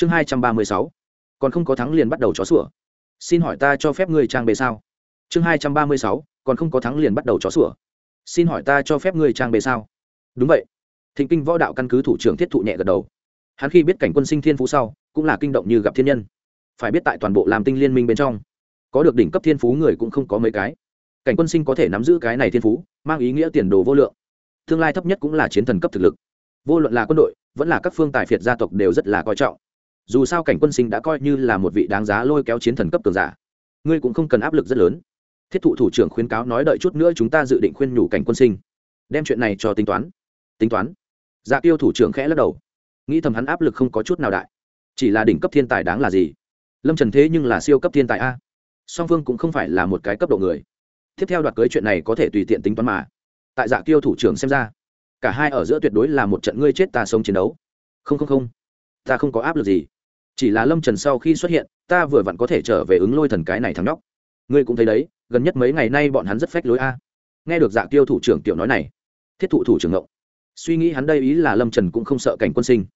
chương hai trăm ba mươi sáu. Còn không có thắng liền bắt đầu chó sủa. Xin hỏi ta cho phép ngươi trang bề sao? Chương hai trăm ba mươi sáu. Còn không có thắng liền bắt đầu chó sủa. Xin hỏi ta cho phép ngươi trang bề sao? Đúng vậy. Thịnh kinh võ đạo căn cứ thủ trưởng thiết thụ nhẹ gật đầu. Hắn khi biết cảnh quân sinh thiên phú sau, cũng là kinh động như gặp thiên nhân. Phải biết tại toàn bộ làm tinh liên minh bên trong, có được đỉnh cấp thiên phú người cũng không có mấy cái. Cảnh quân sinh có thể nắm giữ cái này thiên phú, mang ý nghĩa tiền đồ vô lượng. Tương lai thấp nhất cũng là chiến thần cấp thực lực. Vô luận là quân đội, vẫn là các phương tài phiệt gia tộc đều rất là coi trọng dù sao cảnh quân sinh đã coi như là một vị đáng giá lôi kéo chiến thần cấp cường giả. Ngươi cũng không cần áp lực rất lớn. Thiết thụ thủ trưởng khuyến cáo nói đợi chút nữa chúng ta dự định khuyên nhủ cảnh quân sinh. Đem chuyện này cho tính toán. Tính toán. Dạ tiêu thủ trưởng khẽ lắc đầu. Nghĩ thầm hắn áp lực không có chút nào đại. Chỉ là đỉnh cấp thiên tài đáng là gì? Lâm trần thế nhưng là siêu cấp thiên tài a. Song phương cũng không phải là một cái cấp độ người. Tiếp theo đoạt cưới chuyện này có thể tùy tiện tính toán mà. Tại dạ tiêu thủ trưởng xem ra, cả hai ở giữa tuyệt đối là một trận ngươi chết ta sống chiến đấu. Không không không. Ta không có áp lực gì chỉ là lâm trần sau khi xuất hiện, ta vừa vặn có thể trở về ứng lôi thần cái này thắng nhóc. Ngươi cũng thấy đấy, gần nhất mấy ngày nay bọn hắn rất phách lối a. Nghe được dạ tiêu thủ trưởng tiểu nói này, thiết thụ thủ trưởng ngộng. Suy nghĩ hắn đây ý là lâm trần cũng không sợ cảnh quân sinh.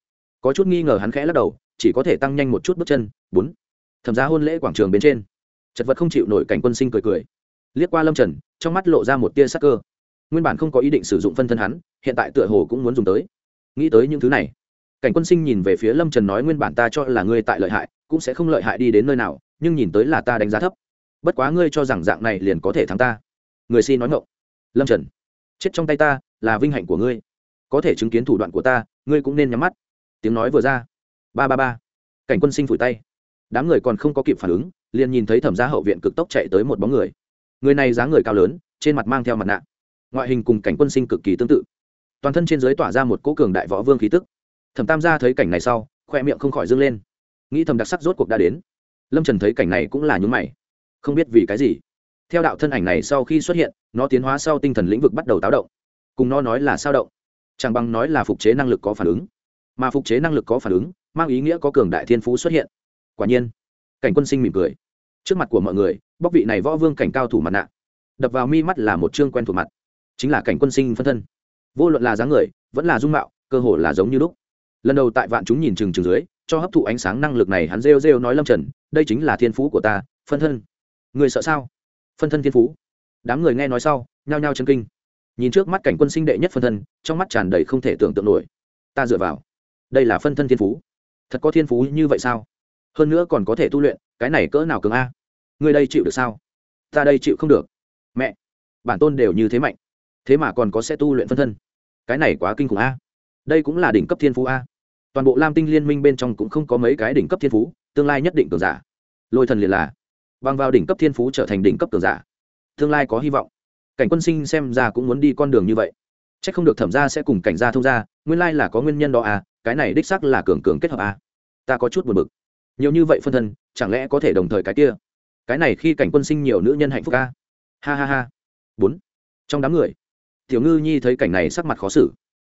Có chút nghi ngờ hắn khẽ lắc đầu, chỉ có thể tăng nhanh một chút bước chân. Bốn. Thẩm ra hôn lễ quảng trường bên trên. Chật vật không chịu nổi cảnh quân sinh cười cười. Liếc qua lâm trần, trong mắt lộ ra một tia sắc cơ. Nguyên bản không có ý định sử dụng phân thân hắn, hiện tại tựa hồ cũng muốn dùng tới. Nghĩ tới những thứ này cảnh quân sinh nhìn về phía lâm trần nói nguyên bản ta cho là ngươi tại lợi hại, cũng sẽ không lợi hại đi đến nơi nào, nhưng nhìn tới là ta đánh giá thấp. Bất quá ngươi cho rằng dạng này liền có thể thắng ta. Người Si nói ngộng lâm trần. Chết trong tay ta, là vinh hạnh của ngươi. Có thể chứng kiến thủ đoạn của ta, ngươi cũng nên nhắm mắt. Tiếng nói vừa ra. Ba ba ba. Cảnh quân sinh phủi tay. Đám người còn không có kịp phản ứng, liền nhìn thấy thẩm gia hậu viện cực tốc chạy tới một bóng người. Người này dáng người cao lớn, trên mặt mang theo mặt nạ. Ngoại hình cùng cảnh quân sinh cực kỳ tương tự. Toàn thân trên giới tỏa ra một cỗ cường đại võ vương khí tức thẩm tam gia thấy cảnh này sau, khoe miệng không khỏi dâng lên. Nghĩ thầm đặc sắc rốt cuộc đã đến. Lâm trần thấy cảnh này cũng là nhúng mày. Không biết vì cái gì. Theo đạo thân ảnh này sau khi xuất hiện, nó tiến hóa sau tinh thần lĩnh vực bắt đầu táo động. Cùng nó nói là sao động. Chẳng bằng nói là phục chế năng lực có phản ứng. Mà phục chế năng lực có phản ứng, mang ý nghĩa có cường đại thiên phú xuất hiện. Quả nhiên, cảnh quân sinh mỉm cười. Trước mặt của mọi người, bóc vị này võ vương cảnh cao thủ mặt nạ. Đập vào mi mắt là một chương quen thuộc mặt. Chính là cảnh quân sinh phân thân. Vô luận là dáng người, vẫn là dung mạo, cơ hồ là giống như lúc lần đầu tại vạn chúng nhìn chừng chừng dưới, cho hấp thụ ánh sáng năng lực này hắn rêu rêu nói lâm trần, đây chính là thiên phú của ta, phân thân. Người sợ sao? Phân thân thiên phú. Đám người nghe nói sau, nhao nhao chân kinh. Nhìn trước mắt cảnh quân sinh đệ nhất phân thân, trong mắt tràn đầy không thể tưởng tượng nổi. Ta dựa vào. Đây là phân thân thiên phú. Thật có thiên phú như vậy sao? Hơn nữa còn có thể tu luyện, cái này cỡ nào cường a? Người đây chịu được sao? Ta đây chịu không được. Mẹ, bản tôn đều như thế mạnh. Thế mà còn có sẽ tu luyện phân thân. Cái này quá kinh khủng a đây cũng là đỉnh cấp thiên phú a. Toàn bộ lam tinh liên minh bên trong cũng không có mấy cái đỉnh cấp thiên phú, tương lai nhất định cường giả. Lôi thần liền là bằng vào đỉnh cấp thiên phú trở thành đỉnh cấp cường giả. Tương lai có hy vọng. Cảnh quân sinh xem ra cũng muốn đi con đường như vậy. C h ắ c không được thẩm ra sẽ cùng cảnh gia thông gia, nguyên lai là có nguyên nhân đó à cái này đích sắc là cường cường kết hợp à ta có chút buồn bực. Nhiều như vậy phân thân, chẳng lẽ có thể đồng thời cái kia? Cái này khi cảnh quân sinh nhiều nữ nhân hạnh phúc à ha ha ha. Bốn. Trong đám người, tiểu ngư nhi thấy cảnh này sắc mặt khó xử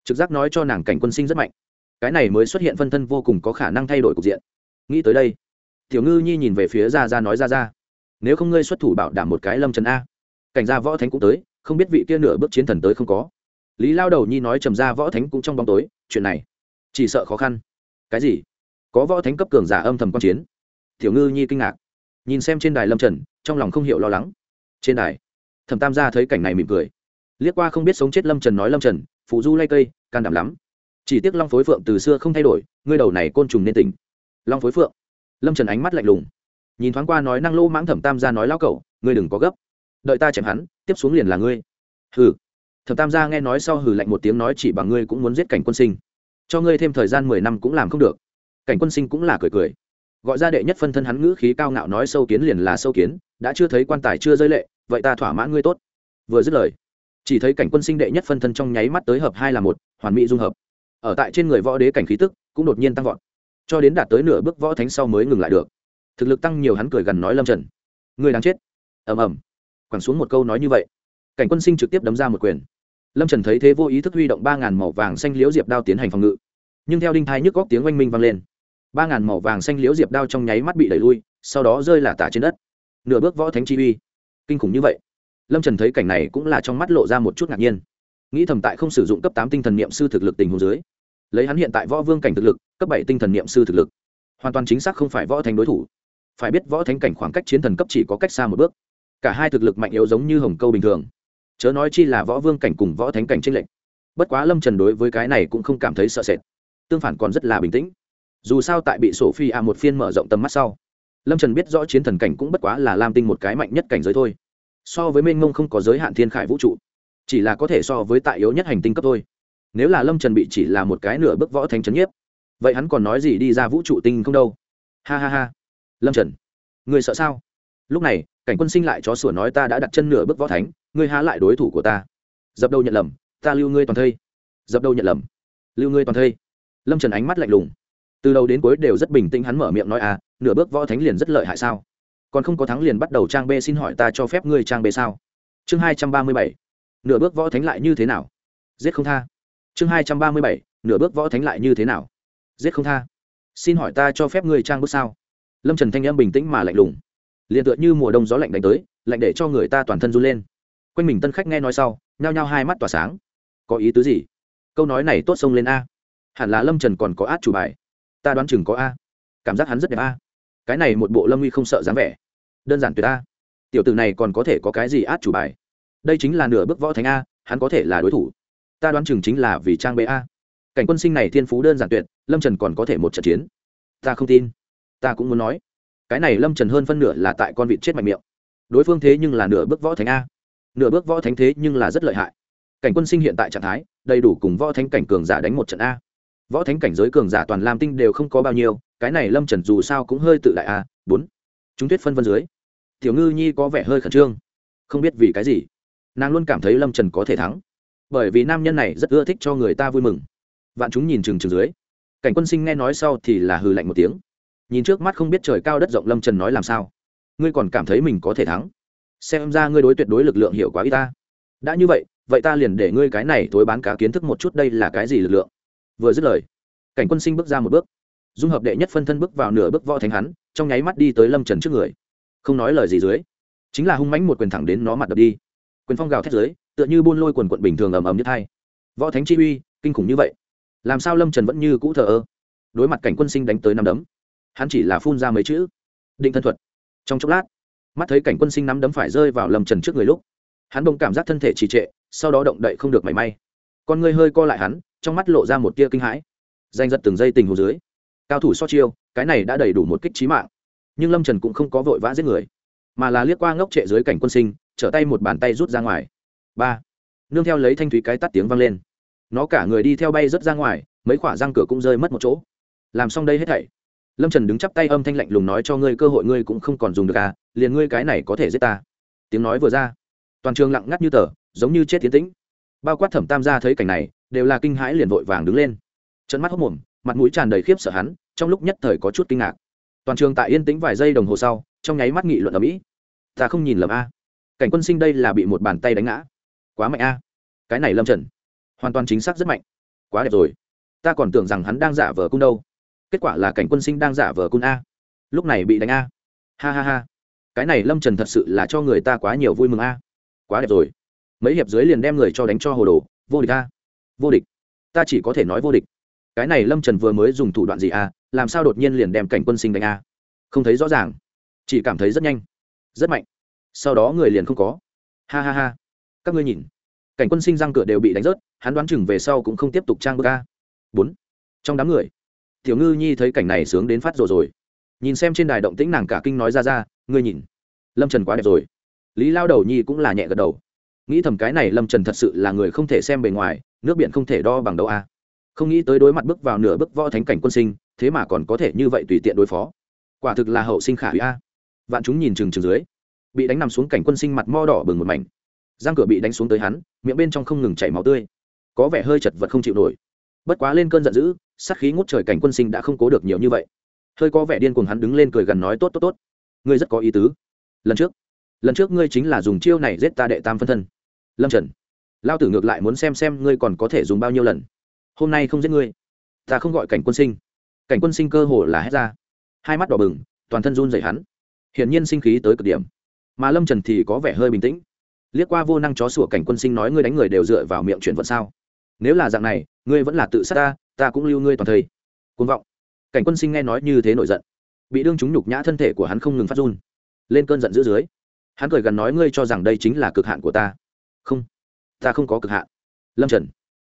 trực giác nói cho nàng cảnh quân sinh rất mạnh. Cái này mới xuất hiện phân thân vô cùng có khả năng thay đổi cục diện. Nghĩ tới đây, tiểu ngư nhi nhìn về phía ra ra nói ra ra nếu không ngươi xuất thủ bảo đảm một cái lâm trần a, cảnh gia võ thánh cũng tới, không biết vị kia nửa bước chiến thần tới không có. Lý lao đầu nhi nói, trầm ra võ thánh cũng trong bóng tối, chuyện này chỉ sợ khó khăn. Cái gì? Có võ thánh cấp cường giả âm thầm quan chiến? Tiểu ngư nhi kinh ngạc, nhìn xem trên đài lâm trần, trong lòng không hiểu lo lắng. Trên đài, thẩm tam gia thấy cảnh này mỉm cười, liếc qua không biết sống chết lâm trần nói, lâm trần phụ du lay cây, can đảm lắm. Chỉ tiếc long phối phượng từ xưa không thay đổi, ngươi đầu này côn trùng nên tỉnh. Long phối phượng. Lâm trần ánh mắt lạnh lùng. Nhìn thoáng qua nói năng lô mãng thẩm tam gia nói lao cậu ngươi đừng có gấp. Đợi ta chém hắn, tiếp xuống liền là ngươi. Hừ. Thẩm tam gia nghe nói sau hừ lạnh một tiếng nói chỉ bằng ngươi cũng muốn giết cảnh quân sinh. Cho ngươi thêm thời gian mười năm cũng làm không được. Cảnh quân sinh cũng là cười cười. Gọi ra đệ nhất phân thân hắn ngữ khí cao ngạo nói sâu kiến liền là sâu kiến, đã chưa thấy quan tài chưa rơi lệ, vậy ta thỏa mãn ngươi tốt. Vừa dứt lời chỉ thấy cảnh quân sinh đệ nhất phân thân trong nháy mắt tới hợp hai là một, hoàn mỹ dung hợp. Ở tại trên người võ đế cảnh khí tức cũng đột nhiên tăng vọt. Cho đến đạt tới nửa bước võ thánh sau mới ngừng lại được. Thực lực tăng nhiều hắn cười gần nói lâm trần. Người đáng chết. Ầm ầm. Quẳng xuống một câu nói như vậy. Cảnh quân sinh trực tiếp đấm ra một quyền. Lâm trần thấy thế vô ý thức huy động ba ngàn màu vàng xanh liễu diệp đao tiến hành phòng ngự. Nhưng theo đinh thai nhức góc tiếng oanh minh vang lên. Ba ngàn màu vàng xanh liễu diệp đao trong nháy mắt bị đẩy lui, sau đó rơi là tả trên đất. Nửa bước võ thánh chi uy. Kinh khủng như vậy lâm trần thấy cảnh này cũng là trong mắt lộ ra một chút ngạc nhiên. Nghĩ thầm tại không sử dụng cấp tám tinh thần niệm sư thực lực tình hồ dưới, lấy hắn hiện tại võ vương cảnh thực lực, cấp bảy tinh thần niệm sư thực lực, hoàn toàn chính xác không phải võ thánh đối thủ. Phải biết võ thánh cảnh khoảng cách chiến thần cấp chỉ có cách xa một bước. Cả hai thực lực mạnh yếu giống như hồng câu bình thường. Chớ nói chi là võ vương cảnh cùng võ thánh cảnh tranh lệch. Bất quá lâm trần đối với cái này cũng không cảm thấy sợ sệt. Tương phản còn rất là bình tĩnh. Dù sao tại bị sổ phi a một phiên mở rộng tầm mắt sau, lâm trần biết rõ chiến thần cảnh cũng bất quá là lam tinh một cái mạnh nhất cảnh giới thôi so với mênh mông không có giới hạn thiên khải vũ trụ, chỉ là có thể so với tại yếu nhất hành tinh cấp thôi. Nếu là lâm trần bị chỉ là một cái nửa bước võ thánh trấn nhiếp, vậy hắn còn nói gì đi ra vũ trụ tinh không đâu? Ha ha ha. Lâm trần người sợ sao? Lúc này, cảnh quân sinh lại chó sủa nói ta đã đặt chân nửa bước võ thánh, ngươi há lại đối thủ của ta. Dập đầu nhận lầm, ta lưu ngươi toàn thây. Dập đầu nhận lầm, lưu ngươi toàn thây. Lâm trần ánh mắt lạnh lùng. Từ đầu đến cuối đều rất bình tĩnh, hắn mở miệng nói à nửa bước võ thánh liền rất lợi hại sao? Còn không có thắng liền bắt đầu trang b xin hỏi ta cho phép ngươi trang b sao? Chương hai trăm ba mươi bảy, nửa bước võ thánh lại như thế nào? Giết không tha. Chương hai trăm ba mươi bảy, nửa bước võ thánh lại như thế nào? Giết không tha. Xin hỏi ta cho phép ngươi trang bước sao? Lâm trần thanh em bình tĩnh mà lạnh lùng. Liền tựa như mùa đông gió lạnh đánh tới, lạnh để cho người ta toàn thân run lên. Quanh mình tân khách nghe nói sau, nhao nhao hai mắt tỏa sáng. Có ý tứ gì? Câu nói này tốt sông lên a. Hẳn là lâm trần còn có át chủ bài. Ta đoán chừng có a. Cảm giác hắn rất đẹp a. Cái này một bộ lâm uy không sợ dáng vẻ đơn giản tuyệt a. Tiểu tử này còn có thể có cái gì át chủ bài? Đây chính là nửa bước võ thánh a, hắn có thể là đối thủ. Ta đoán chừng chính là vì trang bê a. Cảnh quân sinh này thiên phú đơn giản tuyệt, lâm trần còn có thể một trận chiến. Ta không tin. Ta cũng muốn nói. Cái này lâm trần hơn phân nửa là tại con vịt chết mạnh miệng. Đối phương thế nhưng là nửa bước võ thánh a. Nửa bước võ thánh thế nhưng là rất lợi hại. Cảnh quân sinh hiện tại trạng thái, đầy đủ cùng võ thánh cảnh cường giả đánh một trận a. Võ thánh cảnh giới cường giả toàn lam tinh đều không có bao nhiêu, cái này lâm trần dù sao cũng hơi tự đại a, bốn chúng tuyết phân vân dưới. Tiểu ngư nhi có vẻ hơi khẩn trương. Không biết vì cái gì, nàng luôn cảm thấy lâm trần có thể thắng. Bởi vì nam nhân này rất ưa thích cho người ta vui mừng. Vạn chúng nhìn chừng chừng dưới. Cảnh quân sinh nghe nói sau thì là hừ lạnh một tiếng. Nhìn trước mắt không biết trời cao đất rộng lâm trần nói làm sao. Ngươi còn cảm thấy mình có thể thắng. Xem ra ngươi đối tuyệt đối lực lượng hiệu quả y ta. Đã như vậy vậy ta liền để ngươi cái này thối bán cá kiến thức một chút đây là cái gì lực lượng. Vừa dứt lời, cảnh quân sinh bước ra một bước. Dung hợp đệ nhất phân thân bước vào nửa bước võ thánh hắn trong nháy mắt đi tới lâm trần trước người không nói lời gì dưới chính là hung mãnh một quyền thẳng đến nó mặt đập đi quyền phong gào thét dưới tựa như buôn lôi quần quận bình thường ầm ầm nhất thay. võ thánh chi uy kinh khủng như vậy làm sao lâm trần vẫn như cũ thờ ơ đối mặt cảnh quân sinh đánh tới năm đấm hắn chỉ là phun ra mấy chữ định thân thuật trong chốc lát mắt thấy cảnh quân sinh nắm đấm phải rơi vào lâm trần trước người lúc hắn bỗng cảm giác thân thể trì trệ sau đó động đậy không được mảy may con người hơi co lại hắn trong mắt lộ ra một tia kinh hãi danh giật từng giây tình hồ dưới cao thủ so chiêu cái này đã đầy đủ một kích trí mạng. Nhưng lâm trần cũng không có vội vã giết người, mà là liếc qua ngốc trệ dưới cảnh quân sinh, trở tay một bàn tay rút ra ngoài. Ba. Nương theo lấy thanh thúy cái tắt tiếng vang lên. Nó cả người đi theo bay rớt ra ngoài, mấy khoả răng cửa cũng rơi mất một chỗ. Làm xong đây hết thảy. Lâm trần đứng chắp tay âm thanh lạnh lùng nói cho ngươi cơ hội ngươi cũng không còn dùng được à liền ngươi cái này có thể giết ta. Tiếng nói vừa ra, toàn trường lặng ngắt như tờ, giống như chết tiến tĩnh. Bao quát thẩm tam gia thấy cảnh này, đều là kinh hãi liền vội vàng đứng lên. Trận mắt hốc mồm, mặt mũi tràn đầy khiếp sợ hắn trong lúc nhất thời có chút kinh ngạc. Toàn trường tại yên tĩnh vài giây đồng hồ sau, trong nháy mắt nghị luận ở mỹ ta không nhìn lầm a. Cảnh quân sinh đây là bị một bàn tay đánh ngã. Quá mạnh a. Cái này lâm trần, hoàn toàn chính xác rất mạnh. Quá đẹp rồi. Ta còn tưởng rằng hắn đang giả vờ cung đâu. Kết quả là cảnh quân sinh đang giả vờ cung a. Lúc này bị đánh a. Ha ha ha. Cái này lâm trần thật sự là cho người ta quá nhiều vui mừng a. Quá đẹp rồi. Mấy hiệp dưới liền đem người cho đánh cho hồ đồ. Vô địch a. Vô địch. Ta chỉ có thể nói vô địch. Cái này lâm trần vừa mới dùng thủ đoạn gì a? Làm sao đột nhiên liền đem cảnh quân sinh đánh a? Không thấy rõ ràng, chỉ cảm thấy rất nhanh, rất mạnh. Sau đó người liền không có. Ha ha ha. Các ngươi nhìn, cảnh quân sinh răng cửa đều bị đánh rớt, hắn đoán chừng về sau cũng không tiếp tục trang bơ ca bốn. Trong đám người, tiểu ngư nhi thấy cảnh này sướng đến phát rồi rồi. Nhìn xem trên đài động tĩnh nàng cả kinh nói ra ra, ngươi nhìn, lâm trần quá đẹp rồi. Lý lao đầu nhi cũng là nhẹ gật đầu. Nghĩ thầm cái này lâm trần thật sự là người không thể xem bề ngoài, nước biển không thể đo bằng đâu a. Không nghĩ tới đối mặt bước vào nửa bước võ thánh cảnh quân sinh thế mà còn có thể như vậy tùy tiện đối phó. Quả thực là hậu sinh khả hủy a. Vạn chúng nhìn chừng chừng dưới, bị đánh nằm xuống cảnh quân sinh mặt mo đỏ bừng một mảnh. Giang cửa bị đánh xuống tới hắn, miệng bên trong không ngừng chảy máu tươi. Có vẻ hơi chật vật không chịu nổi. Bất quá lên cơn giận dữ, sát khí ngút trời cảnh quân sinh đã không cố được nhiều như vậy. Hơi có vẻ điên cuồng hắn đứng lên cười gần nói, tốt tốt tốt. Ngươi rất có ý tứ. Lần trước lần trước ngươi chính là dùng chiêu này giết ta đệ tam phân thân. Lâm trần, lao tử ngược lại muốn xem xem ngươi còn có thể dùng bao nhiêu lần. Hôm nay không giết ngươi. Ta không gọi cảnh quân sinh cảnh quân sinh cơ hồ là hét ra. Hai mắt đỏ bừng, toàn thân run dậy hắn. Hiển nhiên sinh khí tới cực điểm. Mà lâm trần thì có vẻ hơi bình tĩnh. Liếc qua vô năng chó sủa cảnh quân sinh nói ngươi đánh người đều dựa vào miệng chuyển vận sao? Nếu là dạng này, ngươi vẫn là tự sát ta ta cũng lưu ngươi toàn thây. Côn vọng. Cảnh quân sinh nghe nói như thế nổi giận. Bị đương chúng nhục nhã thân thể của hắn không ngừng phát run. Lên cơn giận dữ dưới, hắn cười gần nói ngươi cho rằng đây chính là cực hạn của ta. Không ta không có cực hạn. Lâm trần.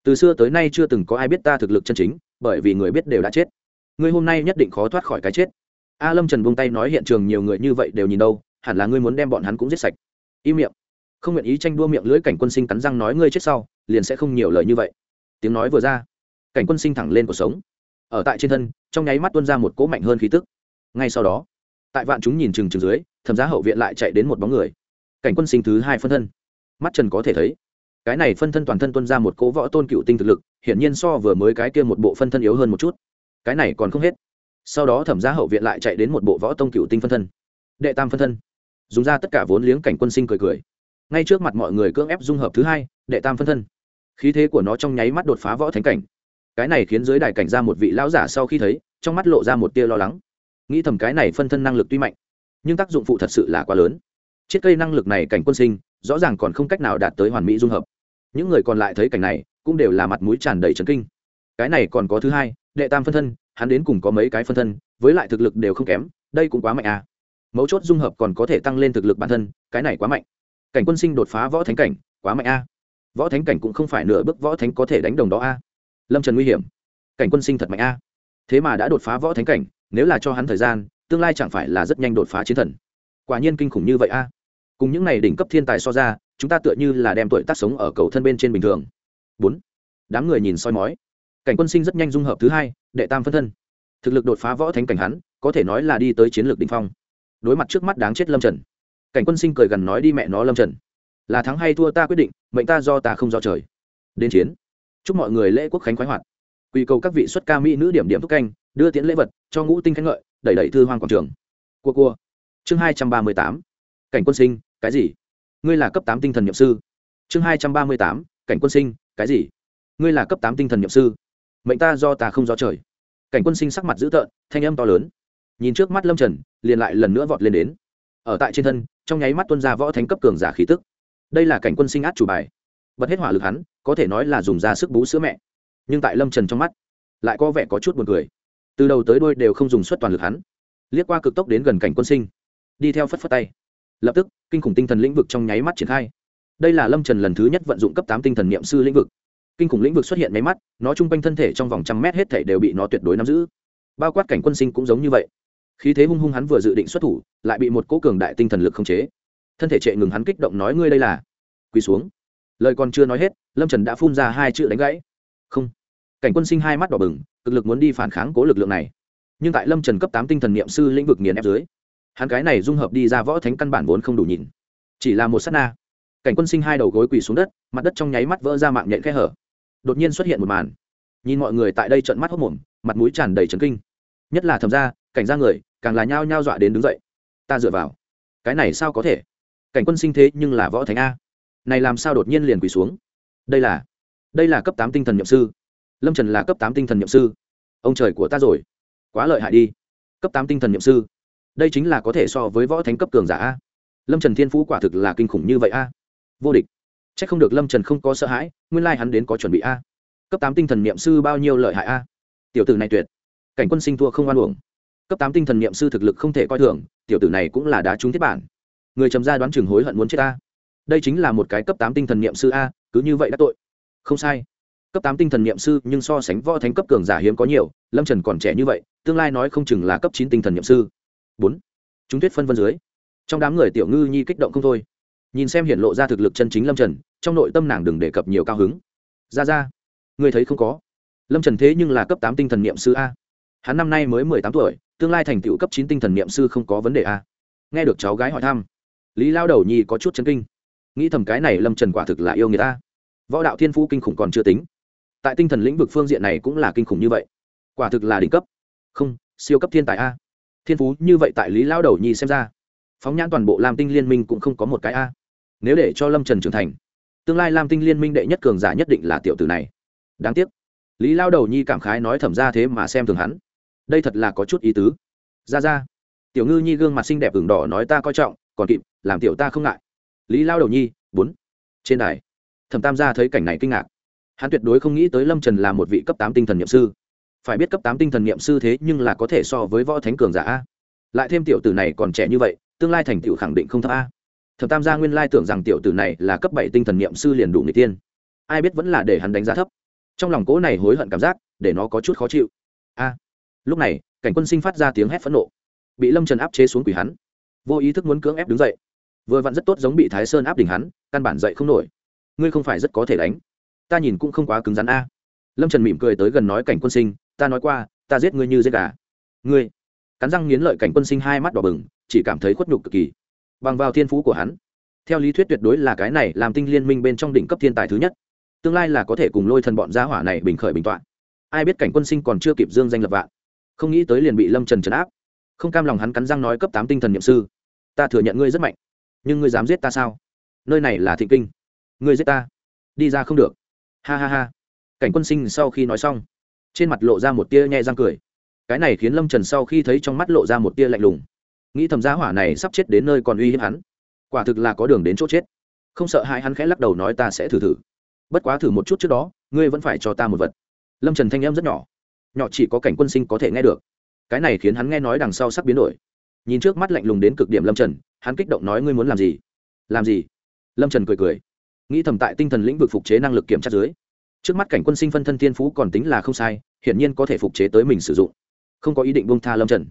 Từ xưa tới nay chưa từng có ai biết ta thực lực chân chính, bởi vì người biết đều đã chết ngươi hôm nay nhất định khó thoát khỏi cái chết. A lâm trần buông tay nói, hiện trường nhiều người như vậy đều nhìn đâu, hẳn là ngươi muốn đem bọn hắn cũng giết sạch. Im miệng. Không nguyện ý tranh đua miệng lưỡi cảnh quân sinh cắn răng nói, ngươi chết sau, liền sẽ không nhiều lời như vậy. Tiếng nói vừa ra, cảnh quân sinh thẳng lên cuộc sống. Ở tại trên thân, trong nháy mắt tuôn ra một cỗ mạnh hơn khí tức. Ngay sau đó, tại vạn chúng nhìn chừng chừng dưới, thẩm giá hậu viện lại chạy đến một bóng người. Cảnh quân sinh thứ hai phân thân. Mắt trần có thể thấy, cái này phân thân toàn thân tuân ra một cỗ võ tôn cựu tinh thực lực, hiển nhiên so vừa mới cái kia một bộ phân thân yếu hơn một chút cái này còn không hết. Sau đó thẩm gia hậu viện lại chạy đến một bộ võ tông cựu tinh phân thân. Đệ tam phân thân. Dùng ra tất cả vốn liếng cảnh quân sinh cười cười. Ngay trước mặt mọi người cưỡng ép dung hợp thứ hai, đệ tam phân thân. Khí thế của nó trong nháy mắt đột phá võ thánh cảnh. Cái này khiến giới đài cảnh ra một vị lão giả sau khi thấy, trong mắt lộ ra một tia lo lắng. Nghĩ thầm cái này phân thân năng lực tuy mạnh, nhưng tác dụng phụ thật sự là quá lớn. Chiếc cây năng lực này cảnh quân sinh, rõ ràng còn không cách nào đạt tới hoàn mỹ dung hợp. Những người còn lại thấy cảnh này, cũng đều là mặt mũi tràn đầy trấn kinh. Cái này còn có thứ hai đệ tam phân thân, hắn đến cùng có mấy cái phân thân, với lại thực lực đều không kém, đây cũng quá mạnh à. Mấu chốt dung hợp còn có thể tăng lên thực lực bản thân, cái này quá mạnh. Cảnh quân sinh đột phá võ thánh cảnh, quá mạnh a võ thánh cảnh cũng không phải nửa bước võ thánh có thể đánh đồng đó a lâm trần nguy hiểm. Cảnh quân sinh thật mạnh a thế mà đã đột phá võ thánh cảnh, nếu là cho hắn thời gian, tương lai chẳng phải là rất nhanh đột phá chiến thần. Quả nhiên kinh khủng như vậy a cùng những n à y đỉnh cấp thiên tài so ra, chúng ta tựa như là đem tuổi tác sống ở cầu thân bên trên bình thường. Bốn. Đám người nhìn soi mói cảnh quân sinh rất nhanh dung hợp thứ hai, đệ tam phân thân. Thực lực đột phá võ thánh cảnh hắn, có thể nói là đi tới chiến lược đ ỉ n h phong. Đối mặt trước mắt đáng chết lâm trần. Cảnh quân sinh cười gần nói, đi mẹ nó lâm trần, là thắng hay thua ta quyết định, mệnh ta do ta không do trời. Đến chiến. Chúc mọi người lễ quốc khánh khoái hoạt. Quy cầu các vị xuất ca mỹ nữ điểm điểm thúc canh, đưa tiễn lễ vật, cho ngũ tinh khánh ngợi, đẩy đẩy thư hoang quảng trường. Cua cua. Chương hai trăm ba mươi tám. Cảnh quân sinh, cái gì? Ngươi là cấp tám tinh thần nhậm sư. Chương hai trăm ba mươi tám. Cảnh quân sinh, cái gì? Ngươi là cấp tám tinh thần nhậm sư mệnh ta do ta không do trời. Cảnh quân sinh sắc mặt dữ tợn, thanh âm to lớn. Nhìn trước mắt lâm trần, liền lại lần nữa vọt lên đến. Ở tại trên thân, trong nháy mắt tuân ra võ thánh cấp cường giả khí tức. Đây là cảnh quân sinh át chủ bài. Bật hết hỏa lực hắn, có thể nói là dùng ra sức bú sữa mẹ. Nhưng tại lâm trần trong mắt, lại có vẻ có chút buồn cười. Từ đầu tới đôi đều không dùng suất toàn lực hắn. Liếc qua cực tốc đến gần cảnh quân sinh, đi theo phất phất tay. Lập tức, kinh khủng tinh thần lĩnh vực trong nháy mắt triển khai. Đây là lâm trần lần thứ nhất vận dụng cấp tám tinh thần n i ệ m sư lĩnh vực kinh khủng lĩnh vực xuất hiện máy mắt, nó chung quanh thân thể trong vòng trăm mét hết thể đều bị nó tuyệt đối nắm giữ. Bao quát cảnh quân sinh cũng giống như vậy. Khí thế hung hung hắn vừa dự định xuất thủ, lại bị một cố cường đại tinh thần lực khống chế. Thân thể trệ ngừng hắn kích động nói ngươi đây là quỳ xuống. Lời còn chưa nói hết, lâm trần đã phun ra hai chữ đánh gãy. Không. Cảnh quân sinh hai mắt đỏ bừng, cực lực muốn đi phản kháng cố lực lượng này. Nhưng tại lâm trần cấp tám tinh thần n i ệ m sư lĩnh vực nghiền ép dưới, hắn cái này dung hợp đi ra võ thánh căn bản vốn không đủ nhìn. Chỉ là một s á t na. Cảnh quân sinh hai đầu gối quỳ xuống đất, mặt đất trong nháy mắt vỡ ra mạng nhện khe hở đột nhiên xuất hiện một màn. Nhìn mọi người tại đây trận mắt hốc mồm, mặt mũi tràn đầy trấn kinh. Nhất là thầm ra, cảnh ra người, càng là nhao nhao dọa đến đứng dậy. Ta dựa vào. Cái này sao có thể? Cảnh quân sinh thế nhưng là võ thánh a. Này làm sao đột nhiên liền quỳ xuống? Đây là đây là cấp tám tinh thần nhậm sư. Lâm trần là cấp tám tinh thần nhậm sư. Ông trời của ta rồi. Quá lợi hại đi. Cấp tám tinh thần nhậm sư. Đây chính là có thể so với võ thánh cấp cường giả a. Lâm trần thiên phú quả thực là kinh khủng như vậy a. Vô địch c h ắ c không được lâm trần không có sợ hãi nguyên lai hắn đến có chuẩn bị a cấp tám tinh thần n i ệ m sư bao nhiêu lợi hại a tiểu tử này tuyệt cảnh quân sinh thua không oan uổng cấp tám tinh thần n i ệ m sư thực lực không thể coi thường tiểu tử này cũng là đá trúng thiết bản người trầm ra đoán chừng hối hận muốn chết a đây chính là một cái cấp tám tinh thần n i ệ m sư a cứ như vậy đã tội không sai cấp tám tinh thần n i ệ m sư nhưng so sánh võ thánh cấp cường giả hiếm có nhiều lâm trần còn trẻ như vậy tương lai nói không chừng là cấp chín tinh thần n i ệ m sư bốn chúng tuyết phân vân dưới trong đám người tiểu ngư nhi kích động không thôi nhìn xem hiện lộ ra thực lực chân chính lâm trần trong nội tâm nàng đừng đề cập nhiều cao hứng ra ra người thấy không có lâm trần thế nhưng là cấp tám tinh thần n i ệ m sư a hắn năm nay mới mười tám tuổi tương lai thành tựu cấp chín tinh thần n i ệ m sư không có vấn đề a nghe được cháu gái hỏi thăm lý lao đầu nhi có chút chân kinh nghĩ thầm cái này lâm trần quả thực là yêu người ta võ đạo thiên phú kinh khủng còn chưa tính tại tinh thần lĩnh vực phương diện này cũng là kinh khủng như vậy quả thực là đỉnh cấp không siêu cấp thiên tài a thiên phú như vậy tại lý lao đầu nhi xem ra phóng nhãn toàn bộ làm tinh liên minh cũng không có một cái a nếu để cho lâm trần trưởng thành, tương lai lam tinh liên minh đệ nhất cường giả nhất định là tiểu tử này. Đáng tiếc, lý lao đầu nhi cảm khái nói thẩm ra thế mà xem thường hắn. Đây thật là có chút ý tứ. Ra ra, tiểu ngư nhi gương mặt xinh đẹp ửng đỏ nói ta coi trọng, còn kịp, làm tiểu ta không ngại. Lý lao đầu nhi, bốn. Trên đài, thẩm tam gia thấy cảnh này kinh ngạc. Hắn tuyệt đối không nghĩ tới lâm trần là một vị cấp tám tinh thần nhậm sư. Phải biết cấp tám tinh thần niệm sư thế nhưng là có thể so với võ thánh cường giả a. Lại thêm tiểu tử này còn trẻ như vậy, tương lai thành tựu khẳng định không thấp a thập tam gia nguyên lai tưởng rằng tiểu tử này là cấp bảy tinh thần niệm sư liền đủ người tiên ai biết vẫn là để hắn đánh giá thấp. Trong lòng cố này hối hận cảm giác, để nó có chút khó chịu. A, lúc này, cảnh quân sinh phát ra tiếng hét phẫn nộ. Bị lâm trần áp chế xuống quỷ hắn. Vô ý thức muốn cưỡng ép đứng dậy. Vừa vặn rất tốt giống bị thái sơn áp đỉnh hắn, căn bản dậy không nổi. Ngươi không phải rất có thể đánh. Ta nhìn cũng không quá cứng rắn a. Lâm trần mỉm cười tới gần nói cảnh quân sinh, ta nói qua, ta giết ngươi như giết gà. Ngươi. Cắn răng nghiến lợi cảnh quân sinh hai mắt đỏ bừng, chỉ cảm thấy khuất nhục cực kỳ bằng vào thiên phú của hắn. Theo lý thuyết tuyệt đối là cái này làm tinh liên minh bên trong đỉnh cấp thiên tài thứ nhất. Tương lai là có thể cùng lôi thần bọn gia hỏa này bình khởi bình t o ạ n ai biết cảnh quân sinh còn chưa kịp dương danh lập vạn. Không nghĩ tới liền bị lâm trần trấn áp. Không cam lòng hắn cắn răng nói cấp tám tinh thần n i ệ m sư. Ta thừa nhận ngươi rất mạnh. Nhưng ngươi dám giết ta sao? Nơi này là thịnh kinh. Ngươi giết ta. Đi ra không được. Ha ha ha. Cảnh quân sinh sau khi nói xong, trên mặt lộ ra một tia nhẹ răng cười. Cái này khiến lâm trần sau khi thấy trong mắt lộ ra một tia lạnh lùng nghĩ thầm giá hỏa này sắp chết đến nơi còn uy hiếp hắn. Quả thực là có đường đến chỗ chết. Không sợ hãi hắn khẽ lắc đầu nói ta sẽ thử thử. Bất quá thử một chút trước đó, ngươi vẫn phải cho ta một vật. Lâm trần thanh em rất nhỏ. Nhỏ chỉ có cảnh quân sinh có thể nghe được. Cái này khiến hắn nghe nói đằng sau sắp biến đổi. Nhìn trước mắt lạnh lùng đến cực điểm lâm trần, hắn kích động nói ngươi muốn làm gì? Làm gì? Lâm trần cười cười. Nghĩ thầm tại tinh thần lĩnh vực phục chế năng lực kiểm tra dưới. Trước mắt cảnh quân sinh phân thân thiên phú còn tính là không sai, hiển nhiên có thể phục chế tới mình sử dụng. Không có ý định bông tha lâm trần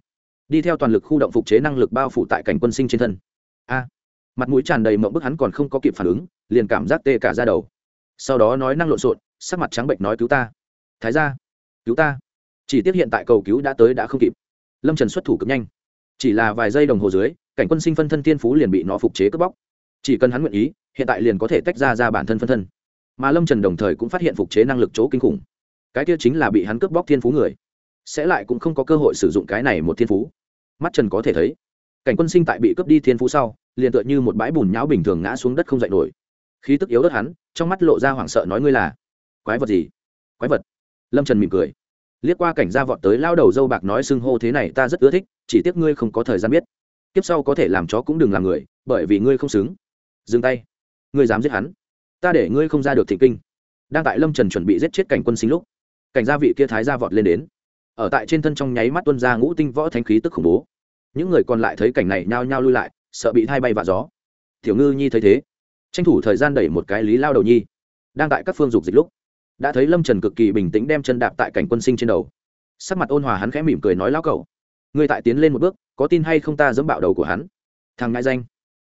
đi theo toàn lực khu động phục chế năng lực bao phủ tại cảnh quân sinh trên thân. A, mặt mũi tràn đầy mộng bức hắn còn không có kịp phản ứng, liền cảm giác tê cả ra đầu. Sau đó nói năng lộn xộn, sắc mặt trắng bệnh nói cứu ta. Thái ra cứu ta. Chỉ tiếc hiện tại cầu cứu đã tới đã không kịp. Lâm trần xuất thủ cực nhanh. Chỉ là vài giây đồng hồ dưới, cảnh quân sinh phân thân thiên phú liền bị nó phục chế cướp bóc. Chỉ cần hắn nguyện ý, hiện tại liền có thể tách ra ra bản thân phân thân. Mà lâm trần đồng thời cũng phát hiện phục chế năng lực chỗ kinh khủng. Cái kia chính là bị hắn cướp bóc thiên phú người sẽ lại cũng không có cơ hội sử dụng cái này một thiên phú. Mắt trần có thể thấy, cảnh quân sinh tại bị cướp đi thiên phú sau, liền tựa như một bãi bùn nhão bình thường ngã xuống đất không dậy nổi. Khí tức yếu đất hắn, trong mắt lộ ra hoảng sợ nói ngươi là quái vật gì? Quái vật? Lâm trần mỉm cười. Liếc qua cảnh gia vọt tới lao đầu dâu bạc nói xưng hô thế này ta rất ưa thích, chỉ tiếc ngươi không có thời gian biết. Kiếp sau có thể làm chó cũng đừng làm người, bởi vì ngươi không xứng. Dừng tay. Ngươi dám giết hắn. Ta để ngươi không ra được thị kinh. Đang tại lâm trần chuẩn bị giết chết cảnh quân sinh lúc, cảnh gia vị kia thái gia vọt lên đến ở tại trên thân trong nháy mắt tuân ra ngũ tinh võ thánh khí tức khủng bố. Những người còn lại thấy cảnh này nhao nhao lui lại, sợ bị thay bay vạ gió. Tiểu ngư nhi thấy thế, tranh thủ thời gian đẩy một cái lý lao đầu nhi, đang tại các phương dục dịch lúc, đã thấy lâm trần cực kỳ bình tĩnh đem chân đạp tại cảnh quân sinh trên đầu. Sắc mặt ôn hòa hắn khẽ mỉm cười nói lao cậu người tại tiến lên một bước, có tin hay không ta dẫm bạo đầu của hắn? Thằng ngại danh,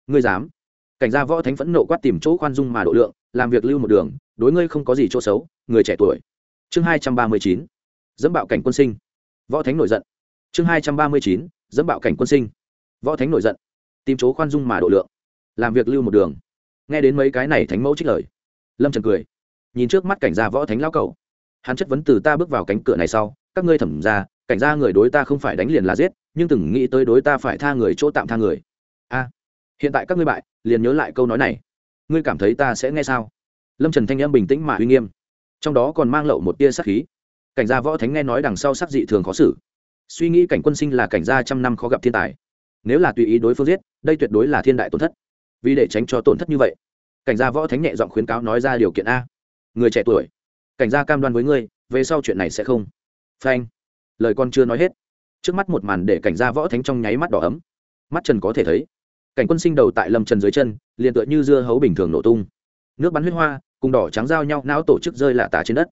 ngươi dám? Cảnh gia võ thánh phẫn nộ quát tìm chỗ khoan dung mà độ lượng, làm việc lưu một đường, đối ngươi không có gì chỗ xấu, người trẻ tuổi. Chương hai trăm ba mươi chín dẫm bạo cảnh quân sinh. Võ thánh nổi giận. Chương hai trăm ba mươi chín, dẫm bạo cảnh quân sinh. Võ thánh nổi giận. Tìm chỗ khoan dung mà độ lượng. Làm việc lưu một đường. Nghe đến mấy cái này thánh mẫu trích lời. Lâm trần cười. Nhìn trước mắt cảnh gia võ thánh lao cầu hắn chất vấn từ ta bước vào cánh cửa này sau, các ngươi thẩm ra, cảnh gia người đối ta không phải đánh liền là giết, nhưng từng nghĩ tới đối ta phải tha người chỗ tạm tha người. A, hiện tại các ngươi bại, liền nhớ lại câu nói này. Ngươi cảm thấy ta sẽ nghe sao? Lâm trần thanh em bình tĩnh mà uy nghiêm. Trong đó còn mang lậu một tia sắc khí cảnh gia võ thánh nghe nói đằng sau sắc dị thường khó xử. Suy nghĩ cảnh quân sinh là cảnh gia trăm năm khó gặp thiên tài. Nếu là tùy ý đối phương giết, đây tuyệt đối là thiên đại tổn thất. Vì để tránh cho tổn thất như vậy, cảnh gia võ thánh nhẹ giọng khuyến cáo nói ra điều kiện a. Người trẻ tuổi, cảnh gia cam đoan với ngươi, về sau chuyện này sẽ không. Phanh. Lời con chưa nói hết. Trước mắt một màn để cảnh gia võ thánh trong nháy mắt đỏ ấm. Mắt trần có thể thấy, cảnh quân sinh đầu tại lâm trần dưới chân, liền tựa như dưa hấu bình thường nổ tung. Nước bắn huyết hoa, cùng đỏ trắng giao nhau, não tổ chức rơi lạ tả trên đất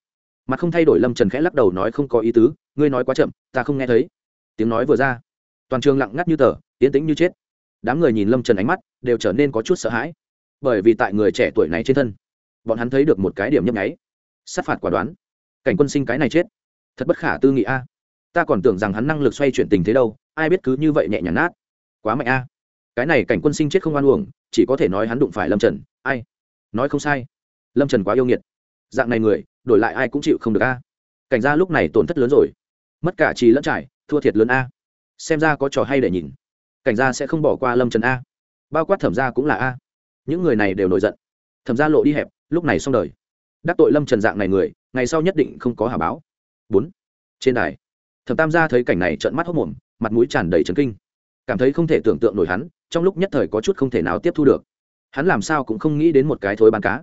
mặt không thay đổi lâm trần khẽ lắc đầu nói không có ý tứ ngươi nói quá chậm ta không nghe thấy tiếng nói vừa ra toàn trường lặng ngắt như tờ tiến tĩnh như chết đám người nhìn lâm trần ánh mắt đều trở nên có chút sợ hãi bởi vì tại người trẻ tuổi này trên thân bọn hắn thấy được một cái điểm nhấp nháy sát phạt quả đoán cảnh quân sinh cái này chết thật bất khả tư nghị a ta còn tưởng rằng hắn năng lực xoay chuyển tình thế đâu ai biết cứ như vậy nhẹ nhàng nát quá mạnh a cái này cảnh quân sinh chết không oan uổng chỉ có thể nói hắn đụng phải lâm trần ai nói không sai lâm trần quá yêu nghiệt dạng này người, đổi lại ai cũng chịu không được a. Cảnh gia lúc này tổn thất lớn rồi. Mất cả trí lẫn trải, thua thiệt lớn a. Xem ra có trò hay để nhìn. Cảnh gia sẽ không bỏ qua lâm trần a. Bao quát thẩm gia cũng là a. Những người này đều nổi giận. Thẩm gia lộ đi hẹp, lúc này xong đời. Đắc tội lâm trần dạng này người, ngày sau nhất định không có hà báo. Bốn. Trên đài, thẩm tam gia thấy cảnh này trợn mắt hốc mồm, mặt mũi tràn đầy trấn kinh. Cảm thấy không thể tưởng tượng nổi hắn, trong lúc nhất thời có chút không thể nào tiếp thu được. Hắn làm sao cũng không nghĩ đến một cái thối bán cá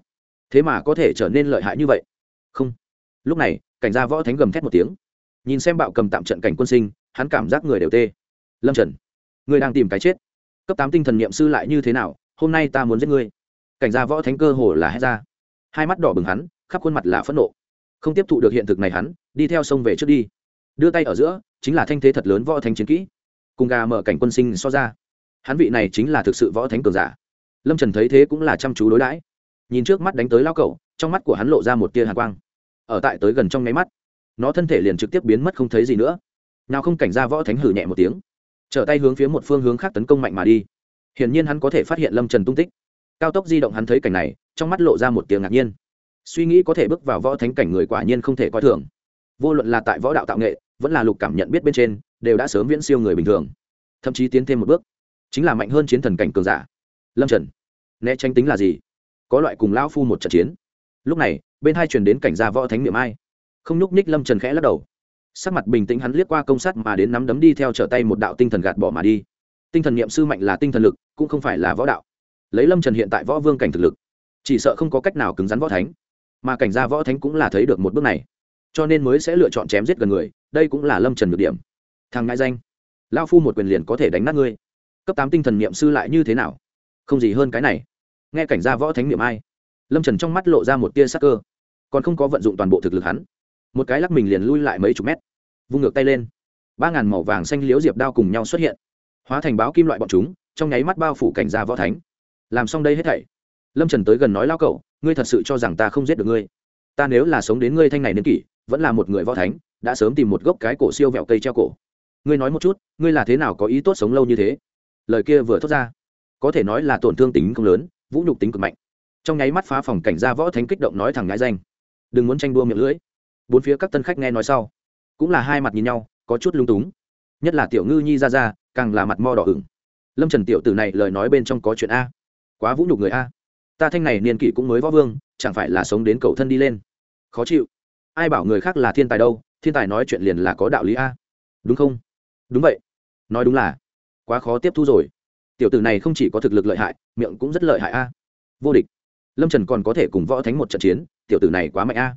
thế mà có thể trở nên lợi hại như vậy? Không. Lúc này, cảnh gia võ thánh gầm thét một tiếng. Nhìn xem bạo cầm tạm trận cảnh quân sinh, hắn cảm giác người đều tê. Lâm trần ngươi đang tìm cái chết. Cấp tám tinh thần n i ệ m sư lại như thế nào? Hôm nay ta muốn giết ngươi. Cảnh gia võ thánh cơ hồ là hét ra. Hai mắt đỏ bừng hắn, khắp khuôn mặt là phẫn nộ. Không tiếp thụ được hiện thực này hắn, đi theo sông về trước đi. Đưa tay ở giữa, chính là thanh thế thật lớn võ thánh chiến kỹ. Cùng gà mở cảnh quân sinh so ra. Hắn vị này chính là thực sự võ thánh cường giả. Lâm trần thấy thế cũng là chăm chú đối đãi nhìn trước mắt đánh tới lao cẩu, trong mắt của hắn lộ ra một tia hàn quang. Ở tại tới gần trong nháy mắt, nó thân thể liền trực tiếp biến mất không thấy gì nữa. Nào không cảnh ra võ thánh hử nhẹ một tiếng, trở tay hướng phía một phương hướng khác tấn công mạnh mà đi. Hiển nhiên hắn có thể phát hiện lâm trần tung tích. Cao tốc di động hắn thấy cảnh này, trong mắt lộ ra một tiếng ngạc nhiên. Suy nghĩ có thể bước vào võ thánh cảnh người quả nhiên không thể coi thường. Vô luận là tại võ đạo tạo nghệ, vẫn là lục cảm nhận biết bên trên, đều đã sớm viễn siêu người bình thường. Thậm chí tiến thêm một bước, chính là mạnh hơn chiến thần cảnh cường giả. Lâm trần, né tranh tính là gì? Có loại cùng lão phu một trận chiến. Lúc này, bên hai truyền đến cảnh gia võ thánh niệm ai. Không nhúc ních lâm trần khẽ lắc đầu. Sắc mặt bình tĩnh hắn liếc qua công sắt mà đến nắm đấm đi theo trở tay một đạo tinh thần gạt bỏ mà đi. Tinh thần niệm sư mạnh là tinh thần lực, cũng không phải là võ đạo. Lấy lâm trần hiện tại võ vương cảnh thực lực, chỉ sợ không có cách nào cứng rắn võ thánh. Mà cảnh gia võ thánh cũng là thấy được một bước này. Cho nên mới sẽ lựa chọn chém giết gần người, đây cũng là lâm trần được điểm. Thằng ngại danh lao phu một quyền liền có thể đánh nát ngươi. Cấp tám tinh thần niệm sư lại như thế nào? Không gì hơn cái này nghe cảnh gia võ thánh niệm ai, lâm trần trong mắt lộ ra một tia sắc cơ, còn không có vận dụng toàn bộ thực lực hắn, một cái lắc mình liền lui lại mấy chục mét, vung ngược tay lên, ba ngàn màu vàng xanh liếu diệp đao cùng nhau xuất hiện, hóa thành báo kim loại bọn chúng, trong nháy mắt bao phủ cảnh gia võ thánh. Làm xong đây hết thảy, lâm trần tới gần nói lao cậu, ngươi thật sự cho rằng ta không giết được ngươi, ta nếu là sống đến ngươi thanh này niên kỷ, vẫn là một người võ thánh, đã sớm tìm một gốc cái cổ siêu vẹo cây treo cổ. Ngươi nói một chút, ngươi là thế nào có ý tốt sống lâu như thế? Lời kia vừa thốt ra, có thể nói là tổn thương tính không lớn vũ nhục tính cực mạnh. Trong nháy mắt phá phòng cảnh gia võ thánh kích động nói thẳng ngãi danh. Đừng muốn tranh đua miệng lưỡi. Bốn phía các tân khách nghe nói sau, cũng là hai mặt nhìn nhau, có chút lung túng. Nhất là tiểu ngư nhi ra ra, càng là mặt mo đỏ ửng. Lâm trần tiểu tử này lời nói bên trong có chuyện a. Quá vũ nhục người a. Ta thanh này niên kỷ cũng mới võ vương, chẳng phải là sống đến cầu thân đi lên. Khó chịu. Ai bảo người khác là thiên tài đâu, thiên tài nói chuyện liền là có đạo lý a. Đúng không? Đúng vậy. Nói đúng là. Quá khó tiếp thu rồi tiểu tử này không chỉ có thực lực lợi hại, miệng cũng rất lợi hại a. Vô địch. Lâm trần còn có thể cùng võ thánh một trận chiến, tiểu tử này quá mạnh a.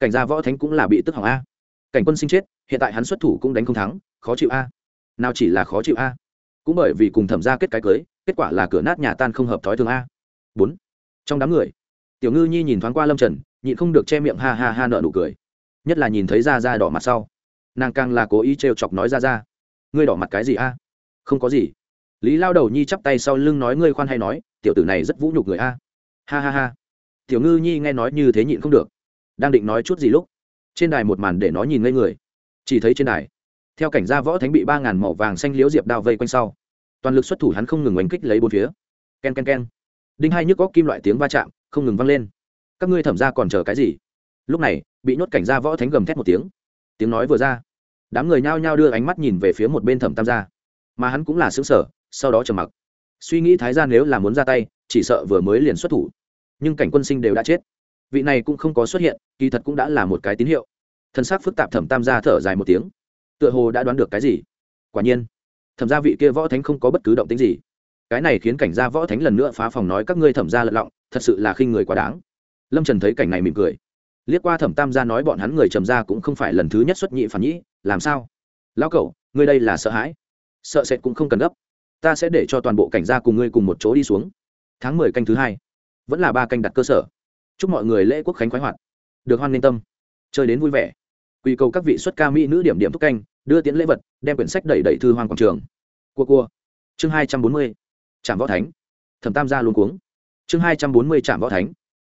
Cảnh gia võ thánh cũng là bị tức hỏng a. Cảnh quân sinh chết, hiện tại hắn xuất thủ cũng đánh không thắng, khó chịu a. Nào chỉ là khó chịu a. Cũng bởi vì cùng thẩm ra kết cái cưới, kết quả là cửa nát nhà tan không hợp thói thường a. Bốn. Trong đám người, tiểu ngư nhi nhìn thoáng qua lâm trần, nhịn không được che miệng ha ha ha nợ nụ cười. Nhất là nhìn thấy da da đỏ mặt sau, nàng càng là cố ý t chọc nói ra ra ngươi đỏ mặt cái gì a? Không có gì lý lao đầu nhi chắp tay sau lưng nói, ngươi khoan hay nói, tiểu tử này rất vũ nhục người a. Ha ha ha. Tiểu ngư nhi nghe nói như thế nhịn không được, đang định nói chút gì lúc, trên đài một màn để nó nhìn ngây người. Chỉ thấy trên đài, theo cảnh gia võ thánh bị ba ngàn màu vàng xanh liếu diệp đao vây quanh sau, toàn lực xuất thủ hắn không ngừng oanh kích lấy bốn phía. K e n k e n k e n đinh hai nhức góc kim loại tiếng va chạm không ngừng vang lên. Các ngươi thẩm ra còn chờ cái gì? Lúc này, bị nhốt cảnh gia võ thánh gầm thét một tiếng. Tiếng nói vừa ra, đám người nhao nhao đưa ánh mắt nhìn về phía một bên thẩm tam gia. Mà hắn cũng là xứng sở sau đó trầm mặc. Suy nghĩ thái gia nếu là muốn ra tay, chỉ sợ vừa mới liền xuất thủ. Nhưng cảnh quân sinh đều đã chết. Vị này cũng không có xuất hiện, kỳ thật cũng đã là một cái tín hiệu. Thân xác phức tạp thẩm tam gia thở dài một tiếng. Tựa hồ đã đoán được cái gì? Quả nhiên, thẩm gia vị kia võ thánh không có bất cứ động tính gì. Cái này khiến cảnh gia võ thánh lần nữa phá phòng nói các ngươi thẩm gia lật lọng, thật sự là khinh người quá đáng. Lâm trần thấy cảnh này mỉm cười. Liếc qua thẩm tam gia nói bọn hắn người trầm gia cũng không phải lần thứ nhất xuất nhị phản nhĩ, làm sao? Lão cậu ngươi đây là sợ hãi. Sợ sệt cũng không cần gấp ta sẽ để cho toàn bộ cảnh gia cùng ngươi cùng một chỗ đi xuống. Tháng mười canh thứ hai, vẫn là ba canh đặt cơ sở. Chúc mọi người lễ quốc khánh khoái hoạt. Được hoan nghênh tâm. Chơi đến vui vẻ. Quy cầu các vị xuất ca mỹ nữ điểm điểm thúc canh, đưa tiến lễ vật, đem quyển sách đẩy đẩy thư hoàng quảng trường. Cua cua. Chương hai trăm bốn mươi trạm võ thánh. Thẩm tam gia luôn cuống. Chương hai trăm bốn mươi trạm võ thánh.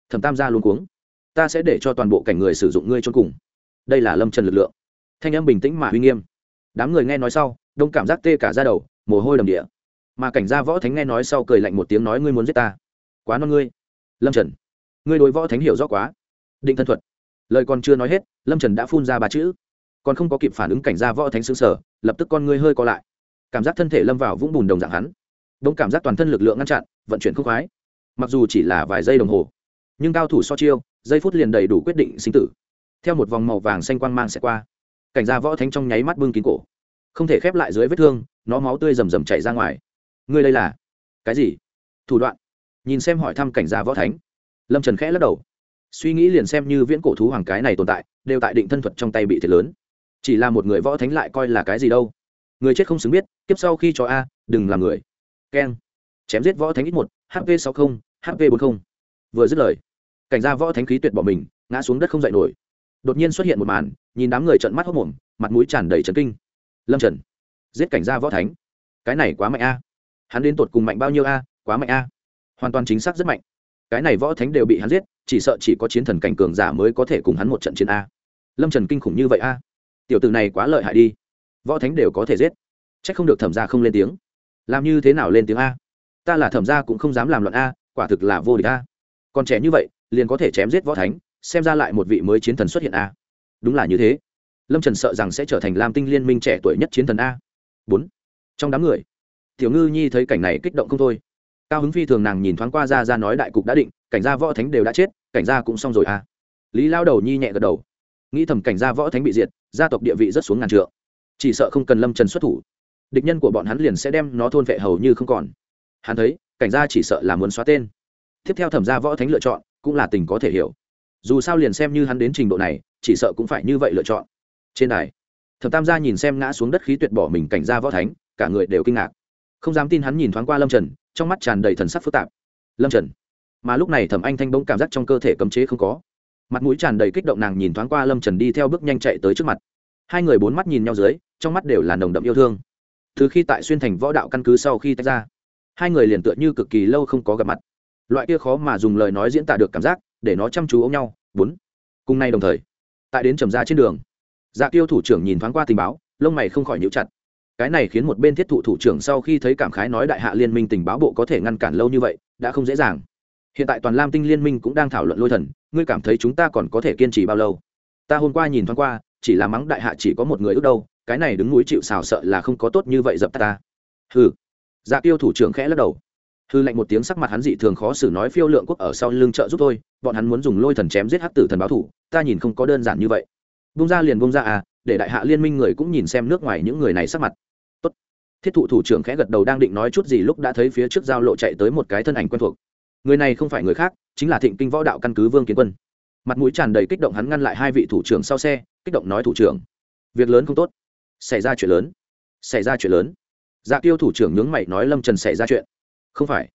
Thẩm tam gia luôn cuống. Ta sẽ để cho toàn bộ cảnh người sử dụng ngươi cho cùng. Đây là lâm trần lực lượng. Thanh em bình tĩnh mà uy nghiêm. Đám người nghe nói sau, đông cảm giác tê cả ra đầu mồ hôi đầm địa. Mà cảnh gia võ thánh nghe nói sau cười lạnh một tiếng nói, ngươi muốn giết ta? Quá non ngươi. Lâm trần, ngươi đối võ thánh hiểu rõ quá. Định thân thuật. Lời còn chưa nói hết, lâm trần đã phun ra ba chữ. Còn không có kịp phản ứng cảnh gia võ thánh xứng sở lập tức con ngươi hơi co lại. Cảm giác thân thể lâm vào vũng bùn đồng dạng hắn. Đông cảm giác toàn thân lực lượng ngăn chặn, vận chuyển khúc khoái. Mặc dù chỉ là vài giây đồng hồ, nhưng cao thủ so chiêu, giây phút liền đầy đủ quyết định sinh tử. Theo một vòng màu vàng xanh quang mang sẽ qua, cảnh gia võ thánh trong nháy mắt bưng kín cổ. Không thể khép lại dưới vết thương nó máu tươi rầm rầm chảy ra ngoài. Ngươi đây là cái gì? Thủ đoạn. Nhìn xem hỏi thăm cảnh gia võ thánh. Lâm trần khẽ lắc đầu. Suy nghĩ liền xem như viễn cổ thú hoàng cái này tồn tại, đều tại định thân thuật trong tay bị thiệt lớn. Chỉ là một người võ thánh lại coi là cái gì đâu? Người chết không xứng biết, kiếp sau khi cho a, đừng làm người. Keng. Chém giết võ thánh ít một hp sáu mươi hp bốn mươi vừa dứt lời, cảnh gia võ thánh khí tuyệt bỏ mình, ngã xuống đất không dậy nổi. Đột nhiên xuất hiện một màn, nhìn đám người trận mắt hốc mồm, mặt mũi tràn đầy trấn kinh. Lâm trần giết cảnh gia võ thánh. Cái này quá mạnh a. Hắn đến tột cùng mạnh bao nhiêu a? Quá mạnh a. Hoàn toàn chính xác rất mạnh. Cái này võ thánh đều bị hắn giết, chỉ sợ chỉ có chiến thần cảnh cường giả mới có thể cùng hắn một trận chiến a. Lâm trần kinh khủng như vậy a. Tiểu t ử này quá lợi hại đi. Võ thánh đều có thể giết. C h ắ c không được thẩm ra không lên tiếng. Làm như thế nào lên tiếng a? Ta là thẩm ra cũng không dám làm loạn a, quả thực là vô địch a. Còn trẻ như vậy, liền có thể chém giết võ thánh, xem ra lại một vị mới chiến thần xuất hiện a. Đúng là như thế. Lâm trần sợ rằng sẽ trở thành lam tinh liên minh trẻ tuổi nhất chiến thần a bốn. Trong đám người, tiểu ngư nhi thấy cảnh này kích động không thôi. Cao hứng phi thường nàng nhìn thoáng qua ra ra nói đại cục đã định, cảnh gia võ thánh đều đã chết, cảnh gia cũng xong rồi à. Lý lao đầu nhi nhẹ gật đầu. Nghĩ thầm cảnh gia võ thánh bị diệt, gia tộc địa vị rất xuống ngàn trượng. Chỉ sợ không cần lâm trần xuất thủ. Địch nhân của bọn hắn liền sẽ đem nó thôn vệ hầu như không còn. Hắn thấy, cảnh gia chỉ sợ là muốn xóa tên. Tiếp theo thẩm gia võ thánh lựa chọn, cũng là tình có thể hiểu. Dù sao liền xem như hắn đến trình độ này, chỉ sợ cũng phải như vậy lựa chọn. Trên đài thẩm tam gia nhìn xem ngã xuống đất khí tuyệt bỏ mình cảnh gia võ thánh, cả người đều kinh ngạc. Không dám tin hắn nhìn thoáng qua lâm trần, trong mắt tràn đầy thần sắc phức tạp. Lâm trần. Mà lúc này thẩm anh thanh bỗng cảm giác trong cơ thể cấm chế không có. Mặt mũi tràn đầy kích động nàng nhìn thoáng qua lâm trần đi theo bước nhanh chạy tới trước mặt. Hai người bốn mắt nhìn nhau dưới, trong mắt đều là nồng đậm yêu thương. Từ khi tại xuyên thành võ đạo căn cứ sau khi tách ra, hai người liền tựa như cực kỳ lâu không có gặp mặt. Loại kia khó mà dùng lời nói diễn tả được cảm giác, để nó chăm chú ôm nhau. Bốn. Cùng nay đồng thời, tại đến trầm ra trên đường dạ tiêu thủ trưởng nhìn thoáng qua tình báo, lông mày không khỏi nhíu chặt. Cái này khiến một bên thiết thụ thủ trưởng sau khi thấy cảm khái nói đại hạ liên minh tình báo bộ có thể ngăn cản lâu như vậy, đã không dễ dàng. Hiện tại toàn lam tinh liên minh cũng đang thảo luận lôi thần, ngươi cảm thấy chúng ta còn có thể kiên trì bao lâu? Ta hôm qua nhìn thoáng qua, chỉ là mắng đại hạ chỉ có một người ước đâu, cái này đứng núi chịu xào sợ là không có tốt như vậy dập ta. Hừ. Dạ tiêu thủ trưởng khẽ lắc đầu. Hư lạnh một tiếng sắc mặt hắn dị thường khó xử nói phiêu lượng quốc ở sau lưng trợ giúp tôi bọn hắn muốn dùng lôi thần chém giết hắc tử thần báo thủ, ta nhìn không có đơn giản như vậy bung ra liền bung ra à để đại hạ liên minh người cũng nhìn xem nước ngoài những người này sắc mặt. Tốt. thiết thụ thủ trưởng khẽ gật đầu đang định nói chút gì lúc đã thấy phía trước giao lộ chạy tới một cái thân ảnh quen thuộc. Người này không phải người khác, chính là thịnh kinh võ đạo căn cứ vương kiến quân. Mặt mũi tràn đầy kích động hắn ngăn lại hai vị thủ trưởng sau xe, kích động nói thủ trưởng, việc lớn không tốt. Xảy ra chuyện lớn. Xảy ra chuyện lớn. Dạ tiêu thủ trưởng nhướng mày nói lâm trần xảy ra chuyện. Không phải.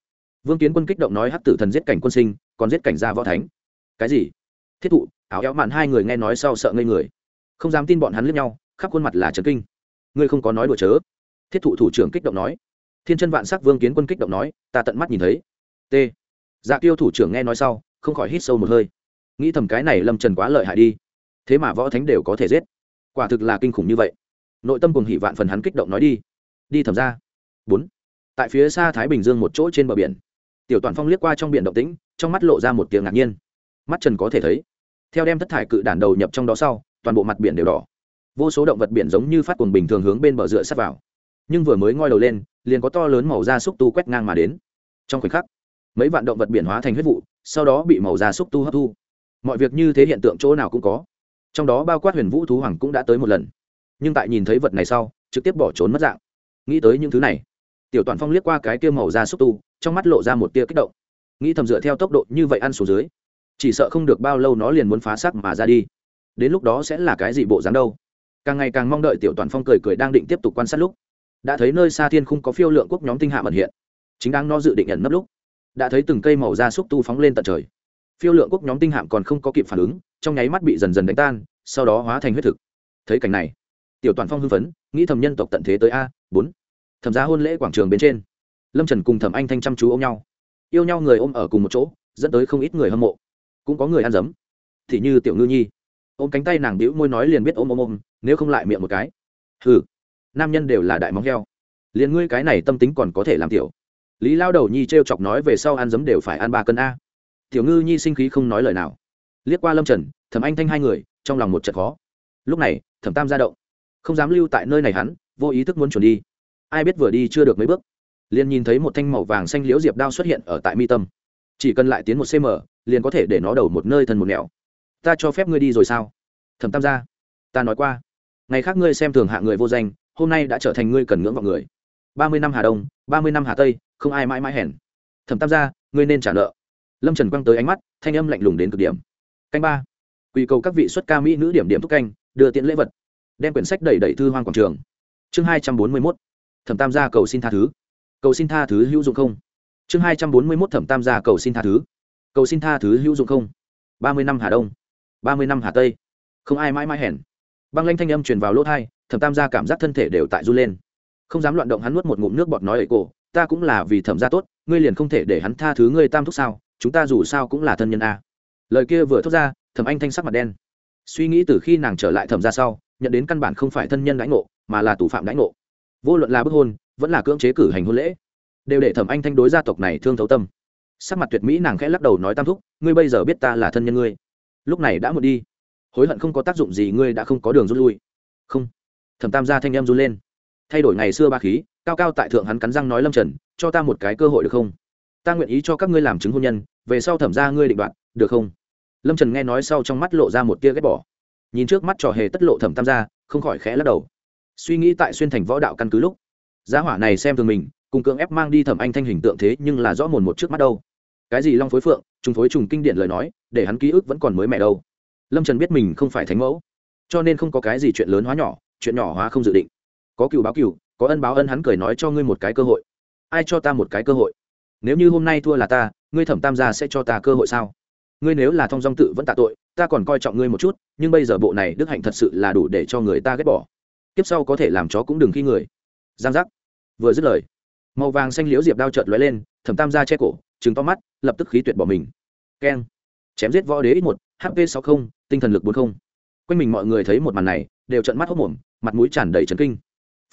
Vương kiến quân kích động nói hắc tử thần giết cảnh quân sinh, còn giết cảnh gia võ thánh. Cái gì? Thiết thụ, áo éo mạn hai người nghe nói sau sợ ngây người. Không dám tin bọn hắn lướt nhau, khắp khuôn mặt là trấn kinh. Ngươi không có nói đùa chớ. Thiết thụ thủ trưởng kích động nói. Thiên chân vạn sắc vương kiến quân kích động nói, ta tận mắt nhìn thấy. T. Dạ tiêu thủ trưởng nghe nói sau, không khỏi hít sâu một hơi. Nghĩ thầm cái này lâm trần quá lợi hại đi. Thế mà võ thánh đều có thể giết. Quả thực là kinh khủng như vậy. Nội tâm cùng hỷ vạn phần hắn kích động nói đi. Đi thầm ra. Bốn. Tại phía xa thái bình dương một chỗ trên bờ biển. Tiểu toàn phong liếc qua trong biển động tĩnh, trong mắt lộ ra một tiếng ngạc nhiên mắt trần có thể thấy. Theo đem thất thải cự đản đầu nhập trong đó sau, toàn bộ mặt biển đều đỏ. Vô số động vật biển giống như phát cuồng bình thường hướng bên bờ dựa sát vào. Nhưng vừa mới ngoi đầu lên, liền có to lớn màu da xúc tu quét ngang mà đến. Trong khoảnh khắc, mấy vạn động vật biển hóa thành huyết vụ, sau đó bị màu da xúc tu hấp thu. Mọi việc như thế hiện tượng chỗ nào cũng có. Trong đó bao quát huyền vũ thú hoàng cũng đã tới một lần. Nhưng tại nhìn thấy vật này sau, trực tiếp bỏ trốn mất dạng. Nghĩ tới những thứ này, tiểu toàn phong liếc qua cái kia màu da xúc tu, trong mắt lộ ra một tia kích động. Nghĩ thầm dựa theo tốc độ như vậy ăn xuống dưới chỉ sợ không được bao lâu nó liền muốn phá xác mà ra đi. Đến lúc đó sẽ là cái gì bộ dáng đâu? Càng ngày càng mong đợi tiểu toàn phong cười cười đang định tiếp tục quan sát lúc, đã thấy nơi xa thiên không có phiêu lượng quốc nhóm tinh hạ mật hiện. Chính đang nó dự định ẩn nấp lúc, đã thấy từng cây màu da xúc tu phóng lên tận trời. Phiêu lượng quốc nhóm tinh hạm còn không có kịp phản ứng, trong nháy mắt bị dần dần đánh tan, sau đó hóa thành huyết thực. Thấy cảnh này, tiểu toàn phong hưng phấn, nghĩ thầm nhân tộc tận thế tới a, bốn. Thẩm giá hôn lễ quảng trường bên trên, lâm trần cùng thẩm anh thanh chăm chú ôm nhau. Yêu nhau người ôm ở cùng một chỗ, dẫn tới không ít người hâm mộ cũng có người ăn dấm thì như tiểu ngư nhi. Ôm cánh tay nàng đĩu môi nói liền biết ôm ôm ôm, nếu không lại miệng một cái. Ừ nam nhân đều là đại móng heo. Liền ngươi cái này tâm tính còn có thể làm tiểu. Lý lao đầu nhi t r e o chọc nói về sau ăn giấm đều phải ăn ba cân a. Tiểu ngư nhi sinh khí không nói lời nào. Liếc qua lâm trần thẩm anh thanh hai người, trong lòng một trận khó. Lúc này, thẩm tam ra động. Không dám lưu tại nơi này hắn, vô ý thức muốn chuẩn đi. Ai biết vừa đi chưa được mấy bước. Liền nhìn thấy một thanh màu vàng xanh liễu diệp đao xuất hiện ở tại mi tâm chỉ cần lại tiến một cm liền có thể để nó đầu một nơi thân một nẻo. Ta cho phép ngươi đi rồi sao? Thẩm tam gia ta nói qua. Ngày khác ngươi xem thường hạ người vô danh, hôm nay đã trở thành ngươi cần ngưỡng vọng người. Ba mươi năm hà đông, ba mươi năm hà tây, không ai mãi mãi hèn. Thẩm tam gia ngươi nên trả nợ. Lâm trần quăng tới ánh mắt, thanh âm lạnh lùng đến cực điểm. Canh ba. Quy cầu các vị xuất ca mỹ nữ điểm điểm thúc canh, đưa tiện lễ vật. Đem quyển sách đẩy đẩy thư hoang quảng trường. Chương hai trăm bốn mươi mốt. Thẩm tam gia cầu xin tha thứ. Cầu xin tha thứ hữu dụng không? Chương hai trăm bốn mươi mốt thẩm tam gia cầu xin tha thứ. Cầu xin tha thứ hữu dụng không? ba mươi năm hà đông, ba mươi năm hà tây. Không ai mãi mãi hèn. Băng lanh thanh âm truyền vào lỗ thai thẩm tam gia cảm giác thân thể đều tại run lên. Không dám loạn động hắn nuốt một ngụm nước bọt nói ấy cổ, ta cũng là vì thẩm gia tốt, ngươi liền không thể để hắn tha thứ ngươi tam thúc sao? Chúng ta dù sao cũng là thân nhân a. Lời kia vừa thốt ra, thẩm anh thanh sắc mặt đen. Suy nghĩ từ khi nàng trở lại thẩm gia sau, nhận đến căn bản không phải thân nhân đãi ngộ, mà là tù phạm đãi ngộ. Vô luận là bức hôn, vẫn là cưỡng chế cử hành hôn lễ đều để thẩm anh thanh đối gia tộc này thương thấu tâm. Sắc mặt tuyệt mỹ nàng khẽ lắc đầu nói tam thúc, ngươi bây giờ biết ta là thân nhân ngươi. Lúc này đã một đi. Hối hận không có tác dụng gì ngươi đã không có đường rút lui. Không. Thẩm tam gia thanh em run lên. Thay đổi ngày xưa ba khí, cao cao tại thượng hắn cắn răng nói lâm trần, cho ta một cái cơ hội được không? Ta nguyện ý cho các ngươi làm chứng hôn nhân, về sau thẩm ra ngươi định đoạt, được không? Lâm trần nghe nói sau trong mắt lộ ra một tia ghét bỏ. Nhìn trước mắt trò hề tất lộ thẩm tam gia, không khỏi khẽ lắc đầu. Suy nghĩ tại xuyên thành võ đạo căn cứ lúc giá hỏa này xem thường mình cùng cưỡng ép mang đi thẩm anh thanh hình tượng thế nhưng là rõ mồn một trước mắt đâu. Cái gì long phối phượng, trùng phối trùng kinh điển lời nói, để hắn ký ức vẫn còn mới mẻ đâu. Lâm trần biết mình không phải thánh mẫu, cho nên không có cái gì chuyện lớn hóa nhỏ, chuyện nhỏ hóa không dự định. Có cựu báo cựu, có ân báo ân hắn cười nói cho ngươi một cái cơ hội. Ai cho ta một cái cơ hội? Nếu như hôm nay thua là ta, ngươi thẩm tam gia sẽ cho ta cơ hội sao? Ngươi nếu là thong dong tự vẫn tạ tội, ta còn coi trọng ngươi một chút, nhưng bây giờ bộ này đức hạnh thật sự là đủ để cho người ta ghét bỏ. Tiếp sau có thể làm chó cũng đừng khi người. Giang giác. Vừa dứt lời màu vàng xanh liễu diệp đao trợt lóe lên, thẩm tam gia che cổ trứng to mắt, lập tức khí tuyệt bỏ mình. Keng. Chém giết võ đế ít một hp sáu không, tinh thần lực bốn mươi quanh mình mọi người thấy một màn này, đều trận mắt hốc mồm mặt mũi tràn đầy trấn kinh.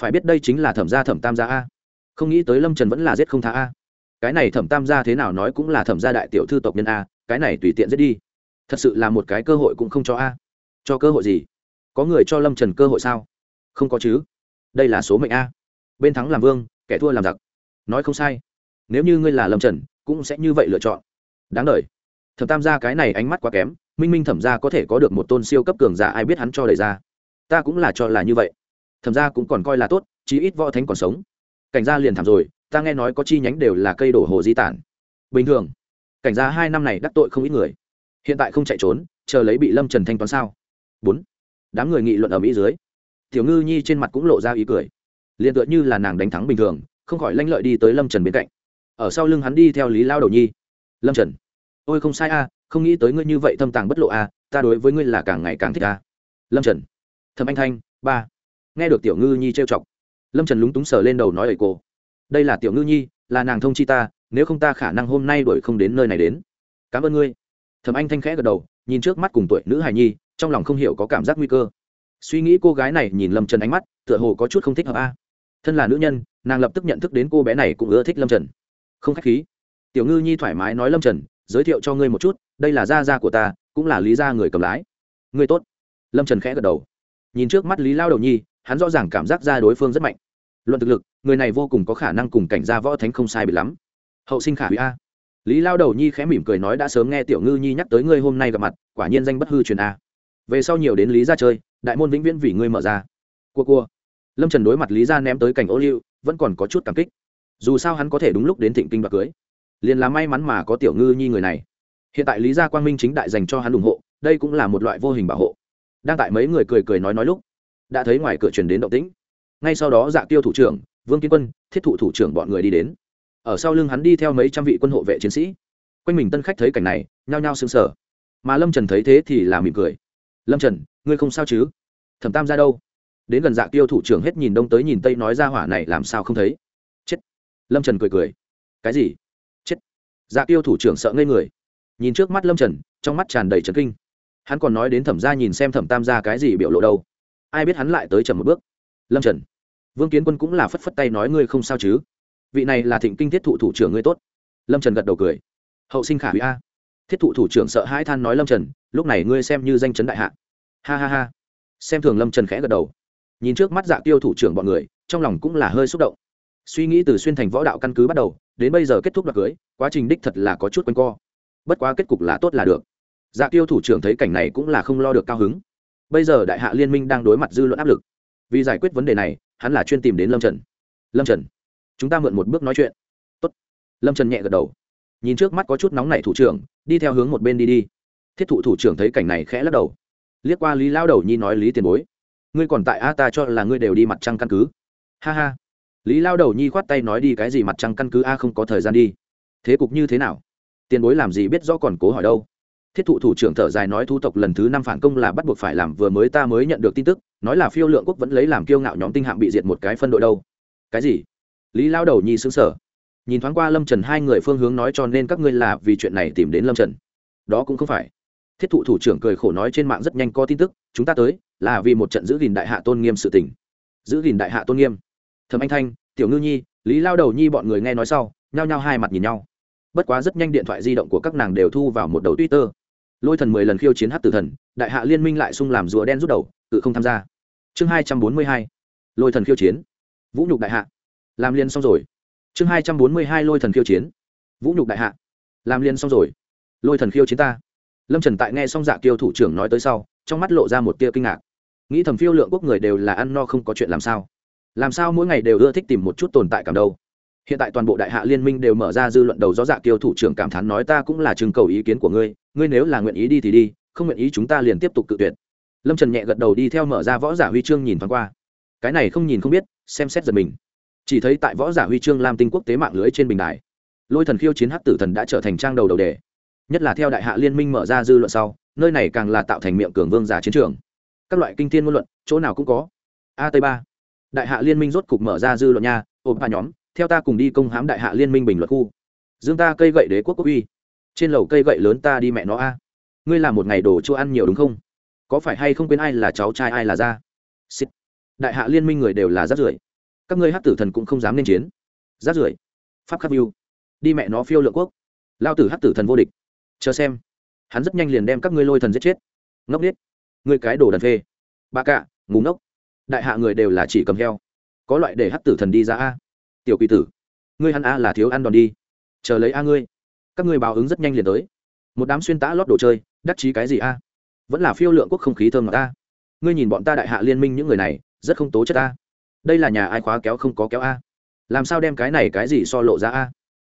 Phải biết đây chính là thẩm gia thẩm tam gia a. Không nghĩ tới lâm trần vẫn là giết không tha a. Cái này thẩm tam gia thế nào nói cũng là thẩm gia đại tiểu thư tộc nhân a, cái này tùy tiện giết đi. Thật sự là một cái cơ hội cũng không cho a. Cho cơ hội gì? Có người cho lâm trần cơ hội sao? Không có chứ. Đây là số mệnh a. Bên thắng làm vương, kẻ thua làm giặc nói không sai. Nếu như ngươi là lâm trần, cũng sẽ như vậy lựa chọn. Đáng đ thẩm tam gia cái này ánh mắt quá kém, minh minh thẩm gia có thể có được một tôn siêu cấp cường giả ai biết hắn cho đầy ra. Ta cũng là cho là như vậy. Thẩm gia cũng còn coi là tốt, chí ít võ thánh còn sống. Cảnh gia liền thảm rồi, ta nghe nói có chi nhánh đều là cây đổ hồ di tản. Bình thường, cảnh gia hai năm này đắc tội không ít người. Hiện tại không chạy trốn, chờ lấy bị lâm trần thanh toán sao? Bốn. Đám người nghị luận ở mỹ dưới. Tiểu ngư nhi trên mặt cũng lộ ra ý cười. Liền tựa như là nàng đánh thắng bình thường không khỏi lanh lợi đi tới lâm trần bên cạnh ở sau lưng hắn đi theo lý lao đầu nhi lâm trần ôi không sai a, không nghĩ tới ngươi như vậy thâm tàng bất lộ a, ta đối với ngươi là càng ngày càng thích a. lâm trần thầm anh thanh, ba, nghe được tiểu ngư nhi trêu chọc, lâm trần lúng túng sờ lên đầu nói ẩy cô, đây là tiểu ngư nhi, là nàng thông chi ta, nếu không ta khả năng hôm nay đuổi không đến nơi này đến. cảm ơn ngươi. thầm anh thanh khẽ gật đầu, nhìn trước mắt cùng tuổi nữ hài nhi, trong lòng không hiểu có cảm giác nguy cơ. suy nghĩ cô gái này nhìn lâm trần ánh mắt, tựa hồ có chút không thích hợp a. thân là nữ nhân nàng lập tức nhận thức đến cô bé này cũng ưa thích lâm trần không k h á c h khí tiểu ngư nhi thoải mái nói lâm trần giới thiệu cho ngươi một chút đây là gia gia của ta cũng là lý gia người cầm lái ngươi tốt lâm trần khẽ gật đầu nhìn trước mắt lý lao đầu nhi hắn rõ ràng cảm giác ra đối phương rất mạnh luận thực lực người này vô cùng có khả năng cùng cảnh gia võ thánh không sai bị lắm hậu sinh khả hủy a lý lao đầu nhi khẽ mỉm cười nói đã sớm nghe tiểu ngư nhi nhắc tới ngươi hôm nay gặp mặt quả nhiên danh bất hư truyền a về sau nhiều đến lý ra chơi đại môn vĩnh viễn vì ngươi mở ra cua cua lâm trần đối mặt lý ra ném tới cảnh ô liu, vẫn còn có chút cảm kích. Dù sao hắn có thể đúng lúc đến thịnh kinh và cưới. Liền là may mắn mà có tiểu ngư nhi người này. Hiện tại lý gia quang minh chính đại dành cho hắn ủng hộ, đây cũng là một loại vô hình bảo hộ. Đang tại mấy người cười cười nói nói lúc, đã thấy ngoài cửa truyền đến động tĩnh. Ngay sau đó dạ tiêu thủ trưởng, vương kiến quân, thiết thụ thủ trưởng bọn người đi đến. Ở sau lưng hắn đi theo mấy trăm vị quân hộ vệ chiến sĩ. Quanh mình tân khách thấy cảnh này, nhao nhao sững sờ. Mà lâm trần thấy thế thì là mỉm cười. Lâm trần, ngươi không sao chứ? Thẩm tam ra đâu? Đến gần dạ tiêu thủ trưởng hết nhìn đông tới nhìn tây nói ra hỏa này làm sao không thấy. Chết. Lâm trần cười cười. Cái gì? Chết. Dạ tiêu thủ trưởng sợ ngây người. Nhìn trước mắt lâm trần, trong mắt tràn đầy trấn kinh. Hắn còn nói đến thẩm ra nhìn xem thẩm tam ra cái gì biểu lộ đâu. Ai biết hắn lại tới chậm một bước. Lâm trần. Vương kiến quân cũng là phất phất tay nói ngươi không sao chứ? Vị này là thịnh kinh thiết thụ thủ trưởng ngươi tốt. Lâm trần gật đầu cười. Hậu sinh khả hủy a. Thiết thụ thủ trưởng sợ hai than nói lâm trần, lúc này ngươi xem như danh chấn đại hạ. Ha ha ha. Xem thường lâm trần khẽ gật đầu nhìn trước mắt dạ tiêu thủ trưởng bọn người, trong lòng cũng là hơi xúc động. Suy nghĩ từ xuyên thành võ đạo căn cứ bắt đầu, đến bây giờ kết thúc đoạt cưới, quá trình đích thật là có chút quanh co. Bất quá kết cục là tốt là được. Dạ tiêu thủ trưởng thấy cảnh này cũng là không lo được cao hứng. Bây giờ đại hạ liên minh đang đối mặt dư luận áp lực. Vì giải quyết vấn đề này, hắn là chuyên tìm đến lâm trần. Lâm trần, chúng ta mượn một bước nói chuyện. Tốt. lâm trần nhẹ gật đầu. Nhìn trước mắt có chút nóng nảy thủ trưởng, đi theo hướng một bên đi đi. Thiết thụ thủ trưởng thấy cảnh này khẽ lắc đầu. Liếc qua lý lao đầu nhi nói lý tiền bối ngươi còn tại a, ta cho là ngươi đều đi mặt trăng căn cứ. Ha ha. Lý lao đầu nhi khoát tay nói đi cái gì mặt trăng căn cứ a, không có thời gian đi. Thế cục như thế nào? Tiền bối làm gì biết rõ còn cố hỏi đâu. Thiết thụ thủ trưởng thở dài nói thu tộc lần thứ năm phản công là bắt buộc phải làm, vừa mới ta mới nhận được tin tức, nói là phiêu lượng quốc vẫn lấy làm kiêu ngạo nhóm tinh hạm bị diệt một cái phân đội đâu. Cái gì? Lý lao đầu nhi xứng sở nhìn thoáng qua lâm trần hai người phương hướng nói cho nên các ngươi là vì chuyện này tìm đến lâm trần. Đó cũng không phải. Thiết thụ thủ trưởng cười khổ nói trên mạng rất nhanh có tin tức, chúng ta tới là vì một trận giữ gìn đại hạ tôn nghiêm sự tỉnh giữ gìn đại hạ tôn nghiêm. Thẩm anh thanh, tiểu ngư nhi, lý lao đầu nhi bọn người nghe nói sau, nhao nhao hai mặt nhìn nhau. Bất quá rất nhanh điện thoại di động của các nàng đều thu vào một đầu twitter. Lôi thần mười lần khiêu chiến hát tử thần, đại hạ liên minh lại sung làm rùa đen rút đầu, tự không tham gia. Chương hai trăm bốn mươi hai, lôi thần khiêu chiến. Vũ nhục đại hạ. Làm liên xong rồi. Chương hai trăm bốn mươi hai, lôi thần khiêu chiến. Vũ nhục đại hạ. Làm liên xong rồi. Lôi thần khiêu chiến ta. Lâm trần tại nghe xong dạ kiêu thủ trưởng nói tới sau, trong mắt lộ ra một tia kinh ngạc nghĩ thầm phiêu lượng quốc người đều là ăn no không có chuyện làm sao. Làm sao mỗi ngày đều ưa thích tìm một chút tồn tại cảm đâu? Hiện tại toàn bộ đại hạ liên minh đều mở ra dư luận đầu rõ dạ kiêu thủ trưởng cảm thán nói ta cũng là trưng cầu ý kiến của ngươi ngươi nếu là nguyện ý đi thì đi, không nguyện ý chúng ta liền tiếp tục cự tuyệt. Lâm trần nhẹ gật đầu đi theo mở ra võ giả huy chương nhìn thoáng qua. Cái này không nhìn không biết, xem xét giật mình. Chỉ thấy tại võ giả huy chương lam tinh quốc tế mạng lưới trên bình đài, lôi thần khiêu chiến hắc tử thần đã trở thành trang đầu đầu đề. Nhất là theo đại hạ liên minh mở ra dư luận sau, nơi này càng là tạo thành miệng cường vương giả chiến trường các loại kinh thiên ngôn luận, chỗ nào cũng có. A tây ba. Đại hạ liên minh rốt cục mở ra dư luận nha ôm ba nhóm, theo ta cùng đi công hãm đại hạ liên minh bình luận khu. Dương ta cây gậy đế quốc quốc uy. Trên lầu cây gậy lớn ta đi mẹ nó a. Ngươi làm một ngày đồ chua ăn nhiều đúng không? Có phải hay không quên ai là cháu trai ai là ra Xịt. đại hạ liên minh người đều là rát rưởi. Các ngươi hát tử thần cũng không dám nên chiến. Rát rưởi. Pháp khắc view. Đi mẹ nó phiêu lượng quốc. Lao tử hát tử thần vô địch. Chờ xem. Hắn rất nhanh liền đem các ngươi lôi thần giết chết. Ngốc biết ngươi cái đồ đần phê. Ba cạ ngủ ngốc. Đại hạ người đều là chỉ cầm heo. Có loại để hắc tử thần đi ra a. Tiểu quỷ tử, ngươi hắn a là thiếu ăn đòn đi. Chờ lấy a ngươi. Các ngươi báo ứng rất nhanh liền tới. Một đám xuyên tã lót đồ chơi, đắc chí cái gì a? Vẫn là phiêu lượng quốc không khí thơm ngọt ta ngươi nhìn bọn ta đại hạ liên minh những người này, rất không tố chất a. Đây là nhà ai khóa kéo không có kéo a? Làm sao đem cái này cái gì so lộ ra a?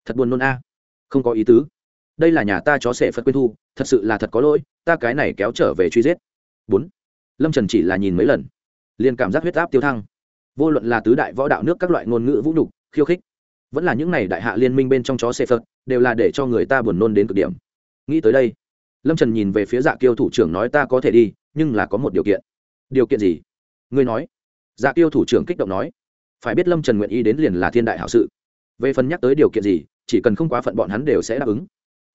Thật buồn nôn a. Không có ý tứ. Đây là nhà ta chó sệ phật quyên thu, thật sự là thật có lỗi, ta cái này kéo trở về truy giết bốn. Lâm trần chỉ là nhìn mấy lần, liền cảm giác huyết áp tiêu thăng. Vô luận là tứ đại võ đạo nước các loại ngôn ngữ vũ nhục, khiêu khích, vẫn là những này đại hạ liên minh bên trong chó xe phật, đều là để cho người ta buồn nôn đến cực điểm. Nghĩ tới đây, lâm trần nhìn về phía dạ kiêu thủ trưởng nói ta có thể đi, nhưng là có một điều kiện. Điều kiện gì? Ngươi nói. Dạ kiêu thủ trưởng kích động nói. Phải biết lâm trần nguyện ý đến liền là thiên đại hảo sự. Về phần nhắc tới điều kiện gì, chỉ cần không quá phận bọn hắn đều sẽ đáp ứng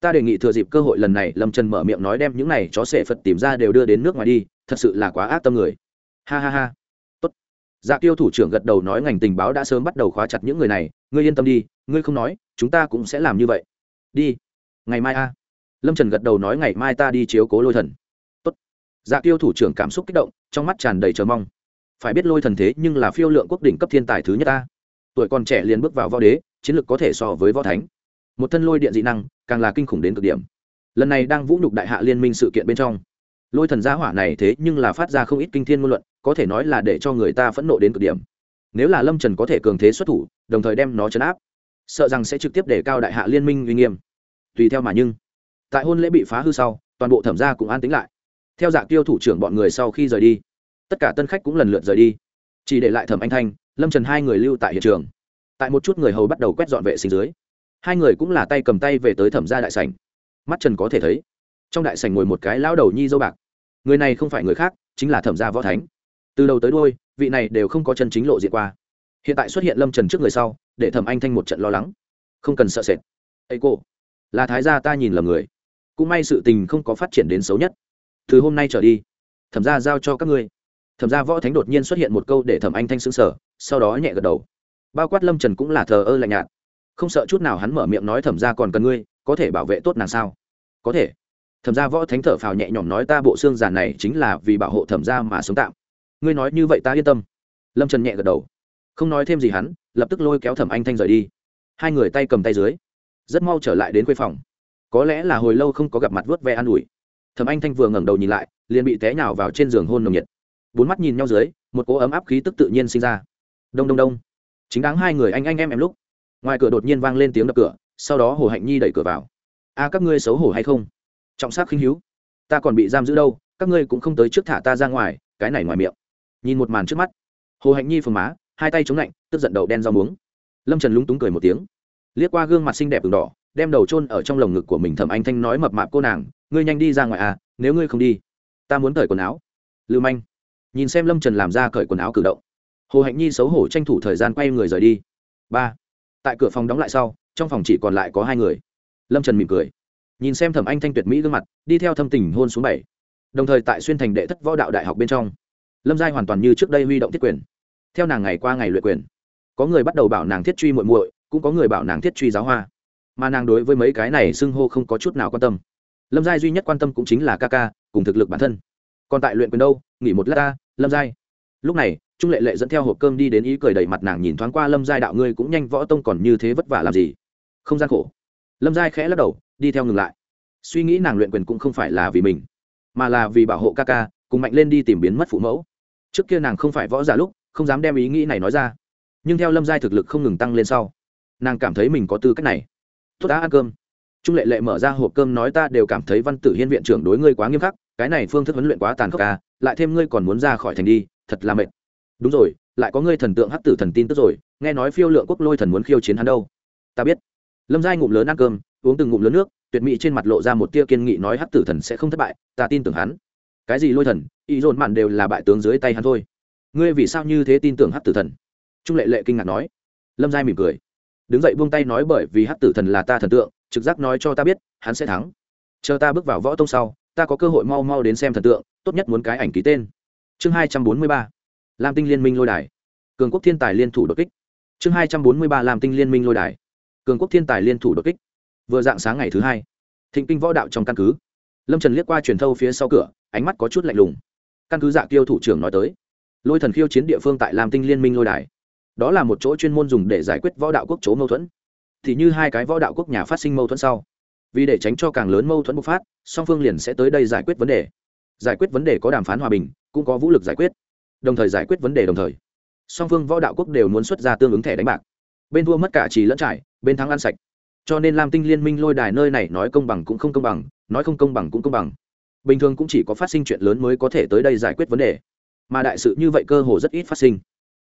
ta đề nghị thừa dịp cơ hội lần này, lâm trần mở miệng nói đem những này chó sệ phật tìm ra đều đưa đến nước ngoài đi, thật sự là quá ác tâm người. Ha ha ha. Tốt. Dạ tiêu thủ trưởng gật đầu nói ngành tình báo đã sớm bắt đầu khóa chặt những người này, ngươi yên tâm đi, ngươi không nói, chúng ta cũng sẽ làm như vậy. Đi. Ngày mai a. Lâm trần gật đầu nói ngày mai ta đi chiếu cố lôi thần. Tốt. Dạ tiêu thủ trưởng cảm xúc kích động, trong mắt tràn đầy chờ mong. Phải biết lôi thần thế nhưng là phiêu lượng quốc đỉnh cấp thiên tài thứ nhất ta. Tuổi còn trẻ liền bước vào võ đế, chiến lược có thể so với võ thánh một thân lôi điện dị năng, càng là kinh khủng đến cực điểm. Lần này đang vũ nhục đại hạ liên minh sự kiện bên trong. Lôi thần gia hỏa này thế nhưng là phát ra không ít kinh thiên ngôn luận, có thể nói là để cho người ta phẫn nộ đến cực điểm. Nếu là lâm trần có thể cường thế xuất thủ, đồng thời đem nó chấn áp, sợ rằng sẽ trực tiếp để cao đại hạ liên minh uy nghiêm. Tùy theo mà nhưng, tại hôn lễ bị phá hư sau, toàn bộ thẩm gia cũng an tính lại. Theo dạng tiêu thủ trưởng bọn người sau khi rời đi, tất cả tân khách cũng lần lượt rời đi. Chỉ để lại thẩm anh thanh, lâm trần hai người lưu tại hiện trường. Tại một chút người hầu bắt đầu quét dọn vệ sinh dưới hai người cũng là tay cầm tay về tới thẩm gia đại sảnh. Mắt trần có thể thấy, trong đại sảnh ngồi một cái lão đầu nhi dâu bạc. Người này không phải người khác, chính là thẩm gia võ thánh. Từ đầu tới đôi vị này đều không có chân chính lộ diện qua. Hiện tại xuất hiện lâm trần trước người sau, để thẩm anh thanh một trận lo lắng. Không cần sợ sệt. Ấy cô, là thái gia ta nhìn lầm người. Cũng may sự tình không có phát triển đến xấu nhất. Từ hôm nay trở đi, thẩm gia giao cho các ngươi. Thẩm gia võ thánh đột nhiên xuất hiện một câu để thẩm anh thanh xứng sở sau đó nhẹ gật đầu. Bao quát lâm trần cũng là thờ ơ lạnh nhạt không sợ chút nào hắn mở miệng nói thẩm gia còn cần ngươi, có thể bảo vệ tốt nàng sao? Có thể. Thẩm gia võ thánh thở phào nhẹ nhõm nói ta bộ xương giàn này chính là vì bảo hộ thẩm gia mà sống tạm. Ngươi nói như vậy ta yên tâm. Lâm trần nhẹ gật đầu. Không nói thêm gì hắn, lập tức lôi kéo thẩm anh thanh rời đi. Hai người tay cầm tay dưới, rất mau trở lại đến quê phòng. Có lẽ là hồi lâu không có gặp mặt vớt ve an ủi. Thẩm anh thanh vừa ngẩng đầu nhìn lại, liền bị té nhào vào trên giường hôn nồng nhiệt. Bốn mắt nhìn nhau dưới, một cỗ ấm áp khí tức tự nhiên sinh ra. Đông đông đông. Chính đáng hai người anh anh, em em lúc ngoài cửa đột nhiên vang lên tiếng đập cửa, sau đó hồ hạnh nhi đẩy cửa vào. A, các ngươi xấu hổ hay không? Trọng sắc khinh hữu. Ta còn bị giam giữ đâu, các ngươi cũng không tới trước thả ta ra ngoài, cái này ngoài miệng. Nhìn một màn trước mắt, hồ hạnh nhi phồng má, hai tay chống lạnh, tức giận đầu đen rau muống. Lâm trần lúng túng cười một tiếng. Liếc qua gương mặt xinh đẹp đường đỏ, đem đầu chôn ở trong lồng ngực của mình thẩm anh thanh nói mập mạp cô nàng, ngươi nhanh đi ra ngoài à nếu ngươi không đi, ta muốn cởi quần áo. Lưu manh. Nhìn xem lâm trần làm ra cởi quần áo cử động, hồ hạnh nhi xấu hổ tranh thủ thời gian quay người rời đi. Ba tại cửa phòng đóng lại sau, trong phòng chỉ còn lại có hai người. Lâm trần mỉm cười, nhìn xem thẩm anh thanh tuyệt mỹ gương mặt, đi theo thâm tình hôn xuống bảy. Đồng thời tại xuyên thành đệ thất võ đạo đại học bên trong, lâm giai hoàn toàn như trước đây huy động thiết quyền. Theo nàng ngày qua ngày luyện quyền, có người bắt đầu bảo nàng thiết truy muội muội, cũng có người bảo nàng thiết truy giáo hoa. Mà nàng đối với mấy cái này xưng hô không có chút nào quan tâm. Lâm giai duy nhất quan tâm cũng chính là ca ca, cùng thực lực bản thân. Còn tại luyện quyền đâu, nghỉ một lát ta, lâm giai. Lúc này trung lệ lệ dẫn theo hộp cơm đi đến ý cười đầy mặt nàng nhìn thoáng qua lâm giai đạo ngươi cũng nhanh võ tông còn như thế vất vả làm gì? Không gian khổ. Lâm giai khẽ lắc đầu, đi theo ngừng lại. Suy nghĩ nàng luyện quyền cũng không phải là vì mình, mà là vì bảo hộ ca ca, cùng mạnh lên đi tìm biến mất phụ mẫu. Trước kia nàng không phải võ giả lúc, không dám đem ý nghĩ này nói ra. Nhưng theo lâm giai thực lực không ngừng tăng lên sau, nàng cảm thấy mình có tư cách này. Tốt đã ăn cơm. Trung lệ lệ mở ra hộp cơm nói ta đều cảm thấy văn tử hiên viện trưởng đối ngươi quá nghiêm khắc, cái này phương thức huấn luyện quá tàn khốc ca lại thêm ngươi còn muốn ra khỏi thành đi, thật là mệt đúng rồi, lại có ngươi thần tượng hắc tử thần tin tức rồi, nghe nói phiêu lượng quốc lôi thần muốn khiêu chiến hắn đâu. Ta biết. Lâm giai ngụm lớn ăn cơm, uống từng ngụm lớn nước, tuyệt mỹ trên mặt lộ ra một tia kiên nghị nói hắc tử thần sẽ không thất bại, ta tin tưởng hắn. Cái gì lôi thần? Ý dồn mạn đều là bại tướng dưới tay hắn thôi. Ngươi vì sao như thế tin tưởng hắc tử thần? Trung lệ lệ kinh ngạc nói. Lâm giai mỉm cười. Đứng dậy buông tay nói bởi vì hắc tử thần là ta thần tượng, trực giác nói cho ta biết, hắn sẽ thắng. Chờ ta bước vào võ tông sau, ta có cơ hội mau mau đến xem thần tượng, tốt nhất muốn cái ảnh ký tên. Chương hai trăm bốn mươi ba lam tinh liên minh lôi đài. Cường quốc thiên tài liên thủ đột kích. Chương hai trăm bốn mươi ba lam tinh liên minh lôi đài. Cường quốc thiên tài liên thủ đột kích. Vừa dạng sáng ngày thứ hai, thịnh kinh võ đạo trong căn cứ. Lâm trần liếc qua truyền thâu phía sau cửa, ánh mắt có chút lạnh lùng. Căn cứ dạ tiêu thủ trưởng nói tới, lôi thần khiêu chiến địa phương tại lam tinh liên minh lôi đài. Đó là một chỗ chuyên môn dùng để giải quyết võ đạo quốc chỗ mâu thuẫn. Thì như hai cái võ đạo quốc nhà phát sinh mâu thuẫn sau. Vì để tránh cho càng lớn mâu thuẫn bộc phát, song phương liền sẽ tới đây giải quyết vấn đề. Giải quyết vấn đề có đàm phán hòa bình, cũng có vũ lực giải quyết đồng thời giải quyết vấn đề đồng thời. Song phương võ đạo quốc đều muốn xuất ra tương ứng thẻ đánh bạc. Bên thua mất cả trì lẫn trải, bên thắng ăn sạch. Cho nên lam tinh liên minh lôi đài nơi này nói công bằng cũng không công bằng, nói không công bằng cũng công bằng. Bình thường cũng chỉ có phát sinh chuyện lớn mới có thể tới đây giải quyết vấn đề. Mà đại sự như vậy cơ hồ rất ít phát sinh.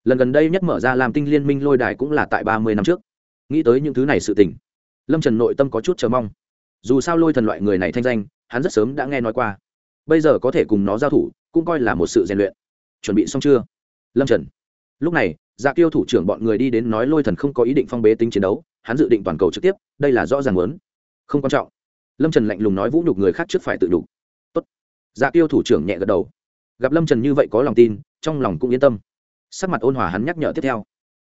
Lần gần đây nhất mở ra lam tinh liên minh lôi đài cũng là tại ba mươi năm trước. Nghĩ tới những thứ này sự tình, lâm trần nội tâm có chút chờ mong. Dù sao lôi thần loại người này thanh danh, hắn rất sớm đã nghe nói qua. Bây giờ có thể cùng nó giao thủ, cũng coi là một sự rèn luyện chuẩn bị xong chưa? Lâm trần. Lúc này dạ Kiêu thủ trưởng bọn người đi đến nói lôi thần không có ý định phong bế tính chiến đấu, hắn dự định toàn cầu trực tiếp, đây là rõ ràng muốn. Không quan trọng. Lâm trần lạnh lùng nói vũ nhục người khác trước phải tự đủ tốt. Dạ Kiêu thủ trưởng nhẹ gật đầu. Gặp lâm trần như vậy có lòng tin, trong lòng cũng yên tâm. Sắc mặt ôn hòa hắn nhắc nhở tiếp theo.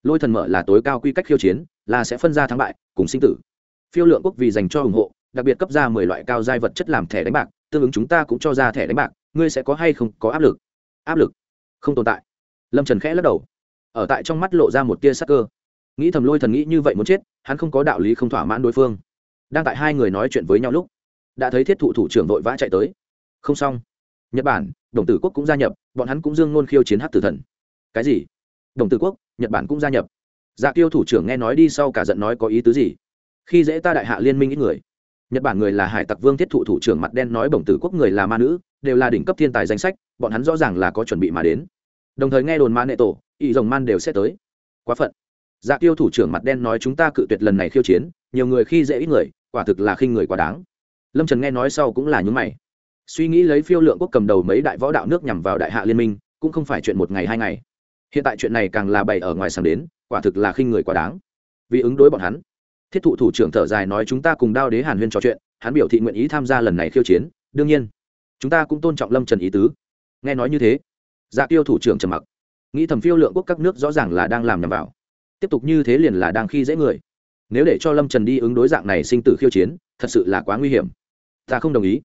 Lôi thần mở là tối cao quy cách khiêu chiến, là sẽ phân ra thắng bại, cùng sinh tử. Phiêu lượng quốc vì dành cho ủng hộ, đặc biệt cấp ra mười loại cao giai vật chất làm thẻ đánh bạc, tương ứng chúng ta cũng cho ra thẻ đánh bạc, ngươi sẽ có hay không có áp lực? Áp lực không tồn tại. Lâm trần khẽ lắc đầu. Ở tại trong mắt lộ ra một tia sắc cơ. Nghĩ thầm lôi thần nghĩ như vậy muốn chết, hắn không có đạo lý không thỏa mãn đối phương. Đang tại hai người nói chuyện với nhau lúc, đã thấy thiết thụ thủ trưởng vội vã chạy tới. Không xong. Nhật bản, đồng tử quốc cũng gia nhập, bọn hắn cũng dương ngôn khiêu chiến hát tử thần. Cái gì? Đồng tử quốc, nhật bản cũng gia nhập. Dạ Kiêu thủ trưởng nghe nói đi sau cả giận nói có ý tứ gì? Khi dễ ta đại hạ liên minh ít người. Nhật bản người là hải tặc vương thiết thụ thủ trưởng mặt đen nói bổng tử quốc người là ma nữ, đều là đỉnh cấp thiên tài danh sách, bọn hắn rõ ràng là có chuẩn bị mà đến đồng thời nghe đồn man nệ tổ ý rồng man đều sẽ tới. Quá phận. Dạ tiêu thủ trưởng mặt đen nói chúng ta cự tuyệt lần này khiêu chiến, nhiều người khi dễ ít người, quả thực là khinh người quá đáng. Lâm trần nghe nói sau cũng là những mày. Suy nghĩ lấy phiêu lượng quốc cầm đầu mấy đại võ đạo nước nhằm vào đại hạ liên minh, cũng không phải chuyện một ngày hai ngày. Hiện tại chuyện này càng là bày ở ngoài sáng đến, quả thực là khinh người quá đáng. Vì ứng đối bọn hắn, thiết thụ thủ trưởng thở dài nói chúng ta cùng đao đế hàn huyên trò chuyện, hắn biểu thị nguyện ý tham gia lần này khiêu chiến, đương nhiên, chúng ta cũng tôn trọng lâm trần ý tứ. Nghe nói như thế dạ tiêu thủ trưởng trầm mặc. Nghĩ thầm phiêu lượng quốc các nước rõ ràng là đang làm nhầm vào. Tiếp tục như thế liền là đang khi dễ người. Nếu để cho lâm trần đi ứng đối dạng này sinh tử khiêu chiến, thật sự là quá nguy hiểm. Ta không đồng ý.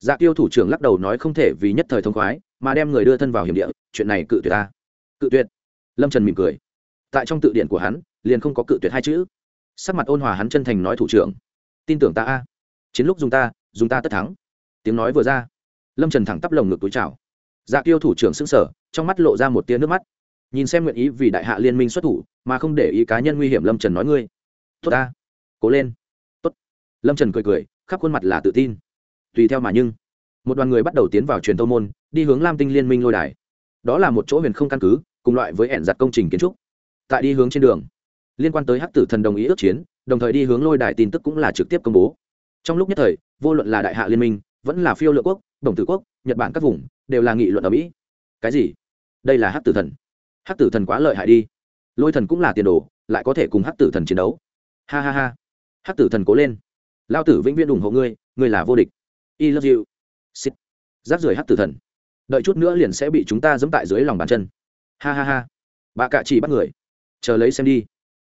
Dạ tiêu thủ trưởng lắc đầu nói không thể vì nhất thời thông khoái, mà đem người đưa thân vào hiểm địa, chuyện này cự tuyệt ta. Cự tuyệt? Lâm trần mỉm cười. Tại trong tự điển của hắn, liền không có cự tuyệt hai chữ. Sắc mặt ôn hòa hắn chân thành nói thủ trưởng. Tin tưởng ta a. Chiến lúc dùng ta dùng ta tất thắng. Tiếng nói vừa ra. Lâm trần thẳng tắp lồng ngực túi chào dạ kiêu thủ trưởng xứng sở trong mắt lộ ra một tia nước mắt. Nhìn xem nguyện ý vì đại hạ liên minh xuất thủ, mà không để ý cá nhân nguy hiểm, lâm trần nói ngươi. Tốt ta. Cố lên. Tốt. Lâm trần cười cười, khắp khuôn mặt là tự tin. Tùy theo mà nhưng, một đoàn người bắt đầu tiến vào truyền tâu môn, đi hướng lam tinh liên minh lôi đài. Đó là một chỗ huyền không căn cứ, cùng loại với ẻn giặt công trình kiến trúc. Tại đi hướng trên đường, liên quan tới hắc tử thần đồng ý ước chiến, đồng thời đi hướng lôi đài tin tức cũng là trực tiếp công bố. Trong lúc nhất thời, vô luận là đại hạ liên minh, vẫn là phiêu lượng quốc, đồng tử quốc nhật bản các vùng đều là nghị luận ở mỹ cái gì đây là hắc tử thần hắc tử thần quá lợi hại đi lôi thần cũng là tiền đồ lại có thể cùng hắc tử thần chiến đấu ha ha ha hắc tử thần cố lên lao tử vĩnh viễn ủng hộ ngươi ngươi là vô địch i love you xích giáp rưỡi hắc tử thần đợi chút nữa liền sẽ bị chúng ta dẫm tại dưới lòng bàn chân ha ha ha bà cạ chỉ bắt người chờ lấy xem đi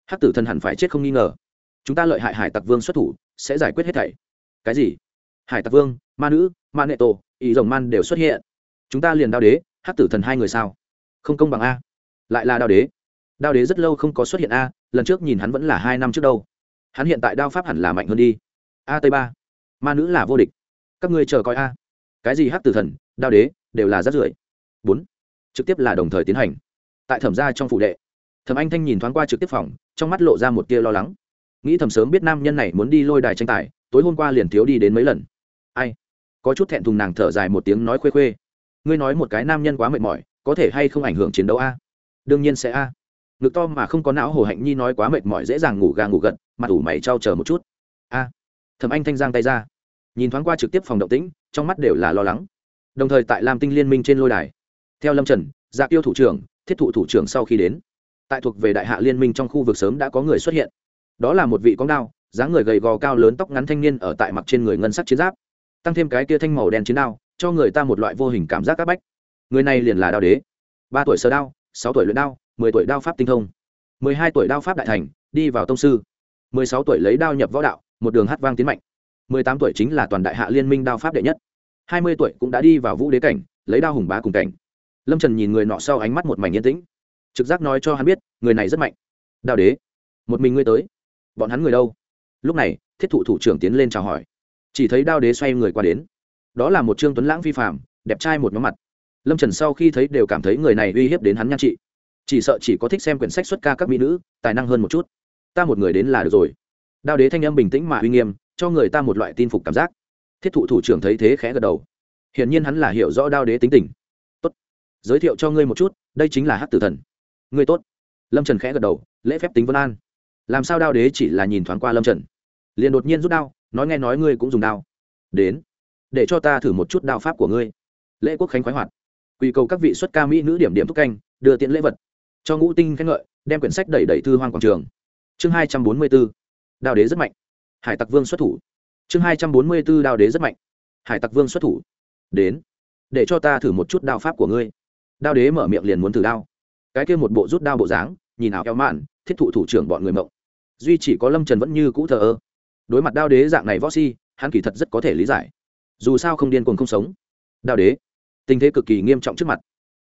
hắc tử thần hẳn phải chết không nghi ngờ chúng ta lợi hại hải tặc vương xuất thủ sẽ giải quyết hết thảy cái gì hải tặc vương ma nữ ma nệ tổ ý rồng man đều xuất hiện. Chúng ta liền đao đế, hắc tử thần hai người sao? Không công bằng a. Lại là đao đế. Đao đế rất lâu không có xuất hiện a, lần trước nhìn hắn vẫn là hai năm trước đâu. Hắn hiện tại đao pháp hẳn là mạnh hơn đi. A tây ba, ma nữ là vô địch. Các ngươi chờ coi a. Cái gì hắc tử thần, đao đế, đều là rát rưởi. Bốn, trực tiếp là đồng thời tiến hành. Tại thẩm gia trong phụ đệ, thẩm anh thanh nhìn thoáng qua trực tiếp phòng, trong mắt lộ ra một tia lo lắng. Nghĩ thầm sớm biết nam nhân này muốn đi lôi đài tranh tài, tối hôm qua liền thiếu đi đến mấy lần. Ai? Có chút thẹn thùng nàng thở dài một tiếng nói khuê khuê. Ngươi nói một cái nam nhân quá mệt mỏi, có thể hay không ảnh hưởng chiến đấu a? Đương nhiên sẽ a. Ngực to mà không có não hồ hạnh nhi nói quá mệt mỏi dễ dàng ngủ gà ngủ gật, mặt ủ mày trao chờ một chút. A. Thẩm anh thanh giang tay ra. Nhìn thoáng qua trực tiếp phòng động tĩnh, trong mắt đều là lo lắng. Đồng thời tại lam tinh liên minh trên lôi đài. Theo lâm trần dạ tiêu thủ trưởng, thiết thụ thủ trưởng sau khi đến, tại thuộc về đại hạ liên minh trong khu vực sớm đã có người xuất hiện. Đó là một vị con đao, dáng người gầy gò cao lớn tóc ngắn thanh niên ở tại mặc trên người ngân sắc chiến giáp tăng thêm cái kia thanh màu đen chiến đao, cho người ta một loại vô hình cảm giác c áp bách. Người này liền là đao đế. Ba tuổi sơ đao, sáu tuổi luyện đao, mười tuổi đao pháp tinh thông. Mười hai tuổi đao pháp đại thành, đi vào tông sư. Mười sáu tuổi lấy đao nhập võ đạo, một đường hát vang tiến mạnh. Mười tám tuổi chính là toàn đại hạ liên minh đao pháp đệ nhất. Hai mươi tuổi cũng đã đi vào vũ đế cảnh, lấy đao hùng bá cùng cảnh. Lâm trần nhìn người nọ sau ánh mắt một mảnh yên tĩnh. Trực giác nói cho hắn biết, người này rất mạnh. Đao đế, một mình ngươi tới. Bọn hắn người đâu? Lúc này, thiết thụ thủ trưởng tiến lên chào hỏi chỉ thấy đao đế xoay người qua đến. Đó là một trương tuấn lãng vi phạm đẹp trai một nhóm mặt. Lâm trần sau khi thấy đều cảm thấy người này uy hiếp đến hắn nhan chị, chỉ sợ chỉ có thích xem quyển sách xuất ca các mỹ nữ tài năng hơn một chút. Ta một người đến là được rồi. Đao đế thanh âm bình tĩnh mà uy nghiêm cho người ta một loại tin phục cảm giác. Thiết thụ thủ trưởng thấy thế khẽ gật đầu. Hiển nhiên hắn là hiểu rõ đao đế tính tình. Tốt. Giới thiệu cho ngươi một chút đây chính là hát tử thần. Ngươi tốt. Lâm trần khẽ gật đầu lễ phép tính vân an. Làm sao đao đế chỉ là nhìn thoáng qua lâm trần? Liền đột nhiên rút đao nói nghe nói ngươi cũng dùng đao. Đến, để cho ta thử một chút đao pháp của ngươi. Lễ quốc khánh khoái hoạt. Quy cầu các vị xuất ca mỹ nữ điểm điểm thúc canh, đưa tiện lễ vật. Cho ngũ tinh khen ngợi, đem quyển sách đẩy đẩy thư hoang quảng trường. Chương hai trăm bốn mươi b ố đao đế rất mạnh. Hải tặc vương xuất thủ. Chương hai trăm bốn mươi b ố đao đế rất mạnh. Hải tặc vương xuất thủ. Đến, để cho ta thử một chút đao pháp của ngươi. Đao đế mở miệng liền muốn thử đao. Cái kia một bộ rút đao bộ dáng, nhìn ảo eo mạn, thiết thụ thủ trưởng bọn người mộng. Duy chỉ có lâm trần vẫn như cũ thờ ơ đối mặt đao đế dạng này võ si, hắn kỳ thật rất có thể lý giải. Dù sao không điên cuồng không sống. Đao đế. Tình thế cực kỳ nghiêm trọng trước mặt.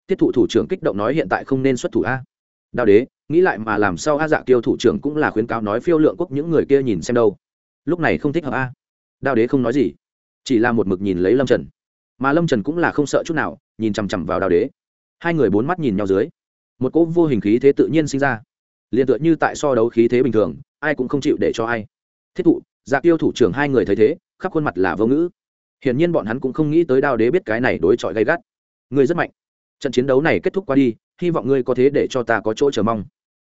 Thiết thụ thủ trưởng kích động nói hiện tại không nên xuất thủ a. Đao đế, nghĩ lại mà làm sao a dạ kiêu thủ trưởng cũng là khuyến cáo nói phiêu lượng quốc những người kia nhìn xem đâu. Lúc này không thích hợp a. Đao đế không nói gì. Chỉ là một mực nhìn lấy lâm trần. Mà lâm trần cũng là không sợ chút nào, nhìn chằm chằm vào đao đế. Hai người bốn mắt nhìn nhau dưới. Một cỗ vô hình khí thế tự nhiên sinh ra. Liền tựa như tại so đấu khí thế bình thường, ai cũng không chịu để cho ai. Thiết thụ dạ tiêu thủ trưởng hai người thấy thế, khắp khuôn mặt là vô ngữ. Hiển nhiên bọn hắn cũng không nghĩ tới đao đế biết cái này đối chọi gay gắt. Ngươi rất mạnh. Trận chiến đấu này kết thúc qua đi, hy vọng ngươi có thế để cho ta có chỗ chờ mong.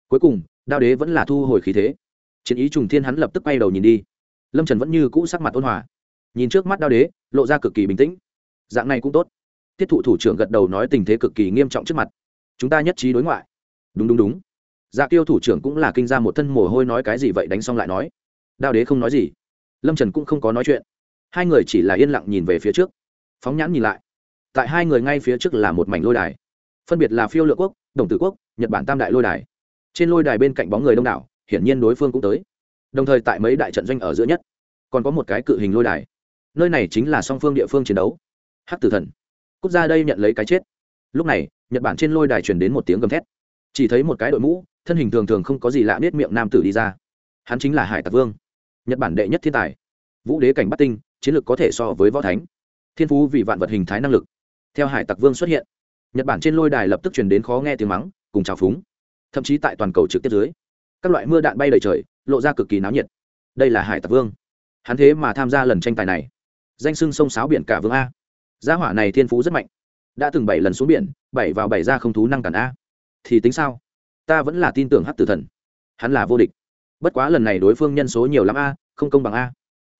Cuối cùng, đao đế vẫn là thu hồi khí thế. Chiến ý trùng thiên hắn lập tức bay đầu nhìn đi. Lâm trần vẫn như cũ sắc mặt ôn hòa. Nhìn trước mắt đao đế, lộ ra cực kỳ bình tĩnh. Dạng này cũng tốt. Tiết thụ thủ trưởng gật đầu nói tình thế cực kỳ nghiêm trọng trước mặt. Chúng ta nhất trí đối ngoại. Đúng đúng đúng. Dạ tiêu thủ trưởng cũng là kinh ra một thân mồ hôi nói cái gì vậy đánh xong lại nói đao đế không nói gì. Lâm trần cũng không có nói chuyện. Hai người chỉ là yên lặng nhìn về phía trước. Phóng nhãn nhìn lại. Tại hai người ngay phía trước là một mảnh lôi đài. Phân biệt là phiêu lựa quốc, đồng tử quốc, nhật bản tam đại lôi đài. Trên lôi đài bên cạnh bóng người đông đảo, hiển nhiên đối phương cũng tới. Đồng thời tại mấy đại trận doanh ở giữa nhất, còn có một cái cự hình lôi đài. Nơi này chính là song phương địa phương chiến đấu. Hắc tử thần. Quốc gia đây nhận lấy cái chết. Lúc này, nhật bản trên lôi đài truyền đến một tiếng gầm thét. Chỉ thấy một cái đội mũ, thân hình thường thường không có gì lạ biết miệng nam tử đi ra. Hắn chính là hải tặc vương nhật bản đệ nhất thiên tài. Vũ đế cảnh bắt tinh, chiến lược có thể so với võ thánh. Thiên phú vì vạn vật hình thái năng lực. Theo hải tặc vương xuất hiện, nhật bản trên lôi đài lập tức truyền đến khó nghe tiếng mắng, cùng trào phúng. Thậm chí tại toàn cầu trực tiếp dưới, các loại mưa đạn bay đầy trời, lộ ra cực kỳ náo nhiệt. Đây là hải tặc vương. Hắn thế mà tham gia lần tranh tài này. Danh sưng sông sáo biển cả vương a. Gia hỏa này thiên phú rất mạnh. Đã từng bảy lần xuống biển, bảy vào bảy ra không thú năng cản a. Thì tính sao? Ta vẫn là tin tưởng hát tử thần. Hắn là vô địch bất quá lần này đối phương nhân số nhiều lắm a, không công bằng a.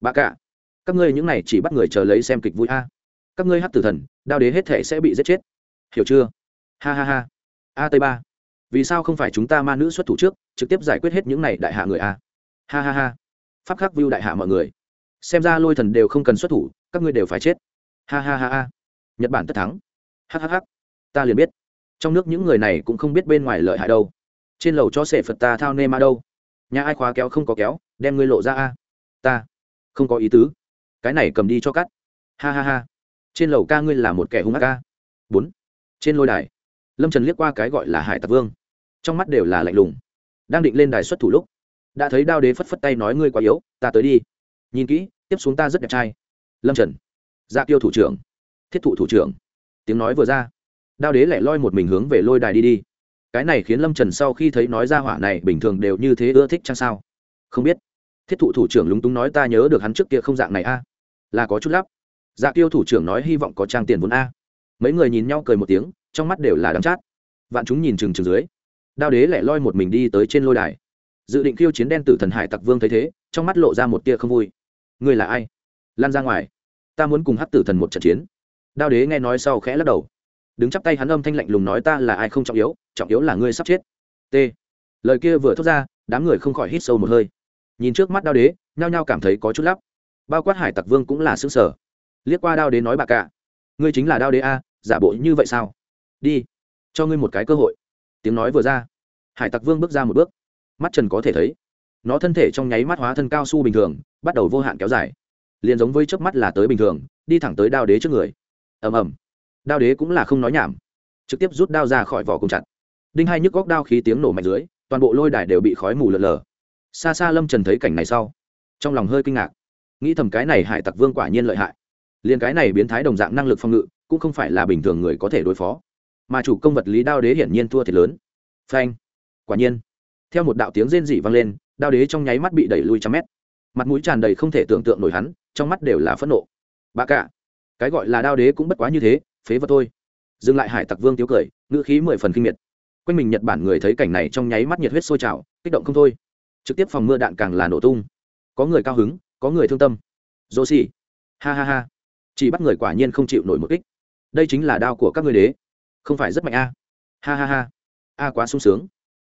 Bà cả, các ngươi những này chỉ bắt người chờ lấy xem kịch vui a. Các ngươi hát tử thần, đao đế hết thể sẽ bị giết chết. Hiểu chưa? Ha ha ha. A tây ba, vì sao không phải chúng ta ma nữ xuất thủ trước, trực tiếp giải quyết hết những này đại hạ người a? Ha ha ha. Pháp khắc view đại hạ mọi người. Xem ra lôi thần đều không cần xuất thủ, các ngươi đều phải chết. Ha ha ha ha. Nhật bản tất thắng. Ha ha ha. ta liền biết. Trong nước những người này cũng không biết bên ngoài lợi hại đâu. Trên lầu cho sệ phật ta thao nê ma đâu nhà ai khóa kéo không có kéo, đem ngươi lộ ra a. Ta, không có ý tứ. Cái này cầm đi cho cắt. Ha ha ha. Trên lầu ca ngươi là một kẻ hung ác ca bốn. Trên lôi đài, lâm trần liếc qua cái gọi là hải tặc vương. Trong mắt đều là lạnh lùng. Đang định lên đài xuất thủ lúc, đã thấy đao đế phất phất tay nói ngươi quá yếu, ta tới đi. Nhìn kỹ, tiếp xuống ta rất đẹp trai. Lâm trần. Dạ tiêu thủ trưởng. Thiết thụ thủ trưởng. Tiếng nói vừa ra, đao đế lại loi một mình hướng về lôi đài đi đi cái này khiến lâm trần sau khi thấy nói ra hỏa này bình thường đều như thế ưa thích chăng sao? Không biết. Thiết thụ thủ trưởng lúng túng nói ta nhớ được hắn trước kia không dạng này a. Là có chút lắp dạ tiêu thủ trưởng nói hy vọng có trang tiền vốn a. Mấy người nhìn nhau cười một tiếng, trong mắt đều là đắm chát. Vạn chúng nhìn chừng chừng dưới. Đao đế lại loi một mình đi tới trên lôi đài. Dự định khiêu chiến đen tử thần hải tặc vương thấy thế, trong mắt lộ ra một tia không vui. Ngươi là ai? Lan ra ngoài. Ta muốn cùng hát tử thần một trận chiến. Đao đế nghe nói sau khẽ lắc đầu đứng chắp tay hắn âm thanh lạnh lùng nói ta là ai không trọng yếu trọng yếu là ngươi sắp chết. T. Lời kia vừa thốt ra, đám người không khỏi hít sâu một hơi. Nhìn trước mắt đao đế, nhao nhao cảm thấy có chút lắp. Bao quát hải tặc vương cũng là xứng sở liếc qua đao đế nói bà cả, ngươi chính là đao đế a, giả bộ như vậy sao? Đi, cho ngươi một cái cơ hội. Tiếng nói vừa ra, hải tặc vương bước ra một bước. Mắt trần có thể thấy, nó thân thể trong nháy mắt hóa thân cao su bình thường, bắt đầu vô hạn kéo dài. Liền giống với trước mắt là tới bình thường, đi thẳng tới đao đế trước người. Ầm ầm đao đế cũng là không nói nhảm. Trực tiếp rút đao ra khỏi vỏ cùng chặt. Đinh hai nhức góc đao khí tiếng nổ mạnh dưới, toàn bộ lôi đài đều bị khói mù lợn lờ xa xa lâm trần thấy cảnh này sau, trong lòng hơi kinh ngạc. Nghĩ thầm cái này hải tặc vương quả nhiên lợi hại. Liền cái này biến thái đồng dạng năng lực phòng ngự, cũng không phải là bình thường người có thể đối phó. Mà chủ công vật lý đao đế hiển nhiên thua thiệt lớn. Phanh! Quả nhiên, theo một đạo tiếng rên rỉ vang lên, đao đế trong nháy mắt bị đẩy lui trăm mét. Mặt mũi tràn đầy không thể tưởng tượng nổi hắn, trong mắt đều là phẫn nộ. Bà cả, cái gọi là đao đế cũng bất quá như thế phế vật thôi. Dừng lại hải tặc vương tiếu cười, ngữ khí mười phần kinh miệt. Quanh mình nhật bản người thấy cảnh này trong nháy mắt nhiệt huyết sôi trào, kích động không thôi. Trực tiếp phòng mưa đạn càng là nổ tung. Có người cao hứng, có người thương tâm. Dô xì ha ha ha. Chỉ bắt người quả nhiên không chịu nổi một kích. Đây chính là đao của các người đế. Không phải rất mạnh a. Ha ha ha. A quá sung sướng.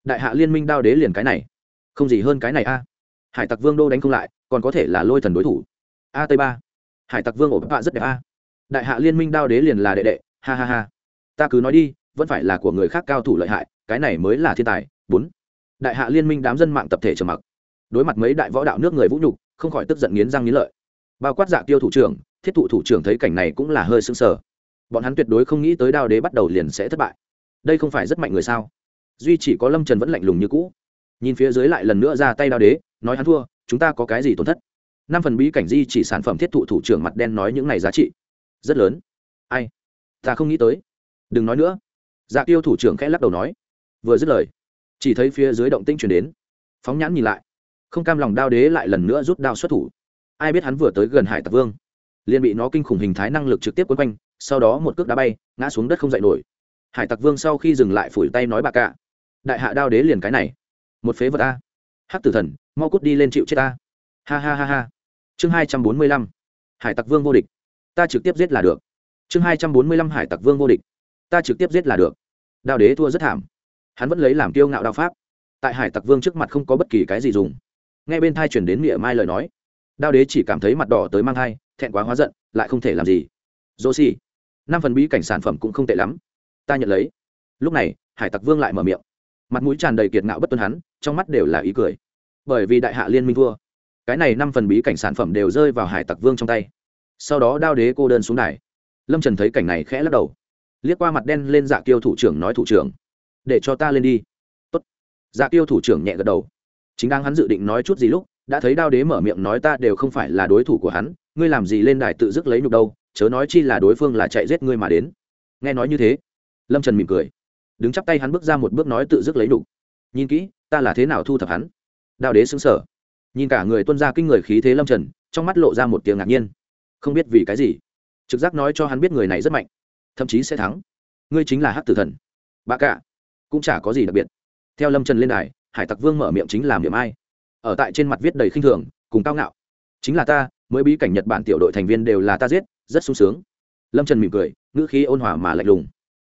Đại hạ liên minh đao đế liền cái này. Không gì hơn cái này a. Hải tặc vương đô đánh không lại, còn có thể là lôi thần đối thủ. A tây ba. Hải tặc vương ổ bạ rất đẹp a đại hạ liên minh đao đế liền là đệ đệ, ha ha ha. Ta cứ nói đi, vẫn phải là của người khác cao thủ lợi hại, cái này mới là thiên tài. Bốn. Đại hạ liên minh đám dân mạng tập thể trầm mặc. Đối mặt mấy đại võ đạo nước người vũ nhục, không khỏi tức giận nghiến răng nghiến lợi. Bao quát dạ tiêu thủ trưởng, thiết thụ thủ trưởng thấy cảnh này cũng là hơi sưng sờ. Bọn hắn tuyệt đối không nghĩ tới đao đế bắt đầu liền sẽ thất bại. Đây không phải rất mạnh người sao? Duy chỉ có lâm trần vẫn lạnh lùng như cũ. Nhìn phía dưới lại lần nữa ra tay đao đế, nói hắn thua, chúng ta có cái gì tổn thất? Năm phần bí cảnh di chỉ sản phẩm thiết thụ thủ trưởng mặt đen nói những này giá trị rất lớn. Ai? Ta không nghĩ tới. Đừng nói nữa. Dạ tiêu thủ trưởng khẽ lắc đầu nói. Vừa dứt lời, chỉ thấy phía dưới động tinh chuyển đến. Phóng nhãn nhìn lại. Không cam lòng đao đế lại lần nữa rút đao xuất thủ. Ai biết hắn vừa tới gần hải tặc vương, liền bị nó kinh khủng hình thái năng lực trực tiếp quấn quanh, sau đó một cước đá bay, ngã xuống đất không dậy nổi. Hải tặc vương sau khi dừng lại phủi tay nói bà cạ đại hạ đao đế liền cái này, một phế vật a. Hắc tử thần, mau cút đi lên chịu chết ta. Ha ha ha ha. Chương hai trăm bốn mươi lăm, hải tặc vương vô địch ta trực tiếp giết là được. Chương hai trăm bốn mươi lăm hải tặc vương vô địch. Ta trực tiếp giết là được. Đao đế thua rất thảm. Hắn vẫn lấy làm kiêu ngạo đao pháp. Tại hải tặc vương trước mặt không có bất kỳ cái gì dùng. Ngay bên thai chuyển đến miệng mai lời nói, đao đế chỉ cảm thấy mặt đỏ tới mang thai, thẹn quá hóa giận, lại không thể làm gì. Dô xì năm phần bí cảnh sản phẩm cũng không tệ lắm. Ta nhận lấy. Lúc này, hải tặc vương lại mở miệng. Mặt mũi tràn đầy kiệt ngạo bất tuân hắn, trong mắt đều là ý cười. Bởi vì đại hạ liên minh thua, cái này năm phần bí cảnh sản phẩm đều rơi vào hải tặc vương trong tay sau đó đao đế cô đơn xuống đài. Lâm trần thấy cảnh này khẽ lắc đầu. Liếc qua mặt đen lên dạ kiêu thủ trưởng nói, thủ trưởng, để cho ta lên đi. Tốt. dạ kiêu thủ trưởng nhẹ gật đầu. Chính đang hắn dự định nói chút gì lúc, đã thấy đao đế mở miệng nói, ta đều không phải là đối thủ của hắn, ngươi làm gì lên đài tự dứt lấy nhục đâu, chớ nói chi là đối phương là chạy giết ngươi mà đến. Nghe nói như thế, lâm trần mỉm cười. Đứng chắp tay hắn bước ra một bước nói, tự dứt lấy nhục. Nhìn kỹ, ta là thế nào thu thập hắn? Đao đế xứng sở nhìn cả người tuân ra kinh người khí thế lâm trần, trong mắt lộ ra một tiếng ngạc nhiên không biết vì cái gì. Trực giác nói cho hắn biết người này rất mạnh, thậm chí sẽ thắng. Ngươi chính là hát tử thần. Bà cả cũng chả có gì đặc biệt. Theo lâm trần lên đài, hải tặc vương mở miệng chính làm điểm ai. Ở tại trên mặt viết đầy khinh thường, cùng cao ngạo. Chính là ta, mới bí cảnh nhật bản tiểu đội thành viên đều là ta giết, rất sung sướng. Lâm trần mỉm cười, ngữ khí ôn hòa mà lạnh lùng.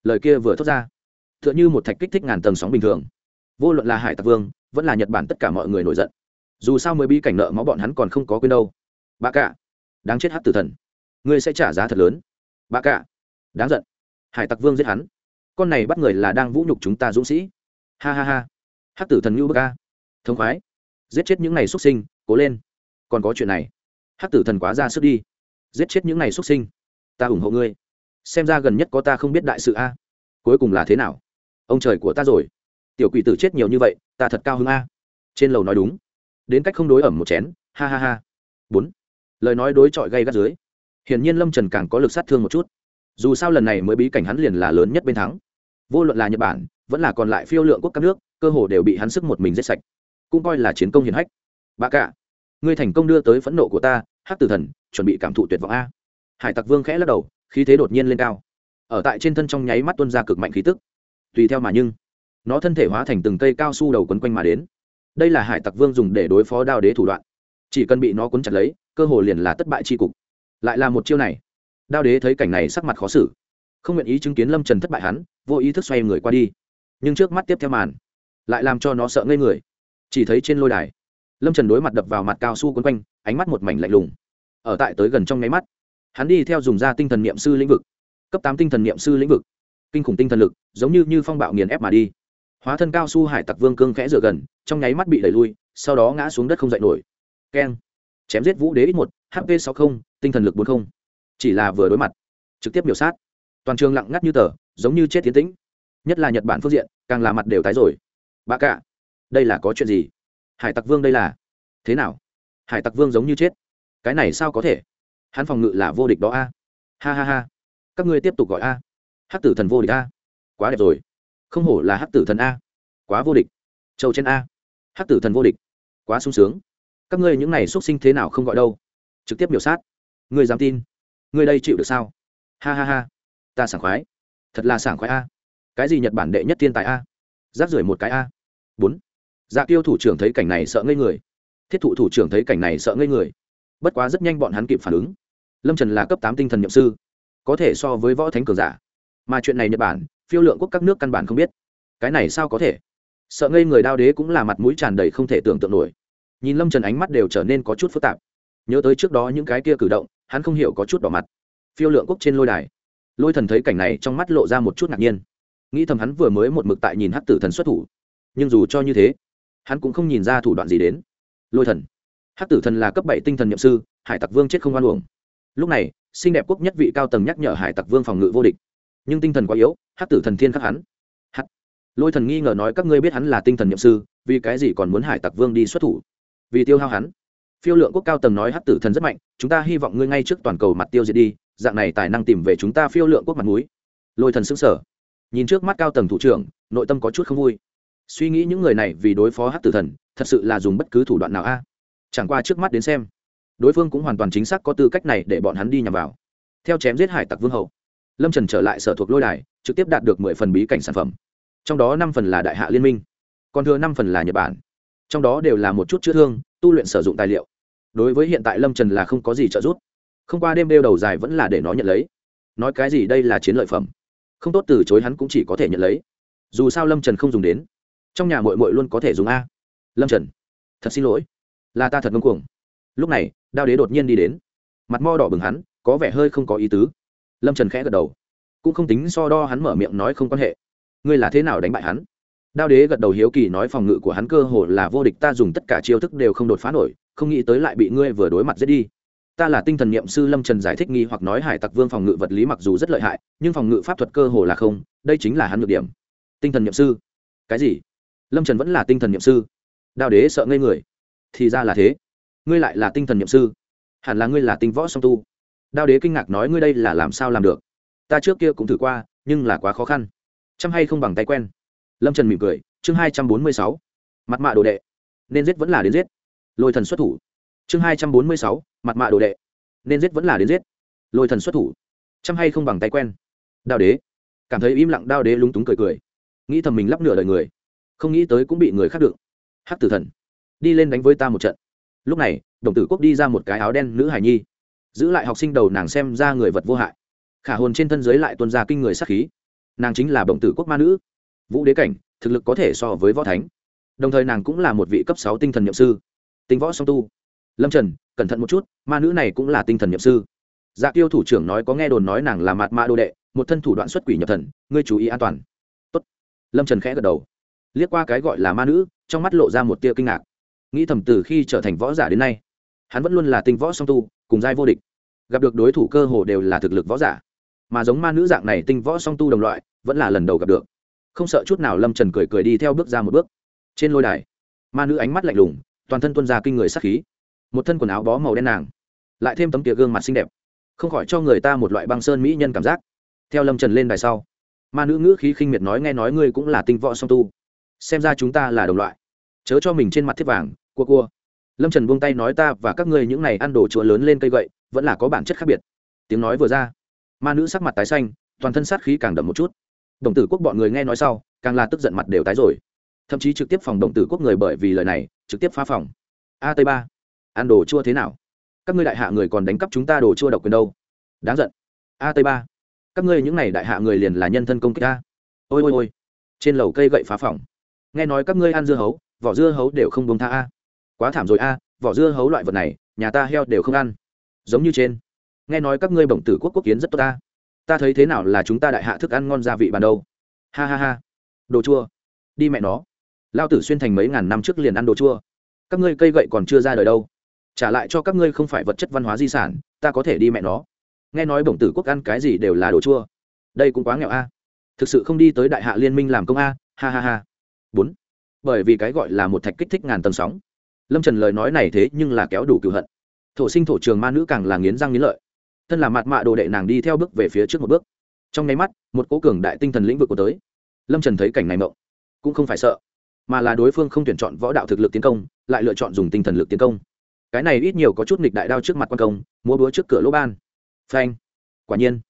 Lời kia vừa thốt ra t h ư ợ n h ư một thạch kích thích ngàn tầng sóng bình thường. Vô luận là hải tặc vương, vẫn là nhật bản tất cả mọi người nổi giận. Dù sao mới bí cảnh nợ máu bọn hắn còn không có quên đâu. Bà cả đáng chết hát tử thần. Ngươi sẽ trả giá thật lớn. Bà cả đáng giận. Hải tặc vương giết hắn. Con này bắt người là đang vũ nhục chúng ta dũng sĩ. Ha ha ha. Hát tử thần ngưu bơ ca thông khoái. Giết chết những này xuất sinh, cố lên. Còn có chuyện này. Hát tử thần quá ra sức đi. Giết chết những này xuất sinh. Ta ủng hộ ngươi. Xem ra gần nhất có ta không biết đại sự a. Cuối cùng là thế nào? Ông trời của ta rồi. Tiểu quỷ tử chết nhiều như vậy, ta thật cao hứng a. Trên lầu nói đúng. Đến cách không đối ẩm một chén. Ha ha ha. Bốn lời nói đối chọi gây gắt dưới. Hiển nhiên lâm trần càng có lực sát thương một chút. Dù sao lần này mới bí cảnh hắn liền là lớn nhất bên thắng. Vô luận là nhật bản, vẫn là còn lại phiêu lượng quốc các nước, cơ hồ đều bị hắn sức một mình giết sạch. Cũng coi là chiến công hiển hách. Bà cả, ngươi thành công đưa tới phẫn nộ của ta hát tử thần, chuẩn bị cảm thụ tuyệt vọng a. Hải tặc vương khẽ lắc đầu, khí thế đột nhiên lên cao. Ở tại trên thân trong nháy mắt tuân ra cực mạnh khí tức. Tùy theo mà nhưng, nó thân thể hóa thành từng cây cao su đầu quấn quanh mà đến. Đây là hải tặc vương dùng để đối phó đao đế thủ đoạn. Chỉ cần bị nó quấn chặt lấy cơ hồ liền là thất bại tri cục. Lại là một chiêu này. Đao đế thấy cảnh này sắc mặt khó xử. Không nguyện ý chứng kiến lâm trần thất bại hắn, vô ý thức xoay người qua đi. Nhưng trước mắt tiếp theo màn, lại làm cho nó sợ ngây người. Chỉ thấy trên lôi đài, lâm trần đối mặt đập vào mặt cao su quấn quanh, ánh mắt một mảnh lạnh lùng. Ở tại tới gần trong nháy mắt, hắn đi theo dùng ra tinh thần niệm sư lĩnh vực, cấp tám tinh thần niệm sư lĩnh vực. Kinh khủng tinh thần lực, giống như như phong bạo nghiền ép mà đi. Hóa thân cao su hải tặc vương cương khẽ dựa gần, trong nháy mắt bị đẩy lui, sau đó ngã xuống đất không dậy nổi. Keng chém giết vũ đế ít một hp sáu mươi tinh thần lực bốn mươi chỉ là vừa đối mặt, trực tiếp biểu sát. Toàn trường lặng ngắt như tờ, giống như chết tiến tĩnh. Nhất là nhật bản phương diện, càng là mặt đều tái rồi. Bà cả đây là có chuyện gì? Hải tặc vương đây là thế nào? Hải tặc vương giống như chết. Cái này sao có thể? Hắn phòng ngự là vô địch đó a. Ha ha ha. Các ngươi tiếp tục gọi a. À. hát tử thần vô địch a. Quá đẹp rồi. Không hổ là hát tử thần a. Quá vô địch. Châu trên a. Hát tử thần vô địch. Quá sung sướng các ngươi những này xuất sinh thế nào không gọi đâu? Trực tiếp biểu sát. Ngươi dám tin? Ngươi đây chịu được sao? Ha ha ha. Ta sảng khoái. Thật là sảng khoái a. Cái gì nhật bản đệ nhất thiên tài a? Rác rưởi một cái a. Bốn. Dạ tiêu thủ trưởng thấy cảnh này sợ ngây người. Thiết thụ thủ trưởng thấy cảnh này sợ ngây người. Bất quá rất nhanh bọn hắn kịp phản ứng. Lâm trần là cấp tám tinh thần nhậm sư. Có thể so với võ thánh cường giả. Mà chuyện này nhật bản, phiêu lượng quốc các nước căn bản không biết. Cái này sao có thể? Sợ ngây người đao đế cũng là mặt mũi tràn đầy không thể tưởng tượng nổi nhìn lâm trần ánh mắt đều trở nên có chút phức tạp. Nhớ tới trước đó những cái kia cử động, hắn không hiểu có chút đỏ mặt. Phiêu lượng quốc trên lôi đài. Lôi thần thấy cảnh này trong mắt lộ ra một chút ngạc nhiên. Nghĩ thầm hắn vừa mới một mực tại nhìn hắc tử thần xuất thủ. Nhưng dù cho như thế, hắn cũng không nhìn ra thủ đoạn gì đến. Lôi thần. Hắc tử thần là cấp bảy tinh thần nhậm sư, hải tặc vương chết không oan uổng. Lúc này, xinh đẹp quốc nhất vị cao tầng nhắc nhở hải tặc vương phòng ngự vô địch. Nhưng tinh thần quá yếu, hắc tử thần thiên khắc hắn. Hát lôi thần nghi ngờ nói các ngươi biết hắn là tinh thần nhậm sư, vì cái gì còn muốn hải tặc vương đi xuất thủ? Vì tiêu hao hắn. Phiêu lượng quốc cao tầng nói hắc tử thần rất mạnh, chúng ta hy vọng ngươi ngay trước toàn cầu mặt tiêu diệt đi, dạng này tài năng tìm về chúng ta phiêu lượng quốc mặt núi lôi thần xứng sở nhìn trước mắt cao tầng thủ trưởng, nội tâm có chút không vui. Suy nghĩ những người này vì đối phó hắc tử thần, thật sự là dùng bất cứ thủ đoạn nào a. Chẳng qua trước mắt đến xem, đối phương cũng hoàn toàn chính xác có tư cách này để bọn hắn đi nhằm vào. Theo chém giết hải tặc vương hậu lâm trần trở lại sở thuộc lôi đài, trực tiếp đạt được mười phần bí cảnh sản phẩm. Trong đó năm phần là đại hạ liên minh, còn thừa năm phần là nhật bản trong đó đều là một chút chữa thương, tu luyện sử dụng tài liệu. Đối với hiện tại lâm trần là không có gì trợ giúp. Không qua đêm đeo đầu dài vẫn là để nó nhận lấy. Nói cái gì đây là chiến lợi phẩm. Không tốt từ chối hắn cũng chỉ có thể nhận lấy. Dù sao lâm trần không dùng đến. Trong nhà mội mội luôn có thể dùng a. Lâm trần, thật xin lỗi. Là ta thật ngông cuồng. Lúc này, đao đế đột nhiên đi đến. Mặt mo đỏ bừng hắn, có vẻ hơi không có ý tứ. Lâm trần khẽ gật đầu. Cũng không tính so đo hắn mở miệng nói không quan hệ. Ngươi là thế nào đánh bại hắn? Đao đế gật đầu hiếu kỳ nói phòng ngự của hắn cơ hồ là vô địch, ta dùng tất cả chiêu thức đều không đột phá nổi, không nghĩ tới lại bị ngươi vừa đối mặt giết đi. Ta là tinh thần niệm sư lâm trần giải thích nghi hoặc nói hải tặc vương phòng ngự vật lý mặc dù rất lợi hại, nhưng phòng ngự pháp thuật cơ hồ là không, đây chính là hắn nhược điểm. Tinh thần niệm sư? Cái gì? Lâm trần vẫn là tinh thần niệm sư. Đao đế sợ ngây người. Thì ra là thế. Ngươi lại là tinh thần niệm sư? Hẳn là ngươi là tinh võ song tu. Đao đế kinh ngạc nói ngươi đây là làm sao làm được? Ta trước kia cũng thử qua, nhưng là quá khó khăn. Chăm hay không bằng tay quen lâm trần mỉm cười chương hai trăm bốn mươi sáu mặt mạ đồ đệ nên giết vẫn là đến giết lôi thần xuất thủ chương hai trăm bốn mươi sáu mặt mạ đồ đệ nên giết vẫn là đến giết lôi thần xuất thủ chăm hay không bằng tay quen đao đế cảm thấy im lặng đao đế lúng túng cười cười nghĩ thầm mình lắp nửa đời người không nghĩ tới cũng bị người khác đựng hắc tử thần đi lên đánh với ta một trận lúc này đồng tử quốc đi ra một cái áo đen nữ hải nhi giữ lại học sinh đầu nàng xem ra người vật vô hại khả hồn trên thân giới lại tuân ra kinh người sắc khí nàng chính là đồng tử quốc ma nữ vũ đế cảnh, thực lực có thể so với võ thánh. Đồng thời nàng cũng là một vị cấp sáu tinh thần nhậm sư. Tinh võ song tu. Lâm trần, cẩn thận một chút, ma nữ này cũng là tinh thần nhậm sư. Dạ tiêu thủ trưởng nói có nghe đồn nói nàng là mạt ma đô đệ, một thân thủ đoạn xuất quỷ nhập thần, ngươi chú ý an toàn. Tốt. lâm trần khẽ gật đầu. Liếc qua cái gọi là ma nữ, trong mắt lộ ra một tia kinh ngạc. Nghĩ thầm từ khi trở thành võ giả đến nay, hắn vẫn luôn là tinh võ song tu, cùng giai vô địch. Gặp được đối thủ cơ hồ đều là thực lực võ giả. Mà giống ma nữ dạng này tinh võ song tu đồng loại, vẫn là lần đầu gặp được không sợ chút nào lâm trần cười cười đi theo bước ra một bước trên lôi đài ma nữ ánh mắt lạnh lùng toàn thân tuân ra kinh người sắc khí một thân quần áo bó màu đen nàng lại thêm tấm tia gương mặt xinh đẹp không khỏi cho người ta một loại băng sơn mỹ nhân cảm giác theo lâm trần lên đài sau ma nữ ngữ khí khinh miệt nói nghe nói ngươi cũng là tinh võ song tu xem ra chúng ta là đồng loại chớ cho mình trên mặt thiết vàng cua cua lâm trần buông tay nói ta và các ngươi những này ăn đồ chùa lớn lên cây gậy vẫn là có bản chất khác biệt tiếng nói vừa ra ma nữ sắc mặt tái xanh toàn thân sát khí càng đậm một chút đồng tử quốc bọn người nghe nói sau, càng là tức giận mặt đều tái rồi. Thậm chí trực tiếp phòng đồng tử quốc người bởi vì lời này, trực tiếp phá phòng. A tây ba, ăn đồ chua thế nào? Các ngươi đại hạ người còn đánh cắp chúng ta đồ chua độc quyền đâu? Đáng giận. A tây ba, các ngươi những n à y đại hạ người liền là nhân thân công kích a ôi ôi ôi. Trên lầu cây gậy phá phòng. Nghe nói các ngươi ăn dưa hấu, vỏ dưa hấu đều không bông tha a. Quá thảm rồi a, vỏ dưa hấu loại vật này, nhà ta heo đều không ăn. Giống như trên. Nghe nói các ngươi bổng tử quốc quốc kiến rất tốt ta ta thấy thế nào là chúng ta đại hạ thức ăn ngon gia vị bàn đâu? Ha ha ha. Đồ chua. Đi mẹ nó. Lao tử xuyên thành mấy ngàn năm trước liền ăn đồ chua. Các ngươi cây gậy còn chưa ra đời đâu. Trả lại cho các ngươi không phải vật chất văn hóa di sản, ta có thể đi mẹ nó. Nghe nói bổng tử quốc ăn cái gì đều là đồ chua. Đây cũng quá nghèo a. Thực sự không đi tới đại hạ liên minh làm công a. Ha ha ha. Bốn. Bởi vì cái gọi là một thạch kích thích ngàn tầng sóng. Lâm trần lời nói này thế nhưng là kéo đủ cựu hận. Thổ sinh thổ trường ma nữ càng là nghiến răng nghiến lợi thân là mặt mạ đồ đệ nàng đi theo bước về phía trước một bước. Trong nháy mắt, một cố cường đại tinh thần lĩnh vực của tới. Lâm trần thấy cảnh này mộng, cũng không phải sợ, mà là đối phương không tuyển chọn võ đạo thực lực tiến công, lại lựa chọn dùng tinh thần lực tiến công. Cái này ít nhiều có chút nghịch đại đao trước mặt quan công, múa búa trước cửa lỗ ban. Phanh! Quả nhiên,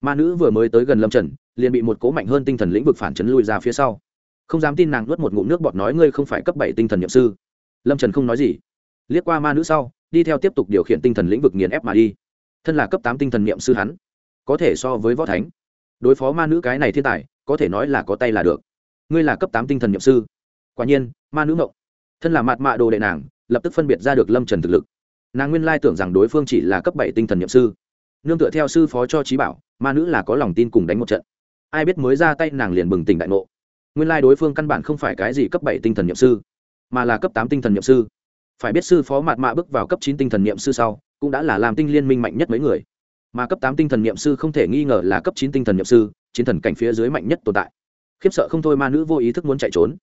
ma nữ vừa mới tới gần lâm trần, liền bị một cố mạnh hơn tinh thần lĩnh vực phản chấn lùi ra phía sau. Không dám tin nàng nuốt một ngụm nước bọt nói ngươi không phải cấp bảy tinh thần nhậm sư. Lâm trần không nói gì. Liếc qua ma nữ sau, đi theo tiếp tục điều khiển tinh thần lĩnh vực nghiền ép mà đi thân là cấp tám tinh thần niệm sư hắn, có thể so với võ thánh. Đối phó ma nữ cái này thiên tài, có thể nói là có tay là được. Ngươi là cấp tám tinh thần niệm sư. Quả nhiên, ma nữ mộng thân là mạt mạ đồ đệ nàng, lập tức phân biệt ra được lâm trần thực lực. Nàng nguyên lai tưởng rằng đối phương chỉ là cấp bảy tinh thần niệm sư. Nương tựa theo sư phó cho trí bảo, ma nữ là có lòng tin cùng đánh một trận. Ai biết mới ra tay nàng liền bừng tỉnh đại ngộ. Nguyên lai đối phương căn bản không phải cái gì cấp bảy tinh thần nhậm sư, mà là cấp tám tinh thần nhậm sư. Phải biết sư phó mạt mạ bước vào cấp chín tinh thần nhậm sư sau cũng đã là làm tinh liên minh mạnh nhất mấy người. Mà cấp tám tinh thần niệm sư không thể nghi ngờ là cấp chín tinh thần niệm sư, chiến thần cảnh phía dưới mạnh nhất tồn tại. Khiếp sợ không thôi ma nữ vô ý thức muốn chạy trốn.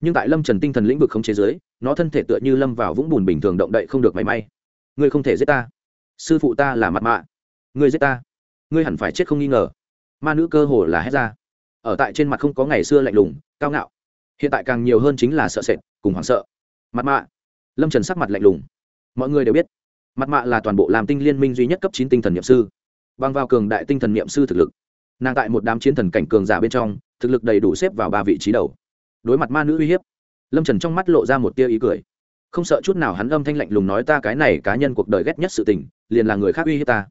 Nhưng tại lâm trần tinh thần lĩnh vực không chế giới nó thân thể tựa như lâm vào vũng bùn bình thường động đậy không được mảy may. Ngươi không thể giết ta. Sư phụ ta là mặt mạ. Ngươi giết ta. Ngươi hẳn phải chết không nghi ngờ. Ma nữ cơ hồ là hét ra. Ở tại trên mặt không có ngày xưa lạnh lùng, cao ngạo. Hiện tại càng nhiều hơn chính là sợ sệt, cùng hoảng sợ. Mặt mạ. Lâm trần sắc mặt lạnh lùng. Mọi người đều biết mặt mạ là toàn bộ làm tinh liên minh duy nhất cấp chín tinh thần n i ệ m sư. Bằng vào cường đại tinh thần n i ệ m sư thực lực, nàng tại một đám chiến thần cảnh cường giả bên trong, thực lực đầy đủ xếp vào ba vị trí đầu. Đối mặt ma nữ uy hiếp, lâm trần trong mắt lộ ra một tia ý cười. Không sợ chút nào hắn âm thanh lạnh lùng nói ta cái này cá nhân cuộc đời ghét nhất sự tình, liền là người khác uy hiếp ta.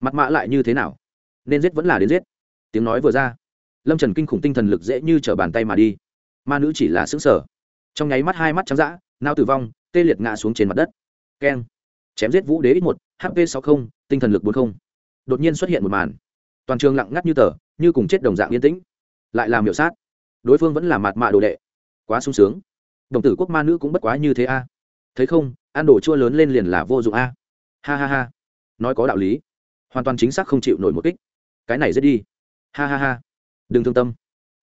Mặt mạ lại như thế nào? Nên giết vẫn là đến giết. Tiếng nói vừa ra, lâm trần kinh khủng tinh thần lực dễ như t r ở bàn tay mà đi. Ma nữ chỉ là xứng sở trong nháy mắt hai mắt trắng d ã nao tử vong, tê liệt ngã xuống trên mặt đất. Keng chém giết vũ đế ít một hp sáu mươi tinh thần lực bốn mươi đột nhiên xuất hiện một màn. Toàn trường lặng ngắt như tờ, như cùng chết đồng dạng yên tĩnh. Lại làm hiệu sát. Đối phương vẫn là mạt mạ đồ đệ. Quá sung sướng. Đồng tử quốc ma nữ cũng bất quá như thế a. Thấy không, ăn đồ chua lớn lên liền là vô dụng a. Ha ha ha. Nói có đạo lý. Hoàn toàn chính xác không chịu nổi một kích. Cái này dễ đi. Ha ha ha. Đừng thương tâm.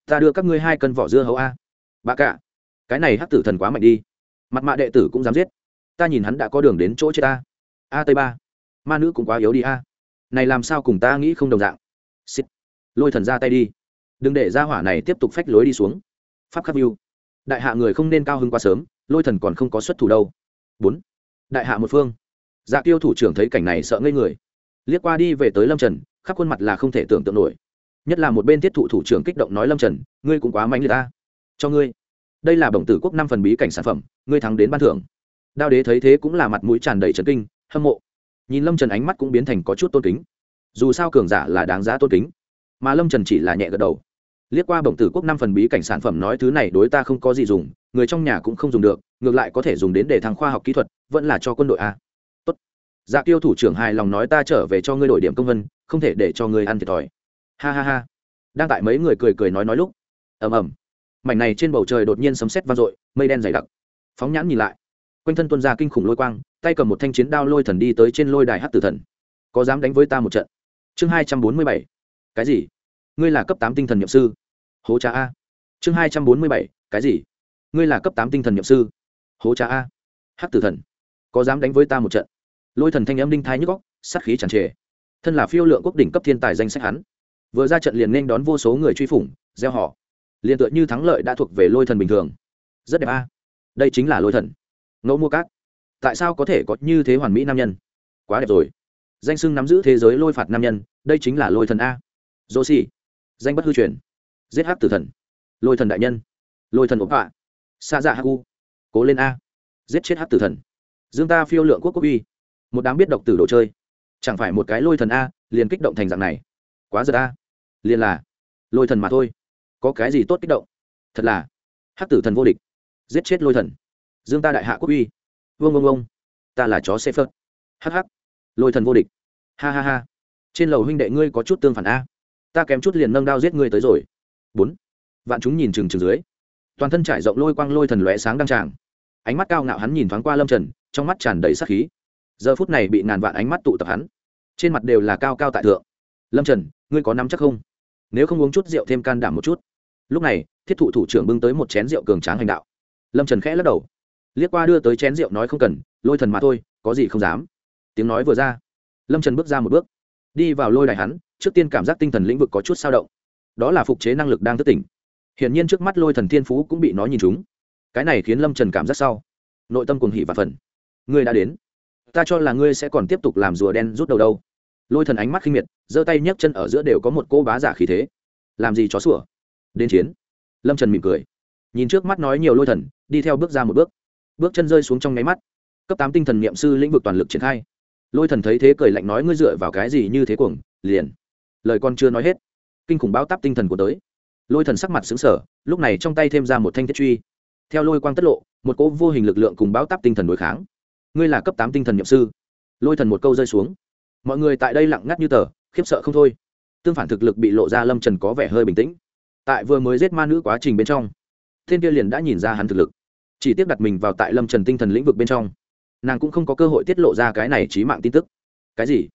Ta đưa các ngươi hai cân vỏ dưa hấu a. Bà cả. Cái này hắc tử thần quá mạnh đi. Mặt mạ đệ tử cũng dám giết ta nhìn hắn đã có đường đến chỗ chết ta. A tây ba, ma nữ cũng quá yếu đi a. Này làm sao cùng ta nghĩ không đồng dạng. Xít lôi thần ra tay đi. Đừng để ra hỏa này tiếp tục phách lối đi xuống. Pháp khắc view. Đại hạ người không nên cao hơn quá sớm, lôi thần còn không có xuất thủ đâu. Bốn. Đại hạ một phương. Dạ tiêu thủ trưởng thấy cảnh này sợ ngây người. Liếc qua đi về tới lâm trần, khắp khuôn mặt là không thể tưởng tượng nổi. Nhất là một bên thiết thụ thủ trưởng kích động nói lâm trần, ngươi cũng quá mạnh người ta. Cho ngươi. Đây là bổng tử quốc năm phần bí cảnh sản phẩm, ngươi thắng đến ban thưởng đao đế thấy thế cũng là mặt mũi tràn đầy trấn kinh, hâm mộ. Nhìn lâm trần ánh mắt cũng biến thành có chút tôn kính. Dù sao cường giả là đáng giá tôn kính. Mà lâm trần chỉ là nhẹ gật đầu. Liếc qua bổng tử quốc năm phần bí cảnh sản phẩm nói thứ này đối ta không có gì dùng, người trong nhà cũng không dùng được, ngược lại có thể dùng đến để thăng khoa học kỹ thuật, vẫn là cho quân đội a. Tốt. Dạ tiêu thủ trưởng hài lòng nói ta trở về cho ngươi đổi điểm công vân, không thể để cho ngươi ăn thiệt thòi. Ha ha ha. Đang tại mấy người cười cười nói nói lúc. Ầm ầm. Mảnh này trên bầu trời đột nhiên sấm sét vang dội, mây đen dày đặc. Phóng nhãn nhìn lại quanh thân tuân ra kinh khủng lôi quang, tay cầm một thanh chiến đao lôi thần đi tới trên lôi đài hát tử thần. Có dám đánh với ta một trận? Chương hai trăm bốn mươi bảy. Cái gì? Ngươi là cấp tám tinh thần nhậm sư? Hố cha a. Chương hai trăm bốn mươi bảy. Cái gì? Ngươi là cấp tám tinh thần nhậm sư? Hố cha a. Hát tử thần. Có dám đánh với ta một trận? Lôi thần thanh âm đinh thái nhức góc sát khí tràn trề. Thân là phiêu lượng quốc đỉnh cấp thiên tài danh sách hắn. Vừa ra trận liền nên đón vô số người truy phủng, gieo họ. Liền tựa như thắng lợi đã thuộc về lôi thần bình thường. Rất đẹp a. Đây chính là lôi thần ngẫu mua cát. Tại sao có thể có như thế hoàn mỹ nam nhân? Quá đẹp rồi. Danh sưng nắm giữ thế giới lôi phạt nam nhân, đây chính là lôi thần a. Dô xì danh bất hư truyền. Giết hát tử thần. Lôi thần đại nhân. Lôi thần ốp hạ xa dạ hạ u. Cố lên a. Giết chết hát tử thần. Dương ta phiêu lượng quốc quốc uy. Một đám biết độc tử đồ chơi. Chẳng phải một cái lôi thần a liền kích động thành dạng này. Quá giật a. Liền là lôi thần mà thôi. Có cái gì tốt kích động? Thật là hát tử thần vô địch. Giết chết lôi thần dương ta đại hạ quốc uy. Vương vương vương. Ta là chó xe phớt hh lôi thần vô địch. Ha ha ha. Trên lầu huynh đệ ngươi có chút tương phản a. Ta kém chút liền nâng đao giết ngươi tới rồi. Bốn. Vạn chúng nhìn chừng chừng dưới. Toàn thân trải rộng lôi quang lôi thần lóe sáng đăng tràng. Ánh mắt cao ngạo hắn nhìn thoáng qua lâm trần, trong mắt tràn đầy sắc khí. Giờ phút này bị ngàn vạn ánh mắt tụ tập hắn. Trên mặt đều là cao cao tại thượng. Lâm trần, ngươi có nắm chắc không? Nếu không uống chút rượu thêm can đảm một chút. Lúc này, thiết thụ thủ trưởng bưng tới một chén rượu cường tráng hành đạo. Lâm trần khẽ lắc đầu liếc qua đưa tới chén rượu nói không cần, lôi thần mà thôi, có gì không dám. Tiếng nói vừa ra, lâm trần bước ra một bước. Đi vào lôi đài hắn, trước tiên cảm giác tinh thần lĩnh vực có chút sao động. Đó là phục chế năng lực đang thức tỉnh. Hiển nhiên trước mắt lôi thần thiên phú cũng bị nó nhìn trúng. Cái này khiến lâm trần cảm giác sau, nội tâm cùng hỉ và phần ngươi đã đến. Ta cho là ngươi sẽ còn tiếp tục làm rùa đen rút đầu đâu. Lôi thần ánh mắt khinh miệt, giơ tay nhấc chân ở giữa đều có một cô bá giả khí thế. Làm gì chó sủa? Đến chiến. Lâm trần mỉm cười. Nhìn trước mắt nói nhiều lôi thần, đi theo bước ra một bước bước chân rơi xuống trong nháy mắt. Cấp tám tinh thần n i ệ m sư lĩnh vực toàn lực triển khai. Lôi thần thấy thế cười lạnh nói, ngươi dựa vào cái gì như thế cuồng? Liền. Lời con chưa nói hết, kinh khủng báo táp tinh thần của tới. Lôi thần sắc mặt xứng sở lúc này trong tay thêm ra một thanh thiết truy. Theo lôi quang tất lộ, một cỗ vô hình lực lượng cùng báo táp tinh thần đối kháng. Ngươi là cấp tám tinh thần n i ệ m sư? Lôi thần một câu rơi xuống. Mọi người tại đây lặng ngắt như tờ, khiếp sợ không thôi. Tương phản thực lực bị lộ ra lâm trần có vẻ hơi bình tĩnh. Tại vừa mới giết ma nữ quá trình bên trong, thiên kia liền đã nhìn ra hắn thực lực chỉ tiếp đặt mình vào tại lâm trần tinh thần lĩnh vực bên trong. Nàng cũng không có cơ hội tiết lộ ra cái này trí mạng tin tức. Cái gì?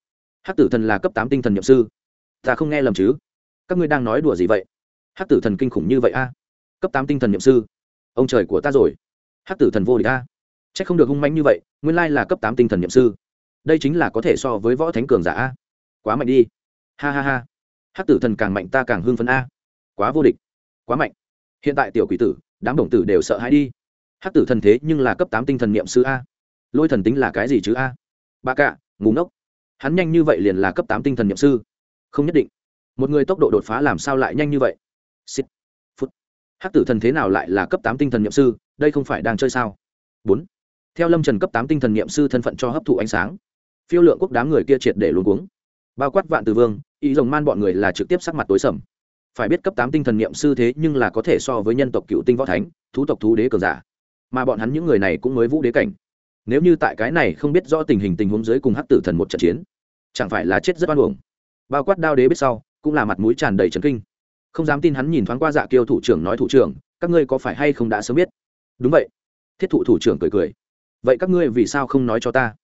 Hát tử thần là cấp tám tinh thần nhậm sư. Ta không nghe lầm chứ? Các ngươi đang nói đùa gì vậy? Hát tử thần kinh khủng như vậy a? Cấp tám tinh thần nhậm sư? Ông trời của ta rồi. Hát tử thần vô địch a? C h ắ c không được hung manh như vậy, nguyên lai là cấp tám tinh thần nhậm sư. Đây chính là có thể so với võ thánh cường giả a? Quá mạnh đi. Ha ha ha. Hát tử thần càng mạnh ta càng hưng phấn a. Quá vô địch. Quá mạnh. Hiện tại tiểu quỷ tử, đám đồng tử đều sợ hãi đi hắc tử thần thế nhưng là cấp tám tinh thần niệm sư a. Lôi thần tính là cái gì chứ a? Ba cạ ngủ ngốc. Hắn nhanh như vậy liền là cấp tám tinh thần niệm sư? Không nhất định. Một người tốc độ đột phá làm sao lại nhanh như vậy? Xích phút. Hắc tử thần thế nào lại là cấp tám tinh thần niệm sư? Đây không phải đang chơi sao? Bốn. Theo lâm trần cấp tám tinh thần niệm sư thân phận cho hấp thụ ánh sáng. Phiêu lượng quốc đám người kia triệt để luôn cuống. Bao quát vạn từ vương, ý rồng man bọn người là trực tiếp sắc mặt tối sầm. Phải biết cấp tám tinh thần niệm sư thế nhưng là có thể so với nhân tộc cựu tinh võ thánh, thú tộc thú đế cường giả mà bọn hắn những người này cũng mới vũ đế cảnh. Nếu như tại cái này không biết rõ tình hình tình huống dưới cùng hắc tử thần một trận chiến, chẳng phải là chết rất oan uổng. Bao quát đao đế biết sau, cũng là mặt mũi tràn đầy trấn kinh. Không dám tin hắn nhìn thoáng qua dạ kiêu thủ trưởng nói thủ trưởng, các ngươi có phải hay không đã sớm biết? Đúng vậy. Thiết thụ thủ trưởng cười cười. Vậy các ngươi vì sao không nói cho ta?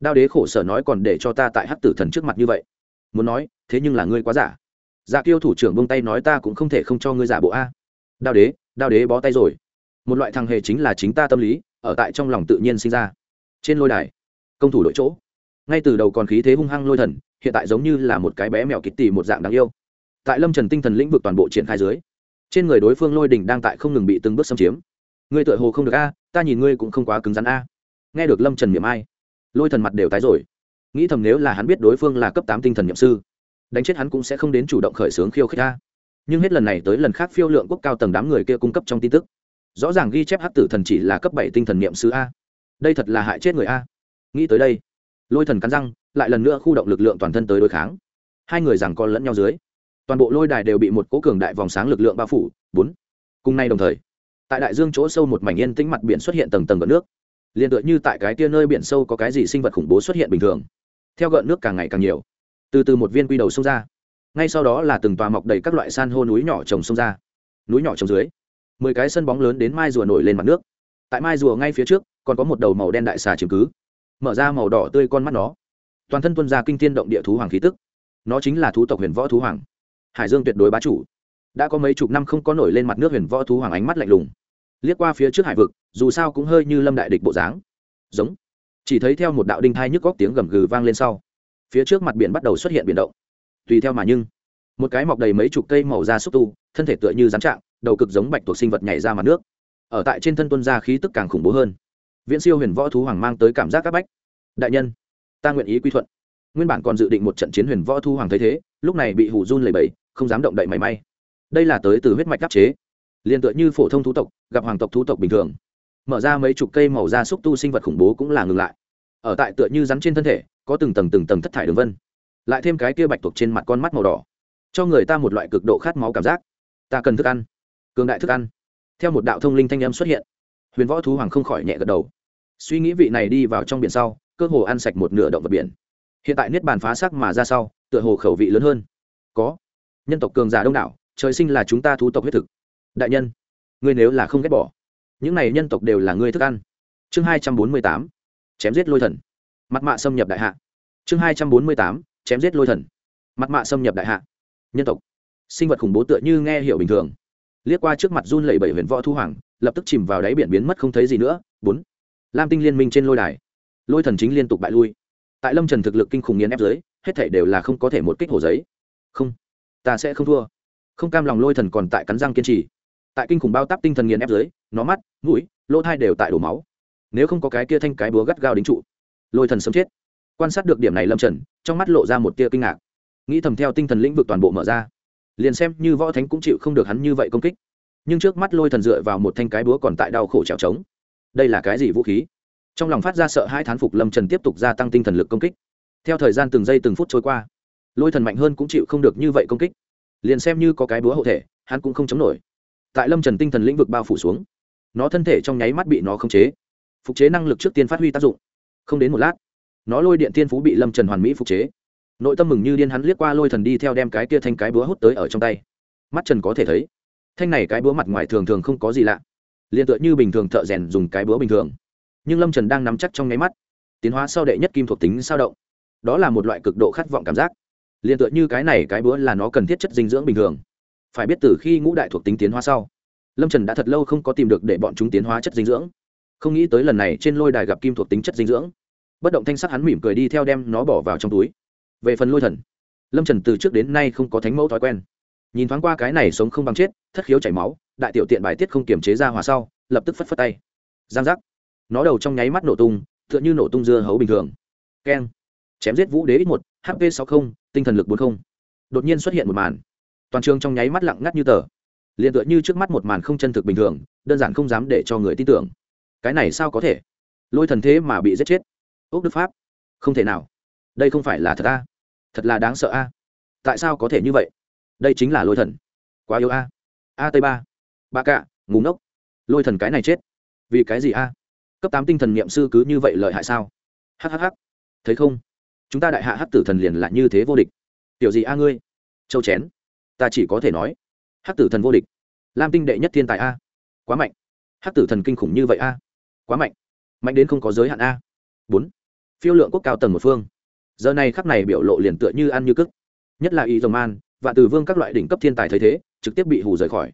Đao đế khổ sở nói còn để cho ta tại hắc tử thần trước mặt như vậy. Muốn nói, thế nhưng là ngươi quá giả. Dạ kiêu thủ trưởng bông tay nói ta cũng không thể không cho ngươi giả bộ a. Đao đế đao đế bó tay rồi một loại thằng hề chính là chính ta tâm lý, ở tại trong lòng tự nhiên sinh ra. Trên lôi đài, công thủ đội chỗ. Ngay từ đầu còn khí thế hung hăng lôi thần, hiện tại giống như là một cái bé mèo kịch tì một dạng đáng yêu. Tại lâm trần tinh thần lĩnh vực toàn bộ triển khai dưới, trên người đối phương lôi đỉnh đang tại không ngừng bị từng bước xâm chiếm. Ngươi tựa hồ không được a, ta nhìn ngươi cũng không quá cứng rắn a. Nghe được lâm trần miệng ai, lôi thần mặt đều tái rồi. Nghĩ thầm nếu là hắn biết đối phương là cấp tám tinh thần nhậm sư, đánh chết hắn cũng sẽ không đến chủ động khởi xướng khiêu khích ta nhưng hết lần này tới lần khác phiêu lượng quốc cao tầng đám người kia cung cấp trong tin tức rõ ràng ghi chép hát tử thần chỉ là cấp bảy tinh thần niệm sứ a. Đây thật là hại chết người a. Nghĩ tới đây, lôi thần cắn răng, lại lần nữa khu động lực lượng toàn thân tới đối kháng. Hai người rằng con lẫn nhau dưới, toàn bộ lôi đài đều bị một cố cường đại vòng sáng lực lượng bao phủ. Bốn. Cùng nay đồng thời, tại đại dương chỗ sâu một mảnh yên tĩnh mặt biển xuất hiện tầng tầng gợn nước. Liền tựa như tại cái tia nơi biển sâu có cái gì sinh vật khủng bố xuất hiện bình thường. Theo gợn nước càng ngày càng nhiều, từ từ một viên quy đầu sông ra. Ngay sau đó là từng tòa mọc đầy các loại san hô núi nhỏ trồng sông ra. Núi nhỏ trồng dưới mười cái sân bóng lớn đến mai rùa nổi lên mặt nước. Tại mai rùa ngay phía trước, còn có một đầu màu đen đại xà chiếm cứ. Mở ra màu đỏ tươi con mắt nó. Toàn thân tuân ra kinh thiên động địa thú hoàng khí tức. Nó chính là thú tộc huyền võ thú hoàng. Hải dương tuyệt đối bá chủ. Đã có mấy chục năm không có nổi lên mặt nước huyền võ thú hoàng ánh mắt lạnh lùng. Liếc qua phía trước hải vực, dù sao cũng hơi như lâm đại địch bộ dáng. Giống. Chỉ thấy theo một đạo đinh thai nhức góc tiếng gầm gừ vang lên sau. Phía trước mặt biển bắt đầu xuất hiện biển động. Tùy theo mà nhưng, một cái mọc đầy mấy chục cây màu da xúc tu, thân thể tựa như rắn trạng đầu cực giống bạch thuộc sinh vật nhảy ra mặt nước. Ở tại trên thân tuân ra khí tức càng khủng bố hơn. Viễn siêu huyền võ thú hoàng mang tới cảm giác các bách. Đại nhân, ta nguyện ý quy thuận. Nguyên bản còn dự định một trận chiến huyền võ thu hoàng thấy thế, lúc này bị hủ run lầy bẫy không dám động đậy mảy may. Đây là tới từ huyết mạch đắc chế. Liền tựa như phổ thông thú tộc, gặp hoàng tộc thú tộc bình thường. Mở ra mấy chục cây màu da xúc tu sinh vật khủng bố cũng là ngừng lại. Ở tại tựa như rắn trên thân thể, có từng tầng từng tầng thất thải đường vân. Lại thêm cái kia bạch tuộc trên mặt con mắt màu đỏ. Cho người ta một loại cực độ khát máu cảm giác. Ta cần thức ăn cường đại thức ăn. Theo một đạo thông linh thanh âm xuất hiện, huyền võ thú hoàng không khỏi nhẹ gật đầu. Suy nghĩ vị này đi vào trong biển sau, cơ hồ ăn sạch một nửa động vật biển. Hiện tại niết bàn phá sắc mà ra sau, tựa hồ khẩu vị lớn hơn. Có. Nhân tộc cường giả đông đảo, trời sinh là chúng ta thú tộc huyết thực. Đại nhân, ngươi nếu là không ghét bỏ, những này nhân tộc đều là ngươi thức ăn. Chương hai trăm bốn mươi tám, chém giết lôi thần. Mặt mạ xâm nhập đại hạ. Chương hai trăm bốn mươi tám, chém giết lôi thần. Mặt mạ xâm nhập đại hạ. Nhân tộc. Sinh vật khủng bố tựa như nghe hiểu bình thường liếc qua trước mặt run lẩy bẩy huyền võ thu hoàng, lập tức chìm vào đáy biển biến mất không thấy gì nữa. Bốn, lam tinh liên minh trên lôi đài. Lôi thần chính liên tục bại lui. Tại lâm trần thực lực kinh khủng nghiền ép dưới, hết thể đều là không có thể một kích hồ giấy. Không, ta sẽ không thua. Không cam lòng lôi thần còn tại cắn răng kiên trì. Tại kinh khủng bao tắp tinh thần nghiền ép dưới, nó mắt, mũi, lỗ thai đều tại đổ máu. Nếu không có cái kia thanh cái búa gắt gao đính trụ, lôi thần sớm chết. Quan sát được điểm này lâm trần, trong mắt lộ ra một tia kinh ngạc. Nghĩ thầm theo tinh thần lĩnh vực toàn bộ mở ra liền xem như võ thánh cũng chịu không được hắn như vậy công kích. Nhưng trước mắt lôi thần dựa vào một thanh cái búa còn tại đau khổ trèo trống. Đây là cái gì vũ khí? Trong lòng phát ra sợ hai thán phục lâm trần tiếp tục gia tăng tinh thần lực công kích. Theo thời gian từng giây từng phút trôi qua, lôi thần mạnh hơn cũng chịu không được như vậy công kích. Liền xem như có cái búa hộ thể, hắn cũng không chống nổi. Tại lâm trần tinh thần lĩnh vực bao phủ xuống, nó thân thể trong nháy mắt bị nó khống chế. Phục chế năng lực trước tiên phát huy tác dụng. Không đến một lát, nó lôi điện tiên phú bị lâm trần hoàn mỹ phục chế nội tâm mừng như điên hắn liếc qua lôi thần đi theo đem cái kia thanh cái búa hút tới ở trong tay. Mắt trần có thể thấy, thanh này cái búa mặt ngoài thường thường không có gì lạ, liền tựa như bình thường thợ rèn dùng cái búa bình thường. Nhưng lâm trần đang nắm chắc trong nháy mắt, tiến hóa sau đệ nhất kim thuộc tính sao động. Đó là một loại cực độ khát vọng cảm giác. Liền tựa như cái này cái búa là nó cần thiết chất dinh dưỡng bình thường. Phải biết từ khi ngũ đại thuộc tính tiến hóa sau, lâm trần đã thật lâu không có tìm được để bọn chúng tiến hóa chất dinh dưỡng. Không nghĩ tới lần này trên lôi đài gặp kim thuộc tính chất dinh dưỡng. Bất động thanh sắc hắn mỉm cười đi theo đem nó bỏ vào trong túi về phần lôi thần lâm trần từ trước đến nay không có thánh mẫu thói quen. Nhìn thoáng qua cái này sống không bằng chết thất khiếu chảy máu đại tiểu tiện bài tiết không kiềm chế ra hòa sau lập tức phất phất tay. Giang giác. Nó đầu trong nháy mắt nổ tung tựa như nổ tung dưa hấu bình thường. Keng. Chém giết vũ đế ít một hp sáu không, tinh thần lực bốn không, đột nhiên xuất hiện một màn. Toàn trường trong nháy mắt lặng ngắt như tờ. Liền tựa như trước mắt một màn không chân thực bình thường đơn giản không dám để cho người tin tưởng. Cái này sao có thể? Lôi thần thế mà bị giết chết. Ốc đức pháp. Không thể nào. Đây không phải là thật ta thật là đáng sợ a. Tại sao có thể như vậy? Đây chính là lôi thần. Quá yếu a. A tây ba. Ba cạ ngủ ngốc. Lôi thần cái này chết. Vì cái gì a? Cấp tám tinh thần niệm sư cứ như vậy lợi hại sao? Hhh thấy không? Chúng ta đại hạ hát tử thần liền lại như thế vô địch. Tiểu gì a ngươi? Châu chén. Ta chỉ có thể nói hát tử thần vô địch. Lam tinh đệ nhất thiên tài a. Quá mạnh. Hát tử thần kinh khủng như vậy a. Quá mạnh. Mạnh đến không có giới hạn a. Bốn. Phiêu lượng quốc cao tầng một phương giờ này khắc này biểu lộ liền tựa như ăn như cức. Nhất là y dòng man, và từ vương các loại đỉnh cấp thiên tài thấy thế, trực tiếp bị hù rời khỏi.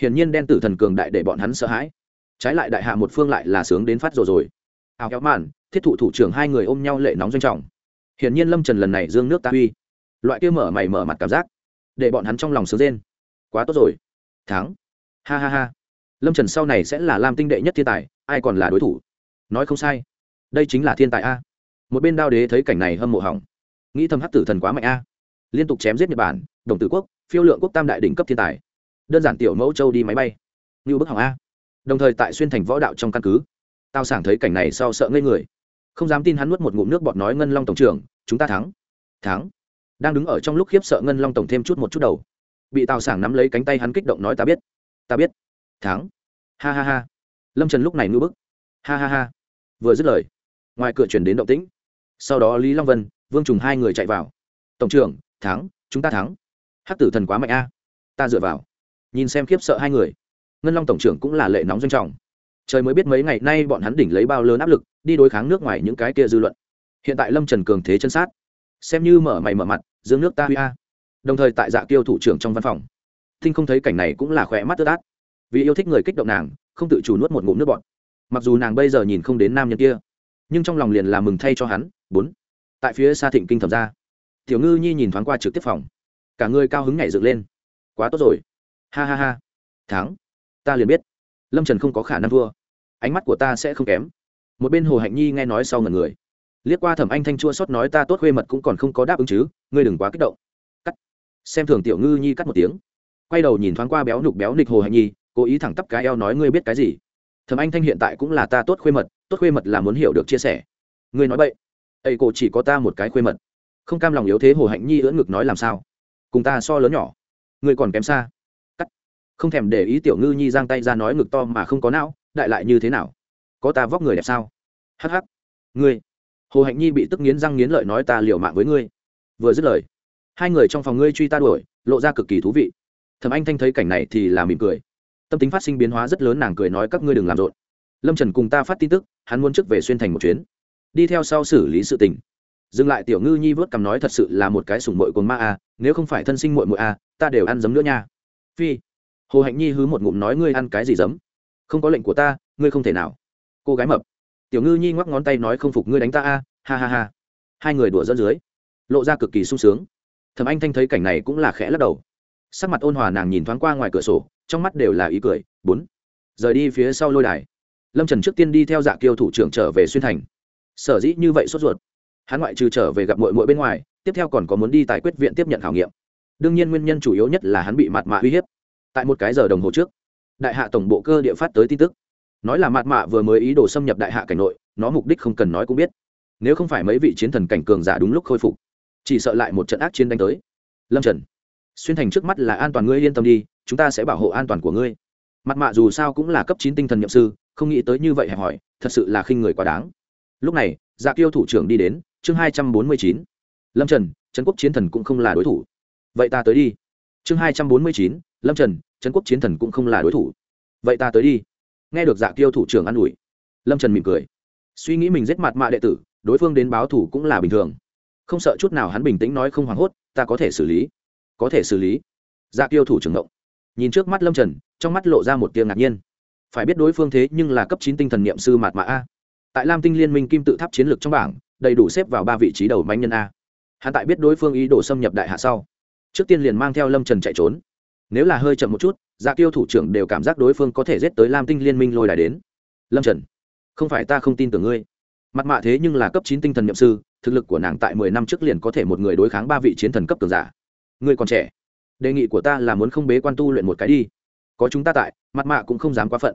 Hiển nhiên đen tử thần cường đại để bọn hắn sợ hãi. Trái lại đại hạ một phương lại là sướng đến phát rồi rồi. Áo kéo màn, thiết thụ thủ trưởng hai người ôm nhau lệ nóng doanh trọng. Hiển nhiên lâm trần lần này dương nước ta uy. Loại kia mở mày mở mặt cảm giác, để bọn hắn trong lòng sướng rên quá tốt rồi. Thắng. Ha ha ha. Lâm trần sau này sẽ là lam tinh đệ nhất thiên tài, ai còn là đối thủ? Nói không sai. Đây chính là thiên tài a một bên đao đế thấy cảnh này hâm mộ hỏng. Nghĩ thầm hắc tử thần quá mạnh a. Liên tục chém giết nhật bản, đồng tử quốc, phiêu lượng quốc tam đại đỉnh cấp thiên tài. Đơn giản tiểu mẫu châu đi máy bay. Như bức hỏng a. Đồng thời tại xuyên thành võ đạo trong căn cứ. Tao sảng thấy cảnh này sau sợ ngây người. Không dám tin hắn nuốt một ngụm nước bọt nói ngân long tổng trưởng, chúng ta thắng. Thắng. Đang đứng ở trong lúc khiếp sợ ngân long tổng thêm chút một chút đầu. Bị tào sảng nắm lấy cánh tay hắn kích động nói ta biết. Ta biết. Thắng. Ha ha ha. Lâm trần lúc này ngư bức. Ha ha ha. Vừa dứt lời, ngoài cửa chuyển đến động tĩnh sau đó lý long vân, vương trùng hai người chạy vào. Tổng trưởng, thắng, chúng ta thắng. Hát tử thần quá mạnh a, ta dựa vào. Nhìn xem khiếp sợ hai người, ngân long tổng trưởng cũng là lệ nóng doanh trọng. Trời mới biết mấy ngày nay bọn hắn đỉnh lấy bao lớn áp lực, đi đối kháng nước ngoài những cái kia dư luận. Hiện tại lâm trần cường thế chân sát. Xem như mở mày mở mặt dương nước ta huy a. Đồng thời tại dạ kiêu thủ trưởng trong văn phòng, thinh không thấy cảnh này cũng là khỏe mắt tớt át. Vì yêu thích người kích động nàng, không tự chủ nuốt một ngụm nước bọt. Mặc dù nàng bây giờ nhìn không đến nam nhân kia, nhưng trong lòng liền là mừng thay cho hắn bốn. Tại phía xa thịnh kinh thẩm ra, tiểu ngư nhi nhìn thoáng qua trực tiếp phòng. Cả người cao hứng nhảy dựng lên. Quá tốt rồi. Ha ha ha. Thắng. Ta liền biết. Lâm trần không có khả năng thua. Ánh mắt của ta sẽ không kém. Một bên hồ hạnh nhi nghe nói sau ngần người. Liếc qua thẩm anh thanh chua sót nói ta tốt khuê mật cũng còn không có đáp ứng chứ, ngươi đừng quá kích động. Cắt. Xem thường tiểu ngư nhi cắt một tiếng. Quay đầu nhìn thoáng qua béo nục béo nịch hồ hạnh nhi, cố ý thẳng tắp cái eo nói ngươi biết cái gì. Thẩm anh thanh hiện tại cũng là ta tốt khuê mật, tốt khuê mật là muốn hiểu được chia sẻ. Ngươi nói vậy ây cô chỉ có ta một cái khuê mật. Không cam lòng yếu thế hồ hạnh nhi ưỡn ngực nói làm sao? Cùng ta so lớn nhỏ. Người còn kém xa. Cắt. Không thèm để ý tiểu ngư nhi giang tay ra nói ngực to mà không có não, đại lại như thế nào? Có ta vóc người đẹp sao? Hh ngươi. Hồ hạnh nhi bị tức nghiến răng nghiến lợi nói ta liều mạng với ngươi. Vừa dứt lời, hai người trong phòng ngươi truy ta đuổi, lộ ra cực kỳ thú vị. Thầm anh thanh thấy cảnh này thì là mỉm cười. Tâm tính phát sinh biến hóa rất lớn nàng cười nói các ngươi đừng làm rộn. Lâm trần cùng ta phát tin tức, hắn muốn trước về xuyên thành một chuyến đi theo sau xử lý sự tình. Dừng lại tiểu ngư nhi vớt cằm nói thật sự là một cái sủng mội cồn ma a, nếu không phải thân sinh mội mội a, ta đều ăn giấm nữa nha. Phi, hồ hạnh nhi hứ một ngụm nói ngươi ăn cái gì giấm không có lệnh của ta, ngươi không thể nào. Cô gái mập. Tiểu ngư nhi ngoắc ngón tay nói không phục ngươi đánh ta a, ha ha ha. Hai người đùa dẫn dưới, lộ ra cực kỳ sung sướng. Thầm anh thanh thấy cảnh này cũng là khẽ lắc đầu. Sắc mặt ôn hòa nàng nhìn thoáng qua ngoài cửa sổ, trong mắt đều là ý cười. Bốn. Rời đi phía sau lôi đài. Lâm trần trước tiên đi theo dạ kiêu thủ trưởng trở về xuyên thành sở dĩ như vậy sốt ruột. Hắn ngoại trừ trở về gặp mội mội bên ngoài, tiếp theo còn có muốn đi tài quyết viện tiếp nhận khảo nghiệm. Đương nhiên nguyên nhân chủ yếu nhất là hắn bị mặt mạ uy hiếp. Tại một cái giờ đồng hồ trước, đại hạ tổng bộ cơ địa phát tới tin tức. Nói là mặt mạ vừa mới ý đồ xâm nhập đại hạ cảnh nội, nó mục đích không cần nói cũng biết. Nếu không phải mấy vị chiến thần cảnh cường giả đúng lúc khôi phục, chỉ sợ lại một trận ác chiến đánh tới. Lâm trần, xuyên thành trước mắt là an toàn ngươi yên tâm đi, chúng ta sẽ bảo hộ an toàn của ngươi. Mặt mạ dù sao cũng là cấp chín tinh thần nhậm sư, không nghĩ tới như vậy hẹp hỏi, thật sự là khinh người quá đáng lúc này dạ tiêu thủ trưởng đi đến, chương hai trăm bốn mươi chín. Lâm trần, trấn quốc chiến thần cũng không là đối thủ. Vậy ta tới đi. Chương hai trăm bốn mươi chín, lâm trần, trấn quốc chiến thần cũng không là đối thủ. Vậy ta tới đi. Nghe được dạ tiêu thủ trưởng an ủi, lâm trần mỉm cười. Suy nghĩ mình giết mặt mạ đệ tử, đối phương đến báo thủ cũng là bình thường. Không sợ chút nào hắn bình tĩnh nói không hoảng hốt, ta có thể xử lý. Có thể xử lý. Dạ tiêu thủ trưởng động nhìn trước mắt lâm trần, trong mắt lộ ra một tiếng ngạc nhiên. Phải biết đối phương thế nhưng là cấp chín tinh thần niệm sư mạt mã a tại lam tinh liên minh kim tự tháp chiến lược trong bảng, đầy đủ xếp vào ba vị trí đầu manh nhân a. Hắn tại biết đối phương ý đồ xâm nhập đại hạ sau, trước tiên liền mang theo lâm trần chạy trốn. Nếu là hơi chậm một chút dạ tiêu thủ trưởng đều cảm giác đối phương có thể giết tới lam tinh liên minh lôi đài đến. Lâm trần, không phải ta không tin tưởng ngươi. Mặt mạ thế nhưng là cấp chín tinh thần nhậm sư, thực lực của nàng tại mười năm trước liền có thể một người đối kháng ba vị chiến thần cấp cường giả. Ngươi còn trẻ. Đề nghị của ta là muốn không bế quan tu luyện một cái đi. Có chúng ta tại, mặt mạ cũng không dám quá phận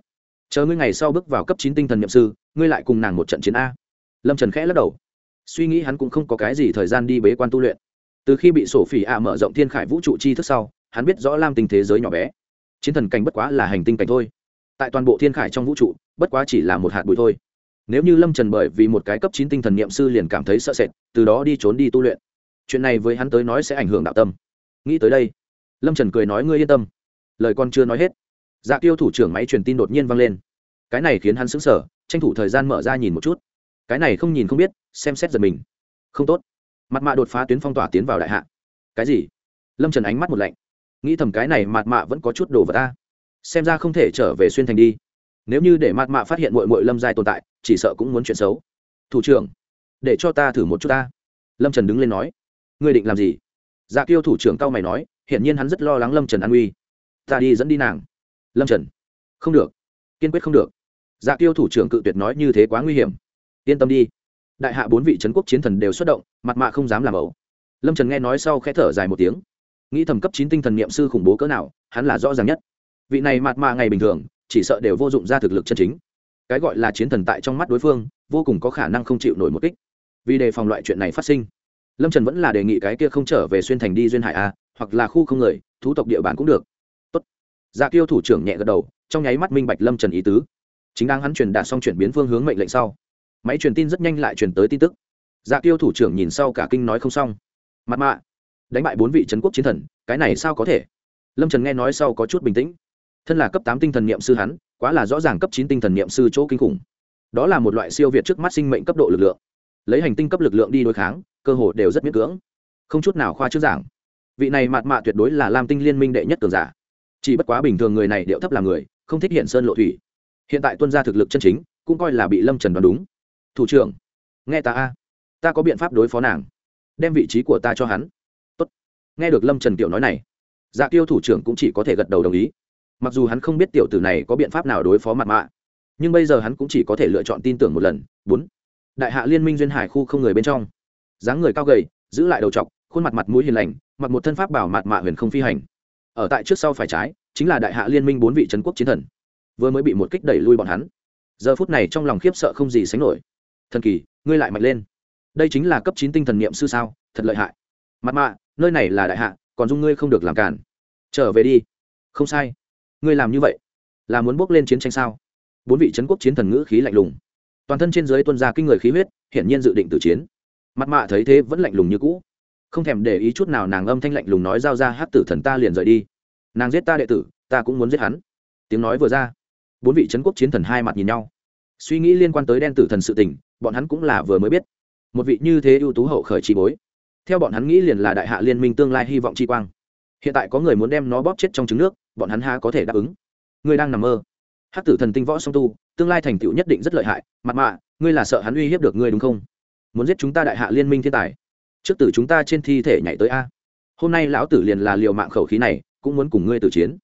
chờ ngươi ngày sau bước vào cấp chín tinh thần nhậm sư, ngươi lại cùng nàng một trận chiến a. Lâm trần khẽ lắc đầu. Suy nghĩ hắn cũng không có cái gì thời gian đi bế quan tu luyện. Từ khi bị sổ phỉ ạ mở rộng thiên khải vũ trụ chi thức sau, hắn biết rõ lam tình thế giới nhỏ bé. Chiến thần cảnh bất quá là hành tinh cảnh thôi. Tại toàn bộ thiên khải trong vũ trụ, bất quá chỉ là một hạt bụi thôi. Nếu như lâm trần bởi vì một cái cấp chín tinh thần n i ệ m sư liền cảm thấy sợ sệt, từ đó đi trốn đi tu luyện. Chuyện này với hắn tới nói sẽ ảnh hưởng đạo tâm. Nghĩ tới đây, lâm trần cười nói, ngươi yên tâm. Lời con chưa nói hết dạ tiêu thủ trưởng máy truyền tin đột nhiên vang lên. Cái này khiến hắn sững sờ, tranh thủ thời gian mở ra nhìn một chút. Cái này không nhìn không biết xem xét giật mình. Không tốt. Mặt mạ đột phá tuyến phong tỏa tiến vào đại hạ. Cái gì? Lâm trần ánh mắt một lạnh. Nghĩ thầm cái này mặt mạ vẫn có chút đồ vật ta xem ra không thể trở về xuyên thành đi. Nếu như để mặt mạ phát hiện mội mội lâm dài tồn tại chỉ sợ cũng muốn chuyện xấu. Thủ trưởng để cho ta thử một chút ta. Lâm trần đứng lên nói. Ngươi định làm gì? Dạ kiêu thủ trưởng cao mày nói hiển nhiên hắn rất lo lắng lâm trần an uy ta đi dẫn đi nàng lâm trần không được kiên quyết không được dạ Tiêu thủ trưởng cự tuyệt nói như thế quá nguy hiểm yên tâm đi đại hạ bốn vị trấn quốc chiến thần đều xuất động mặt mạ không dám làm ẩu lâm trần nghe nói sau khẽ thở dài một tiếng nghĩ thầm cấp chín tinh thần n i ệ m sư khủng bố cỡ nào hắn là rõ ràng nhất vị này mạt mạ ngày bình thường chỉ sợ đều vô dụng ra thực lực chân chính cái gọi là chiến thần tại trong mắt đối phương vô cùng có khả năng không chịu nổi một kích vì đề phòng loại chuyện này phát sinh lâm trần vẫn là đề nghị cái kia không trở về xuyên thành đi duyên hải a hoặc là khu không người thú tộc địa bàn cũng được dạ tiêu thủ trưởng nhẹ gật đầu, trong nháy mắt minh bạch lâm trần ý tứ. Chính đang hắn truyền đạt xong chuyển biến phương hướng mệnh lệnh sau, máy truyền tin rất nhanh lại truyền tới tin tức. Dạ tiêu thủ trưởng nhìn sau cả kinh nói không xong. Mặt mạ, đánh bại bốn vị trấn quốc chiến thần, cái này sao có thể? Lâm trần nghe nói sau có chút bình tĩnh. Thân là cấp tám tinh thần n i ệ m sư hắn, quá là rõ ràng cấp chín tinh thần n i ệ m sư chỗ kinh khủng. Đó là một loại siêu việt trước mắt sinh mệnh cấp độ lực lượng. Lấy hành tinh cấp lực lượng đi đối kháng, cơ hồ đều rất miễn cưỡng. Không chút nào khoa trước giảng. Vị này mạt mạ tuyệt đối là lam tinh liên minh đệ nhất cường giả chỉ bất quá bình thường người này điệu thấp là người, không thích hiện sơn lộ thủy. Hiện tại tuân gia thực lực chân chính, cũng coi là bị lâm trần đoán đúng. Thủ trưởng, nghe ta a. Ta có biện pháp đối phó nàng. Đem vị trí của ta cho hắn. Tốt. nghe được lâm trần tiểu nói này dạ tiêu thủ trưởng cũng chỉ có thể gật đầu đồng ý. Mặc dù hắn không biết tiểu tử này có biện pháp nào đối phó mặt mạ, nhưng bây giờ hắn cũng chỉ có thể lựa chọn tin tưởng một lần. Bốn. Đại hạ liên minh duyên hải khu không người bên trong. Dáng người cao gầy, giữ lại đầu t khuôn mặt mặt mũi hiền lành, mặc một thân pháp bảo mặt mạ huyền không phi hành ở tại trước sau phải trái, chính là đại hạ liên minh bốn vị trấn quốc chiến thần. Vừa mới bị một kích đẩy lui bọn hắn. Giờ phút này trong lòng khiếp sợ không gì sánh nổi. Thần kỳ, ngươi lại mạnh lên. Đây chính là cấp chín tinh thần niệm sư sao, thật lợi hại. Mặt mạ, nơi này là đại hạ, còn dung ngươi không được làm cản. Trở về đi. Không sai. Ngươi làm như vậy, là muốn bước lên chiến tranh sao? Bốn vị trấn quốc chiến thần ngữ khí lạnh lùng. Toàn thân trên dưới tuân ra kinh người khí huyết, hiển nhiên dự định tử chiến. Mặt mạ thấy thế vẫn lạnh lùng như cũ không thèm để ý chút nào nàng âm thanh lạnh lùng nói giao ra hát tử thần ta liền rời đi. Nàng giết ta đệ tử, ta cũng muốn giết hắn. Tiếng nói vừa ra, bốn vị trấn quốc chiến thần hai mặt nhìn nhau. Suy nghĩ liên quan tới đen tử thần sự tình, bọn hắn cũng là vừa mới biết. Một vị như thế ưu tú hậu khởi trí bối, theo bọn hắn nghĩ liền là đại hạ liên minh tương lai hy vọng chi quang. Hiện tại có người muốn đem nó bóp chết trong trứng nước, bọn hắn ha có thể đáp ứng. Ngươi đang nằm mơ. Hát tử thần tinh võ song tu, tương lai thành tựu nhất định rất lợi hại, mặt mạ, ngươi là sợ hắn uy hiếp được ngươi đúng không? Muốn giết chúng ta đại hạ liên minh thiên tài trước tử chúng ta trên thi thể nhảy tới a. Hôm nay lão tử liền là liều mạng khẩu khí này, cũng muốn cùng ngươi tử chiến.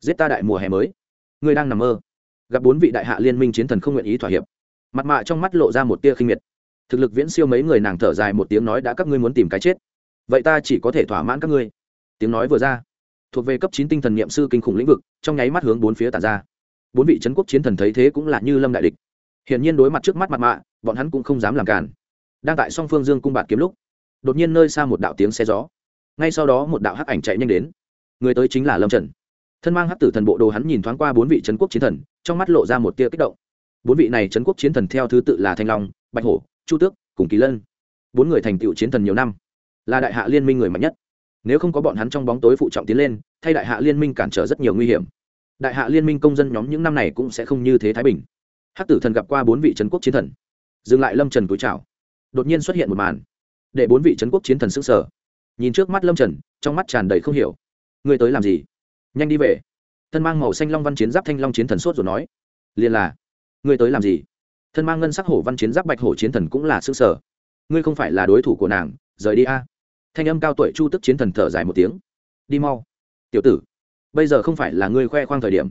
Giết ta đại mùa hè mới. Ngươi đang nằm mơ. Gặp bốn vị đại hạ liên minh chiến thần không nguyện ý thỏa hiệp. Mặt mạ trong mắt lộ ra một tia khinh miệt. Thực lực viễn siêu mấy người nàng thở dài một tiếng nói đã các ngươi muốn tìm cái chết. Vậy ta chỉ có thể thỏa mãn các ngươi. Tiếng nói vừa ra, thuộc về cấp chín tinh thần n i ệ m sư kinh khủng lĩnh vực, trong nháy mắt hướng bốn phía tàn ra. Bốn vị c quốc chiến thần thấy thế cũng là như lâm đại địch. Hiển nhiên đối mặt trước mắt mặt mạ, bọn hắn cũng không dám làm cản đang tại song phương dương cung bạt kiếm lúc đột nhiên nơi xa một đạo tiếng xe gió. Ngay sau đó một đạo hắc ảnh chạy nhanh đến. Người tới chính là lâm trần. Thân mang hắc tử thần bộ đồ hắn nhìn thoáng qua bốn vị trấn quốc chiến thần, trong mắt lộ ra một tia kích động. Bốn vị này trấn quốc chiến thần theo thứ tự là thanh long, bạch hổ, chu tước, cùng kỳ lân. Bốn người thành tựu chiến thần nhiều năm, là đại hạ liên minh người mạnh nhất. Nếu không có bọn hắn trong bóng tối phụ trọng tiến lên, thay đại hạ liên minh cản trở rất nhiều nguy hiểm. Đại hạ liên minh công dân nhóm những năm này cũng sẽ không như thế thái bình. Hắc tử thần gặp qua bốn vị trấn quốc chiến thần. Dừng lại lâm trần túi chào. Đột nhiên xuất hiện một màn để bốn vị trấn quốc chiến thần s ứ sở nhìn trước mắt lâm trần, trong mắt tràn đầy không hiểu. Ngươi tới làm gì? Nhanh đi về. Thân mang màu xanh long văn chiến giáp thanh long chiến thần sốt rồi nói. Liền là, ngươi tới làm gì? Thân mang ngân sắc hổ văn chiến giáp bạch hổ chiến thần cũng là xương sở ngươi không phải là đối thủ của nàng, rời đi a. Thanh âm cao tuổi chu tức chiến thần thở dài một tiếng. Đi mau. Tiểu tử, bây giờ không phải là ngươi khoe khoang thời điểm.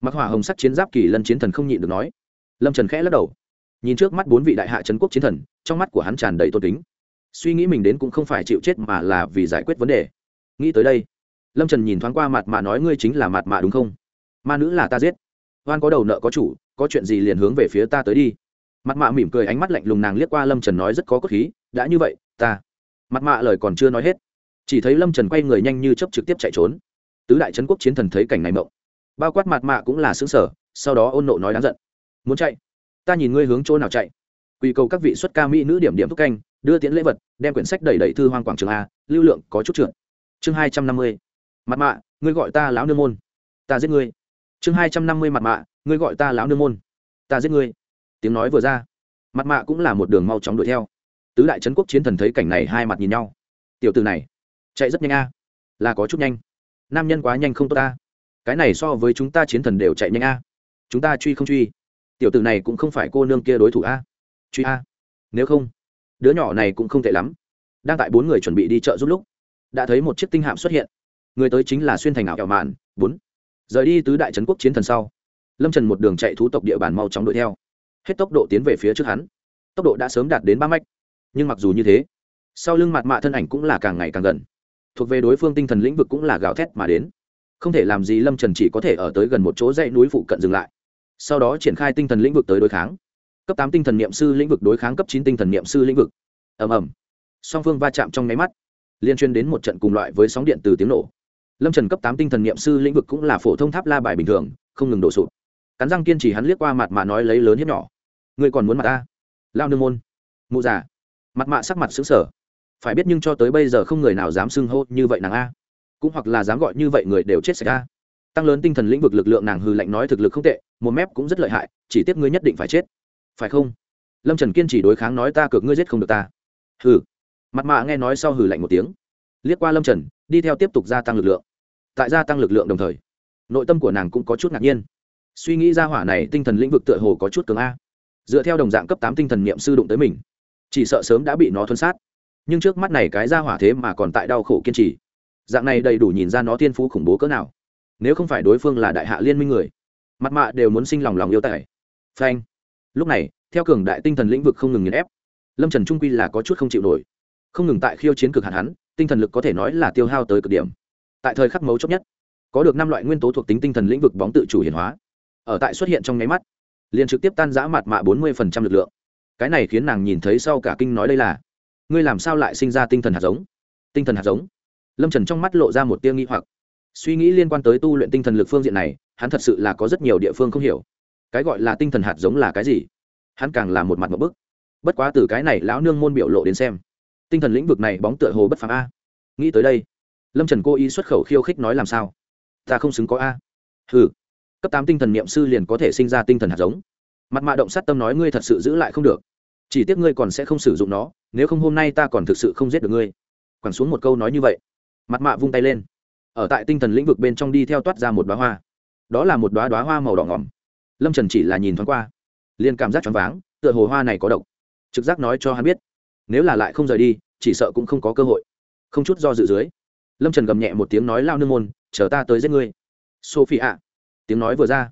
Mặc hỏa hồng sắc chiến giáp kỳ lân chiến thần không nhịn được nói. Lâm trần khẽ lắc đầu. Nhìn trước mắt bốn vị đại hạ trấn quốc chiến thần, trong mắt của hắn tràn đầy tôn kính suy nghĩ mình đến cũng không phải chịu chết mà là vì giải quyết vấn đề. Nghĩ tới đây, lâm trần nhìn thoáng qua mặt mạ nói ngươi chính là mặt mạ đúng không? Ma nữ là ta giết. Oan có đầu nợ có chủ, có chuyện gì liền hướng về phía ta tới đi. Mặt mạ mỉm cười ánh mắt lạnh lùng nàng liếc qua lâm trần nói rất có cốt khí, đã như vậy, ta. Mặt mạ lời còn chưa nói hết, chỉ thấy lâm trần quay người nhanh như chấp trực tiếp chạy trốn. Tứ đại trấn quốc chiến thần thấy cảnh này mộng. Bao quát mặt mạ cũng là xứng sở sau đó ôn nộ nói đáng giận. Muốn chạy? Ta nhìn ngươi hướng chỗ nào chạy? Quy cầu các vị xuất ca mỹ nữ điểm điểm thúc canh đưa tiễn lễ vật, đem quyển sách đẩy đẩy thư hoang quảng trường a, lưu lượng có chút trượt. Chương hai trăm năm mươi, mặt mạ, ngươi gọi ta lão nương môn. Ta giết ngươi. Chương hai trăm năm mươi mặt mạ, ngươi gọi ta lão nương môn. Ta giết ngươi. Tiếng nói vừa ra, mặt mạ cũng là một đường mau chóng đuổi theo. Tứ đại trấn quốc chiến thần thấy cảnh này hai mặt nhìn nhau. Tiểu từ này, chạy rất nhanh a. Là có chút nhanh. Nam nhân quá nhanh không tốt ta cái này so với chúng ta chiến thần đều chạy nhanh a. Chúng ta truy không truy. Tiểu tử này cũng không phải cô nương kia đối thủ a. Truy a. Nếu không đứa nhỏ này cũng không tệ lắm. Đang tại bốn người chuẩn bị đi chợ giúp lúc, đã thấy một chiếc tinh hạm xuất hiện. Người tới chính là xuyên thành ảo kẹo mạn, bốn. Rời đi tứ đại trấn quốc chiến thần sau, lâm trần một đường chạy thú tộc địa bàn mau chóng đuổi theo. Hết tốc độ tiến về phía trước hắn. Tốc độ đã sớm đạt đến ba mạch nhưng mặc dù như thế, sau lưng mặt mạ thân ảnh cũng là càng ngày càng gần. Thuộc về đối phương tinh thần lĩnh vực cũng là gào thét mà đến. Không thể làm gì lâm trần chỉ có thể ở tới gần một chỗ dãy núi phụ cận dừng lại. Sau đó triển khai tinh thần lĩnh vực tới đối kháng cấp tám tinh thần niệm sư lĩnh vực đối kháng cấp chín tinh thần niệm sư lĩnh vực. Ầm ầm. Song phương va chạm trong nháy mắt, liên chuyên đến một trận cùng loại với sóng điện từ tiếng nổ. Lâm trần cấp tám tinh thần niệm sư lĩnh vực cũng là phổ thông tháp la bài bình thường, không ngừng đổ sụp. Cắn răng kiên trì hắn liếc qua mặt mà nói lấy lớn hiếp nhỏ. Ngươi còn muốn mặt ta? Lao nương môn. Mụ già. Mặt mạ sắc mặt xứng sở phải biết nhưng cho tới bây giờ không người nào dám xưng hô như vậy nàng a. Cũng hoặc là dám gọi như vậy người đều chết sạch a. Tăng lớn tinh thần lĩnh vực lực lượng nàng hư lạnh nói thực lực không tệ, một mép cũng rất lợi hại, chỉ tiếc ngươi nhất định phải chết phải không? Lâm trần kiên trì đối kháng nói ta cược ngươi giết không được ta. Hừ. Mặt mạ nghe nói sau hừ lạnh một tiếng. Liếc qua lâm trần, đi theo tiếp tục gia tăng lực lượng. Tại gia tăng lực lượng đồng thời, nội tâm của nàng cũng có chút ngạc nhiên. Suy nghĩ ra hỏa này tinh thần lĩnh vực tựa hồ có chút cường a. Dựa theo đồng dạng cấp tám tinh thần niệm sư đụng tới mình, chỉ sợ sớm đã bị nó thuân sát. Nhưng trước mắt này cái ra hỏa thế mà còn tại đau khổ kiên trì. Dạng này đầy đủ nhìn ra nó thiên phú khủng bố cỡ nào. Nếu không phải đối phương là đại hạ liên minh người, mặt mạ đều muốn sinh lòng lòng yêu tài. Phanh lúc này, theo cường đại tinh thần lĩnh vực không ngừng nghiền ép, lâm trần trung quy là có chút không chịu nổi. Không ngừng tại khiêu chiến cực hạn hắn, tinh thần lực có thể nói là tiêu hao tới cực điểm. Tại thời khắc mấu chốt nhất, có được năm loại nguyên tố thuộc tính tinh thần lĩnh vực bóng tự chủ hiển hóa. Ở tại xuất hiện trong nháy mắt, liền trực tiếp tan giã mặt mạ bốn mươi lực lượng. Cái này khiến nàng nhìn thấy sau cả kinh nói đây là, ngươi làm sao lại sinh ra tinh thần hạt giống? Tinh thần hạt giống? Lâm trần trong mắt lộ ra một tia nghi hoặc. Suy nghĩ liên quan tới tu luyện tinh thần lực phương diện này, hắn thật sự là có rất nhiều địa phương không hiểu cái gọi là tinh thần hạt giống là cái gì? Hắn càng là một mặt một bức. Bất quá từ cái này lão nương môn biểu lộ đến xem, tinh thần lĩnh vực này bóng tựa hồ bất phá a. Nghĩ tới đây, lâm trần cô ý xuất khẩu khiêu khích nói làm sao? Ta không xứng có a. Ừ cấp tám tinh thần n i ệ m sư liền có thể sinh ra tinh thần hạt giống. Mặt mạ động sát tâm nói ngươi thật sự giữ lại không được. Chỉ tiếc ngươi còn sẽ không sử dụng nó, nếu không hôm nay ta còn thực sự không giết được ngươi. Quẳng xuống một câu nói như vậy, mặt mạ vung tay lên. Ở tại tinh thần lĩnh vực bên trong đi theo toát ra một đoá hoa. Đó là một đoá đoá hoa màu đỏ ngỏm lâm trần chỉ là nhìn thoáng qua, liền cảm giác choáng váng, tựa hồ hoa này có độc. Trực giác nói cho hắn biết, nếu là lại không rời đi, chỉ sợ cũng không có cơ hội. Không chút do dự dưới, lâm trần gầm nhẹ một tiếng nói, lao nương môn, chờ ta tới giết ngươi. Sophie ạ tiếng nói vừa ra,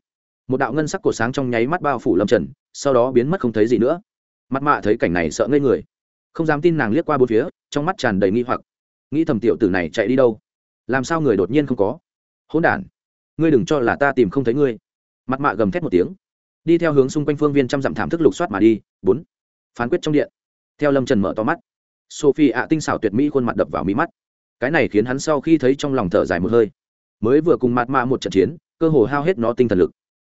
một đạo ngân sắc cổ sáng trong nháy mắt bao phủ lâm trần, sau đó biến mất không thấy gì nữa. Mặt mạ thấy cảnh này sợ ngây người, không dám tin nàng liếc qua bốn phía, trong mắt tràn đầy nghi hoặc. Nghĩ thầm tiểu tử này chạy đi đâu? Làm sao người đột nhiên không có? Hỗn đản, ngươi đừng cho là ta tìm không thấy ngươi mặt mạ gầm thét một tiếng, đi theo hướng xung quanh phương viên trăm dặm thảm thức lục soát mà đi. Bốn, phán quyết trong điện. Theo lâm trần mở to mắt, sophie ạ tinh xảo tuyệt mỹ khuôn mặt đập vào mí mắt. Cái này khiến hắn sau khi thấy trong lòng thở dài một hơi. Mới vừa cùng mặt mạ một trận chiến, cơ hồ hao hết nó tinh thần lực.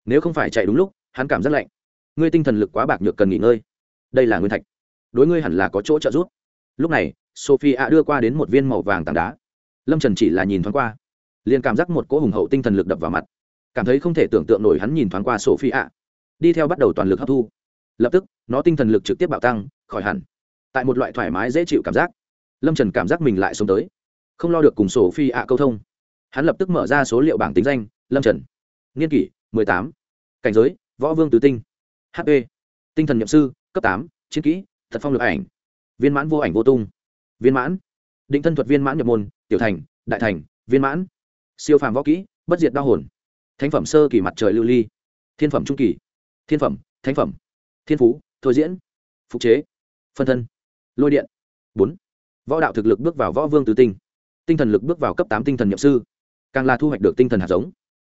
Nếu không phải chạy đúng lúc, hắn cảm rất lạnh. Ngươi tinh thần lực quá bạc nhược cần nghỉ ngơi. Đây là nguyên thạch. Đối ngươi hẳn là có chỗ trợ giúp. Lúc này, sophie ạ đưa qua đến một viên màu vàng tảng đá. Lâm trần chỉ là nhìn thoáng qua, liền cảm giác một cỗ hùng hậu tinh thần lực đập vào mặt cảm thấy không thể tưởng tượng nổi hắn nhìn thoáng qua sophie ạ đi theo bắt đầu toàn lực hấp thu. Lập tức, nó tinh thần lực trực tiếp bạo tăng, khỏi hẳn. Tại một loại thoải mái dễ chịu cảm giác, lâm trần cảm giác mình lại sống tới. Không lo được cùng sophie ạ câu thông, hắn lập tức mở ra số liệu bảng tính danh, lâm trần. Nghiên kỷ, mười tám. Cảnh giới, võ vương tứ tinh. Hp tinh thần nhậm sư, cấp tám, chiến kỹ, thật phong lực ảnh. Viên mãn vô ảnh vô tung. Viên mãn. Định thân thuật viên mãn nhập môn, tiểu thành, đại thành, viên mãn. Siêu phàm võ kỹ, bất diệt đau hồn thánh phẩm sơ kỳ mặt trời lưu ly. Thiên phẩm trung kỳ. Thiên phẩm, thánh phẩm. Thiên phú, thôi diễn. Phục chế. Phân thân. Lôi điện. Bốn. Võ đạo thực lực bước vào võ vương tứ tinh. Tinh thần lực bước vào cấp tám tinh thần nhậm sư. Càng là thu hoạch được tinh thần hạt giống.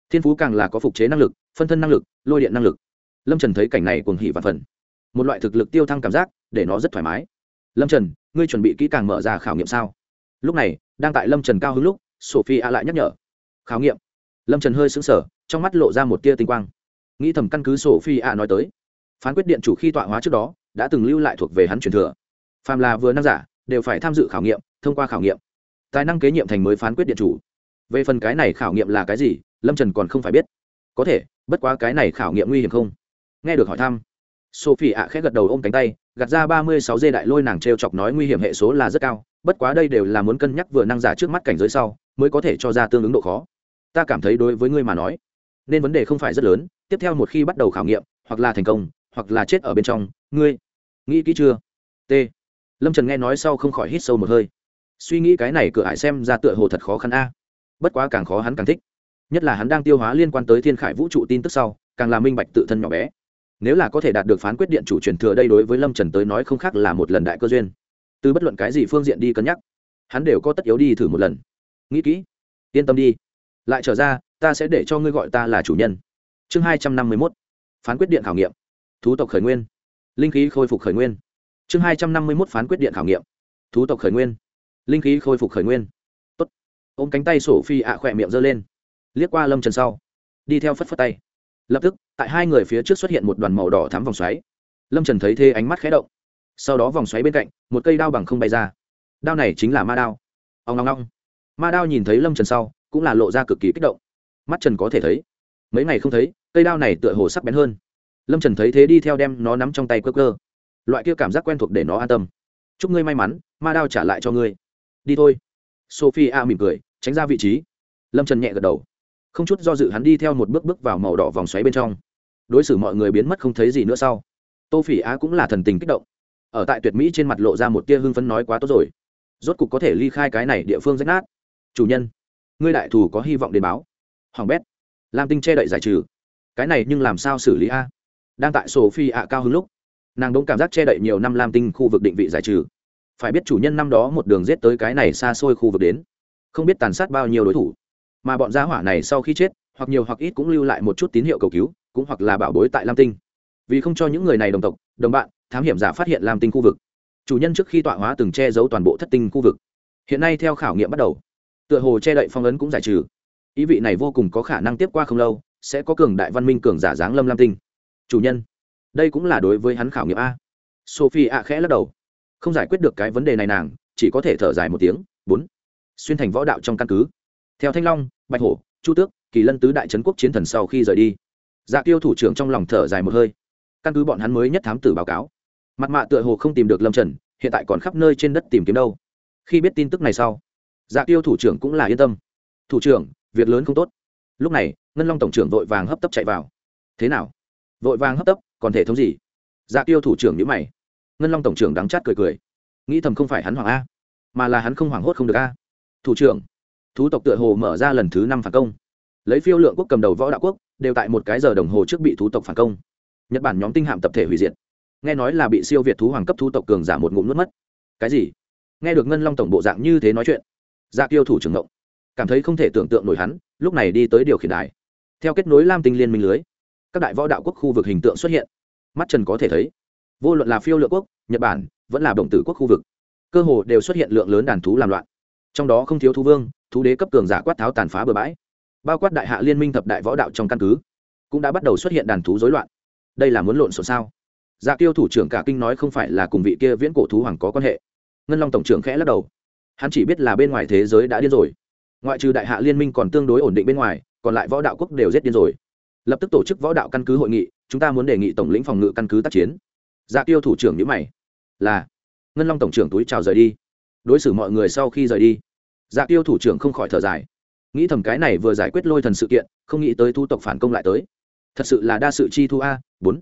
Thiên phú càng là có phục chế năng lực, phân thân năng lực, lôi điện năng lực. Lâm trần thấy cảnh này cuồng hỉ và phần. Một loại thực lực tiêu thăng cảm giác, để nó rất thoải mái. Lâm trần, ngươi chuẩn bị kỹ càng mở ra khảo nghiệm sao? Lúc này, đang tại lâm trần cao hứng lúc sophie a lại nhắc nhở. Khảo nghiệm. Lâm trần hơi xứng sở trong mắt lộ ra một tia tinh quang. Nghĩ thầm căn cứ sophie a nói tới, phán quyết điện chủ khi tọa hóa trước đó, đã từng lưu lại thuộc về hắn truyền thừa. Phàm là vừa năng giả, đều phải tham dự khảo nghiệm, thông qua khảo nghiệm. Tài năng kế nhiệm thành mới phán quyết điện chủ. Về phần cái này khảo nghiệm là cái gì, lâm trần còn không phải biết. Có thể, bất quá cái này khảo nghiệm nguy hiểm không? Nghe được hỏi thăm, sophie ạ khẽ gật đầu ôm cánh tay, gạt ra ba mươi sáu dê đại lôi nàng t r e o chọc nói nguy hiểm hệ số là rất cao, bất quá đây đều là muốn cân nhắc vừa năng giả trước mắt cảnh giới sau, mới có thể cho ra tương ứng độ khó. Ta cảm thấy đối với ngươi mà nói nên vấn đề không phải rất lớn, tiếp theo một khi bắt đầu khảo nghiệm, hoặc là thành công, hoặc là chết ở bên trong, ngươi nghĩ kỹ chưa? T. Lâm trần nghe nói sau không khỏi hít sâu một hơi. Suy nghĩ cái này cửa ải xem ra tựa hồ thật khó khăn a. Bất quá càng khó hắn càng thích. Nhất là hắn đang tiêu hóa liên quan tới thiên khải vũ trụ tin tức sau, càng là minh bạch tự thân nhỏ bé. Nếu là có thể đạt được phán quyết điện chủ truyền thừa đây đối với lâm trần tới nói không khác là một lần đại cơ duyên. Từ bất luận cái gì phương diện đi cân nhắc, hắn đều có tất yếu đi thử một lần. Nghĩ kỹ, yên tâm đi. Lại trở ra ta sẽ để cho ngươi gọi ta là chủ nhân. Chương hai trăm năm mươi mốt. Phán quyết điện khảo nghiệm. Thú tộc khởi nguyên. Linh khí khôi phục khởi nguyên. Chương hai trăm năm mươi mốt phán quyết điện khảo nghiệm. Thú tộc khởi nguyên. Linh khí khôi phục khởi nguyên. Tốt. ôm cánh tay sổ phi ạ khỏe miệng giơ lên. Liếc qua lâm trần sau. Đi theo phất phất tay. Lập tức, tại hai người phía trước xuất hiện một đoàn màu đỏ thắm vòng xoáy. Lâm trần thấy thế ánh mắt khé động. Sau đó vòng xoáy bên cạnh, một cây đao bằng không bay ra. Đao này chính là ma đao. Ông long long ma đao nhìn thấy lâm trần sau, cũng là lộ ra cực kỳ kích động mắt trần có thể thấy. Mấy ngày không thấy, cây đao này tựa hồ sắc bén hơn. Lâm trần thấy thế đi theo đem nó nắm trong tay cơ cơ loại kia cảm giác quen thuộc để nó an tâm. Chúc ngươi may mắn, ma đao trả lại cho ngươi. Đi thôi. Sophie a mỉm cười, tránh ra vị trí. Lâm trần nhẹ gật đầu. Không chút do dự hắn đi theo một bước bước vào màu đỏ vòng xoáy bên trong. Đối xử mọi người biến mất không thấy gì nữa sau. Tô phỉ á cũng là thần tình kích động. Ở tại tuyệt mỹ trên mặt lộ ra một tia hưng phấn nói quá tốt rồi. Rốt cục có thể ly khai cái này địa phương rách nát. Chủ nhân, ngươi đại thù có hy vọng đến báo hoàng bét. Lam tinh che đậy giải trừ. Cái này nhưng làm sao xử lý a? Đang tại sổ phi ạ cao hứng lúc, nàng đ ỗ n g cảm giác che đậy nhiều năm lam tinh khu vực định vị giải trừ. Phải biết chủ nhân năm đó một đường rết tới cái này xa xôi khu vực đến, không biết tàn sát bao nhiêu đối thủ. Mà bọn gia hỏa này sau khi chết, hoặc nhiều hoặc ít cũng lưu lại một chút tín hiệu cầu cứu, cũng hoặc là bảo bối tại lam tinh. Vì không cho những người này đồng tộc, đồng bạn, thám hiểm giả phát hiện lam tinh khu vực. Chủ nhân trước khi tọa hóa từng che giấu toàn bộ thất tinh khu vực. Hiện nay theo khảo nghiệm bắt đầu, tựa hồ che đậy phong ấn cũng giải trừ ý vị này vô cùng có khả năng tiếp qua không lâu, sẽ có cường đại văn minh cường giả giáng lâm lam tinh. Chủ nhân, đây cũng là đối với hắn khảo nghiệm a. Sophie a khẽ lắc đầu. Không giải quyết được cái vấn đề này nàng, chỉ có thể thở dài một tiếng. Bốn. Xuyên thành võ đạo trong căn cứ. Theo thanh long, bạch hổ, chu tước, kỳ lân tứ đại trấn quốc chiến thần sau khi rời đi. Dạ tiêu thủ trưởng trong lòng thở dài một hơi. Căn cứ bọn hắn mới nhất thám tử báo cáo. Mặt mạ tựa hồ không tìm được lâm trần, hiện tại còn khắp nơi trên đất tìm kiếm đâu. Khi biết tin tức này sau dạ tiêu thủ trưởng cũng là yên tâm. Thủ trưởng việc lớn không tốt. Lúc này, ngân long tổng trưởng vội vàng hấp tấp chạy vào. Thế nào? Vội vàng hấp tấp, còn thể thống gì? Dạ tiêu thủ trưởng nhữ mày. Ngân long tổng trưởng đắng chát cười cười. Nghĩ thầm không phải hắn hoàng a, mà là hắn không hoảng hốt không được a. Thủ trưởng, thú tộc tựa hồ mở ra lần thứ năm phản công. Lấy phiêu lượng quốc cầm đầu võ đạo quốc, đều tại một cái giờ đồng hồ trước bị thú tộc phản công. Nhật bản nhóm tinh hạm tập thể hủy diệt. Nghe nói là bị siêu việt thú hoàng cấp thú tộc cường giả một ngụm nuốt mất. Cái gì? Nghe được ngân long tổng bộ dạng như thế nói chuyện dạ tiêu thủ trưởng ngộng cảm thấy không thể tưởng tượng nổi hắn, lúc này đi tới điều khiển đài. Theo kết nối lam tinh liên minh lưới, các đại võ đạo quốc khu vực hình tượng xuất hiện. Mắt trần có thể thấy, vô luận là phiêu lựa quốc, nhật bản, vẫn là động tử quốc khu vực, cơ hồ đều xuất hiện lượng lớn đàn thú làm loạn. Trong đó không thiếu thú vương, thú đế cấp cường giả quát tháo tàn phá bừa bãi. Bao quát đại hạ liên minh thập đại võ đạo trong căn cứ, cũng đã bắt đầu xuất hiện đàn thú rối loạn. Đây là muốn lộn xộn sao? Dạ tiêu thủ trưởng cả kinh nói không phải là cùng vị kia viễn cổ thú hoàng có quan hệ. Ngân long tổng trưởng khẽ lắc đầu. Hắn chỉ biết là bên ngoài thế giới đã điên rồi ngoại trừ đại hạ liên minh còn tương đối ổn định bên ngoài, còn lại võ đạo quốc đều rất điên rồi. Lập tức tổ chức võ đạo căn cứ hội nghị, chúng ta muốn đề nghị tổng lĩnh phòng ngự căn cứ tác chiến. Dạ tiêu thủ trưởng nhữ mày. Là. Ngân long tổng trưởng túi chào rời đi. Đối xử mọi người sau khi rời đi. Dạ tiêu thủ trưởng không khỏi thở dài. Nghĩ thầm cái này vừa giải quyết lôi thần sự kiện, không nghĩ tới thu tộc phản công lại tới. Thật sự là đa sự chi thu a, bốn.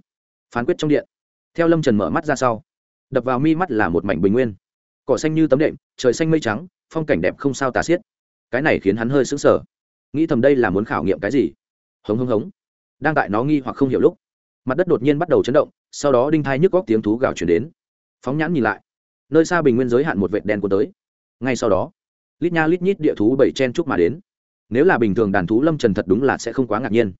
Phán quyết trong điện. Theo lâm trần mở mắt ra sau, đập vào mi mắt là một mảnh bình nguyên. Cỏ xanh như tấm đệm, trời xanh mây trắng, phong cảnh đẹp không sao tà xiết cái này khiến hắn hơi sững sờ. Nghĩ thầm đây là muốn khảo nghiệm cái gì? Hống hống hống. Đang tại nó nghi hoặc không hiểu lúc, mặt đất đột nhiên bắt đầu chấn động, sau đó đinh thai nhức góc tiếng thú gào chuyển đến. Phóng nhãn nhìn lại, nơi xa bình nguyên giới hạn một vệt đen cuốn tới. Ngay sau đó, lít nha lít nhít địa thú bảy chen chúc mà đến. Nếu là bình thường đàn thú lâm trần thật đúng là sẽ không quá ngạc nhiên.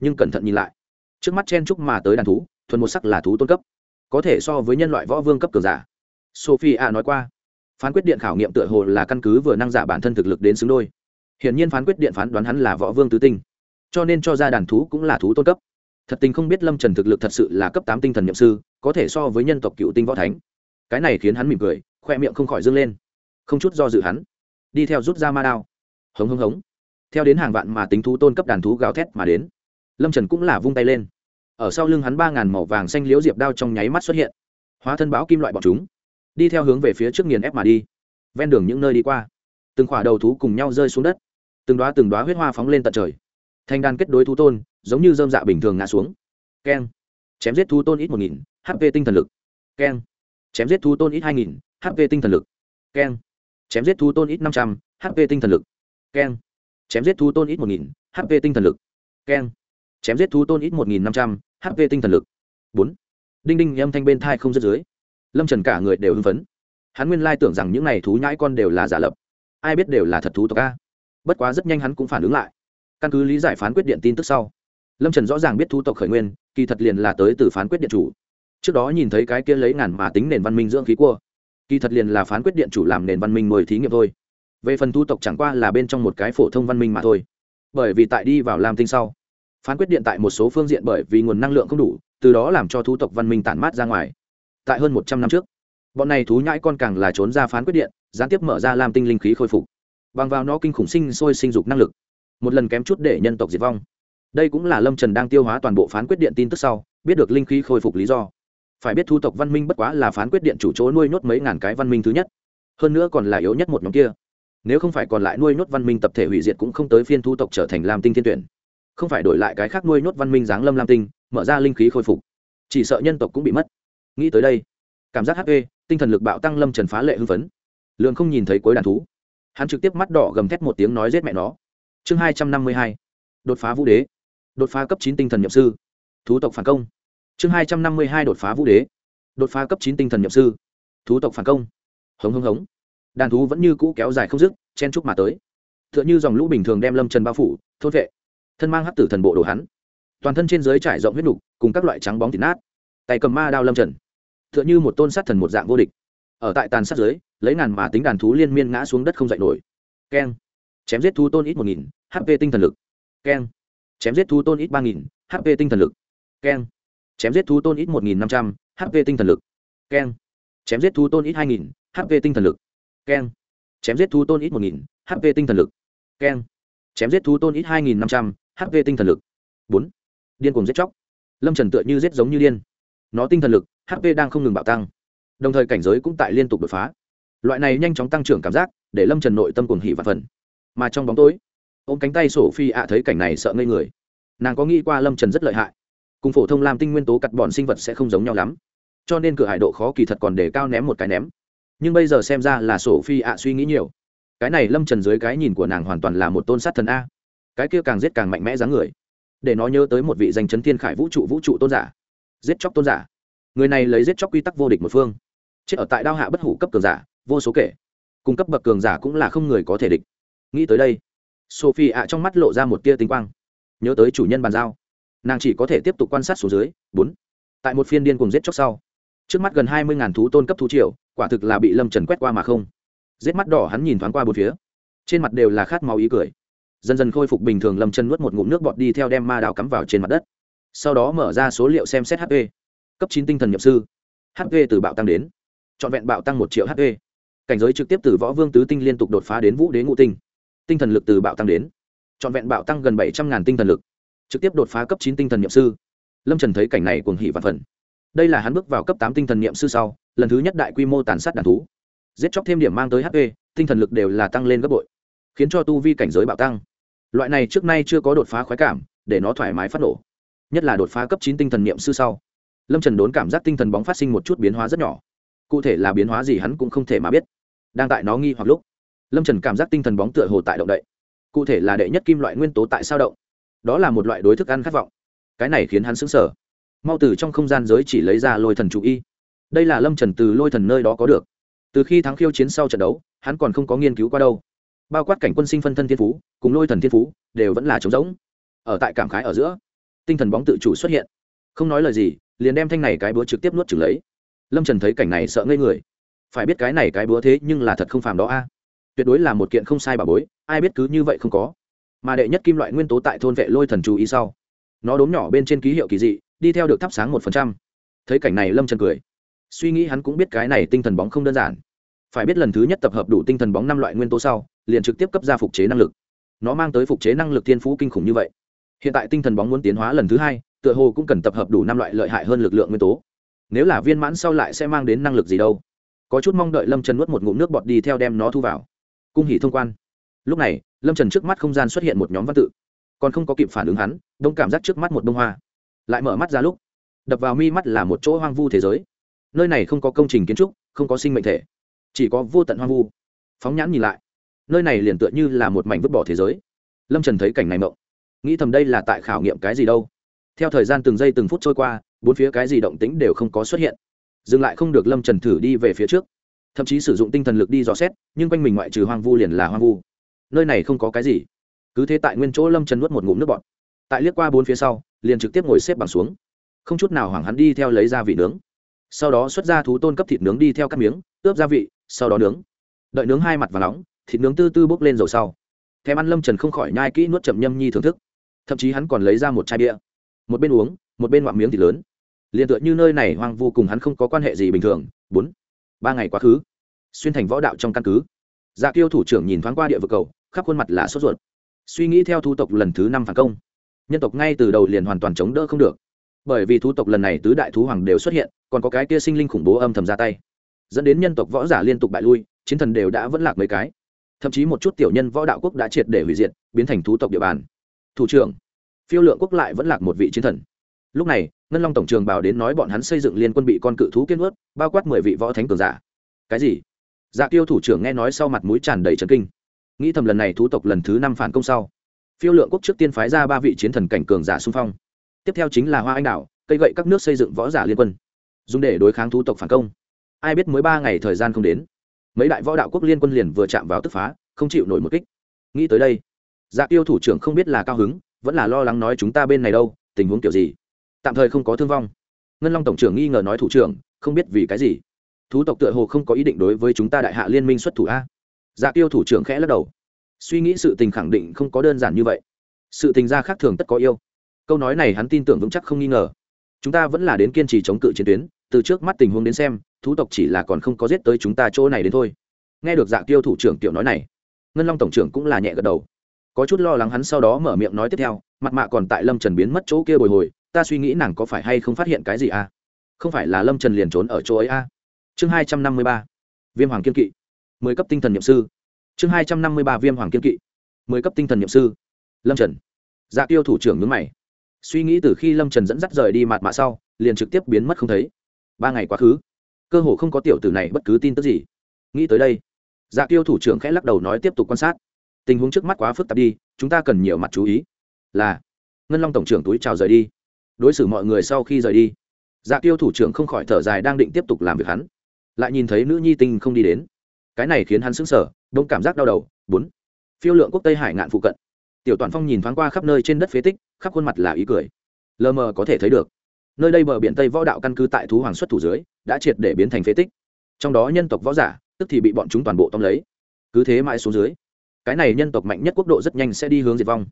Nhưng cẩn thận nhìn lại, trước mắt chen chúc mà tới đàn thú, thuần một sắc là thú tôn cấp, có thể so với nhân loại võ vương cấp cường giả. Sophie a nói qua phán quyết điện khảo nghiệm tựa hồ là căn cứ vừa năng giả bản thân thực lực đến xứng đôi. Hiển nhiên phán quyết điện phán đoán hắn là võ vương tứ tinh, cho nên cho ra đàn thú cũng là thú tôn cấp. Thật tình không biết lâm trần thực lực thật sự là cấp tám tinh thần nhậm sư, có thể so với nhân tộc cựu tinh võ thánh. Cái này khiến hắn mỉm cười, khoe miệng không khỏi dâng lên. Không chút do dự hắn, đi theo rút ra ma đao. Hống hống hống. Theo đến hàng vạn mà tính thú tôn cấp đàn thú gào thét mà đến, lâm trần cũng là vung tay lên. Ở sau lưng hắn ba ngàn màu vàng xanh liễu diệp đao trong nháy mắt xuất hiện. Hóa thân báo kim loại bọc chúng đi theo hướng về phía trước nghiền ép mà đi. Ven đường những nơi đi qua, từng khỏa đầu thú cùng nhau rơi xuống đất, từng đoá từng đoá huyết hoa phóng lên tận trời. Thanh đan kết đối thú tôn, giống như dơm dạ bình thường ngã xuống. Keng. Chém giết thú tôn ít một nghìn hp tinh thần lực. Keng. Chém giết thú tôn ít hai nghìn hp tinh thần lực. Keng. Chém giết thú tôn ít năm trăm hp tinh thần lực. Keng. Chém giết thú tôn ít một nghìn hp tinh thần lực. Keng. Chém giết thú tôn ít một nghìn năm trăm hp tinh thần lực. Bốn. Đinh đinh, âm thanh bên thai không dứt dưới lâm trần cả người đều hưng phấn hắn nguyên lai tưởng rằng những này thú nhãi con đều là giả lập ai biết đều là thật thú tộc a. bất quá rất nhanh hắn cũng phản ứng lại căn cứ lý giải phán quyết điện tin tức sau lâm trần rõ ràng biết thú tộc khởi nguyên kỳ thật liền là tới từ phán quyết điện chủ trước đó nhìn thấy cái kia lấy ngàn mà tính nền văn minh dưỡng khí cua kỳ thật liền là phán quyết điện chủ làm nền văn minh mời thí nghiệm thôi về phần thú tộc chẳng qua là bên trong một cái phổ thông văn minh mà thôi bởi vì tại đi vào làm tinh sau phán quyết điện tại một số phương diện bởi vì nguồn năng lượng không đủ từ đó làm cho thú tộc văn minh tản mát ra ngoài tại hơn một trăm năm trước. Bọn này thú nhãi con càng là trốn ra phán quyết điện, gián tiếp mở ra làm tinh linh khí khôi phục. Bằng vào nó kinh khủng sinh sôi sinh dục năng lực, một lần kém chút để nhân tộc diệt vong. Đây cũng là lâm trần đang tiêu hóa toàn bộ phán quyết điện tin tức sau, biết được linh khí khôi phục lý do. Phải biết thu tộc văn minh bất quá là phán quyết điện chủ chỗ nuôi nhốt mấy ngàn cái văn minh thứ nhất. Hơn nữa còn là yếu nhất một nhóm kia. Nếu không phải còn lại nuôi nhốt văn minh tập thể hủy diệt cũng không tới phiên thu tộc trở thành lam tinh thiên tuyển. Không phải đổi lại cái khác nuôi nhốt văn minh giáng lâm lam tinh, mở ra linh khí khôi phục. Chỉ sợ nhân tộc cũng bị mất nghĩ tới đây, cảm giác hp tinh thần lực bạo tăng lâm trần phá lệ hưng phấn. Lường không nhìn thấy cuối đàn thú. Hắn trực tiếp mắt đỏ gầm thét một tiếng nói giết mẹ nó. Chương hai trăm năm mươi hai, đột phá vũ đế. Đột phá cấp chín tinh thần nhậm sư. Thú tộc phản công. Chương hai trăm năm mươi hai, đột phá vũ đế. Đột phá cấp chín tinh thần nhậm sư. Thú tộc phản công. Hống hống hống. Đàn thú vẫn như cũ kéo dài không dứt, chen chúc mà tới. T h ư ợ n h ư dòng lũ bình thường đem lâm trần bao phủ, thôn vệ. Thân mang hắc tử thần bộ đồ hắn. Toàn thân trên dưới trải rộng huyết nục, cùng các loại trắng bóng thịt nát. Tay cầm ma đao lâm trần tựa như một tôn sát thần một dạng vô địch. Ở tại tàn sát giới, lấy ngàn mà tính đàn thú liên miên ngã xuống đất không dậy nổi. Keng. Chém giết thú tôn ít một nghìn hp tinh thần lực. Keng. Chém giết thú tôn ít ba nghìn hp tinh thần lực. Keng. Chém giết thú tôn ít một nghìn năm trăm hp tinh thần lực. Keng. Chém giết thú tôn ít hai nghìn hp tinh thần lực. Keng. Chém giết thú tôn ít một nghìn hp tinh thần lực. Keng. Chém giết thú tôn ít hai nghìn năm trăm hp tinh thần lực. Bốn. Điên cùng giết chóc. Lâm trần tựa như giết giống như điên. Nó tinh thần lực hp đang không ngừng bạo tăng. Đồng thời cảnh giới cũng tại liên tục đột phá. Loại này nhanh chóng tăng trưởng cảm giác, để lâm trần nội tâm cuồng hỉ và phần. Mà trong bóng tối, ôm cánh tay sổ phi ạ thấy cảnh này sợ ngây người. Nàng có nghĩ qua lâm trần rất lợi hại. Cùng phổ thông làm tinh nguyên tố cắt bọn sinh vật sẽ không giống nhau lắm. Cho nên cửa hải độ khó kỳ thật còn để cao ném một cái ném. Nhưng bây giờ xem ra là sổ phi ạ suy nghĩ nhiều. Cái này lâm trần dưới cái nhìn của nàng hoàn toàn là một tôn sát thần a. Cái kia càng giết càng mạnh mẽ dáng người. Để nó nhớ tới một vị danh chấn thiên khải vũ trụ vũ trụ tôn giả. Giết chóc tôn giả người này lấy giết chóc quy tắc vô địch một phương. Chết ở tại đao hạ bất hủ cấp cường giả, vô số kể. Cung cấp bậc cường giả cũng là không người có thể địch. Nghĩ tới đây, sophie ạ trong mắt lộ ra một tia tinh quang. Nhớ tới chủ nhân bàn giao. Nàng chỉ có thể tiếp tục quan sát số dưới, bốn. Tại một phiên điên cùng giết chóc sau, trước mắt gần hai mươi ngàn thú tôn cấp thú triệu quả thực là bị lâm trần quét qua mà không. Giết mắt đỏ hắn nhìn thoáng qua bốn phía. Trên mặt đều là khát máu ý cười. Dần dần khôi phục bình thường lâm trần nuốt một ngụm nước bọt đi theo đem ma đào cắm vào trên mặt đất. Sau đó mở ra số liệu xem xét hp cấp chín tinh thần nhập sư. Hp từ bạo tăng đến. Trọn vẹn bạo tăng một triệu hp cảnh giới trực tiếp từ võ vương tứ tinh liên tục đột phá đến vũ đế ngũ tinh. Tinh thần lực từ bạo tăng đến. Trọn vẹn bạo tăng gần bảy trăm ngàn tinh thần lực. Trực tiếp đột phá cấp chín tinh thần nhậm sư. Lâm trần thấy cảnh này cuồng hỉ và phần. Đây là hắn bước vào cấp tám tinh thần nhậm sư sau, lần thứ nhất đại quy mô tàn sát đàn thú. Giết chóc thêm điểm mang tới hp tinh thần lực đều là tăng lên gấp bội, khiến cho tu vi cảnh giới bạo tăng. Loại này trước nay chưa có đột phá khoái cảm, để nó thoải mái phát nổ. Nhất là đột phá cấp chín tinh thần niệm sư sau lâm trần đốn cảm giác tinh thần bóng phát sinh một chút biến hóa rất nhỏ cụ thể là biến hóa gì hắn cũng không thể mà biết đang tại nó nghi hoặc lúc lâm trần cảm giác tinh thần bóng tựa hồ tại động đậy cụ thể là đệ nhất kim loại nguyên tố tại sao động đó là một loại đối thức ăn khát vọng cái này khiến hắn xứng sở mau từ trong không gian giới chỉ lấy ra lôi thần chủ y đây là lâm trần từ lôi thần nơi đó có được từ khi thắng khiêu chiến sau trận đấu hắn còn không có nghiên cứu qua đâu bao quát cảnh quân sinh phân thân thiên phú cùng lôi thần thiên phú đều vẫn là trống rỗng ở tại cảm khái ở giữa tinh thần bóng tự chủ xuất hiện không nói lời gì, liền đem thanh này cái búa trực tiếp nuốt trừng lấy. Lâm trần thấy cảnh này sợ ngây người. Phải biết cái này cái búa thế nhưng là thật không phàm đó a. Tuyệt đối là một kiện không sai bà bối, ai biết cứ như vậy không có. Mà đệ nhất kim loại nguyên tố tại thôn vệ lôi thần chú ý sau. Nó đốm nhỏ bên trên ký hiệu kỳ dị, đi theo được thắp sáng một phần trăm. Thấy cảnh này lâm trần cười. Suy nghĩ hắn cũng biết cái này tinh thần bóng không đơn giản. Phải biết lần thứ nhất tập hợp đủ tinh thần bóng năm loại nguyên tố sau, liền trực tiếp cấp ra phục chế năng lực. Nó mang tới phục chế năng lực thiên phú kinh khủng như vậy. Hiện tại tinh thần bóng muốn tiến hóa lần thứ hai tựa hồ cũng cần tập hợp đủ năm loại lợi hại hơn lực lượng nguyên tố. Nếu là viên mãn sau lại sẽ mang đến năng lực gì đâu? Có chút mong đợi lâm trần nuốt một ngụm nước bọt đi theo đem nó thu vào. Cung hỉ thông quan. Lúc này, lâm trần trước mắt không gian xuất hiện một nhóm văn tự. Còn không có kịp phản ứng hắn, đông cảm giác trước mắt một bông hoa. Lại mở mắt ra lúc, đập vào mi mắt là một chỗ hoang vu thế giới. Nơi này không có công trình kiến trúc, không có sinh mệnh thể, chỉ có vô tận hoang vu. Phóng nhãn nhìn lại, nơi này liền tựa như là một mảnh vứt bỏ thế giới. Lâm trần thấy cảnh này mộng. Nghĩ thầm đây là tại khảo nghiệm cái gì đâu? Theo thời gian từng giây từng phút trôi qua, bốn phía cái gì động tính đều không có xuất hiện. Dừng lại không được lâm trần thử đi về phía trước. Thậm chí sử dụng tinh thần lực đi dò xét, nhưng quanh mình ngoại trừ hoang vu liền là hoang vu. Nơi này không có cái gì. Cứ thế tại nguyên chỗ lâm trần nuốt một ngụm nước bọt. Tại liếc qua bốn phía sau, liền trực tiếp ngồi xếp bằng xuống. Không chút nào hoảng hắn đi theo lấy ra vị nướng. Sau đó xuất ra thú tôn cấp thịt nướng đi theo các miếng, ướp gia vị, sau đó nướng. Đợi nướng hai mặt và nóng, thịt nướng tư tư bốc lên dầu sau. Thèm ăn lâm trần không khỏi nhai kỹ nuốt chậm nhâm nhi thưởng thức. Thậm chí hắn còn lấy ra một chai bia một bên uống, một bên ngoạm miếng thịt lớn. Liền tựa như nơi này hoang vu cùng hắn không có quan hệ gì bình thường. Bốn, ba ngày quá khứ, xuyên thành võ đạo trong căn cứ. Dạ kiêu thủ trưởng nhìn thoáng qua địa vực cầu, khắp khuôn mặt là sốt ruột. Suy nghĩ theo thu tộc lần thứ năm phản công. Nhân tộc ngay từ đầu liền hoàn toàn chống đỡ không được. Bởi vì thu tộc lần này tứ đại thú hoàng đều xuất hiện, còn có cái kia sinh linh khủng bố âm thầm ra tay. Dẫn đến nhân tộc võ giả liên tục bại lui, chiến thần đều đã vẫn lạc mấy cái. Thậm chí một chút tiểu nhân võ đạo quốc đã triệt để hủy diệt, biến thành thú tộc địa bàn. Thủ trưởng phiêu lượng quốc lại vẫn lạc một vị chiến thần. Lúc này, ngân long tổng trường bảo đến nói bọn hắn xây dựng liên quân bị con cự thú kiên ướt bao quát mười vị võ thánh cường giả. Cái gì? Dạ tiêu thủ trưởng nghe nói sau mặt mũi tràn đầy trấn kinh. Nghĩ thầm lần này thú tộc lần thứ năm phản công sau, phiêu lượng quốc trước tiên phái ra ba vị chiến thần cảnh cường giả xung phong. Tiếp theo chính là hoa anh đảo, cây gậy các nước xây dựng võ giả liên quân, dùng để đối kháng thú tộc phản công. Ai biết mới ba ngày thời gian không đến, mấy đại võ đạo quốc liên quân liền vừa chạm vào tức phá, không chịu nổi một kích. Nghĩ tới đây dạ tiêu thủ trưởng không biết là cao hứng vẫn là lo lắng nói chúng ta bên này đâu, tình huống kiểu gì? Tạm thời không có thương vong. Ngân long tổng trưởng nghi ngờ nói thủ trưởng, không biết vì cái gì? Thú tộc tựa hồ không có ý định đối với chúng ta đại hạ liên minh xuất thủ a. Dạ tiêu thủ trưởng khẽ lắc đầu. Suy nghĩ sự tình khẳng định không có đơn giản như vậy. Sự tình ra khác thường tất có yêu. Câu nói này hắn tin tưởng vững chắc không nghi ngờ. Chúng ta vẫn là đến kiên trì chống cự chiến tuyến, từ trước mắt tình huống đến xem, thú tộc chỉ là còn không có giết tới chúng ta chỗ này đến thôi. Nghe được dạ tiêu thủ trưởng tiểu nói này, ngân long tổng trưởng cũng là nhẹ gật đầu có chút lo lắng hắn sau đó mở miệng nói tiếp theo, mặt mạ còn tại lâm trần biến mất chỗ kia bồi hồi, ta suy nghĩ nàng có phải hay không phát hiện cái gì à? Không phải là lâm trần liền trốn ở chỗ ấy à? Chương hai trăm năm mươi ba, viêm hoàng kiên kỵ. Mười cấp tinh thần nhậm sư. Chương hai trăm năm mươi ba, viêm hoàng kiên kỵ. Mười cấp tinh thần nhậm sư. Lâm trần. Dạ tiêu thủ trưởng nhướng mày. Suy nghĩ từ khi lâm trần dẫn dắt rời đi mặt mạ sau, liền trực tiếp biến mất không thấy. Ba ngày quá khứ, cơ hồ không có tiểu tử này bất cứ tin tức gì. Nghĩ tới đây dạ tiêu thủ trưởng khẽ lắc đầu nói tiếp tục quan sát tình huống trước mắt quá phức tạp đi, chúng ta cần nhiều mặt chú ý. Là, ngân long tổng trưởng túi chào rời đi. Đối xử mọi người sau khi rời đi dạ tiêu thủ trưởng không khỏi thở dài đang định tiếp tục làm việc hắn. Lại nhìn thấy nữ nhi tinh không đi đến. Cái này khiến hắn sững sờ, đông cảm giác đau đầu. Bốn, phiêu lượng quốc tây hải ngạn phụ cận. Tiểu toàn phong nhìn thoáng qua khắp nơi trên đất phế tích, khắp khuôn mặt là ý cười. Lờ mờ có thể thấy được, nơi đây bờ biển tây võ đạo căn cứ tại thú hoàng xuất thủ dưới, đã triệt để biến thành phế tích. Trong đó nhân tộc võ giả, tức thì bị bọn chúng toàn bộ tóm lấy. Cứ thế mãi xuống dưới cái này nhân tộc mạnh nhất quốc độ rất nhanh sẽ đi hướng diệt vong.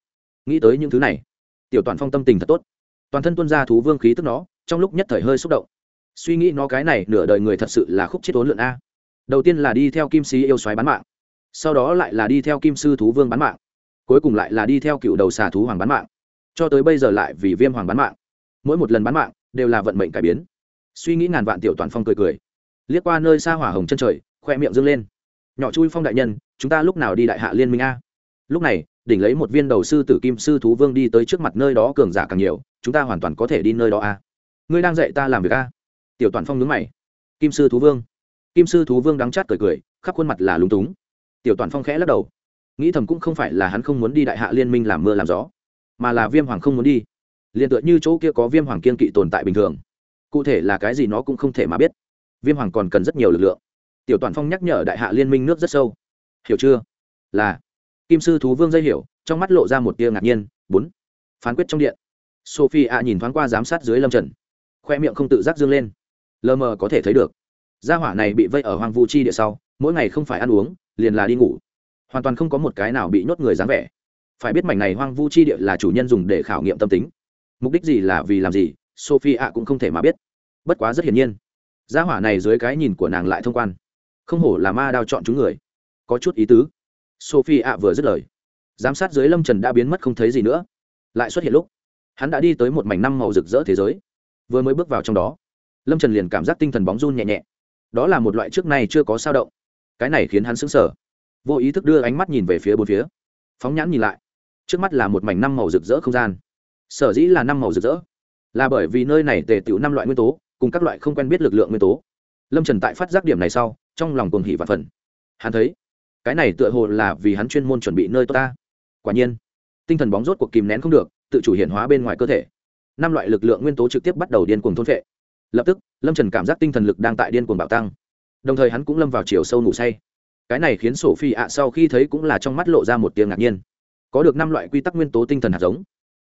Nghĩ tới những thứ này, tiểu toàn phong tâm tình thật tốt. Toàn thân tuân ra thú vương khí tức nó, trong lúc nhất thời hơi xúc động. Suy nghĩ nó cái này nửa đời người thật sự là khúc chết ốn lượn a. Đầu tiên là đi theo kim sĩ yêu xoáy bán mạng, sau đó lại là đi theo kim sư thú vương bán mạng, cuối cùng lại là đi theo cựu đầu xà thú hoàng bán mạng. Cho tới bây giờ lại vì viêm hoàng bán mạng. Mỗi một lần bán mạng đều là vận mệnh cải biến. Suy nghĩ ngàn vạn tiểu toàn phong cười cười. Liếc qua nơi xa hỏa hồng chân trời, khoe miệng dâng lên. Nhỏ chui phong đại nhân chúng ta lúc nào đi đại hạ liên minh a? Lúc này, đỉnh lấy một viên đầu sư tử kim sư thú vương đi tới trước mặt nơi đó cường giả càng nhiều, chúng ta hoàn toàn có thể đi nơi đó a. Ngươi đang dạy ta làm việc a? Tiểu toàn phong nhướng mày. Kim sư thú vương. Kim sư thú vương đắng chát cười cười, khắp khuôn mặt là lúng túng. Tiểu toàn phong khẽ lắc đầu. Nghĩ thầm cũng không phải là hắn không muốn đi đại hạ liên minh làm mưa làm gió, mà là viêm hoàng không muốn đi. Liền tựa như chỗ kia có viêm hoàng kiên kỵ tồn tại bình thường. Cụ thể là cái gì nó cũng không thể mà biết. Viêm hoàng còn cần rất nhiều lực lượng. Tiểu toàn phong nhắc nhở đại hạ liên minh nước rất sâu hiểu chưa? Là, kim sư thú vương dây hiểu, trong mắt lộ ra một tia ngạc nhiên. Bốn, phán quyết trong điện. Sophie a nhìn thoáng qua giám sát dưới lâm trần. Khoe miệng không tự giác dương lên. Lờ mờ có thể thấy được. Gia hỏa này bị vây ở hoang vu chi địa sau, mỗi ngày không phải ăn uống, liền là đi ngủ. Hoàn toàn không có một cái nào bị nhốt người dáng vẻ. Phải biết mảnh này hoang vu chi địa là chủ nhân dùng để khảo nghiệm tâm tính. Mục đích gì là vì làm gì, sophie ạ cũng không thể mà biết. Bất quá rất hiển nhiên. Gia hỏa này dưới cái nhìn của nàng lại thông quan. Không hổ là ma đao chọn chúng người có chút ý tứ. Sophie ạ vừa dứt lời. Giám sát dưới lâm trần đã biến mất không thấy gì nữa. Lại xuất hiện lúc, hắn đã đi tới một mảnh năm màu rực rỡ thế giới. Vừa mới bước vào trong đó, lâm trần liền cảm giác tinh thần bóng run nhẹ nhẹ. Đó là một loại trước này chưa có sao động. Cái này khiến hắn sững sờ. Vô ý thức đưa ánh mắt nhìn về phía bốn phía. Phóng nhãn nhìn lại. Trước mắt là một mảnh năm màu rực rỡ không gian. Sở dĩ là năm màu rực rỡ, là bởi vì nơi này tề tựu năm loại nguyên tố, cùng các loại không quen biết lực lượng nguyên tố. Lâm trần tại phát giác điểm này sau, trong lòng cuồng hỉ và phần. Hắn thấy cái này tựa hồ là vì hắn chuyên môn chuẩn bị nơi tốt ta. Quả nhiên, tinh thần bóng rốt cuộc kìm nén không được, tự chủ hiện hóa bên ngoài cơ thể. Năm loại lực lượng nguyên tố trực tiếp bắt đầu điên cuồng thôn vệ lập tức, lâm trần cảm giác tinh thần lực đang tại điên cuồng bạo tăng. Đồng thời hắn cũng lâm vào chiều sâu ngủ say. Cái này khiến sổ phi ạ sau khi thấy cũng là trong mắt lộ ra một tiếng ngạc nhiên. Có được năm loại quy tắc nguyên tố tinh thần hạt giống.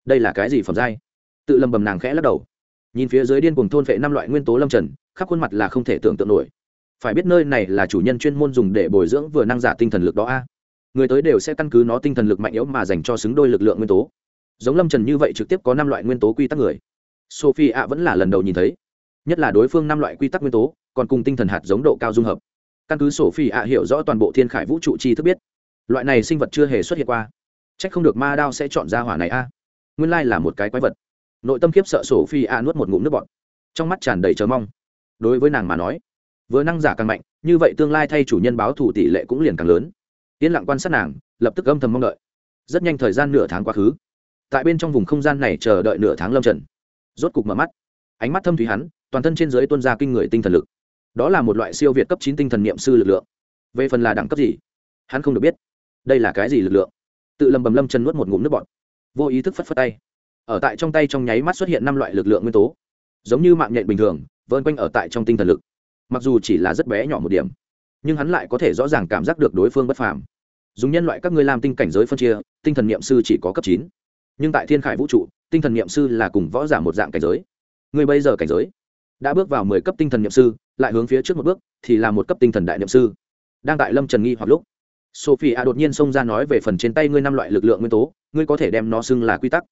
Đây là cái gì phẩm giai? Tự lầm bầm nàng khẽ lắc đầu. Nhìn phía dưới điên cuồng thôn vệ năm loại nguyên tố lâm trần, khắp khuôn mặt là không thể tưởng tượng nổi phải biết nơi này là chủ nhân chuyên môn dùng để bồi dưỡng vừa năng giả tinh thần lực đó a. Người tới đều sẽ căn cứ nó tinh thần lực mạnh yếu mà dành cho xứng đôi lực lượng nguyên tố. Giống lâm trần như vậy trực tiếp có năm loại nguyên tố quy tắc người. Sophie ạ vẫn là lần đầu nhìn thấy. Nhất là đối phương năm loại quy tắc nguyên tố, còn cùng tinh thần hạt giống độ cao dung hợp. Căn cứ sophie ạ hiểu rõ toàn bộ thiên khải vũ trụ chi thức biết. Loại này sinh vật chưa hề xuất hiện qua. C h ắ c không được ma đao sẽ chọn ra hỏa này a. Nguyên lai là một cái quái vật. Nội tâm khiếp sợ sophie ạ nuốt một ngụm nước bọt. Trong mắt tràn đầy chờ mong. Đối với nàng mà nói vừa năng giả càng mạnh, như vậy tương lai thay chủ nhân báo thủ tỷ lệ cũng liền càng lớn. Yên lặng quan sát nàng, lập tức âm thầm mong đợi. Rất nhanh thời gian nửa tháng quá khứ. Tại bên trong vùng không gian này chờ đợi nửa tháng lâm trần. Rốt cục mở mắt. Ánh mắt thâm thúy hắn, toàn thân trên dưới tuân ra kinh người tinh thần lực. Đó là một loại siêu việt cấp chín tinh thần niệm sư lực lượng. Về phần là đẳng cấp gì, hắn không được biết. Đây là cái gì lực lượng? Tự lầm bầm lâm trần nuốt một ngụm nước bọt. Vô ý thức phất phất tay. Ở tại trong tay trong nháy mắt xuất hiện năm loại lực lượng nguyên tố. Giống như mạng nhện bình thường vơn quanh ở tại trong tinh thần lực mặc dù chỉ là rất bé nhỏ một điểm, nhưng hắn lại có thể rõ ràng cảm giác được đối phương bất phàm. Dùng nhân loại các ngươi làm tinh cảnh giới phân chia, tinh thần niệm sư chỉ có cấp chín. Nhưng tại thiên khải vũ trụ, tinh thần niệm sư là cùng võ giả một dạng cảnh giới. Người bây giờ cảnh giới đã bước vào mười cấp tinh thần niệm sư, lại hướng phía trước một bước, thì là một cấp tinh thần đại niệm sư. Đang tại lâm trần nghi hoặc lúc sophie a đột nhiên xông ra nói về phần trên tay ngươi năm loại lực lượng nguyên tố, ngươi có thể đem nó xưng là quy tắc.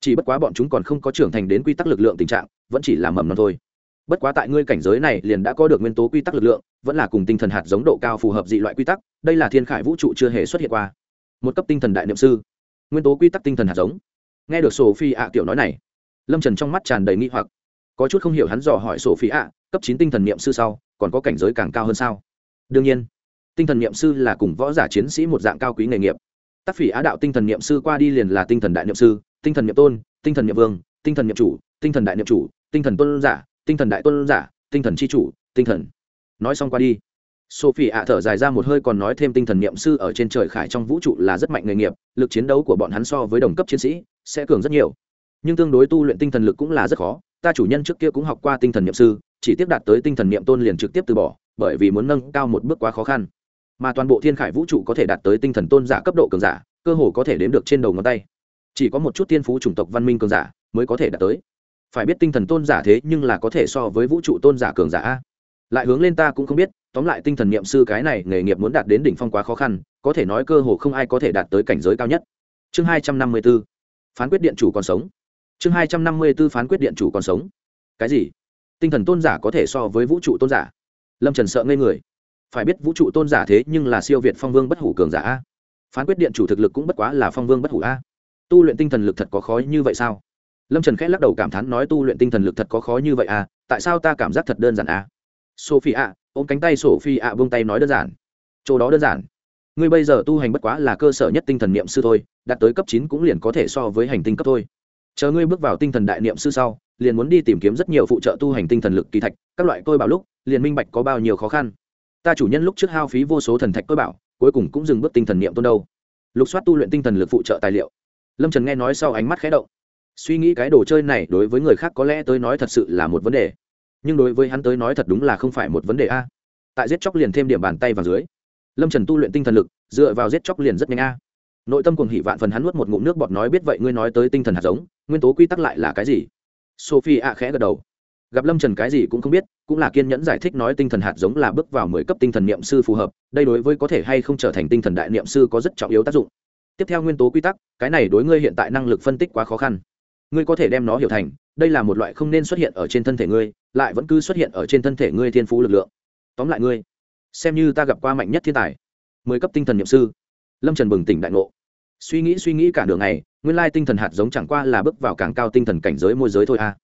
Chỉ bất quá bọn chúng còn không có trưởng thành đến quy tắc lực lượng tình trạng, vẫn chỉ là mầm non thôi bất quá tại ngươi cảnh giới này liền đã có được nguyên tố quy tắc lực lượng vẫn là cùng tinh thần hạt giống độ cao phù hợp dị loại quy tắc đây là thiên khải vũ trụ chưa hề xuất hiện qua một cấp tinh thần đại niệm sư nguyên tố quy tắc tinh thần hạt giống nghe được sổ phi ạ tiểu nói này lâm trần trong mắt tràn đầy nghi hoặc có chút không hiểu hắn dò hỏi sổ phi ạ cấp chín tinh thần niệm sư sau còn có cảnh giới càng cao hơn sao đương nhiên tinh thần niệm sư là cùng võ giả chiến sĩ một dạng cao quý nghề nghiệp tác phỉ á đạo tinh thần niệm sư qua đi liền là tinh thần đại niệm sư tinh thần niệm tôn tinh thần niệm vương tinh thần niệm chủ tinh thần đại niệm chủ tinh thần tôn giả tinh thần đại tôn giả, tinh thần c h i chủ, tinh thần. Nói xong qua đi. Sophie ạ thở dài ra một hơi còn nói thêm tinh thần niệm sư ở trên trời khải trong vũ trụ là rất mạnh nghề nghiệp, lực chiến đấu của bọn hắn so với đồng cấp chiến sĩ sẽ cường rất nhiều. Nhưng tương đối tu luyện tinh thần lực cũng là rất khó, ta chủ nhân trước kia cũng học qua tinh thần niệm sư, chỉ tiếp đạt tới tinh thần niệm tôn liền trực tiếp từ bỏ, bởi vì muốn nâng cao một bước quá khó khăn. Mà toàn bộ thiên khải vũ trụ có thể đạt tới tinh thần tôn giả cấp độ cường giả, cơ hồ có thể đếm được trên đầu ngón tay. Chỉ có một chút tiên phú chủng tộc văn minh cường giả mới có thể đạt tới phải biết tinh thần tôn giả thế nhưng là có thể so với vũ trụ tôn giả cường giả a. Lại hướng lên ta cũng không biết, tóm lại tinh thần niệm sư cái này nghề nghiệp muốn đạt đến đỉnh phong quá khó khăn, có thể nói cơ hồ không ai có thể đạt tới cảnh giới cao nhất. Chương hai trăm năm mươi b ố phán quyết điện chủ còn sống. Chương hai trăm năm mươi b ố phán quyết điện chủ còn sống. Cái gì? Tinh thần tôn giả có thể so với vũ trụ tôn giả? Lâm trần sợ ngây người. Phải biết vũ trụ tôn giả thế nhưng là siêu việt phong vương bất hủ cường giả a. Phán quyết điện chủ thực lực cũng bất quá là phong vương bất hủ a. Tu luyện tinh thần lực thật có khó như vậy sao? Lâm trần khẽ lắc đầu cảm thán nói tu luyện tinh thần lực thật có khó như vậy à tại sao ta cảm giác thật đơn giản à? Sophie ạ ôm cánh tay sophie ạ vung tay nói đơn giản. Chỗ đó đơn giản. Ngươi bây giờ tu hành bất quá là cơ sở nhất tinh thần niệm sư thôi, đạt tới cấp chín cũng liền có thể so với hành tinh cấp thôi. Chờ ngươi bước vào tinh thần đại niệm sư sau, liền muốn đi tìm kiếm rất nhiều phụ trợ tu hành tinh thần lực kỳ thạch, các loại tôi bảo lúc, liền minh bạch có bao nhiêu khó khăn. Ta chủ nhân lúc trước hao phí vô số thần thạch tôi bảo, cuối cùng cũng dừng bước tinh thần niệm tôn đâu. Lục soát tu luyện tinh thần lực phụ trợ tài liệu. Lâm trần nghe nói sau ánh mắt khẽ động suy nghĩ cái đồ chơi này đối với người khác có lẽ tới nói thật sự là một vấn đề. Nhưng đối với hắn tới nói thật đúng là không phải một vấn đề a. Tại giết chóc liền thêm điểm bàn tay vào dưới. Lâm trần tu luyện tinh thần lực, dựa vào giết chóc liền rất nhanh a. Nội tâm cùng hỉ vạn phần hắn nuốt một ngụm nước bọt nói biết vậy ngươi nói tới tinh thần hạt giống, nguyên tố quy tắc lại là cái gì? Sophie a khẽ gật đầu. Gặp lâm trần cái gì cũng không biết, cũng là kiên nhẫn giải thích nói tinh thần hạt giống là bước vào mười cấp tinh thần niệm sư phù hợp, đây đối với có thể hay không trở thành tinh thần đại niệm sư có rất trọng yếu tác dụng. Tiếp theo nguyên tố quy tắc, cái này đối ngươi hiện tại năng lực phân tích quá khó khăn ngươi có thể đem nó hiểu thành, đây là một loại không nên xuất hiện ở trên thân thể ngươi, lại vẫn cứ xuất hiện ở trên thân thể ngươi thiên phú lực lượng. Tóm lại ngươi, xem như ta gặp qua mạnh nhất thiên tài, mười cấp tinh thần nhiệm sư. Lâm trần bừng tỉnh đại ngộ. Suy nghĩ suy nghĩ cả đường này nguyên lai tinh thần hạt giống chẳng qua là bước vào càng cao tinh thần cảnh giới môi giới thôi a. À.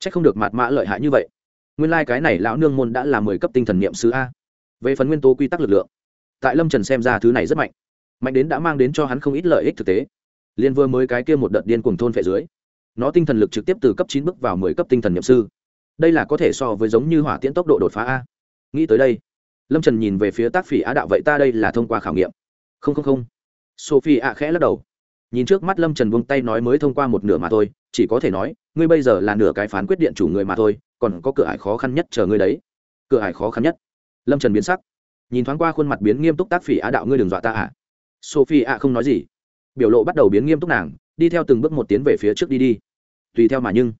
c h ắ c không được mạt mã lợi hại như vậy. Nguyên lai cái này lão nương môn đã là mười cấp tinh thần niệm sư a. Về phần nguyên tố quy tắc lực lượng, tại lâm trần xem ra thứ này rất mạnh. Mạnh đến đã mang đến cho hắn không ít lợi ích thực tế. Liên vừa mới cái kia một đợt điên cùng thôn phệ dưới nó tinh thần lực trực tiếp từ cấp chín bước vào mười cấp tinh thần nhậm sư. Đây là có thể so với giống như hỏa tiễn tốc độ đột phá a. Nghĩ tới đây, lâm trần nhìn về phía tác phỉ á đạo vậy ta đây là thông qua khảo nghiệm. Không không không. Sophie ạ khẽ lắc đầu. Nhìn trước mắt lâm trần buông tay nói mới thông qua một nửa mà thôi, chỉ có thể nói, ngươi bây giờ là nửa cái phán quyết điện chủ người mà thôi, còn có cửa ải khó khăn nhất chờ ngươi đấy. Cửa ải khó khăn nhất. Lâm trần biến sắc. Nhìn thoáng qua khuôn mặt biến nghiêm túc tác phỉ á đạo ngươi đừng dọa ta à sophie ạ không nói gì. Biểu lộ bắt đầu biến nghiêm túc nàng, đi theo từng bước một tiến về phía trước đi đi tùy theo mà nhưng.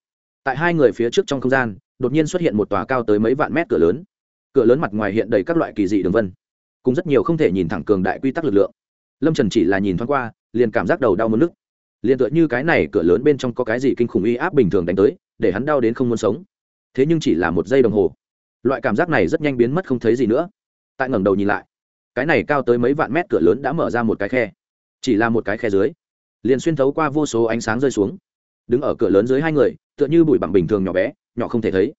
Tại hai người phía trước trong không gian, đột nhiên xuất hiện một tòa cao tới mấy vạn mét cửa lớn. Cửa lớn mặt ngoài hiện đầy các loại kỳ dị đường vân. Cùng rất nhiều không thể nhìn thẳng cường đại quy tắc lực lượng. Lâm trần chỉ là nhìn thoáng qua, liền cảm giác đầu đau mất nước liền tựa như cái này cửa lớn bên trong có cái gì kinh khủng uy áp bình thường đánh tới, để hắn đau đến không muốn sống. Thế nhưng chỉ là một giây đồng hồ. Loại cảm giác này rất nhanh biến mất không thấy gì nữa. Tại ngẩng đầu nhìn lại, cái này cao tới mấy vạn mét cửa lớn đã mở ra một cái khe. Chỉ là một cái khe dưới, liền xuyên thấu qua vô số ánh sáng rơi xuống đứng ở cửa lớn dưới hai người, tựa như bụi bằng bình thường nhỏ bé, nhỏ không thể thấy.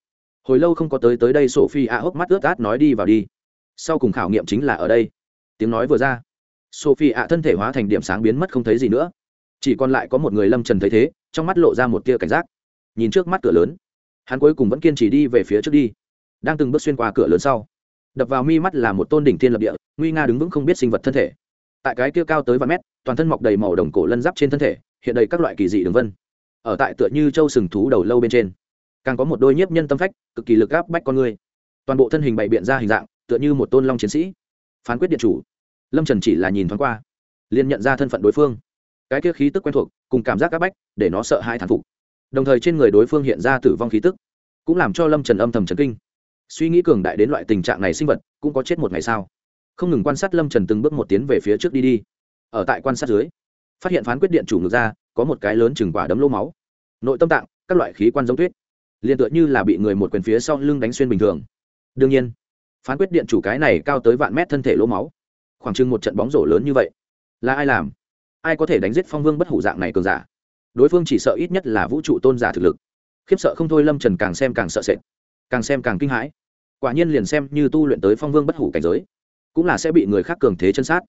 Hồi lâu không có tới tới đây sổ phi a hốc mắt ướt át nói đi vào đi. Sau cùng khảo nghiệm chính là ở đây. Tiếng nói vừa ra sophie ạ thân thể hóa thành điểm sáng biến mất không thấy gì nữa. Chỉ còn lại có một người lâm trần thấy thế, trong mắt lộ ra một tia cảnh giác. Nhìn trước mắt cửa lớn, hắn cuối cùng vẫn kiên trì đi về phía trước đi, đang từng bước xuyên qua cửa lớn sau. Đập vào mi mắt là một tôn đỉnh thiên lập địa, nguy nga đứng vững không biết sinh vật thân thể. Tại cái kia cao tới vài mét, toàn thân mọc đầy màu đồng cổ lân giáp trên thân thể, hiện đầy các loại kỳ dị đường vân ở tại tựa như châu sừng thú đầu lâu bên trên. Càng có một đôi nhiếp nhân tâm phách, cực kỳ lực gáp bách con người. Toàn bộ thân hình bày biện ra hình dạng, tựa như một tôn long chiến sĩ. Phán quyết điện chủ. Lâm trần chỉ là nhìn thoáng qua, liền nhận ra thân phận đối phương. Cái kia khí tức quen thuộc, cùng cảm giác áp bách, để nó sợ hai thản phục. Đồng thời trên người đối phương hiện ra tử vong khí tức, cũng làm cho lâm trần âm thầm trấn kinh. Suy nghĩ cường đại đến loại tình trạng này sinh vật, cũng có chết một ngày sao không ngừng quan sát lâm trần từng bước một tiến về phía trước đi đi. Ở tại quan sát dưới, phát hiện phán quyết điện chủ ngược ra, có một cái lớn chừng quả đấm lô máu nội tâm tạng, các loại khí quan giống tuyết, liền tựa như là bị người một quyền phía sau lưng đánh xuyên bình thường. Đương nhiên, phán quyết điện chủ cái này cao tới vạn mét thân thể lỗ máu, khoảng chừng một trận bóng rổ lớn như vậy, là ai làm? Ai có thể đánh giết phong vương bất hủ dạng này cường giả? Đối phương chỉ sợ ít nhất là vũ trụ tôn giả thực lực. Khiếp sợ không thôi lâm trần càng xem càng sợ sệt, càng xem càng kinh hãi. Quả nhiên liền xem như tu luyện tới phong vương bất hủ cảnh giới, cũng là sẽ bị người khác cường thế chân sát.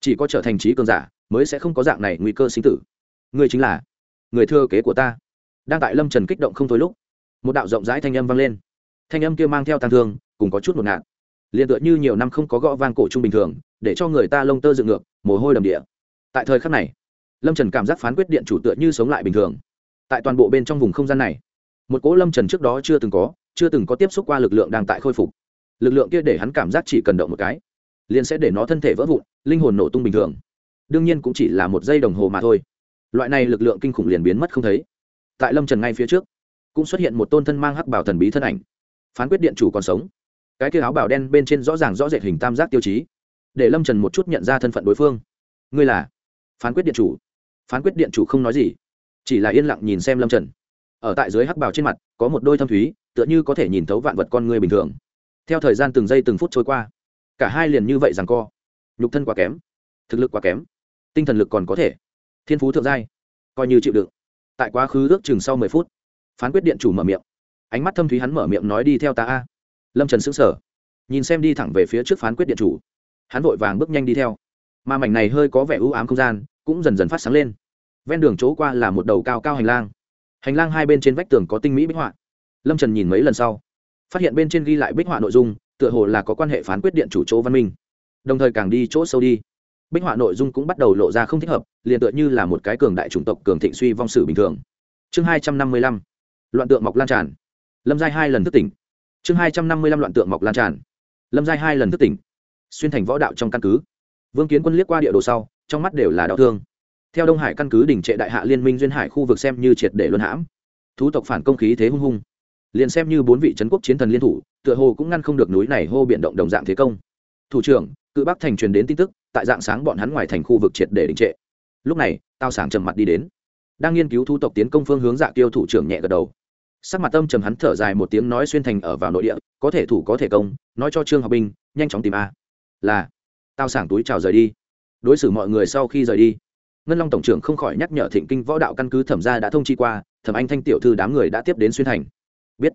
Chỉ có trở thành trí cường giả, mới sẽ không có dạng này nguy cơ sinh tử. Người chính là người thừa kế của ta đang tại lâm trần kích động không thôi lúc, một đạo rộng rãi thanh âm vang lên. Thanh âm kia mang theo tàn thương, cùng có chút một ngạt. Liền tựa như nhiều năm không có gõ vang cổ trung bình thường, để cho người ta lông tơ dựng ngược, mồ hôi đầm địa. Tại thời khắc này, lâm trần cảm giác phán quyết điện chủ tựa như sống lại bình thường. Tại toàn bộ bên trong vùng không gian này, một cỗ lâm trần trước đó chưa từng có, chưa từng có tiếp xúc qua lực lượng đang tại khôi phục. Lực lượng kia để hắn cảm giác chỉ cần động một cái, liền sẽ để nó thân thể vỡ vụn, linh hồn nổ tung bình thường. Đương nhiên cũng chỉ là một giây đồng hồ mà thôi. Loại này lực lượng kinh khủng liền biến mất không thấy tại lâm trần ngay phía trước cũng xuất hiện một tôn thân mang hắc bảo thần bí thân ảnh phán quyết điện chủ còn sống cái kia áo bảo đen bên trên rõ ràng rõ rệt hình tam giác tiêu chí để lâm trần một chút nhận ra thân phận đối phương ngươi là phán quyết điện chủ phán quyết điện chủ không nói gì chỉ là yên lặng nhìn xem lâm trần ở tại dưới hắc bảo trên mặt có một đôi thâm thúy tựa như có thể nhìn thấu vạn vật con người bình thường theo thời gian từng giây từng phút trôi qua cả hai liền như vậy rằng co nhục thân quá kém thực lực quá kém tinh thần lực còn có thể thiên phú thượng giai coi như chịu đựng tại quá khứ ước chừng sau mười phút, phán quyết điện chủ mở miệng. Ánh mắt thâm thúy hắn mở miệng nói đi theo ta a. Lâm trần xứng sở nhìn xem đi thẳng về phía trước phán quyết điện chủ. Hắn vội vàng bước nhanh đi theo. Mà mảnh này hơi có vẻ ưu ám không gian, cũng dần dần phát sáng lên. Ven đường chỗ qua là một đầu cao cao hành lang. Hành lang hai bên trên vách tường có tinh mỹ bích họa. Lâm trần nhìn mấy lần sau, phát hiện bên trên ghi lại bích họa nội dung, tựa hồ là có quan hệ phán quyết điện chủ chỗ văn minh. Đồng thời càng đi chỗ sâu đi bích họa nội dung cũng bắt đầu lộ ra không thích hợp, liền tựa như là một cái cường đại chủng tộc cường thịnh suy vong sử bình thường. Chương hai trăm năm mươi lăm, loạn tượng mọc lan tràn. Lâm giai hai lần thức tỉnh. Chương hai trăm năm mươi lăm loạn tượng mọc lan tràn. Lâm giai hai lần thức tỉnh. Xuyên thành võ đạo trong căn cứ. Vương kiến quân liếc qua địa đồ sau, trong mắt đều là đau thương. Theo đông hải căn cứ đỉnh trệ đại hạ liên minh duyên hải khu vực xem như triệt để luân hãm. Thú tộc phản công khí thế hung hung. Liền xem như bốn vị trấn quốc chiến thần liên thủ, tựa hồ cũng ngăn không được núi này hô biện động đồng dạng thế công. Thủ trưởng, cự bắc thành truyền đến tin tức tại dạng sáng bọn hắn ngoài thành khu vực triệt để đình trệ. Lúc này tao sảng trầm mặt đi đến. Đang nghiên cứu thu tộc tiến công phương hướng dạ tiêu thủ trưởng nhẹ gật đầu. Sắc mặt tâm trầm hắn thở dài một tiếng nói xuyên thành ở vào nội địa, có thể thủ có thể công, nói cho trương học binh nhanh chóng tìm a. Là. Tao sảng túi chào rời đi. Đối xử mọi người sau khi rời đi, ngân long tổng trưởng không khỏi nhắc nhở thịnh kinh võ đạo căn cứ thẩm gia đã thông chi qua, thẩm anh thanh tiểu thư đám người đã tiếp đến xuyên thành. Biết.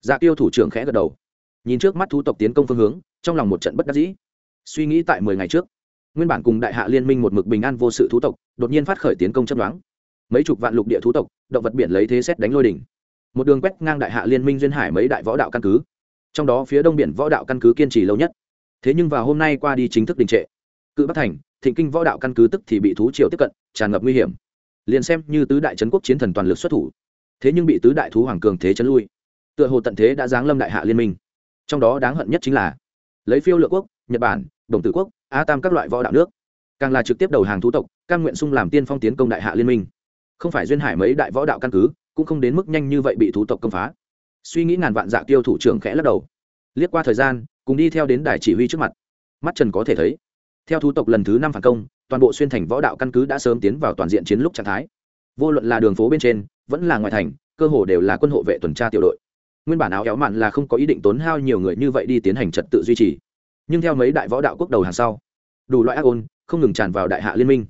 Dạ tiêu thủ trưởng khẽ gật đầu. Nhìn trước mắt thu tộc tiến công phương hướng, trong lòng một trận bất đắc dĩ. Suy nghĩ tại mười ngày trước nguyên bản cùng đại hạ liên minh một mực bình an vô sự thú tộc, đột nhiên phát khởi tiến công chấp đoán mấy chục vạn lục địa thú tộc, động vật biển lấy thế xét đánh lôi đỉnh. Một đường quét ngang đại hạ liên minh duyên hải mấy đại võ đạo căn cứ. Trong đó phía đông biển võ đạo căn cứ kiên trì lâu nhất. Thế nhưng vào hôm nay qua đi chính thức đình trệ. Cự bắc thành, thịnh kinh võ đạo căn cứ tức thì bị thú triều tiếp cận, tràn ngập nguy hiểm. Liền xem như tứ đại trấn quốc chiến thần toàn lực xuất thủ, thế nhưng bị tứ đại thú hoàng cường thế chấn lui. Tựa hồ tận thế đã giáng lâm đại hạ liên minh. Trong đó đáng hận nhất chính là lấy phiêu lựa quốc, nhật bản, đồng tử quốc á tam các loại võ đạo nước. Càng là trực tiếp đầu hàng thú tộc căn nguyện sung làm tiên phong tiến công đại hạ liên minh. Không phải duyên hải mấy đại võ đạo căn cứ, cũng không đến mức nhanh như vậy bị thú tộc công phá. Suy nghĩ ngàn vạn dạ tiêu thủ trưởng khẽ lắc đầu. Liếc qua thời gian, cùng đi theo đến đài chỉ huy trước mặt. Mắt trần có thể thấy, theo thú tộc lần thứ năm phản công, toàn bộ xuyên thành võ đạo căn cứ đã sớm tiến vào toàn diện chiến lúc trạng thái. Vô luận là đường phố bên trên, vẫn là ngoài thành, cơ hồ đều là quân hộ vệ tuần tra tiểu đội. Nguyên bản áo éo mạn là không có ý định tốn hao nhiều người như vậy đi tiến hành trật tự duy trì. Nhưng theo mấy đại võ đạo quốc đầu hàng sau đủ loại ác ôn, không ngừng tràn vào đại hạ liên minh.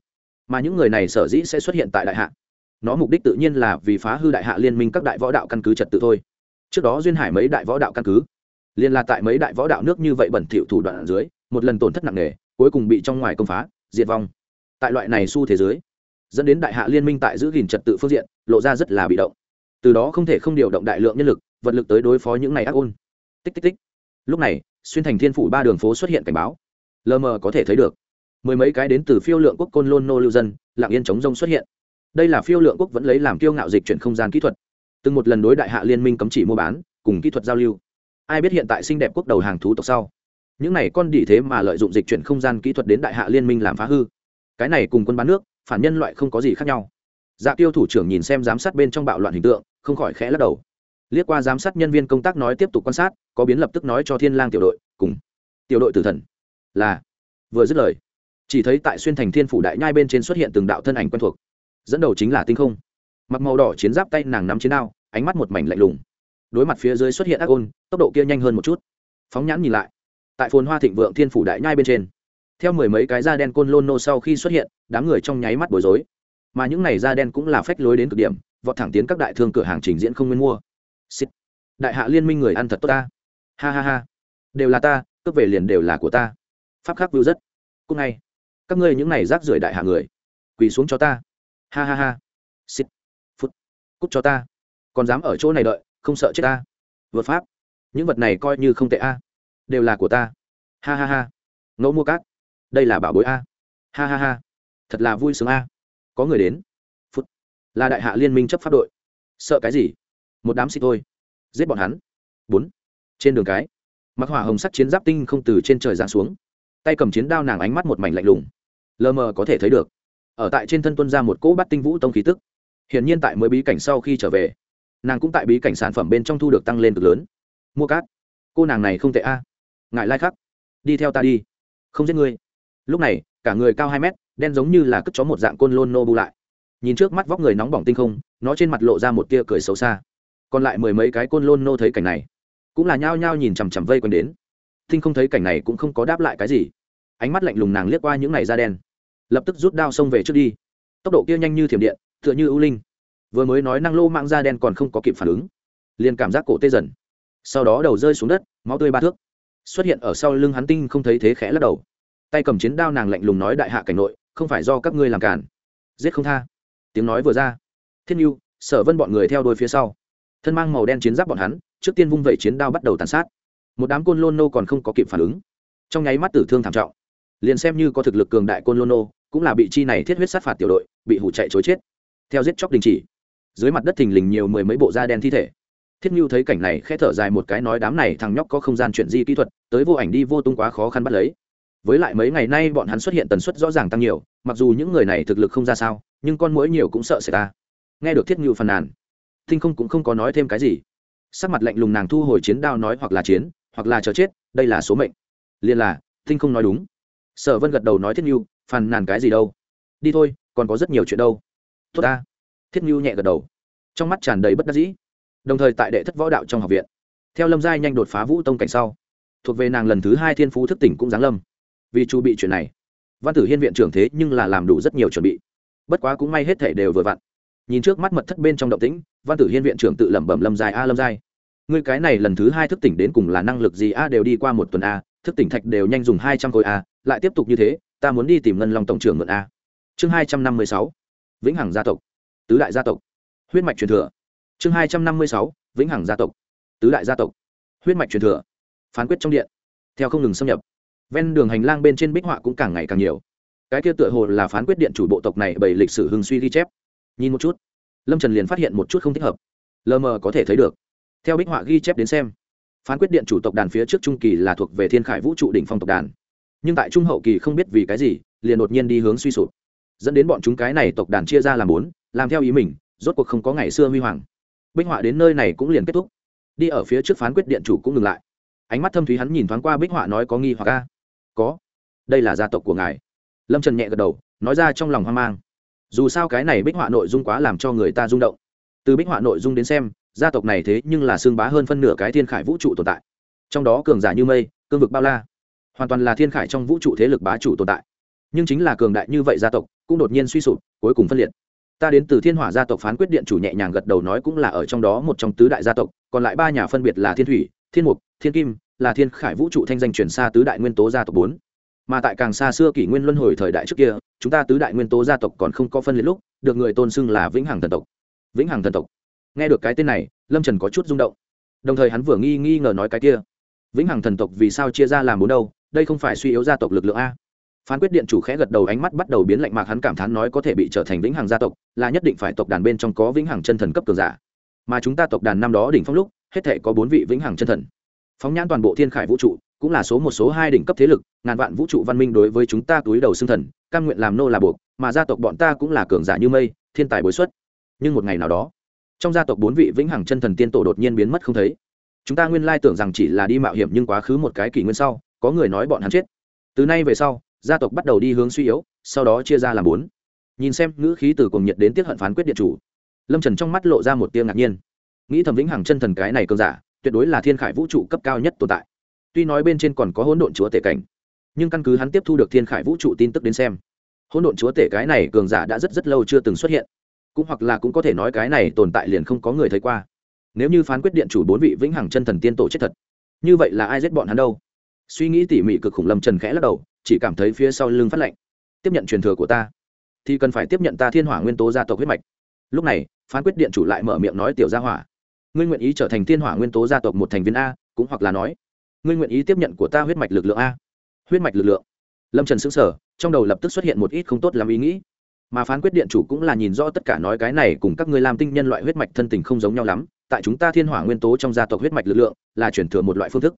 Mà những người này sở dĩ sẽ xuất hiện tại đại hạ, nó mục đích tự nhiên là vì phá hư đại hạ liên minh các đại võ đạo căn cứ trật tự thôi. Trước đó duyên hải mấy đại võ đạo căn cứ, liên là tại mấy đại võ đạo nước như vậy bẩn thỉu thủ đoạn ở dưới, một lần tổn thất nặng nề, cuối cùng bị trong ngoài công phá, diệt vong. Tại loại này xu thế giới dẫn đến đại hạ liên minh tại giữ gìn trật tự phương diện, lộ ra rất là bị động. Từ đó không thể không điều động đại lượng nhân lực, vật lực tới đối phó những này ác ôn. Tích tích tích. Lúc này, xuyên thành thiên phủ ba đường phố xuất hiện cảnh báo lờ mờ có thể thấy được. Mười mấy cái đến từ phiêu lượng quốc côn lôn nô lưu dân lạng yên chống rông xuất hiện. Đây là phiêu lượng quốc vẫn lấy làm kiêu ngạo dịch chuyển không gian kỹ thuật. Từng một lần đối đại hạ liên minh cấm chỉ mua bán, cùng kỹ thuật giao lưu. Ai biết hiện tại xinh đẹp quốc đầu hàng thú tộc sau. Những này con đỉ thế mà lợi dụng dịch chuyển không gian kỹ thuật đến đại hạ liên minh làm phá hư. Cái này cùng quân bán nước, phản nhân loại không có gì khác nhau. Dạ tiêu thủ trưởng nhìn xem giám sát bên trong bạo loạn hình tượng, không khỏi khẽ lắc đầu. Liếc qua giám sát nhân viên công tác nói tiếp tục quan sát, có biến lập tức nói cho thiên lang tiểu đội, cùng, tiểu đội tử thần là vừa dứt lời, chỉ thấy tại xuyên thành thiên phủ đại nhai bên trên xuất hiện từng đạo thân ảnh quen thuộc, dẫn đầu chính là tinh không. Mặc màu đỏ chiến giáp tay nàng nắm chiến đao, ánh mắt một mảnh lạnh lùng. Đối mặt phía dưới xuất hiện ác ôn, tốc độ kia nhanh hơn một chút. Phóng nhãn nhìn lại, tại phồn hoa thịnh vượng thiên phủ đại nhai bên trên, theo mười mấy cái da đen côn lôn nô sau khi xuất hiện, đám người trong nháy mắt bối rối. Mà những này da đen cũng là phách lối đến cực điểm, vọt thẳng tiến các đại thương cửa hàng trình diễn không nguyên mua. Xịt. đại hạ liên minh người ăn thật tốt ta. Ha ha ha. Đều là ta, cướp về liền đều là của ta pháp khắc vưu rất cúc ngay. Các ngươi những này rác rưởi đại hạ người, quỳ xuống cho ta. Ha ha ha. Xít phút. Cúc cho ta. Còn dám ở chỗ này đợi, không sợ chết ta. Vượt pháp. Những vật này coi như không tệ a. Đều là của ta. Ha ha ha. Ngẫu mua cát. Đây là bảo bối a. Ha ha ha. Thật là vui sướng a. Có người đến. Phút. Là đại hạ liên minh chấp pháp đội. Sợ cái gì? Một đám xịt thôi. Giết bọn hắn. Bốn. Trên đường cái, mặc hỏa hồng sắc chiến giáp tinh không từ trên trời giáng xuống tay cầm chiến đao nàng ánh mắt một mảnh lạnh lùng. Lờ mờ có thể thấy được. Ở tại trên thân tuân ra một cỗ bắt tinh vũ tông khí tức. Hiển nhiên tại mới bí cảnh sau khi trở về, nàng cũng tại bí cảnh sản phẩm bên trong thu được tăng lên cực lớn. Mua cát. Cô nàng này không tệ a. Ngại lai đi theo ta đi. Không giết ngươi. Lúc này, cả người cao hai mét, đen giống như là cất chó một dạng côn lôn nô bu lại. Nhìn trước mắt vóc người nóng bỏng tinh không, nó trên mặt lộ ra một tia cười xấu xa. Còn lại mười mấy cái côn lôn nô thấy cảnh này, cũng là nhao nhao nhìn chằm chằm vây quanh đến. Thinh không thấy cảnh này cũng không có đáp lại cái gì. Ánh mắt lạnh lùng nàng liếc qua những này da đen. Lập tức rút đao xông về trước đi. Tốc độ kia nhanh như thiểm điện, tựa như ưu linh. Vừa mới nói năng lô mạng da đen còn không có kịp phản ứng. Liền cảm giác cổ tê dần. Sau đó đầu rơi xuống đất, máu tươi ba thước. Xuất hiện ở sau lưng hắn tinh không thấy thế khẽ lắc đầu. Tay cầm chiến đao nàng lạnh lùng nói đại hạ cảnh nội, không phải do các ngươi làm cản. Giết không tha. Tiếng nói vừa ra. Thiên yêu sở vân bọn người theo đôi phía sau. Thân mang màu đen chiến giáp bọn hắn, trước tiên vung vẩy chiến đao bắt đầu tàn sát một đám côn lôn nô còn không có kịp phản ứng. Trong nháy mắt tử thương thảm trọng. Liền xem như có thực lực cường đại côn lôn nô, cũng là bị chi này thiết huyết sát phạt tiểu đội, bị hủ chạy chối chết. Theo giết chóc đình chỉ, dưới mặt đất thình lình nhiều mười mấy bộ da đen thi thể. Thiết nhu thấy cảnh này khẽ thở dài một cái nói đám này thằng nhóc có không gian chuyển di kỹ thuật, tới vô ảnh đi vô tung quá khó khăn bắt lấy. Với lại mấy ngày nay bọn hắn xuất hiện tần suất rõ ràng tăng nhiều, mặc dù những người này thực lực không ra sao, nhưng con mũi nhiều cũng sợ xảy ra nghe được thiết nhu phàn nàn, thinh không cũng không có nói thêm cái gì. Sắc mặt lạnh lùng nàng thu hồi chiến đao nói hoặc là chiến hoặc là chờ chết, đây là số mệnh. Liền là thinh không nói đúng. Sở vân gật đầu nói thiết nhu, phàn nàn cái gì đâu? Đi thôi, còn có rất nhiều chuyện đâu. Tốt ta. Thiết nhu nhẹ gật đầu. Trong mắt tràn đầy bất đắc dĩ. Đồng thời tại đệ thất võ đạo trong học viện. Theo lâm giai nhanh đột phá vũ tông cảnh sau, thuộc về nàng lần thứ hai thiên phú thức tỉnh cũng giáng lâm. Vì chu bị chuyện này, văn tử hiên viện trưởng thế nhưng là làm đủ rất nhiều chuẩn bị. Bất quá cũng may hết thể đều vừa vặn. Nhìn trước mắt mật thất bên trong động tĩnh, văn tử hiên viện trưởng tự lẩm bẩm lâm giai, a lâm giai ngươi cái này lần thứ hai thức tỉnh đến cùng là năng lực gì? A, đều đi qua một tuần a, thức tỉnh thạch đều nhanh dùng hai trăm khối a, lại tiếp tục như thế, ta muốn đi tìm ngân long tổng trưởng mượn a. Chương hai trăm năm mươi sáu, vĩnh hằng gia tộc, tứ đại gia tộc. Huyết mạch truyền thừa. Chương hai trăm năm mươi sáu, vĩnh hằng gia tộc, tứ đại gia tộc. Huyết mạch truyền thừa. Phán quyết trong điện. Theo không ngừng xâm nhập. Ven đường hành lang bên trên bích họa cũng càng ngày càng nhiều. Cái kia tựa hồ là phán quyết điện chủ bộ tộc này bởi lịch sử hưng suy ghi chép. Nhìn một chút. Lâm trần liền phát hiện một chút không thích hợp. Lờ mờ có thể thấy được theo bích họa ghi chép đến xem, phán quyết điện chủ tộc đàn phía trước trung kỳ là thuộc về thiên khải vũ trụ đỉnh phong tộc đàn. Nhưng tại trung hậu kỳ không biết vì cái gì, liền đột nhiên đi hướng suy sụp, dẫn đến bọn chúng cái này tộc đàn chia ra làm bốn, làm theo ý mình, rốt cuộc không có ngày xưa huy hoàng. Bích họa đến nơi này cũng liền kết thúc. Đi ở phía trước phán quyết điện chủ cũng ngừng lại. Ánh mắt thâm thúy hắn nhìn thoáng qua bích họa nói có nghi hoặc ca có. Đây là gia tộc của ngài. Lâm trần nhẹ gật đầu, nói ra trong lòng hoang mang. Dù sao cái này bích họa nội dung quá làm cho người ta rung động. Từ bích họa nội dung đến xem gia tộc này thế nhưng là xương bá hơn phân nửa cái thiên khải vũ trụ tồn tại. Trong đó cường giả như mây, cương vực bao la, hoàn toàn là thiên khải trong vũ trụ thế lực bá chủ tồn tại. Nhưng chính là cường đại như vậy gia tộc, cũng đột nhiên suy sụp, cuối cùng phân liệt. Ta đến từ thiên hỏa gia tộc phán quyết điện chủ nhẹ nhàng gật đầu nói cũng là ở trong đó một trong tứ đại gia tộc, còn lại ba nhà phân biệt là thiên thủy, thiên mục, thiên kim, là thiên khải vũ trụ thanh danh truyền xa tứ đại nguyên tố gia tộc bốn. Mà tại càng xa xưa kỷ nguyên luân hồi thời đại trước kia, chúng ta tứ đại nguyên tố gia tộc còn không có phân liệt lúc, được người tôn xưng là vĩnh hằng thần tộc. Vĩnh hằng thần tộc nghe được cái tên này, lâm trần có chút rung động. Đồng thời hắn vừa nghi nghi ngờ nói cái kia. Vĩnh hằng thần tộc vì sao chia ra làm bốn đâu? Đây không phải suy yếu gia tộc lực lượng a. Phán quyết điện chủ khẽ gật đầu ánh mắt bắt đầu biến lạnh mạc hắn cảm thán nói có thể bị trở thành vĩnh hằng gia tộc, là nhất định phải tộc đàn bên trong có vĩnh hằng chân thần cấp cường giả. Mà chúng ta tộc đàn năm đó đỉnh phong lúc, hết thể có bốn vị vĩnh hằng chân thần. Phóng nhãn toàn bộ thiên khải vũ trụ, cũng là số một số hai đỉnh cấp thế lực, ngàn vạn vũ trụ văn minh đối với chúng ta túi đầu xương thần căn nguyện làm nô là buộc, mà gia tộc bọn ta cũng là cường giả như mây, thiên tài bối xuất. Nhưng một ngày nào đó trong gia tộc bốn vị vĩnh hằng chân thần tiên tổ đột nhiên biến mất không thấy. Chúng ta nguyên lai tưởng rằng chỉ là đi mạo hiểm nhưng quá khứ một cái kỷ nguyên sau, có người nói bọn hắn chết. Từ nay về sau, gia tộc bắt đầu đi hướng suy yếu, sau đó chia ra làm bốn. Nhìn xem ngữ khí từ cùng nhiệt đến tiết hận phán quyết điện chủ, lâm trần trong mắt lộ ra một tiếng ngạc nhiên. Nghĩ thầm vĩnh hằng chân thần cái này cường giả, tuyệt đối là thiên khải vũ trụ cấp cao nhất tồn tại. Tuy nói bên trên còn có hỗn độn chúa tể cảnh, nhưng căn cứ hắn tiếp thu được thiên khải vũ trụ tin tức đến xem, hỗn độn chúa tể cái này cường giả đã rất rất lâu chưa từng xuất hiện cũng hoặc là cũng có thể nói cái này tồn tại liền không có người thấy qua. Nếu như phán quyết điện chủ bốn vị vĩnh hằng chân thần tiên tổ chết thật, như vậy là ai giết bọn hắn đâu? Suy nghĩ tỉ mỉ cực khủng lâm trần khẽ lắc đầu, chỉ cảm thấy phía sau lưng phát lạnh. Tiếp nhận truyền thừa của ta, thì cần phải tiếp nhận ta thiên hỏa nguyên tố gia tộc huyết mạch. Lúc này, phán quyết điện chủ lại mở miệng nói tiểu gia hỏa, ngươi nguyện ý trở thành thiên hỏa nguyên tố gia tộc một thành viên a, cũng hoặc là nói, ngươi nguyện ý tiếp nhận của ta huyết mạch lực lượng a. Huyết mạch lực lượng. Lâm trần xứng sở trong đầu lập tức xuất hiện một ít không tốt làm ý nghĩ mà phán quyết điện chủ cũng là nhìn rõ tất cả nói cái này cùng các ngươi làm tinh nhân loại huyết mạch thân tình không giống nhau lắm, tại chúng ta thiên hỏa nguyên tố trong gia tộc huyết mạch lực lượng là chuyển thừa một loại phương thức.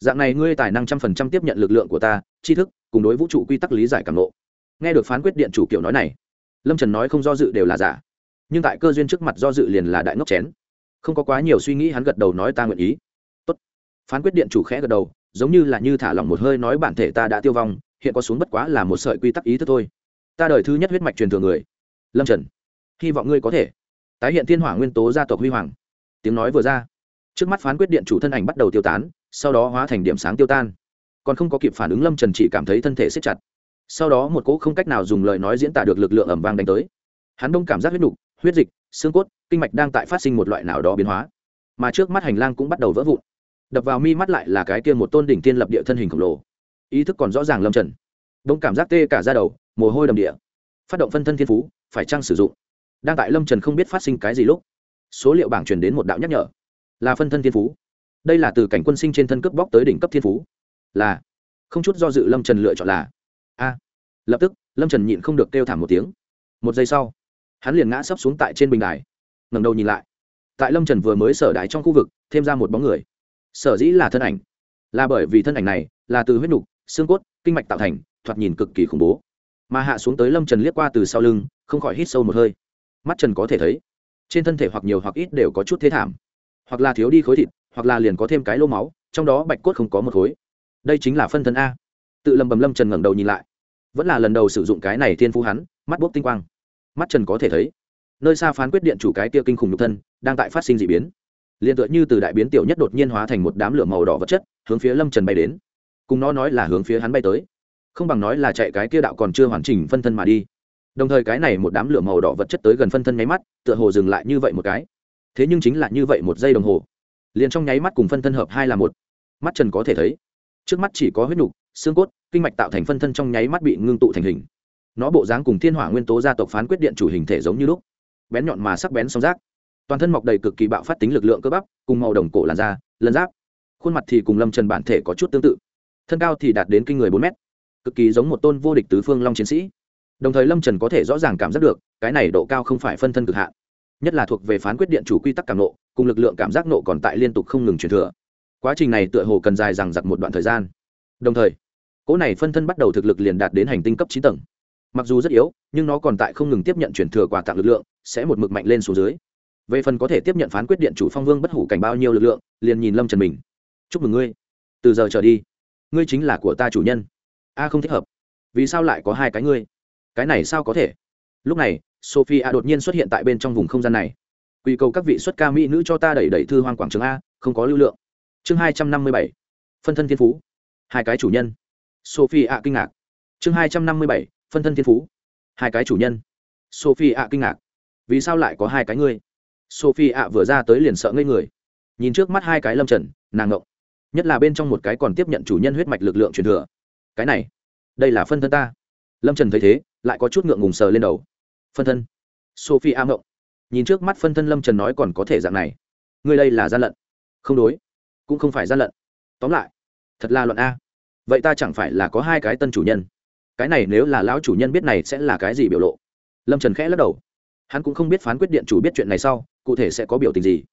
Dạng này ngươi tài năng trăm phần trăm tiếp nhận lực lượng của ta, tri thức, cùng đối vũ trụ quy tắc lý giải cảm lộ nghe được phán quyết điện chủ kiểu nói này, lâm trần nói không do dự đều là giả. Nhưng tại cơ duyên trước mặt do dự liền là đại ngốc chén. Không có quá nhiều suy nghĩ hắn gật đầu nói ta nguyện ý. Tốt. phán quyết điện chủ khẽ gật đầu, giống như là như thả lỏng một hơi nói bản thể ta đã tiêu vong, hiện có xuống bất quá là một sợi quy tắc ý thức thôi ta đời thứ nhất huyết mạch truyền thừa người. Lâm trần, hy vọng ngươi có thể tái hiện thiên hỏa nguyên tố gia tộc huy hoàng. Tiếng nói vừa ra, trước mắt phán quyết điện chủ thân ảnh bắt đầu tiêu tán, sau đó hóa thành điểm sáng tiêu tan. Còn không có kịp phản ứng, lâm trần chỉ cảm thấy thân thể xếp chặt. Sau đó một cỗ không cách nào dùng lời nói diễn tả được lực lượng ẩm vang đánh tới. Hắn đông cảm giác huyết nục, huyết dịch, xương cốt, kinh mạch đang tại phát sinh một loại nào đó biến hóa. Mà trước mắt hành lang cũng bắt đầu vỡ vụn. Đập vào mi mắt lại là cái kia một tôn đỉnh tiên lập địa thân hình khổng lồ. Ý thức còn rõ ràng, lâm trần đông cảm giác tê cả ra đầu, mồ hôi đầm địa. Phát động phân thân thiên phú, phải chăng sử dụng? Đang tại lâm trần không biết phát sinh cái gì lúc, số liệu bảng truyền đến một đạo nhắc nhở. Là phân thân thiên phú. Đây là từ cảnh quân sinh trên thân cướp bóc tới đỉnh cấp thiên phú. Là. Không chút do dự lâm trần lựa chọn là. A. Lập tức, lâm trần nhịn không được kêu thảm một tiếng. Một giây sau, hắn liền ngã sấp xuống tại trên bình đài. Ngầm đầu nhìn lại. Tại lâm trần vừa mới sở đái trong khu vực, thêm ra một bóng người. Sở dĩ là thân ảnh. Là bởi vì thân ảnh này là từ huyết nục, xương cốt, kinh mạch tạo thành thoạt nhìn cực kỳ khủng bố. Mà hạ xuống tới lâm trần liếc qua từ sau lưng, không khỏi hít sâu một hơi. Mắt trần có thể thấy, trên thân thể hoặc nhiều hoặc ít đều có chút thế thảm. Hoặc là thiếu đi khối thịt, hoặc là liền có thêm cái lô máu, trong đó bạch cốt không có một khối. Đây chính là phân thân a. Tự lầm bầm lâm trần ngẩng đầu nhìn lại. Vẫn là lần đầu sử dụng cái này thiên phú hắn, mắt bốc tinh quang. Mắt trần có thể thấy, nơi xa phán quyết điện chủ cái kia kinh khủng nhục thân, đang tại phát sinh d ị biến. Liền tựa như từ đại biến tiểu nhất đột nhiên hóa thành một đám lửa màu đỏ vật chất, hướng phía lâm trần bay đến. Cùng nó nói là hướng phía hắn bay tới không bằng nói là chạy cái kia đạo còn chưa hoàn chỉnh phân thân mà đi. Đồng thời cái này một đám lửa màu đỏ vật chất tới gần phân thân nháy mắt, tựa hồ dừng lại như vậy một cái. Thế nhưng chính là như vậy một giây đồng hồ. Liền trong nháy mắt cùng phân thân hợp hai là một. Mắt trần có thể thấy, trước mắt chỉ có huyết nhục xương cốt, kinh mạch tạo thành phân thân trong nháy mắt bị ngưng tụ thành hình. Nó bộ dáng cùng thiên hỏa nguyên tố gia tộc phán quyết điện chủ hình thể giống như lúc. Bén nhọn mà sắc bén song rác toàn thân mọc đầy cực kỳ bạo phát tính lực lượng cơ bắp, cùng màu đồng cổ làn da, lân giáp. Khuôn mặt thì cùng lâm trần bản thể có chút tương tự. Thân cao thì đạt đến kinh người bốn mét cực kỳ giống một tôn vô địch tứ phương long chiến sĩ. Đồng thời lâm trần có thể rõ ràng cảm giác được, cái này độ cao không phải phân thân cực hạn, nhất là thuộc về phán quyết điện chủ quy tắc cảm nộ, cùng lực lượng cảm giác nộ còn tại liên tục không ngừng truyền thừa. Quá trình này tựa hồ cần dài rằng giặc một đoạn thời gian. Đồng thời, cỗ này phân thân bắt đầu thực lực liền đạt đến hành tinh cấp chín tầng. Mặc dù rất yếu, nhưng nó còn tại không ngừng tiếp nhận chuyển thừa quà tặng lực lượng, sẽ một mực mạnh lên xuống dưới. Về phần có thể tiếp nhận phán quyết điện chủ phong vương bất hủ cảnh bao nhiêu lực lượng, liền nhìn lâm trần mình. Chúc mừng ngươi. Từ giờ trở đi, ngươi chính là của ta chủ nhân a không thích hợp. Vì sao lại có hai cái ngươi? Cái này sao có thể? Lúc này sophie a đột nhiên xuất hiện tại bên trong vùng không gian này. Quy cầu các vị xuất ca mỹ nữ cho ta đẩy đẩy thư hoang quảng trường a, không có lưu lượng. Chương hai trăm năm mươi bảy. Phân thân thiên phú. Hai cái chủ nhân. Sophie a kinh ngạc. Chương hai trăm năm mươi bảy. Phân thân thiên phú. Hai cái chủ nhân. Sophie a kinh ngạc. Vì sao lại có hai cái ngươi? Sophie a vừa ra tới liền sợ ngây người. Nhìn trước mắt hai cái lâm trần, nàng ngộng. Nhất là bên trong một cái còn tiếp nhận chủ nhân huyết mạch lực lượng truyền thừa cái này đây là phân thân ta. Lâm trần thấy thế lại có chút ngượng ngùng sờ lên đầu. Phân thân? Sophie a mộng, nhìn trước mắt phân thân lâm trần nói còn có thể dạng này. Ngươi đây là gian lận. Không đối cũng không phải gian lận. Tóm lại thật là luận a. Vậy ta chẳng phải là có hai cái tân chủ nhân? Cái này nếu là lão chủ nhân biết này sẽ là cái gì biểu lộ? Lâm trần khẽ lắc đầu. Hắn cũng không biết phán quyết điện chủ biết chuyện này sau cụ thể sẽ có biểu tình gì.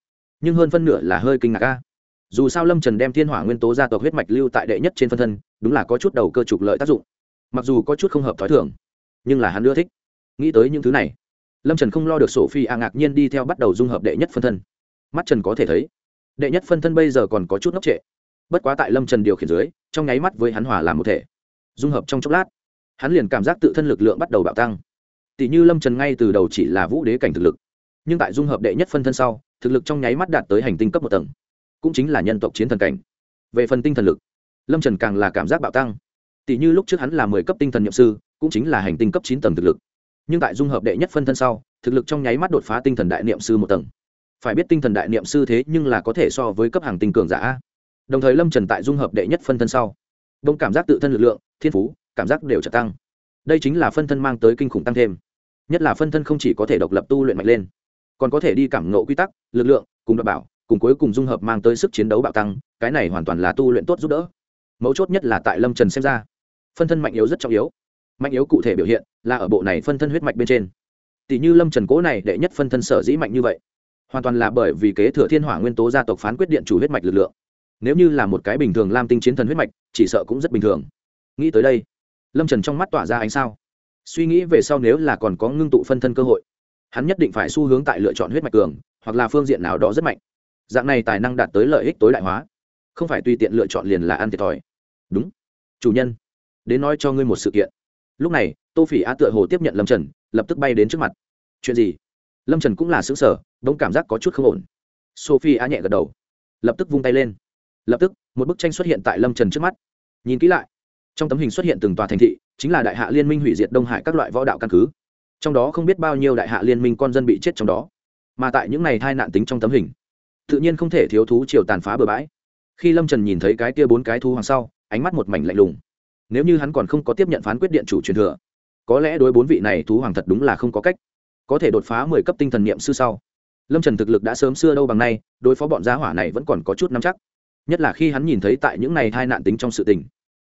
Nhưng hơn phân nửa là hơi kinh ngạc a dù sao lâm trần đem thiên hỏa nguyên tố gia tộc huyết mạch lưu tại đệ nhất trên phân thân, đúng là có chút đầu cơ trục lợi tác dụng. Mặc dù có chút không hợp t h ó i thường, nhưng là hắn ưa thích. Nghĩ tới những thứ này, lâm trần không lo được sổ phi a ngạc nhiên đi theo bắt đầu dung hợp đệ nhất phân thân. Mắt trần có thể thấy, đệ nhất phân thân bây giờ còn có chút ngốc trệ. Bất quá tại lâm trần điều khiển dưới, trong nháy mắt với hắn hòa làm một thể. Dung hợp trong chốc lát, hắn liền cảm giác tự thân lực lượng bắt đầu bạo tăng. Tỷ như lâm trần ngay từ đầu chỉ là vũ đế cảnh thực lực, nhưng tại dung hợp đệ nhất phân thân sau, thực lực trong nháy mắt đạt tới hành tinh cấp một tầng cũng chính là nhân tộc chiến thần cảnh. Về phần tinh thần lực, lâm trần càng là cảm giác bạo tăng. Tỷ như lúc trước hắn là mười cấp tinh thần nhậm sư, cũng chính là hành tinh cấp chín tầng thực lực. Nhưng tại dung hợp đệ nhất phân thân sau, thực lực trong nháy mắt đột phá tinh thần đại niệm sư một tầng. Phải biết tinh thần đại niệm sư thế nhưng là có thể so với cấp hàng tinh cường giả đồng thời lâm trần tại dung hợp đệ nhất phân thân sau, đông cảm giác tự thân lực lượng, thiên phú, cảm giác đều trở tăng. Đây chính là phân thân mang tới kinh khủng tăng thêm. Nhất là phân thân không chỉ có thể độc lập tu luyện mạnh lên, còn có thể đi cảm ngộ quy tắc, lực lượng, cùng đảm bảo cùng cuối cùng dung hợp mang tới sức chiến đấu bạo tăng, cái này hoàn toàn là tu luyện tốt giúp đỡ. Mấu chốt nhất là tại lâm trần xem ra, phân thân mạnh yếu rất trọng yếu. Mạnh yếu cụ thể biểu hiện là ở bộ này phân thân huyết mạch bên trên. Tỷ như lâm trần cố này đệ nhất phân thân sở dĩ mạnh như vậy, hoàn toàn là bởi vì kế thừa thiên hỏa nguyên tố gia tộc phán quyết điện chủ huyết mạch lực lượng. Nếu như là một cái bình thường lam tinh chiến thần huyết mạch, chỉ sợ cũng rất bình thường. Nghĩ tới đây, lâm trần trong mắt tỏa ra ánh sao. Suy nghĩ về sau nếu là còn có ngưng tụ phân thân cơ hội, hắn nhất định phải xu hướng tại lựa chọn huyết mạch cường, hoặc là phương diện nào đó rất mạnh dạng này tài năng đạt tới lợi ích tối đại hóa. Không phải tùy tiện lựa chọn liền là ăn thiệt thòi. Đúng. Chủ nhân, đến nói cho ngươi một sự kiện. Lúc này, tô phỉ á tựa hồ tiếp nhận lâm trần, lập tức bay đến trước mặt. Chuyện gì? Lâm trần cũng là xứng sở đ ỗ n g cảm giác có chút không ổn. Sophie á nhẹ gật đầu, lập tức vung tay lên. Lập tức, một bức tranh xuất hiện tại lâm trần trước mắt. Nhìn kỹ lại, trong tấm hình xuất hiện từng tòa thành thị, chính là đại hạ liên minh hủy diệt đông hải các loại võ đạo căn cứ. Trong đó không biết bao nhiêu đại hạ liên minh con dân bị chết trong đó. Mà tại những này tai nạn tính trong tấm hình tự nhiên không thể thiếu thú chiều tàn phá bừa bãi. Khi lâm trần nhìn thấy cái kia bốn cái thú hoàng sau, ánh mắt một mảnh lạnh lùng. Nếu như hắn còn không có tiếp nhận phán quyết điện chủ truyền thừa, có lẽ đối bốn vị này thú hoàng thật đúng là không có cách. Có thể đột phá mười cấp tinh thần niệm sư sau. Lâm trần thực lực đã sớm xưa đâu bằng nay, đối phó bọn gia hỏa này vẫn còn có chút nắm chắc. Nhất là khi hắn nhìn thấy tại những này hai nạn tính trong sự tình,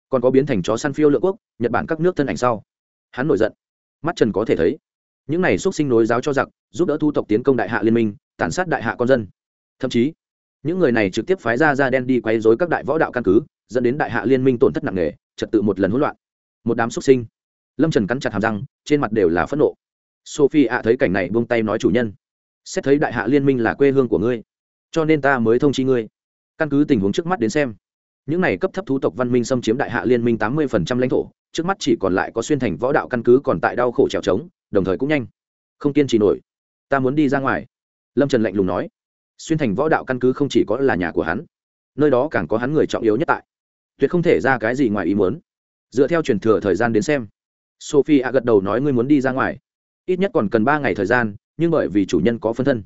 còn có biến thành chó săn phiêu lựa quốc, nhật bản các nước thân ảnh sau. Hắn nổi giận. Mắt trần có thể thấy, những này x sinh nối giáo cho giặc, giúp đỡ thu tộc tiến công đại hạ liên minh, tàn sát đại hạ con dân thậm chí, những người này trực tiếp phái ra Ra đen đi quay dối các đại võ đạo căn cứ, dẫn đến đại hạ liên minh tổn thất nặng nề, trật tự một lần hỗn loạn. Một đám xuất sinh. Lâm trần cắn chặt hàm răng, trên mặt đều là phẫn nộ. Sophie ạ thấy cảnh này buông tay nói chủ nhân. Xét thấy đại hạ liên minh là quê hương của ngươi, cho nên ta mới thông chi ngươi. Căn cứ tình huống trước mắt đến xem, những này cấp thấp thú tộc văn minh xâm chiếm đại hạ liên minh tám mươi lãnh thổ, trước mắt chỉ còn lại có xuyên thành võ đạo căn cứ còn tại đau khổ trèo trống, đồng thời cũng nhanh. Không kiên trì nổi. Ta muốn đi ra ngoài. Lâm trần lạnh lùng nói xuyên thành võ đạo căn cứ không chỉ có là nhà của hắn, nơi đó càng có hắn người trọng yếu nhất tại. Tuyệt không thể ra cái gì ngoài ý muốn. Dựa theo truyền thừa thời gian đến xem, sophie a gật đầu nói ngươi muốn đi ra ngoài. Ít nhất còn cần ba ngày thời gian, nhưng bởi vì chủ nhân có phân thân,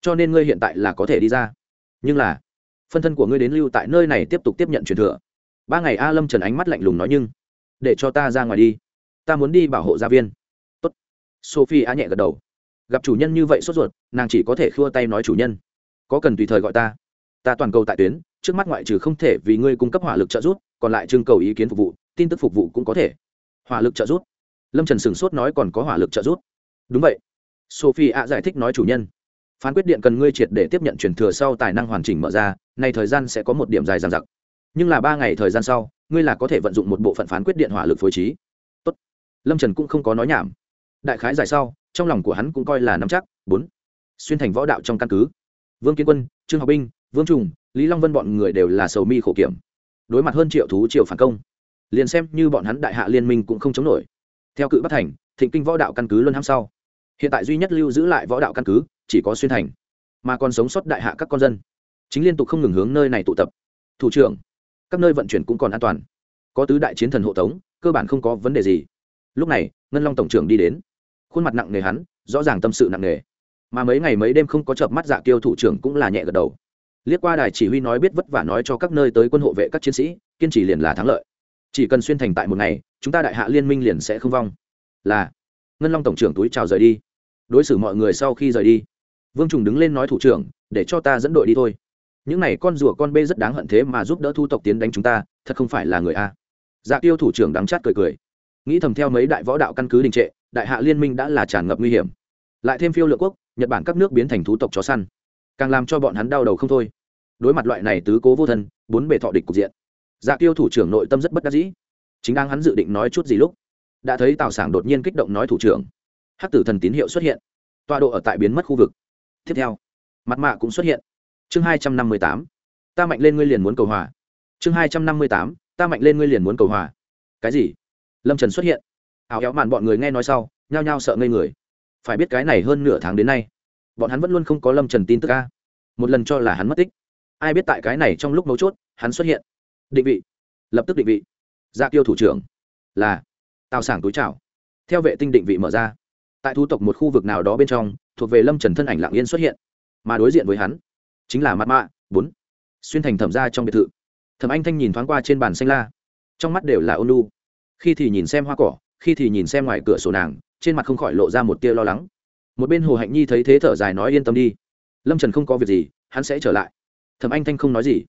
cho nên ngươi hiện tại là có thể đi ra. Nhưng là, phân thân của ngươi đến lưu tại nơi này tiếp tục tiếp nhận truyền thừa. Ba ngày a lâm trần ánh mắt lạnh lùng nói nhưng, để cho ta ra ngoài đi. Ta muốn đi bảo hộ gia viên. Tốt. sophie a nhẹ gật đầu. Gặp chủ nhân như vậy sốt ruột, nàng chỉ có thể khua tay nói chủ nhân có cần tùy thời gọi ta. Ta toàn cầu tại tuyến, trước mắt ngoại trừ không thể vì ngươi cung cấp hỏa lực trợ giúp, còn lại trưng cầu ý kiến phục vụ, tin tức phục vụ cũng có thể. Hỏa lực trợ giúp? Lâm trần sửng sốt nói còn có hỏa lực trợ giúp. Đúng vậy. Sophie ạ giải thích nói chủ nhân. Phán quyết điện cần ngươi triệt để tiếp nhận truyền thừa sau tài năng hoàn chỉnh mở ra, nay thời gian sẽ có một điểm dài dằng dặc. Nhưng là ba ngày thời gian sau, ngươi là có thể vận dụng một bộ phận phán quyết điện hỏa lực phối trí. Tốt. lâm trần cũng không có nói nhảm. Đại khái giải sau, trong lòng của hắn cũng coi là nắm chắc. Bốn. Xuyên thành võ đạo trong căn cứ vương kiến quân, trương học binh, vương trùng, lý long vân bọn người đều là sầu mi khổ kiểm. Đối mặt hơn triệu thú triệu phản công, liền xem như bọn hắn đại hạ liên minh cũng không chống nổi. Theo cự bắc thành, thịnh kinh võ đạo căn cứ luân hãm sau. Hiện tại duy nhất lưu giữ lại võ đạo căn cứ, chỉ có xuyên thành. Mà còn sống sót đại hạ các con dân. Chính liên tục không ngừng hướng nơi này tụ tập. Thủ trưởng, các nơi vận chuyển cũng còn an toàn. Có tứ đại chiến thần hộ tống, cơ bản không có vấn đề gì. Lúc này, ngân long tổng trưởng đi đến. Khuôn mặt nặng nề hắn, rõ ràng tâm sự nặng nề mà mấy ngày mấy đêm không có chợp mắt dạ kiêu thủ trưởng cũng là nhẹ gật đầu. Liếc qua đài chỉ huy nói biết vất vả nói cho các nơi tới quân hộ vệ các chiến sĩ, kiên trì liền là thắng lợi. Chỉ cần xuyên thành tại một ngày, chúng ta đại hạ liên minh liền sẽ không vong. Là. Ngân long tổng trưởng túi chào rời đi. Đối xử mọi người sau khi rời đi, vương trùng đứng lên nói thủ trưởng, để cho ta dẫn đội đi thôi. Những này con rùa con bê rất đáng hận thế mà giúp đỡ thu tộc tiến đánh chúng ta, thật không phải là người a. Dạ tiêu thủ trưởng đắng chát cười cười. Nghĩ thầm theo mấy đại võ đạo căn cứ đình trệ, đại hạ liên minh đã là tràn ngập nguy hiểm lại thêm phiêu lựa quốc, nhật bản các nước biến thành thú tộc chó săn. Càng làm cho bọn hắn đau đầu không thôi. Đối mặt loại này tứ cố vô thân, bốn bề thọ địch cục diện. Dạ tiêu thủ trưởng nội tâm rất bất đắc dĩ. Chính đang hắn dự định nói chút gì lúc, đã thấy tào sảng đột nhiên kích động nói thủ trưởng. Hắc tử thần tín hiệu xuất hiện. Tọa độ ở tại biến mất khu vực. Tiếp theo, mặt mạ cũng xuất hiện. Chương hai trăm năm mươi tám, ta mạnh lên ngươi liền muốn cầu hòa. Chương hai trăm năm mươi tám, ta mạnh lên ngươi liền muốn cầu hòa. Cái gì? Lâm trần xuất hiện. Áo éo màn bọn người nghe nói sau, nhao nhao sợ ngây người phải biết cái này hơn nửa tháng đến nay, bọn hắn vẫn luôn không có lâm trần tin tức ca một lần cho là hắn mất tích. Ai biết tại cái này trong lúc mấu chốt, hắn xuất hiện. Định vị. Lập tức định vị. Dạ ra tiêu thủ trưởng. Là. Tào sảng túi trào theo vệ tinh định vị mở ra. Tại thu tộc một khu vực nào đó bên trong, thuộc về lâm trần thân ảnh lạng yên xuất hiện. Mà đối diện với hắn, chính là mặt mạ, bốn. Xuyên thành thẩm ra trong biệt thự. Thẩm anh thanh nhìn thoáng qua trên bàn xanh la. Trong mắt đều là ôn lu khi thì nhìn xem hoa cỏ, khi thì nhìn xem ngoài cửa sổ nàng trên mặt không khỏi lộ ra một tia lo lắng. Một bên hồ hạnh nhi thấy thế thở dài nói yên tâm đi. Lâm trần không có việc gì, hắn sẽ trở lại. Thẩm anh thanh không nói gì,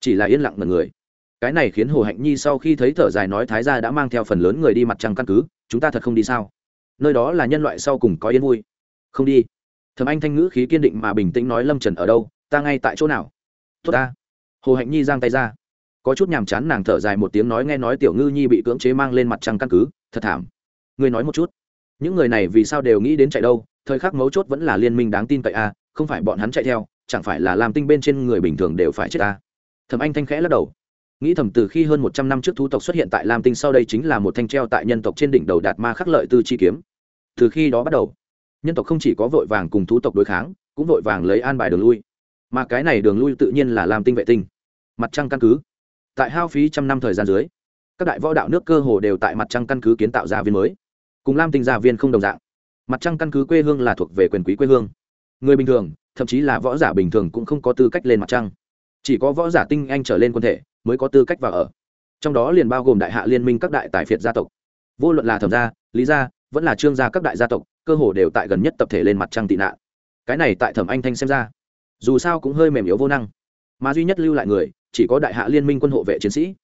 chỉ là yên lặng ngần người. Cái này khiến hồ hạnh nhi sau khi thấy thở dài nói thái gia đã mang theo phần lớn người đi mặt trăng căn cứ, chúng ta thật không đi sao? Nơi đó là nhân loại sau cùng có yên vui. Không đi. Thẩm anh thanh ngữ khí kiên định mà bình tĩnh nói lâm trần ở đâu, ta ngay tại chỗ nào? Tốt ta. Hồ hạnh nhi giang tay ra. Có chút nhàm chán nàng thở dài một tiếng nói nghe nói tiểu ngư nhi bị cưỡng chế mang lên mặt trăng căn cứ, thật thảm. Ngươi nói một chút những người này vì sao đều nghĩ đến chạy đâu? Thời khắc mấu chốt vẫn là liên minh đáng tin cậy a, không phải bọn hắn chạy theo, chẳng phải là làm tinh bên trên người bình thường đều phải chết ta thẩm anh thanh khẽ lắc đầu. Nghĩ thầm từ khi hơn một trăm năm trước thú tộc xuất hiện tại lam tinh sau đây chính là một thanh treo tại nhân tộc trên đỉnh đầu đạt ma khắc lợi tư chi kiếm. Từ khi đó bắt đầu, nhân tộc không chỉ có vội vàng cùng thú tộc đối kháng, cũng vội vàng lấy an bài đường lui. Mà cái này đường lui tự nhiên là lam tinh vệ tinh. Mặt trăng căn cứ. Tại hao phí trăm năm thời gian dưới, các đại võ đạo nước cơ hồ đều tại mặt trăng căn cứ kiến tạo ra viên mới cùng lam tinh gia viên không đồng dạng mặt trăng căn cứ quê hương là thuộc về quyền quý quê hương người bình thường thậm chí là võ giả bình thường cũng không có tư cách lên mặt trăng chỉ có võ giả tinh anh trở lên quân thể mới có tư cách vào ở trong đó liền bao gồm đại hạ liên minh các đại tài phiệt gia tộc vô luận là thẩm gia, lý gia, vẫn là trương gia các đại gia tộc, cơ hồ đều tại gần nhất tập thể lên mặt trăng tị nạn. Cái này tại thẩm anh thanh xem ra, dù sao cũng hơi mềm yếu vô năng. Mà duy nhất lưu lại người, chỉ có đại hạ liên minh quân hộ vệ chiến sĩ,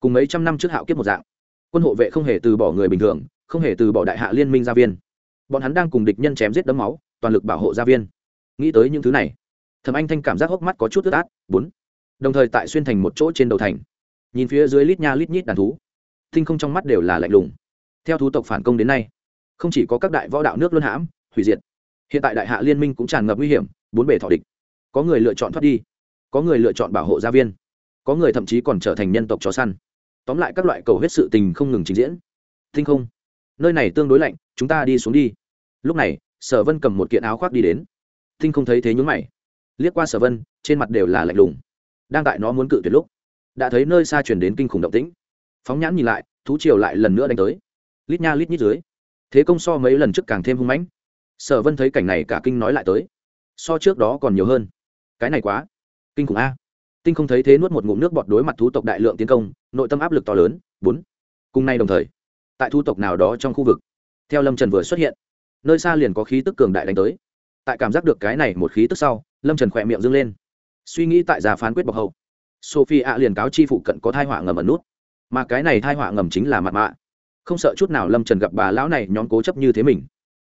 cùng mấy trăm năm trước hạo kiếp một dạng. Quân hộ vệ không hề từ bỏ người bình thường không hề từ bỏ đại hạ liên minh gia viên. Bọn hắn đang cùng địch nhân chém giết đấm máu, toàn lực bảo hộ gia viên. Nghĩ tới những thứ này, thẩm anh thanh cảm giác hốc mắt có chút ướt át. Bốn. Đồng thời tại xuyên thành một chỗ trên đầu thành. Nhìn phía dưới lít nha lít nhít đàn thú tinh không trong mắt đều là lạnh lùng. Theo thú tộc phản công đến nay, không chỉ có các đại võ đạo nước luân hãm, hủy diệt. Hiện tại đại hạ liên minh cũng tràn ngập nguy hiểm, bốn bể thọ địch. Có người lựa chọn thoát đi, có người lựa chọn bảo hộ gia viên, có người thậm chí còn trở thành nhân tộc chó săn. Tóm lại các loại cầu hết sự tình không ngừng trình diễn. Tinh không nơi này tương đối lạnh, chúng ta đi xuống đi. Lúc này, sở vân cầm một kiện áo khoác đi đến. Tinh không thấy thế nhúng mày. Liếc qua sở vân, trên mặt đều là lạnh lùng. Đang tại nó muốn cự tuyệt lúc, đã thấy nơi xa chuyển đến kinh khủng động tĩnh. Phóng nhãn nhìn lại, thú triều lại lần nữa đánh tới. Lít nha lít nhít dưới, thế công so mấy lần trước càng thêm hung mãnh. Sở vân thấy cảnh này cả kinh nói lại tới. So trước đó còn nhiều hơn. Cái này quá kinh khủng a. Tinh không thấy thế nuốt một ngụm nước bọt đối mặt thú tộc đại lượng tiến công, nội tâm áp lực to lớn. Bốn. Cùng nay đồng thời tại thu tộc nào đó trong khu vực. Theo lâm trần vừa xuất hiện, nơi xa liền có khí tức cường đại đánh tới. Tại cảm giác được cái này một khí tức sau, lâm trần khỏe miệng dâng lên. Suy nghĩ tại già phán quyết bọc hậu, sophie ạ liền cáo chi phụ cận có thai họa ngầm ẩn nút. Mà cái này thai họa ngầm chính là mặt mạ. Không sợ chút nào lâm trần gặp bà lão này nhóm cố chấp như thế mình.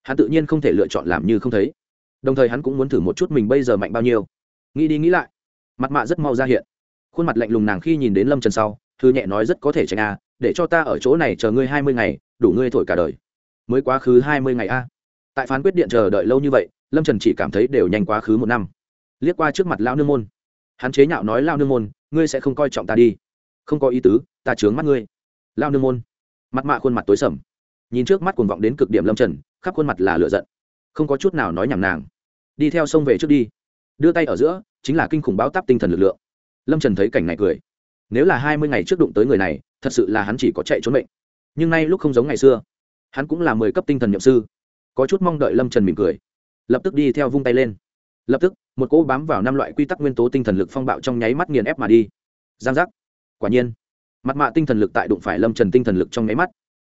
Hắn tự nhiên không thể lựa chọn làm như không thấy. Đồng thời hắn cũng muốn thử một chút mình bây giờ mạnh bao nhiêu. Nghĩ đi nghĩ lại, mặt mạ rất mau ra hiện. Khuôn mặt lạnh lùng nàng khi nhìn đến lâm trần sau, thư nhẹ nói rất có thể tránh a để cho ta ở chỗ này chờ ngươi hai mươi ngày, đủ ngươi thổi cả đời. Mới quá khứ hai mươi ngày a. Tại phán quyết điện chờ đợi lâu như vậy, lâm trần chỉ cảm thấy đều nhanh quá khứ một năm. Liếc qua trước mặt lao nương môn. Hắn chế nhạo nói lao nương môn, ngươi sẽ không coi trọng ta đi. Không có ý tứ, ta chướng mắt ngươi. Lao nương môn. Mặt mạ khuôn mặt tối sầm. Nhìn trước mắt cuồng vọng đến cực điểm lâm trần, khắp khuôn mặt là lựa giận. Không có chút nào nói nhảm nàng. Đi theo sông về trước đi. Đưa tay ở giữa, chính là kinh khủng báo táp tinh thần lực lượng. Lâm trần thấy cảnh này cười. Nếu là hai mươi ngày trước đụng tới người này thật sự là hắn chỉ có chạy trốn mệnh. Nhưng nay lúc không giống ngày xưa. Hắn cũng là mười cấp tinh thần nhậm sư. Có chút mong đợi lâm trần mỉm cười. Lập tức đi theo vung tay lên. Lập tức, một cỗ bám vào năm loại quy tắc nguyên tố tinh thần lực phong bạo trong nháy mắt nghiền ép mà đi. Giang giác. Quả nhiên, mặt mạ tinh thần lực tại đụng phải lâm trần tinh thần lực trong nháy mắt,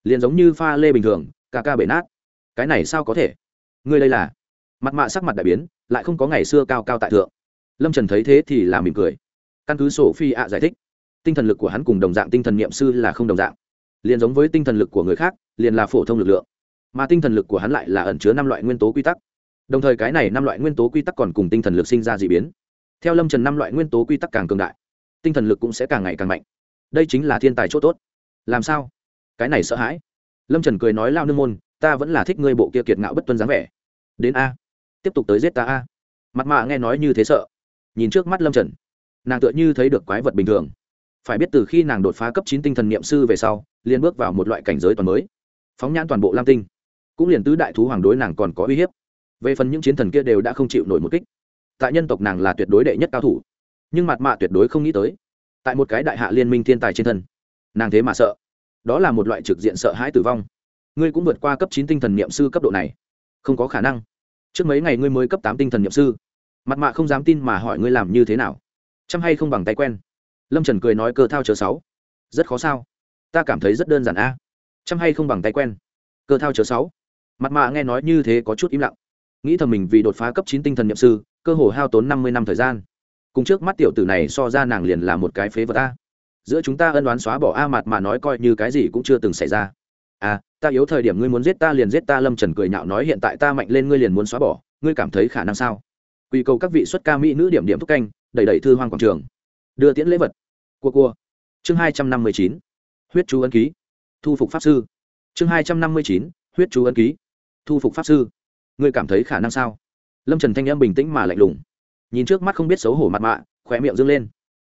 liền giống như pha lê bình thường, ca ca bể nát. Cái này sao có thể? Ngươi đây là? Mặt mạ sắc mặt đại biến, lại không có ngày xưa cao cao tại thượng. Lâm trần thấy thế thì là mỉm cười. Căn cứ sổ phi ạ giải thích tinh thần lực của hắn cùng đồng dạng tinh thần niệm sư là không đồng dạng. Liền giống với tinh thần lực của người khác, liền là phổ thông lực lượng. Mà tinh thần lực của hắn lại là ẩn chứa năm loại nguyên tố quy tắc. Đồng thời cái này năm loại nguyên tố quy tắc còn cùng tinh thần lực sinh ra d ị biến. Theo lâm trần năm loại nguyên tố quy tắc càng cường đại, tinh thần lực cũng sẽ càng ngày càng mạnh. Đây chính là thiên tài c h ỗ t ố t làm sao? Cái này sợ hãi. Lâm trần cười nói, lao nương môn, ta vẫn là thích ngươi bộ kia kiệt ngạo bất tuân dáng vẻ. Đến a. Tiếp tục tới giết ta a. Mặt mạ nghe nói như thế sợ. Nhìn trước mắt lâm trần, nàng tựa như thấy được quái vật bình thường phải biết từ khi nàng đột phá cấp chín tinh thần n i ệ m sư về sau, liền bước vào một loại cảnh giới toàn mới. Phóng nhãn toàn bộ lam tinh. Cũng liền tứ đại thú hoàng đối nàng còn có uy hiếp. Về phần những chiến thần kia đều đã không chịu nổi một kích. Tại nhân tộc nàng là tuyệt đối đệ nhất cao thủ. Nhưng mặt mạ tuyệt đối không nghĩ tới, tại một cái đại hạ liên minh thiên tài trên thân, nàng thế mà sợ. Đó là một loại trực diện sợ hãi tử vong. Ngươi cũng vượt qua cấp chín tinh thần n i ệ m sư cấp độ này. Không có khả năng. Trước mấy ngày ngươi mới cấp tám tinh thần n i ệ m sư. Mặt mạ không dám tin mà hỏi ngươi làm như thế nào. Chăm hay không bằng tay quen lâm trần cười nói cơ thao chớ sáu. Rất khó sao? Ta cảm thấy rất đơn giản a. À? chăm hay không bằng tay quen? Cơ thao chớ sáu. Mặt mạ nghe nói như thế có chút im lặng. Nghĩ thầm mình vì đột phá cấp chín tinh thần nhậm sư, cơ hồ hao tốn năm mươi năm thời gian. Cùng trước mắt tiểu tử này so ra nàng liền là một cái phế vật a. Giữa chúng ta ân đoán xóa bỏ a mặt mà nói coi như cái gì cũng chưa từng xảy ra. À ta yếu thời điểm ngươi muốn giết ta liền giết ta, lâm trần cười nhạo nói hiện tại ta mạnh lên ngươi liền muốn xóa bỏ, ngươi cảm thấy khả năng sao? Quy cầu các vị xuất ca mỹ nữ điểm điểm thúc canh, đẩy đẩy thư hoang quảng trường đưa tiễn lễ vật. Cua cua. Chương hai trăm năm mươi chín. Huyết chú ân ký. Thu phục pháp sư. Chương hai trăm năm mươi chín. Huyết chú ân ký. Thu phục pháp sư. Ngươi cảm thấy khả năng sao? Lâm trần thanh em bình tĩnh mà lạnh lùng. Nhìn trước mắt không biết xấu hổ mặt mạ khỏe miệng dâng lên.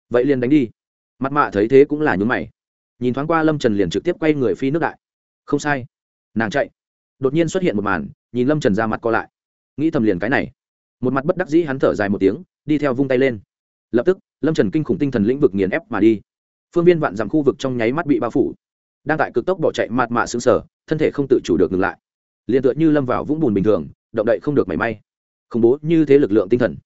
Vậy liền đánh đi. Mặt mạ thấy thế cũng là nhún mày. Nhìn thoáng qua lâm trần liền trực tiếp quay người phi nước đại. Không sai. Nàng chạy. Đột nhiên xuất hiện một màn, nhìn lâm trần ra mặt co lại. Nghĩ thầm liền cái này. Một mặt bất đắc dĩ hắn thở dài một tiếng, đi theo vung tay lên lập tức, lâm trần kinh khủng tinh thần lĩnh vực nghiền ép mà đi. Phương viên vạn dặm khu vực trong nháy mắt bị bao phủ. Đang tại cực tốc bỏ chạy mạt mạ xứng sở thân thể không tự chủ được ngừng lại. Liền tựa như lâm vào vũng bùn bình thường, động đậy không được mảy may. Khủng bố như thế lực lượng tinh thần.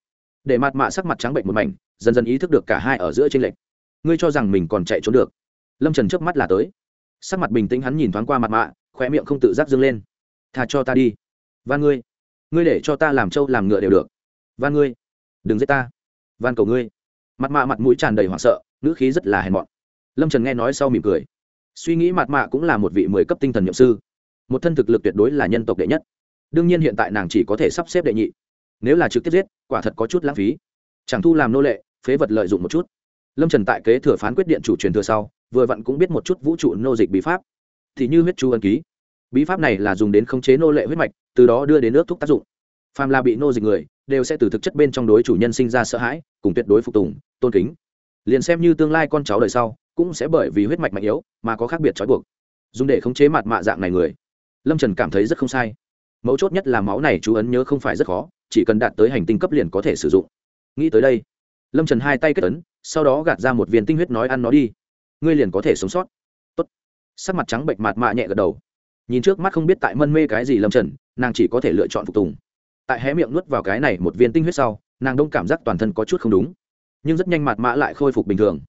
Để mạt mạ sắc mặt trắng bệnh một mảnh, dần dần ý thức được cả hai ở giữa tranh lệch. Ngươi cho rằng mình còn chạy trốn được. Lâm trần trước mắt là tới. Sắc mặt bình tĩnh hắn nhìn thoáng qua mặt mạ, khóe miệng không tự giác dâng lên. Thà cho ta đi. Và ngươi. Ngươi để cho ta làm trâu làm ngựa đều được. Và ngươi. Đừng giết ta van cầu ngươi. Mặt mạ mặt mũi tràn đầy hoảng sợ, ngữ khí rất là hèn mọn. Lâm trần nghe nói sau mỉm cười. Suy nghĩ mặt mạ cũng là một vị mười cấp tinh thần nhậm sư. Một thân thực lực tuyệt đối là nhân tộc đệ nhất. Đương nhiên hiện tại nàng chỉ có thể sắp xếp đệ nhị. Nếu là trực tiếp giết, quả thật có chút lãng phí. Chẳng thu làm nô lệ, phế vật lợi dụng một chút. Lâm trần tại kế thừa phán quyết điện chủ truyền thừa sau, vừa vặn cũng biết một chút vũ trụ nô dịch bí pháp. Thì như huyết chu ân ký. Bí pháp này là dùng đến khống chế nô lệ huyết mạch, từ đó đưa đến ước thúc tác dụng phàm là bị nô dịch người, đều sẽ từ thực chất bên trong đối chủ nhân sinh ra sợ hãi, cùng tuyệt đối phục tùng, tôn kính. Liền xem như tương lai con cháu đời sau, cũng sẽ bởi vì huyết mạch mạnh yếu mà có khác biệt trói buộc. Dùng để khống chế mặt mạ dạng này người. Lâm trần cảm thấy rất không sai. Mấu chốt nhất là máu này chú ấn nhớ không phải rất khó, chỉ cần đạt tới hành tinh cấp liền có thể sử dụng. Nghĩ tới đây, lâm trần hai tay kết ấn, sau đó gạt ra một viên tinh huyết nói ăn nó đi. Ngươi liền có thể sống sót. Tốt. sắc mặt trắng bệnh mạt mạ nhẹ gật đầu. Nhìn trước mắt không biết tại mân mê cái gì lâm trần, nàng chỉ có thể lựa chọn phục tùng tại hé miệng nuốt vào cái này một viên tinh huyết sau, nàng đông cảm giác toàn thân có chút không đúng, nhưng rất nhanh mặt mã lại khôi phục bình thường.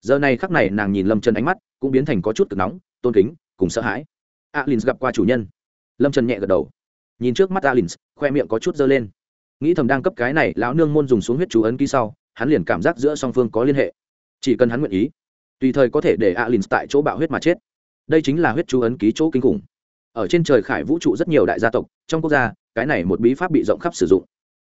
Giờ này khắc này nàng nhìn lâm trần ánh mắt cũng biến thành có chút cực nóng, tôn kính, cùng sợ hãi. Alin gặp qua chủ nhân. Lâm trần nhẹ gật đầu. Nhìn trước mắt alin khoe miệng có chút dơ lên. Nghĩ thầm đang cấp cái này lão nương môn dùng xuống huyết chú ấn ký sau, hắn liền cảm giác giữa song phương có liên hệ. Chỉ cần hắn nguyện ý, tùy thời có thể để alin tại chỗ bạo huyết mà chết. Đây chính là huyết chú ấn ký chỗ kinh khủng. Ở trên trời khải vũ trụ rất nhiều đại gia tộc, trong quốc gia cái này một bí pháp bị rộng khắp sử dụng.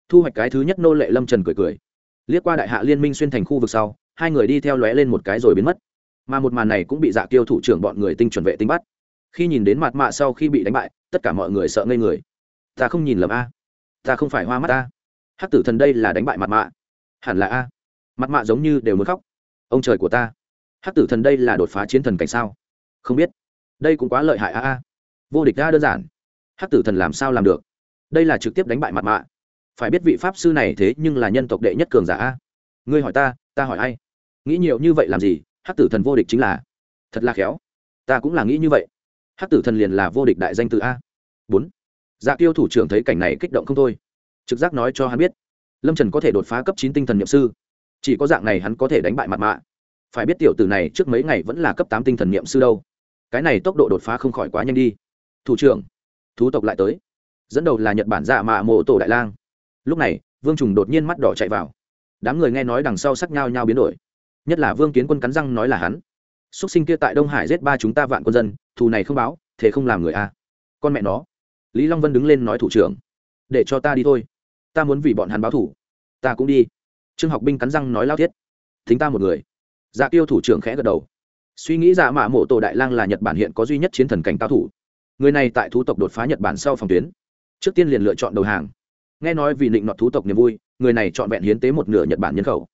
Thu hoạch cái thứ nhất nô lệ lâm trần cười cười. Liếc qua đại hạ liên minh xuyên thành khu vực sau, hai người đi theo lóe lên một cái rồi biến mất. Mà một màn này cũng bị dạ tiêu thủ trưởng bọn người tinh chuẩn vệ tinh bắt. Khi nhìn đến mặt mạ sau khi bị đánh bại, tất cả mọi người sợ ngây người. Ta không nhìn lầm a. Ta không phải hoa mắt a. Hắc tử thần đây là đánh bại mặt mạ. Hẳn là a. Mặt mạ giống như đều muốn khóc. Ông trời của ta. Hắc tử thần đây là đột phá chiến thần cảnh sao? Không biết. Đây cũng quá lợi hại a a. Vô địch a đơn giản. Hắc tử thần làm sao làm được? Đây là trực tiếp đánh bại mặt mạ. Phải biết vị pháp sư này thế nhưng là nhân tộc đệ nhất cường giả a. Ngươi hỏi ta ta hỏi ai? Nghĩ nhiều như vậy làm gì? Hắc tử thần vô địch chính là. Thật là khéo. Ta cũng là nghĩ như vậy. Hắc tử thần liền là vô địch đại danh từ a. Bốn. Dạ tiêu thủ trưởng thấy cảnh này kích động không thôi. Trực giác nói cho hắn biết. Lâm trần có thể đột phá cấp chín tinh thần nhậm sư. Chỉ có dạng này hắn có thể đánh bại mặt mạ. Phải biết tiểu tử này trước mấy ngày vẫn là cấp tám tinh thần nhậm sư đâu. Cái này tốc độ đột phá không khỏi quá nhanh đi. Thủ trưởng, thú tộc lại tới dẫn đầu là nhật bản dạ mạ mộ tổ đại lang. Lúc này, vương trùng đột nhiên mắt đỏ chạy vào. Đám người nghe nói đằng sau sắc nhau nhau biến đổi. Nhất là vương kiến quân cắn răng nói là hắn. X sinh kia tại đông hải giết ba chúng ta vạn quân dân, thù này không báo thế không làm người a. Con mẹ nó. Lý long vân đứng lên nói thủ trưởng. Để cho ta đi thôi. Ta muốn vì bọn hắn báo thủ. Ta cũng đi. Trương học binh cắn răng nói lao thiết. Thính ta một người. Dạ tiêu thủ trưởng khẽ gật đầu. Suy nghĩ dạ mạ mộ tổ đại lang là nhật bản hiện có duy nhất chiến thần cảnh cao thủ. Người này tại thú tộc đột phá nhật bản sau phòng tuyến trước tiên liền lựa chọn đầu hàng. Nghe nói vì định nọt thú tộc niềm vui, người này chọn vẹn hiến tế một nửa nhật bản nhân khẩu.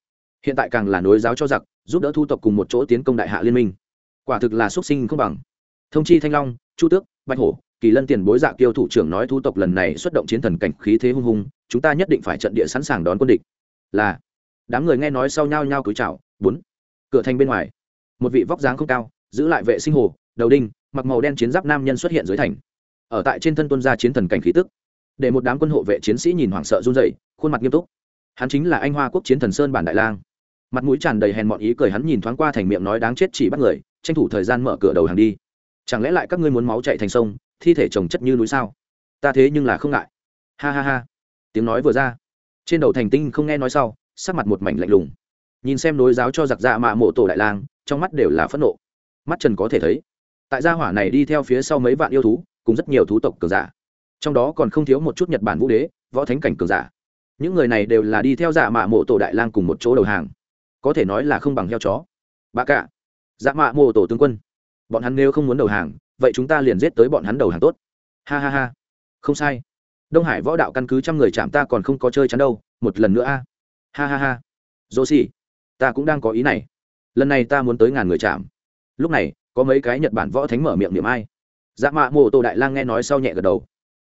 Hiện tại càng là nối giáo cho giặc, giúp đỡ thu tộc cùng một chỗ tiến công đại hạ liên minh. Quả thực là xuất sinh không bằng. Thông chi thanh long, chu tước, bạch hổ, kỳ lân tiền bối dạ kiêu thủ trưởng nói thu tộc lần này xuất động chiến thần cảnh khí thế hung hùng chúng ta nhất định phải trận địa sẵn sàng đón quân địch. Là, đám người nghe nói sau nhau nhau cúi chào, bốn, cửa thành bên ngoài, một vị vóc dáng không cao, giữ lại vệ sinh hồ, đầu đinh, mặc màu đen chiến giáp nam nhân xuất hiện dưới thành. Ở tại trên thân tuân gia chiến thần cảnh khí tức để một đám quân hộ vệ chiến sĩ nhìn hoảng sợ run rẩy, khuôn mặt nghiêm túc. Hắn chính là anh hoa quốc chiến thần sơn bản đại lang. Mặt mũi tràn đầy hèn mọn ý cười hắn nhìn thoáng qua thành miệng nói đáng chết chỉ bắt người, tranh thủ thời gian mở cửa đầu hàng đi. Chẳng lẽ lại các ngươi muốn máu chạy thành sông, thi thể trồng chất như núi sao? Ta thế nhưng là không ngại. Ha ha ha. Tiếng nói vừa ra. Trên đầu thành tinh không nghe nói sau, sắc mặt một mảnh lạnh lùng. Nhìn xem đối giáo cho giặc dạ mạ mộ tổ đại lang, trong mắt đều là phẫn nộ. Mắt trần có thể thấy, tại gia hỏa này đi theo phía sau mấy vạn yêu thú, cùng rất nhiều thú tộc cường giả trong đó còn không thiếu một chút nhật bản vũ đế, võ thánh cảnh cường giả. Những người này đều là đi theo dạ mạ mộ tổ đại lang cùng một chỗ đầu hàng. Có thể nói là không bằng heo chó. Bà cả. Dạ mạ mộ tổ tướng quân. Bọn hắn nếu không muốn đầu hàng, vậy chúng ta liền giết tới bọn hắn đầu hàng tốt. Ha ha ha. Không sai. Đông hải võ đạo căn cứ trăm người chạm ta còn không có chơi chắn đâu, một lần nữa a. Ha ha ha. Dô xì ta cũng đang có ý này. Lần này ta muốn tới ngàn người chạm. Lúc này, có mấy cái nhật bản võ thánh mở miệng niệm ai. Dạ mạ mộ tổ đại lang nghe nói sau nhẹ gật đầu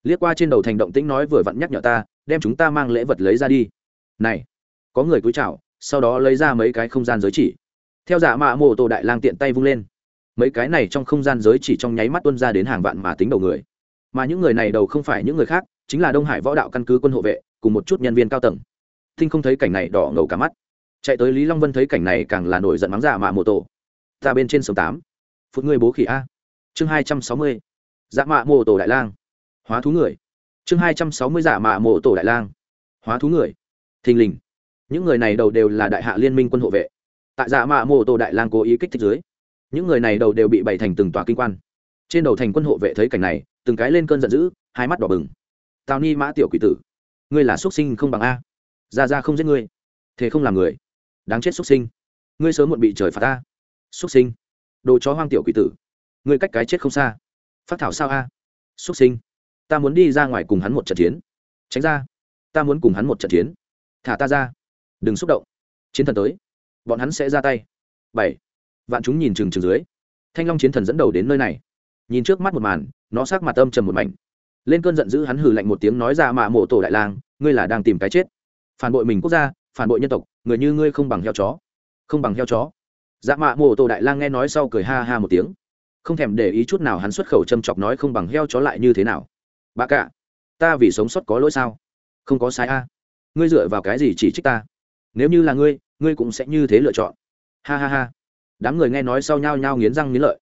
liếc qua trên đầu thành động tĩnh nói vừa vặn nhắc nhở ta, đem chúng ta mang lễ vật lấy ra đi. Này, có người cúi chào, sau đó lấy ra mấy cái không gian giới chỉ. Theo giả mạ mô tổ đại lang tiện tay vung lên. Mấy cái này trong không gian giới chỉ trong nháy mắt tuân ra đến hàng vạn mà tính đầu người. Mà những người này đầu không phải những người khác, chính là đông hải võ đạo căn cứ quân hộ vệ, cùng một chút nhân viên cao tầng. Thinh không thấy cảnh này đỏ ngầu cả mắt. Chạy tới lý long vân thấy cảnh này càng là nổi giận mắng giả mạ mô tổ. Ta bên trên sông tám. Phút người bố khỉ a. Chương hai trăm sáu mươi. Dạ mạ mô tổ đại lang hóa thú người. Chương hai trăm sáu mươi giả mạ mộ tổ đại lang. Hóa thú người. Thình lình. Những người này đầu đều là đại hạ liên minh quân hộ vệ. Tại giả mạ mộ tổ đại lang cố ý kích thích dưới, những người này đầu đều bị bày thành từng tòa kinh quan. Trên đầu thành quân hộ vệ thấy cảnh này, từng cái lên cơn giận dữ, hai mắt đỏ bừng. Tào ni mã tiểu quỷ tử, ngươi là xuất sinh không bằng a. Ra ra không giết ngươi. Thế không làm người. Đáng chết xuất sinh. Ngươi sớm muộn bị trời phạt ta xuất sinh. Đồ chó hoang tiểu quỷ tử. Ngươi cách cái chết không xa. Phát thảo sao a. Xuất sinh ta muốn đi ra ngoài cùng hắn một trận chiến. Tránh ra. Ta muốn cùng hắn một trận chiến. Thả ta ra. Đừng xúc động. Chiến thần tới. Bọn hắn sẽ ra tay. Bảy. Vạn chúng nhìn chừng chừng dưới. Thanh long chiến thần dẫn đầu đến nơi này. Nhìn trước mắt một màn, nó sắc mặt âm trầm một mảnh. Lên cơn giận dữ hắn hừ lạnh một tiếng nói ra mạ mộ tổ đại lang, ngươi là đang tìm cái chết. Phản bội mình quốc gia, phản bội nhân tộc, người như ngươi không bằng heo chó. Không bằng heo chó. Dạ mạ mộ tổ đại lang nghe nói sau cười ha ha một tiếng. Không thèm để ý chút nào hắn xuất khẩu châm chọc nói không bằng heo chó lại như thế nào bà cả, ta vì sống sót có lỗi sao? Không có sai a. Ngươi dựa vào cái gì chỉ trích ta? Nếu như là ngươi ngươi cũng sẽ như thế lựa chọn. Ha ha ha. Đám người nghe nói sau nhao nhao nghiến răng nghiến lợi.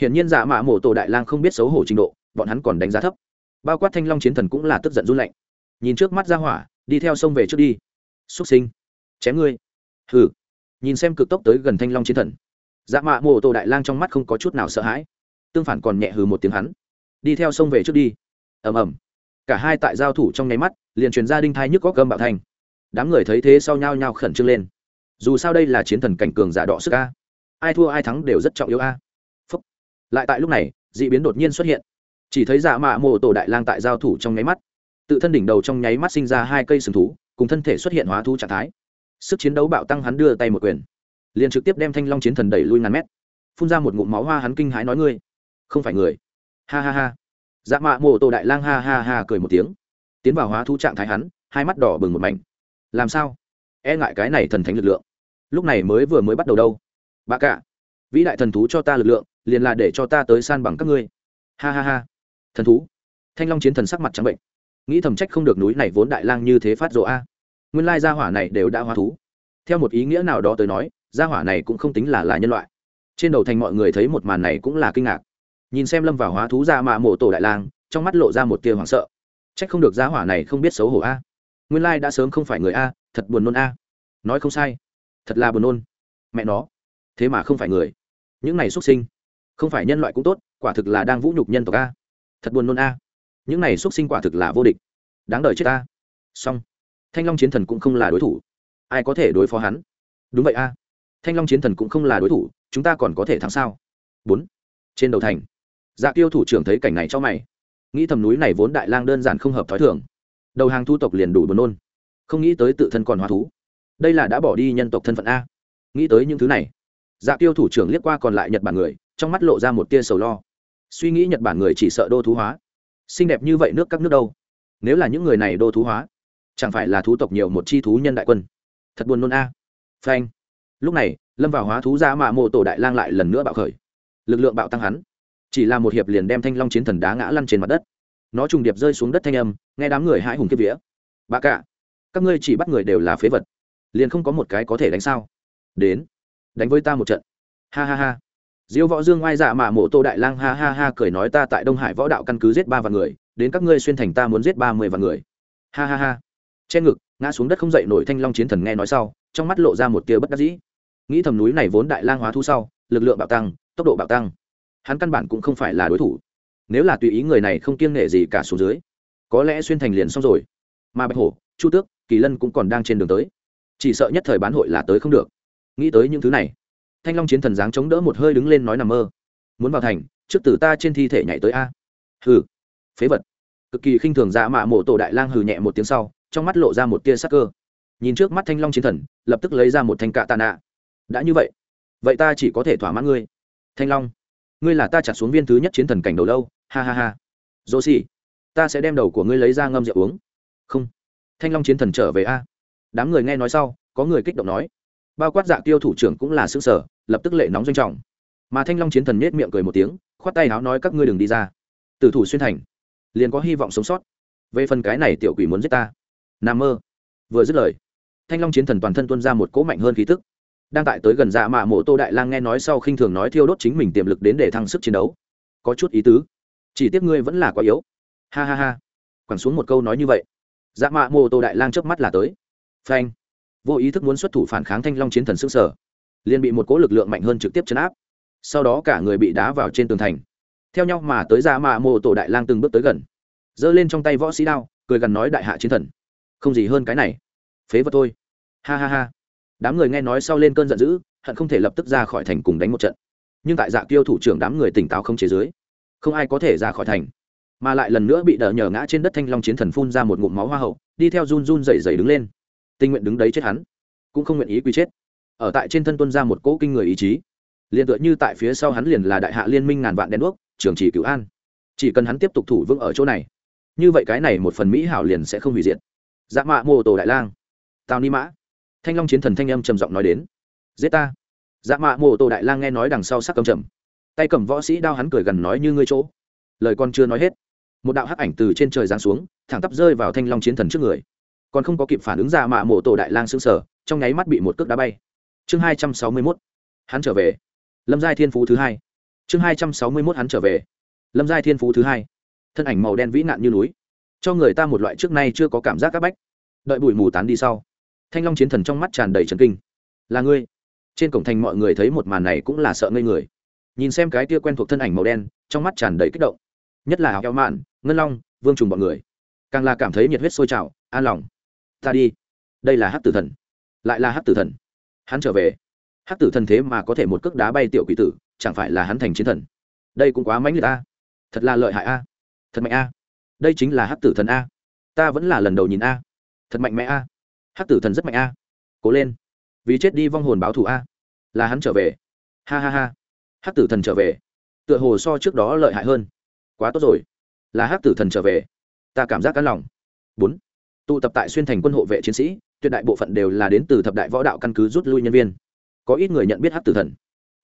Hiển nhiên giả mạ mổ tổ đại lang không biết xấu hổ trình độ, bọn hắn còn đánh giá thấp. Bao quát thanh long chiến thần cũng là tức giận run lạnh. Nhìn trước mắt ra hỏa, đi theo sông về trước đi. Xuất sinh. Chém ngươi. Hừ. Nhìn xem cực tốc tới gần thanh long chiến thần. Dạ mạ mổ tổ đại lang trong mắt không có chút nào sợ hãi. Tương phản còn nhẹ hừ một tiếng hắn. Đi theo sông về trước đi ầm ầm. Cả hai tại giao thủ trong nháy mắt, liền truyền ra đinh thai nhức góc cơm bạo thành. đám người thấy thế sau nhao nhao khẩn trương lên. Dù sao đây là chiến thần cảnh cường giả đọ sức a. Ai thua ai thắng đều rất trọng yếu a. Phúc. lại tại lúc này d ị biến đột nhiên xuất hiện. Chỉ thấy dạ mạ mộ tổ đại lang tại giao thủ trong nháy mắt. Tự thân đỉnh đầu trong nháy mắt sinh ra hai cây sừng thú, cùng thân thể xuất hiện hóa thú trạng thái. Sức chiến đấu bạo tăng hắn đưa tay một quyền. Liền trực tiếp đem thanh long chiến thần đẩy lui ngàn mét. Phun ra một ngụm máu hoa hắn kinh hãi nói ngươi. Không phải người. Ha ha ha dạ mạ mô tổ đại lang ha ha ha cười một tiếng. Tiến vào hóa thu trạng thái hắn, hai mắt đỏ bừng một mảnh. Làm sao? E ngại cái này thần thánh lực lượng. Lúc này mới vừa mới bắt đầu đâu. Bà cả, vĩ đại thần thú cho ta lực lượng, liền là để cho ta tới san bằng các ngươi. Ha ha ha. Thần thú. Thanh long chiến thần sắc mặt trắng bệnh. Nghĩ thầm trách không được núi này vốn đại lang như thế phát rộ a. Nguyên lai gia hỏa này đều đã hóa thú. Theo một ý nghĩa nào đó tới nói, gia hỏa này cũng không tính là là nhân loại. Trên đầu thành mọi người thấy một màn này cũng là kinh ngạc nhìn xem lâm vào hóa thú ra mạ mộ tổ đại lang, trong mắt lộ ra một tia hoảng sợ. Trách không được giá hỏa này không biết xấu hổ a. Nguyên lai đã sớm không phải người a, thật buồn nôn a. Nói không sai. Thật là buồn nôn. Mẹ nó. Thế mà không phải người. Những này xuất sinh, không phải nhân loại cũng tốt, quả thực là đang vũ nhục nhân tộc a. Thật buồn nôn a. Những này xuất sinh quả thực là vô địch. Đáng đời chết ta song thanh long chiến thần cũng không là đối thủ. Ai có thể đối phó hắn? Đúng vậy a. Thanh long chiến thần cũng không là đối thủ, chúng ta còn có thể thắng sao? Bốn. Trên đầu thành dạ tiêu thủ trưởng thấy cảnh này cho mày. Nghĩ thầm núi này vốn đại lang đơn giản không hợp t h ó i thường. Đầu hàng thu tộc liền đủ buồn nôn. Không nghĩ tới tự thân còn hóa thú. Đây là đã bỏ đi nhân tộc thân phận a. Nghĩ tới những thứ này dạ tiêu thủ trưởng liếc qua còn lại nhật bản người, trong mắt lộ ra một tia sầu lo. Suy nghĩ nhật bản người chỉ sợ đô thú hóa. Xinh đẹp như vậy nước các nước đâu? Nếu là những người này đô thú hóa, chẳng phải là thú tộc nhiều một chi thú nhân đại quân? Thật buồn nôn a. Phanh. Lúc này, lâm vào hóa thú ra mà mộ tổ đại lang lại lần nữa bạo khởi. Lực lượng bạo tăng hắn chỉ là một hiệp liền đem thanh long chiến thần đá ngã lăn trên mặt đất. Nó trùng điệp rơi xuống đất thanh âm, nghe đám người hãi hùng kiếp vía. Bà cả, các ngươi chỉ bắt người đều là phế vật, liền không có một cái có thể đánh sao? Đến, đánh với ta một trận. Ha ha ha. Diêu võ dương oai dạ mà mộ tô đại lang ha ha ha cười nói, ta tại đông hải võ đạo căn cứ giết ba vạn người, đến các ngươi xuyên thành ta muốn giết ba mươi vạn người. Ha ha ha. Trên ngực, ngã xuống đất không dậy nổi thanh long chiến thần nghe nói sau, trong mắt lộ ra một tia bất đắc dĩ. Nghĩ thầm núi này vốn đại lang hóa thu sau, lực lượng bạo tăng, tốc độ bạo tăng hắn căn bản cũng không phải là đối thủ. Nếu là tùy ý người này không kiêng nể gì cả xuống dưới, có lẽ xuyên thành liền xong rồi. Mà bạch hổ, chu tước, kỳ lân cũng còn đang trên đường tới. Chỉ sợ nhất thời bán hội là tới không được. Nghĩ tới những thứ này, thanh long chiến thần dáng chống đỡ một hơi đứng lên nói nằm mơ. Muốn vào thành, trước tử ta trên thi thể nhảy tới a. Hừ, phế vật. Cực kỳ khinh thường dạ mạ mộ tổ đại lang hừ nhẹ một tiếng sau, trong mắt lộ ra một tia sắc cơ. Nhìn trước mắt thanh long chiến thần, lập tức lấy ra một thanh cạ tạ nạ. Đã như vậy vậy ta chỉ có thể thỏa mãn ngươi. Thanh long ngươi là ta trả xuống viên thứ nhất chiến thần cảnh đầu lâu, ha ha ha. Dô xì ta sẽ đem đầu của ngươi lấy ra ngâm rượu uống. Không. Thanh long chiến thần trở về a. Đám người nghe nói sau, có người kích động nói. Bao quát dạ tiêu thủ trưởng cũng là xứ sở lập tức lệ nóng doanh trọng. Mà thanh long chiến thần nết miệng cười một tiếng, khoát tay áo nói các ngươi đừng đi ra. Từ thủ xuyên thành, liền có hy vọng sống sót. Về phần cái này tiểu quỷ muốn giết ta. N a mơ. Vừa dứt lời, thanh long chiến thần toàn thân tuân ra một cỗ mạnh hơn khí tức đang tại tới gần dạ mạ mộ tô đại lang nghe nói sau khinh thường nói thiêu đốt chính mình tiềm lực đến để thăng sức chiến đấu. Có chút ý tứ. Chỉ tiếc ngươi vẫn là quá yếu. Ha ha ha. Quẳng xuống một câu nói như vậy. Dạ mạ mộ tô đại lang trước mắt là tới. Phanh. Vô ý thức muốn xuất thủ phản kháng thanh long chiến thần sức sở. Liền bị một cỗ lực lượng mạnh hơn trực tiếp chấn áp. Sau đó cả người bị đá vào trên tường thành. Theo nhau mà tới dạ mạ mộ tổ đại lang từng bước tới gần. Giơ lên trong tay võ sĩ đao, cười gần nói đại hạ chiến thần. Không gì hơn cái này. Phế vật thôi. Ha ha ha đám người nghe nói sau lên cơn giận dữ, hận không thể lập tức ra khỏi thành cùng đánh một trận. Nhưng tại dạ tiêu thủ trưởng đám người tỉnh táo không chế dưới, không ai có thể ra khỏi thành. Mà lại lần nữa bị đỡ nhờ ngã trên đất thanh long chiến thần phun ra một ngụm máu hoa hậu, đi theo run run dày dày đứng lên. Tinh nguyện đứng đấy chết hắn, cũng không nguyện ý quy chết. Ở tại trên thân tuân ra một cỗ kinh người ý chí. Liền tựa như tại phía sau hắn liền là đại hạ liên minh ngàn vạn đen đuốc, trường chỉ cửu an. Chỉ cần hắn tiếp tục thủ vững ở chỗ này, như vậy cái này một phần mỹ hảo liền sẽ không hủy diệt. Dạ mạ mô tổ đại lang tào ni mã thanh long chiến thần thanh âm trầm giọng nói đến. Giết ta. Dạ mạ mô tổ đại lang nghe nói đằng sau sắc cầm trầm. Tay cầm võ sĩ đao hắn cười gần nói như ngươi chỗ. Lời con chưa nói hết, một đạo hắc ảnh từ trên trời giáng xuống, thẳng tắp rơi vào thanh long chiến thần trước người. Còn không có kịp phản ứng dạ mạ mộ tổ đại lang xương sở trong nháy mắt bị một cước đá bay. Chương hai trăm sáu mươi mốt, hắn trở về. Lâm giai thiên phú thứ hai. Chương hai trăm sáu mươi mốt, hắn trở về. Lâm giai thiên phú thứ hai. Thân ảnh màu đen vĩ nạn như núi. Cho người ta một loại trước nay chưa có cảm giác c áp bách. Đợi bụi mù tán đi sau thanh long chiến thần trong mắt tràn đầy trần kinh. Là ngươi? Trên cổng thành mọi người thấy một màn này cũng là sợ ngây người. Nhìn xem cái tia quen thuộc thân ảnh màu đen, trong mắt tràn đầy kích động. Nhất là áo kéo mạn, ngân long, vương trùng bọn người. Càng là cảm thấy nhiệt huyết sôi trào, an lòng. Ta đi. Đây là hát tử thần. Lại là hát tử thần. Hắn trở về. Hát tử thần thế mà có thể một cước đá bay tiểu quỷ tử, chẳng phải là hắn thành chiến thần. Đây cũng quá mãnh liệt a. Thật là lợi hại a. Thật mạnh a. Đây chính là hát tử thần a. Ta vẫn là lần đầu nhìn a. Thật mạnh mẽ a. Hắc tử thần rất mạnh a. Cố lên. Vì chết đi vong hồn báo thù a. Là hắn trở về. Ha ha ha. Hắc tử thần trở về. Tựa hồ so trước đó lợi hại hơn. Quá tốt rồi. Là Hắc tử thần trở về. Ta cảm giác cắn lòng. Bốn. Tụ tập tại xuyên thành quân hộ vệ chiến sĩ, tuyệt đại bộ phận đều là đến từ thập đại võ đạo căn cứ rút lui nhân viên. Có ít người nhận biết Hắc tử thần.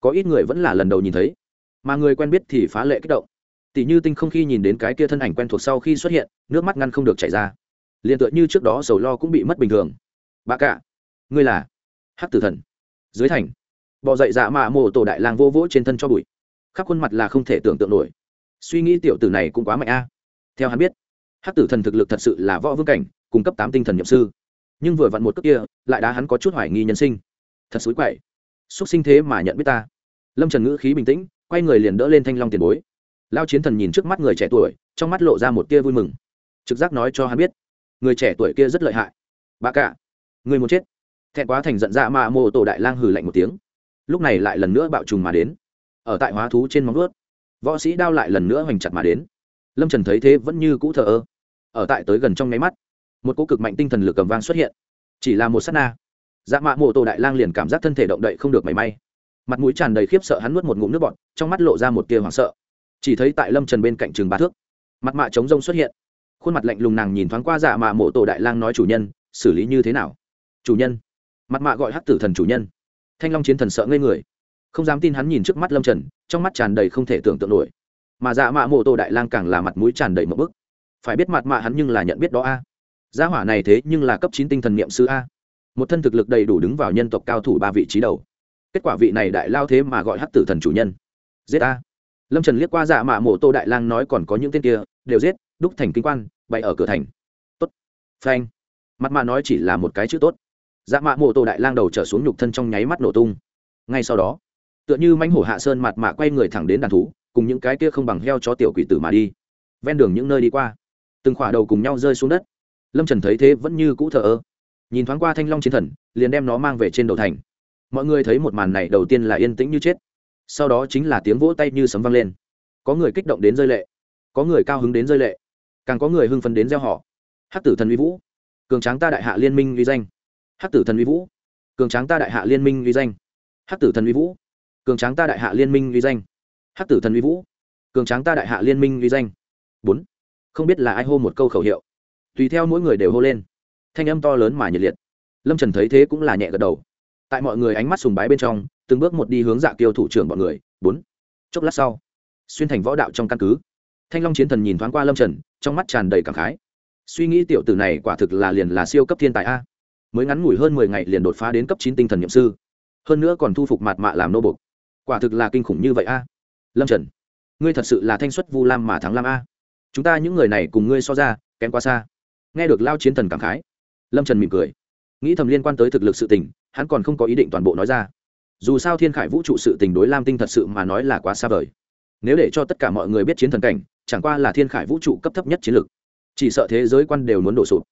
Có ít người vẫn là lần đầu nhìn thấy. Mà người quen biết thì phá lệ kích động. Tỷ như tinh không khi nhìn đến cái kia thân ảnh quen thuộc sau khi xuất hiện, nước mắt ngăn không được chảy ra liền tựa như trước đó sầu lo cũng bị mất bình thường. Bà cả, ngươi là Hắc tử thần. Dưới thành bọ dậy dạ mạ mộ tổ đại lang vô vỗ trên thân cho bụi. Khắp khuôn mặt là không thể tưởng tượng nổi. Suy nghĩ tiểu tử này cũng quá mạnh a. Theo hắn biết, Hắc tử thần thực lực thật sự là võ vương cảnh, cung cấp tám tinh thần nhậm sư. Nhưng vừa vặn một cước kia, lại đá hắn có chút hoài nghi nhân sinh. Thật xúi quậy. Xúc sinh thế mà nhận biết ta. Lâm trần ngữ khí bình tĩnh, quay người liền đỡ lên thanh long tiền bối. Lao chiến thần nhìn trước mắt người trẻ tuổi, trong mắt lộ ra một tia vui mừng. Trực giác nói cho hắn biết người trẻ tuổi kia rất lợi hại. Bà cả, người muốn chết. Thẹn quá thành giận dạ mạ mô tổ đại lang hừ lạnh một tiếng. Lúc này lại lần nữa bạo trùng mà đến. Ở tại hóa thú trên móng ướt võ sĩ đao lại lần nữa hoành chặt mà đến. Lâm trần thấy thế vẫn như cũ thờ ơ. Ở tại tới gần trong nháy mắt, một cỗ cực mạnh tinh thần lực cầm vang xuất hiện. Chỉ là một s á t na dạ mạ mộ tổ đại lang liền cảm giác thân thể động đậy không được mảy may. Mặt mũi tràn đầy khiếp sợ hắn nuốt một ngụm nước bọt, trong mắt lộ ra một tia hoảng sợ. Chỉ thấy tại lâm trần bên cạnh trường ba thước, mặt mạ chống rông xuất hiện khuôn mặt lạnh lùng nàng nhìn thoáng qua dạ mạ mộ tổ đại lang nói chủ nhân, xử lý như thế nào? Chủ nhân. Mặt mạ gọi hắc tử thần chủ nhân. Thanh long chiến thần sợ ngây người. Không dám tin hắn nhìn trước mắt lâm trần, trong mắt tràn đầy không thể tưởng tượng nổi. Mà dạ mạ mộ tổ đại lang càng là mặt mũi tràn đầy một bức. Phải biết mặt mạ hắn nhưng là nhận biết đó a. À. gia hỏa này thế nhưng là cấp chín tinh thần niệm sư a. Một thân thực lực đầy đủ đứng vào nhân tộc cao thủ ba vị trí đầu. Kết quả vị này đại lao thế mà gọi hắc tử thần chủ nhân. Giết a. Lâm trần liếc qua dạ mạ mộ tô đại lang nói còn có những tên kia, đều giết đúc thành kinh quan bày ở cửa thành. Tốt. Phanh. Mặt mạ nói chỉ là một cái chữ tốt. Dạ mạ mộ tô đại lang đầu trở xuống nhục thân trong nháy mắt nổ tung. Ngay sau đó, tựa như manh hổ hạ sơn mặt mạ quay người thẳng đến đàn thú, cùng những cái kia không bằng heo cho tiểu quỷ tử mà đi. Ven đường những nơi đi qua, từng khỏa đầu cùng nhau rơi xuống đất. Lâm trần thấy thế vẫn như cũ thờ ơ. Nhìn thoáng qua thanh long chiến thần, liền đem nó mang về trên đầu thành. Mọi người thấy một màn này đầu tiên là yên tĩnh như chết. Sau đó chính là tiếng vỗ tay như sấm vang lên. Có người kích động đến rơi lệ, có người cao hứng đến rơi lệ càng có người hưng phấn đến gieo họ. Hát tử thần uy vũ, cường tráng ta đại hạ liên minh uy danh. Hát tử thần uy vũ, cường tráng ta đại hạ liên minh uy danh. Hát tử thần uy vũ, cường tráng ta đại hạ liên minh uy danh. Hát tử thần uy vũ, cường tráng ta đại hạ liên minh uy danh. Bốn, không biết là ai hô một câu khẩu hiệu. Tùy theo mỗi người đều hô lên. Thanh âm to lớn mà nhiệt liệt. Lâm trần thấy thế cũng là nhẹ gật đầu. Tại mọi người ánh mắt sùng bái bên trong, từng bước một đi hướng dạ kiêu thủ trưởng bọn người. Bốn, chốc lát sau, xuyên thành võ đạo trong căn cứ. Thanh long chiến thần nhìn thoáng qua lâm trần trong mắt tràn đầy cảm khái. Suy nghĩ tiểu tử này quả thực là liền là siêu cấp thiên tài a. Mới ngắn ngủi hơn mười ngày liền đột phá đến cấp chín tinh thần nhiệm sư. Hơn nữa còn thu phục mặt mạ làm nô bục quả thực là kinh khủng như vậy a. Lâm trần, ngươi thật sự là thanh xuất vu lam mà thắng lam a. Chúng ta những người này cùng ngươi so ra, kém quá xa. Nghe được lao chiến thần cảm khái, lâm trần mỉm cười. Nghĩ thầm liên quan tới thực lực sự tình, hắn còn không có ý định toàn bộ nói ra. Dù sao thiên khải vũ trụ sự tình đối lam tinh thật sự mà nói là quá xa vời. Nếu để cho tất cả mọi người biết chiến thần cảnh chẳng qua là thiên khải vũ trụ cấp thấp nhất chiến lực chỉ sợ thế giới quan đều muốn đổ sụp.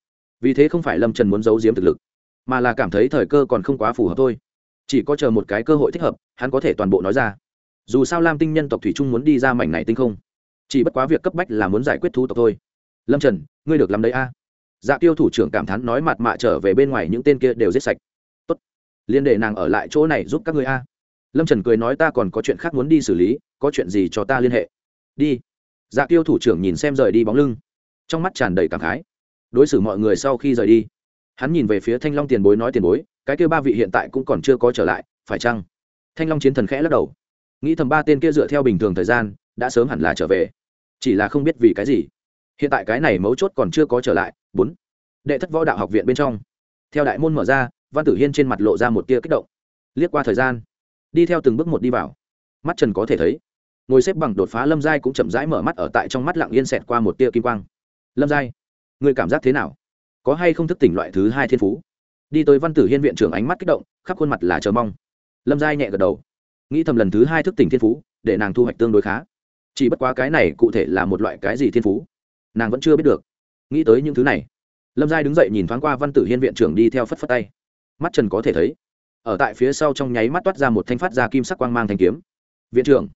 Vì thế không phải lâm trần muốn giấu giếm thực lực, mà là cảm thấy thời cơ còn không quá phù hợp thôi. Chỉ có chờ một cái cơ hội thích hợp, hắn có thể toàn bộ nói ra. Dù sao lam tinh nhân tộc thủy trung muốn đi ra mảnh này tinh không, chỉ bất quá việc cấp bách là muốn giải quyết thú tộc thôi. Lâm trần, ngươi được làm đấy a. Dạ tiêu thủ trưởng cảm thán nói mặt mạ trở về bên ngoài những tên kia đều giết sạch. Tốt, liên để nàng ở lại chỗ này giúp các ngươi a. Lâm trần cười nói ta còn có chuyện khác muốn đi xử lý, có chuyện gì cho ta liên hệ. Đi dạ tiêu thủ trưởng nhìn xem rời đi bóng lưng. Trong mắt tràn đầy cảm khái. Đối xử mọi người sau khi rời đi, hắn nhìn về phía thanh long tiền bối nói tiền bối, cái kia ba vị hiện tại cũng còn chưa có trở lại, phải chăng? Thanh long chiến thần khẽ lắc đầu. Nghĩ thầm ba tên kia dựa theo bình thường thời gian, đã sớm hẳn là trở về. Chỉ là không biết vì cái gì. Hiện tại cái này mấu chốt còn chưa có trở lại. Bốn. Đệ thất võ đạo học viện bên trong. Theo đại môn mở ra, văn tử hiên trên mặt lộ ra một tia kích động. Liếc qua thời gian, đi theo từng bước một đi vào. Mắt trần có thể thấy ngồi xếp bằng đột phá lâm giai cũng chậm rãi mở mắt ở tại trong mắt lặng yên xẹt qua một tia kim quang. Lâm giai, người cảm giác thế nào? Có hay không thức tỉnh loại thứ hai thiên phú? Đi tới văn tử hiên viện trưởng ánh mắt kích động, khắp khuôn mặt là chờ mong. Lâm giai nhẹ gật đầu. Nghĩ thầm lần thứ hai thức tỉnh thiên phú, để nàng thu hoạch tương đối khá. Chỉ bất quá cái này cụ thể là một loại cái gì thiên phú, nàng vẫn chưa biết được. Nghĩ tới những thứ này, lâm giai đứng dậy nhìn thoáng qua văn tử hiên viện trưởng đi theo phất phất tay. Mắt trần có thể thấy, ở tại phía sau trong nháy mắt toát ra một thanh phát ra kim sắc quang mang thanh kiếm. Viện trưởng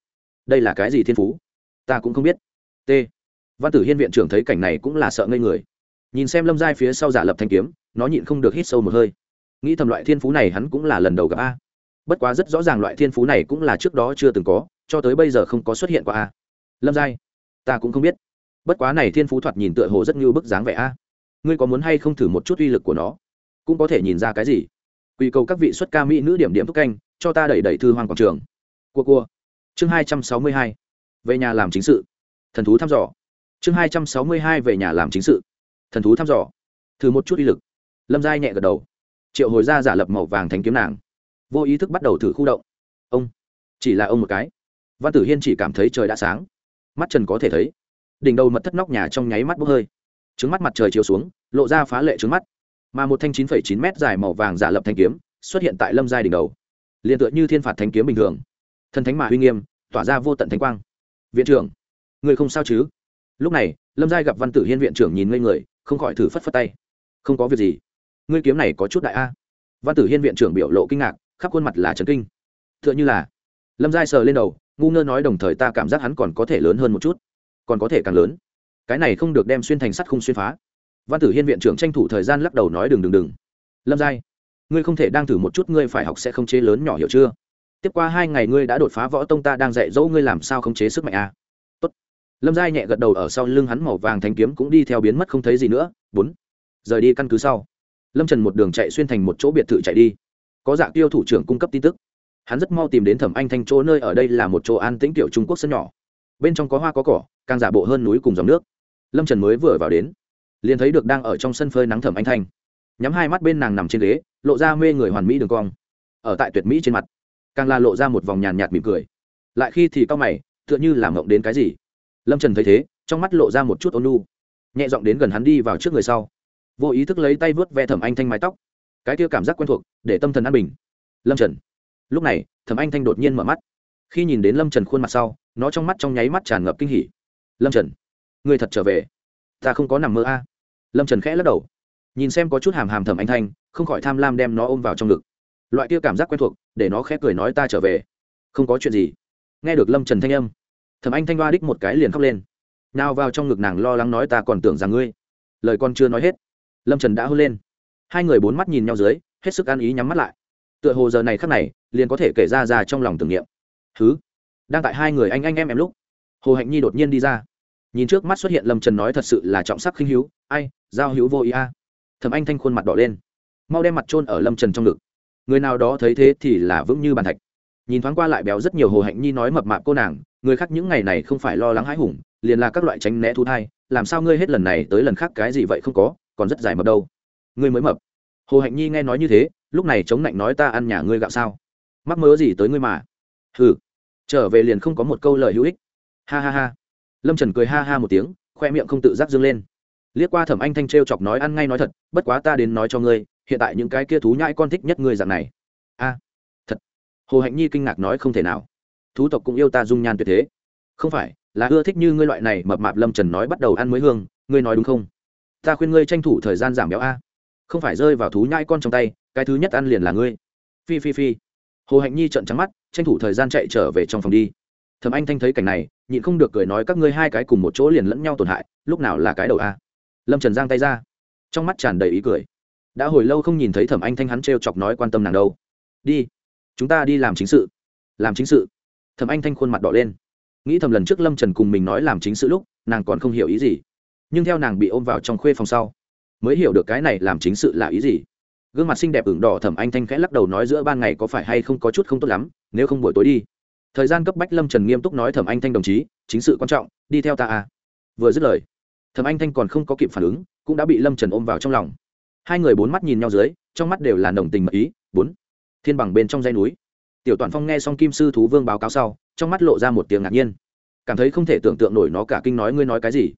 đây là cái gì thiên phú? Ta cũng không biết. T. Văn tử hiên viện trưởng thấy cảnh này cũng là sợ ngây người. Nhìn xem lâm giai phía sau giả lập thanh kiếm, nó nhịn không được hít sâu một hơi. Nghĩ thầm loại thiên phú này hắn cũng là lần đầu gặp a. Bất quá rất rõ ràng loại thiên phú này cũng là trước đó chưa từng có, cho tới bây giờ không có xuất hiện qua a. Lâm giai, ta cũng không biết. Bất quá này thiên phú thoạt nhìn tựa hồ rất như bức dáng vẻ a. Ngươi có muốn hay không thử một chút uy lực của nó? Cũng có thể nhìn ra cái gì? Quy cầu các vị xuất ca mỹ nữ điểm điểm thúc canh, cho ta đẩy đẩy thư hoàng quảng trường. Cua cua chương hai trăm sáu mươi hai, về nhà làm chính sự. Thần thú thăm dò. Chương hai trăm sáu mươi hai, về nhà làm chính sự. Thần thú thăm dò. Thử một chút uy lực. Lâm giai nhẹ gật đầu. Triệu hồi ra giả lập màu vàng thành kiếm nàng. Vô ý thức bắt đầu thử khu động. Ông. Chỉ là ông một cái. Văn tử hiên chỉ cảm thấy trời đã sáng. Mắt trần có thể thấy. Đỉnh đầu mật thất nóc nhà trong nháy mắt bốc hơi. Trứng mắt mặt trời chiếu xuống, lộ ra phá lệ trứng mắt. Mà một thanh chín phẩy chín m dài màu vàng giả lập thanh kiếm, xuất hiện tại lâm giai đỉnh đầu. Liền tựa như thiên phạt thanh kiếm bình thường thần thánh mà uy nghiêm, tỏa ra vô tận thánh quang. Viện trưởng, người không sao chứ? Lúc này, lâm giai gặp văn tử hiên viện trưởng nhìn ngây người, không khỏi thử phất phất tay. Không có việc gì. Ngươi kiếm này có chút đại a. Văn tử hiên viện trưởng biểu lộ kinh ngạc, khắp khuôn mặt là trấn kinh. T h ư ợ n h ư là, lâm giai sờ lên đầu, ngu ngơ nói đồng thời ta cảm giác hắn còn có thể lớn hơn một chút, còn có thể càng lớn. Cái này không được đem xuyên thành sắt không xuyên phá. Văn tử hiên viện trưởng tranh thủ thời gian lắc đầu nói đừng đừng đừng. Lâm giai, ngươi không thể đang thử một chút, ngươi phải học sẽ không chế lớn nhỏ hiểu chưa? Tiếp qua hai ngày ngươi đã đột phá võ tông, ta đang dạy dỗ ngươi làm sao không chế sức mạnh a Tốt. lâm giai nhẹ gật đầu ở sau lưng hắn màu vàng thanh kiếm cũng đi theo biến mất không thấy gì nữa. Bốn. Rời đi căn cứ sau. Lâm trần một đường chạy xuyên thành một chỗ biệt thự chạy đi. Có Dạ tiêu thủ trưởng cung cấp tin tức. Hắn rất mau tìm đến thẩm anh thanh chỗ nơi ở đây là một chỗ an tĩnh kiểu trung quốc sân nhỏ. Bên trong có hoa có cỏ, càng giả bộ hơn núi cùng dòng nước. Lâm trần mới vừa vào đến, liền thấy được đang ở trong sân phơi nắng thẩm anh thanh. Nhắm hai mắt bên nàng nằm trên ghế, lộ ra mê người hoàn mỹ đường cong. Ở tại tuyệt mỹ trên mặt càng là lộ ra một vòng nhàn nhạt mỉm cười. Lại khi thì cao mày, tựa như làm ngộng đến cái gì. Lâm trần thấy thế, trong mắt lộ ra một chút ôn nu nhẹ giọng đến gần hắn đi vào trước người sau. Vô ý thức lấy tay vớt ve thẩm anh thanh mái tóc. Cái kia cảm giác quen thuộc, để tâm thần an bình. Lâm trần. Lúc này, thẩm anh thanh đột nhiên mở mắt. Khi nhìn đến lâm trần khuôn mặt sau, nó trong mắt trong nháy mắt tràn ngập kinh hỉ. Lâm trần, người thật trở về. Ta không có nằm mơ a. Lâm trần khẽ lắc đầu. Nhìn xem có chút hàm hàm thẩm anh thanh, không khỏi tham lam đem nó ôm vào trong ngực. Loại kia cảm giác quen thuộc để nó khẽ cười nói ta trở về. Không có chuyện gì. Nghe được lâm trần thanh âm, thẩm anh thanh hoa đích một cái liền khóc lên. Nào vào trong ngực nàng lo lắng nói ta còn tưởng rằng ngươi. Lời con chưa nói hết, lâm trần đã hôn lên. Hai người bốn mắt nhìn nhau dưới, hết sức ăn ý nhắm mắt lại. Tựa hồ giờ này khắc này, liền có thể kể ra ra trong lòng tưởng niệm. Thứ đang tại hai người anh anh em em lúc, hồ hạnh nhi đột nhiên đi ra. Nhìn trước mắt xuất hiện lâm trần nói thật sự là trọng sắc khinh hữu, ai, giao hữu vô ý a. À. thầm anh thanh khuôn mặt đỏ lên, mau đem mặt trôn ở lâm trần trong ngực người nào đó thấy thế thì là vững như bàn thạch. Nhìn thoáng qua lại béo rất nhiều hồ hạnh nhi nói mập mạp cô nàng, người khác những ngày này không phải lo lắng hãi hùng, liền là các loại tránh né thu thai, làm sao ngươi hết lần này tới lần khác cái gì vậy không có, còn rất dài mập đâu. Ngươi mới mập. Hồ hạnh nhi nghe nói như thế, lúc này chống lạnh nói ta ăn nhà ngươi gạo sao? Mắc mớ gì tới ngươi mà? Hừ. Trở về liền không có một câu lời hữu ích. Ha ha ha. Lâm trần cười ha ha một tiếng, khoe miệng không tự giác dâng lên. Liếc qua thẩm anh thanh t r e o chọc nói ăn ngay nói thật, bất quá ta đến nói cho ngươi hiện tại những cái kia thú nhãi con thích nhất ngươi dạng này. A, thật. Hồ hạnh nhi kinh ngạc nói không thể nào. Thú tộc cũng yêu ta dung nhan tuyệt thế. Không phải, là ưa thích như ngươi loại này mập mạp lâm trần nói bắt đầu ăn mới hương, ngươi nói đúng không? Ta khuyên ngươi tranh thủ thời gian giảm béo a. Không phải rơi vào thú nhãi con trong tay, cái thứ nhất ăn liền là ngươi. Phi phi phi. Hồ hạnh nhi trợn trắng mắt, tranh thủ thời gian chạy trở về trong phòng đi. Thầm anh thanh thấy cảnh này, nhịn không được cười nói các ngươi hai cái cùng một chỗ liền lẫn nhau tổn hại, lúc nào là cái đầu a. Lâm trần giang tay ra. Trong mắt tràn đầy ý cười đã hồi lâu không nhìn thấy thẩm anh thanh hắn t r e o chọc nói quan tâm nàng đâu. Đi, chúng ta đi làm chính sự. Làm chính sự. Thẩm anh thanh khuôn mặt đỏ lên. Nghĩ thầm lần trước lâm trần cùng mình nói làm chính sự lúc, nàng còn không hiểu ý gì. Nhưng theo nàng bị ôm vào trong khuê phòng sau, mới hiểu được cái này làm chính sự là ý gì. Gương mặt xinh đẹp ửng đỏ thẩm anh thanh khẽ lắc đầu nói giữa ban ngày có phải hay không có chút không tốt lắm, nếu không buổi tối đi. Thời gian cấp bách lâm trần nghiêm túc nói thẩm anh thanh đồng chí, chính sự quan trọng, đi theo ta à. Vừa dứt lời, thẩm anh thanh còn không có kịp phản ứng, cũng đã bị lâm trần ôm vào trong lòng hai người bốn mắt nhìn nhau dưới, trong mắt đều là nồng tình mật ý, bốn. Thiên bằng bên trong dây núi. Tiểu toàn phong nghe xong kim sư thú vương báo cáo sau, trong mắt lộ ra một tiếng ngạc nhiên. Cảm thấy không thể tưởng tượng nổi nó cả kinh nói ngươi nói cái gì.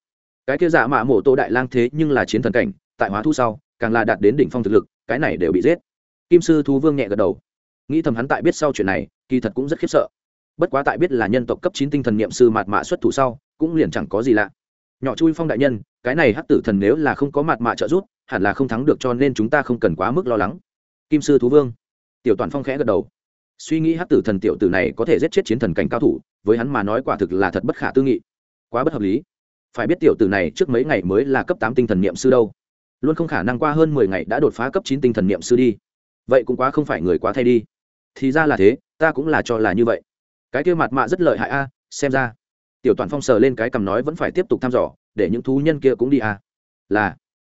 Cái kia giả mạ mộ tô đại lang thế nhưng là chiến thần cảnh, tại hóa thu sau, càng là đạt đến đỉnh phong thực lực, cái này đều bị giết. Kim sư thú vương nhẹ gật đầu. Nghĩ thầm hắn tại biết sau chuyện này, kỳ thật cũng rất khiếp sợ. Bất quá tại biết là nhân tộc cấp chín tinh thần niệm sư mạt mạ xuất thủ sau, cũng liền chẳng có gì lạ. Nhỏ chui phong đại nhân, cái này hắc tử thần nếu là không có mạt mạ trợ giúp hẳn là không thắng được cho nên chúng ta không cần quá mức lo lắng. Kim sư thú vương. Tiểu toàn phong khẽ gật đầu. Suy nghĩ hắc tử thần tiểu tử này có thể giết chết chiến thần cảnh cao thủ, với hắn mà nói quả thực là thật bất khả tư nghị. Quá bất hợp lý. Phải biết tiểu tử này trước mấy ngày mới là cấp tám tinh thần niệm sư đâu. Luôn không khả năng qua hơn mười ngày đã đột phá cấp chín tinh thần niệm sư đi. Vậy cũng quá không phải người quá thay đi. Thì ra là thế, ta cũng là cho là như vậy. Cái kia mặt mạ rất lợi hại a, xem ra. Tiểu toàn phong sờ lên cái cằm nói vẫn phải tiếp tục thăm dò, để những thú nhân kia cũng đi a. Là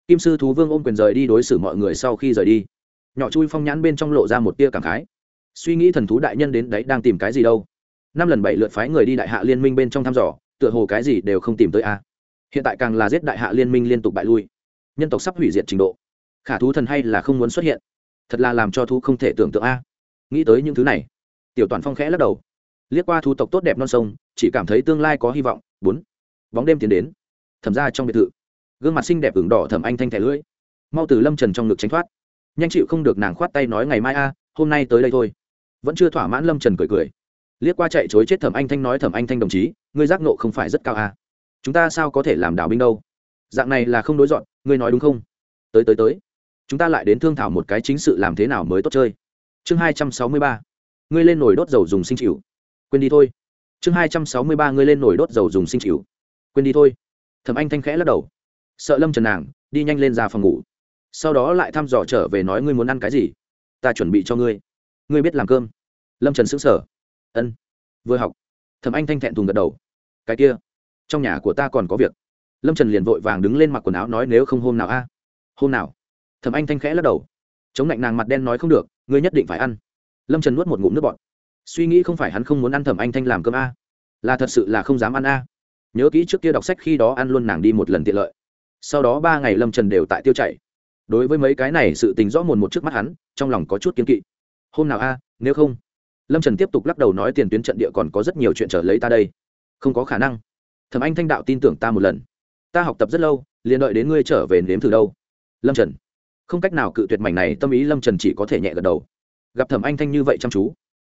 kim sư thú vương ôm quyền rời đi đối xử mọi người sau khi rời đi. Nhỏ chui phong nhãn bên trong lộ ra một tia cảm khái. Suy nghĩ thần thú đại nhân đến đấy đang tìm cái gì đâu? Năm lần bảy lượt phái người đi đại hạ liên minh bên trong thăm dò, tựa hồ cái gì đều không tìm tới a. Hiện tại càng là giết đại hạ liên minh liên tục bại lui. Nhân tộc sắp hủy diệt trình độ. Khả thú thần hay là không muốn xuất hiện? Thật là làm cho thú không thể tưởng tượng a. Nghĩ tới những thứ này, tiểu toàn phong khẽ lắc đầu. Liếc qua thú tộc tốt đẹp non sông, chỉ cảm thấy tương lai có hy vọng. Bốn. Bóng đêm tiến đến. Thẩm ra trong biệt thự gương mặt xinh đẹp ửng đỏ thẩm anh thanh thẻ lưỡi. Mau từ lâm trần trong ngực tránh thoát. Nhanh chịu không được nàng khoát tay nói ngày mai a, hôm nay tới đây thôi. Vẫn chưa thỏa mãn lâm trần cười cười. Liếc qua chạy chối chết thẩm anh thanh nói thẩm anh thanh đồng chí, ngươi giác nộ không phải rất cao a. Chúng ta sao có thể làm đảo binh đâu? Dạng này là không đối dọn, ngươi nói đúng không? Tới tới tới. Chúng ta lại đến thương thảo một cái chính sự làm thế nào mới tốt chơi. Chương hai trăm sáu mươi ba. Ngươi lên nồi đốt dầu dùng sinh chịu quên đi thôi. Chương hai trăm sáu mươi ba, ngươi lên nồi đốt dầu dùng sinh chịu quên đi thôi. Thẩm anh thanh khẽ lắc đầu sợ lâm trần nàng, đi nhanh lên ra phòng ngủ. Sau đó lại thăm dò trở về nói ngươi muốn ăn cái gì? Ta chuẩn bị cho ngươi. Ngươi biết làm cơm. Lâm trần xứng sở ân. Vừa học, thẩm anh thanh thẹn thùng gật đầu. Cái kia, trong nhà của ta còn có việc. Lâm trần liền vội vàng đứng lên mặc quần áo nói nếu không hôm nào a? À? Hôm nào? Thẩm anh thanh khẽ lắc đầu. Chống lạnh nàng mặt đen nói không được, ngươi nhất định phải ăn. Lâm trần nuốt một ngụm nước bọt. Suy nghĩ không phải hắn không muốn ăn thẩm anh thanh làm cơm a? Là thật sự là không dám ăn a. Nhớ kỹ trước kia đọc sách khi đó ăn luôn nàng đi một lần tiện lợi sau đó ba ngày lâm trần đều tại tiêu chảy. Đối với mấy cái này sự tình rõ mồn một trước mắt hắn, trong lòng có chút kiên kỵ. Hôm nào a à, nếu không? Lâm trần tiếp tục lắc đầu nói tiền tuyến trận địa còn có rất nhiều chuyện trở lấy ta đây. Không có khả năng. Thẩm anh thanh đạo tin tưởng ta một lần. Ta học tập rất lâu, liền đợi đến ngươi trở về nếm thử đâu. Lâm trần. Không cách nào cự tuyệt mảnh này, tâm ý lâm trần chỉ có thể nhẹ gật đầu. Gặp thẩm anh thanh như vậy chăm chú,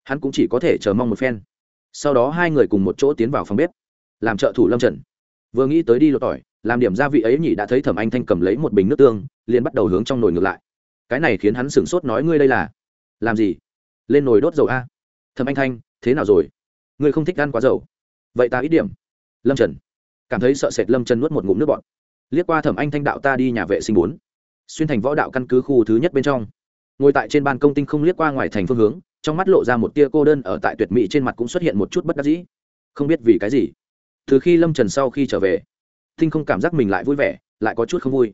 hắn cũng chỉ có thể chờ mong một phen. Sau đó hai người cùng một chỗ tiến vào phòng bếp, làm trợ thủ lâm trần. Vừa nghĩ tới đi lột tỏi làm điểm gia vị ấy nhỉ đã thấy thẩm anh thanh cầm lấy một bình nước tương, liền bắt đầu hướng trong nồi ngược lại. Cái này khiến hắn sửng sốt nói ngươi đây là làm gì? Lên nồi đốt dầu a. Thẩm anh thanh, thế nào rồi? Ngươi không thích ăn quá dầu. Vậy ta ít điểm. Lâm trần. Cảm thấy sợ sệt lâm trần nuốt một ngụm nước bọt. Liếc qua thẩm anh thanh đạo ta đi nhà vệ sinh bốn. Xuyên thành võ đạo căn cứ khu thứ nhất bên trong. Ngồi tại trên ban công tinh không liếc qua ngoài thành phương hướng, trong mắt lộ ra một tia cô đơn ở tại tuyệt mỹ trên mặt cũng xuất hiện một chút bất đắc dĩ. Không biết vì cái gì. Từ khi lâm trần sau khi trở về tinh không cảm giác mình lại vui vẻ, lại có chút không vui.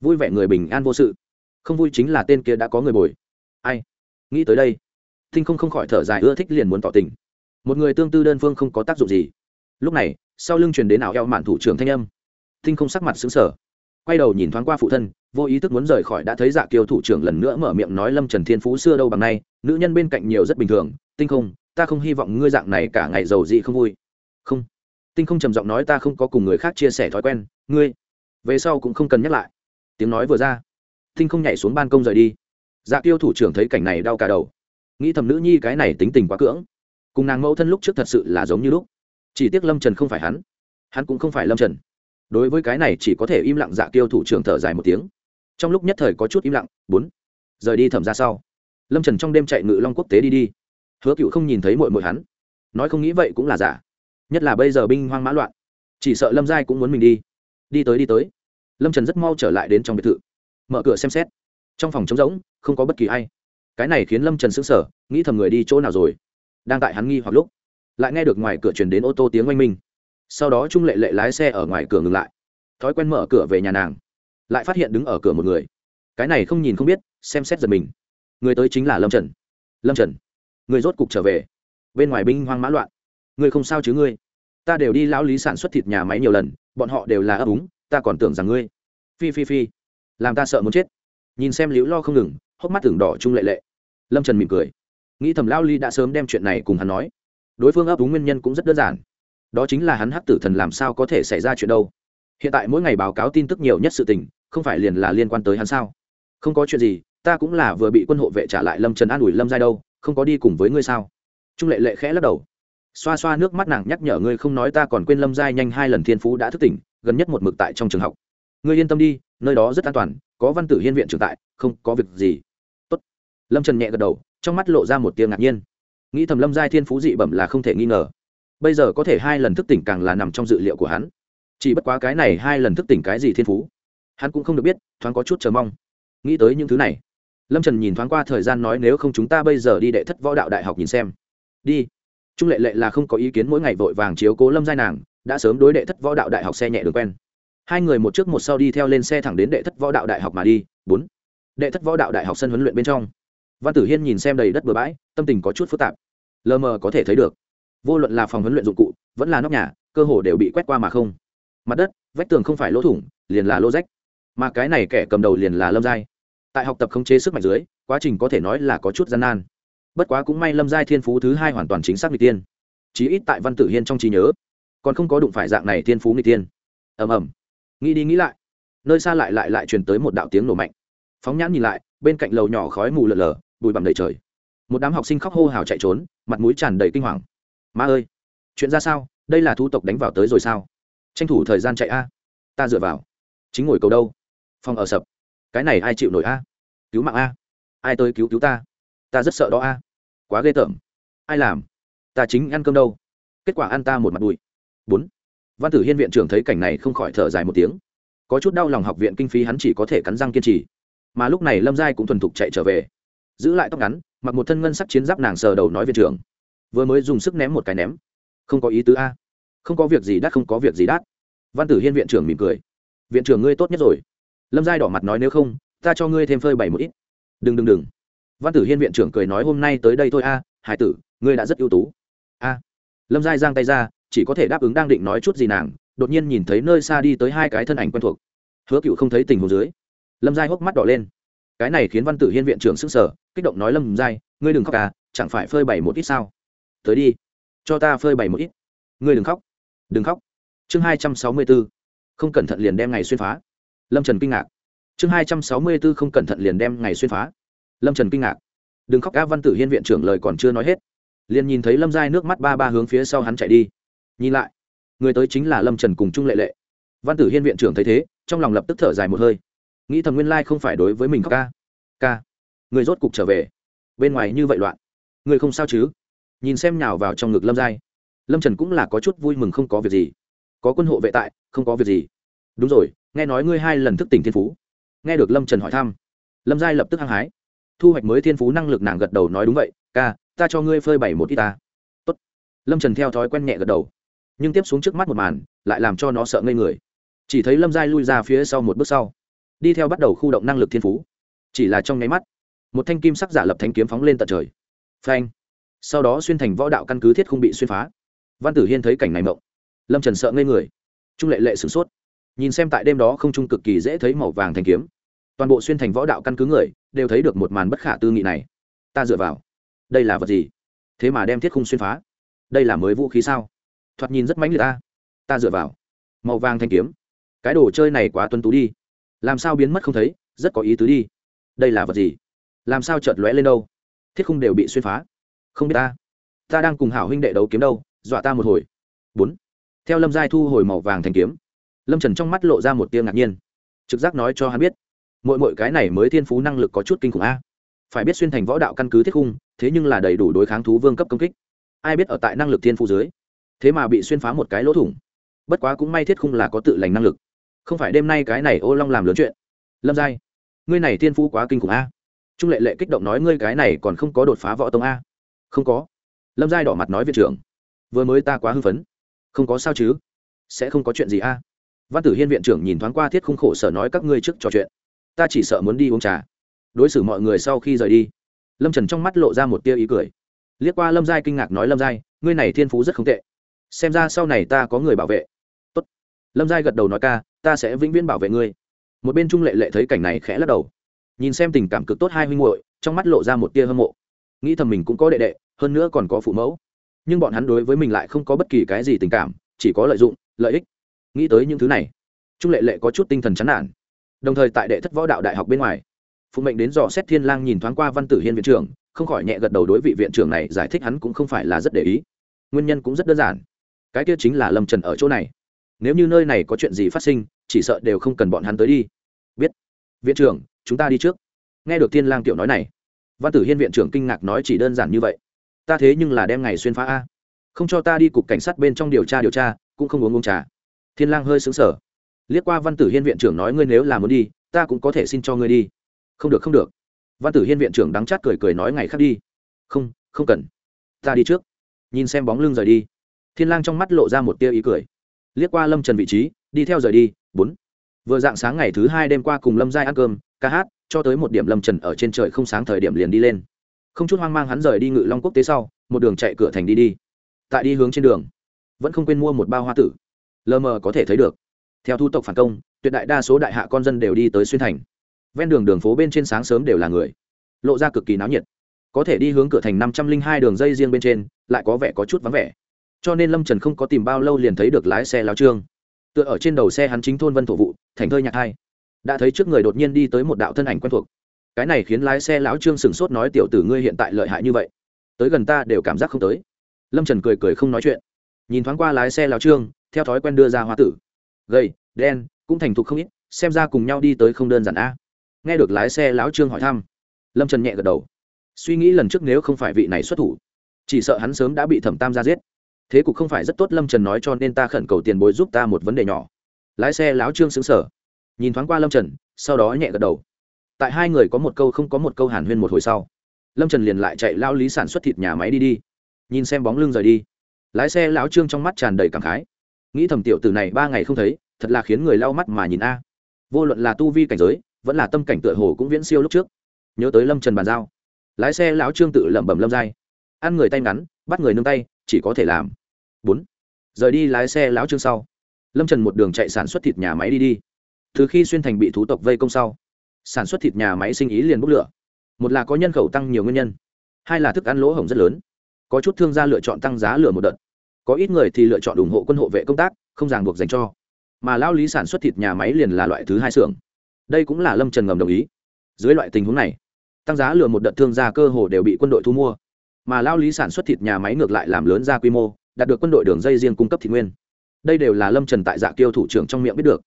Vui vẻ người bình an vô sự. Không vui chính là tên kia đã có người bồi. Ai? Nghĩ tới đây, tinh không không khỏi thở dài ưa thích liền muốn tỏ tình. Một người tương tư đơn phương không có tác dụng gì. Lúc này, sau lưng truyền đến ảo eo mạn thủ trưởng thanh âm. Tinh không sắc mặt xứng sở quay đầu nhìn thoáng qua phụ thân, vô ý thức muốn rời khỏi đã thấy dạ kiều thủ trưởng lần nữa mở miệng nói lâm trần thiên phú xưa đâu bằng nay, nữ nhân bên cạnh nhiều rất bình thường. Tinh không, ta không hy vọng ngươi dạng này cả ngày giàu dị không vui. Không tinh không trầm giọng nói ta không có cùng người khác chia sẻ thói quen, ngươi, về sau cũng không cần nhắc lại. Tiếng nói vừa ra, tinh không nhảy xuống ban công rời đi. Dạ Tiêu thủ trưởng thấy cảnh này đau cả đầu. Nghĩ thầm nữ nhi cái này tính tình quá cưỡng. Cùng nàng mẫu thân lúc trước thật sự là giống như lúc. Chỉ tiếc lâm trần không phải hắn hắn cũng không phải lâm trần. Đối với cái này chỉ có thể im lặng dạ Tiêu thủ trưởng thở dài một tiếng. Trong lúc nhất thời có chút im lặng, bốn, rời đi thẩm ra sau. Lâm trần trong đêm chạy ngự long quốc tế đi đi. Hứa cựu không nhìn thấy mội mội hắn. Nói không nghĩ vậy cũng là giả nhất là bây giờ binh hoang mã loạn, chỉ sợ lâm giai cũng muốn mình đi. Đi tới đi tới. Lâm trần rất mau trở lại đến trong biệt thự, mở cửa xem xét. Trong phòng trống rỗng, không có bất kỳ ai. Cái này khiến lâm trần sững sờ, nghĩ thầm người đi chỗ nào rồi. Đang tại hắn nghi hoặc lúc, lại nghe được ngoài cửa truyền đến ô tô tiếng oanh minh. Sau đó trung lệ lệ lái xe ở ngoài cửa ngừng lại. Thói quen mở cửa về nhà nàng, lại phát hiện đứng ở cửa một người. Cái này không nhìn không biết, xem xét giật mình. Người tới chính là lâm trần. Lâm trần, người rốt cục trở về. Bên ngoài binh hoang mã loạn ngươi không sao chứ ngươi? Ta đều đi lão lý sản xuất thịt nhà máy nhiều lần, bọn họ đều là ấp úng, ta còn tưởng rằng ngươi. Phi phi phi. Làm ta sợ muốn chết. Nhìn xem liễu lo không ngừng, hốc mắt tưởng đỏ trung lệ lệ. Lâm trần mỉm cười. Nghĩ thầm lão ly đã sớm đem chuyện này cùng hắn nói. Đối phương ấp úng nguyên nhân cũng rất đơn giản. Đó chính là hắn hắc tử thần làm sao có thể xảy ra chuyện đâu. Hiện tại mỗi ngày báo cáo tin tức nhiều nhất sự tình, không phải liền là liên quan tới hắn sao? Không có chuyện gì, ta cũng là vừa bị quân hộ vệ trả lại lâm trần an ủi lâm giai đâu, không có đi cùng với ngươi sao? Trung lệ lệ khẽ lắc đầu xoa xoa nước mắt nàng nhắc nhở ngươi không nói ta còn quên lâm giai nhanh hai lần thiên phú đã thức tỉnh, gần nhất một mực tại trong trường học. Ngươi yên tâm đi, nơi đó rất an toàn, có văn tử hiên viện trưởng tại, không có việc gì. Tốt. lâm trần nhẹ gật đầu, trong mắt lộ ra một tiếng ngạc nhiên. Nghĩ thầm lâm giai thiên phú dị bẩm là không thể nghi ngờ. Bây giờ có thể hai lần thức tỉnh càng là nằm trong dự liệu của hắn. Chỉ bất quá cái này hai lần thức tỉnh cái gì thiên phú, hắn cũng không được biết, thoáng có chút chờ mong. Nghĩ tới những thứ này, lâm trần nhìn thoáng qua thời gian nói nếu không chúng ta bây giờ đi đệ thất võ đạo đại học nhìn xem. Đi trung lệ lệ là không có ý kiến mỗi ngày vội vàng chiếu cố lâm giai nàng, đã sớm đối đệ thất võ đạo đại học xe nhẹ đường quen. Hai người một trước một sau đi theo lên xe thẳng đến đệ thất võ đạo đại học mà đi. Bốn. Đệ thất võ đạo đại học sân huấn luyện bên trong. Văn tử hiên nhìn xem đầy đất bừa bãi, tâm tình có chút phức tạp. Lờ mờ có thể thấy được, vô luận là phòng huấn luyện dụng cụ, vẫn là nóc nhà, cơ hồ đều bị quét qua mà không. Mặt đất, vách tường không phải lỗ thủng, liền là lỗ rách. Mà cái này kẻ cầm đầu liền là lâm giai. Tại học tập khống chế sức mạnh dưới, quá trình có thể nói là có chút gian nan bất quá cũng may lâm giai thiên phú thứ hai hoàn toàn chính xác n tiên chí ít tại văn tử hiên trong trí nhớ còn không có đụng phải dạng này thiên phú n tiên ầm ầm nghĩ đi nghĩ lại nơi xa lại lại lại truyền tới một đạo tiếng nổ mạnh phóng nhãn nhìn lại bên cạnh lầu nhỏ khói mù lờ lờ bụi bặm đầy trời một đám học sinh khóc hô hào chạy trốn mặt mũi tràn đầy kinh hoàng ma ơi chuyện ra sao đây là thu tộc đánh vào tới rồi sao tranh thủ thời gian chạy a ta dựa vào chính ngồi cầu đâu phòng ở sập cái này ai chịu nổi a cứu mạng a ai tới cứu cứu ta ta rất sợ đó a quá ghê tởm. Ai làm? Ta chính ăn cơm đâu? Kết quả ăn ta một mặt bụi. Bốn. Văn tử hiên viện trưởng thấy cảnh này không khỏi thở dài một tiếng. Có chút đau lòng học viện kinh phí hắn chỉ có thể cắn răng kiên trì. Mà lúc này lâm giai cũng thuần thục chạy trở về. Giữ lại tóc ngắn, mặc một thân ngân sắc chiến giáp nàng sờ đầu nói viện trưởng. Vừa mới dùng sức ném một cái ném. Không có ý tứ a. Không có việc gì đắt, không có việc gì đắt. Văn tử hiên viện trưởng mỉm cười. Viện trưởng ngươi tốt nhất rồi. Lâm giai đỏ mặt nói nếu không, ta cho ngươi thêm phơi bảy một ít. Đừng đừng đừng văn tử hiên viện trưởng cười nói, hôm nay tới đây thôi a, hải tử, ngươi đã rất ưu tú. A. Lâm giai giang tay ra, chỉ có thể đáp ứng đang định nói chút gì nàng, đột nhiên nhìn thấy nơi xa đi tới hai cái thân ảnh quen thuộc. Hứa cựu không thấy tình hồ dưới. Lâm giai hốc mắt đỏ lên. Cái này khiến văn tử hiên viện trưởng s ứ n g sở kích động nói, lâm giai, ngươi đừng khóc à chẳng phải phơi bày một ít sao? Tới đi, cho ta phơi bày một ít. Ngươi đừng khóc. Đừng khóc. Chương hai trăm sáu mươi b ố không cẩn thận liền đem ngày xuyên phá. Lâm trần kinh ngạc. Chương hai trăm sáu mươi b ố không cẩn thận liền đem ngày xuyên phá lâm trần kinh ngạc. Đừng khóc ca văn tử hiên viện trưởng lời còn chưa nói hết. Liền nhìn thấy lâm giai nước mắt ba ba hướng phía sau hắn chạy đi. Nhìn lại, người tới chính là lâm trần cùng trung lệ lệ. Văn tử hiên viện trưởng thấy thế, trong lòng lập tức thở dài một hơi. Nghĩ thầm nguyên lai không phải đối với mình khóc ca ca, người rốt cục trở về. Bên ngoài như vậy loạn. Người không sao chứ? Nhìn xem nhào vào trong ngực lâm giai. Lâm trần cũng là có chút vui mừng không có việc gì. Có quân hộ vệ tại, không có việc gì. Đúng rồi, nghe nói ngươi hai lần thức tỉnh thiên phú. Nghe được lâm trần hỏi thăm, lâm giai lập tức hăng hái thu hoạch mới thiên phú năng lực nàng gật đầu nói đúng vậy, ca, ta cho ngươi phơi bày một ít ta. Tốt. lâm trần theo thói quen nhẹ gật đầu. Nhưng tiếp xuống trước mắt một màn, lại làm cho nó sợ ngây người. Chỉ thấy lâm giai lui ra phía sau một bước sau, đi theo bắt đầu khu động năng lực thiên phú. Chỉ là trong nháy mắt, một thanh kim sắc giả lập thanh kiếm phóng lên tận trời. Phanh! Sau đó xuyên thành võ đạo căn cứ thiết không bị xuyên phá. Văn tử hiên thấy cảnh này mộng. Lâm trần sợ ngây người. Trung lệ lệ sửng sốt. Nhìn xem tại đêm đó không trung cực kỳ dễ thấy màu vàng thanh kiếm toàn bộ xuyên thành võ đạo căn cứ người đều thấy được một màn bất khả tư nghị này. Ta dựa vào. Đây là vật gì? Thế mà đem thiết khung xuyên phá. Đây là mới vũ khí sao? Thoạt nhìn rất mãnh liệt ta. Ta dựa vào. Màu vàng thanh kiếm. Cái đồ chơi này quá tuân tú đi. Làm sao biến mất không thấy? Rất có ý tứ đi. Đây là vật gì? Làm sao chợt lóe lên đâu? Thiết khung đều bị xuyên phá. Không biết ta. Ta đang cùng hảo huynh đệ đấu kiếm đâu. Dọa ta một hồi. Bốn. Theo lâm giai thu hồi màu vàng thanh kiếm, lâm trần trong mắt lộ ra một tiếng ngạc nhiên. Trực giác nói cho hắn biết mỗi mỗi cái này mới thiên phú năng lực có chút kinh khủng a. Phải biết xuyên thành võ đạo căn cứ thiết khung, thế nhưng là đầy đủ đối kháng thú vương cấp công kích. Ai biết ở tại năng lực thiên phú dưới, thế mà bị xuyên phá một cái lỗ thủng. Bất quá cũng may thiết khung là có tự lành năng lực. Không phải đêm nay cái này ô long làm lớn chuyện. Lâm giai, ngươi này thiên phú quá kinh khủng a. Trung lệ lệ kích động nói ngươi cái này còn không có đột phá võ tông a. Không có. Lâm giai đỏ mặt nói viện trưởng. Vừa mới ta quá hưng phấn. Không có sao chứ? Sẽ không có chuyện gì a. Văn tử hiên viện trưởng nhìn thoáng qua thiết khung khổ sở nói các ngươi trước trò chuyện ta chỉ sợ muốn đi uống trà. Đối xử mọi người sau khi rời đi, lâm trần trong mắt lộ ra một tia ý cười. Liếc qua lâm giai kinh ngạc nói, lâm giai, ngươi này thiên phú rất không tệ. Xem ra sau này ta có người bảo vệ. Tốt. lâm giai gật đầu nói, ca, ta sẽ vĩnh viễn bảo vệ ngươi. Một bên trung lệ lệ thấy cảnh này khẽ lắc đầu. Nhìn xem tình cảm cực tốt hai huynh muội, trong mắt lộ ra một tia hâm mộ. Nghĩ thầm mình cũng có đệ đệ, hơn nữa còn có phụ mẫu. Nhưng bọn hắn đối với mình lại không có bất kỳ cái gì tình cảm, chỉ có lợi dụng, lợi ích. Nghĩ tới những thứ này, trung lệ lệ có chút tinh thần chán nản đồng thời tại đệ thất võ đạo đại học bên ngoài. Phụ mệnh đến dò xét thiên lang nhìn thoáng qua văn tử hiên viện trưởng, không khỏi nhẹ gật đầu đối vị viện trưởng này, giải thích hắn cũng không phải là rất để ý. Nguyên nhân cũng rất đơn giản. Cái kia chính là lâm trần ở chỗ này. Nếu như nơi này có chuyện gì phát sinh, chỉ sợ đều không cần bọn hắn tới đi. Biết. Viện trưởng, chúng ta đi trước. Nghe được thiên lang tiểu nói này, văn tử hiên viện trưởng kinh ngạc nói chỉ đơn giản như vậy. Ta thế nhưng là đem ngày xuyên phá a. Không cho ta đi cục cảnh sát bên trong điều tra điều tra, cũng không uống uống trà. Thiên lang hơi sững sờ liếc qua văn tử hiên viện trưởng nói ngươi nếu là muốn đi, ta cũng có thể xin cho ngươi đi. Không được không được. Văn tử hiên viện trưởng đắng chát cười cười nói ngày khác đi. Không không cần. Ta đi trước. Nhìn xem bóng lưng rời đi. Thiên lang trong mắt lộ ra một tia ý cười. Liếc qua lâm trần vị trí, đi theo rời đi. Bốn. Vừa dạng sáng ngày thứ hai đêm qua cùng lâm giai ăn cơm, ca hát, cho tới một điểm lâm trần ở trên trời không sáng thời điểm liền đi lên. Không chút hoang mang hắn rời đi ngự long quốc tế sau, một đường chạy cửa thành đi đi. Tại đi hướng trên đường, vẫn không quên mua một bao hoa tử. Lờ mờ có thể thấy được theo thu tộc phản công, tuyệt đại đa số đại hạ con dân đều đi tới xuyên thành. Ven đường đường phố bên trên sáng sớm đều là người. Lộ ra cực kỳ náo nhiệt. Có thể đi hướng cửa thành năm trăm linh hai đường dây riêng bên trên, lại có vẻ có chút vắng vẻ. Cho nên lâm trần không có tìm bao lâu liền thấy được lái xe lao trương. Tựa ở trên đầu xe hắn chính thôn vân thổ vụ, thành thơi nhạc hai. Đã thấy trước người đột nhiên đi tới một đạo thân ảnh quen thuộc. Cái này khiến lái xe lão trương sửng sốt nói, tiểu tử ngươi hiện tại lợi hại như vậy? Tới gần ta đều cảm giác không tới. Lâm trần cười cười không nói chuyện. Nhìn thoáng qua lái xe lão trương, theo thói quen đưa ra hoa tử gầy, đen, cũng thành thục không ít, xem ra cùng nhau đi tới không đơn giản a. Nghe được lái xe lão trương hỏi thăm, lâm trần nhẹ gật đầu. Suy nghĩ lần trước nếu không phải vị này xuất thủ, chỉ sợ hắn sớm đã bị thẩm tam ra giết. Thế cục không phải rất tốt, lâm trần nói cho nên ta khẩn cầu tiền bối giúp ta một vấn đề nhỏ. Lái xe lão trương xứng sở nhìn thoáng qua lâm trần, sau đó nhẹ gật đầu. Tại hai người có một câu không có một câu hàn huyên một hồi sau, lâm trần liền lại chạy lao lý sản xuất thịt nhà máy đi đi. Nhìn xem bóng lưng rời đi. Lái xe lão trương trong mắt tràn đầy cảm khái nghĩ thầm tiểu tử này ba ngày không thấy, thật là khiến người lau mắt mà nhìn a. Vô luận là tu vi cảnh giới, vẫn là tâm cảnh tựa hồ cũng viễn siêu lúc trước. Nhớ tới lâm trần bàn giao. Lái xe lão trương tự lẩm bẩm lâm dai ăn người tay ngắn, bắt người nương tay, chỉ có thể làm. Bốn. Rời đi lái xe lão trương sau. Lâm trần một đường chạy sản xuất thịt nhà máy đi đi. Từ khi xuyên thành bị thú tộc vây công sau, sản xuất thịt nhà máy sinh ý liền bốc lửa. Một là có nhân khẩu tăng nhiều nguyên nhân, hai là thức ăn lỗ hổng rất lớn. Có chút thương gia lựa chọn tăng giá lửa một đợt có ít người thì lựa chọn ủng hộ quân hộ vệ công tác, không ràng buộc dành cho. Mà lao lý sản xuất thịt nhà máy liền là loại thứ hai xưởng. Đây cũng là lâm trần ngầm đồng ý. Dưới loại tình huống này, tăng giá lừa một đợt thương gia cơ hồ đều bị quân đội thu mua. Mà lao lý sản xuất thịt nhà máy ngược lại làm lớn ra quy mô, đạt được quân đội đường dây riêng cung cấp thịt nguyên. Đây đều là lâm trần tại dạ kiêu thủ trưởng trong miệng biết được.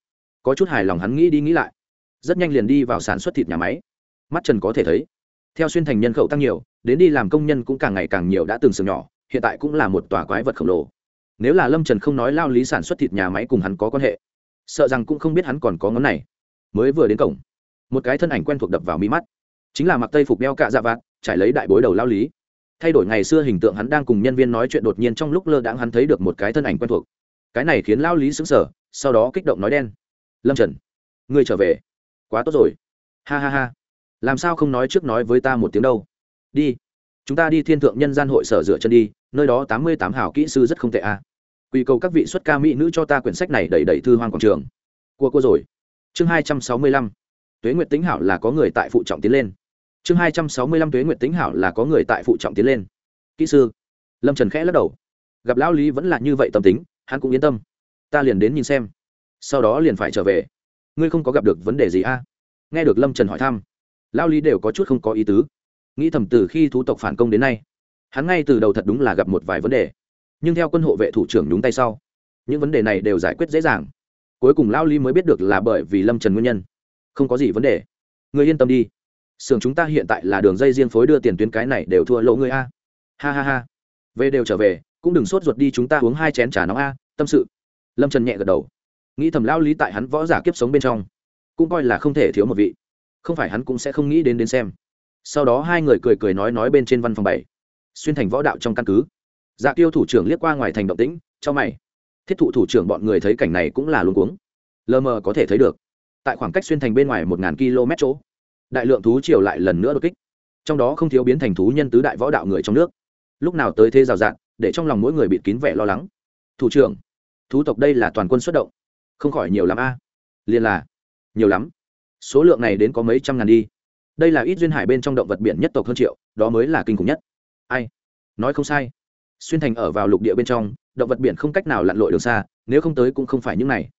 Có chút hài lòng hắn nghĩ đi nghĩ lại. Rất nhanh liền đi vào sản xuất thịt nhà máy. Mắt trần có thể thấy, theo xuyên thành nhân khẩu tăng nhiều, đến đi làm công nhân cũng càng ngày càng nhiều đã từng sừng nhỏ hiện tại cũng là một tòa quái vật khổng lồ. Nếu là lâm trần không nói lao lý sản xuất thịt nhà máy cùng hắn có quan hệ sợ rằng cũng không biết hắn còn có ngón này. Mới vừa đến cổng một cái thân ảnh quen thuộc đập vào mi mắt. Chính là mặc tây phục đeo cạ dạ vạt trải lấy đại bối đầu lao lý. Thay đổi ngày xưa hình tượng hắn đang cùng nhân viên nói chuyện đột nhiên trong lúc lơ đãng hắn thấy được một cái thân ảnh quen thuộc. Cái này khiến lao lý sững sờ, sau đó kích động nói đen. Lâm trần ngươi trở về. Quá tốt rồi. Ha ha ha. Làm sao không nói trước nói với ta một tiếng đâu? Đi chúng ta đi thiên thượng nhân gian hội sở rửa chân đi, nơi đó tám mươi tám hào kỹ sư rất không tệ a à. quy cầu các vị xuất ca mỹ nữ cho ta quyển sách này đẩy đẩy thư hoang quảng trường. Cua cua rồi. Chương hai trăm sáu mươi lăm. Tuế nguyệt tính hảo là có người tại phụ trọng tiến lên. Chương hai trăm sáu mươi lăm tuế nguyệt tính hảo là có người tại phụ trọng tiến lên. Kỹ sư. Lâm trần khẽ lắc đầu. Gặp lão lý vẫn là như vậy tâm tính, hắn cũng yên tâm. Ta liền đến nhìn xem. Sau đó liền phải trở về. Ngươi không có gặp được vấn đề gì a à? nghe được lâm trần hỏi thăm, lão lý đều có chút không có ý tứ nghĩ thầm từ khi thú tộc phản công đến nay, hắn ngay từ đầu thật đúng là gặp một vài vấn đề. Nhưng theo quân hộ vệ thủ trưởng nhúng tay sau, những vấn đề này đều giải quyết dễ dàng. Cuối cùng lao lý mới biết được là bởi vì lâm trần nguyên nhân. Không có gì vấn đề. Người yên tâm đi. Xưởng chúng ta hiện tại là đường dây riêng phối đưa tiền tuyến cái này đều thua lỗ người a. Ha ha ha. Về đều trở về, cũng đừng sốt ruột đi chúng ta uống hai chén trà nóng a, tâm sự. Lâm trần nhẹ gật đầu. Nghĩ thầm lao lý tại hắn võ giả kiếp sống bên trong, cũng coi là không thể thiếu một vị. Không phải hắn cũng sẽ không nghĩ đến đến xem sau đó hai người cười cười nói nói bên trên văn phòng bảy. Xuyên thành võ đạo trong căn cứ. Dạ tiêu thủ trưởng liếc qua ngoài thành động tĩnh, cho mày. Thiết thụ thủ trưởng bọn người thấy cảnh này cũng là luống cuống. Lờ mờ có thể thấy được. Tại khoảng cách xuyên thành bên ngoài một ngàn km chỗ, đại lượng thú triều lại lần nữa đột kích. Trong đó không thiếu biến thành thú nhân tứ đại võ đạo người trong nước. Lúc nào tới thế rào rạt, để trong lòng mỗi người bịt kín vẻ lo lắng. Thủ trưởng, thú tộc đây là toàn quân xuất động. Không khỏi nhiều lắm a. À. liền là, nhiều lắm. Số lượng này đến có mấy trăm ngàn đi đây là ít duyên hải bên trong động vật biển nhất tộc hơn triệu, đó mới là kinh khủng nhất. Ai? Nói không sai. Xuyên thành ở vào lục địa bên trong, động vật biển không cách nào lặn lội đường xa, nếu không tới cũng không phải những này.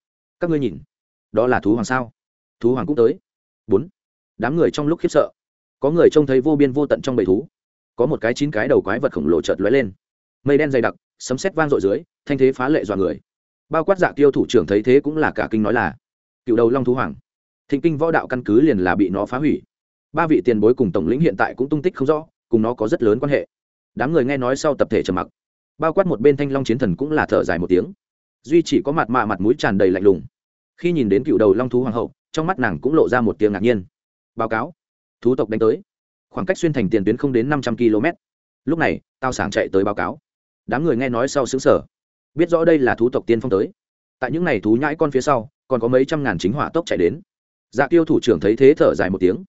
Các ngươi nhìn. Đó là thú hoàng sao? Thú hoàng cũng tới. Bốn. Đám người trong lúc khiếp sợ. Có người trông thấy vô biên vô tận trong bầy thú. Có một cái chín cái đầu quái vật khổng lồ chợt lóe lên. Mây đen dày đặc, sấm sét vang dội dưới, thanh thế phá lệ dọa người. Bao quát dạ tiêu thủ trưởng thấy thế cũng là cả kinh nói là. Cựu đầu long thú hoàng. Thịnh kinh võ đạo căn cứ liền là bị nó phá hủy ba vị tiền bối cùng tổng lĩnh hiện tại cũng tung tích không rõ, cùng nó có rất lớn quan hệ. Đám người nghe nói sau tập thể trầm mặc. Bao quát một bên thanh long chiến thần cũng là thở dài một tiếng. Duy chỉ có mặt mạ mặt mũi tràn đầy lạnh lùng. Khi nhìn đến cựu đầu long thú hoàng hậu, trong mắt nàng cũng lộ ra một tiếng ngạc nhiên. Báo cáo. Thú tộc đánh tới. Khoảng cách xuyên thành tiền tuyến không đến năm trăm km. Lúc này tao sảng chạy tới báo cáo. Đám người nghe nói sau xứng sở biết rõ đây là thú tộc tiên phong tới. Tại những n à y thú nhãi con phía sau, còn có mấy trăm ngàn chính hỏa tốc chạy đến. Dạ tiêu thủ trưởng thấy thế thở dài một tiếng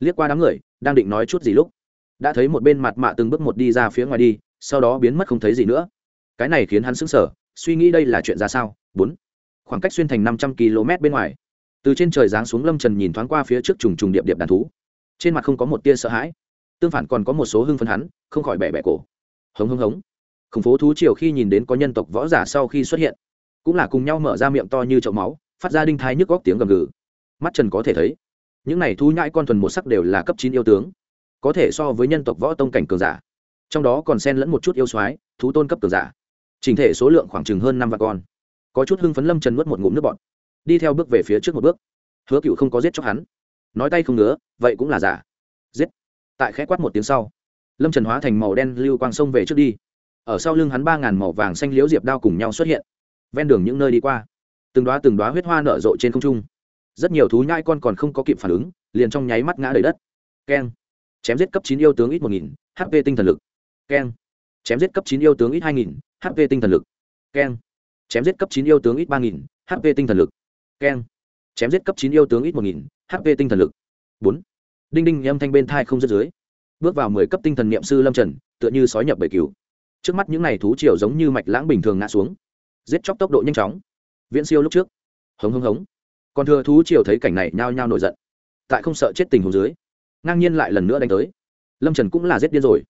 liếc qua đám người, đang định nói chút gì lúc, đã thấy một bên mặt mạ từng bước một đi ra phía ngoài đi, sau đó biến mất không thấy gì nữa. Cái này khiến hắn sững sờ, suy nghĩ đây là chuyện ra sao? Bốn. Khoảng cách xuyên thành năm trăm km bên ngoài. Từ trên trời giáng xuống lâm trần nhìn thoáng qua phía trước trùng trùng điệp điệp đàn thú. Trên mặt không có một tia sợ hãi. Tương phản còn có một số hưng phấn hắn, không khỏi bẻ bẻ cổ. Hống hống hống. Khủng phố thú triều khi nhìn đến có nhân tộc võ giả sau khi xuất hiện, cũng là cùng nhau mở ra miệng to như chậu máu, phát ra đinh thái nhức góc tiếng gầm gừ. Mắt trần có thể thấy những này thú nhãi con thuần một sắc đều là cấp chín yêu tướng. Có thể so với nhân tộc võ tông cảnh cường giả. Trong đó còn xen lẫn một chút yêu soái, thú tôn cấp cường giả. Trình thể số lượng khoảng chừng hơn năm vạn con. Có chút hưng phấn lâm trần nuốt một ngụm nước bọt. Đi theo bước về phía trước một bước. Hứa cựu không có giết chóc hắn. Nói tay không ngứa, vậy cũng là giả. Giết. Tại khẽ quát một tiếng sau, lâm trần hóa thành màu đen lưu quang sông về trước đi. Ở sau lưng hắn ba ngàn màu vàng xanh liễu diệp đao cùng nhau xuất hiện. Ven đường những nơi đi qua, từng đoá từng đoá huyết hoa nở rộ trên không trung rất nhiều thú nhai con còn không có kịp phản ứng, liền trong nháy mắt ngã đầy đất. Keng. Chém giết cấp chín yêu tướng ít một nghìn hp tinh thần lực. Keng. Chém giết cấp chín yêu tướng ít hai nghìn hp tinh thần lực. Keng. Chém giết cấp chín yêu tướng ít ba nghìn hp tinh thần lực. Keng. Chém giết cấp chín yêu tướng ít một nghìn hp tinh thần lực. Bốn. Đinh đinh âm thanh bên thai không rớt dưới. Bước vào mười cấp tinh thần niệm sư lâm trần, tựa như sói nhập bầy cứu trước mắt những n à y thú triều giống như mạch lãng bình thường ngã xuống. Giết chóc tốc độ nhanh chóng. Viễn siêu lúc trước. Hống hống hống còn thừa thú triều thấy cảnh này nhao nhao nổi giận. Tại không sợ chết tình hồ dưới, ngang nhiên lại lần nữa đánh tới. Lâm trần cũng là giết điên rồi.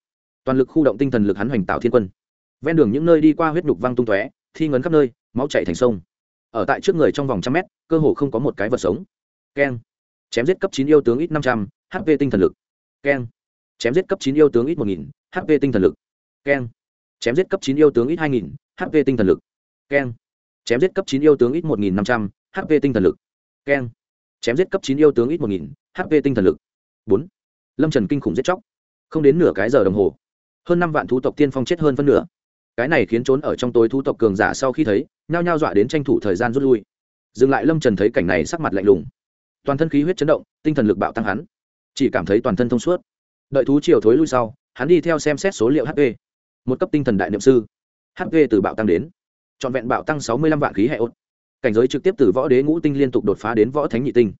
Toàn lực khu động tinh thần lực hắn hoành tạo thiên quân. Ven đường những nơi đi qua huyết nhục văng tung tóe, thi ngấn khắp nơi, máu chạy thành sông. Ở tại trước người trong vòng trăm mét, cơ hồ không có một cái vật sống. Keng. Chém giết cấp chín yêu tướng ít năm trăm h p tinh thần lực. Keng. Chém giết cấp chín yêu tướng ít một nghìn h p tinh thần lực. Keng. Chém giết cấp chín yêu tướng ít hai nghìn h p tinh thần lực. Keng. Chém giết cấp chín yêu tướng ít một nghìn năm trăm h p tinh thần lực keng. Chém giết cấp chín yêu tướng ít một nghìn hp tinh thần lực. Bốn. Lâm trần kinh khủng giết chóc. Không đến nửa cái giờ đồng hồ, hơn năm vạn thú tộc tiên phong chết hơn phân nửa. Cái này khiến trốn ở trong tối thú tộc cường giả sau khi thấy, nhao nhao dọa đến tranh thủ thời gian rút lui. Dừng lại lâm trần thấy cảnh này sắc mặt lạnh lùng. Toàn thân khí huyết chấn động, tinh thần lực bạo tăng hắn. Chỉ cảm thấy toàn thân thông suốt. Đợi thú chiều thối lui sau, hắn đi theo xem xét số liệu hp một cấp tinh thần đại niệm sư. Hp từ bạo tăng đến. Trọn vẹn bạo tăng sáu mươi lăm vạn khí hệ ốt cảnh giới trực tiếp từ võ đế ngũ tinh liên tục đột phá đến võ thánh nhị tinh,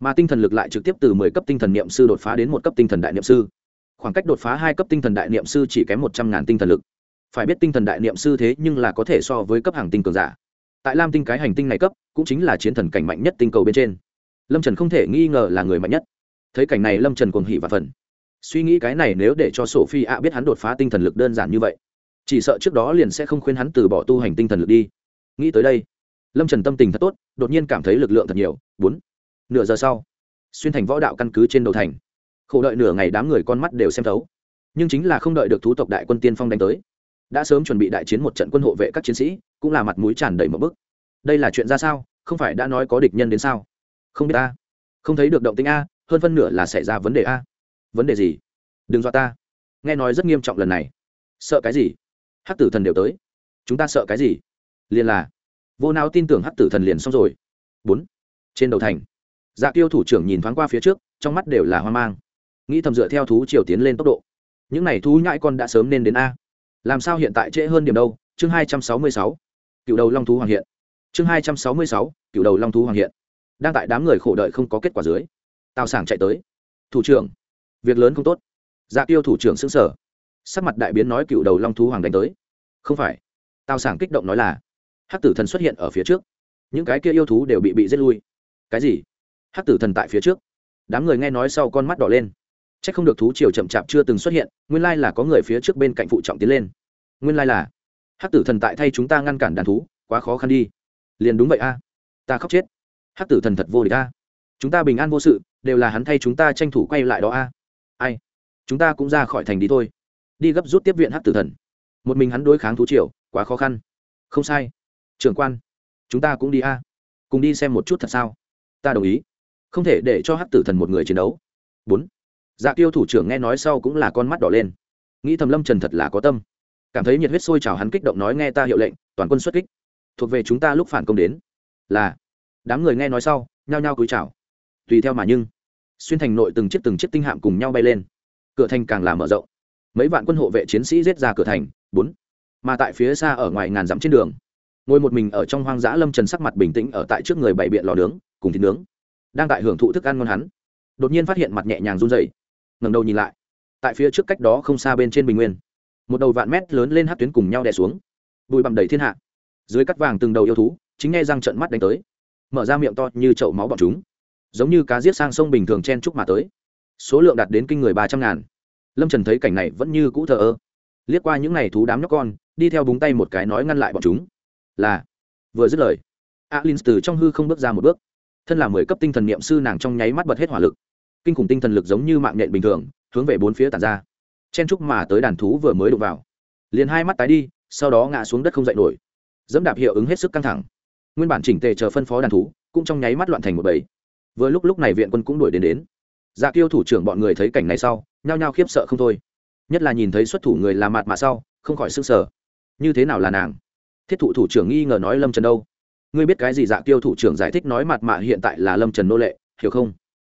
mà tinh thần lực lại trực tiếp từ mười cấp tinh thần niệm sư đột phá đến một cấp tinh thần đại niệm sư. Khoảng cách đột phá hai cấp tinh thần đại niệm sư chỉ kém một trăm ngàn tinh thần lực. Phải biết tinh thần đại niệm sư thế nhưng là có thể so với cấp hàng tinh cường giả. Tại lam tinh cái hành tinh này cấp, cũng chính là chiến thần cảnh mạnh nhất tinh cầu bên trên. Lâm trần không thể nghi ngờ là người mạnh nhất. Thấy cảnh này lâm trần cuồng hỉ và phần. Suy nghĩ cái này nếu để cho sổ phi ạ biết hắn đột phá tinh thần lực đơn giản như vậy, chỉ sợ trước đó liền sẽ không khuyên hắn từ bỏ tu hành tinh thần lực đi. Nghĩ tới đây lâm trần tâm tình thật tốt, đột nhiên cảm thấy lực lượng thật nhiều. Bốn, nửa giờ sau, xuyên thành võ đạo căn cứ trên đầu thành. Khổ đợi nửa ngày đám người con mắt đều xem thấu. Nhưng chính là không đợi được thú tộc đại quân tiên phong đánh tới, đã sớm chuẩn bị đại chiến một trận quân hộ vệ các chiến sĩ, cũng là mặt mũi tràn đầy một bức. Đây là chuyện ra sao? Không phải đã nói có địch nhân đến sao? Không biết a không thấy được động tính a, hơn phân nửa là xảy ra vấn đề a. Vấn đề gì? Đừng dọa ta. Nghe nói rất nghiêm trọng lần này. Sợ cái gì? Hắc tử thần đều tới. Chúng ta sợ cái gì? Liền là vô nào tin tưởng hắc tử thần liền xong rồi. Bốn. Trên đầu thành dạ tiêu thủ trưởng nhìn thoáng qua phía trước, trong mắt đều là hoang mang. Nghĩ thầm dựa theo thú triều tiến lên tốc độ. Những n à y thú nhãi con đã sớm nên đến a. Làm sao hiện tại trễ hơn điểm đâu? Chương hai trăm sáu mươi sáu. Cựu đầu long thú hoàng hiện. Chương hai trăm sáu mươi sáu. Cựu đầu long thú hoàng hiện. Đang tại đám người khổ đợi không có kết quả dưới, tào sảng chạy tới. Thủ trưởng, việc lớn không tốt. Dạ tiêu thủ trưởng xứng sở sắc mặt đại biến nói cựu đầu long thú hoàng đánh tới. Không phải. Tào sảng kích động nói là hắc tử thần xuất hiện ở phía trước. Những cái kia yêu thú đều bị bị giết lui. Cái gì? Hắc tử thần tại phía trước. Đám người nghe nói sau con mắt đỏ lên. C h ắ c không được thú chiều chậm chạp chưa từng xuất hiện, nguyên lai là có người phía trước bên cạnh phụ trọng tiến lên. Nguyên lai là hắc tử thần tại thay chúng ta ngăn cản đàn thú, quá khó khăn đi. Liền đúng vậy a. Ta khóc chết. Hắc tử thần thật vô địch a. Chúng ta bình an vô sự, đều là hắn thay chúng ta tranh thủ quay lại đó a. Ai? Chúng ta cũng ra khỏi thành đi thôi. Đi gấp rút tiếp viện hắc tử thần. Một mình hắn đối kháng thú triều, quá khó khăn. Không sai trưởng quan, chúng ta cũng đi a. Cùng đi xem một chút thật sao? Ta đồng ý. Không thể để cho hắc tử thần một người chiến đấu. Bốn. Dạ tiêu thủ trưởng nghe nói sau cũng là con mắt đỏ lên. Nghĩ thầm lâm trần thật là có tâm. Cảm thấy nhiệt huyết sôi trào hắn kích động nói nghe ta hiệu lệnh, toàn quân xuất kích. Thuộc về chúng ta lúc phản công đến. Là. Đám người nghe nói sau, nhao nhao cúi chào. Tùy theo mà nhưng, xuyên thành nội từng chiếc từng chiếc tinh hạm cùng nhau bay lên. Cửa thành càng là mở rộng. Mấy vạn quân hộ vệ chiến sĩ giết ra cửa thành. Bốn. Mà tại phía xa ở ngoài ngàn dặm trên đường ngồi một mình ở trong hoang dã lâm trần sắc mặt bình tĩnh ở tại trước người bảy biện lò nướng, cùng thịt nướng. Đang tại hưởng thụ thức ăn ngon hắn, đột nhiên phát hiện mặt nhẹ nhàng run dày ngẩng đầu nhìn lại, tại phía trước cách đó không xa bên trên bình nguyên, một đầu vạn mét lớn lên hát tuyến cùng nhau đè xuống. Bụi bặm đầy thiên hạ, dưới cắt vàng từng đầu yêu thú, chính nghe răng trận mắt đánh tới. Mở ra miệng to như chậu máu bọc chúng, giống như cá giết sang sông bình thường chen trúc mà tới. Số lượng đạt đến kinh người ba trăm ngàn. Lâm trần thấy cảnh này vẫn như cũ thờ ơ. Liếc qua những n à y thú đám nhóc con, đi theo búng tay một cái nói ngăn lại bọn chúng là vừa dứt lời. Alin từ trong hư không bước ra một bước. Thân là mười cấp tinh thần n i ệ m sư nàng trong nháy mắt bật hết hỏa lực. Kinh khủng tinh thần lực giống như mạng nhện bình thường, hướng về bốn phía tàn ra. Chen trúc mà tới đàn thú vừa mới đụng vào. Liền hai mắt tái đi, sau đó ngã xuống đất không dậy nổi. Dẫm đạp hiệu ứng hết sức căng thẳng. Nguyên bản chỉnh tề chờ phân phó đàn thú, cũng trong nháy mắt loạn thành một bầy. Vừa lúc lúc này viện quân cũng đuổi đến đến. Dạ kiêu thủ trưởng bọn người thấy cảnh này sau, nhao nhao khiếp sợ không thôi. Nhất là nhìn thấy xuất thủ người làm mạt mà sau, không khỏi s ư n g sở như thế nào là nàng? Thiết thụ thủ trưởng nghi ngờ nói lâm trần đâu? Ngươi biết cái gì dạ tiêu thủ trưởng giải thích nói mặt mạ hiện tại là lâm trần nô lệ, hiểu không?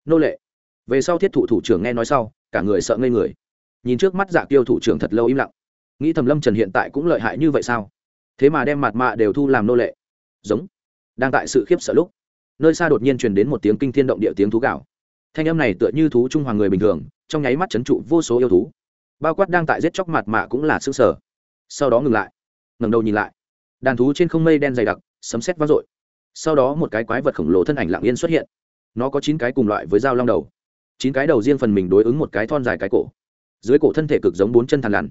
Nô lệ? Về sau thiết thụ thủ trưởng nghe nói sau, cả người sợ ngây người. Nhìn trước mắt dạ tiêu thủ trưởng thật lâu im lặng. Nghĩ thầm lâm trần hiện tại cũng lợi hại như vậy sao? Thế mà đem mặt mạ đều thu làm nô lệ. Giống. Đang tại sự khiếp sợ lúc, nơi xa đột nhiên truyền đến một tiếng kinh thiên động địa tiếng thú gạo thanh âm này tựa như thú trung hoàng người bình thường, trong nháy mắt chấn trụ vô số yêu thú. Bao quát đang tại giết chóc mặt mạ cũng là xương sở sau đó ngừng lại. Ngẩng đầu nhìn lại đàn thú trên không mây đen dày đặc, sấm sét vang dội. Sau đó một cái quái vật khổng lồ thân ảnh lặng yên xuất hiện. Nó có chín cái cùng loại với dao long đầu. Chín cái đầu riêng phần mình đối ứng một cái thon dài cái cổ. Dưới cổ thân thể cực giống bốn chân thằn lằn.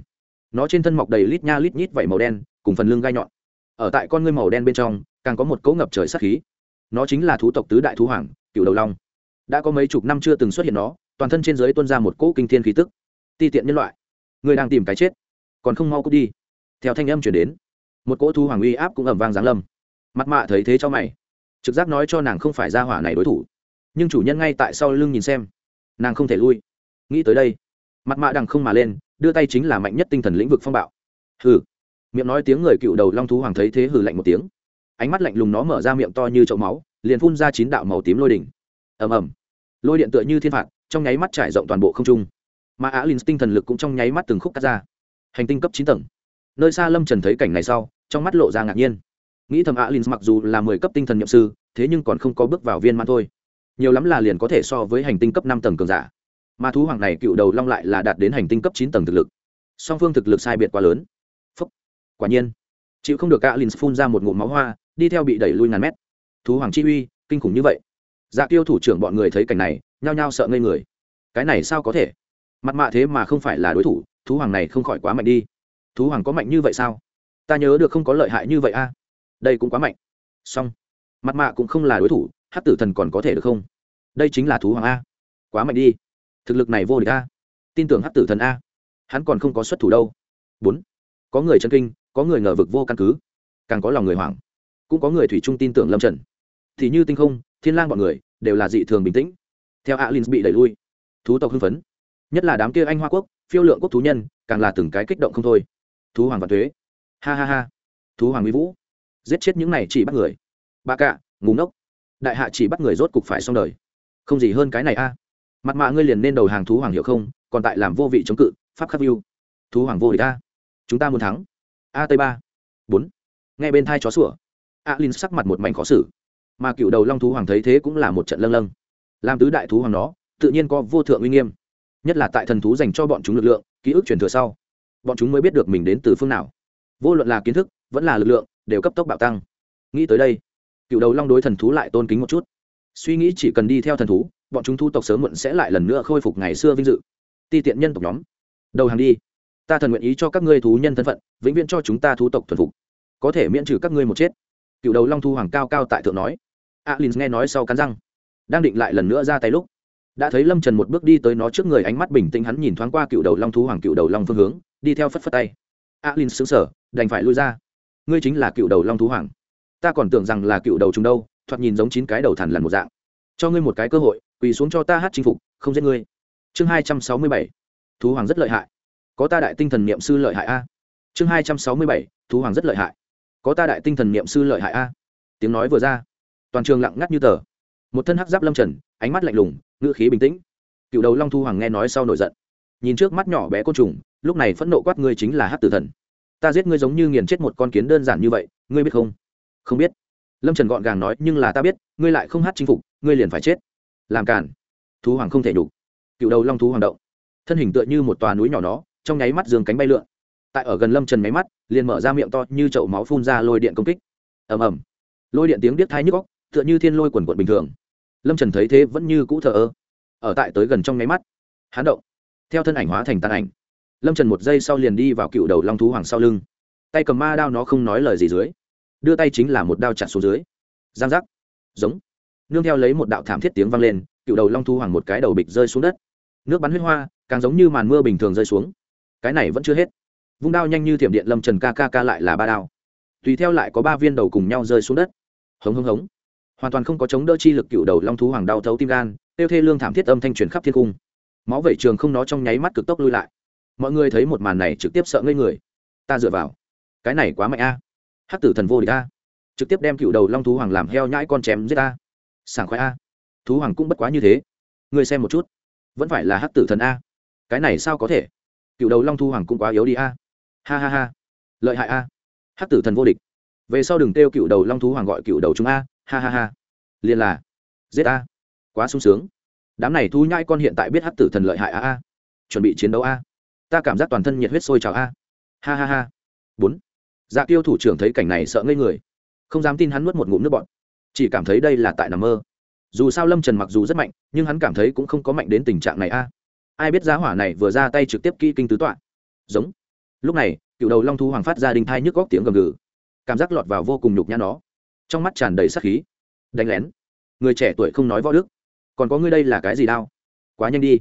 Nó trên thân mọc đầy lít nha lít nhít vảy màu đen, cùng phần lưng gai nhọn. Ở tại con ngươi màu đen bên trong, càng có một cỗ ngập trời sát khí. Nó chính là thú tộc tứ đại thú hoàng cựu đầu long. Đã có mấy chục năm chưa từng xuất hiện nó, toàn thân trên giới tuân ra một cỗ kinh thiên khí tức. Ti tiện nhân loại. Người đang tìm cái chết. Còn không mau cút đi. Theo thanh âm chuyển đến một cỗ thu hoàng uy áp cũng ẩm vang giáng lâm. Mặt mạ thấy thế cho mày. Trực giác nói cho nàng không phải ra hỏa này đối thủ. Nhưng chủ nhân ngay tại sau lưng nhìn xem. Nàng không thể lui. Nghĩ tới đây, mặt mạ đằng không mà lên, đưa tay chính là mạnh nhất tinh thần lĩnh vực phong bạo. Hừ. Miệng nói tiếng người cựu đầu long thú hoàng thấy thế hừ lạnh một tiếng. Ánh mắt lạnh lùng nó mở ra miệng to như chậu máu, liền phun ra chín đạo màu tím lôi đỉnh. Ầm ầm. Lôi điện tựa như thiên phạt, trong nháy mắt trải rộng toàn bộ không trung. Mà á linh tinh thần lực cũng trong nháy mắt từng khúc cắt ra. Hành tinh cấp chín tầng. Nơi xa lâm trần thấy cảnh này sau trong mắt lộ ra ngạc nhiên. Nghĩ thầm á linh mặc dù là mười cấp tinh thần nhậm sư, thế nhưng còn không có bước vào viên mãn thôi. Nhiều lắm là liền có thể so với hành tinh cấp năm tầng cường giả. Mà thú hoàng này cựu đầu long lại là đạt đến hành tinh cấp chín tầng thực lực. Song phương thực lực sai biệt quá lớn. Phúc. quả nhiên. Chịu không được cả lin phun ra một ngụm máu hoa, đi theo bị đẩy lui ngàn mét. Thú hoàng chi uy, kinh khủng như vậy. Dạ tiêu thủ trưởng bọn người thấy cảnh này, nhao nhao sợ ngây người. Cái này sao có thể? Mặt mạ thế mà không phải là đối thủ, thú hoàng này không khỏi quá mạnh đi. Thú hoàng có mạnh như vậy sao? Ta nhớ được không có lợi hại như vậy a. À? Đây cũng quá mạnh. Song mặt mạ cũng không là đối thủ hát tử thần còn có thể được không? Đây chính là thú hoàng a. Quá mạnh đi. Thực lực này vô địch a. Tin tưởng hát tử thần a. Hắn còn không có xuất thủ đâu. Bốn. Có người chân kinh, có người ngờ vực vô căn cứ. Càng có lòng người hoảng. Cũng có người thủy chung tin tưởng lâm trần. Thì như tinh không, thiên lang bọn người, đều là dị thường bình tĩnh. Theo alin bị đẩy lui, thú tộc hưng phấn. Nhất là đám kia anh hoa quốc, phiêu lượng quốc thú nhân, càng là từng cái kích động không thôi. Thú hoàng và thuế ha ha ha. Thú hoàng uy vũ. Giết chết những này chỉ bắt người. Ba cạ ngủ ngốc. Đại hạ chỉ bắt người rốt cục phải xong đời. Không gì hơn cái này a. Mặt mạ ngươi liền nên đầu hàng thú hoàng hiểu không, còn tại làm vô vị chống cự, pháp khắc view. Thú hoàng vô địch a. Chúng ta muốn thắng. A tây ba. Bốn. Ngay bên thai chó sủa. Alin sắc mặt một mảnh khó xử. Mà cựu đầu long thú hoàng thấy thế cũng là một trận lâng lâng. Làm tứ đại thú hoàng nó tự nhiên có vô thượng uy nghiêm. Nhất là tại thần thú dành cho bọn chúng lực lượng, ký ức truyền thừa sau. Bọn chúng mới biết được mình đến từ phương nào vô luận là kiến thức, vẫn là lực lượng, đều cấp tốc bạo tăng. Nghĩ tới đây, cựu đầu long đối thần thú lại tôn kính một chút. Suy nghĩ chỉ cần đi theo thần thú, bọn chúng thu tộc sớm muộn sẽ lại lần nữa khôi phục ngày xưa vinh dự. Ti tiện nhân tộc nhóm. Đầu hàng đi. Ta thần nguyện ý cho các ngươi thú nhân thân phận, vĩnh viễn cho chúng ta thú tộc thuần phục. Có thể miễn trừ các ngươi một chết. Cựu đầu long thu hoàng cao cao tại thượng nói. Alin nghe nói sau cắn răng. Đang định lại lần nữa ra tay lúc, đã thấy lâm trần một bước đi tới nó trước người ánh mắt bình tĩnh hắn nhìn thoáng qua cựu đầu long thú hoàng cựu đầu long phương hướng, đi theo phất phất tay. Alin xứng sở đành phải lui ra. Ngươi chính là cựu đầu long thú hoàng. Ta còn tưởng rằng là cựu đầu chúng đâu, thoạt nhìn giống chín cái đầu thằn lằn một dạng. Cho ngươi một cái cơ hội, quỳ xuống cho ta hát chinh phục, không giết ngươi. Chương hai trăm sáu mươi bảy. Thú hoàng rất lợi hại. Có ta đại tinh thần niệm sư lợi hại a. Chương hai trăm sáu mươi bảy. Thú hoàng rất lợi hại. Có ta đại tinh thần niệm sư lợi hại a. Tiếng nói vừa ra, toàn trường lặng ngắt như tờ. Một thân hắc giáp lâm trần, ánh mắt lạnh lùng, ngữ khí bình tĩnh. Cựu đầu long thu hoàng nghe nói sau nổi giận. Nhìn trước mắt nhỏ bé côn trùng, lúc này phẫn nộ quát ngươi chính là hát tử thần ta giết ngươi giống như nghiền chết một con kiến đơn giản như vậy, ngươi biết không? Không biết. Lâm trần gọn gàng nói, nhưng là ta biết, ngươi lại không hát chinh phục, ngươi liền phải chết. Làm cản thú hoàng không thể nhục. Cựu đầu long thú hoàng động. Thân hình tựa như một tòa núi nhỏ nó trong nháy mắt giường cánh bay lượn. Tại ở gần lâm trần máy mắt, liền mở ra miệng to như chậu máu phun ra lôi điện công kích. Ầm ầm. Lôi điện tiếng điếc thai nhức góc tựa như thiên lôi quần quận bình thường. Lâm trần thấy thế vẫn như cũ thờ ơ. Ở tại tới gần trong nháy mắt hán động. Theo thân ảnh hóa thành tàn ảnh lâm trần một giây sau liền đi vào cựu đầu long thú hoàng sau lưng tay cầm ma đao nó không nói lời gì dưới đưa tay chính là một đao chặt xuống dưới giang giác giống nương theo lấy một đạo thảm thiết tiếng vang lên cựu đầu long thú hoàng một cái đầu bịch rơi xuống đất nước bắn huyết hoa càng giống như màn mưa bình thường rơi xuống cái này vẫn chưa hết vung đao nhanh như thiểm điện lâm trần ca ca ca lại là ba đao tùy theo lại có ba viên đầu cùng nhau rơi xuống đất hống hống hống hoàn toàn không có chống đỡ chi lực cựu đầu long thú hoàng đau thấu tim gan tiêu thê lương thảm thiết âm thanh truyền khắp thiên cung máu vẩy trường không nó trong nháy mắt cực tốc lui lại mọi người thấy một màn này trực tiếp sợ ngây người. Ta dựa vào. Cái này quá mạnh a. Hắc tử thần vô địch a. Trực tiếp đem cựu đầu long thú hoàng làm heo nhãi con chém giết a. Sảng khoái a. Thú hoàng cũng bất quá như thế. Người xem một chút. Vẫn phải là hắc tử thần a. Cái này sao có thể? Cựu đầu long thú hoàng cũng quá yếu đi a. Ha ha ha. Lợi hại a. Hắc tử thần vô địch. Về sau đừng kêu cựu đầu long thú hoàng gọi cựu đầu chúng a. Ha ha ha. Liền là giết a. Quá sung sướng. Đám này thú nhãi con hiện tại biết hắc tử thần lợi hại a a. Chuẩn bị chiến đấu a ta cảm giác toàn thân nhiệt huyết sôi trào a. Ha ha ha. Bốn. Dạ tiêu thủ trưởng thấy cảnh này sợ ngây người. Không dám tin hắn nuốt một ngụm nước bọt. Chỉ cảm thấy đây là tại nằm mơ. Dù sao lâm trần mặc dù rất mạnh, nhưng hắn cảm thấy cũng không có mạnh đến tình trạng này a. Ai biết giá hỏa này vừa ra tay trực tiếp kỹ kinh tứ tọa. Giống. Lúc này, cựu đầu long thú hoàng phát ra đình thai nhức góc tiếng gầm gừ. Cảm giác lọt vào vô cùng nhục nhã nó. Trong mắt tràn đầy sắc khí. Đánh lén. Người trẻ tuổi không nói võ đức. Còn có ngươi đây là cái gì đao? Quá nhanh đi.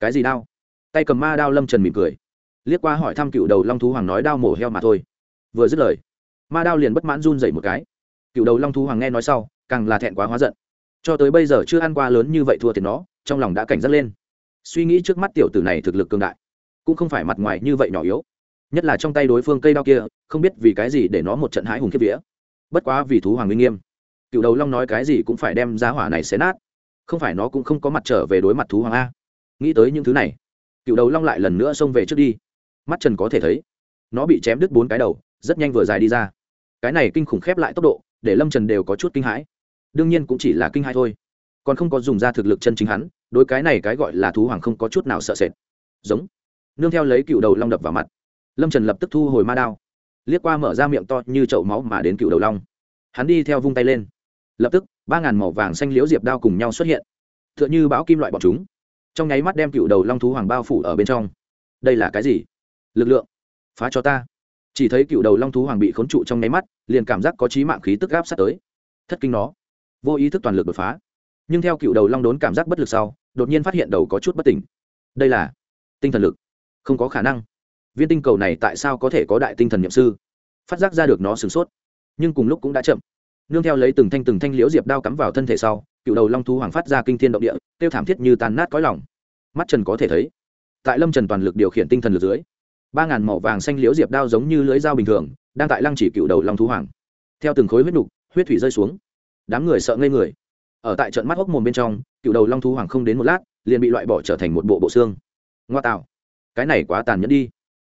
Cái gì đao? Tay cầm ma đao lâm trần mỉm cười. Liếc qua hỏi thăm cựu đầu long thú hoàng nói đao mổ heo mà thôi. Vừa dứt lời, ma đao liền bất mãn run dậy một cái. Cựu đầu long thú hoàng nghe nói sau, càng là thẹn quá hóa giận. Cho tới bây giờ chưa ăn qua lớn như vậy thua tiền nó, trong lòng đã cảnh giác lên. Suy nghĩ trước mắt tiểu tử này thực lực cường đại, cũng không phải mặt ngoài như vậy nhỏ yếu. Nhất là trong tay đối phương cây đao kia, không biết vì cái gì để nó một trận hãi hùng kiếp vía. Bất quá vì thú hoàng minh nghiêm, cựu đầu long nói cái gì cũng phải đem giá hỏa này xé nát. Không phải nó cũng không có mặt trở về đối mặt thú hoàng a. Nghĩ tới những thứ này cựu đầu long lại lần nữa xông về trước đi. Mắt trần có thể thấy, nó bị chém đứt bốn cái đầu, rất nhanh vừa dài đi ra. Cái này kinh khủng khép lại tốc độ, để lâm trần đều có chút kinh hãi. Đương nhiên cũng chỉ là kinh hãi thôi. Còn không có dùng ra thực lực chân chính hắn, đối cái này cái gọi là thú hoàng không có chút nào sợ sệt. Giống. Nương theo lấy cựu đầu long đập vào mặt, lâm trần lập tức thu hồi ma đao. Liếc qua mở ra miệng to như chậu máu mà đến cựu đầu long. Hắn đi theo vung tay lên. Lập tức, ba ngàn màu vàng xanh liễu diệp đao cùng nhau xuất hiện. T h ư ợ n h ư bão kim loại bọc chúng trong nháy mắt đem cựu đầu long thú hoàng bao phủ ở bên trong. Đây là cái gì? Lực lượng. Phá cho ta. Chỉ thấy cựu đầu long thú hoàng bị khốn trụ trong nháy mắt, liền cảm giác có trí mạng khí tức gáp sát tới. Thất kinh nó. Vô ý thức toàn lực đột phá. Nhưng theo cựu đầu long đốn cảm giác bất lực sau, đột nhiên phát hiện đầu có chút bất tỉnh. Đây là tinh thần lực. Không có khả năng. Viên tinh cầu này tại sao có thể có đại tinh thần nhậm sư? Phát giác ra được nó sửng sốt. Nhưng cùng lúc cũng đã chậm. Nương theo lấy từng thanh từng thanh liễu diệp đao cắm vào thân thể sau cựu đầu long thú hoàng phát ra kinh thiên động địa, tiêu thảm thiết như tàn nát cõi lòng. Mắt trần có thể thấy, tại lâm trần toàn lực điều khiển tinh thần lực dưới, ba ngàn màu vàng xanh liễu diệp đao giống như lưới dao bình thường, đang tại lăng chỉ cựu đầu long thú hoàng. Theo từng khối huyết nục, huyết thủy rơi xuống. Đám người sợ ngây người. Ở tại trận mắt hốc mồm bên trong, cựu đầu long thú hoàng không đến một lát, liền bị loại bỏ trở thành một bộ bộ xương. Ngoa tạo. Cái này quá tàn nhẫn đi.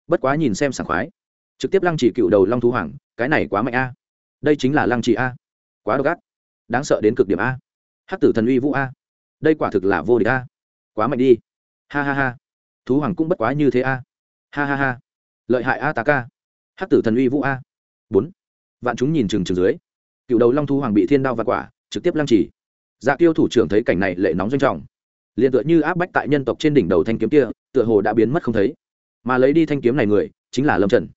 Bất quá nhìn xem sảng khoái. Trực tiếp lăng chỉ cựu đầu long thú hoàng, cái này quá mạnh a. Đây chính là lăng chỉ a. Quá độc ác. Đáng sợ đến cực điểm a. Hát tử thần uy vũ a. Đây quả thực là vô địch a. Quá mạnh đi. Ha ha ha. Thú hoàng cũng bất quá như thế a. Ha ha ha. Lợi hại a ta ca. Hát tử thần uy vũ a. Bốn. Vạn chúng nhìn chừng chừng dưới. Cựu đầu long thú hoàng bị thiên đao và quả, trực tiếp lăng trì. Dạ tiêu thủ trưởng thấy cảnh này lệ nóng doanh trọng. Liền tựa như áp bách tại nhân tộc trên đỉnh đầu thanh kiếm kia, tựa hồ đã biến mất không thấy. Mà lấy đi thanh kiếm này người, chính là lâm trần.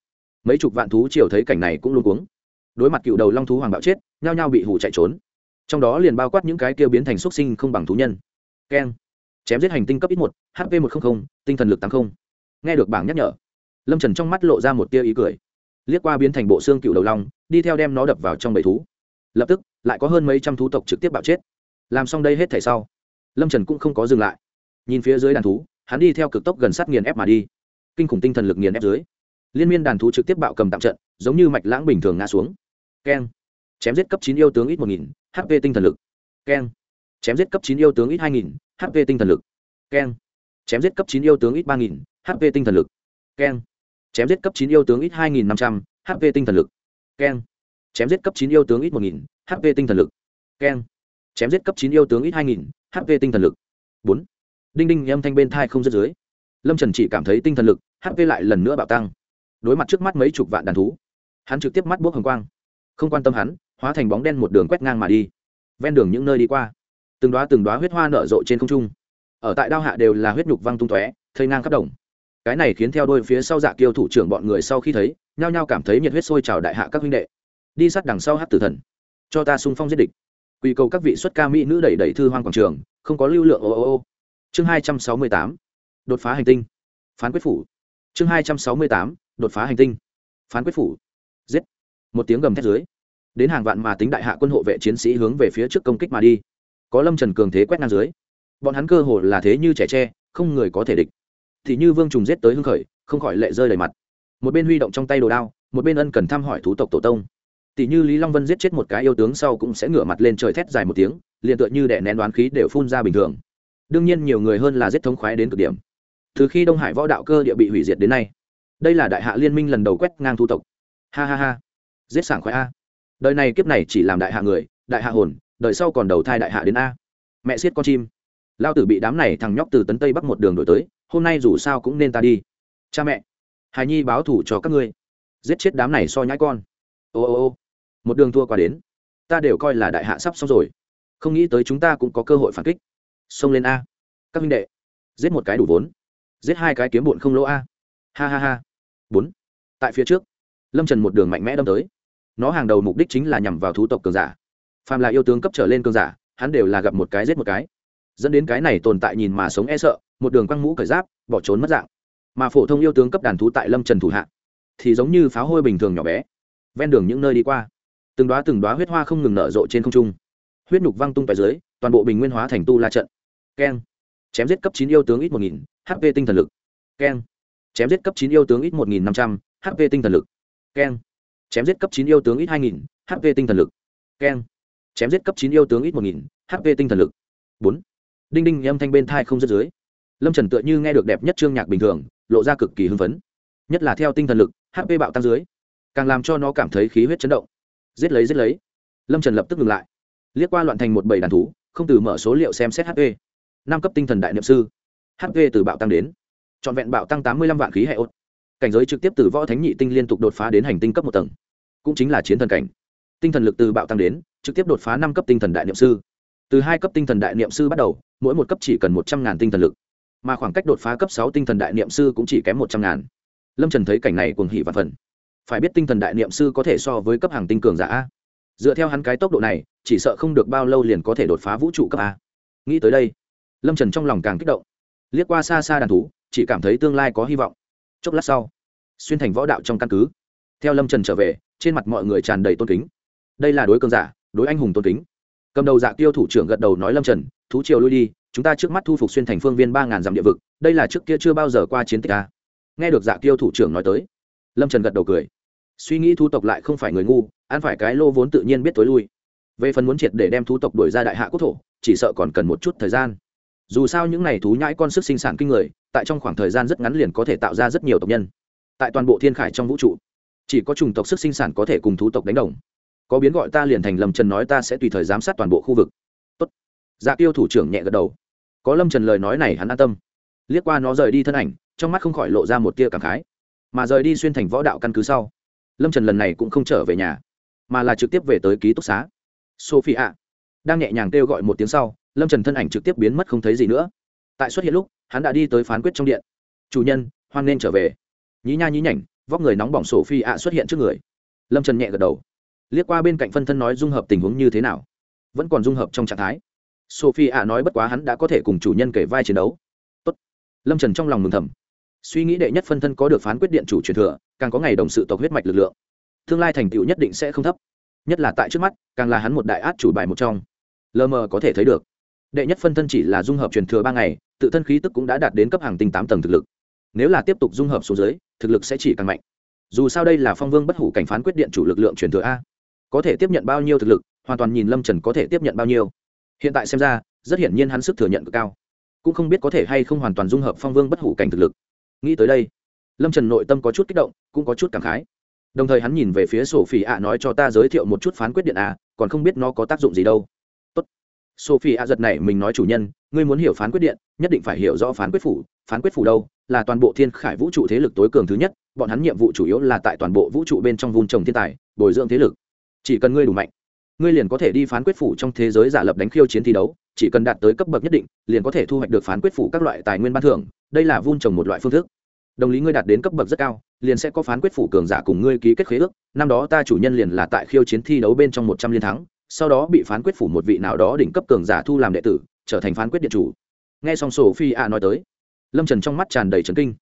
Mấy chục vạn thú triều thấy cảnh này cũng luôn cuống. Đối mặt cựu đầu long thú hoàng bạo chết, nhao nhao bị hủ chạy trốn trong đó liền bao quát những cái kia biến thành xuất sinh không bằng thú nhân. Keng. Chém giết hành tinh cấp ít một hp một trăm linh tinh thần lực tám mươi nghe được bảng nhắc nhở, lâm trần trong mắt lộ ra một tia ý cười. Liếc qua biến thành bộ xương cựu đầu long, đi theo đem nó đập vào trong bầy thú. Lập tức, lại có hơn mấy trăm thú tộc trực tiếp bạo chết. Làm xong đây hết thể sau, lâm trần cũng không có dừng lại. Nhìn phía dưới đàn thú, hắn đi theo cực tốc gần sát nghiền ép mà đi. Kinh khủng tinh thần lực nghiền ép dưới, liên miên đàn thú trực tiếp bạo cầm tạm trận, giống như mạch lãng bình thường ngã xuống. Keng chém giết cấp chín yêu tướng ít một nghìn hp tinh thần lực. Keng. Chém giết cấp chín yêu tướng ít hai nghìn hp tinh thần lực. Keng. Chém giết cấp chín yêu tướng ít ba nghìn hp tinh thần lực. Keng. Chém giết cấp chín yêu tướng ít hai nghìn năm trăm hp tinh thần lực. Keng. Chém giết cấp chín yêu tướng ít một nghìn hp tinh thần lực. Keng. Chém giết cấp chín yêu tướng ít hai nghìn hp tinh thần lực. Bốn. Đinh đinh âm thanh bên thai không dứt dưới. Lâm trần chỉ cảm thấy tinh thần lực hp lại lần nữa bạo tăng. Đối mặt trước mắt mấy chục vạn đàn thú, hắn trực tiếp mắt bốc hồng quang. Không quan tâm hắn hóa thành bóng đen một đường quét ngang mà đi. Ven đường những nơi đi qua. Từng đoá từng đoá huyết hoa nở rộ trên không trung. Ở tại đao hạ đều là huyết nhục văng tung tóe, thây ngang khắp đồng. Cái này khiến theo đôi phía sau dạ kiêu thủ trưởng bọn người sau khi thấy, nhao nhao cảm thấy nhiệt huyết sôi trào đại hạ các huynh đệ. Đi sát đằng sau hát tử thần. Cho ta sung phong giết địch. Quy cầu các vị xuất ca mỹ nữ đẩy đẩy thư hoang quảng trường, không có lưu lượng, ô ô ô. Chương hai trăm sáu mươi tám. Đột phá hành tinh. Phán quyết phủ. Chương hai trăm sáu mươi tám. Đột phá hành tinh. Phán quyết phủ. Giết. Một tiếng gầm thét dưới đến hàng vạn mà tính đại hạ quân hộ vệ chiến sĩ hướng về phía trước công kích mà đi. Có lâm trần cường thế quét ngang dưới. Bọn hắn cơ hồ là thế như trẻ tre, không người có thể địch. Thì như vương trùng giết tới hưng khởi, không khỏi lệ rơi đầy mặt. Một bên huy động trong tay đồ đao, một bên ân cần thăm hỏi thú tộc tổ tông. Tỷ như lý long vân giết chết một cái yêu tướng sau cũng sẽ ngửa mặt lên trời thét dài một tiếng, liền tựa như đẻ nén đoán khí đều phun ra bình thường. Đương nhiên nhiều người hơn là giết thống khoái đến cực điểm. Từ khi đông hải võ đạo cơ địa bị hủy diệt đến nay, đây là đại hạ liên minh lần đầu quét ngang thu tộc. Ha ha ha. Giết sảng khoái a đời này kiếp này chỉ làm đại hạ người, đại hạ hồn, đời sau còn đầu thai đại hạ đến a. Mẹ siết con chim. Lao tử bị đám này thằng nhóc từ tấn tây bắc một đường đổi tới, hôm nay dù sao cũng nên ta đi. Cha mẹ, hài nhi báo thủ cho các ngươi. Giết chết đám này so nhãi con. Ô ô ô. Một đường thua qua đến. Ta đều coi là đại hạ sắp xong rồi. Không nghĩ tới chúng ta cũng có cơ hội phản kích. Xông lên a. Các minh đệ, giết một cái đủ vốn. Giết hai cái kiếm bụn không lỗ a. Ha ha ha. Bốn. Tại phía trước, lâm trần một đường mạnh mẽ đâm tới nó hàng đầu mục đích chính là nhằm vào thú tộc cường giả. Phàm là yêu tướng cấp trở lên cường giả, hắn đều là gặp một cái giết một cái. Dẫn đến cái này tồn tại nhìn mà sống e sợ, một đường quăng mũ cởi giáp, bỏ trốn mất dạng. Mà phổ thông yêu tướng cấp đàn thú tại lâm trần thủ hạ, thì giống như pháo hôi bình thường nhỏ bé, ven đường những nơi đi qua. Từng đoá từng đoá huyết hoa không ngừng nở rộ trên không trung. Huyết nhục văng tung tại dưới, toàn bộ bình nguyên hóa thành tu la trận. Keng. Chém giết cấp chín yêu tướng ít một nghìn hp tinh thần lực. Keng. Chém giết cấp chín yêu tướng ít một nghìn năm trăm hp tinh thần lực. Keng chém giết cấp chín yêu tướng ít hai nghìn hp tinh thần lực. Keng. Chém giết cấp chín yêu tướng ít một nghìn hp tinh thần lực. Bốn. Đinh đinh, âm thanh bên thai không rất dưới. Lâm trần tựa như nghe được đẹp nhất chương nhạc bình thường, lộ ra cực kỳ hưng phấn. Nhất là theo tinh thần lực hp bạo tăng dưới, càng làm cho nó cảm thấy khí huyết chấn động. Giết lấy giết lấy. Lâm trần lập tức ngừng lại. Liếc qua loạn thành một bầy đàn thú, không từ mở số liệu xem xét hp năm cấp tinh thần đại niệm sư. Hp từ bạo tăng đến. Trọn vẹn bạo tăng tám mươi lăm vạn khí hệ ốt cảnh giới trực tiếp từ võ thánh nhị tinh liên tục đột phá đến hành tinh cấp một tầng, cũng chính là chiến thần cảnh. Tinh thần lực từ bạo tăng đến, trực tiếp đột phá năm cấp tinh thần đại niệm sư. Từ hai cấp tinh thần đại niệm sư bắt đầu, mỗi một cấp chỉ cần một trăm ngàn tinh thần lực, mà khoảng cách đột phá cấp sáu tinh thần đại niệm sư cũng chỉ kém một trăm ngàn. Lâm trần thấy cảnh này cuồng hỉ và phần phải biết tinh thần đại niệm sư có thể so với cấp hàng tinh cường giả dựa theo hắn cái tốc độ này, chỉ sợ không được bao lâu liền có thể đột phá vũ trụ cấp a. Nghĩ tới đây, lâm trần trong lòng càng kích động. Liếc qua xa xa đàn thú, chỉ cảm thấy tương lai có hy vọng chốc lát sau, xuyên thành võ đạo trong căn cứ. Theo lâm trần trở về, trên mặt mọi người tràn đầy tôn kính. Đây là đối cường giả, đối anh hùng tôn kính. Cầm đầu dạ tiêu thủ trưởng gật đầu nói lâm trần, thú triều lui đi, chúng ta trước mắt thu phục xuyên thành phương viên ba ngàn dặm địa vực, đây là trước kia chưa bao giờ qua chiến tích ta nghe được dạ tiêu thủ trưởng nói tới, lâm trần gật đầu cười. Suy nghĩ thu tộc lại không phải người ngu, ăn phải cái lô vốn tự nhiên biết tối lui. Về phần muốn triệt để đem thu tộc đuổi ra đại hạ quốc thổ, chỉ sợ còn cần một chút thời gian dù sao những n à y thú nhãi con sức sinh sản kinh người, tại trong khoảng thời gian rất ngắn liền có thể tạo ra rất nhiều tộc nhân. Tại toàn bộ thiên khải trong vũ trụ, chỉ có chủng tộc sức sinh sản có thể cùng thú tộc đánh đồng. Có biến gọi ta liền thành lâm trần nói ta sẽ tùy thời giám sát toàn bộ khu vực. Tốt. dạ tiêu thủ trưởng nhẹ gật đầu. Có lâm trần lời nói này hắn an tâm. Liếc qua nó rời đi thân ảnh, trong mắt không khỏi lộ ra một tia cảm khái. Mà rời đi xuyên thành võ đạo căn cứ sau, lâm trần lần này cũng không trở về nhà, mà là trực tiếp về tới ký túc xá. Sophie ạ đang nhẹ nhàng kêu gọi một tiếng sau lâm trần thân ảnh trực tiếp biến mất không thấy gì nữa tại xuất hiện lúc hắn đã đi tới phán quyết trong điện chủ nhân hoan nên trở về nhí nha nhí nhảnh vóc người nóng bỏng sophie ạ xuất hiện trước người lâm trần nhẹ gật đầu liếc qua bên cạnh phân thân nói dung hợp tình huống như thế nào vẫn còn dung hợp trong trạng thái sophie ạ nói bất quá hắn đã có thể cùng chủ nhân kể vai chiến đấu Tốt. lâm trần trong lòng mừng thầm suy nghĩ đệ nhất phân thân có được phán quyết điện chủ truyền thừa càng có ngày đồng sự tộc huyết mạch lực lượng tương lai thành tựu nhất định sẽ không thấp nhất là tại trước mắt càng là hắn một đại át chủ bài một trong lờ mờ có thể thấy được đệ nhất phân thân chỉ là dung hợp truyền thừa ba ngày, tự thân khí tức cũng đã đạt đến cấp hàng tinh tám tầng thực lực. Nếu là tiếp tục dung hợp xuống dưới, thực lực sẽ chỉ càng mạnh. Dù sao đây là phong vương bất hủ cảnh phán quyết điện chủ lực lượng truyền thừa a. Có thể tiếp nhận bao nhiêu thực lực, hoàn toàn nhìn lâm trần có thể tiếp nhận bao nhiêu. Hiện tại xem ra, rất hiển nhiên hắn sức thừa nhận cực cao. Cũng không biết có thể hay không hoàn toàn dung hợp phong vương bất hủ cảnh thực lực. Nghĩ tới đây, lâm trần nội tâm có chút kích động, cũng có chút cảm khái. Đồng thời hắn nhìn về phía sổ phỉ ạ nói cho ta giới thiệu một chút phán quyết điện à còn không biết nó có tác dụng gì đâu sophie ạ giật này mình nói chủ nhân, ngươi muốn hiểu phán quyết điện, nhất định phải hiểu rõ phán quyết phủ. Phán quyết phủ đâu? Là toàn bộ thiên khải vũ trụ thế lực tối cường thứ nhất, bọn hắn nhiệm vụ chủ yếu là tại toàn bộ vũ trụ bên trong vùng trồng thiên tài, bồi dưỡng thế lực. Chỉ cần ngươi đủ mạnh, ngươi liền có thể đi phán quyết phủ trong thế giới giả lập đánh khiêu chiến thi đấu, chỉ cần đạt tới cấp bậc nhất định, liền có thể thu hoạch được phán quyết phủ các loại tài nguyên ban thưởng. Đây là vun trồng một loại phương thức. Đồng lý ngươi đạt đến cấp bậc rất cao, liền sẽ có phán quyết phủ cường giả cùng ngươi ký kết khế ước. Năm đó ta chủ nhân liền là tại khiêu chiến thi đấu bên trong một trăm liên thắng sau đó bị phán quyết phủ một vị nào đó đỉnh cấp cường giả thu làm đệ tử, trở thành phán quyết điện chủ. Nghe xong sổ phi a nói tới, lâm trần trong mắt tràn đầy trấn kinh.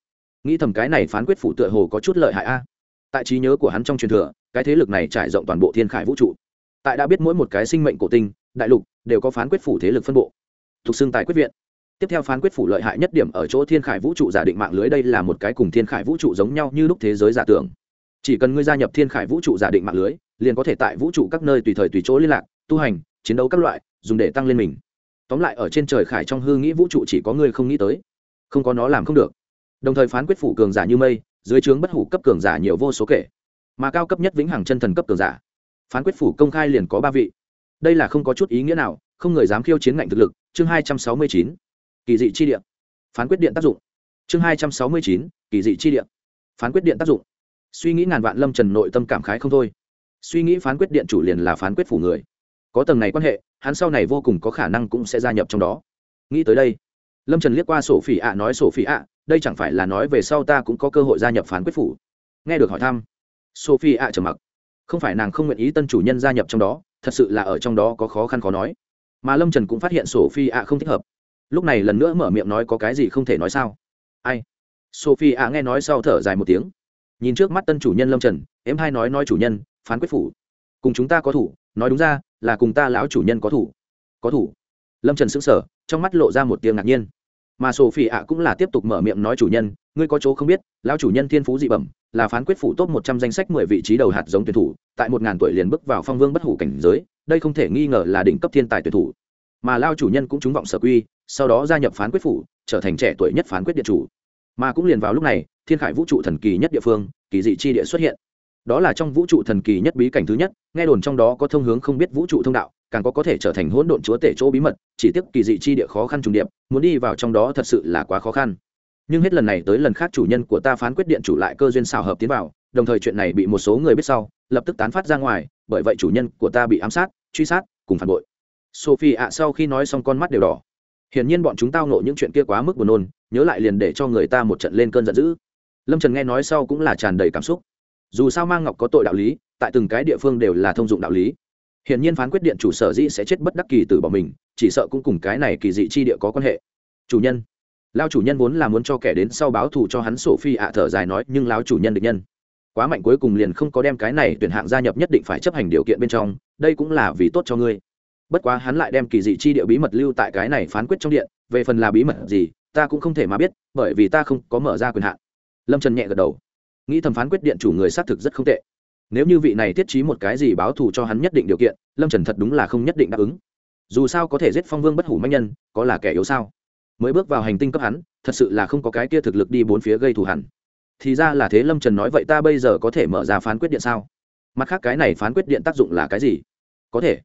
Nghĩ thầm cái này phán quyết phủ tựa hồ có chút lợi hại a. Tại trí nhớ của hắn trong truyền thừa, cái thế lực này trải rộng toàn bộ thiên khải vũ trụ. Tại đã biết mỗi một cái sinh mệnh cổ tinh, đại lục đều có phán quyết phủ thế lực phân bộ. Thuộc xưng tài quyết viện. Tiếp theo phán quyết phủ lợi hại nhất điểm ở chỗ thiên khải vũ trụ giả định mạng lưới đây là một cái cùng thiên khải vũ trụ giống nhau như lúc thế giới giả tưởng chỉ cần ngươi gia nhập thiên khải vũ trụ giả định mạng lưới, liền có thể tại vũ trụ các nơi tùy thời tùy chỗ liên lạc, tu hành, chiến đấu các loại, dùng để tăng lên mình. Tóm lại ở trên trời khải trong hư nghĩ vũ trụ chỉ có ngươi không nghĩ tới. Không có nó làm không được. Đồng thời phán quyết phủ cường giả như mây, dưới trướng bất hủ cấp cường giả nhiều vô số kể. Mà cao cấp nhất vĩnh hằng chân thần cấp cường giả. Phán quyết phủ công khai liền có ba vị. Đây là không có chút ý nghĩa nào, không người dám khiêu chiến ngạnh thực lực, chương hai trăm sáu mươi chín. Kỳ dị chi điện phán quyết điện tác dụng. Chương hai trăm sáu mươi chín, kỳ dị chi điện phán quyết điện tác dụng suy nghĩ ngàn vạn lâm trần nội tâm cảm khái không thôi. Suy nghĩ phán quyết điện chủ liền là phán quyết phủ người. Có tầng này quan hệ, hắn sau này vô cùng có khả năng cũng sẽ gia nhập trong đó. Nghĩ tới đây, lâm trần liếc qua sổ phỉ ạ, nói sổ phỉ ạ, đây chẳng phải là nói về sau ta cũng có cơ hội gia nhập phán quyết phủ. Nghe được hỏi thăm sophie ạ trầm mặc. Không phải nàng không nguyện ý tân chủ nhân gia nhập trong đó, thật sự là ở trong đó có khó khăn khó nói. Mà lâm trần cũng phát hiện sophie ạ không thích hợp. Lúc này lần nữa mở miệng nói có cái gì không thể nói sao. Ai? Sophie ạ nghe nói sau thở dài một tiếng nhìn trước mắt tân chủ nhân lâm trần, em hai nói nói chủ nhân, phán quyết phủ. Cùng chúng ta có thủ, nói đúng ra, là cùng ta lão chủ nhân có thủ. Có thủ. Lâm trần xứng sở trong mắt lộ ra một tiếng ngạc nhiên. Mà sổ phi ạ cũng là tiếp tục mở miệng nói chủ nhân, ngươi có chỗ không biết, lão chủ nhân thiên phú dị bẩm, là phán quyết phủ top một trăm danh sách mười vị trí đầu hạt giống tuyển thủ, tại một ngàn tuổi liền bước vào phong vương bất hủ cảnh giới, đây không thể nghi ngờ là đỉnh cấp thiên tài tuyển thủ. Mà lao chủ nhân cũng trúng vọng sở quy, sau đó gia nhập phán quyết phủ, trở thành trẻ tuổi nhất phán quyết điện chủ mà cũng liền vào lúc này, thiên khải vũ trụ thần kỳ nhất địa phương, kỳ dị chi địa xuất hiện. Đó là trong vũ trụ thần kỳ nhất bí cảnh thứ nhất, nghe đồn trong đó có thông hướng không biết vũ trụ thông đạo, càng có có thể trở thành hỗn độn chúa tể chỗ bí mật, chỉ tiếc kỳ dị chi địa khó khăn trùng điệp, muốn đi vào trong đó thật sự là quá khó khăn. Nhưng hết lần này tới lần khác chủ nhân của ta phán quyết điện chủ lại cơ duyên xào hợp tiến vào, đồng thời chuyện này bị một số người biết sau, lập tức tán phát ra ngoài, bởi vậy chủ nhân của ta bị ám sát, truy sát, cùng phản bội. Sophie ạ, sau khi nói xong con mắt đều đỏ hiển nhiên bọn chúng tao nộ những chuyện kia quá mức buồn nôn, nhớ lại liền để cho người ta một trận lên cơn giận dữ. Lâm trần nghe nói sau cũng là tràn đầy cảm xúc. Dù sao mang ngọc có tội đạo lý, tại từng cái địa phương đều là thông dụng đạo lý. Hiển nhiên phán quyết điện chủ sở dĩ sẽ chết bất đắc kỳ từ bỏ mình, chỉ sợ cũng cùng cái này kỳ dị chi địa có quan hệ. Chủ nhân. Lao chủ nhân vốn là muốn cho kẻ đến sau báo thù cho hắn sổ phi ạ thở dài nói, nhưng lao chủ nhân được nhân. Quá mạnh cuối cùng liền không có đem cái này tuyển hạng gia nhập nhất định phải chấp hành điều kiện bên trong, đây cũng là vì tốt cho ngươi bất quá hắn lại đem kỳ dị chi địa bí mật lưu tại cái này phán quyết trong điện, về phần là bí mật gì, ta cũng không thể mà biết, bởi vì ta không có mở ra quyền hạn. Lâm trần nhẹ gật đầu. Nghĩ thẩm phán quyết điện chủ người xác thực rất không tệ. Nếu như vị này thiết trí một cái gì báo thù cho hắn nhất định điều kiện, lâm trần thật đúng là không nhất định đáp ứng. Dù sao có thể giết phong vương bất hủ manh nhân, có là kẻ yếu sao? Mới bước vào hành tinh cấp hắn, thật sự là không có cái kia thực lực đi bốn phía gây thù hẳn. Thì ra là thế, lâm trần nói vậy ta bây giờ có thể mở ra phán quyết điện sao? Mặt khác cái này phán quyết điện tác dụng là cái gì? Có thể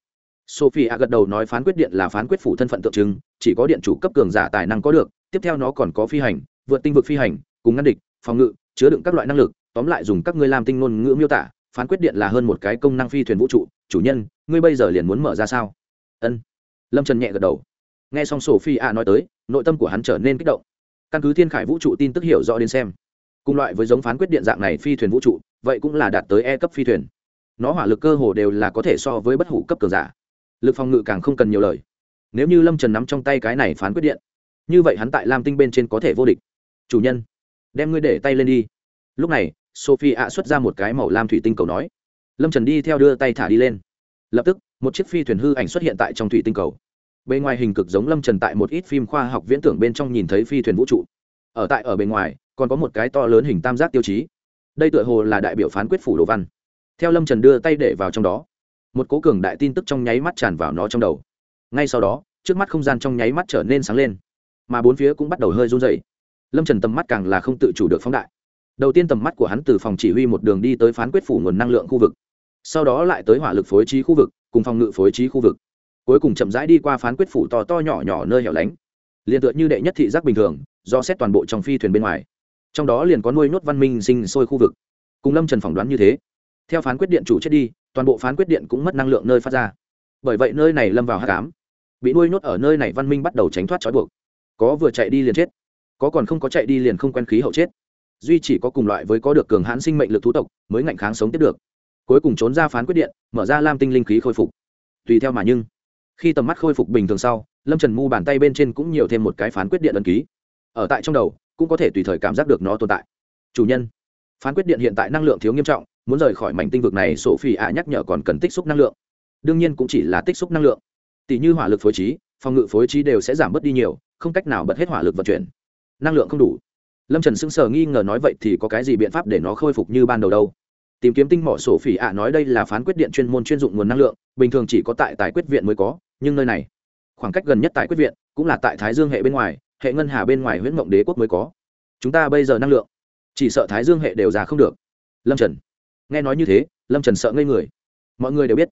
sophie gật đầu nói phán quyết điện là phán quyết phủ thân phận tượng trưng, chỉ có điện chủ cấp cường giả tài năng có được, tiếp theo nó còn có phi hành, vượt tinh vực phi hành, cùng ngăn địch, phòng ngự, chứa đựng các loại năng lực, tóm lại dùng các ngươi làm tinh ngôn ngữ miêu tả, phán quyết điện là hơn một cái công năng phi thuyền vũ trụ, chủ nhân, ngươi bây giờ liền muốn mở ra sao? Ân. Lâm trần nhẹ gật đầu. Nghe xong sophie a nói tới, nội tâm của hắn trở nên kích động. Căn cứ thiên khải vũ trụ tin tức hiểu rõ đến xem, cùng loại với giống phán quyết điện dạng này phi thuyền vũ trụ, vậy cũng là đạt tới e cấp phi thuyền. Nó hỏa lực cơ hồ đều là có thể so với bất hủ cấp cường giả lực phòng ngự càng không cần nhiều lời. Nếu như lâm trần nắm trong tay cái này phán quyết điện, như vậy hắn tại lam tinh bên trên có thể vô địch. Chủ nhân, đem ngươi để tay lên đi. Lúc này sophie ạ xuất ra một cái màu lam thủy tinh cầu nói. Lâm trần đi theo đưa tay thả đi lên. Lập tức, một chiếc phi thuyền hư ảnh xuất hiện tại trong thủy tinh cầu. Bề ngoài hình cực giống lâm trần tại một ít phim khoa học viễn tưởng bên trong nhìn thấy phi thuyền vũ trụ. Ở tại ở bề ngoài, còn có một cái to lớn hình tam giác tiêu chí. Đây tựa hồ là đại biểu phán quyết phủ đồ văn. Theo lâm trần đưa tay để vào trong đó một cố cường đại tin tức trong nháy mắt tràn vào nó trong đầu. Ngay sau đó, trước mắt không gian trong nháy mắt trở nên sáng lên, mà bốn phía cũng bắt đầu hơi run dày lâm trần tầm mắt càng là không tự chủ được phóng đại. Đầu tiên tầm mắt của hắn từ phòng chỉ huy một đường đi tới phán quyết phủ nguồn năng lượng khu vực, sau đó lại tới hỏa lực phối trí khu vực, cùng phòng ngự phối trí khu vực. Cuối cùng chậm rãi đi qua phán quyết phủ to to nhỏ nhỏ nơi hẻo lánh. Liền tựa như đệ nhất thị giác bình thường, do xét toàn bộ trong phi thuyền bên ngoài. Trong đó liền có nuôi nhốt văn minh sinh sôi khu vực. Cùng lâm trần phỏng đoán như thế. Theo phán quyết điện chủ chết đi toàn bộ phán quyết điện cũng mất năng lượng nơi phát ra. Bởi vậy nơi này lâm vào hát cám bị nuôi nhốt ở nơi này văn minh bắt đầu tránh thoát trói buộc. Có vừa chạy đi liền chết, có còn không có chạy đi liền không quen khí hậu chết. Duy chỉ có cùng loại với có được cường hãn sinh mệnh lực thú tộc mới ngạnh kháng sống tiếp được. Cuối cùng trốn ra phán quyết điện, mở ra lam tinh linh khí khôi phục. Tùy theo mà nhưng, khi tầm mắt khôi phục bình thường sau, lâm trần mu bàn tay bên trên cũng nhiều thêm một cái phán quyết điện ấn ký. Ở tại trong đầu, cũng có thể tùy thời cảm giác được nó tồn tại. Chủ nhân, phán quyết điện hiện tại năng lượng thiếu nghiêm trọng muốn rời khỏi mảnh tinh vực này sổ phi ạ nhắc nhở còn cần tích xúc năng lượng. Đương nhiên cũng chỉ là tích xúc năng lượng. Tỷ như hỏa lực phối trí, phòng ngự phối trí đều sẽ giảm bớt đi nhiều, không cách nào bật hết hỏa lực vận chuyển. Năng lượng không đủ. Lâm trần sững sờ nghi ngờ nói vậy thì có cái gì biện pháp để nó khôi phục như ban đầu đâu? Tìm kiếm tinh mỏ sổ phỉ ạ nói đây là phán quyết điện chuyên môn chuyên dụng nguồn năng lượng, bình thường chỉ có tại tài quyết viện mới có, nhưng nơi này, khoảng cách gần nhất tại quyết viện, cũng là tại thái dương hệ bên ngoài, hệ ngân hà bên ngoài huyễn mộng đế quốc mới có. Chúng ta bây giờ năng lượng, chỉ sợ thái dương hệ đều già không được. Lâm trần nghe nói như thế, lâm trần sợ ngây người. Mọi người đều biết,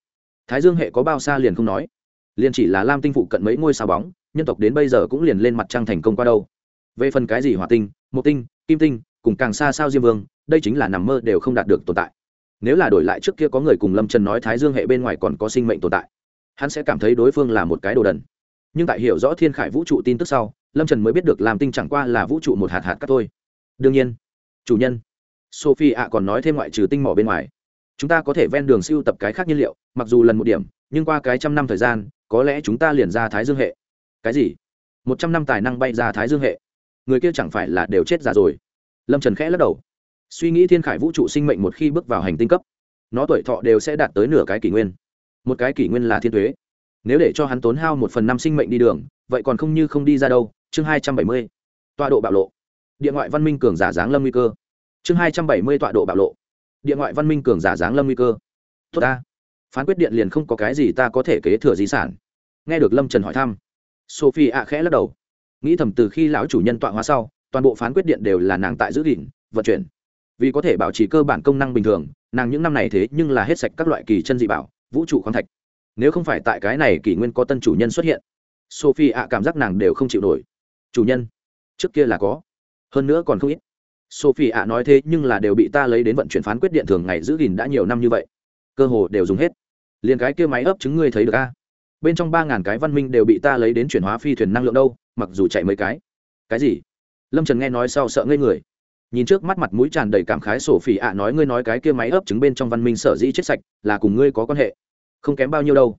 thái dương hệ có bao xa liền không nói. Liền chỉ là lam tinh phụ cận mấy ngôi sao bóng, nhân tộc đến bây giờ cũng liền lên mặt trăng thành công qua đâu. Về phần cái gì hỏa tinh một tinh, kim tinh, cùng càng xa sao diêm vương, đây chính là nằm mơ đều không đạt được tồn tại. Nếu là đổi lại trước kia có người cùng lâm trần nói thái dương hệ bên ngoài còn có sinh mệnh tồn tại, hắn sẽ cảm thấy đối phương là một cái đồ đần. Nhưng tại hiểu rõ thiên khải vũ trụ tin tức sau, lâm trần mới biết được làm tinh chẳng qua là vũ trụ một hạt hạt cắt thôi. Đương nhiên, chủ nhân sophie ạ còn nói thêm ngoại trừ tinh mỏ bên ngoài. Chúng ta có thể ven đường siêu tập cái khác nhiên liệu, mặc dù lần một điểm, nhưng qua cái trăm năm thời gian, có lẽ chúng ta liền ra thái dương hệ. Cái gì? Một trăm năm tài năng bay ra thái dương hệ. Người kia chẳng phải là đều chết già rồi. Lâm trần khẽ lắc đầu. Suy nghĩ thiên khải vũ trụ sinh mệnh một khi bước vào hành tinh cấp, nó tuổi thọ đều sẽ đạt tới nửa cái kỷ nguyên. Một cái kỷ nguyên là thiên thuế nếu để cho hắn tốn hao một phần năm sinh mệnh đi đường, vậy còn không như không đi ra đâu. Chương hai trăm bảy mươi. Tọa độ bạo lộ. Địa ngoại văn minh cường giả giáng lâm nguy cơ chương hai trăm bảy mươi tọa độ bạo lộ. Địa ngoại văn minh cường giả giáng lâm nguy cơ. Tốt ta. Phán quyết điện liền không có cái gì ta có thể kế thừa di sản. Nghe được lâm trần hỏi thăm, sophie ạ khẽ lắc đầu. Nghĩ thầm từ khi lão chủ nhân tọa hóa sau, toàn bộ phán quyết điện đều là nàng tại giữ gìn, vận chuyển. Vì có thể bảo trì cơ bản công năng bình thường, nàng những năm này thế nhưng là hết sạch các loại kỳ chân dị bảo, vũ trụ khoáng thạch. Nếu không phải tại cái này kỷ nguyên có tân chủ nhân xuất hiện, sophie ạ cảm giác nàng đều không chịu nổi. Chủ nhân, trước kia là có, hơn nữa còn không ít sophie ạ nói thế nhưng là đều bị ta lấy đến vận chuyển phán quyết điện thường ngày giữ gìn đã nhiều năm như vậy. Cơ hồ đều dùng hết. Liền cái kia máy ấp chứng ngươi thấy được a? Bên trong ba ngàn cái văn minh đều bị ta lấy đến chuyển hóa phi thuyền năng lượng đâu, mặc dù chạy mấy cái. Cái gì? Lâm trần nghe nói sau sợ ngây người. Nhìn trước mắt mặt mũi tràn đầy cảm khái sổ phỉ ạ nói ngươi nói cái kia máy ấp trứng bên trong văn minh sở dĩ chết sạch, là cùng ngươi có quan hệ. Không kém bao nhiêu đâu.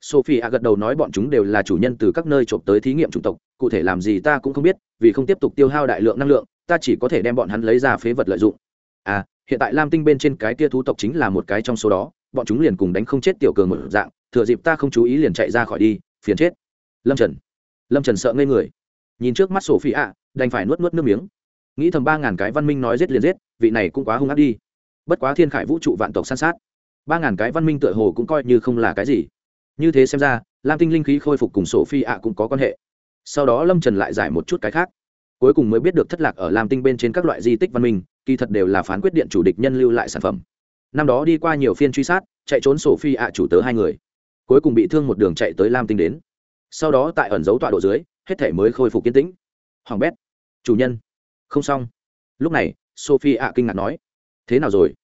Sophie ạ gật đầu nói bọn chúng đều là chủ nhân từ các nơi trộm tới thí nghiệm chủng tộc, cụ thể làm gì ta cũng không biết, vì không tiếp tục tiêu hao đại lượng năng lượng ta chỉ có thể đem bọn hắn lấy ra phế vật lợi dụng. À hiện tại lam tinh bên trên cái kia thú tộc chính là một cái trong số đó, bọn chúng liền cùng đánh không chết tiểu cường một dạng, thừa dịp ta không chú ý liền chạy ra khỏi đi, phiền chết. Lâm trần. Lâm trần sợ ngây người. Nhìn trước mắt sổ phi ạ, đành phải nuốt nuốt nước miếng. Nghĩ thầm ba ngàn cái văn minh nói giết liền giết, vị này cũng quá hung ác đi. Bất quá thiên khải vũ trụ vạn tộc san sát. Ba ngàn cái văn minh tựa hồ cũng coi như không là cái gì. Như thế xem ra, lam tinh linh khí khôi phục cùng sổ phi ạ cũng có quan hệ. Sau đó lâm trần lại giải một chút cái khác cuối cùng mới biết được thất lạc ở lam tinh bên trên các loại di tích văn minh, kỳ thật đều là phán quyết điện chủ địch nhân lưu lại sản phẩm. Năm đó đi qua nhiều phiên truy sát, chạy trốn sổ phi ạ chủ tớ hai người, cuối cùng bị thương một đường chạy tới lam tinh đến. Sau đó tại ẩn dấu tọa độ dưới, hết thể mới khôi phục kiên tĩnh. Hoàng bét, chủ nhân, không xong. Lúc này, sophie ạ kinh ngạc nói, thế nào rồi?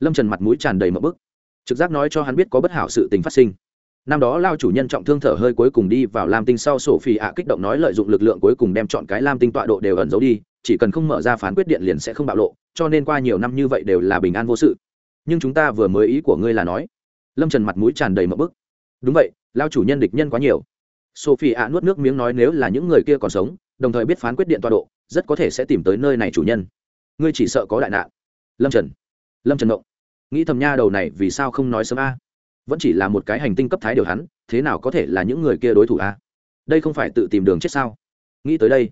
Lâm trần mặt mũi tràn đầy mậm bức. Trực giác nói cho hắn biết có bất hảo sự tình phát sinh năm đó lao chủ nhân trọng thương thở hơi cuối cùng đi vào lam tinh sau sổ phi ạ kích động nói lợi dụng lực lượng cuối cùng đem chọn cái lam tinh tọa độ đều ẩn giấu đi, chỉ cần không mở ra phán quyết điện liền sẽ không bạo lộ, cho nên qua nhiều năm như vậy đều là bình an vô sự. Nhưng chúng ta vừa mới ý của ngươi là nói. Lâm trần mặt mũi tràn đầy mậm bức. Đúng vậy, lao chủ nhân địch nhân quá nhiều. Sophie ạ nuốt nước miếng nói nếu là những người kia còn sống, đồng thời biết phán quyết điện tọa độ, rất có thể sẽ tìm tới nơi này chủ nhân. Ngươi chỉ sợ có đại nạn. Lâm trần. Lâm trần động nghĩ thầm nha đầu này vì sao không nói sớm a? Vẫn chỉ là một cái hành tinh cấp thái điều hắn, thế nào có thể là những người kia đối thủ a đây không phải tự tìm đường chết sao? Nghĩ tới đây,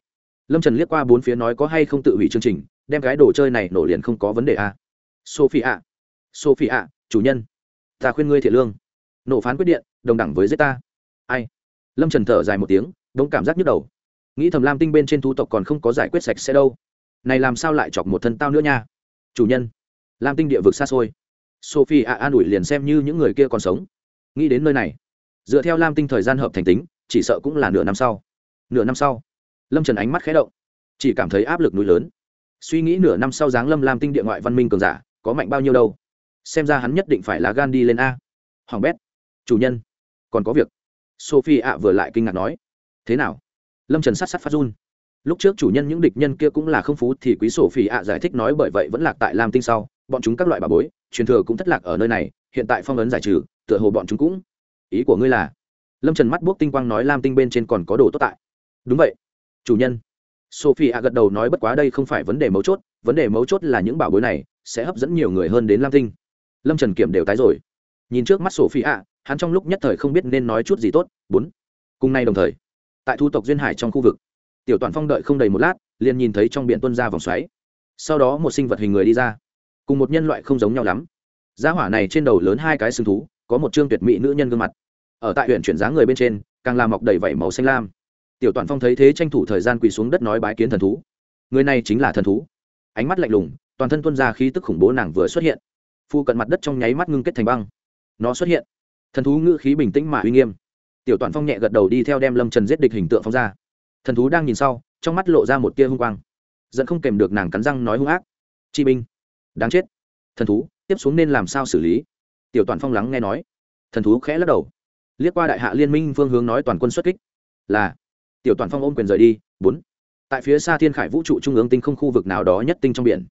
lâm trần liếc qua bốn phía nói có hay không tự hủy chương trình, đem cái đồ chơi này nổ liền không có vấn đề à? a sophie ạ sophie ạ chủ nhân, ta khuyên ngươi thiện lương. Nổ phán quyết điện, đồng đẳng với giết ta. Ai? Lâm trần thở dài một tiếng, đống cảm giác nhức đầu. Nghĩ thầm lam tinh bên trên thu tộc còn không có giải quyết sạch sẽ đâu. Này làm sao lại chọc một thân tao nữa nha? Chủ nhân, lam tinh địa vực xa xôi sophie ạ an ủi liền xem như những người kia còn sống. Nghĩ đến nơi này, dựa theo lam tinh thời gian hợp thành tính, chỉ sợ cũng là nửa năm sau. Nửa năm sau, lâm trần ánh mắt khé động, chỉ cảm thấy áp lực núi lớn. Suy nghĩ nửa năm sau giáng lâm lam tinh địa ngoại văn minh cường giả, có mạnh bao nhiêu đâu. Xem ra hắn nhất định phải là gan đi lên a. Hoàng bét, chủ nhân, còn có việc. Sophie ạ vừa lại kinh ngạc nói, thế nào? Lâm trần sát sát phát run. Lúc trước chủ nhân những địch nhân kia cũng là không phú thì quý sổ phỉ ạ giải thích nói bởi vậy vẫn lạc tại lam tinh sau, bọn chúng các loại bà bối truyền thừa cũng thất lạc ở nơi này, hiện tại phong ấn giải trừ, tựa hồ bọn chúng cũng, ý của ngươi là, lâm trần mắt buốc tinh quang nói lam tinh bên trên còn có đồ tốt tại. Đúng vậy. Chủ nhân. Sophie A gật đầu nói bất quá đây không phải vấn đề mấu chốt, vấn đề mấu chốt là những bảo bối này sẽ hấp dẫn nhiều người hơn đến lam tinh. Lâm trần kiểm đều tái rồi. Nhìn trước mắt sophie A hắn trong lúc nhất thời không biết nên nói chút gì tốt. Bốn. Cùng nay đồng thời, tại thu tộc duyên hải trong khu vực, tiểu toàn phong đợi không đầy một lát, liền nhìn thấy trong biển tuân ra vòng xoáy. Sau đó một sinh vật hình người đi ra cùng một nhân loại không giống nhau lắm. Giá hỏa này trên đầu lớn hai cái sừng thú, có một chương tuyệt mỹ nữ nhân gương mặt. Ở tại huyện chuyển giá người bên trên, càng làm mọc đầy vảy màu xanh lam. Tiểu toàn phong thấy thế tranh thủ thời gian quỳ xuống đất nói bái kiến thần thú. Người này chính là thần thú. Ánh mắt lạnh lùng, toàn thân tuân ra khí tức khủng bố nàng vừa xuất hiện. Phu cận mặt đất trong nháy mắt ngưng kết thành băng. Nó xuất hiện. Thần thú ngữ khí bình tĩnh mà uy nghiêm. Tiểu toàn phong nhẹ gật đầu đi theo đem lâm trần giết địch hình tượng phong ra. Thần thú đang nhìn sau, trong mắt lộ ra một tia hung quang. Dẫn không kèm được nàng cắn răng nói hung ác. Chi binh đáng chết. Thần thú, tiếp xuống nên làm sao xử lý? Tiểu toàn phong lắng nghe nói. Thần thú khẽ lắc đầu. Liếc qua đại hạ liên minh phương hướng nói toàn quân xuất kích. Là. Tiểu toàn phong ôm quyền rời đi. Bốn. Tại phía xa thiên khải vũ trụ trung ương tinh không khu vực nào đó nhất tinh trong biển.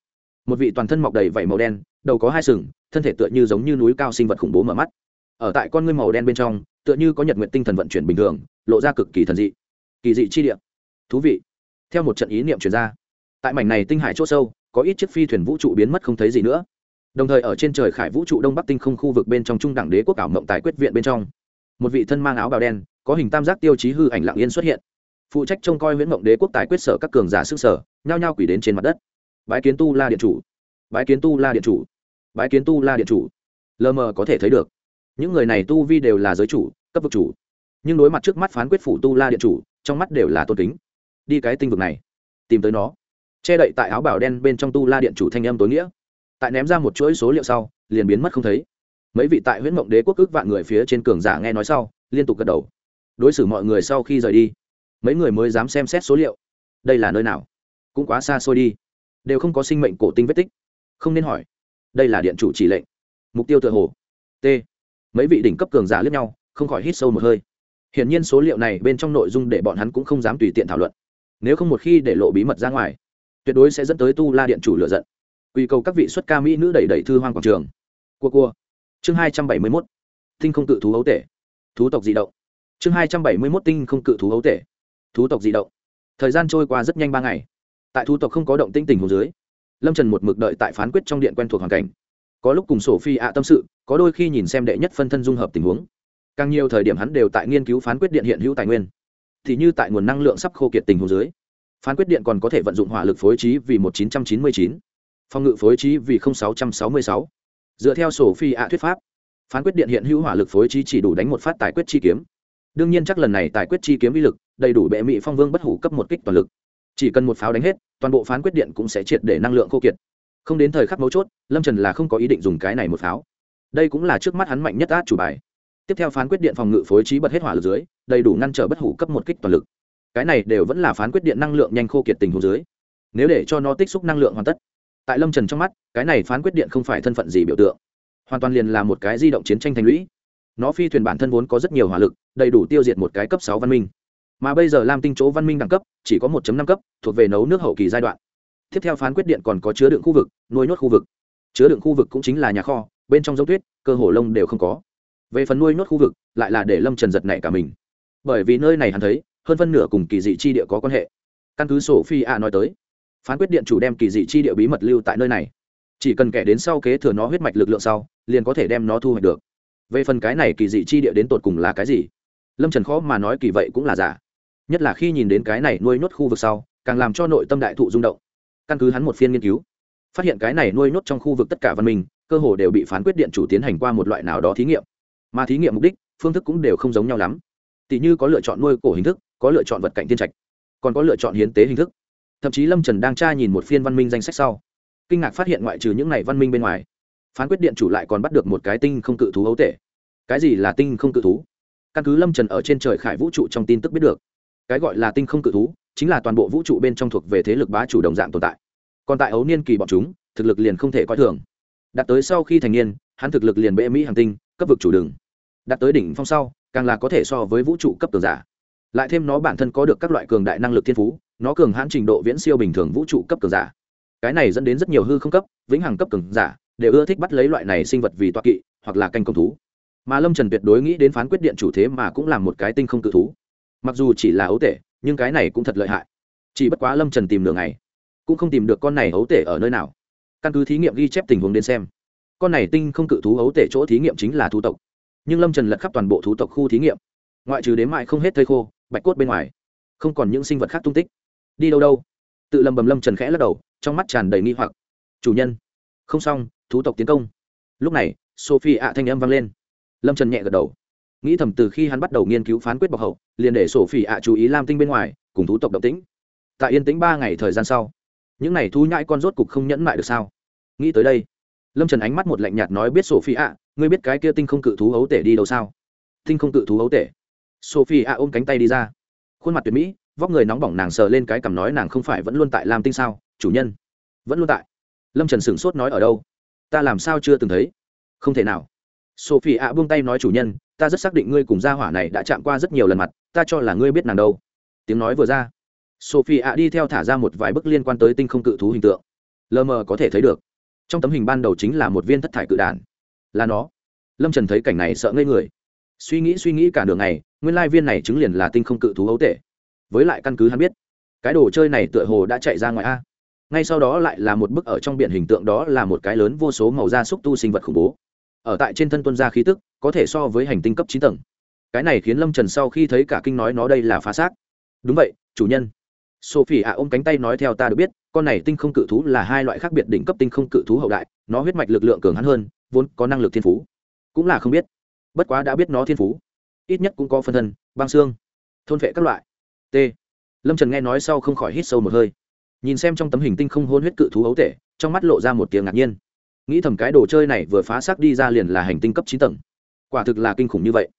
Một vị toàn thân mọc đầy vảy màu đen, đầu có hai sừng, thân thể tựa như giống như núi cao sinh vật khủng bố mở mắt. Ở tại con ngươi màu đen bên trong, tựa như có nhật nguyện tinh thần vận chuyển bình thường, lộ ra cực kỳ thần dị. Kỳ dị chi địa. Thú vị. Theo một trận ý niệm chuyển ra. Tại mảnh này tinh hải c h ỗ sâu có ít chiếc phi thuyền vũ trụ biến mất không thấy gì nữa. Đồng thời ở trên trời khải vũ trụ đông bắc tinh không khu vực bên trong trung đẳng đế quốc ảo mộng tài quyết viện bên trong, một vị thân mang áo bào đen, có hình tam giác tiêu chí hư ảnh lặng yên xuất hiện. Phụ trách trông coi nguyễn mộng đế quốc tài quyết sở các cường giả sức sở, nhao nhao quỷ đến trên mặt đất. Bái kiến tu la điện chủ. Bái kiến tu la điện chủ. Bái kiến tu la điện chủ. Lờ mờ có thể thấy được. Những người này tu vi đều là giới chủ, cấp vực chủ. Nhưng đối mặt trước mắt phán quyết phủ tu la điện chủ, trong mắt đều là tôn kính. Đi cái tinh vực này, tìm tới nó che đậy tại áo bảo đen bên trong tu la điện chủ thanh âm tối nghĩa. Tại ném ra một chuỗi số liệu sau, liền biến mất không thấy. Mấy vị tại huyễn mộng đế quốc ước vạn người phía trên cường giả nghe nói sau, liên tục gật đầu. Đối xử mọi người sau khi rời đi, mấy người mới dám xem xét số liệu. Đây là nơi nào? Cũng quá xa xôi đi. Đều không có sinh mệnh cổ tinh vết tích. Không nên hỏi. Đây là điện chủ chỉ lệnh. Mục tiêu tựa hồ. T. Mấy vị đỉnh cấp cường giả lướt nhau, không khỏi hít sâu một hơi. Hiển nhiên số liệu này bên trong nội dung để bọn hắn cũng không dám tùy tiện thảo luận. Nếu không một khi để lộ bí mật ra ngoài tuyệt đối sẽ dẫn tới tu la điện chủ lựa giận. Quy cầu các vị xuất ca mỹ nữ đẩy đẩy thư hoang quảng trường. Cua cua. Chương hai trăm bảy mươi mốt. Tinh không cự thú ấu tể. Thú tộc di động. Chương hai trăm bảy mươi mốt tinh không cự thú ấu tể. Thú tộc di động. Thời gian trôi qua rất nhanh ba ngày. Tại thú tộc không có động tinh tình hồ dưới, lâm trần một mực đợi tại phán quyết trong điện quen thuộc hoàn cảnh. Có lúc cùng sổ phi ạ tâm sự, có đôi khi nhìn xem đệ nhất phân thân dung hợp tình huống. Càng nhiều thời điểm hắn đều tại nghiên cứu phán quyết điện hiện hữu tài nguyên. Thì như tại nguồn năng lượng sắp khô kiệt tình hồ dưới phán quyết điện còn có thể vận dụng hỏa lực phối trí vì một chín trăm chín mươi chín, phòng ngự phối trí vì sáu trăm sáu mươi sáu. Dựa theo sổ phi ạ thuyết pháp, phán quyết điện hiện hữu hỏa lực phối trí chỉ đủ đánh một phát tài quyết chi kiếm. Đương nhiên chắc lần này tài quyết chi kiếm vi lực, đầy đủ bệ mỹ phong vương bất hủ cấp một kích toàn lực. Chỉ cần một pháo đánh hết, toàn bộ phán quyết điện cũng sẽ triệt để năng lượng khô kiệt. Không đến thời khắc mấu chốt, lâm trần là không có ý định dùng cái này một pháo. Đây cũng là trước mắt hắn mạnh nhất át chủ bài. Tiếp theo phán quyết điện phòng ngự phối trí bật hết hỏa lực dưới, đầy đủ ngăn trở bất hủ cấp một kích toàn lực cái này đều vẫn là phán quyết điện năng lượng nhanh khô kiệt tình hồ dưới. Nếu để cho nó tích xúc năng lượng hoàn tất, tại lâm trần trong mắt, cái này phán quyết điện không phải thân phận gì biểu tượng. Hoàn toàn liền là một cái di động chiến tranh thành lũy. Nó phi thuyền bản thân vốn có rất nhiều hỏa lực, đầy đủ tiêu diệt một cái cấp sáu văn minh. Mà bây giờ lam tinh chỗ văn minh đẳng cấp, chỉ có 1 năm cấp, thuộc về nấu nước hậu kỳ giai đoạn. Tiếp theo phán quyết điện còn có chứa đựng khu vực, nuôi nhốt khu vực. Chứa đựng khu vực cũng chính là nhà kho, bên trong giống tuyết, cơ hồ lông đều không có. Về phần nuôi nhốt khu vực, lại là để lâm trần giật nảy cả mình. Bởi vì nơi này hắn thấy hơn phân nửa cùng kỳ dị chi địa có quan hệ. Căn cứ sổ phi a nói tới, phán quyết điện chủ đem kỳ dị chi địa bí mật lưu tại nơi này. Chỉ cần kẻ đến sau kế thừa nó huyết mạch lực lượng sau, liền có thể đem nó thu hoạch được. Về phần cái này kỳ dị chi địa đến tột cùng là cái gì? Lâm trần khó mà nói kỳ vậy cũng là giả. Nhất là khi nhìn đến cái này nuôi nhốt khu vực sau, càng làm cho nội tâm đại thụ rung động. Căn cứ hắn một phiên nghiên cứu, phát hiện cái này nuôi nhốt trong khu vực tất cả văn minh, cơ hồ đều bị phán quyết điện chủ tiến hành qua một loại nào đó thí nghiệm. Mà thí nghiệm mục đích, phương thức cũng đều không giống nhau lắm. Tỷ như có lựa chọn nuôi cổ hình thức có lựa chọn vật cảnh tiên trạch, còn có lựa chọn hiến tế hình thức. Thậm chí lâm trần đang tra nhìn một phiên văn minh danh sách sau, kinh ngạc phát hiện ngoại trừ những này văn minh bên ngoài, phán quyết điện chủ lại còn bắt được một cái tinh không cự thú ấu tể. Cái gì là tinh không cự thú? Căn cứ lâm trần ở trên trời khải vũ trụ trong tin tức biết được, cái gọi là tinh không cự thú chính là toàn bộ vũ trụ bên trong thuộc về thế lực bá chủ đồng dạng tồn tại. Còn tại ấu niên kỳ bọn chúng, thực lực liền không thể coi thường. Đạt tới sau khi thành niên, hắn thực lực liền bệ mỹ hàng tinh, cấp vực chủ đường. Đạt tới đỉnh phong sau, càng là có thể so với vũ trụ cấp tường giả lại thêm nó bản thân có được các loại cường đại năng lực thiên phú, nó cường hãn trình độ viễn siêu bình thường vũ trụ cấp cường giả. Cái này dẫn đến rất nhiều hư không cấp, vĩnh hằng cấp cường giả đều ưa thích bắt lấy loại này sinh vật vì toa kỵ hoặc là canh công thú. Mà lâm trần tuyệt đối nghĩ đến phán quyết điện chủ thế mà cũng là một cái tinh không cự thú. Mặc dù chỉ là ấu tể, nhưng cái này cũng thật lợi hại. Chỉ bất quá lâm trần tìm đường này cũng không tìm được con này ấu tể ở nơi nào. Căn cứ thí nghiệm ghi chép tình huống đến xem, con này tinh không cự thú ấu tể chỗ thí nghiệm chính là thú tộc. Nhưng lâm trần lật khắp toàn bộ thú tộc khu thí nghiệm. Ngoại trừ đến mại không hết thây khô bạch cốt bên ngoài. Không còn những sinh vật khác tung tích. Đi đâu đâu? Tự lầm bầm lâm trần khẽ lắc đầu, trong mắt tràn đầy nghi hoặc. Chủ nhân. Không xong, thú tộc tiến công. Lúc này, sophie ạ thanh âm vang lên. Lâm trần nhẹ gật đầu. Nghĩ thầm từ khi hắn bắt đầu nghiên cứu phán quyết bọc hậu, liền để sophie ạ chú ý lam tinh bên ngoài, cùng thú tộc động tĩnh. Tại yên tĩnh ba ngày thời gian sau, những n à y thú nhãi con rốt cục không nhẫn mại được sao? Nghĩ tới đây, lâm trần ánh mắt một lạnh nhạt nói biết sophie ạ, ngươi biết cái kia tinh không cự thú ấu tể đi đâu sao? Tinh không cự thú ấu tể? Sophie a ôm cánh tay đi ra. Khuôn mặt tuyệt mỹ, vóc người nóng bỏng nàng sờ lên cái cằm nói nàng không phải vẫn luôn tại lam tinh sao? Chủ nhân. Vẫn luôn tại. Lâm trần sửng sốt nói ở đâu? Ta làm sao chưa từng thấy? Không thể nào. Sophie a buông tay nói chủ nhân, ta rất xác định ngươi cùng gia hỏa này đã chạm qua rất nhiều lần mặt, ta cho là ngươi biết nàng đâu. Tiếng nói vừa ra. Sophie a đi theo thả ra một vài bức liên quan tới tinh không cự thú hình tượng. Lờ mờ có thể thấy được. Trong tấm hình ban đầu chính là một viên thất thải cự đản. Là nó. Lâm trần thấy cảnh này sợ ngây người suy nghĩ suy nghĩ cả đường này nguyên lai viên này chứng liền là tinh không cự thú ấu tể. Với lại căn cứ hắn biết, cái đồ chơi này tựa hồ đã chạy ra ngoài a. Ngay sau đó lại là một bức ở trong biển hình tượng đó là một cái lớn vô số màu da xúc tu sinh vật khủng bố. Ở tại trên thân tuân gia khí tức, có thể so với hành tinh cấp chín tầng. Cái này khiến lâm trần sau khi thấy cả kinh nói nó đây là phá xác. Đúng vậy, chủ nhân. Sophie ạ ôm cánh tay nói theo ta được biết, con này tinh không cự thú là hai loại khác biệt đỉnh cấp tinh không cự thú hậu đại, nó huyết mạch lực lượng cường hắn hơn, vốn có năng lực thiên phú. Cũng là không biết bất quá đã biết nó thiên phú. Ít nhất cũng có phân thân, băng xương, thôn vệ các loại. T. Lâm trần nghe nói sau không khỏi hít sâu một hơi. Nhìn xem trong tấm hình tinh không hôn huyết cự thú ấu tể, trong mắt lộ ra một tiếng ngạc nhiên. Nghĩ thầm cái đồ chơi này vừa phá xác đi ra liền là hành tinh cấp chín tầng. Quả thực là kinh khủng như vậy.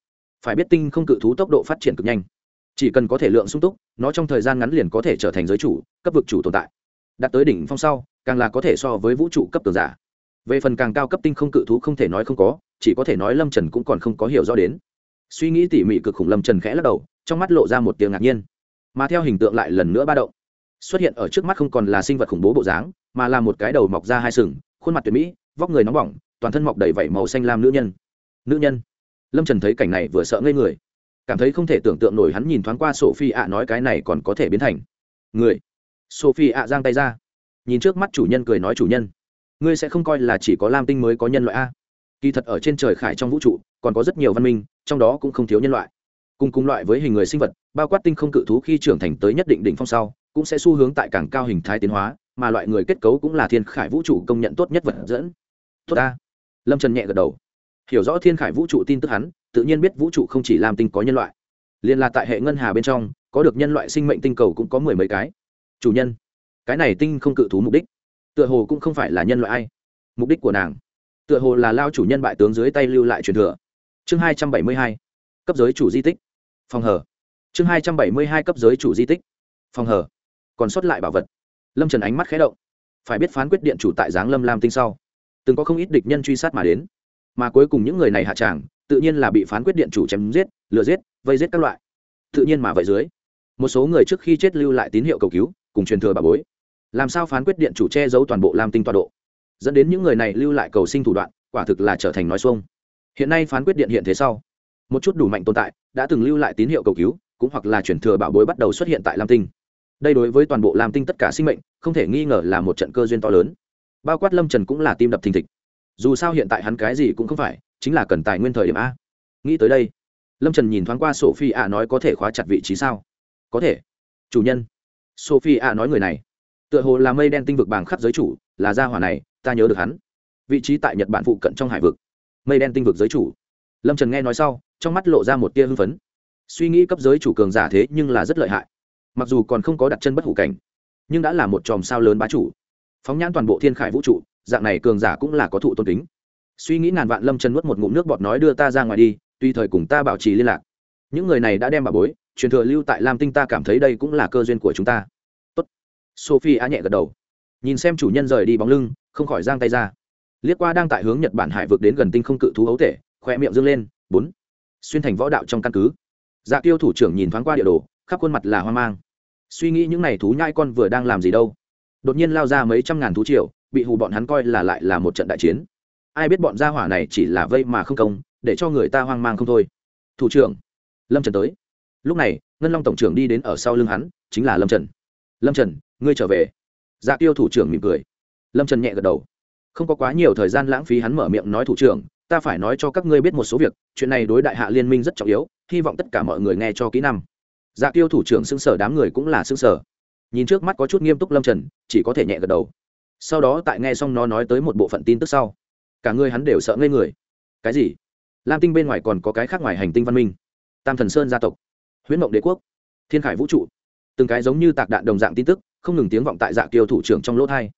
Phải biết tinh không cự thú tốc độ phát triển cực nhanh. Chỉ cần có thể lượng sung túc, nó trong thời gian ngắn liền có thể trở thành giới chủ, cấp vực chủ tồn tại. Đạt tới đỉnh phong sau, càng là có thể so với vũ trụ cấp tường giả. Về phần càng cao cấp tinh không cự thú không thể nói không có chỉ có thể nói lâm trần cũng còn không có hiểu rõ đến suy nghĩ tỉ mỉ cực khủng lâm trần khẽ lắc đầu trong mắt lộ ra một tiếng ngạc nhiên mà theo hình tượng lại lần nữa ba động xuất hiện ở trước mắt không còn là sinh vật khủng bố bộ dáng mà là một cái đầu mọc ra hai sừng khuôn mặt tuyệt mỹ vóc người nóng bỏng toàn thân mọc đầy vảy màu xanh lam nữ nhân nữ nhân lâm trần thấy cảnh này vừa sợ ngây người cảm thấy không thể tưởng tượng nổi hắn nhìn thoáng qua sophie ạ nói cái này còn có thể biến thành người sophie ạ giang tay ra nhìn trước mắt chủ nhân cười nói chủ nhân ngươi sẽ không coi là chỉ có lam tinh mới có nhân loại a kỳ thật ở trên trời khải trong vũ trụ, còn có rất nhiều văn minh, trong đó cũng không thiếu nhân loại. Cùng cùng loại với hình người sinh vật, bao quát tinh không cự thú khi trưởng thành tới nhất định đỉnh phong sau, cũng sẽ xu hướng tại càng cao hình thái tiến hóa, mà loại người kết cấu cũng là thiên khải vũ trụ công nhận tốt nhất vật dẫn. Tốt ta. Lâm trần nhẹ gật đầu. Hiểu rõ thiên khải vũ trụ tin tức hắn, tự nhiên biết vũ trụ không chỉ làm tinh có nhân loại. Liền là tại hệ ngân hà bên trong, có được nhân loại sinh mệnh tinh cầu cũng có mười mấy cái. Chủ nhân. Cái này tinh không cự thú mục đích. Tựa hồ cũng không phải là nhân loại ai. Mục đích của nàng tựa hồ là lao chủ nhân bại tướng dưới tay lưu lại truyền thừa. Chương hai trăm bảy mươi hai, cấp giới chủ di tích. Phòng hờ. Chương hai trăm bảy mươi hai, cấp giới chủ di tích. Phòng hờ. Còn sót lại bảo vật. Lâm trần ánh mắt khé động. Phải biết phán quyết điện chủ tại giáng lâm lam tinh sau. Từng có không ít địch nhân truy sát mà đến. Mà cuối cùng những người này hạ tràng, tự nhiên là bị phán quyết điện chủ chém giết, lừa giết, vây giết các loại. Tự nhiên mà vậy dưới, một số người trước khi chết lưu lại tín hiệu cầu cứu, cùng truyền thừa bà bối. Làm sao phán quyết điện chủ che giấu toàn bộ lam tinh tọa độ? Dẫn đến những người này lưu lại cầu sinh thủ đoạn, quả thực là trở thành nói xuông. Hiện nay phán quyết điện hiện thế sau, một chút đủ mạnh tồn tại, đã từng lưu lại tín hiệu cầu cứu, cũng hoặc là chuyển thừa bảo bối bắt đầu xuất hiện tại lam tinh. Đây đối với toàn bộ lam tinh tất cả sinh mệnh, không thể nghi ngờ là một trận cơ duyên to lớn. Bao quát lâm trần cũng là tim đập thình thịch. Dù sao hiện tại hắn cái gì cũng không phải, chính là cần tài nguyên thời điểm a. Nghĩ tới đây, lâm trần nhìn thoáng qua sophie ạ nói có thể khóa chặt vị trí sao? Có thể. Chủ nhân. Sophie ạ nói người này. Tựa hồ là mây đen tinh vực bàng khắp giới chủ, là gia hỏa này ta nhớ được hắn. Vị trí tại nhật bản phụ cận trong hải vực. Mây đen tinh vực giới chủ. Lâm trần nghe nói sau, trong mắt lộ ra một tia hưng phấn. Suy nghĩ cấp giới chủ cường giả thế nhưng là rất lợi hại. Mặc dù còn không có đặt chân bất hủ cảnh, nhưng đã là một chòm sao lớn bá chủ. Phóng nhãn toàn bộ thiên khải vũ trụ, dạng này cường giả cũng là có thụ tôn kính. Suy nghĩ ngàn vạn lâm trần nuốt một ngụm nước bọt nói đưa ta ra ngoài đi, tùy thời cùng ta bảo trì liên lạc. Những người này đã đem bà bối, truyền thừa lưu tại lam tinh ta cảm thấy đây cũng là cơ duyên của chúng ta. Tốt. sophie á nhẹ gật đầu. Nhìn xem chủ nhân rời đi bóng lưng không khỏi giang tay ra. Liếc qua đang tại hướng nhật bản hải vực đến gần tinh không cự thú ấu thể khoe miệng dâng lên, bốn. Xuyên thành võ đạo trong căn cứ. Dạ tiêu thủ trưởng nhìn thoáng qua địa đồ, khắp khuôn mặt là hoang mang. Suy nghĩ những n à y thú nhai con vừa đang làm gì đâu. Đột nhiên lao ra mấy trăm ngàn thú triệu bị hù bọn hắn coi là lại là một trận đại chiến. Ai biết bọn gia hỏa này chỉ là vây mà không công, để cho người ta hoang mang không thôi. Thủ trưởng. Lâm trần tới. Lúc này, ngân long tổng trưởng đi đến ở sau lưng hắn, chính là lâm trần. Lâm trần, ngươi trở về. Dạ tiêu thủ trưởng mỉm cười lâm trần nhẹ gật đầu. Không có quá nhiều thời gian lãng phí hắn mở miệng nói thủ trưởng, ta phải nói cho các ngươi biết một số việc, chuyện này đối đại hạ liên minh rất trọng yếu, hy vọng tất cả mọi người nghe cho kỹ năm dạ tiêu thủ trưởng xưng sở đám người cũng là xưng sở nhìn trước mắt có chút nghiêm túc lâm trần, chỉ có thể nhẹ gật đầu. Sau đó tại nghe xong nó nói tới một bộ phận tin tức sau, cả người hắn đều sợ ngây người. Cái gì? Lam tinh bên ngoài còn có cái khác ngoài hành tinh văn minh. Tam thần sơn gia tộc. Huyễn mộng đế quốc. Thiên khải vũ trụ. Từng cái giống như tạc đạn đồng dạng tin tức, không ngừng tiếng vọng tại dạ kiều thủ trưởng trong lỗ thai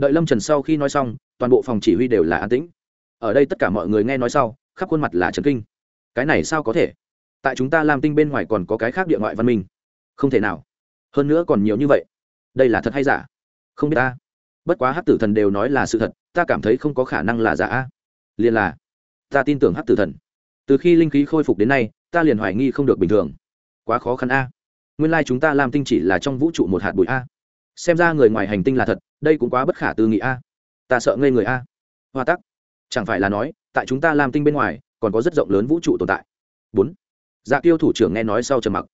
đợi lâm trần sau khi nói xong toàn bộ phòng chỉ huy đều là an tĩnh ở đây tất cả mọi người nghe nói sau khắp khuôn mặt là trần kinh cái này sao có thể tại chúng ta làm tinh bên ngoài còn có cái khác địa ngoại văn minh không thể nào hơn nữa còn nhiều như vậy đây là thật hay giả không biết ta bất quá hát tử thần đều nói là sự thật ta cảm thấy không có khả năng là giả liền là ta tin tưởng hát tử thần từ khi linh khí khôi phục đến nay ta liền hoài nghi không được bình thường quá khó khăn a. nguyên lai、like、chúng ta làm tinh chỉ là trong vũ trụ một hạt bụi a xem ra người ngoài hành tinh là thật, đây cũng quá bất khả tư nghị a. Ta sợ ngây người a. Hoa tắc. Chẳng phải là nói, tại chúng ta làm tinh bên ngoài, còn có rất rộng lớn vũ trụ tồn tại. Bốn. Dạ tiêu thủ trưởng nghe nói sau trầm mặc.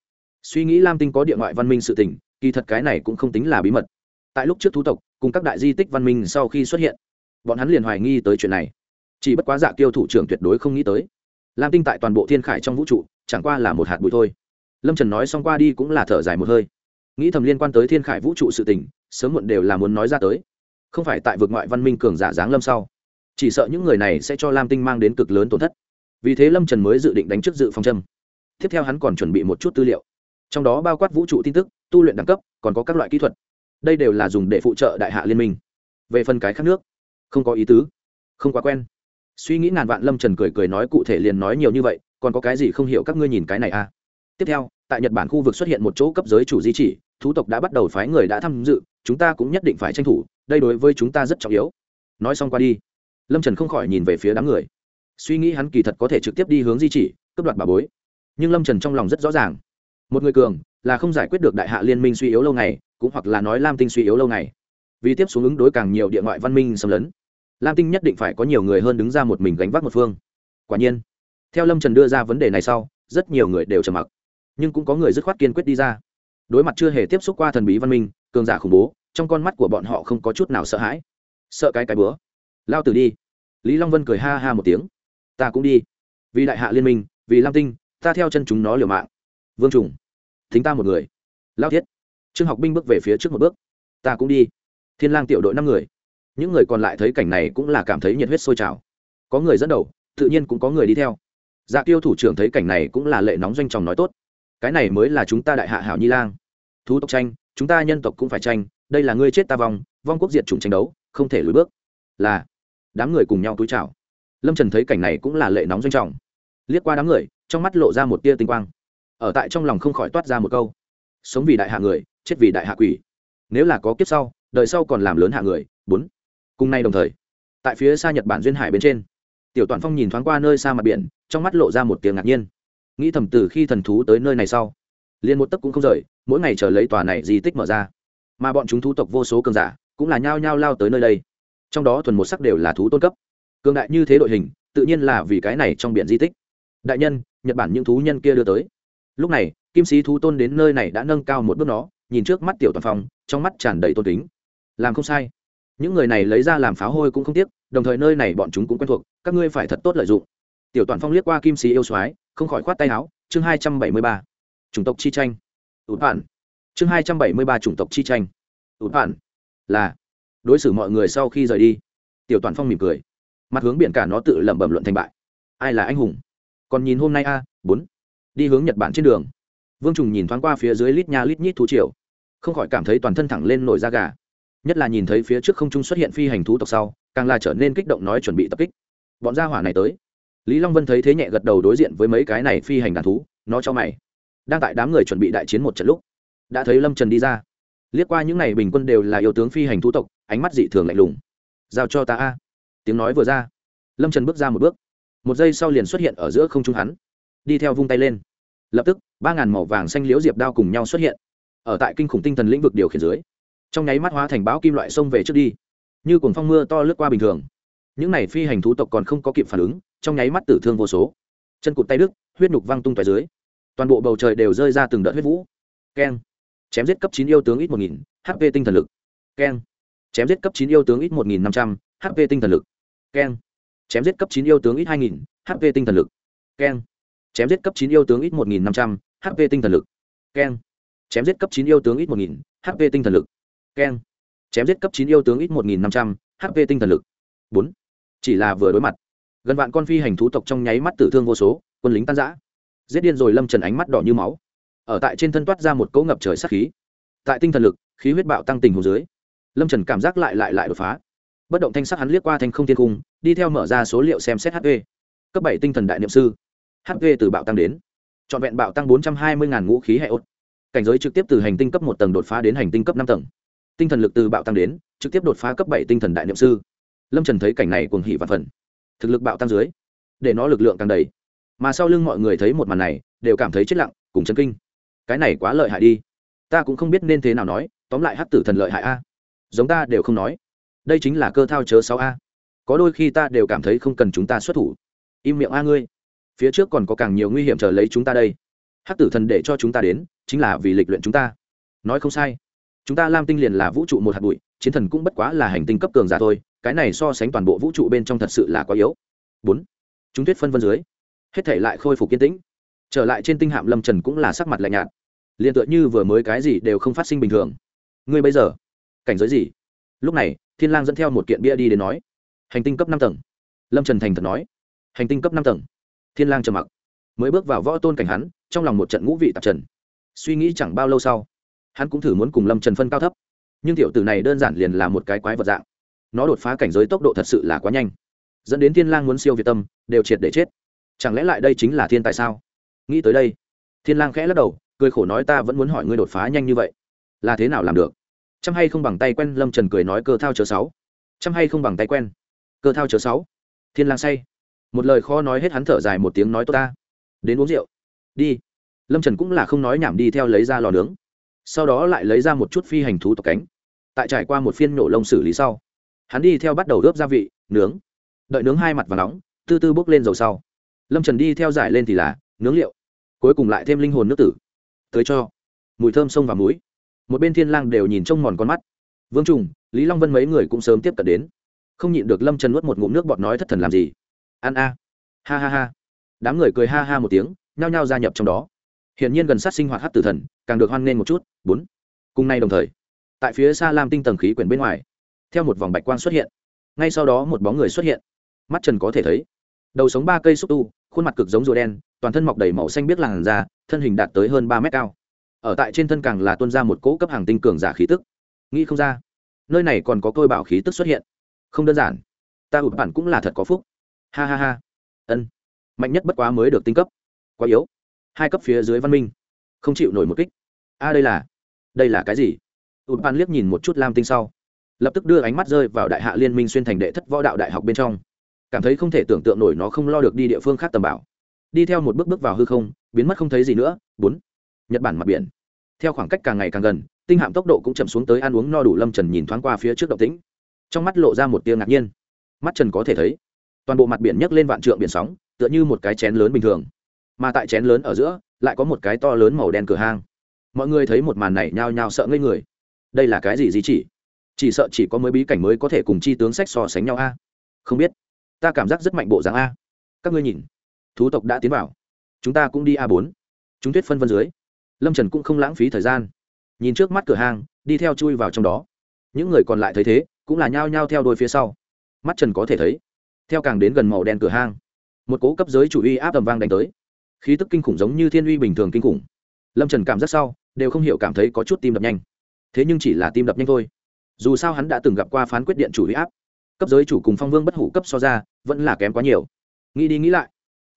Suy nghĩ lam tinh có địa ngoại văn minh sự tình, kỳ thật cái này cũng không tính là bí mật. Tại lúc trước thú tộc, cùng các đại di tích văn minh sau khi xuất hiện, bọn hắn liền hoài nghi tới chuyện này. Chỉ bất quá dạ tiêu thủ trưởng tuyệt đối không nghĩ tới. Lam tinh tại toàn bộ thiên khải trong vũ trụ, chẳng qua là một hạt bụi thôi. Lâm trần nói xong qua đi cũng là thở dài một hơi nghĩ thầm liên quan tới thiên khải vũ trụ sự tình, sớm muộn đều là muốn nói ra tới. Không phải tại vực ngoại văn minh cường giả giáng lâm sau. Chỉ sợ những người này sẽ cho lam tinh mang đến cực lớn tổn thất. Vì thế lâm trần mới dự định đánh trước dự phòng châm. Tiếp theo hắn còn chuẩn bị một chút tư liệu. Trong đó bao quát vũ trụ tin tức, tu luyện đẳng cấp, còn có các loại kỹ thuật. Đây đều là dùng để phụ trợ đại hạ liên minh. Về phần cái khác nước, không có ý tứ. Không quá quen. Suy nghĩ ngàn vạn lâm trần cười cười nói cụ thể liền nói nhiều như vậy, còn có cái gì không hiểu các ngươi nhìn cái này à? Tiếp theo, tại nhật bản khu vực xuất hiện một chỗ cấp giới chủ di chỉ, thú tộc đã bắt đầu phái người đã tham dự, chúng ta cũng nhất định phải tranh thủ, đây đối với chúng ta rất trọng yếu. Nói xong qua đi, lâm trần không khỏi nhìn về phía đám người. Suy nghĩ hắn kỳ thật có thể trực tiếp đi hướng di chỉ cấp đoạt bà bối. Nhưng lâm trần trong lòng rất rõ ràng. Một người cường là không giải quyết được đại hạ liên minh suy yếu lâu ngày, cũng hoặc là nói lam tinh suy yếu lâu ngày. Vì tiếp xuống ứng đối càng nhiều địa ngoại văn minh xâm lấn, lam tinh nhất định phải có nhiều người hơn đứng ra một mình gánh vác một phương. Quả nhiên, theo lâm trần đưa ra vấn đề này sau, rất nhiều người đều trầm mặc nhưng cũng có người dứt khoát kiên quyết đi ra. Đối mặt chưa hề tiếp xúc qua thần bí văn minh, cường giả khủng bố, trong con mắt của bọn họ không có chút nào sợ hãi. Sợ cái cái bữa. Lao tử đi. Lý long vân cười ha ha một tiếng. Ta cũng đi. Vì đại hạ liên minh, vì lam tinh, ta theo chân chúng nó liều mạng. Vương trùng, thính ta một người. Lao thiết, trương học binh bước về phía trước một bước. Ta cũng đi. Thiên lang tiểu đội năm người. Những người còn lại thấy cảnh này cũng là cảm thấy nhiệt huyết sôi trào. Có người dẫn đầu, tự nhiên cũng có người đi theo. Dạ tiêu thủ trưởng thấy cảnh này cũng là lệ nóng doanh tròng nói tốt cái này mới là chúng ta đại hạ hảo nhi lang. Thú tộc tranh, chúng ta nhân tộc cũng phải tranh, đây là ngươi chết ta vong vong quốc diệt chủng tranh đấu, không thể lùi bước. Là, đám người cùng nhau túi chào. Lâm trần thấy cảnh này cũng là lệ nóng doanh trọng. Liếc qua đám người, trong mắt lộ ra một tia tinh quang. Ở tại trong lòng không khỏi toát ra một câu. Sống vì đại hạ người, chết vì đại hạ quỷ. Nếu là có kiếp sau, đời sau còn làm lớn hạ người, bốn. Cùng nay đồng thời, tại phía xa nhật bản duyên hải bên trên, tiểu toàn phong nhìn thoáng qua nơi xa mặt biển, trong mắt lộ ra một tiếng ngạc nhiên nghĩ thầm từ khi thần thú tới nơi này sau, liền một tấc cũng không rời, mỗi ngày chờ lấy tòa này di tích mở ra. Mà bọn chúng thú tộc vô số cường giả cũng là nhao nhao lao tới nơi đây. Trong đó thuần một sắc đều là thú tôn cấp. Cường đại như thế đội hình, tự nhiên là vì cái này trong biển di tích. Đại nhân, nhật bản những thú nhân kia đưa tới. Lúc này, kim sĩ thú tôn đến nơi này đã nâng cao một bước nó, nhìn trước mắt tiểu toàn phong, trong mắt tràn đầy tôn kính. Làm không sai. Những người này lấy ra làm pháo hôi cũng không tiếc, đồng thời nơi này bọn chúng cũng quen thuộc, các ngươi phải thật tốt lợi dụng tiểu toàn phong liếc qua kim sĩ yêu soái, không khỏi khoát tay áo, chương hai trăm bảy mươi ba, chủng tộc chi tranh. Ụt bản chương hai trăm bảy mươi ba, chủng tộc chi tranh. Ụt bản là, đối xử mọi người sau khi rời đi, tiểu toàn phong mỉm cười. Mặt hướng biển cả nó tự lẩm bẩm luận thành bại. Ai là anh hùng? Còn nhìn hôm nay a, bốn. Đi hướng nhật bản trên đường. Vương trùng nhìn thoáng qua phía dưới lít nha lít nhít thú triều. Không khỏi cảm thấy toàn thân thẳng lên nổi da gà. Nhất là nhìn thấy phía trước không trung xuất hiện phi hành thú tộc sau, càng là trở nên kích động nói chuẩn bị tập kích. Bọn gia hỏa này tới lý long vân thấy thế nhẹ gật đầu đối diện với mấy cái này phi hành đàn thú, nó cho mày. Đang tại đám người chuẩn bị đại chiến một trận lúc, đã thấy lâm trần đi ra. Liếc qua những n à y bình quân đều là yêu tướng phi hành thú tộc, ánh mắt dị thường lạnh lùng. Giao cho ta a. Tiếng nói vừa ra, lâm trần bước ra một bước. Một giây sau liền xuất hiện ở giữa không trung hắn. Đi theo vung tay lên. Lập tức, ba ngàn màu vàng xanh liễu diệp đao cùng nhau xuất hiện. Ở tại kinh khủng tinh thần lĩnh vực điều khiển dưới, trong nháy mắt hóa thành báo kim loại xông về trước đi. Như cồn phong mưa to lướt qua bình thường. Những này phi hành thú tộc còn không có kịp phản ứng trong nháy mắt tử thương vô số. Chân cụt tay đức huyết nhục văng tung tỏi dưới. Toàn bộ bầu trời đều rơi ra từng đợt huyết vũ. Keng. Chém giết cấp chín yêu tướng ít một nghìn hp tinh thần lực. Keng. Chém giết cấp chín yêu tướng ít một nghìn năm trăm, h p tinh thần lực. Keng. Chém giết cấp chín yêu tướng ít hai nghìn hp tinh thần lực. Keng. Chém giết cấp chín yêu tướng ít một nghìn năm trăm, h p tinh thần lực. Keng. Chém giết cấp chín yêu tướng ít một nghìn hp tinh thần lực. Keng. Chém giết cấp chín yêu tướng ít một nghìn năm trăm, h p tinh thần lực. Bốn. Chỉ là vừa đối mặt gần vạn con phi hành thú tộc trong nháy mắt tử thương vô số, quân lính tan giã giết điên rồi lâm trần ánh mắt đỏ như máu. Ở tại trên thân toát ra một cỗ ngập trời sát khí. Tại tinh thần lực, khí huyết bạo tăng tình hồ dưới, lâm trần cảm giác lại lại lại đột phá. Bất động thanh sắc hắn liếc qua thành không thiên cung, đi theo mở ra số liệu xem xét hp cấp bảy tinh thần đại niệm sư. Hp từ bạo tăng đến. Trọn vẹn bạo tăng bốn trăm hai mươi ngũ khí hệ ốt. Cảnh giới trực tiếp từ hành tinh cấp một tầng đột phá đến hành tinh cấp năm tầng. Tinh thần lực từ bạo tăng đến, trực tiếp đột phá cấp bảy tinh thần đại niệm sư. Lâm trần thấy cảnh này cuồng hỉ và phần thực lực bạo tăng dưới, để nó lực lượng càng đầy. Mà sau lưng mọi người thấy một màn này, đều cảm thấy chết lặng, cùng chấn kinh. Cái này quá lợi hại đi. Ta cũng không biết nên thế nào nói, tóm lại hát tử thần lợi hại a. Giống ta đều không nói. Đây chính là cơ thao chớ sáu a. Có đôi khi ta đều cảm thấy không cần chúng ta xuất thủ. Im miệng a ngươi. Phía trước còn có càng nhiều nguy hiểm chờ lấy chúng ta đây. Hát tử thần để cho chúng ta đến, chính là vì lịch luyện chúng ta. Nói không sai. Chúng ta lam tinh liền là vũ trụ một hạt bụi, chiến thần cũng bất quá là hành tinh cấp cường giả thôi cái này so sánh toàn bộ vũ trụ bên trong thật sự là quá yếu. Bốn, chúng tuyết phân vân dưới, hết thể lại khôi phục kiên tĩnh. Trở lại trên tinh hạm lâm trần cũng là sắc mặt lạnh nhạt. Liền tựa như vừa mới cái gì đều không phát sinh bình thường. Ngươi bây giờ, cảnh giới gì? Lúc này, thiên lang dẫn theo một kiện bia đi đến nói, hành tinh cấp năm tầng. Lâm trần thành thật nói, hành tinh cấp năm tầng. Thiên lang trầm mặc, mới bước vào võ tôn cảnh hắn, trong lòng một trận ngũ vị tạp trần. Suy nghĩ chẳng bao lâu sau, hắn cũng thử muốn cùng lâm trần phân cao thấp. Nhưng tiểu tử này đơn giản liền là một cái quái vật dạng nó đột phá cảnh giới tốc độ thật sự là quá nhanh. Dẫn đến thiên lang muốn siêu việt tâm, đều triệt để chết. Chẳng lẽ lại đây chính là thiên tài sao? Nghĩ tới đây, thiên lang khẽ lắc đầu, cười khổ nói ta vẫn muốn hỏi ngươi đột phá nhanh như vậy. Là thế nào làm được? Chăm hay không bằng tay quen, lâm trần cười nói cơ thao chớ sáu. Chăm hay không bằng tay quen, cơ thao chớ sáu. Thiên lang say. Một lời khó nói hết hắn thở dài một tiếng nói tốt ta. Đến uống rượu. Đi. Lâm trần cũng là không nói nhảm đi theo lấy ra lò nướng. Sau đó lại lấy ra một chút phi hành thú tộc cánh. Tại trải qua một phiên nổ lông xử lý sau hắn đi theo bắt đầu ướp gia vị, nướng. Đợi nướng hai mặt và nóng, tư tư bốc lên dầu sau. Lâm trần đi theo giải lên thì là nướng liệu, cuối cùng lại thêm linh hồn nước tử. Tới cho. Mùi thơm sông và muối. Một bên thiên lang đều nhìn trông mòn con mắt. Vương trùng, lý long vân mấy người cũng sớm tiếp cận đến. Không nhịn được lâm trần nuốt một ngụm nước bọt nói thất thần làm gì? Ăn a. Ha ha ha. Đám người cười ha ha một tiếng, nhao nhao gia nhập trong đó. Hiển nhiên gần sát sinh hoạt hát tử thần, càng được hoan nghênh một chút. Bốn. Cùng nay đồng thời, tại phía xa lam tinh tầng khí quyển bên ngoài theo một vòng bạch quang xuất hiện, ngay sau đó một bóng người xuất hiện. Mắt trần có thể thấy, đầu sống ba cây xúc tu, khuôn mặt cực giống rùa đen, toàn thân mọc đầy màu xanh biết làn da, thân hình đạt tới hơn ba mét cao. Ở tại trên thân càng là tuân ra một cỗ cấp hàng tinh cường giả khí tức. Nghĩ không ra, nơi này còn có tôi bảo khí tức xuất hiện. Không đơn giản, ta ụt bản cũng là thật có phúc. Ha ha ha. Ân. Mạnh nhất bất quá mới được tinh cấp. Quá yếu. Hai cấp phía dưới văn minh, không chịu nổi một kích. A, đây là đây là cái gì? Ụt bản liếc nhìn một chút lam tinh sau lập tức đưa ánh mắt rơi vào đại hạ liên minh xuyên thành đệ thất võ đạo đại học bên trong. Cảm thấy không thể tưởng tượng nổi nó không lo được đi địa phương khác tầm bảo. Đi theo một bước bước vào hư không, biến mất không thấy gì nữa. Bốn. Nhật bản mặt biển. Theo khoảng cách càng ngày càng gần, tinh hạm tốc độ cũng chậm xuống tới ăn uống no đủ lâm trần nhìn thoáng qua phía trước động tĩnh. Trong mắt lộ ra một tia ngạc nhiên. Mắt trần có thể thấy, toàn bộ mặt biển nhấc lên vạn trượng biển sóng, tựa như một cái chén lớn bình thường. Mà tại chén lớn ở giữa, lại có một cái to lớn màu đen cửa hang. Mọi người thấy một màn này nhao nhao sợ ngây người. Đây là cái gì gì chỉ? Chỉ sợ chỉ có mới bí cảnh mới có thể cùng chi tướng sách so sánh nhau a. Không biết. Ta cảm giác rất mạnh bộ dáng a. Các ngươi nhìn. Thú tộc đã tiến vào. Chúng ta cũng đi a bốn. Chúng tuyết phân vân dưới. Lâm trần cũng không lãng phí thời gian. Nhìn trước mắt cửa hàng, đi theo chui vào trong đó. Những người còn lại thấy thế, cũng là nhao nhao theo đôi phía sau. Mắt trần có thể thấy. Theo càng đến gần màu đen cửa hang một cố cấp giới chủ uy áp tầm vang đánh tới. Khí tức kinh khủng giống như thiên uy bình thường kinh khủng. Lâm trần cảm giác sau, đều không hiểu cảm thấy có chút tim đập nhanh. Thế nhưng chỉ là tim đập nhanh thôi dù sao hắn đã từng gặp qua phán quyết điện chủ uy áp. Cấp giới chủ cùng phong vương bất hủ cấp so ra, vẫn là kém quá nhiều. Nghĩ đi nghĩ lại,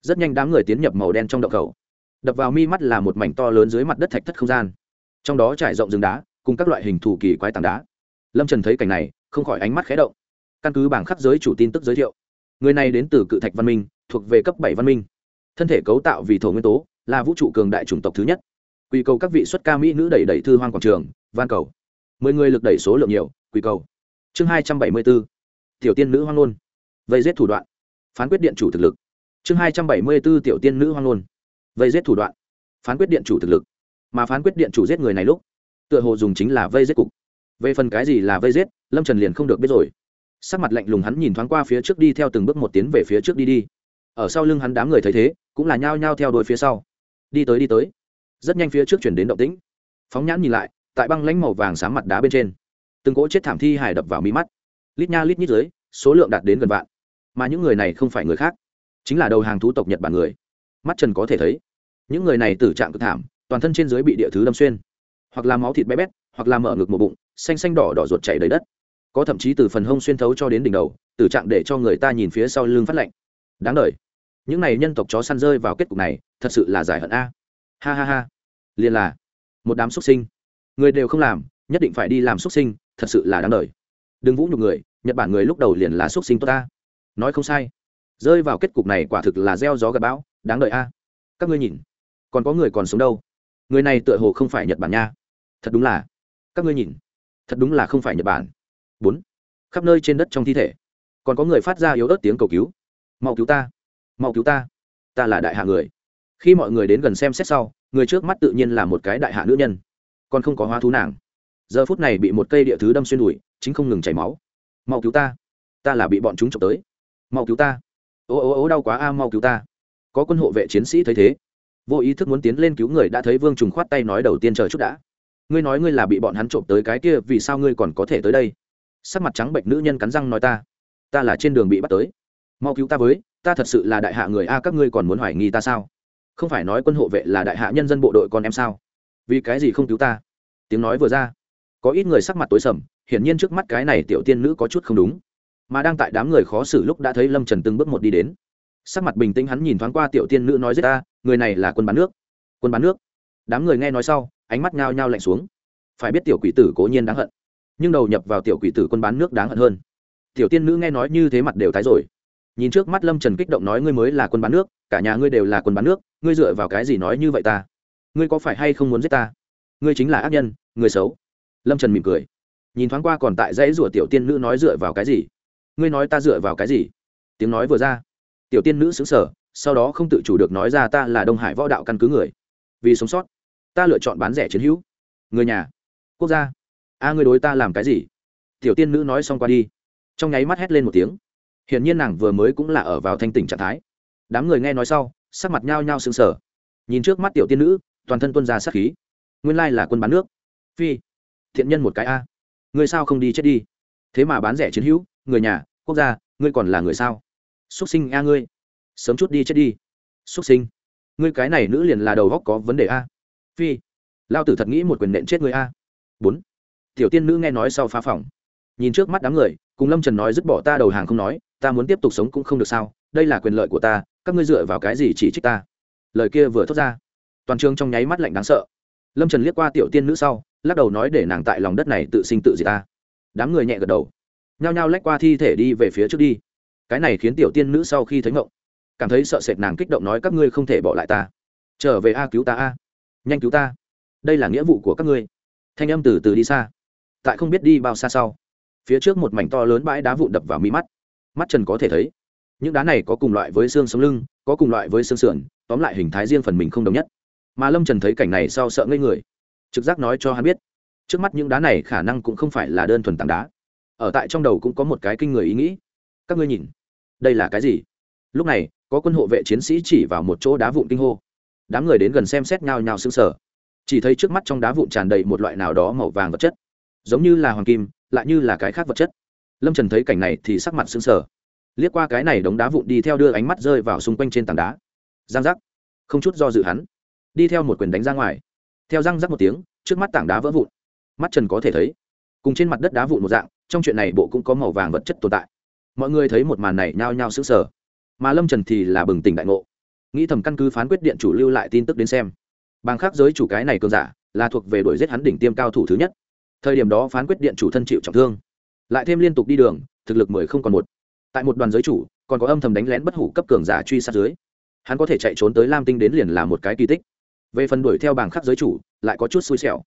rất nhanh đám người tiến nhập màu đen trong động khẩu. Đập vào mi mắt là một mảnh to lớn dưới mặt đất thạch thất không gian. Trong đó trải rộng rừng đá, cùng các loại hình thù kỳ quái tảng đá. Lâm trần thấy cảnh này, không khỏi ánh mắt khé động. Căn cứ bảng khắc giới chủ tin tức giới thiệu, người này đến từ cự thạch văn minh, thuộc về cấp bảy văn minh. Thân thể cấu tạo vì thổ nguyên tố, là vũ trụ cường đại chủng tộc thứ nhất. Quy cầu các vị xuất ca mỹ nữ đẩy đẩy thư hoang quảng trường, van cầu mười người lực đẩy số lượng nhiều quy cầu. Chương hai trăm bảy mươi bốn, tiểu tiên nữ hoang nôn vây giết thủ đoạn. Phán quyết điện chủ thực lực. Chương hai trăm bảy mươi b ố tiểu tiên nữ hoang nôn vây giết thủ đoạn. Phán quyết điện chủ thực lực. Mà phán quyết điện chủ giết người này lúc, tựa hồ dùng chính là vây giết cục. Về phần cái gì là vây giết, lâm trần liền không được biết rồi. Sắc mặt lạnh lùng hắn nhìn thoáng qua phía trước đi theo từng bước một tiến về phía trước đi đi. Ở sau lưng hắn đám người thấy thế, cũng là nhao nhao theo đuôi phía sau. Đi tới đi tới. Rất nhanh phía trước chuyển đến động tĩnh. Phóng nhãn nhìn lại tại băng lãnh màu vàng sáng mặt đá bên trên. Từng cỗ chết thảm thi hài đập vào mí mắt. Lít nha lít nhít dưới, số lượng đạt đến gần vạn. Mà những người này không phải người khác, chính là đầu hàng thú tộc nhật bản người. Mắt trần có thể thấy, những người này tử trạng cực thảm, toàn thân trên dưới bị địa thứ đâm xuyên. Hoặc là máu thịt bé bét, hoặc là mở ngực một bụng, xanh xanh đỏ đỏ ruột chảy đầy đất. Có thậm chí từ phần hông xuyên thấu cho đến đỉnh đầu, tử trạng để cho người ta nhìn phía sau lưng phát lạnh. Đáng đời. Những này nhân tộc chó săn rơi vào kết cục này, thật sự là giải hận a. Ha ha ha. Liền là một đám xuất sinh người đều không làm, nhất định phải đi làm xuất sinh, thật sự là đáng đời. Đừng vũ nhục người, nhật bản người lúc đầu liền là xuất sinh tốt ta. Nói không sai. Rơi vào kết cục này quả thực là gieo gió gặp bão, đáng đợi a. Các ngươi nhìn, còn có người còn sống đâu? Người này tựa hồ không phải nhật bản nha. Thật đúng là. Các ngươi nhìn, thật đúng là không phải nhật bản. Bốn. Khắp nơi trên đất trong thi thể, còn có người phát ra yếu ớt tiếng cầu cứu. Mau cứu ta, mau cứu ta. Ta là đại hạ người. Khi mọi người đến gần xem xét sau, người trước mắt tự nhiên là một cái đại hạ nữ nhân còn không có hóa thú nàng. Giờ phút này bị một cây địa thứ đâm xuyên đùi, chính không ngừng chảy máu. Mau cứu ta. Ta là bị bọn chúng trộm tới. Mau cứu ta. Ô ô ô, đau quá a, mau cứu ta. Có quân hộ vệ chiến sĩ thấy thế, vô ý thức muốn tiến lên cứu người đã thấy vương trùng khoát tay nói đầu tiên chờ chút đã. Ngươi nói ngươi là bị bọn hắn trộm tới cái kia, vì sao ngươi còn có thể tới đây? Sắc mặt trắng bệnh nữ nhân cắn răng nói ta. Ta là trên đường bị bắt tới. Mau cứu ta với, ta thật sự là đại hạ người a, các ngươi còn muốn hoài nghi ta sao? Không phải nói quân hộ vệ là đại hạ nhân dân bộ đội con em sao? Vì cái gì không cứu ta? Tiếng nói vừa ra, có ít người sắc mặt tối sầm, hiển nhiên trước mắt cái này tiểu tiên nữ có chút không đúng. Mà đang tại đám người khó xử lúc đã thấy lâm trần từng bước một đi đến. Sắc mặt bình tĩnh hắn nhìn thoáng qua tiểu tiên nữ nói giết ta, người này là quân bán nước. Quân bán nước. Đám người nghe nói sau, ánh mắt nhao nhao lạnh xuống. Phải biết tiểu quỷ tử cố nhiên đáng hận. Nhưng đầu nhập vào tiểu quỷ tử quân bán nước đáng hận hơn. Tiểu tiên nữ nghe nói như thế mặt đều tái rồi. Nhìn trước mắt lâm trần kích động nói ngươi mới là quân bán nước, cả nhà ngươi đều là quân bán nước, ngươi dựa vào cái gì nói như vậy ta? Ngươi có phải hay không muốn giết ta? Ngươi chính là ác nhân, người xấu. Lâm trần mỉm cười. Nhìn thoáng qua còn tại dãy rủa tiểu tiên nữ nói dựa vào cái gì? Ngươi nói ta dựa vào cái gì? Tiếng nói vừa ra, tiểu tiên nữ xứng sở sau đó không tự chủ được nói ra ta là đông hải võ đạo căn cứ người. Vì sống sót, ta lựa chọn bán rẻ chiến hữu. Người nhà, quốc gia. A, ngươi đối ta làm cái gì? Tiểu tiên nữ nói xong qua đi. Trong nháy mắt hét lên một tiếng. Hiển nhiên nàng vừa mới cũng là ở vào thanh tỉnh trạng thái. Đám người nghe nói sau, sắc mặt nhao nhao sững sờ. Nhìn trước mắt tiểu tiên nữ toàn thân tuân ra sát khí. Nguyên lai là quân bán nước. Phi, thiện nhân một cái a. Người sao không đi chết đi? Thế mà bán rẻ chiến hữu, người nhà, quốc gia, ngươi còn là người sao? Xuất sinh a ngươi. Sớm chút đi chết đi. Xuất sinh. Ngươi cái này nữ liền là đầu góc có vấn đề a. Phi, lao tử thật nghĩ một quyền nện chết người a. Bốn. Tiểu tiên nữ nghe nói sau phá phòng. Nhìn trước mắt đám người, cùng lâm trần nói dứt bỏ ta đầu hàng không nói, ta muốn tiếp tục sống cũng không được sao, đây là quyền lợi của ta, các ngươi dựa vào cái gì chỉ trích ta? Lời kia vừa thốt ra toàn trường trong nháy mắt lạnh đáng sợ. Lâm trần liếc qua tiểu tiên nữ sau, lắc đầu nói để nàng tại lòng đất này tự sinh tự diệt ta. Đám người nhẹ gật đầu. Nhao nhao lách qua thi thể đi về phía trước đi. Cái này khiến tiểu tiên nữ sau khi thấy ngộng, cảm thấy sợ sệt nàng kích động nói các ngươi không thể bỏ lại ta. Trở về a cứu ta a. Nhanh cứu ta. Đây là nghĩa vụ của các ngươi. Thanh âm từ từ đi xa. Tại không biết đi bao xa sau, phía trước một mảnh to lớn bãi đá vụn đập vào mi mắt. Mắt trần có thể thấy, những đá này có cùng loại với xương sống lưng, có cùng loại với xương sườn, tóm lại hình thái riêng phần mình không đồng nhất mà lâm trần thấy cảnh này sau sợ ngây người trực giác nói cho hắn biết trước mắt những đá này khả năng cũng không phải là đơn thuần tảng đá ở tại trong đầu cũng có một cái kinh người ý nghĩ các ngươi nhìn đây là cái gì lúc này có quân hộ vệ chiến sĩ chỉ vào một chỗ đá vụn kinh hô đám người đến gần xem xét nhau nhau sững sờ chỉ thấy trước mắt trong đá vụn tràn đầy một loại nào đó màu vàng vật chất giống như là hoàng kim lại như là cái khác vật chất lâm trần thấy cảnh này thì sắc mặt sững sờ liếc qua cái này đống đá vụn đi theo đưa ánh mắt rơi vào xung quanh trên tảng đá giang giác không chút do dự hắn đi theo một quyền đánh ra ngoài. Theo răng rắc một tiếng, trước mắt tảng đá vỡ vụn. Mắt trần có thể thấy, cùng trên mặt đất đá vụn một dạng, trong chuyện này bộ cũng có màu vàng vật chất tồn tại. Mọi người thấy một màn này nhao nhao sững sờ. Mà lâm trần thì là bừng tỉnh đại ngộ. Nghĩ thầm căn cứ phán quyết điện chủ lưu lại tin tức đến xem. Bằng khác giới chủ cái này cường giả, là thuộc về đuổi giết hắn đỉnh tiêm cao thủ thứ nhất. Thời điểm đó phán quyết điện chủ thân chịu trọng thương. Lại thêm liên tục đi đường, thực lực mười không còn một. Tại một đoàn giới chủ, còn có âm thầm đánh lén bất hủ cấp cường giả truy sát dưới. Hắn có thể chạy trốn tới lam tinh đến liền là một cái kỳ tích về phần đuổi theo bảng khắc giới chủ, lại có chút xui xẻo.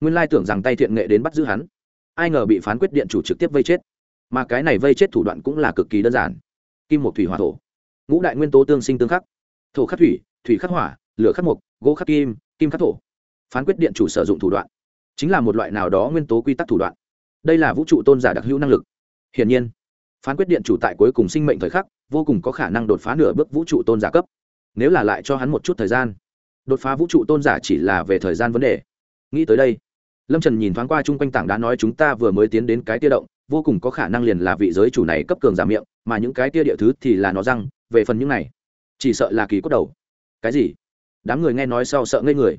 Nguyên lai tưởng rằng tay thiện nghệ đến bắt giữ hắn, ai ngờ bị phán quyết điện chủ trực tiếp vây chết. Mà cái này vây chết thủ đoạn cũng là cực kỳ đơn giản. Kim một thủy hỏa thổ, ngũ đại nguyên tố tương sinh tương khắc. Thổ khắc thủy thủy khắc hỏa, lửa khắc mộc, gỗ khắc kim kim khắc thổ. Phán quyết điện chủ sử dụng thủ đoạn chính là một loại nào đó nguyên tố quy tắc thủ đoạn. Đây là vũ trụ tôn giả đặc hữu năng lực. Hiển nhiên, phán quyết điện chủ tại cuối cùng sinh mệnh thời khắc, vô cùng có khả năng đột phá nửa bước vũ trụ tôn giả cấp, nếu là lại cho hắn một chút thời gian đột phá vũ trụ tôn giả chỉ là về thời gian vấn đề. Nghĩ tới đây, lâm trần nhìn thoáng qua chung quanh tảng đá nói chúng ta vừa mới tiến đến cái tia động, vô cùng có khả năng liền là vị giới chủ này cấp cường giả miệng, mà những cái tia địa thứ thì là nó răng, về phần những này, chỉ sợ là kỳ cốt đầu. Cái gì? Đám người nghe nói sau sợ ngây người.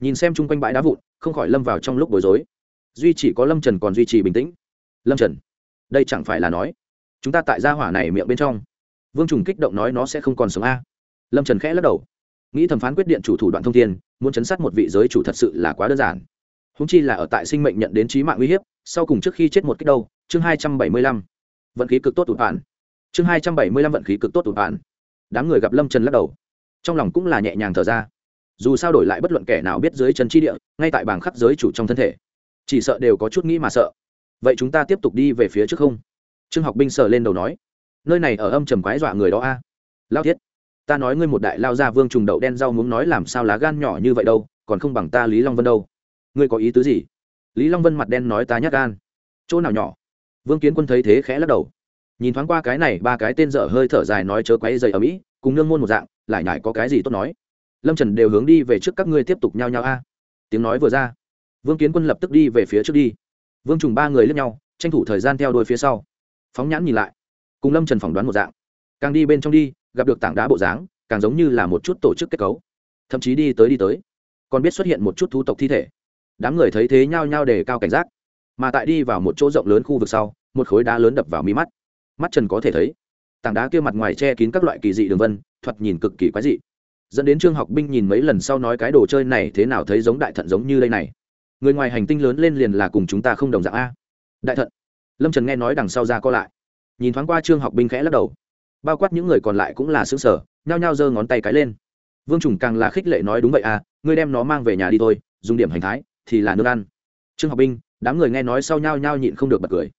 Nhìn xem chung quanh bãi đá vụn, không khỏi lâm vào trong lúc bối rối. Duy chỉ có lâm trần còn duy trì bình tĩnh. Lâm trần, đây chẳng phải là nói, chúng ta tại gia hỏa này miệng bên trong. Vương trùng kích động nói nó sẽ không còn sống a. Lâm trần khẽ lắc đầu nghĩ thẩm phán quyết điện chủ thủ đoạn thông tin muốn chấn sát một vị giới chủ thật sự là quá đơn giản. Húng chi là ở tại sinh mệnh nhận đến trí mạng uy hiếp, sau cùng trước khi chết một cách đâu, chương hai trăm bảy mươi lăm. Vận khí cực tốt tụt bản chương hai trăm bảy mươi lăm vận khí cực tốt tụt bản đám người gặp lâm trần lắc đầu. Trong lòng cũng là nhẹ nhàng thở ra. Dù sao đổi lại bất luận kẻ nào biết dưới chân chi địa, ngay tại bảng khắc giới chủ trong thân thể, chỉ sợ đều có chút nghĩ mà sợ. Vậy chúng ta tiếp tục đi về phía trước không? Trương học binh sờ lên đầu nói. Nơi này ở âm trầm quái dọa người đó a. Lao thiết ta nói ngươi một đại lao ra vương trùng đậu đen rau muốn nói làm sao lá gan nhỏ như vậy đâu, còn không bằng ta lý long vân đâu. Ngươi có ý tứ gì? Lý long vân mặt đen nói ta nhát gan. Chỗ nào nhỏ? Vương kiến quân thấy thế khẽ lắc đầu. Nhìn thoáng qua cái này, ba cái tên dở hơi thở dài nói chớ quấy dày ở mỹ, cùng nương môn một dạng, lại nhải có cái gì tốt nói. Lâm trần đều hướng đi về trước các ngươi tiếp tục nhao nhao a. Tiếng nói vừa ra, vương kiến quân lập tức đi về phía trước đi. Vương trùng ba người lướt nhau, tranh thủ thời gian theo đuôi phía sau. Phóng nhãn nhìn lại, cùng lâm trần phỏng đoán một dạng càng đi bên trong đi, gặp được tảng đá bộ dáng, càng giống như là một chút tổ chức kết cấu. Thậm chí đi tới đi tới, còn biết xuất hiện một chút thú tộc thi thể. Đám người thấy thế nhao nhao đề cao cảnh giác. Mà tại đi vào một chỗ rộng lớn khu vực sau, một khối đá lớn đập vào mi mắt. Mắt trần có thể thấy, tảng đá kia mặt ngoài che kín các loại kỳ dị đường vân, thoạt nhìn cực kỳ quái dị. Dẫn đến trương học binh nhìn mấy lần sau nói cái đồ chơi này thế nào thấy giống đại thận giống như đây này. Người ngoài hành tinh lớn lên liền là cùng chúng ta không đồng dạng a. Đại thận. Lâm trần nghe nói đằng sau ra co lại. Nhìn thoáng qua trương học binh khẽ lắc đầu bao quát những người còn lại cũng là xứng sở, nhao nhao giơ ngón tay cái lên. Vương trùng càng là khích lệ nói đúng vậy à ngươi đem nó mang về nhà đi thôi, dùng điểm hành thái thì là nước ăn. Trương học binh, đám người nghe nói sau nhao nhao nhịn không được bật cười.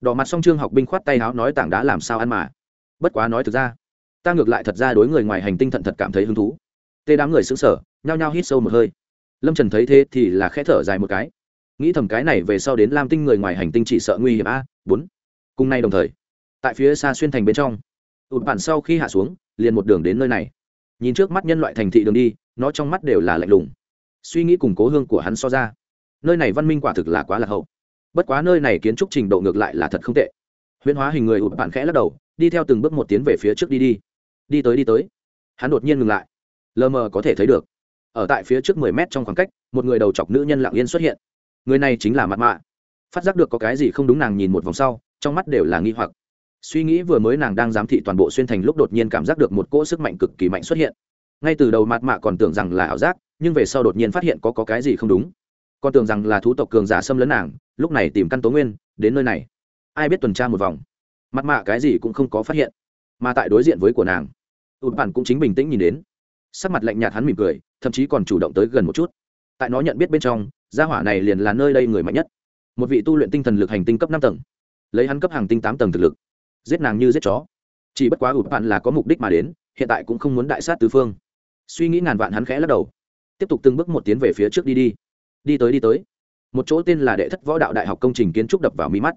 Đỏ mặt xong trương học binh khoát tay áo nói tảng đá làm sao ăn mà. Bất quá nói thực ra, ta ngược lại thật ra đối người ngoài hành tinh thận thật cảm thấy hứng thú. Tê đám người xứng sở, nhao nhao hít sâu một hơi. Lâm trần thấy thế thì là khẽ thở dài một cái. Nghĩ thầm cái này về sau đến lam tinh người ngoài hành tinh chỉ sợ nguy hiểm a, bốn. Cùng nay đồng thời, tại phía xa xuyên thành bên trong ụt bản sau khi hạ xuống, liền một đường đến nơi này. Nhìn trước mắt nhân loại thành thị đường đi, nó trong mắt đều là lạnh lùng. Suy nghĩ củng cố hương của hắn so ra, nơi này văn minh quả thực là quá lạc hậu. Bất quá nơi này kiến trúc trình độ ngược lại là thật không tệ. Huyễn hóa hình người ụt bạn khẽ lắc đầu, đi theo từng bước một tiến về phía trước đi đi. Đi tới đi tới. Hắn đột nhiên ngừng lại. Lờ mờ có thể thấy được. Ở tại phía trước mười mét trong khoảng cách, một người đầu chọc nữ nhân lặng yên xuất hiện. Người này chính là mặt mạ. Phát giác được có cái gì không đúng nàng nhìn một vòng sau, trong mắt đều là nghi hoặc suy nghĩ vừa mới nàng đang giám thị toàn bộ xuyên thành lúc đột nhiên cảm giác được một cỗ sức mạnh cực kỳ mạnh xuất hiện. Ngay từ đầu mặt mạ còn tưởng rằng là ảo giác nhưng về sau đột nhiên phát hiện có, có cái gì không đúng. Còn tưởng rằng là thú tộc cường giả xâm lấn nàng lúc này tìm căn tố nguyên đến nơi này. Ai biết tuần tra một vòng mặt mạ cái gì cũng không có phát hiện. Mà tại đối diện với của nàng ụt bản cũng chính bình tĩnh nhìn đến. Sắc mặt lạnh nhạt hắn mỉm cười thậm chí còn chủ động tới gần một chút. Tại nó nhận biết bên trong gia hỏa này liền là nơi đây người mạnh nhất. Một vị tu luyện tinh thần lực hành tinh cấp năm tầng. Lấy hắn cấp hàng tinh tám tầng thực lực giết nàng như giết chó. Chỉ bất quá ụt bạn là có mục đích mà đến, hiện tại cũng không muốn đại sát tứ phương. Suy nghĩ ngàn vạn hắn khẽ lắc đầu. Tiếp tục từng bước một tiến về phía trước đi đi. Đi tới đi tới. Một chỗ tên là đệ thất võ đạo đại học công trình kiến trúc đập vào mí mắt.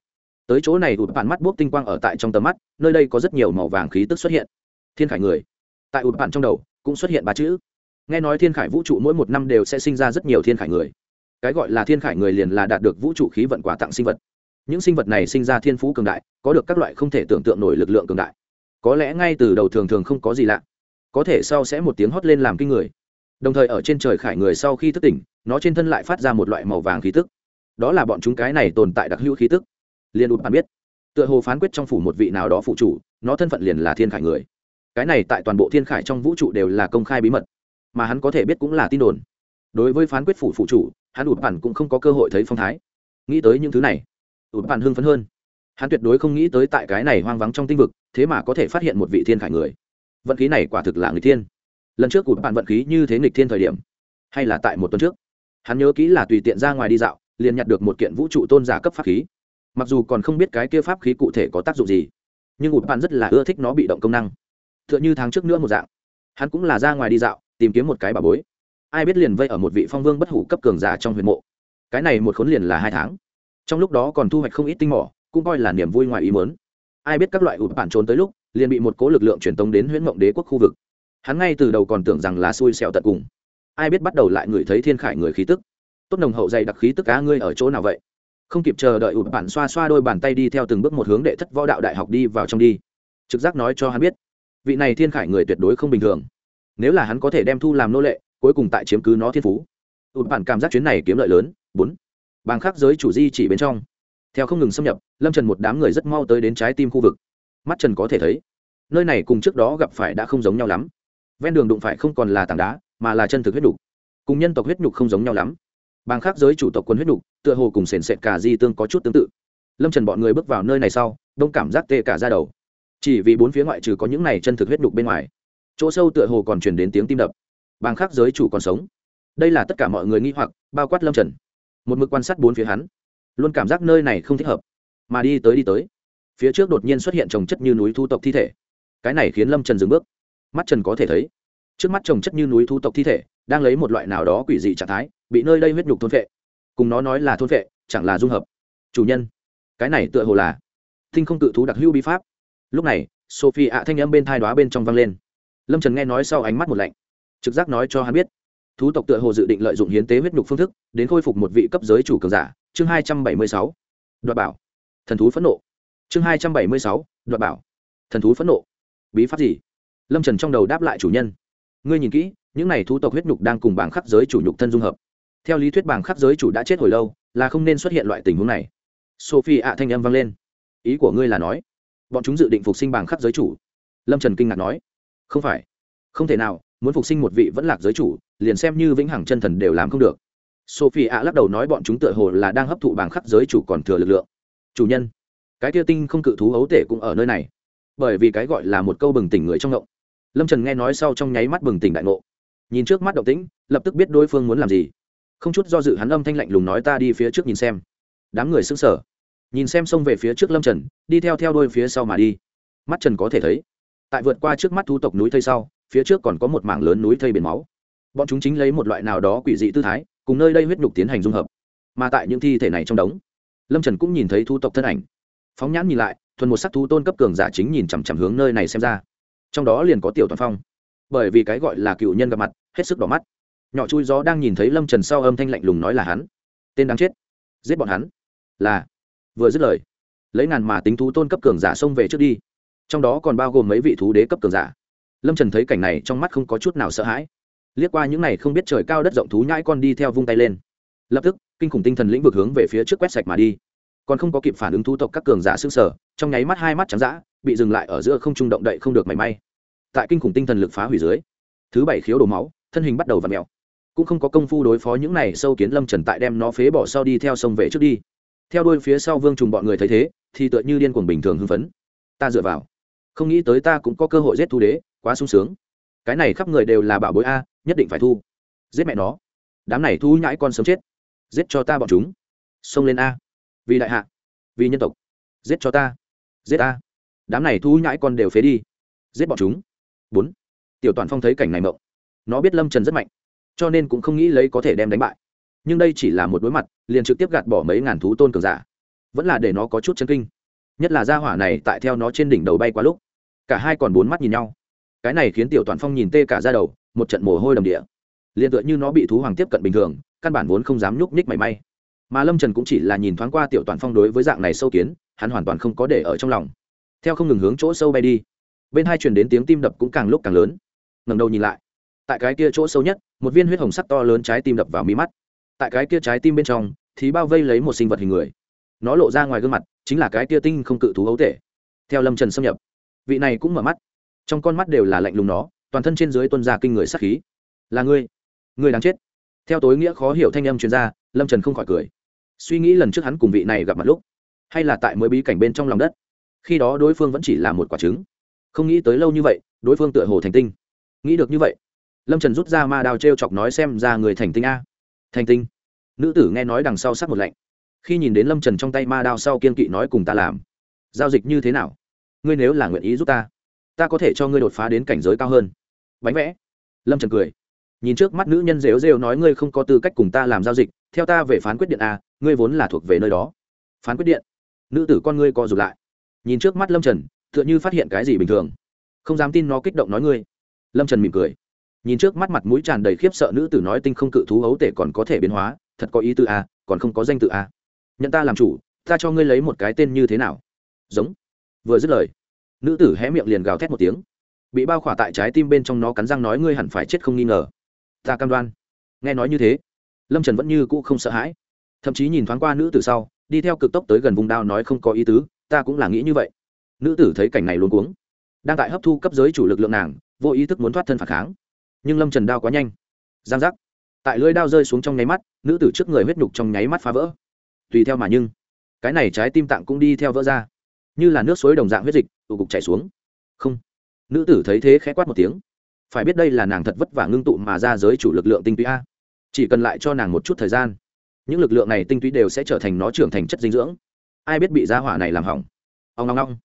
Tới chỗ này ụt bạn mắt buốc tinh quang ở tại trong tầm mắt, nơi đây có rất nhiều màu vàng khí tức xuất hiện. Thiên khải người. Tại ụt bạn trong đầu, cũng xuất hiện ba chữ. Nghe nói thiên khải vũ trụ mỗi một năm đều sẽ sinh ra rất nhiều thiên khải người. Cái gọi là thiên khải người liền là đạt được vũ trụ khí vận quà tặng sinh vật những sinh vật này sinh ra thiên phú cường đại, có được các loại không thể tưởng tượng nổi lực lượng cường đại. Có lẽ ngay từ đầu thường thường không có gì lạ. Có thể sau sẽ một tiếng hót lên làm kinh người. Đồng thời ở trên trời khải người sau khi thức tỉnh, nó trên thân lại phát ra một loại màu vàng khí tức. Đó là bọn chúng cái này tồn tại đặc hữu khí tức. Liền ụt bạn biết, tựa hồ phán quyết trong phủ một vị nào đó phụ chủ, nó thân phận liền là thiên khải người. Cái này tại toàn bộ thiên khải trong vũ trụ đều là công khai bí mật. Mà hắn có thể biết cũng là tin đồn. Đối với phán quyết phủ phụ chủ, hắn ụt bạn cũng không có cơ hội thấy phong thái. Nghĩ tới những thứ này ụt bản hưng phấn hơn. Hắn tuyệt đối không nghĩ tới tại cái này hoang vắng trong tinh vực, thế mà có thể phát hiện một vị thiên khải người. Vận khí này quả thực là người thiên. Lần trước ụt bản vận khí như thế nghịch thiên thời điểm, hay là tại một tuần trước, hắn nhớ kỹ là tùy tiện ra ngoài đi dạo, liền nhặt được một kiện vũ trụ tôn giả cấp pháp khí. Mặc dù còn không biết cái kia pháp khí cụ thể có tác dụng gì, nhưng ụt bản rất là ưa thích nó bị động công năng. T h ư ợ n h ư tháng trước nữa một dạng, hắn cũng là ra ngoài đi dạo, tìm kiếm một cái bà bối. Ai biết liền vây ở một vị phong vương bất hủ cấp cường giả trong huyền mộ. Cái này một khốn liền là hai tháng trong lúc đó còn thu hoạch không ít tinh mỏ, cũng coi là niềm vui ngoài ý mớn ai biết các loại ụt bản trốn tới lúc, liền bị một cố lực lượng truyền tống đến huyễn mộng đế quốc khu vực. Hắn ngay từ đầu còn tưởng rằng là xui xẻo tận cùng. Ai biết bắt đầu lại ngửi thấy thiên khải người khí tức. Tốt nồng hậu dày đặc khí tức cá ngươi ở chỗ nào vậy? Không kịp chờ đợi ụt bản xoa xoa đôi bàn tay đi theo từng bước một hướng đệ thất võ đạo đại học đi vào trong đi. Trực giác nói cho hắn biết, vị này thiên khải người tuyệt đối không bình thường. Nếu là hắn có thể đem thu làm nô lệ, cuối cùng tại chiếm cứ nó thiên phú. Ụt bản cảm giác chuyến này kiếm lợi lớn. Bốn bàng khắc giới chủ di chỉ bên trong. Theo không ngừng xâm nhập, lâm trần một đám người rất mau tới đến trái tim khu vực. Mắt trần có thể thấy, nơi này cùng trước đó gặp phải đã không giống nhau lắm. Ven đường đụng phải không còn là tảng đá, mà là chân thực huyết nhục. Cùng nhân tộc huyết nhục không giống nhau lắm. Bàng khác giới chủ tộc quân huyết nhục, tựa hồ cùng sền sệt cả di tương có chút tương tự. Lâm trần bọn người bước vào nơi này sau, đông cảm giác tê cả ra đầu. Chỉ vì bốn phía ngoại trừ có những này chân thực huyết nhục bên ngoài, chỗ sâu tựa hồ còn truyền đến tiếng tim đập. Bàng khác giới chủ còn sống. Đây là tất cả mọi người nghĩ hoặc, bao quát lâm trần một mực quan sát bốn phía hắn, luôn cảm giác nơi này không thích hợp, mà đi tới đi tới, phía trước đột nhiên xuất hiện trồng chất như núi thu tộc thi thể. Cái này khiến lâm trần dừng bước. Mắt trần có thể thấy, trước mắt trồng chất như núi thu tộc thi thể đang lấy một loại nào đó quỷ dị trạng thái, bị nơi đây huyết nhục thôn vệ cùng nó nói là thôn vệ chẳng là dung hợp. Chủ nhân, cái này tựa hồ là thinh không cự thú đặc hữu bí pháp. Lúc này sophie ạ thanh âm bên thai đoá bên trong vang lên. Lâm trần nghe nói sau ánh mắt một lạnh, trực giác nói cho hắn biết thú tộc tựa hồ dự định lợi dụng hiến tế huyết nhục phương thức, đến khôi phục một vị cấp giới chủ cường giả. Chương hai trăm bảy mươi sáu. Đoạt bảo. Thần thú phẫn nộ. Chương hai trăm bảy mươi sáu. Đoạt bảo. Thần thú phẫn nộ. Bí pháp gì? Lâm trần trong đầu đáp lại chủ nhân. Ngươi nhìn kỹ, những này thú tộc huyết nhục đang cùng bảng khắc giới chủ nhục thân dung hợp. Theo lý thuyết bảng khắc giới chủ đã chết hồi lâu, là không nên xuất hiện loại tình huống này. Sophie ạ thanh âm vang lên. Ý của ngươi là nói, bọn chúng dự định phục sinh bảng khắc giới chủ. Lâm trần kinh ngạc nói, không phải. Không thể nào, muốn phục sinh một vị vẫn lạc giới chủ liền xem như vĩnh hằng chân thần đều làm không được. Sophie ạ lắc đầu nói bọn chúng tựa hồ là đang hấp thụ bảng khắc giới chủ còn thừa lực lượng. Chủ nhân, cái kia tinh không cự thú ấu tể cũng ở nơi này. Bởi vì cái gọi là một câu bừng tỉnh người trong ngộng. Lâm trần nghe nói sau trong nháy mắt bừng tỉnh đại ngộ. Nhìn trước mắt động tĩnh, lập tức biết đối phương muốn làm gì. Không chút do dự hắn âm thanh lạnh lùng nói ta đi phía trước nhìn xem. Đám người sững sờ. Nhìn xem xông về phía trước lâm trần, đi theo theo đôi phía sau mà đi. Mắt trần có thể thấy, tại vượt qua trước mắt thu tộc núi thây sau, phía trước còn có một mảng lớn núi thây biển máu bọn chúng chính lấy một loại nào đó quỷ dị tư thái, cùng nơi đây huyết nhục tiến hành dung hợp. Mà tại những thi thể này trong đống, lâm trần cũng nhìn thấy thu tộc thân ảnh. Phóng nhãn nhìn lại, thuần một sắc thú tôn cấp cường giả chính nhìn chằm chằm hướng nơi này xem ra. Trong đó liền có tiểu toàn phong. Bởi vì cái gọi là cựu nhân gặp mặt, hết sức đỏ mắt. Nhỏ chui gió đang nhìn thấy lâm trần sau âm thanh lạnh lùng nói là hắn. Tên đáng chết. Giết bọn hắn. Là. Vừa dứt lời, lấy ngàn mà tính thú tôn cấp cường giả xông về trước đi. Trong đó còn bao gồm mấy vị thú đế cấp cường giả. Lâm trần thấy cảnh này trong mắt không có chút nào sợ hãi liếc qua những này không biết trời cao đất rộng thú nhãi con đi theo vung tay lên. Lập tức, kinh khủng tinh thần lĩnh vực hướng về phía trước quét sạch mà đi. Còn không có kịp phản ứng thu tộc các cường giả xương sở trong nháy mắt hai mắt trắng dã, bị dừng lại ở giữa không trung động đậy không được mảy may. Tại kinh khủng tinh thần lực phá hủy dưới, thứ bảy khiếu đổ máu, thân hình bắt đầu v ặ mẹo cũng không có công phu đối phó những này sâu kiến lâm trần tại đem nó phế bỏ sau đi theo sông về trước đi. Theo đuôi phía sau vương trùng bọn người thấy thế, thì tựa như điên cuồng bình thường hưng phấn. Ta dựa vào. Không nghĩ tới ta cũng có cơ hội giết thu đế, quá sung sướng. Cái này khắp người đều là bảo bối a nhất định phải thu. Giết mẹ nó. Đám này thu nhãi con sớm chết. Giết cho ta bọn chúng. Xông lên a. Vì đại hạ. Vì nhân tộc. Giết cho ta. Giết ta đám này thu nhãi con đều phế đi. Giết bọn chúng. Bốn. Tiểu toàn phong thấy cảnh này mộng. Nó biết lâm trần rất mạnh, cho nên cũng không nghĩ lấy có thể đem đánh bại. Nhưng đây chỉ là một đối mặt, liền trực tiếp gạt bỏ mấy ngàn thú tôn cường giả. Vẫn là để nó có chút chân kinh. Nhất là gia hỏa này tại theo nó trên đỉnh đầu bay quá lúc, cả hai còn bốn mắt nhìn nhau cái này khiến tiểu toàn phong nhìn tê cả ra đầu, một trận mồ hôi đầm địa. Liền tựa như nó bị thú hoàng tiếp cận bình thường, căn bản vốn không dám nhúc nhích mảy may. Mà lâm trần cũng chỉ là nhìn thoáng qua tiểu toàn phong đối với dạng này sâu kiến, hắn hoàn toàn không có để ở trong lòng. Theo không ngừng hướng chỗ sâu bay đi, bên hai truyền đến tiếng tim đập cũng càng lúc càng lớn. Ngầm đầu nhìn lại, tại cái kia chỗ sâu nhất, một viên huyết hồng sắc to lớn trái tim đập vào mí mắt. Tại cái kia trái tim bên trong, thì bao vây lấy một sinh vật hình người. Nó lộ ra ngoài gương mặt, chính là cái kia tinh không cự thú ấu tể. Theo lâm trần xâm nhập, vị này cũng mở mắt trong con mắt đều là lạnh lùng nó, toàn thân trên dưới tuân ra kinh người sắc khí. Là ngươi ngươi đáng chết. Theo tối nghĩa khó hiểu thanh âm chuyên gia lâm trần không khỏi cười. Suy nghĩ lần trước hắn cùng vị này gặp mặt lúc, hay là tại mới bí cảnh bên trong lòng đất, khi đó đối phương vẫn chỉ là một quả trứng. Không nghĩ tới lâu như vậy, đối phương tựa hồ thành tinh. Nghĩ được như vậy, lâm trần rút ra ma đao t r e o chọc nói xem ra người thành tinh a. Thành tinh. Nữ tử nghe nói đằng sau sắc một lạnh. Khi nhìn đến lâm trần trong tay ma đao sau kiên kỵ nói cùng ta làm, giao dịch như thế nào? Ngươi nếu là nguyện ý giúp ta ta có thể cho ngươi đột phá đến cảnh giới cao hơn. Bánh vẽ. Lâm trần cười. Nhìn trước mắt nữ nhân rêu rêu nói ngươi không có tư cách cùng ta làm giao dịch, theo ta về phán quyết điện a, ngươi vốn là thuộc về nơi đó. Phán quyết điện. Nữ tử con ngươi co rụt lại. Nhìn trước mắt lâm trần, tựa như phát hiện cái gì bình thường. Không dám tin nó kích động nói ngươi. Lâm trần mỉm cười. Nhìn trước mắt mặt mũi tràn đầy khiếp sợ nữ tử nói tinh không cự thú ấu tể còn có thể biến hóa, thật có ý tự a, còn không có danh tự a. Nhận ta làm chủ, ta cho ngươi lấy một cái tên như thế nào. Giống. Vừa dứt lời nữ tử hé miệng liền gào thét một tiếng. Bị bao khỏa tại trái tim bên trong nó cắn răng nói ngươi hẳn phải chết không nghi ngờ. Ta cam đoan. Nghe nói như thế, lâm trần vẫn như cũ không sợ hãi. Thậm chí nhìn thoáng qua nữ tử sau, đi theo cực tốc tới gần vùng đao nói không có ý tứ, ta cũng là nghĩ như vậy. Nữ tử thấy cảnh này luôn cuống, đang tại hấp thu cấp giới chủ lực lượng nàng, vô ý thức muốn thoát thân phản kháng. Nhưng lâm trần đao quá nhanh. Giang giác. Tại lưỡi đao rơi xuống trong nháy mắt, nữ tử trước người huyết nhục trong nháy mắt phá vỡ. Tùy theo mà nhưng, cái này trái tim tạng cũng đi theo vỡ ra như là nước suối đồng dạng huyết dịch, tụ cục chảy xuống. Không. Nữ tử thấy thế khẽ quát một tiếng. Phải biết đây là nàng thật vất vả ngưng tụ mà ra giới chủ lực lượng tinh túy a. Chỉ cần lại cho nàng một chút thời gian, những lực lượng này tinh túy đều sẽ trở thành nó trưởng thành chất dinh dưỡng. Ai biết bị gia hỏa này làm hỏng. Ông long long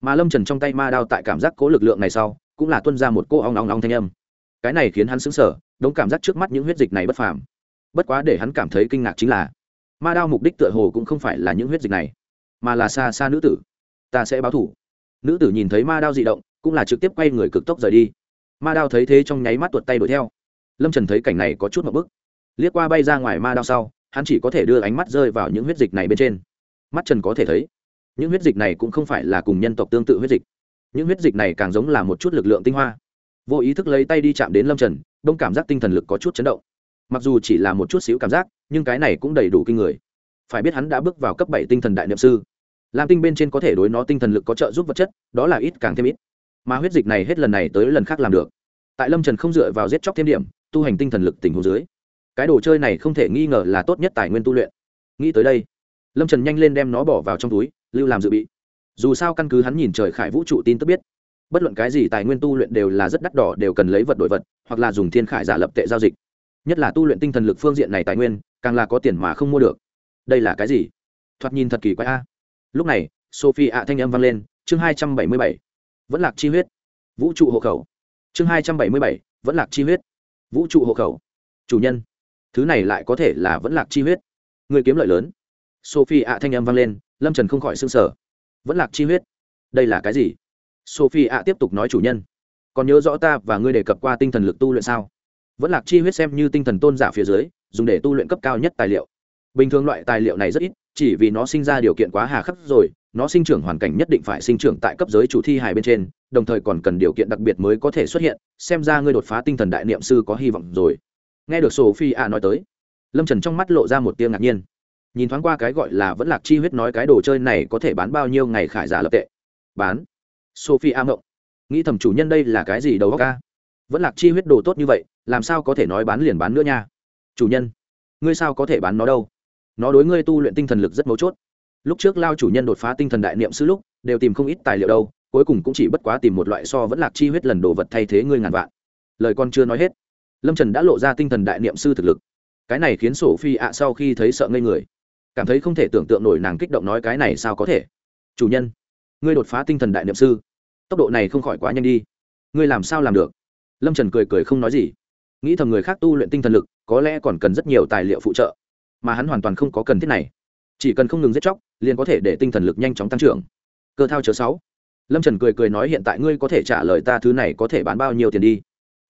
mà lâm trần trong tay ma đao tại cảm giác cố lực lượng này sau, cũng là tuân ra một cô ong ngong ngong thanh âm. Cái này khiến hắn xứng sở đống cảm giác trước mắt những huyết dịch này bất phàm. Bất quá để hắn cảm thấy kinh ngạc chính là, ma đao mục đích tựa hồ cũng không phải là những huyết dịch này, mà là xa xa nữ tử ta sẽ báo thủ. Nữ tử nhìn thấy ma đao di động, cũng là trực tiếp quay người cực tốc rời đi. Ma đao thấy thế trong nháy mắt tuột tay đuổi theo. Lâm trần thấy cảnh này có chút một bức liếc qua bay ra ngoài ma đao sau, hắn chỉ có thể đưa ánh mắt rơi vào những huyết dịch này bên trên. Mắt trần có thể thấy, những huyết dịch này cũng không phải là cùng nhân tộc tương tự huyết dịch. Những huyết dịch này càng giống là một chút lực lượng tinh hoa. Vô ý thức lấy tay đi chạm đến lâm trần, đông cảm giác tinh thần lực có chút chấn động. Mặc dù chỉ là một chút xíu cảm giác, nhưng cái này cũng đầy đủ kinh người. Phải biết hắn đã bước vào cấp bảy tinh thần đại niệm sư lam tinh bên trên có thể đối nó tinh thần lực có trợ giúp vật chất, đó là ít càng thêm ít. Mà huyết dịch này hết lần này tới lần khác làm được. Tại lâm trần không dựa vào giết chóc thêm điểm, tu hành tinh thần lực tình hồ dưới, cái đồ chơi này không thể nghi ngờ là tốt nhất tài nguyên tu luyện. Nghĩ tới đây, lâm trần nhanh lên đem nó bỏ vào trong túi, lưu làm dự bị. Dù sao căn cứ hắn nhìn trời khải vũ trụ tin tức biết, bất luận cái gì tài nguyên tu luyện đều là rất đắt đỏ đều cần lấy vật đổi vật, hoặc là dùng thiên khải giả lập tệ giao dịch. Nhất là tu luyện tinh thần lực phương diện này tài nguyên, càng là có tiền mà không mua được. Đây là cái gì? Thoạt nhìn thật kỳ quái a lúc này, sophie ạ thanh âm vang lên, chương hai trăm bảy mươi bảy, vẫn lạc chi huyết. Vũ trụ hộ khẩu. Chương hai trăm bảy mươi bảy, vẫn lạc chi huyết. Vũ trụ hộ khẩu. Chủ nhân, thứ này lại có thể là vẫn lạc chi huyết. Người kiếm lợi lớn. Sophie ạ thanh âm vang lên, lâm trần không khỏi s ư n g sở vẫn lạc chi huyết. Đây là cái gì? Sophie ạ tiếp tục nói chủ nhân. Còn nhớ rõ ta và ngươi đề cập qua tinh thần lực tu luyện sao? Vẫn lạc chi huyết xem như tinh thần tôn giả phía dưới, dùng để tu luyện cấp cao nhất tài liệu bình thường loại tài liệu này rất ít, chỉ vì nó sinh ra điều kiện quá hà khắc rồi, nó sinh trưởng hoàn cảnh nhất định phải sinh trưởng tại cấp giới chủ thi hài bên trên, đồng thời còn cần điều kiện đặc biệt mới có thể xuất hiện, xem ra ngươi đột phá tinh thần đại niệm sư có hy vọng rồi. Nghe được sophie a nói tới, lâm trần trong mắt lộ ra một tiếng ngạc nhiên. Nhìn thoáng qua cái gọi là vẫn lạc chi huyết nói cái đồ chơi này có thể bán bao nhiêu ngày khải giả lập tệ. Bán. Sophie a ngộng. Nghĩ thầm chủ nhân đây là cái gì đầu óc ca? Vẫn lạc chi huyết đồ tốt như vậy, làm sao có thể nói bán liền bán nữa nha? Chủ nhân, ngươi sao có thể bán nó đâu? Nó đối ngươi tu luyện tinh thần lực rất mấu chốt. Lúc trước lao chủ nhân đột phá tinh thần đại niệm sư lúc, đều tìm không ít tài liệu đâu, cuối cùng cũng chỉ bất quá tìm một loại so vẫn lạc chi huyết lần đồ vật thay thế ngươi ngàn vạn. Lời con chưa nói hết, lâm trần đã lộ ra tinh thần đại niệm sư thực lực. Cái này khiến sổ phi ạ sau khi thấy sợ ngây người, cảm thấy không thể tưởng tượng nổi nàng kích động nói cái này sao có thể. Chủ nhân, ngươi đột phá tinh thần đại niệm sư, tốc độ này không khỏi quá nhanh đi. Ngươi làm sao làm được? Lâm trần cười cười không nói gì. Nghĩ thầm người khác tu luyện tinh thần lực, có lẽ còn cần rất nhiều tài liệu phụ trợ mà hắn hoàn toàn không có cần thiết này. Chỉ cần không ngừng giết chóc, liền có thể để tinh thần lực nhanh chóng tăng trưởng. Cơ thao chớ sáu. Lâm trần cười cười nói hiện tại ngươi có thể trả lời ta thứ này có thể bán bao nhiêu tiền đi.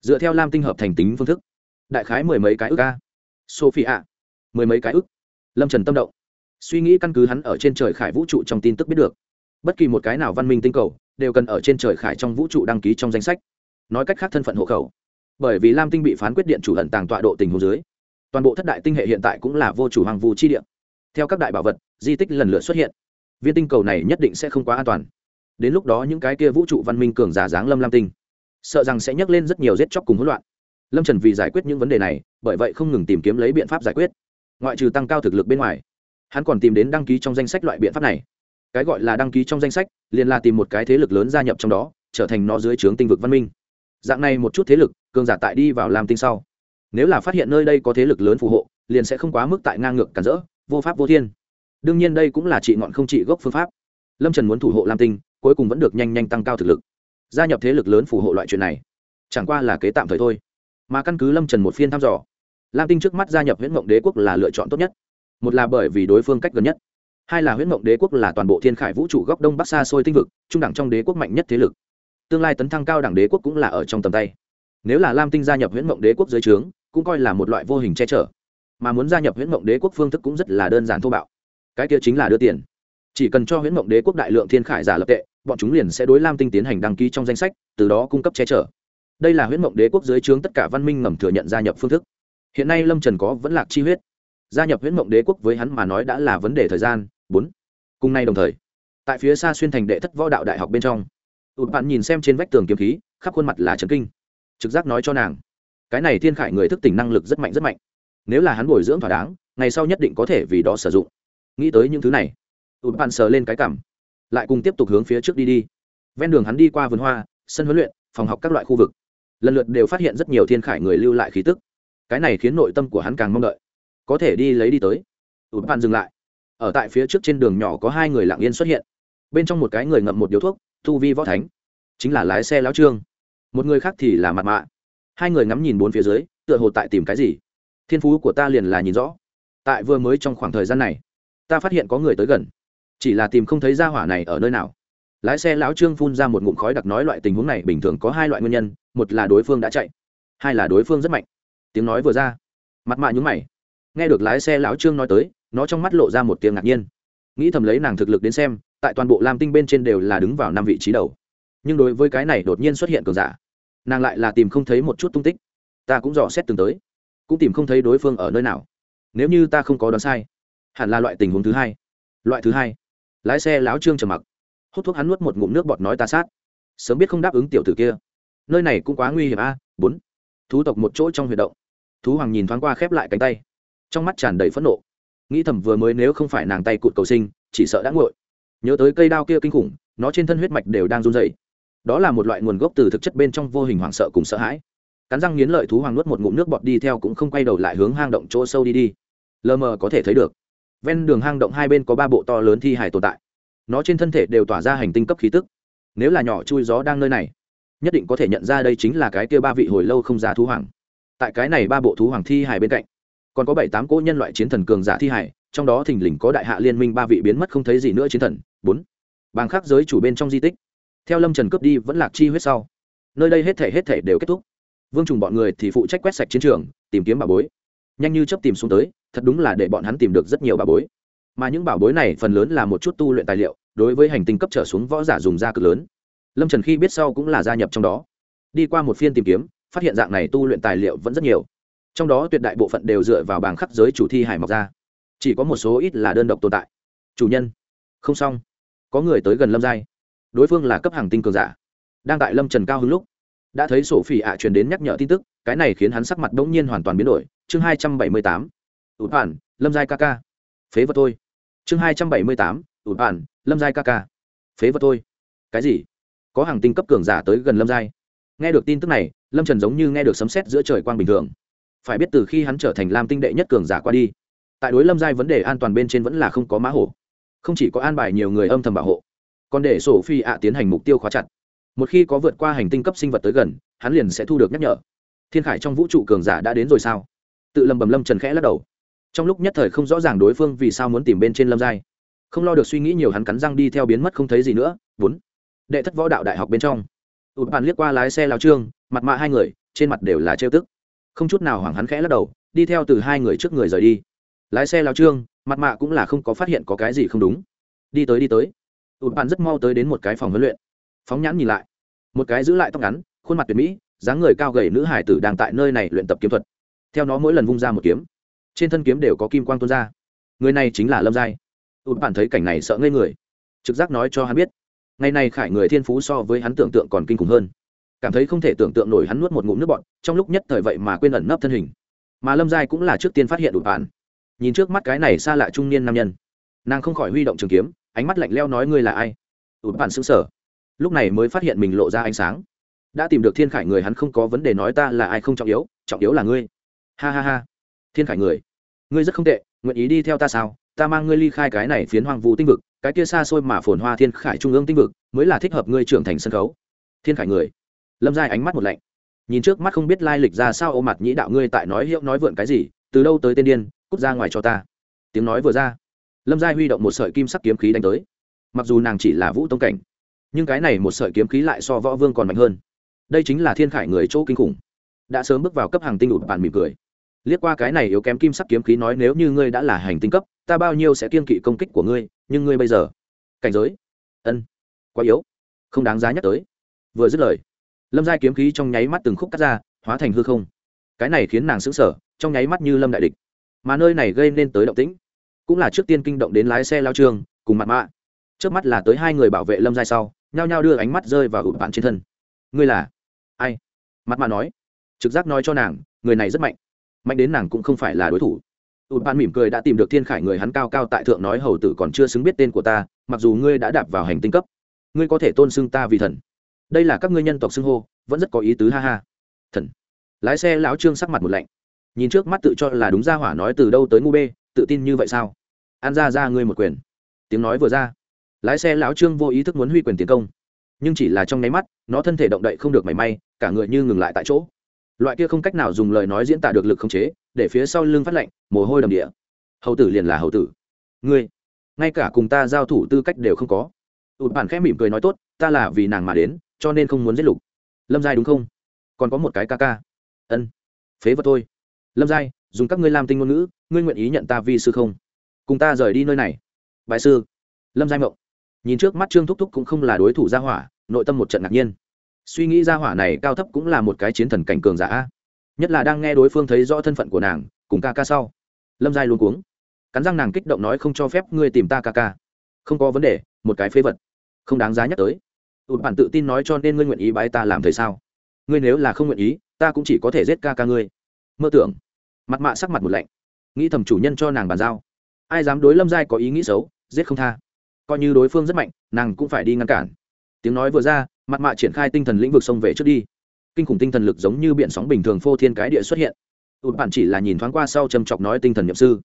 Dựa theo lam tinh hợp thành tính phương thức. Đại khái mười mấy cái ức a. Sophie ạ mười mấy cái ức. Lâm trần tâm động. Suy nghĩ căn cứ hắn ở trên trời khải vũ trụ trong tin tức biết được. Bất kỳ một cái nào văn minh tinh cầu, đều cần ở trên trời khải trong vũ trụ đăng ký trong danh sách. Nói cách khác thân phận hộ khẩu. Bởi vì lam tinh bị phán quyết điện chủ hận tàng tọa độ tình hồ dưới toàn bộ thất đại tinh hệ hiện tại cũng là vô chủ hoàng vu chi địa. Theo các đại bảo vật, di tích lần lượt xuất hiện. Viên tinh cầu này nhất định sẽ không quá an toàn. Đến lúc đó những cái kia vũ trụ văn minh cường giả dáng lâm lam tinh, sợ rằng sẽ nhắc lên rất nhiều giết chóc cùng hỗn loạn. Lâm trần vì giải quyết những vấn đề này, bởi vậy không ngừng tìm kiếm lấy biện pháp giải quyết. Ngoại trừ tăng cao thực lực bên ngoài, hắn còn tìm đến đăng ký trong danh sách loại biện pháp này. Cái gọi là đăng ký trong danh sách, liền là tìm một cái thế lực lớn gia nhập trong đó, trở thành nó dưới trướng tinh vực văn minh. Dạng này một chút thế lực, cường giả tại đi vào làm tinh sau nếu là phát hiện nơi đây có thế lực lớn phù hộ, liền sẽ không quá mức tại ngang ngược cản rỡ, vô pháp vô thiên. Đương nhiên đây cũng là trị ngọn không trị gốc phương pháp. Lâm trần muốn thủ hộ lam tinh, cuối cùng vẫn được nhanh nhanh tăng cao thực lực. Gia nhập thế lực lớn phù hộ loại chuyện này, chẳng qua là kế tạm thời thôi. Mà căn cứ lâm trần một phiên thăm dò, lam tinh trước mắt gia nhập huyễn mộng đế quốc là lựa chọn tốt nhất. Một là bởi vì đối phương cách gần nhất, hai là huyễn mộng đế quốc là toàn bộ thiên khải vũ trụ góc đông bắc xa xôi tinh vực, trung đẳng trong đế quốc mạnh nhất thế lực. Tương lai tấn thăng cao đẳng đế quốc cũng là ở trong tầm tay. Nếu là lam tinh gia nhập huyễn mộng đế quốc dưới trướng cũng coi là một loại vô hình che chở. Mà muốn gia nhập huyễn mộng đế quốc phương thức cũng rất là đơn giản thô bạo. Cái kia chính là đưa tiền. Chỉ cần cho huyễn mộng đế quốc đại lượng thiên khải giả lập tệ, bọn chúng liền sẽ đối lam tinh tiến hành đăng ký trong danh sách, từ đó cung cấp che chở. Đây là huyễn mộng đế quốc dưới trướng tất cả văn minh ngầm thừa nhận gia nhập phương thức. Hiện nay lâm trần có vẫn lạc chi huyết. Gia nhập huyễn mộng đế quốc với hắn mà nói đã là vấn đề thời gian. Bốn. Cùng nay đồng thời, tại phía xa xuyên thành đệ thất võ đạo đại học bên trong ụt bạn nhìn xem trên vách tường kiếm khí, khắp khuôn mặt là trấn kinh. Trực giác nói cho nàng cái này thiên khải người thức tỉnh năng lực rất mạnh rất mạnh. Nếu là hắn bồi dưỡng thỏa đáng, ngày sau nhất định có thể vì đó sử dụng. Nghĩ tới những thứ này tụt bạn sờ lên cái cảm, lại cùng tiếp tục hướng phía trước đi đi. Ven đường hắn đi qua vườn hoa, sân huấn luyện, phòng học các loại khu vực. Lần lượt đều phát hiện rất nhiều thiên khải người lưu lại khí tức. Cái này khiến nội tâm của hắn càng mong đợi. Có thể đi lấy đi tới. Tụt bạn dừng lại. Ở tại phía trước trên đường nhỏ có hai người lặng yên xuất hiện. Bên trong một cái người ngậm một điếu thuốc thu vi võ thánh, chính là lái xe lão trương. Một người khác thì là mặt mạ hai người ngắm nhìn bốn phía dưới, tựa hồ tại tìm cái gì. Thiên phú của ta liền là nhìn rõ. Tại vừa mới trong khoảng thời gian này, ta phát hiện có người tới gần. Chỉ là tìm không thấy ra hỏa này ở nơi nào. Lái xe lão trương phun ra một ngụm khói đặc nói loại tình huống này bình thường có hai loại nguyên nhân, một là đối phương đã chạy, hai là đối phương rất mạnh. Tiếng nói vừa ra, mặt mạ nhúng mày. Nghe được lái xe lão trương nói tới, nó trong mắt lộ ra một tiếng ngạc nhiên. Nghĩ thầm lấy nàng thực lực đến xem, tại toàn bộ lam tinh bên trên đều là đứng vào năm vị trí đầu. Nhưng đối với cái này đột nhiên xuất hiện cường giả nàng lại là tìm không thấy một chút tung tích. Ta cũng dò xét từng tới, cũng tìm không thấy đối phương ở nơi nào. Nếu như ta không có đoán sai, hẳn là loại tình huống thứ hai. Loại thứ hai, lái xe láo trương trầm mặc, hút thuốc hắn nuốt một ngụm nước bọt nói ta sát. Sớm biết không đáp ứng tiểu tử kia. Nơi này cũng quá nguy hiểm a, bốn. Thú tộc một chỗ trong huyệt động. Thú hoàng nhìn thoáng qua khép lại cánh tay. Trong mắt tràn đầy phẫn nộ. Nghĩ thầm vừa mới nếu không phải nàng tay cụt cầu sinh, chỉ sợ đã nguội. Nhớ tới cây đao kia kinh khủng, nó trên thân huyết mạch đều đang run dày đó là một loại nguồn gốc từ thực chất bên trong vô hình hoảng sợ cùng sợ hãi. Cắn răng nghiến lợi thú hoàng nuốt một ngụm nước bọt đi theo cũng không quay đầu lại hướng hang động chỗ sâu đi đi. Lờ mờ có thể thấy được, ven đường hang động hai bên có ba bộ to lớn thi hài tồn tại. Nó trên thân thể đều tỏa ra hành tinh cấp khí tức. Nếu là nhỏ chui gió đang nơi này, nhất định có thể nhận ra đây chính là cái kia ba vị hồi lâu không ra thú hoàng. Tại cái này ba bộ thú hoàng thi hài bên cạnh, còn có bảy tám cỗ nhân loại chiến thần cường giả thi hài, trong đó thình lình có đại hạ liên minh ba vị biến mất không thấy gì nữa chiến thần. Bốn. Bàng khác giới chủ bên trong di tích theo lâm trần cướp đi vẫn lạc chi huyết sau. Nơi đây hết thể hết thể đều kết thúc. Vương trùng bọn người thì phụ trách quét sạch chiến trường, tìm kiếm bà bối. Nhanh như chấp tìm xuống tới, thật đúng là để bọn hắn tìm được rất nhiều bà bối. Mà những bảo bối này phần lớn là một chút tu luyện tài liệu, đối với hành tinh cấp trở xuống võ giả dùng da cực lớn. Lâm trần khi biết sau cũng là gia nhập trong đó. Đi qua một phiên tìm kiếm, phát hiện dạng này tu luyện tài liệu vẫn rất nhiều. Trong đó tuyệt đại bộ phận đều dựa vào bảng khắc giới chủ thi hải mọc ra. Chỉ có một số ít là đơn độc tồn tại. Chủ nhân. Không xong. Có người tới gần lâm giai đối phương là cấp hàng tinh cường giả. Đang tại lâm trần cao hứng lúc, đã thấy sổ phỉ ạ truyền đến nhắc nhở tin tức, cái này khiến hắn sắc mặt đ ỗ n g nhiên hoàn toàn biến đổi. Chương hai trăm bảy mươi tám ụt bản, lâm giai ca ca. Phế vật thôi. Chương hai trăm bảy mươi tám ụt bản, lâm giai ca ca. Phế vật thôi. Cái gì? Có hàng tinh cấp cường giả tới gần lâm giai. Nghe được tin tức này, lâm trần giống như nghe được sấm sét giữa trời quang bình thường. Phải biết từ khi hắn trở thành lam tinh đệ nhất cường giả qua đi, tại đối lâm giai vấn đề an toàn bên trên vẫn là không có mã hổ. Không chỉ có an bài nhiều người âm thầm bảo hộ còn để sổ phi ạ tiến hành mục tiêu khóa chặt. Một khi có vượt qua hành tinh cấp sinh vật tới gần, hắn liền sẽ thu được nhắc nhở. Thiên khải trong vũ trụ cường giả đã đến rồi sao? Tự lầm bầm lâm trần khẽ lắc đầu. Trong lúc nhất thời không rõ ràng đối phương vì sao muốn tìm bên trên lâm giai. Không lo được suy nghĩ nhiều hắn cắn răng đi theo biến mất không thấy gì nữa. Vốn đệ thất võ đạo đại học bên trong. Ụt bàn liếc qua lái xe lao trương, mặt mạ hai người, trên mặt đều là trêu tức. Không chút nào hoảng hắn khẽ lắc đầu, đi theo từ hai người trước người rời đi. Lái xe lao trương, mặt mạ cũng là không có phát hiện có cái gì không đúng. Đi tới đi tới ụt bạn rất mau tới đến một cái phòng huấn luyện. Phóng nhãn nhìn lại. Một cái giữ lại tóc ngắn, khuôn mặt tuyệt mỹ, dáng người cao gầy nữ hải tử đang tại nơi này luyện tập kiếm thuật. Theo nó mỗi lần vung ra một kiếm, trên thân kiếm đều có kim quang tuôn ra. Người này chính là lâm giai. Ụt bạn thấy cảnh này sợ ngây người. Trực giác nói cho hắn biết, ngày này khải người thiên phú so với hắn tưởng tượng còn kinh khủng hơn. Cảm thấy không thể tưởng tượng nổi hắn nuốt một ngụm nước bọn trong lúc nhất thời vậy mà quên ẩn nấp thân hình. Mà lâm giai cũng là trước tiên phát hiện ụt bạn nhìn trước mắt cái này xa lạ trung niên nam nhân, nàng không khỏi huy động trường kiếm ánh mắt lạnh leo nói ngươi là ai? Ụt bản xứng sở. Lúc này mới phát hiện mình lộ ra ánh sáng. Đã tìm được thiên khải người, hắn không có vấn đề nói ta là ai không trọng yếu trọng yếu là ngươi. Ha ha ha. Thiên khải người, ngươi rất không tệ, nguyện ý đi theo ta sao? Ta mang ngươi ly khai cái này phiến hoang vu tinh vực, cái kia xa xôi mà phồn hoa thiên khải trung ương tinh vực, mới là thích hợp ngươi trưởng thành sân khấu. Thiên khải người, lâm giai ánh mắt một lạnh. Nhìn trước mắt không biết lai lịch ra sao ô mặt nhĩ đạo ngươi tại nói hiệu nói vượn cái gì, từ đâu tới tên điên, cút ra ngoài cho ta. Tiếng nói vừa ra lâm gia huy động một sợi kim sắc kiếm khí đánh tới mặc dù nàng chỉ là vũ tông cảnh nhưng cái này một sợi kiếm khí lại so võ vương còn mạnh hơn đây chính là thiên khải người chỗ kinh khủng đã sớm bước vào cấp hàng tinh ụt bạn mỉm cười liếc qua cái này yếu kém kim sắc kiếm khí nói nếu như ngươi đã là hành tinh cấp ta bao nhiêu sẽ kiên kỵ công kích của ngươi nhưng ngươi bây giờ cảnh giới ân quá yếu không đáng giá nhắc tới vừa dứt lời lâm giai kiếm khí trong nháy mắt từng khúc cắt ra hóa thành hư không cái này khiến nàng sững sờ trong nháy mắt như lâm đại địch mà nơi này gây nên tới động tĩnh cũng là trước tiên kinh động đến lái xe lao trương, cùng mặt mạ. Trước mắt là tới hai người bảo vệ lâm giai sau nhao nhao đưa ánh mắt rơi vào ụt bạn trên thân. Ngươi là ai? Mặt mạ nói. Trực giác nói cho nàng người này rất mạnh. Mạnh đến nàng cũng không phải là đối thủ. Ụt bạn mỉm cười đã tìm được thiên khải người hắn cao cao tại thượng nói hầu tử còn chưa xứng biết tên của ta mặc dù ngươi đã đạp vào hành tinh cấp ngươi có thể tôn xưng ta vì thần. Đây là các ngươi nhân tộc xưng hô vẫn rất có ý tứ ha ha. Thần. Lái xe lão trương sắc mặt một lạnh. Nhìn trước mắt tự cho là đúng ra hỏa nói từ đâu tới ngu bê tự tin như vậy sao? An ra ra ngươi một quyền. Tiếng nói vừa ra. Lái xe lão trương vô ý thức muốn huy quyền tiến công. Nhưng chỉ là trong nháy mắt, nó thân thể động đậy không được mảy may, cả người như ngừng lại tại chỗ. Loại kia không cách nào dùng lời nói diễn tả được lực khống chế, để phía sau lưng phát lạnh, mồ hôi đầm địa. Hầu tử liền là hầu tử. Ngươi, ngay cả cùng ta giao thủ tư cách đều không có. Ụt bản khẽ mỉm cười nói tốt, ta là vì nàng mà đến, cho nên không muốn giết lục. Lâm giai đúng không? Còn có một cái ca ca. Ân, phế vật thôi. Lâm giai dùng các ngươi làm tinh ngôn ngữ, ngươi nguyện ý nhận ta vi sư không? Cùng ta rời đi nơi này. Bại sư, lâm giai mộng. Nhìn trước mắt trương thúc thúc cũng không là đối thủ gia hỏa, nội tâm một trận ngạc nhiên. Suy nghĩ gia hỏa này cao thấp cũng là một cái chiến thần cảnh cường giả. Nhất là đang nghe đối phương thấy rõ thân phận của nàng, cùng ca ca sau. Lâm giai luôn cuống. Cắn răng nàng kích động nói không cho phép ngươi tìm ta ca ca. Không có vấn đề, một cái phế vật. Không đáng giá nhắc tới. Ụt bản tự tin nói cho nên ngươi nguyện ý bái ta làm thầy sao? Ngươi nếu là không nguyện ý, ta cũng chỉ có thể giết ca ca ngươi. Mơ tưởng mặt mạ sắc mặt một lạnh. Nghĩ thầm chủ nhân cho nàng bàn giao. Ai dám đối lâm giai có ý nghĩ xấu, giết không tha. Coi như đối phương rất mạnh, nàng cũng phải đi ngăn cản. Tiếng nói vừa ra, mặt mạ triển khai tinh thần lĩnh vực sông về trước đi. Kinh khủng tinh thần lực giống như biển sóng bình thường phô thiên cái địa xuất hiện. Ụt bạn chỉ là nhìn thoáng qua sau châm chọc nói tinh thần nhậm sư.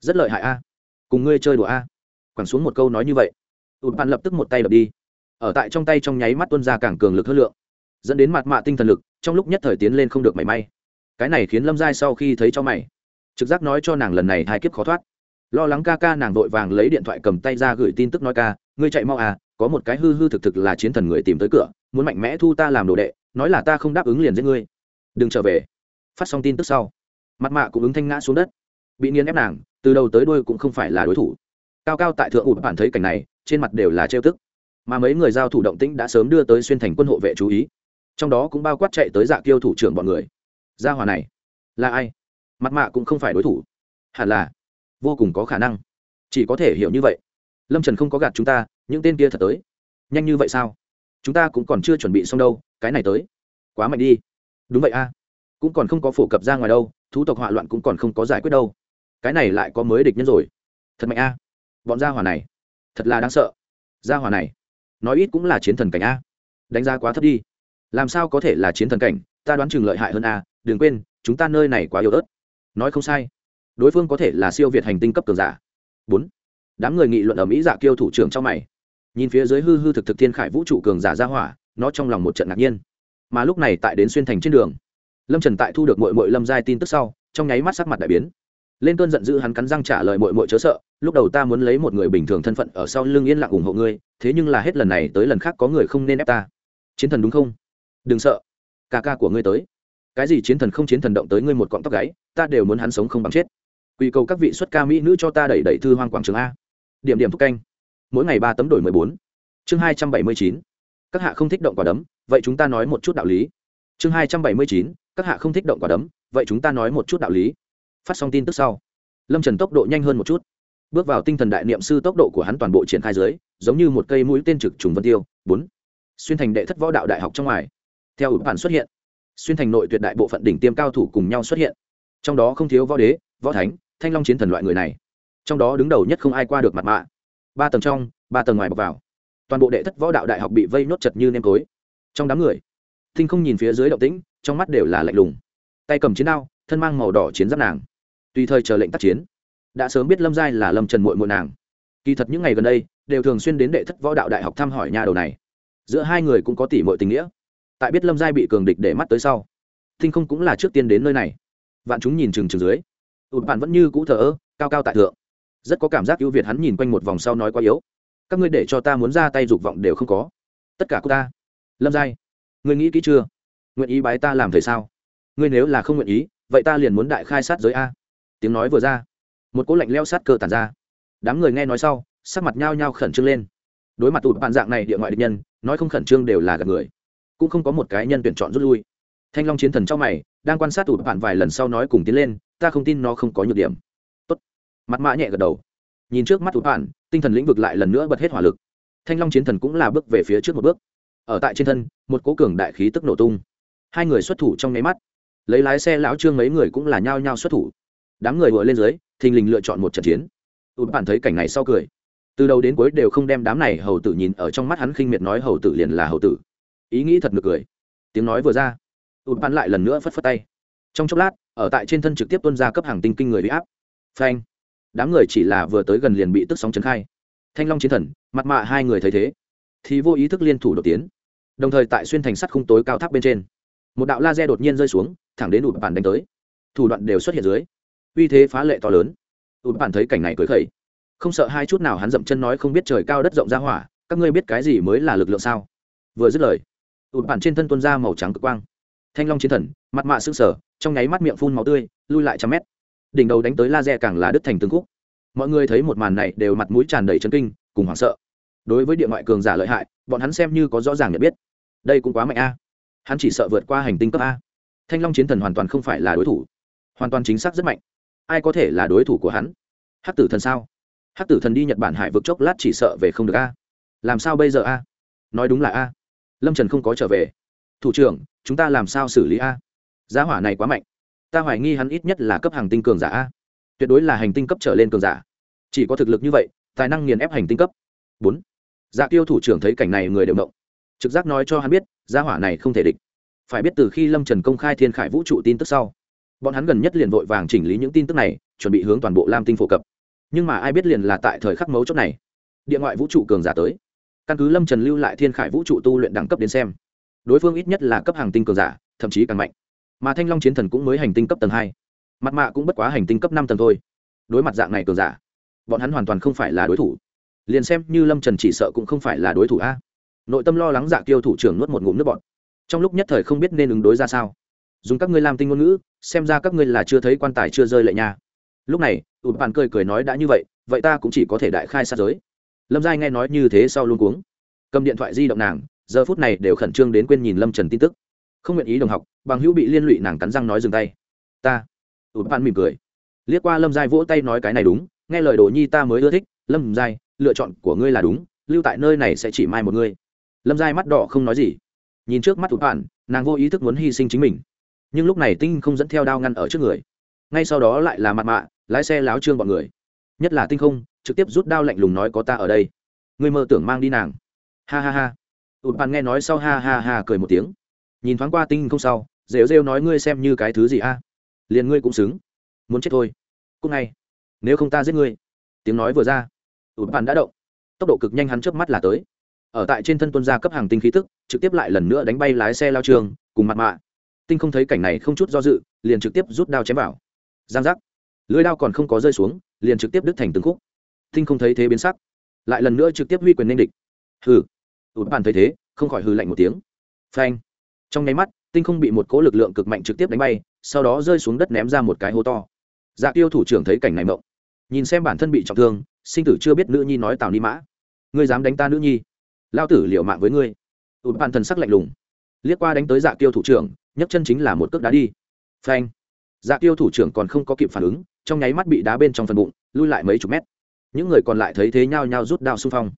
Rất lợi hại a. Cùng ngươi chơi đùa a. À. quẳng xuống một câu nói như vậy. Ụt bạn lập tức một tay đập đi. Ở tại trong tay trong nháy mắt tuân ra càng cường lực hơn lượng. Dẫn đến mặt mạ tinh thần lực, trong lúc nhất thời tiến lên không được mảy may cái này khiến lâm giai sau khi thấy cho mày trực giác nói cho nàng lần này hai kiếp khó thoát lo lắng ca ca nàng vội vàng lấy điện thoại cầm tay ra gửi tin tức nói ca ngươi chạy mau à có một cái hư hư thực thực là chiến thần người tìm tới cửa muốn mạnh mẽ thu ta làm đồ đệ nói là ta không đáp ứng liền giết ngươi đừng trở về phát xong tin tức sau mặt mạ cũng ứng thanh ngã xuống đất bị nghiền ép nàng từ đầu tới đuôi cũng không phải là đối thủ cao cao tại thượng ụt bản thấy cảnh này trên mặt đều là trêu tức mà mấy người giao thủ động tĩnh đã sớm đưa tới xuyên thành quân hộ vệ chú ý trong đó cũng bao quát chạy tới dạ kiêu thủ trưởng bọn người gia hòa này là ai? Mặt mạ cũng không phải đối thủ. Hẳn là vô cùng có khả năng. Chỉ có thể hiểu như vậy. Lâm trần không có gạt chúng ta, những tên kia thật tới. Nhanh như vậy sao? Chúng ta cũng còn chưa chuẩn bị xong đâu, cái này tới. Quá mạnh đi. Đúng vậy a. Cũng còn không có phổ cập ra ngoài đâu, thú tộc hỏa loạn cũng còn không có giải quyết đâu. Cái này lại có mới địch nhân rồi. Thật mạnh a. Bọn gia hỏa này, thật là đáng sợ. Gia hỏa này, nói ít cũng là chiến thần cảnh a. Đánh giá quá thấp đi. Làm sao có thể là chiến thần cảnh? Ta đoán chừng lợi hại hơn a đừng quên, chúng ta nơi này quá yếu ớt. Nói không sai. Đối phương có thể là siêu việt hành tinh cấp cường giả. Bốn. Đám người nghị luận ở mỹ dạ kiêu thủ trưởng trong mày. Nhìn phía dưới hư hư thực thực thiên khải vũ trụ cường giả ra hỏa, nó trong lòng một trận ngạc nhiên. Mà lúc này tại đến xuyên thành trên đường, lâm trần tại thu được mội mội lâm giai tin tức sau, trong nháy mắt sắc mặt đại biến. Lên cơn giận dữ hắn cắn răng trả lời mội mội chớ sợ, lúc đầu ta muốn lấy một người bình thường thân phận ở sau lưng yên lặng ủng hộ ngươi, thế nhưng là hết lần này tới lần khác có người không nên ép ta. Chiến thần đúng không? Đừng sợ. Ca ca của ngươi tới cái gì chiến thần không chiến thần động tới ngươi một cọng tóc gáy, ta đều muốn hắn sống không bằng chết. Quy cầu các vị xuất ca mỹ nữ cho ta đẩy đẩy thư hoang quảng trường a. Điểm điểm thúc canh. Mỗi ngày ba tấm đổi mười bốn. Chương hai trăm bảy mươi chín. Các hạ không thích động quả đấm, vậy chúng ta nói một chút đạo lý. Chương hai trăm bảy mươi chín. Các hạ không thích động quả đấm, vậy chúng ta nói một chút đạo lý. Phát xong tin tức sau, lâm trần tốc độ nhanh hơn một chút. Bước vào tinh thần đại niệm sư tốc độ của hắn toàn bộ triển khai dưới, giống như một cây mũi tên trực trùng vân tiêu. Bốn. Xuyên thành đệ thất võ đạo đại học trong ngoài. Theo ủ bản xuất hiện xuyên thành nội tuyệt đại bộ phận đỉnh tiêm cao thủ cùng nhau xuất hiện. Trong đó không thiếu võ đế, võ thánh, thanh long chiến thần loại người này. Trong đó đứng đầu nhất không ai qua được mặt mạ. Ba tầng trong, ba tầng ngoài bọc vào. Toàn bộ đệ thất võ đạo đại học bị vây nốt chật như nêm cối trong đám người, thinh không nhìn phía dưới động tĩnh, trong mắt đều là lạnh lùng. Tay cầm chiến đao, thân mang màu đỏ chiến giáp nàng. Tùy thời chờ lệnh tác chiến. Đã sớm biết lâm giai là lâm trần muội muội nàng. Kỳ thật những ngày gần đây, đều thường xuyên đến đệ thất võ đạo đại học thăm hỏi nhà đầu này. Giữa hai người cũng có tỷ mọi tình nghĩa tại biết lâm giai bị cường địch để mắt tới sau thinh không cũng là trước tiên đến nơi này vạn chúng nhìn chừng chừng dưới ụt bạn vẫn như cũ thờ ơ cao cao tại thượng rất có cảm giác ưu việt hắn nhìn quanh một vòng sau nói quá yếu các ngươi để cho ta muốn ra tay dục vọng đều không có tất cả cô ta lâm giai ngươi nghĩ kỹ chưa nguyện ý bái ta làm thầy sao ngươi nếu là không nguyện ý vậy ta liền muốn đại khai sát giới a tiếng nói vừa ra một cỗ lạnh leo sát cơ tàn ra đám người nghe nói sau sắc mặt nhao nhao khẩn trương lên đối mặt tụt bạn dạng này địa ngoại địch nhân nói không khẩn trương đều là gạt người cũng không có một cái nhân tuyển chọn rút lui. Thanh long chiến thần trong mày, đang quan sát tụt bạn vài lần sau nói cùng tiến lên, ta không tin nó không có nhược điểm. Tốt. mặt mã nhẹ gật đầu. Nhìn trước mắt tụt bạn, tinh thần lĩnh vực lại lần nữa bật hết hỏa lực. Thanh long chiến thần cũng là bước về phía trước một bước. Ở tại trên thân, một cố cường đại khí tức nổ tung. Hai người xuất thủ trong nháy mắt. Lấy lái xe lão trương mấy người cũng là nhao nhao xuất thủ. Đám người vội lên dưới, thình lình lựa chọn một trận chiến. Tụt bạn thấy cảnh này sau cười. Từ đầu đến cuối đều không đem đám này hầu tử nhìn ở trong mắt hắn khinh miệt nói hầu tử liền là hầu tử ý nghĩ thật ngược cười. Tiếng nói vừa ra, tụt bắn lại lần nữa phất phất tay. Trong chốc lát, ở tại trên thân trực tiếp tuân ra cấp hàng tinh kinh người bị áp. Phanh. Đám người chỉ là vừa tới gần liền bị tức sóng trấn khai. Thanh long chiến thần, mặt mạ hai người thấy thế, thì vô ý thức liên thủ đột tiến. Đồng thời tại xuyên thành sắt khung tối cao tháp bên trên, một đạo laser đột nhiên rơi xuống, thẳng đến ụt bản đánh tới. Thủ đoạn đều xuất hiện dưới. Uy thế phá lệ to lớn. Ụt bản thấy cảnh này cười khẩy. Không sợ hai chút nào hắn dậm chân nói không biết trời cao đất rộng ra hỏa, các ngươi biết cái gì mới là lực lượng sao? Vừa dứt lời ụt bản trên thân tuân ra màu trắng cực quang. Thanh long chiến thần, mặt mạ s ư sở trong nháy mắt miệng phun màu tươi, lui lại trăm mét. Đỉnh đầu đánh tới laser càng là đứt thành tương khúc. Mọi người thấy một màn này đều mặt mũi tràn đầy chân kinh, cùng hoảng sợ. Đối với địa ngoại cường giả lợi hại, bọn hắn xem như có rõ ràng nhận biết. Đây cũng quá mạnh a. Hắn chỉ sợ vượt qua hành tinh cấp a. Thanh long chiến thần hoàn toàn không phải là đối thủ. Hoàn toàn chính xác rất mạnh. Ai có thể là đối thủ của hắn? Hắc tử thần sao? Hắc tử thần đi nhật bản hải vực chốc lát chỉ sợ về không được a. Làm sao bây giờ a? Nói đúng là a lâm trần không có trở về thủ trưởng chúng ta làm sao xử lý a giá hỏa này quá mạnh ta hoài nghi hắn ít nhất là cấp hàng tinh cường giả a tuyệt đối là hành tinh cấp trở lên cường giả chỉ có thực lực như vậy tài năng nghiền ép hành tinh cấp bốn dạ tiêu thủ trưởng thấy cảnh này người đều động trực giác nói cho hắn biết giá hỏa này không thể địch phải biết từ khi lâm trần công khai thiên khải vũ trụ tin tức sau bọn hắn gần nhất liền vội vàng chỉnh lý những tin tức này chuẩn bị hướng toàn bộ lam tinh phổ cập nhưng mà ai biết liền là tại thời khắc mấu chốt này địa ngoại vũ trụ cường giả tới căn cứ lâm trần lưu lại thiên khải vũ trụ tu luyện đẳng cấp đến xem đối phương ít nhất là cấp hàng tinh cường giả thậm chí càng mạnh mà thanh long chiến thần cũng mới hành tinh cấp tầng hai mặt mạ cũng bất quá hành tinh cấp năm tầng thôi đối mặt dạng này cường giả bọn hắn hoàn toàn không phải là đối thủ liền xem như lâm trần chỉ sợ cũng không phải là đối thủ a nội tâm lo lắng dạ kiêu thủ trưởng nuốt một ngụm nước bọt. trong lúc nhất thời không biết nên ứng đối ra sao dùng các ngươi làm tinh ngôn ngữ xem ra các ngươi là chưa thấy quan tài chưa rơi lệ nha lúc này ụt bạn cười cười nói đã như vậy vậy ta cũng chỉ có thể đại khai sát giới lâm giai nghe nói như thế sau luôn cuống. Cầm điện thoại di động nàng, giờ phút này đều khẩn trương đến quên nhìn lâm trần tin tức. Không nguyện ý đồng học, bằng hữu bị liên lụy nàng cắn răng nói dừng tay. Ta. Ụt bạn mỉm cười. Liếc qua lâm giai vỗ tay nói cái này đúng, nghe lời đồ nhi ta mới ưa thích. Lâm giai, lựa chọn của ngươi là đúng, lưu tại nơi này sẽ chỉ mai một ngươi. Lâm giai mắt đỏ không nói gì. Nhìn trước mắt ụt bạn, nàng vô ý thức muốn hy sinh chính mình. Nhưng lúc này tinh không dẫn theo đao ngăn ở trước người. Ngay sau đó lại là mặt mạ, lái xe láo trương bọn người. Nhất là tinh không trực tiếp rút đao lạnh lùng nói có ta ở đây. Ngươi mơ tưởng mang đi nàng. Ha ha ha. Ụt bạn nghe nói sau ha ha ha cười một tiếng. Nhìn thoáng qua tinh không sau, rêu rêu nói ngươi xem như cái thứ gì a? Liền ngươi cũng xứng. Muốn chết thôi. Cúc ngay. Nếu không ta giết ngươi. Tiếng nói vừa ra, ụt bạn đã động. Tốc độ cực nhanh hắn trước mắt là tới. Ở tại trên thân tuân gia cấp hàng tinh khí tức, trực tiếp lại lần nữa đánh bay lái xe lao trường, cùng mặt mạ. Tinh không thấy cảnh này không chút do dự, liền trực tiếp rút đao chém vào. Giang giác. Lưới đao còn không có rơi xuống, liền trực tiếp đứt thành từng khúc tinh không thấy thế biến sắc, lại lần nữa trực tiếp huy quyền nên địch. Hừ ụt bàn thấy thế, không khỏi hừ lạnh một tiếng. Phanh. Trong nháy mắt, tinh không bị một cỗ lực lượng cực mạnh trực tiếp đánh bay, sau đó rơi xuống đất ném ra một cái hố to. Dạ tiêu thủ trưởng thấy cảnh này mộng, nhìn xem bản thân bị trọng thương, sinh tử chưa biết nữ nhi nói tào ni mã. Ngươi dám đánh ta nữ nhi? Lao tử liệu mạng với ngươi. Ụt bàn thần sắc lạnh lùng. Liếc qua đánh tới dạ tiêu thủ trưởng, nhấc chân chính là một cước đá đi. Phanh. Dạ tiêu thủ trưởng còn không có kịp phản ứng, trong nháy mắt bị đá bên trong phần bụng, lui lại mấy chục mét những người còn lại thấy thế nhao nhao rút đao xung phong.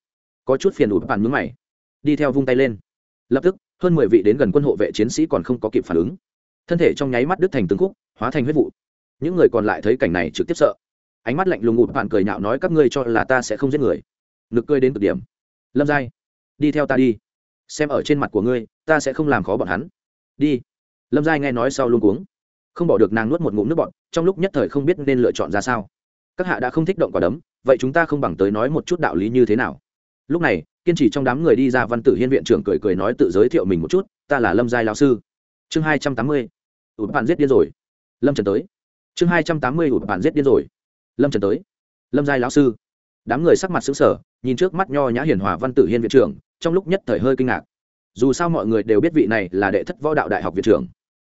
Có chút phiền ụt bàn mướn mày. Đi theo vung tay lên. Lập tức, hơn mười vị đến gần quân hộ vệ chiến sĩ còn không có kịp phản ứng. Thân thể trong nháy mắt đứt thành từng khúc, hóa thành huyết vụ. Những người còn lại thấy cảnh này trực tiếp sợ. Ánh mắt lạnh lùng ụt bạn cười nhạo nói các ngươi cho là ta sẽ không giết người. Nực cười đến cực điểm. Lâm giai, đi theo ta đi. Xem ở trên mặt của ngươi, ta sẽ không làm khó bọn hắn. Đi. Lâm giai nghe nói sau luôn cuống. Không bỏ được nàng nuốt một ngụm nước bọn trong lúc nhất thời không biết nên lựa chọn ra sao. Các hạ đã không thích động quả đấm vậy chúng ta không bằng tới nói một chút đạo lý như thế nào? Lúc này, kiên trì trong đám người đi ra văn tử hiên viện trưởng cười cười nói tự giới thiệu mình một chút, ta là lâm giai lão sư. Chương hai trăm tám mươi, ụt bạn giết điên rồi. Lâm trần tới. Chương hai trăm tám mươi, ụt bạn giết điên rồi. Lâm trần tới. Lâm giai lão sư. Đám người sắc mặt xứng sở nhìn trước mắt nho nhã hiền hòa văn tử hiên viện trưởng, trong lúc nhất thời hơi kinh ngạc. Dù sao mọi người đều biết vị này là đệ thất võ đạo đại học viện trưởng.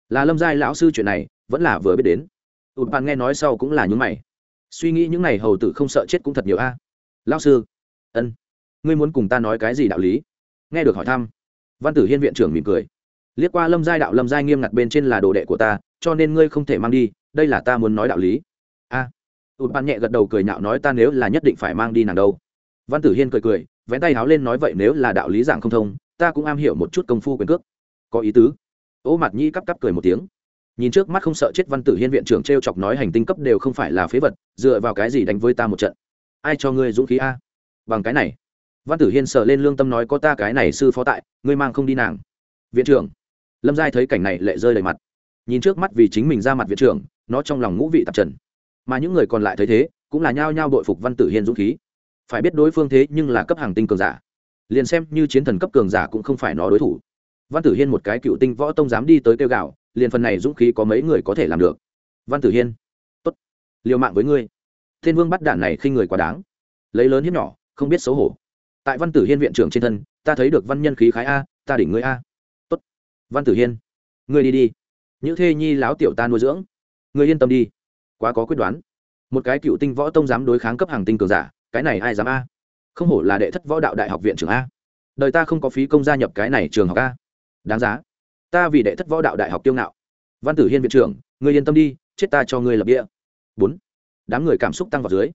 Là lâm giai lão sư chuyện này, vẫn là vừa biết đến. Ụt bạn nghe nói sau cũng là những mày suy nghĩ những n à y hầu tử không sợ chết cũng thật nhiều a. À. lão sư ân ngươi muốn cùng ta nói cái gì đạo lý? Nghe được hỏi thăm văn tử hiên viện trưởng mỉm cười. Liếc qua lâm giai đạo lâm giai nghiêm ngặt bên trên là đồ đệ của ta cho nên ngươi không thể mang đi đây là ta muốn nói đạo lý. A à, ụt bạn nhẹ gật đầu cười nhạo nói ta nếu là nhất định phải mang đi nàng đâu. Văn tử hiên cười cười vén tay háo lên nói vậy nếu là đạo lý giảng không thông ta cũng am hiểu một chút công phu quyền cước. Có ý tứ. Ô mặt nhi cắp cắp cười một tiếng nhìn trước mắt không sợ chết văn tử hiên viện trưởng t r e o chọc nói hành tinh cấp đều không phải là phế vật, dựa vào cái gì đánh với ta một trận? Ai cho ngươi dũng khí a? Bằng cái này. Văn tử hiên sợ lên lương tâm nói có ta cái này sư phó tại, ngươi mang không đi nàng. Viện trưởng. Lâm giai thấy cảnh này lệ rơi đầy mặt. Nhìn trước mắt vì chính mình ra mặt viện trưởng, nó trong lòng ngũ vị tạp trần. Mà những người còn lại thấy thế, cũng là nhao nhao đội phục văn tử hiên dũng khí. Phải biết đối phương thế nhưng là cấp hàng tinh cường giả. Liền xem như chiến thần cấp cường giả cũng không phải nó đối thủ. Văn tử hiên một cái cựu tinh võ tông dám đi tới kêu gạo liền phần này dũng khí có mấy người có thể làm được. Văn tử hiên, tốt, liều mạng với ngươi. Thiên vương bắt đạn này khi người quá đáng. Lấy lớn hiếp nhỏ, không biết xấu hổ. Tại văn tử hiên viện trưởng trên thân, ta thấy được văn nhân khí khái a, ta đỉnh ngươi a. Tốt, văn tử hiên, ngươi đi đi. Những thê nhi láo tiểu ta nuôi dưỡng. Ngươi yên tâm đi, quá có quyết đoán. Một cái cựu tinh võ tông dám đối kháng cấp hàng tinh cường giả, cái này ai dám a? Không hổ là đệ thất võ đạo đại học viện trưởng a. Đời ta không có phí công gia nhập cái này trường học a. Đáng giá ta vì đệ thất võ đạo đại học tiêu ngạo. Văn tử hiên viện trưởng người yên tâm đi, chết ta cho người lập địa. Bốn, đám người cảm xúc tăng vào dưới.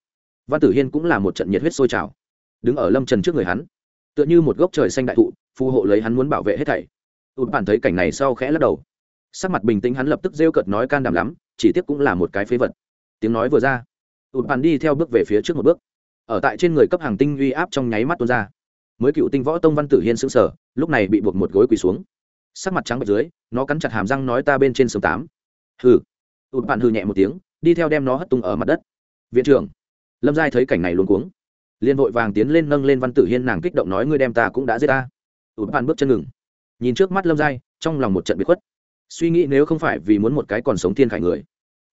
Văn tử hiên cũng là một trận nhiệt huyết sôi trào. Đứng ở lâm trần trước người hắn, tựa như một gốc trời xanh đại thụ, phù hộ lấy hắn muốn bảo vệ hết thảy. Ụt bản thấy cảnh này sau khẽ lắc đầu. Sắc mặt bình tĩnh hắn lập tức rêu cợt nói can đảm lắm, chỉ tiếc cũng là một cái phế vật. Tiếng nói vừa ra ụt bản đi theo bước về phía trước một bước. Ở tại trên người cấp hàng tinh uy áp trong nháy mắt tuôn ra. Mới cựu tinh võ tông văn tử hiên sững sờ, lúc này bị buộc một gối quỳ xuống sắc mặt trắng bệch dưới, nó cắn chặt hàm răng nói ta bên trên sông tám. Hừ. Ụt bạn hừ nhẹ một tiếng, đi theo đem nó hất tung ở mặt đất. Viện trưởng. Lâm giai thấy cảnh này luôn cuống. Liền vội vàng tiến lên nâng lên văn tử hiên nàng kích động nói ngươi đem ta cũng đã giết ta. Ụt bạn bước chân ngừng. Nhìn trước mắt lâm giai, trong lòng một trận bị khuất. Suy nghĩ nếu không phải vì muốn một cái còn sống thiên khải người.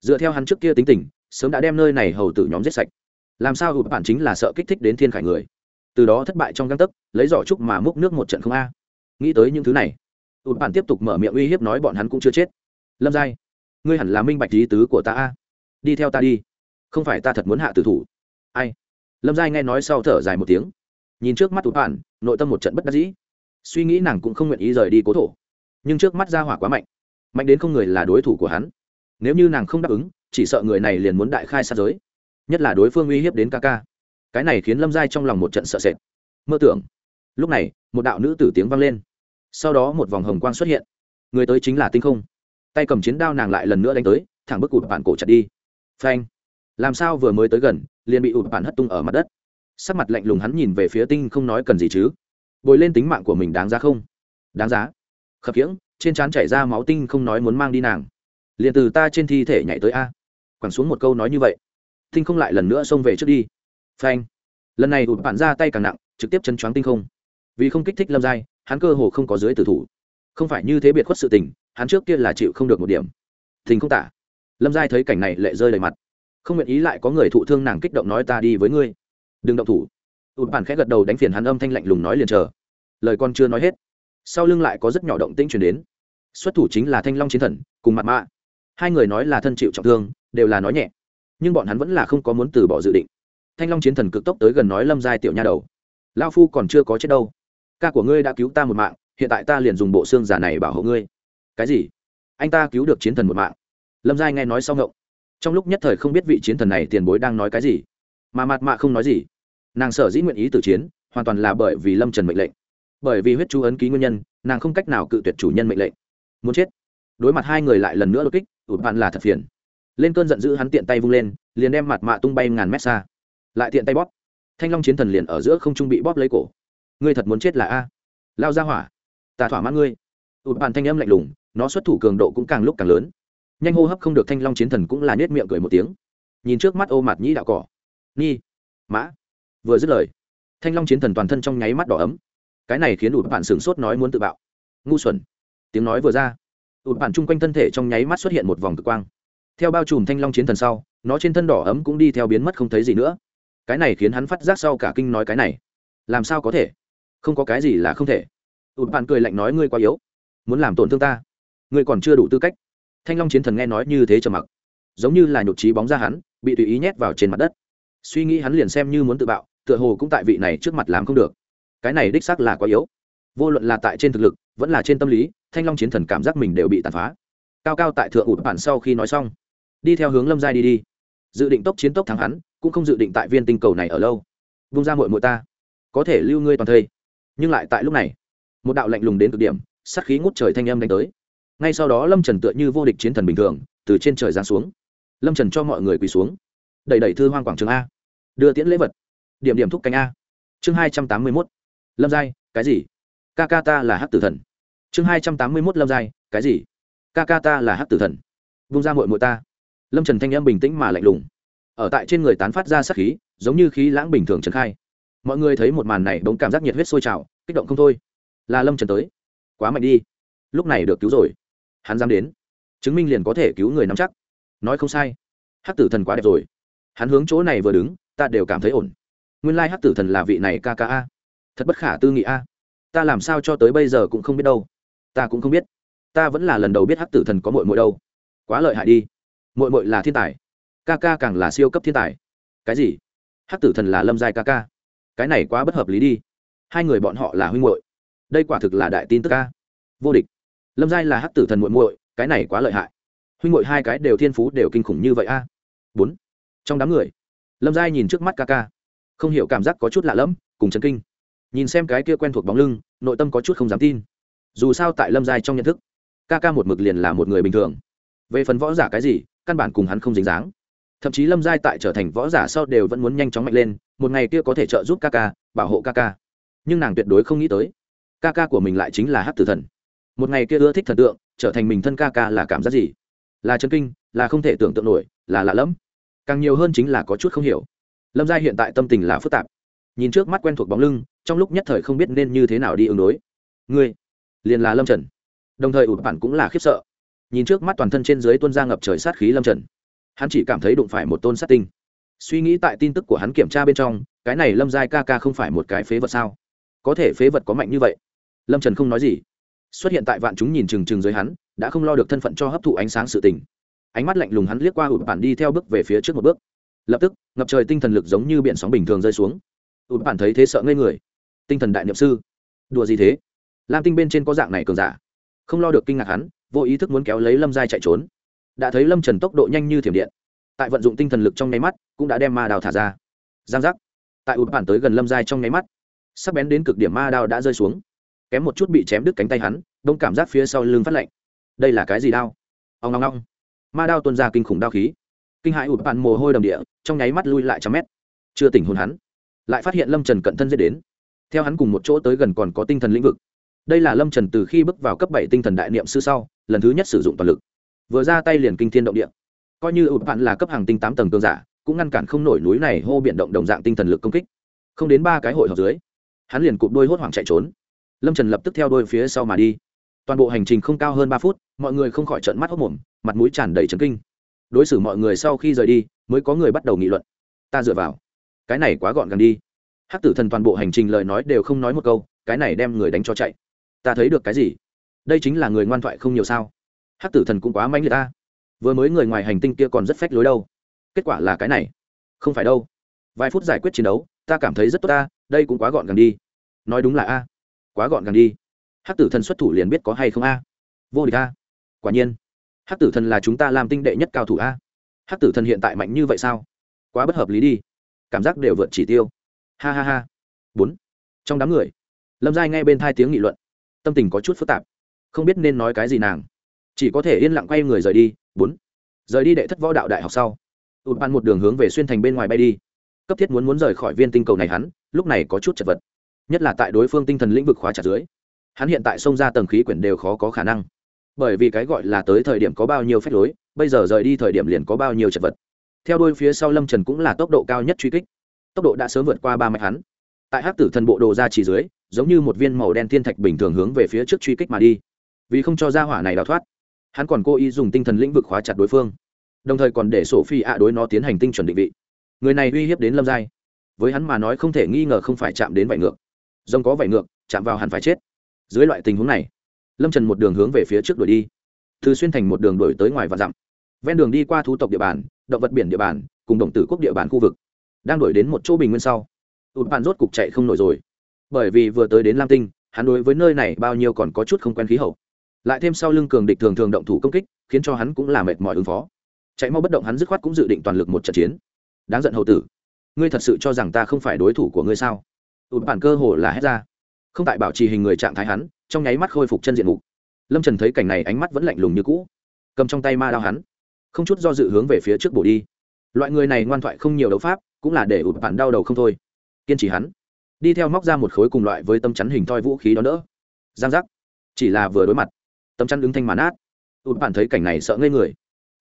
Dựa theo hắn trước kia tính tình, sớm đã đem nơi này hầu tử nhóm giết sạch. Làm sao ụt bạn chính là sợ kích thích đến thiên khải người? Từ đó thất bại trong găng tấc, lấy giỏ trúc mà múc nước một trận không a. Nghĩ tới những thứ này hụt bản tiếp tục mở miệng uy hiếp nói bọn hắn cũng chưa chết. Lâm giai, ngươi hẳn là minh bạch lý tứ của ta a. Đi theo ta đi. Không phải ta thật muốn hạ tử thủ. Ai? Lâm giai nghe nói sau thở dài một tiếng. Nhìn trước mắt hụt bản, nội tâm một trận bất đắc dĩ. Suy nghĩ nàng cũng không nguyện ý rời đi cố thổ. Nhưng trước mắt ra hỏa quá mạnh. Mạnh đến không người là đối thủ của hắn. Nếu như nàng không đáp ứng, chỉ sợ người này liền muốn đại khai sát giới. Nhất là đối phương uy hiếp đến ca ca. Cái này khiến lâm giai trong lòng một trận sợ sệt. Mơ tưởng. Lúc này, một đạo nữ tử tiếng vang lên sau đó một vòng hồng quang xuất hiện. Người tới chính là tinh không. Tay cầm chiến đao nàng lại lần nữa đánh tới, thẳng bức ụt bản cổ chặt đi. Phanh. Làm sao vừa mới tới gần, liền bị ụt bản hất tung ở mặt đất. Sắc mặt lạnh lùng hắn nhìn về phía tinh không nói cần gì chứ? Bồi lên tính mạng của mình đáng giá không? Đáng giá. Khập khiễng, trên trán chảy ra máu tinh không nói muốn mang đi nàng. Liền từ ta trên thi thể nhảy tới a. Quẳng xuống một câu nói như vậy. Tinh không lại lần nữa xông về trước đi. Phanh. Lần này ụt bạn ra tay càng nặng, trực tiếp chân choáng tinh không. Vì không kích thích lâm giai hắn cơ hồ không có dưới tử thủ. Không phải như thế biệt khuất sự tình, hắn trước kia là chịu không được một điểm. Tình không tả. Lâm giai thấy cảnh này lệ rơi đầy mặt. Không nguyện ý lại có người thụ thương nàng kích động nói ta đi với ngươi. Đừng động thủ. Ụt bản khẽ gật đầu đánh phiền hắn âm thanh lạnh lùng nói liền chờ. Lời con chưa nói hết, sau lưng lại có rất nhỏ động tĩnh chuyển đến. Xuất thủ chính là thanh long chiến thần, cùng mặt mạ. Hai người nói là thân chịu trọng thương, đều là nói nhẹ. Nhưng bọn hắn vẫn là không có muốn từ bỏ dự định. Thanh long chiến thần cực tốc tới gần nói lâm giai tiểu nha đầu. Lao phu còn chưa có chết đâu ca của ngươi đã cứu ta một mạng, hiện tại ta liền dùng bộ xương giả này bảo hộ ngươi. Cái gì? Anh ta cứu được chiến thần một mạng. Lâm giai nghe nói sau ngộng. Trong lúc nhất thời không biết vị chiến thần này tiền bối đang nói cái gì. Mà mặt mạ không nói gì. Nàng sở dĩ nguyện ý từ chiến, hoàn toàn là bởi vì lâm trần mệnh lệnh. Bởi vì huyết chú ấn ký nguyên nhân, nàng không cách nào cự tuyệt chủ nhân mệnh lệnh. Muốn chết. Đối mặt hai người lại lần nữa đột kích ụt bạn là thật phiền. Lên cơn giận dữ hắn tiện tay vung lên, liền đem mặt mạ tung bay ngàn mét xa. Lại tiện tay bóp. Thanh long chiến thần liền ở giữa không trung bị bóp lấy cổ ngươi thật muốn chết là a? Lao ra hỏa, ta thỏa mãn ngươi. Ụt bàn thanh âm lạnh lùng, nó xuất thủ cường độ cũng càng lúc càng lớn. Nhanh hô hấp không được thanh long chiến thần cũng là nết miệng cười một tiếng. Nhìn trước mắt ô mặt nhĩ đạo cỏ. Nhi mã. Vừa dứt lời, thanh long chiến thần toàn thân trong nháy mắt đỏ ấm. Cái này khiến ụt bạn sửng sốt nói muốn tự bạo. Ngu xuẩn. Tiếng nói vừa ra, ụt bạn chung quanh thân thể trong nháy mắt xuất hiện một vòng cực quang. Theo bao trùm thanh long chiến thần sau, nó trên thân đỏ ấm cũng đi theo biến mất không thấy gì nữa. Cái này khiến hắn phát giác sau cả kinh nói cái này. Làm sao có thể? Không có cái gì là không thể. Ụt bạn cười lạnh nói, ngươi quá yếu. Muốn làm tổn thương ta. Ngươi còn chưa đủ tư cách. Thanh long chiến thần nghe nói như thế trầm mặc. Giống như là nhục trí bóng ra hắn, bị tùy ý nhét vào trên mặt đất. Suy nghĩ hắn liền xem như muốn tự bạo, tựa hồ cũng tại vị này trước mặt làm không được. Cái này đích xác là quá yếu. Vô luận là tại trên thực lực, vẫn là trên tâm lý, thanh long chiến thần cảm giác mình đều bị tàn phá. Cao cao tại thượng ụt bạn sau khi nói xong, đi theo hướng lâm giai đi đi. Dự định tốc chiến tốc thắng hắn, cũng không dự định tại viên tinh cầu này ở lâu. Vung ra mội mội ta. Có thể lưu ngươi toàn thây nhưng lại tại lúc này, một đạo lạnh lùng đến cực điểm, sát khí ngút trời thanh âm đánh tới. Ngay sau đó lâm trần tựa như vô địch chiến thần bình thường, từ trên trời giáng xuống. Lâm trần cho mọi người quỳ xuống. Đẩy đẩy thư hoang quảng trường a. Đưa tiễn lễ vật. Điểm điểm thúc cánh a. Chương hai trăm tám mươi mốt. Lâm giai, cái gì? Ca ca ta là hát tử thần. Chương hai trăm tám mươi mốt lâm giai, cái gì? Ca ca ta là hát tử thần. Vung ra mội mội ta. Lâm trần thanh âm bình tĩnh mà lạnh lùng. Ở tại trên người tán phát ra sắc khí, giống như khí lãng bình thường trần khai mọi người thấy một màn này bỗng cảm giác nhiệt huyết sôi trào, kích động không thôi. Là lâm trần tới. Quá mạnh đi. Lúc này được cứu rồi. Hắn dám đến. Chứng minh liền có thể cứu người nắm chắc. Nói không sai. Hắc tử thần quá đẹp rồi. Hắn hướng chỗ này vừa đứng, ta đều cảm thấy ổn. Nguyên lai hắc tử thần là vị này ca ca a. Thật bất khả tư nghị a. Ta làm sao cho tới bây giờ cũng không biết đâu. Ta cũng không biết. Ta vẫn là lần đầu biết hắc tử thần có mội mội đâu. Quá lợi hại đi. Mội mội là thiên tài. Ca ca càng là siêu cấp thiên tài. Cái gì? Hắc tử thần là lâm giai ca ca cái này quá bất hợp lý đi. Hai người bọn họ là huynh muội. Đây quả thực là đại tin tức ca vô địch. Lâm giai là hắc tử thần muội muội, cái này quá lợi hại. Huynh muội hai cái đều thiên phú đều kinh khủng như vậy a. Bốn. Trong đám người, lâm giai nhìn trước mắt ca ca. Không hiểu cảm giác có chút lạ lẫm, cùng chấn kinh. Nhìn xem cái kia quen thuộc bóng lưng, nội tâm có chút không dám tin. Dù sao tại lâm giai trong nhận thức, ca ca một mực liền là một người bình thường. Về phần võ giả cái gì, căn bản cùng hắn không dính dáng thậm chí lâm giai tại trở thành võ giả sau đều vẫn muốn nhanh chóng mạnh lên, một ngày kia có thể trợ giúp ca ca, bảo hộ ca ca. Nhưng nàng tuyệt đối không nghĩ tới, ca ca của mình lại chính là hát tử thần. Một ngày kia ưa thích thần tượng, trở thành mình thân ca ca là cảm giác gì? Là chân kinh, là không thể tưởng tượng nổi, là lạ lẫm. Càng nhiều hơn chính là có chút không hiểu. Lâm giai hiện tại tâm tình là phức tạp. Nhìn trước mắt quen thuộc bóng lưng, trong lúc nhất thời không biết nên như thế nào đi ứng đối. Ngươi, liền là lâm trần. Đồng thời ụt bản cũng là khiếp sợ. Nhìn trước mắt toàn thân trên dưới tuôn ra ngập trời sát khí lâm trần hắn chỉ cảm thấy đụng phải một tôn sát tinh. Suy nghĩ tại tin tức của hắn kiểm tra bên trong, cái này lâm giai ca ca không phải một cái phế vật sao? Có thể phế vật có mạnh như vậy? Lâm trần không nói gì. Xuất hiện tại vạn chúng nhìn trừng trừng dưới hắn, đã không lo được thân phận cho hấp thụ ánh sáng sự tình. Ánh mắt lạnh lùng hắn liếc qua ụt bản đi theo bước về phía trước một bước. Lập tức, ngập trời tinh thần lực giống như biển sóng bình thường rơi xuống. Ụt bản thấy thế sợ ngây người. Tinh thần đại niệm sư. Đùa gì thế? Lam tinh bên trên có dạng này cường giả. Không lo được kinh ngạc hắn, vô ý thức muốn kéo lấy lâm giai chạy trốn đã thấy lâm trần tốc độ nhanh như thiểm điện tại vận dụng tinh thần lực trong nháy mắt cũng đã đem ma đào thả ra giang giác tại ụt bản tới gần lâm giai trong nháy mắt sắp bén đến cực điểm ma đao đã rơi xuống kém một chút bị chém đứt cánh tay hắn đông cảm giác phía sau lưng phát lạnh đây là cái gì đao ông ngong ngong. ma đao tuôn ra kinh khủng đao khí kinh hãi ụt bản mồ hôi đầm địa trong nháy mắt lui lại trăm mét chưa tỉnh hồn hắn lại phát hiện lâm trần cận thân dễ đến theo hắn cùng một chỗ tới gần còn có tinh thần lĩnh vực đây là lâm trần từ khi bước vào cấp bảy tinh thần đại niệm sư sau lần thứ nhất sử dụng toàn lực vừa ra tay liền kinh thiên động địa. Coi như ụt bạn là cấp hàng tinh tám tầng cường giả, cũng ngăn cản không nổi núi này hô biện động đồng dạng tinh thần lực công kích. Không đến ba cái hội họp dưới, hắn liền cụp đôi hốt hoảng chạy trốn. Lâm trần lập tức theo đôi phía sau mà đi. Toàn bộ hành trình không cao hơn ba phút, mọi người không khỏi trợn mắt hốc mồm, mặt mũi tràn đầy trấn kinh. Đối xử mọi người sau khi rời đi, mới có người bắt đầu nghị luận. Ta dựa vào. Cái này quá gọn gàng đi. Hắc tử thần toàn bộ hành trình lời nói đều không nói một câu, cái này đem người đánh cho chạy. Ta thấy được cái gì? Đây chính là người ngoan thoại không nhiều sao hắc tử thần cũng quá manh liệt ta. Vừa mới người ngoài hành tinh kia còn rất phách lối đâu. Kết quả là cái này. Không phải đâu. Vài phút giải quyết chiến đấu, ta cảm thấy rất tốt ta, đây cũng quá gọn gàng đi. Nói đúng là a. Quá gọn gàng đi. Hắc tử thần xuất thủ liền biết có hay không a. Vô địch a. Quả nhiên. Hắc tử thần là chúng ta làm tinh đệ nhất cao thủ a. Hắc tử thần hiện tại mạnh như vậy sao? Quá bất hợp lý đi. Cảm giác đều vượt chỉ tiêu. Ha ha ha. Bốn. Trong đám người, lâm giai nghe bên thai tiếng nghị luận. Tâm tình có chút phức tạp. Không biết nên nói cái gì nàng chỉ có thể yên lặng quay người rời đi. Bốn, rời đi đệ thất võ đạo đại học sau, ụt ban một đường hướng về xuyên thành bên ngoài bay đi. Cấp thiết muốn muốn rời khỏi viên tinh cầu này hắn, lúc này có chút chật vật. Nhất là tại đối phương tinh thần lĩnh vực khóa chặt dưới, hắn hiện tại xông ra tầng khí quyển đều khó có khả năng. Bởi vì cái gọi là tới thời điểm có bao nhiêu phép lối, bây giờ rời đi thời điểm liền có bao nhiêu chật vật. Theo đuôi phía sau lâm trần cũng là tốc độ cao nhất truy kích. Tốc độ đã sớm vượt qua ba mạch hắn. Tại hắc tử thần bộ đồ ra chỉ dưới, giống như một viên màu đen thiên thạch bình thường hướng về phía trước truy kích mà đi. Vì không cho ra hỏa này đào thoát hắn còn cố ý dùng tinh thần lĩnh vực khóa chặt đối phương, đồng thời còn để sổ phi ạ đối nó tiến hành tinh chuẩn định vị. Người này uy hiếp đến lâm giai. Với hắn mà nói không thể nghi ngờ không phải chạm đến vải ngược. Rồng có vải ngược, chạm vào hẳn phải chết. Dưới loại tình huống này, lâm trần một đường hướng về phía trước đuổi đi. Từ xuyên thành một đường đuổi tới ngoài và dặm. Ven đường đi qua thú tộc địa bàn, động vật biển địa bàn, cùng đồng tử quốc địa bàn khu vực. Đang đuổi đến một chỗ bình nguyên sau tụt bạn rốt cục chạy không nổi rồi. Bởi vì vừa tới đến lam tinh, hắn đối với nơi này bao nhiêu còn có chút không quen khí hậu lại thêm sau lưng cường địch thường thường động thủ công kích, khiến cho hắn cũng là mệt mỏi ứng phó. Chạy mau bất động hắn dứt khoát cũng dự định toàn lực một trận chiến. Đáng giận hậu tử, ngươi thật sự cho rằng ta không phải đối thủ của ngươi sao? Tụt bản cơ hồ là hết ra. Không tại bảo trì hình người trạng thái hắn, trong nháy mắt khôi phục chân diện mục. Lâm trần thấy cảnh này ánh mắt vẫn lạnh lùng như cũ. Cầm trong tay ma đao hắn, không chút do dự hướng về phía trước bổ đi. Loại người này ngoan thoại không nhiều đấu pháp, cũng là để ụt bản đau đầu không thôi. Kiên trì hắn, đi theo móc ra một khối cùng loại với tâm chắn hình thoi vũ khí đó đỡ giang giác, chỉ là vừa đối mặt tâm chăn ứng thanh màn át. Ụt bạn thấy cảnh này sợ ngây người.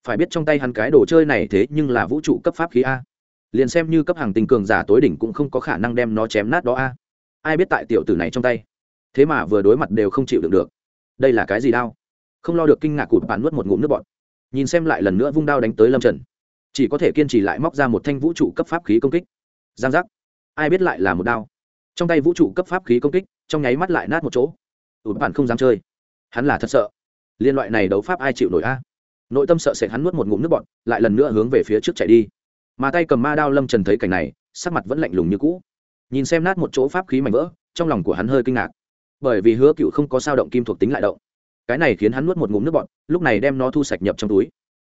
Phải biết trong tay hắn cái đồ chơi này thế nhưng là vũ trụ cấp pháp khí a. Liền xem như cấp hàng tình cường giả tối đỉnh cũng không có khả năng đem nó chém nát đó a. Ai biết tại tiểu tử này trong tay. Thế mà vừa đối mặt đều không chịu được được. Đây là cái gì đao? Không lo được kinh ngạc cụt bạn nuốt một ngụm nước bọt. Nhìn xem lại lần nữa vung đao đánh tới lâm trần. Chỉ có thể kiên trì lại móc ra một thanh vũ trụ cấp pháp khí công kích. Giang giác. Ai biết lại là một đao. Trong tay vũ trụ cấp pháp khí công kích, trong nháy mắt lại nát một chỗ. Ủi bạn không dám chơi hắn là thật sợ. Liên loại này đấu pháp ai chịu nổi a? Nội tâm sợ sệt hắn nuốt một ngụm nước bọt, lại lần nữa hướng về phía trước chạy đi. Mà tay cầm ma đao lâm trần thấy cảnh này, sắc mặt vẫn lạnh lùng như cũ. Nhìn xem nát một chỗ pháp khí mảnh vỡ, trong lòng của hắn hơi kinh ngạc. Bởi vì hứa cựu không có sao động kim thuộc tính lại động. Cái này khiến hắn nuốt một ngụm nước bọt, lúc này đem nó thu sạch nhập trong túi.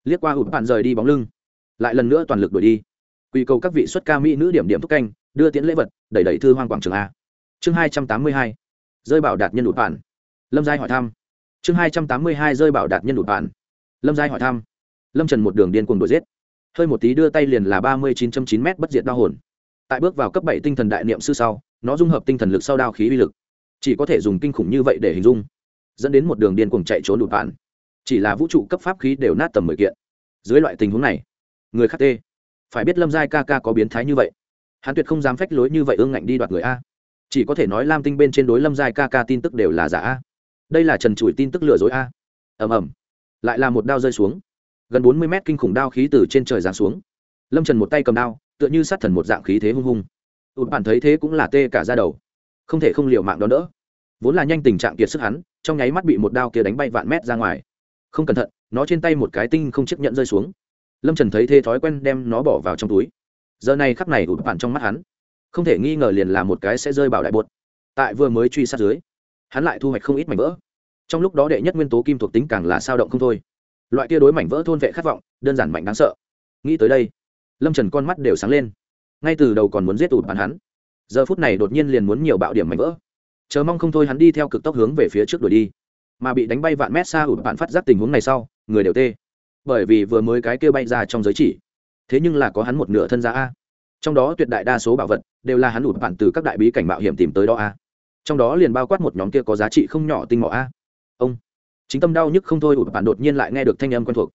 Liếc qua hụt bạn rời đi bóng lưng. Lại lần nữa toàn lực đuổi đi. Quy cầu các vị xuất ca mỹ nữ điểm điểm thúc canh, đưa tiễn lễ vật, đẩy đẩy thư hoang quảng trường a. Chương hai trăm tám mươi hai. Rơi bảo đạt nhân hụt bạn. Lâm giai hỏi thăm chương hai trăm tám mươi hai rơi bảo đạt nhân đụt bản lâm giai hỏi thăm. Lâm trần một đường điên cuồng đuổi giết. Hơi một tí đưa tay liền là ba mươi chín chín m bất diệt đao hồn. Tại bước vào cấp bảy tinh thần đại niệm sư sau, nó dung hợp tinh thần lực sau đao khí uy lực. Chỉ có thể dùng kinh khủng như vậy để hình dung. Dẫn đến một đường điên cuồng chạy trốn đụt bản chỉ là vũ trụ cấp pháp khí đều nát tầm mười kiện. Dưới loại tình huống này, người khắc tê. Phải biết lâm giai ca ca có biến thái như vậy. Hắn tuyệt không dám phách lối như vậy ương ngạnh đi đoạt người a. Chỉ có thể nói lam tinh bên trên đối lâm giai ca ca tin tức đều là giả a đây là trần trụi tin tức lừa dối a. Ầm ầm. Lại là một đao rơi xuống. Gần bốn mươi mét kinh khủng đao khí từ trên trời giáng xuống. Lâm trần một tay cầm đao, tựa như sát thần một dạng khí thế hung hung. Ụt bản thấy thế cũng là tê cả ra đầu. Không thể không liều mạng đón đỡ. Vốn là nhanh tình trạng kiệt sức hắn, trong nháy mắt bị một đao kia đánh bay vạn mét ra ngoài. Không cẩn thận, nó trên tay một cái tinh không chấp nhận rơi xuống. Lâm trần thấy thế thói quen đem nó bỏ vào trong túi. Giờ này khắp này ụt bản trong mắt hắn. Không thể nghi ngờ liền là một cái sẽ rơi bảo đại bột. Tại vừa mới truy sát dưới hắn lại thu hoạch không ít mảnh vỡ. Trong lúc đó đệ nhất nguyên tố kim thuộc tính càng là sao động không thôi. Loại kia đối mảnh vỡ thôn vệ khát vọng, đơn giản mạnh đáng sợ. Nghĩ tới đây, lâm trần con mắt đều sáng lên. Ngay từ đầu còn muốn giết tụt bàn hắn. Giờ phút này đột nhiên liền muốn nhiều bạo điểm mảnh vỡ. Chờ mong không thôi hắn đi theo cực tốc hướng về phía trước đuổi đi. Mà bị đánh bay vạn mét xa ụt bạn phát giác tình huống này sau, người đều tê. Bởi vì vừa mới cái kêu bay ra trong giới chỉ. Thế nhưng là có hắn một nửa thân gia a. Trong đó tuyệt đại đa số bảo vật đều là hắn ụt bạn từ các đại bí cảnh mạo hiểm tìm tới đó a trong đó liền bao quát một nhóm kia có giá trị không nhỏ tinh mỏ a. Ông, chính tâm đau nhức không thôi ụt bạn đột nhiên lại nghe được thanh âm quen thuộc.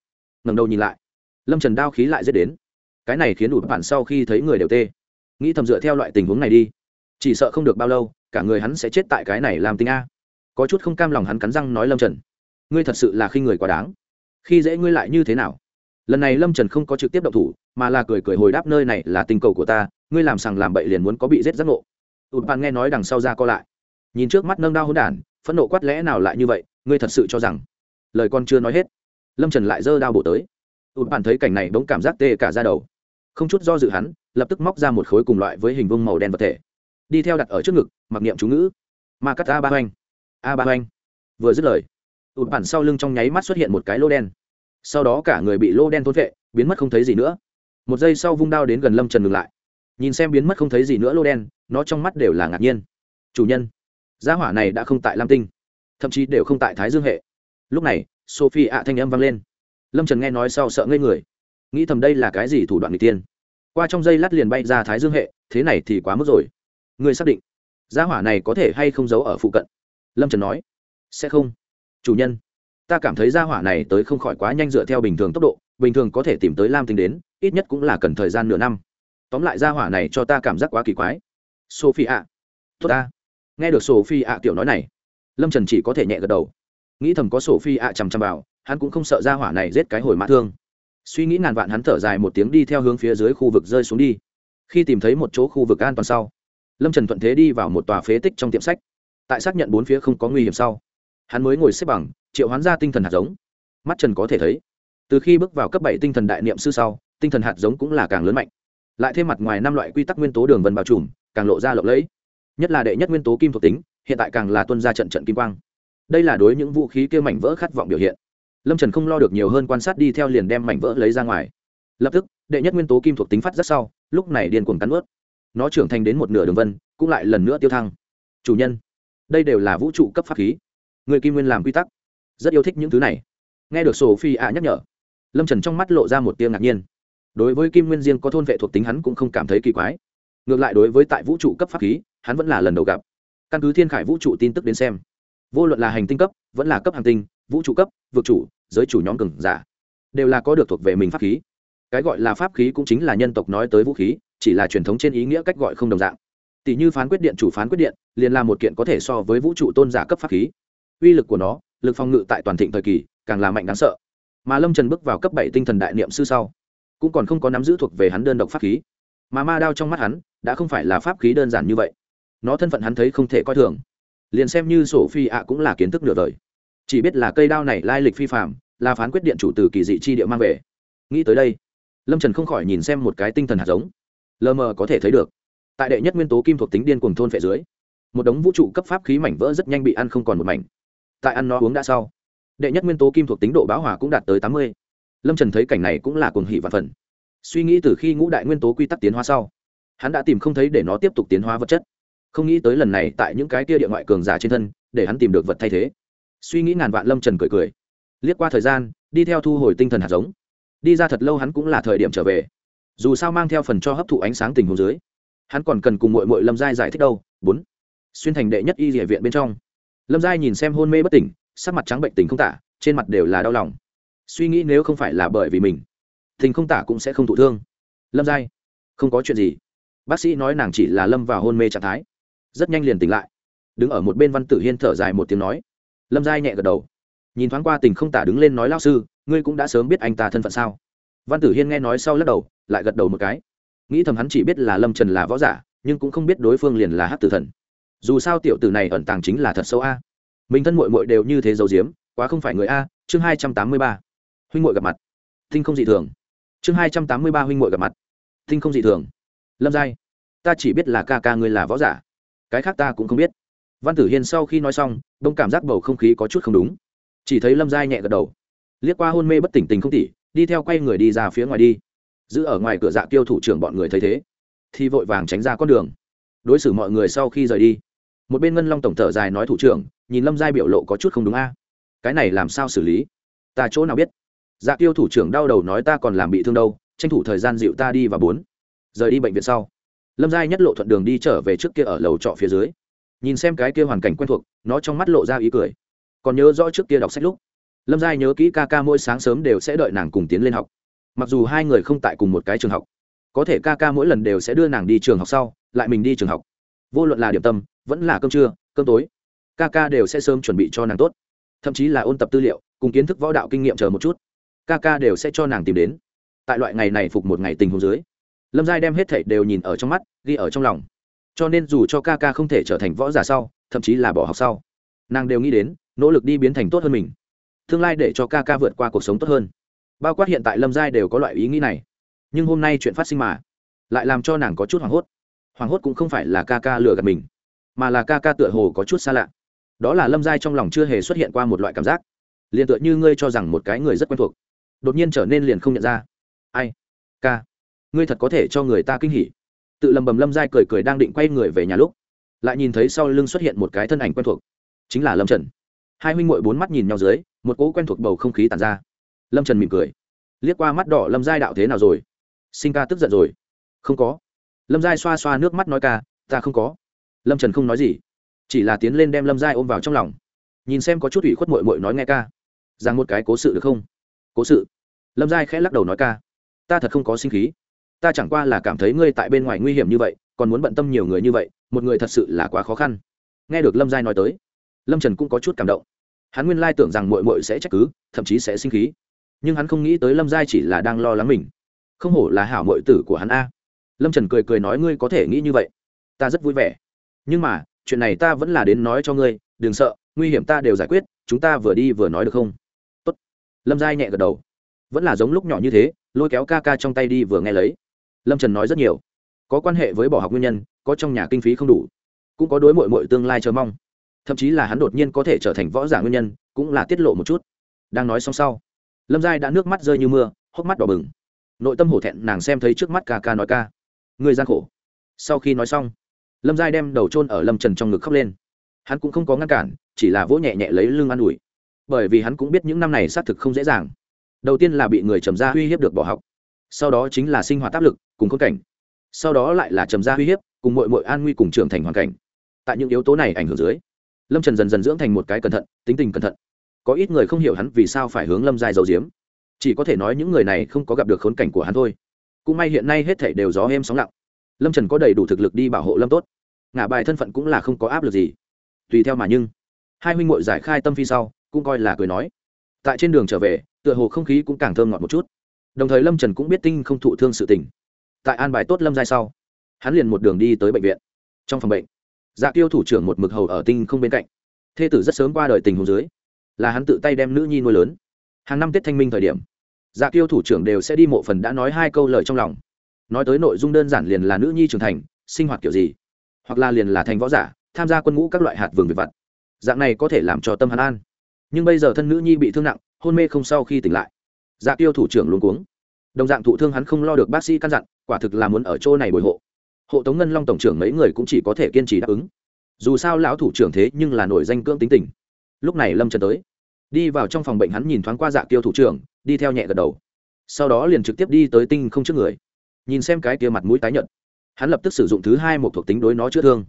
Ngẩng đầu nhìn lại, lâm trần đao khí lại dết đến. Cái này khiến ụt bạn sau khi thấy người đều tê. Nghĩ thầm dựa theo loại tình huống này đi. Chỉ sợ không được bao lâu, cả người hắn sẽ chết tại cái này làm tinh a. Có chút không cam lòng hắn cắn răng nói lâm trần, ngươi thật sự là khi người quá đáng. Khi dễ ngươi lại như thế nào? Lần này lâm trần không có trực tiếp động thủ, mà là cười cười hồi đáp, nơi này là tình cầu của ta, ngươi làm sằng làm bậy liền muốn có bị giết giác ngộ. Ụt bạn nghe nói đằng sau ra co lại nhìn trước mắt nâng đao hôn đản, phẫn nộ quát lẽ nào lại như vậy, ngươi thật sự cho rằng? Lời con chưa nói hết, lâm trần lại giơ đao bổ tới. Ụt bản thấy cảnh này bỗng cảm giác tê cả ra đầu. Không chút do dự hắn, lập tức móc ra một khối cùng loại với hình vuông màu đen vật thể. Đi theo đặt ở trước ngực, mặc niệm chú ngữ. Ma cắt a ba oanh a ba oanh vừa dứt lời ụt bản sau lưng trong nháy mắt xuất hiện một cái lô đen. Sau đó cả người bị lô đen thôn vệ biến mất không thấy gì nữa. Một giây sau vung đao đến gần lâm trần ngừng lại. Nhìn xem biến mất không thấy gì nữa lô đen, nó trong mắt đều là ngạc nhiên. Chủ nhân gia hỏa này đã không tại lam tinh, thậm chí đều không tại thái dương hệ. Lúc này, sophie ạ thanh âm vang lên. Lâm trần nghe nói sau sợ ngây người. Nghĩ thầm đây là cái gì thủ đoạn người tiên? Qua trong dây lát liền bay ra thái dương hệ, thế này thì quá mức rồi. Người xác định, gia hỏa này có thể hay không giấu ở phụ cận? Lâm trần nói. Sẽ không. Chủ nhân, ta cảm thấy gia hỏa này tới không khỏi quá nhanh dựa theo bình thường tốc độ, bình thường có thể tìm tới lam tinh đến, ít nhất cũng là cần thời gian nửa năm. Tóm lại gia hỏa này cho ta cảm giác quá kỳ quái. Sophie ạ. Tốt ta nghe được sophie ạ kiểu nói này, lâm trần chỉ có thể nhẹ gật đầu. Nghĩ thầm có sophie ạ chằm chằm vào, hắn cũng không sợ ra hỏa này giết cái hồi mã thương. Suy nghĩ ngàn vạn hắn thở dài một tiếng đi theo hướng phía dưới khu vực rơi xuống đi. Khi tìm thấy một chỗ khu vực an toàn sau, lâm trần thuận thế đi vào một tòa phế tích trong tiệm sách. Tại xác nhận bốn phía không có nguy hiểm sau, hắn mới ngồi xếp bằng, triệu hoán ra tinh thần hạt giống. Mắt trần có thể thấy, từ khi bước vào cấp bảy tinh thần đại niệm sư sau, tinh thần hạt giống cũng là càng lớn mạnh. Lại thêm mặt ngoài năm loại quy tắc nguyên tố đường vần bao trùm, càng lộ ra lộng lẫy nhất là đệ nhất nguyên tố kim thuộc tính, hiện tại càng là tuân ra trận trận kim quang. Đây là đối những vũ khí kia mảnh vỡ khát vọng biểu hiện. Lâm trần không lo được nhiều hơn quan sát đi theo liền đem mảnh vỡ lấy ra ngoài. Lập tức, đệ nhất nguyên tố kim thuộc tính phát rất sau, lúc này điên cuồng cắn ướt nó trưởng thành đến một nửa đường vân, cũng lại lần nữa tiêu thăng. Chủ nhân, đây đều là vũ trụ cấp pháp khí. Người kim nguyên làm quy tắc. Rất yêu thích những thứ này. Nghe được sổ phi ạ nhắc nhở, lâm trần trong mắt lộ ra một tiếng ngạc nhiên. Đối với kim nguyên riêng có thôn vệ thuộc tính hắn cũng không cảm thấy kỳ quái. Ngược lại đối với tại vũ trụ cấp pháp khí hắn vẫn là lần đầu gặp. Căn cứ thiên khải vũ trụ tin tức đến xem, vô luận là hành tinh cấp, vẫn là cấp hành tinh, vũ trụ cấp vượt chủ, giới chủ nhóm cường giả, đều là có được thuộc về mình pháp khí. Cái gọi là pháp khí cũng chính là nhân tộc nói tới vũ khí, chỉ là truyền thống trên ý nghĩa cách gọi không đồng dạng. Tỷ như phán quyết điện chủ phán quyết điện, liền là một kiện có thể so với vũ trụ tôn giả cấp pháp khí. Uy lực của nó, lực phòng ngự tại toàn thịnh thời kỳ, càng là mạnh đáng sợ. Mà lâm trần bước vào cấp bảy tinh thần đại niệm sư sau, cũng còn không có nắm giữ thuộc về hắn đơn độc pháp khí. Mà ma đao trong mắt hắn, đã không phải là pháp khí đơn giản như vậy nó thân phận hắn thấy không thể coi thường. Liền xem như sổ phi ạ cũng là kiến thức nửa đời. Chỉ biết là cây đao này lai lịch phi phạm là phán quyết điện chủ từ kỳ dị chi địa mang về. Nghĩ tới đây, lâm trần không khỏi nhìn xem một cái tinh thần hạt giống. Lờ mờ có thể thấy được, tại đệ nhất nguyên tố kim thuộc tính điên cuồng thôn phệ dưới, một đống vũ trụ cấp pháp khí mảnh vỡ rất nhanh bị ăn không còn một mảnh. Tại ăn nó uống đã sau, đệ nhất nguyên tố kim thuộc tính độ báo hòa cũng đạt tới tám mươi. Lâm trần thấy cảnh này cũng là cuồng hỷ và phần. Suy nghĩ từ khi ngũ đại nguyên tố quy tắc tiến hóa sau, hắn đã tìm không thấy để nó tiếp tục tiến hóa vật chất không nghĩ tới lần này tại những cái kia địa ngoại cường giả trên thân, để hắn tìm được vật thay thế. Suy nghĩ ngàn vạn lâm trần cười cười. Liếc qua thời gian, đi theo thu hồi tinh thần hạt giống. Đi ra thật lâu hắn cũng là thời điểm trở về. Dù sao mang theo phần cho hấp thụ ánh sáng tình hồ dưới, hắn còn cần cùng mội mội lâm giai giải thích đâu. Bốn. Xuyên thành đệ nhất y địa viện bên trong. Lâm giai nhìn xem hôn mê bất tỉnh, sắc mặt trắng bệnh tình không tả, trên mặt đều là đau lòng. Suy nghĩ nếu không phải là bởi vì mình, tình không tả cũng sẽ không thụ thương. Lâm giai, không có chuyện gì. Bác sĩ nói nàng chỉ là lâm vào hôn mê trạng thái rất nhanh liền tỉnh lại. Đứng ở một bên văn tử hiên thở dài một tiếng nói. Lâm giai nhẹ gật đầu. Nhìn thoáng qua tình không tả đứng lên nói lao sư, ngươi cũng đã sớm biết anh ta thân phận sao? Văn tử hiên nghe nói sau lắc đầu, lại gật đầu một cái. Nghĩ thầm hắn chỉ biết là lâm trần là võ giả, nhưng cũng không biết đối phương liền là hát tử thần. Dù sao tiểu tử này ẩn tàng chính là thật sâu a. Mình thân mội mội đều như thế dầu diếm quá không phải người a. Chương hai trăm tám mươi ba. Huynh mội gặp mặt. Tinh không dị thường. Chương hai trăm tám mươi ba huynh mội gặp mặt. Tinh không dị thường. Lâm giai, ta chỉ biết là ca ca ngươi là võ giả cái khác ta cũng không biết. Văn tử hiên sau khi nói xong, đông cảm giác bầu không khí có chút không đúng. Chỉ thấy lâm giai nhẹ gật đầu. Liếc qua hôn mê bất tỉnh tình không tỉ, đi theo quay người đi ra phía ngoài đi. Giữ ở ngoài cửa dạ tiêu thủ trưởng bọn người thấy thế, thì vội vàng tránh ra con đường. Đối xử mọi người sau khi rời đi, một bên ngân long tổng thở dài nói thủ trưởng, nhìn lâm giai biểu lộ có chút không đúng a. Cái này làm sao xử lý? Ta chỗ nào biết? Dạ tiêu thủ trưởng đau đầu nói ta còn làm bị thương đâu, tranh thủ thời gian dịu ta đi và bốn. Rời đi bệnh viện sau lâm giai nhất lộ thuận đường đi trở về trước kia ở lầu trọ phía dưới. Nhìn xem cái kia hoàn cảnh quen thuộc, nó trong mắt lộ ra ý cười. Còn nhớ rõ trước kia đọc sách lúc, lâm giai nhớ kỹ ca ca mỗi sáng sớm đều sẽ đợi nàng cùng tiến lên học. Mặc dù hai người không tại cùng một cái trường học, có thể ca ca mỗi lần đều sẽ đưa nàng đi trường học sau, lại mình đi trường học. Vô luận là điểm tâm, vẫn là cơm trưa, cơm tối, ca ca đều sẽ sớm chuẩn bị cho nàng tốt. Thậm chí là ôn tập tư liệu, cùng kiến thức võ đạo kinh nghiệm chờ một chút, ca ca đều sẽ cho nàng tìm đến. Tại loại ngày này phục một ngày tình hồ dưới lâm giai đem hết thảy đều nhìn ở trong mắt, ghi ở trong lòng. Cho nên dù cho ca ca không thể trở thành võ giả sau, thậm chí là bỏ học sau, nàng đều nghĩ đến, nỗ lực đi biến thành tốt hơn mình. Tương lai để cho ca ca vượt qua cuộc sống tốt hơn. Bao quát hiện tại lâm giai đều có loại ý nghĩ này. Nhưng hôm nay chuyện phát sinh mà, lại làm cho nàng có chút hoảng hốt. Hoảng hốt cũng không phải là ca ca lừa gạt mình, mà là ca ca tựa hồ có chút xa lạ. Đó là lâm giai trong lòng chưa hề xuất hiện qua một loại cảm giác. Liền tựa như ngươi cho rằng một cái người rất quen thuộc, đột nhiên trở nên liền không nhận ra. Ai? Ca ngươi thật có thể cho người ta kinh hỉ. Tự lầm bầm lâm giai cười cười đang định quay người về nhà lúc, lại nhìn thấy sau lưng xuất hiện một cái thân ảnh quen thuộc, chính là lâm trần. Hai huynh ngội bốn mắt nhìn nhau dưới, một cỗ quen thuộc bầu không khí tàn ra. Lâm trần mỉm cười, liếc qua mắt đỏ lâm giai đạo thế nào rồi? Sinh ca tức giận rồi. Không có. Lâm giai xoa xoa nước mắt nói ca, ta không có. Lâm trần không nói gì, chỉ là tiến lên đem lâm giai ôm vào trong lòng. Nhìn xem có chút ủy khuất mội mội nói nghe ca. Rằng một cái cố sự được không? Cố sự. Lâm giai khẽ lắc đầu nói ca, ta thật không có sinh khí ta chẳng qua là cảm thấy ngươi tại bên ngoài nguy hiểm như vậy, còn muốn bận tâm nhiều người như vậy, một người thật sự là quá khó khăn. Nghe được lâm giai nói tới, lâm trần cũng có chút cảm động. Hắn nguyên lai tưởng rằng mội mội sẽ trách cứ, thậm chí sẽ sinh khí. Nhưng hắn không nghĩ tới lâm giai chỉ là đang lo lắng mình. Không hổ là hảo mội tử của hắn a. Lâm trần cười cười nói ngươi có thể nghĩ như vậy. Ta rất vui vẻ. Nhưng mà, chuyện này ta vẫn là đến nói cho ngươi, đừng sợ, nguy hiểm ta đều giải quyết, chúng ta vừa đi vừa nói được không? Tốt. lâm giai nhẹ gật đầu. Vẫn là giống lúc nhỏ như thế, lôi kéo ca ca trong tay đi vừa nghe lấy lâm trần nói rất nhiều. Có quan hệ với bỏ học nguyên nhân, có trong nhà kinh phí không đủ, cũng có đối mội mội tương lai chờ mong. Thậm chí là hắn đột nhiên có thể trở thành võ giả nguyên nhân, cũng là tiết lộ một chút. Đang nói xong sau, lâm giai đã nước mắt rơi như mưa, hốc mắt đỏ bừng. Nội tâm hổ thẹn, nàng xem thấy trước mắt ca ca nói ca. Người gian khổ. Sau khi nói xong, lâm giai đem đầu trôn ở lâm trần trong ngực khóc lên. Hắn cũng không có ngăn cản, chỉ là vỗ nhẹ nhẹ lấy lưng an ủi. Bởi vì hắn cũng biết những năm này xác thực không dễ dàng. Đầu tiên là bị người trầm ra uy hiếp được bỏ học sau đó chính là sinh hoạt áp lực, cùng khốn cảnh. Sau đó lại là trầm gia uy hiếp, cùng mọi mọi an nguy cùng trưởng thành hoàn cảnh. Tại những yếu tố này ảnh hưởng dưới, lâm trần dần dần dưỡng thành một cái cẩn thận, tính tình cẩn thận. Có ít người không hiểu hắn vì sao phải hướng lâm giai dầu diếm chỉ có thể nói những người này không có gặp được khốn cảnh của hắn thôi. Cũng may hiện nay hết thảy đều gió êm sóng lặng. Lâm trần có đầy đủ thực lực đi bảo hộ lâm tốt. Ngả bài thân phận cũng là không có áp lực gì. Tùy theo mà nhưng, hai huynh ngội giải khai tâm phi sau, cũng coi là cười nói. Tại trên đường trở về, tựa hồ không khí cũng càng thơm ngọt một chút đồng thời lâm trần cũng biết tinh không thụ thương sự tình tại an bài tốt lâm giai sau hắn liền một đường đi tới bệnh viện trong phòng bệnh dạ tiêu thủ trưởng một mực hầu ở tinh không bên cạnh thê tử rất sớm qua đời tình hồ dưới là hắn tự tay đem nữ nhi nuôi lớn hàng năm tết thanh minh thời điểm dạ tiêu thủ trưởng đều sẽ đi mộ phần đã nói hai câu lời trong lòng nói tới nội dung đơn giản liền là nữ nhi trưởng thành sinh hoạt kiểu gì hoặc là liền là thành võ giả tham gia quân ngũ các loại hạt vườn việc vặt dạng này có thể làm cho tâm hắn an nhưng bây giờ thân nữ nhi bị thương nặng hôn mê không sau khi tỉnh lại dạ tiêu thủ trưởng luôn cuống. Đồng dạng thụ thương hắn không lo được bác sĩ căn dặn, quả thực là muốn ở chỗ này bồi hộ. Hộ tống ngân long tổng trưởng mấy người cũng chỉ có thể kiên trì đáp ứng. Dù sao lão thủ trưởng thế nhưng là nổi danh cưỡng tính tình. Lúc này lâm trần tới. Đi vào trong phòng bệnh hắn nhìn thoáng qua dạ tiêu thủ trưởng, đi theo nhẹ gật đầu. Sau đó liền trực tiếp đi tới tinh không trước người. Nhìn xem cái kia mặt mũi tái nhợt. Hắn lập tức sử dụng thứ hai một thuộc tính đối nó chữa thương.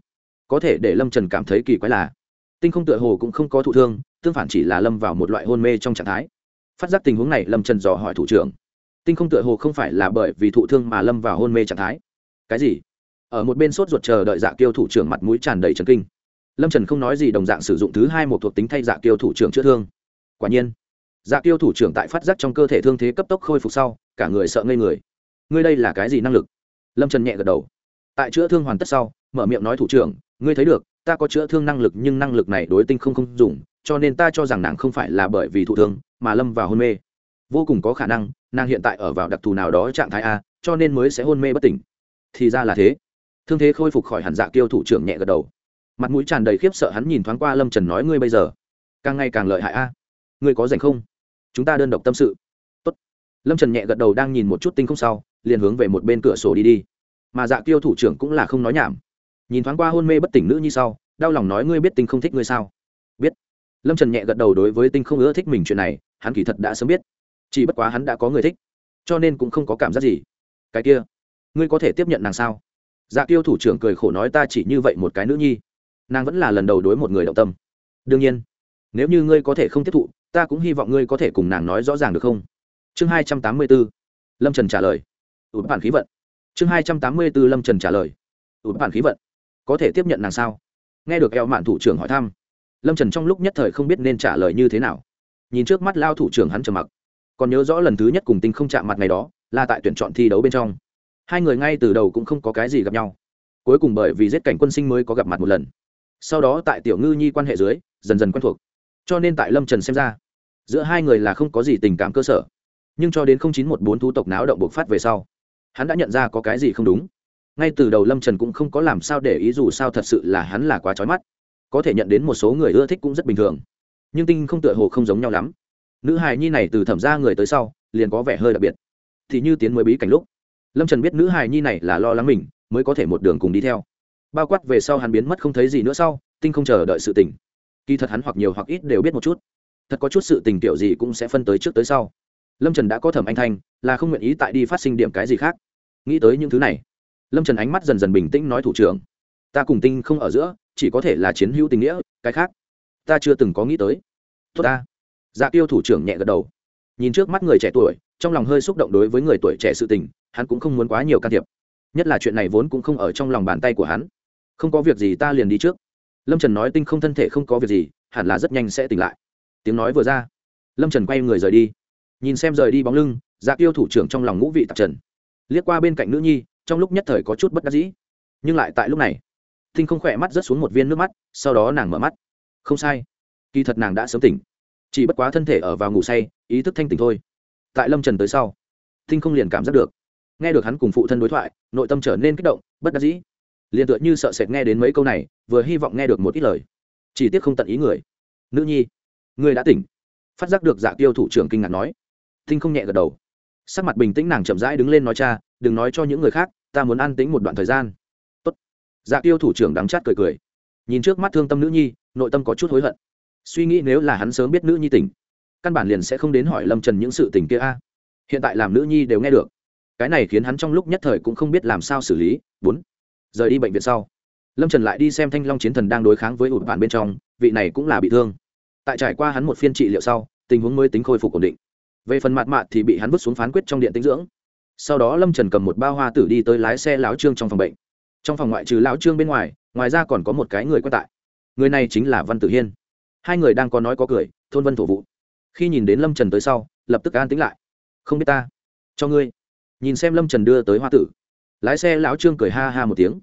Có thể để lâm trần cảm thấy kỳ quái là, tinh không tựa hồ cũng không có thụ thương, tương phản chỉ là lâm vào một loại hôn mê trong trạng thái phát giác tình huống này lâm trần dò hỏi thủ trưởng. Tinh không tựa hồ không phải là bởi vì thụ thương mà lâm vào hôn mê trạng thái. Cái gì? Ở một bên sốt ruột chờ đợi dạ kiêu thủ trưởng mặt mũi tràn đầy trần kinh. Lâm trần không nói gì đồng dạng sử dụng thứ hai một thuộc tính thay dạ kiêu thủ trưởng chữa thương. Quả nhiên dạ kiêu thủ trưởng tại phát giác trong cơ thể thương thế cấp tốc khôi phục sau, cả người sợ ngây người. Ngươi đây là cái gì năng lực? Lâm trần nhẹ gật đầu. Tại chữa thương hoàn tất sau, mở miệng nói thủ trưởng, ngươi thấy được, ta có chữa thương năng lực nhưng năng lực này đối tinh không không dùng, cho nên ta cho rằng nàng không phải là bởi vì thụ thương mà lâm vào hôn mê. Vô cùng có khả năng, nàng hiện tại ở vào đặc thù nào đó trạng thái a, cho nên mới sẽ hôn mê bất tỉnh. Thì ra là thế. Thương thế khôi phục khỏi hẳn dạ kiêu thủ trưởng nhẹ gật đầu. Mặt mũi tràn đầy khiếp sợ hắn nhìn thoáng qua lâm trần nói, ngươi bây giờ càng ngày càng lợi hại a. Ngươi có dành không? Chúng ta đơn độc tâm sự. Tốt. lâm trần nhẹ gật đầu đang nhìn một chút tinh không sau, liền hướng về một bên cửa sổ đi đi. Mà dạ kiêu thủ trưởng cũng là không nói nhảm. Nhìn thoáng qua hôn mê bất tỉnh nữ như sau, đau lòng nói, ngươi biết tinh không thích ngươi sao? Biết. Lâm trần nhẹ gật đầu đối với tinh không ưa thích mình chuyện này hắn kỳ thật đã sớm biết. Chỉ bất quá hắn đã có người thích, cho nên cũng không có cảm giác gì. Cái kia, ngươi có thể tiếp nhận nàng sao? Dạ tiêu thủ trưởng cười khổ nói ta chỉ như vậy một cái nữ nhi. Nàng vẫn là lần đầu đối một người động tâm. Đương nhiên, nếu như ngươi có thể không tiếp thụ, ta cũng hy vọng ngươi có thể cùng nàng nói rõ ràng được không? Chương hai trăm tám mươi b ố lâm trần trả lời. Ủi bản khí vận. Chương hai trăm tám mươi b ố lâm trần trả lời. Ủi bản khí vận. Có thể tiếp nhận nàng sao? Nghe được eo mạn thủ trưởng hỏi thăm, lâm trần trong lúc nhất thời không biết nên trả lời như thế nào nhìn trước mắt lao thủ trưởng hắn trầm mặc. Còn nhớ rõ lần thứ nhất cùng tinh không chạm mặt ngày đó, là tại tuyển chọn thi đấu bên trong. Hai người ngay từ đầu cũng không có cái gì gặp nhau. Cuối cùng bởi vì giết cảnh quân sinh mới có gặp mặt một lần. Sau đó tại tiểu ngư nhi quan hệ dưới, dần dần quen thuộc. Cho nên tại lâm trần xem ra, giữa hai người là không có gì tình cảm cơ sở. Nhưng cho đến chín một bốn thú tộc náo động bộc phát về sau, hắn đã nhận ra có cái gì không đúng. Ngay từ đầu lâm trần cũng không có làm sao để ý dù sao thật sự là hắn là quá trói mắt. Có thể nhận đến một số người ưa thích cũng rất bình thường nhưng tinh không tựa hồ không giống nhau lắm. Nữ hài nhi này từ thẩm ra người tới sau, liền có vẻ hơi đặc biệt. Thì như tiến mới bí cảnh lúc, lâm trần biết nữ hài nhi này là lo lắng mình, mới có thể một đường cùng đi theo. Bao quát về sau hắn biến mất không thấy gì nữa sau, tinh không chờ đợi sự tình. Kỳ thật hắn hoặc nhiều hoặc ít đều biết một chút. Thật có chút sự tình kiểu gì cũng sẽ phân tới trước tới sau. Lâm trần đã có thẩm anh thanh, là không nguyện ý tại đi phát sinh điểm cái gì khác. Nghĩ tới những thứ này, lâm trần ánh mắt dần dần bình tĩnh nói thủ trưởng, ta cùng tinh không ở giữa, chỉ có thể là chiến hữu tình nghĩa, cái khác ta chưa từng có nghĩ tới. Tốt ta. Dạ tiêu thủ trưởng nhẹ gật đầu. Nhìn trước mắt người trẻ tuổi, trong lòng hơi xúc động đối với người tuổi trẻ sự tình, hắn cũng không muốn quá nhiều can thiệp. Nhất là chuyện này vốn cũng không ở trong lòng bàn tay của hắn. Không có việc gì ta liền đi trước. Lâm trần nói tinh không thân thể không có việc gì, hẳn là rất nhanh sẽ tỉnh lại. Tiếng nói vừa ra, lâm trần quay người rời đi. Nhìn xem rời đi bóng lưng dạ tiêu thủ trưởng trong lòng ngũ vị tạp trần. Liếc qua bên cạnh nữ nhi, trong lúc nhất thời có chút bất đắc dĩ. Nhưng lại tại lúc này, tinh không khỏe mắt rớt xuống một viên nước mắt, sau đó nàng mở mắt không sai. Kỳ thật nàng đã sớm tỉnh. Chỉ bất quá thân thể ở vào ngủ say, ý thức thanh tỉnh thôi. Tại lâm trần tới sau, Thinh không liền cảm giác được. Nghe được hắn cùng phụ thân đối thoại, nội tâm trở nên kích động, bất đắc dĩ. Liền tựa như sợ sệt nghe đến mấy câu này, vừa hy vọng nghe được một ít lời. Chỉ tiếc không tận ý người. Nữ nhi, người đã tỉnh. Phát giác được dạ tiêu thủ trưởng kinh ngạc nói. Thinh không nhẹ gật đầu. Sắc mặt bình tĩnh nàng chậm rãi đứng lên nói, cha, đừng nói cho những người khác, ta muốn an tĩnh một đoạn thời gian. Tốt. dạ tiêu thủ trưởng đắng chát cười cười. Nhìn trước mắt thương tâm nữ nhi nội tâm có chút hối hận. Suy nghĩ nếu là hắn sớm biết nữ nhi tỉnh căn bản liền sẽ không đến hỏi lâm trần những sự tình kia a. Hiện tại làm nữ nhi đều nghe được. Cái này khiến hắn trong lúc nhất thời cũng không biết làm sao xử lý. Bốn, rời đi bệnh viện sau. Lâm trần lại đi xem thanh long chiến thần đang đối kháng với ụt bản bên trong, vị này cũng là bị thương. Tại trải qua hắn một phiên trị liệu sau, tình huống mới tính khôi phục ổn định. Về phần mạt mạt thì bị hắn vứt xuống phán quyết trong điện tinh dưỡng. Sau đó lâm trần cầm một bao hoa tử đi tới lái xe láo trương trong phòng bệnh. Trong phòng ngoại trừ lão trương bên ngoài ngoài ra còn có một cái người quen tại người này chính là văn tử hiên hai người đang có nói có cười thôn vân thổ vụ khi nhìn đến lâm trần tới sau lập tức an tính lại không biết ta cho ngươi nhìn xem lâm trần đưa tới hoa tử lái xe lão trương cười ha ha một tiếng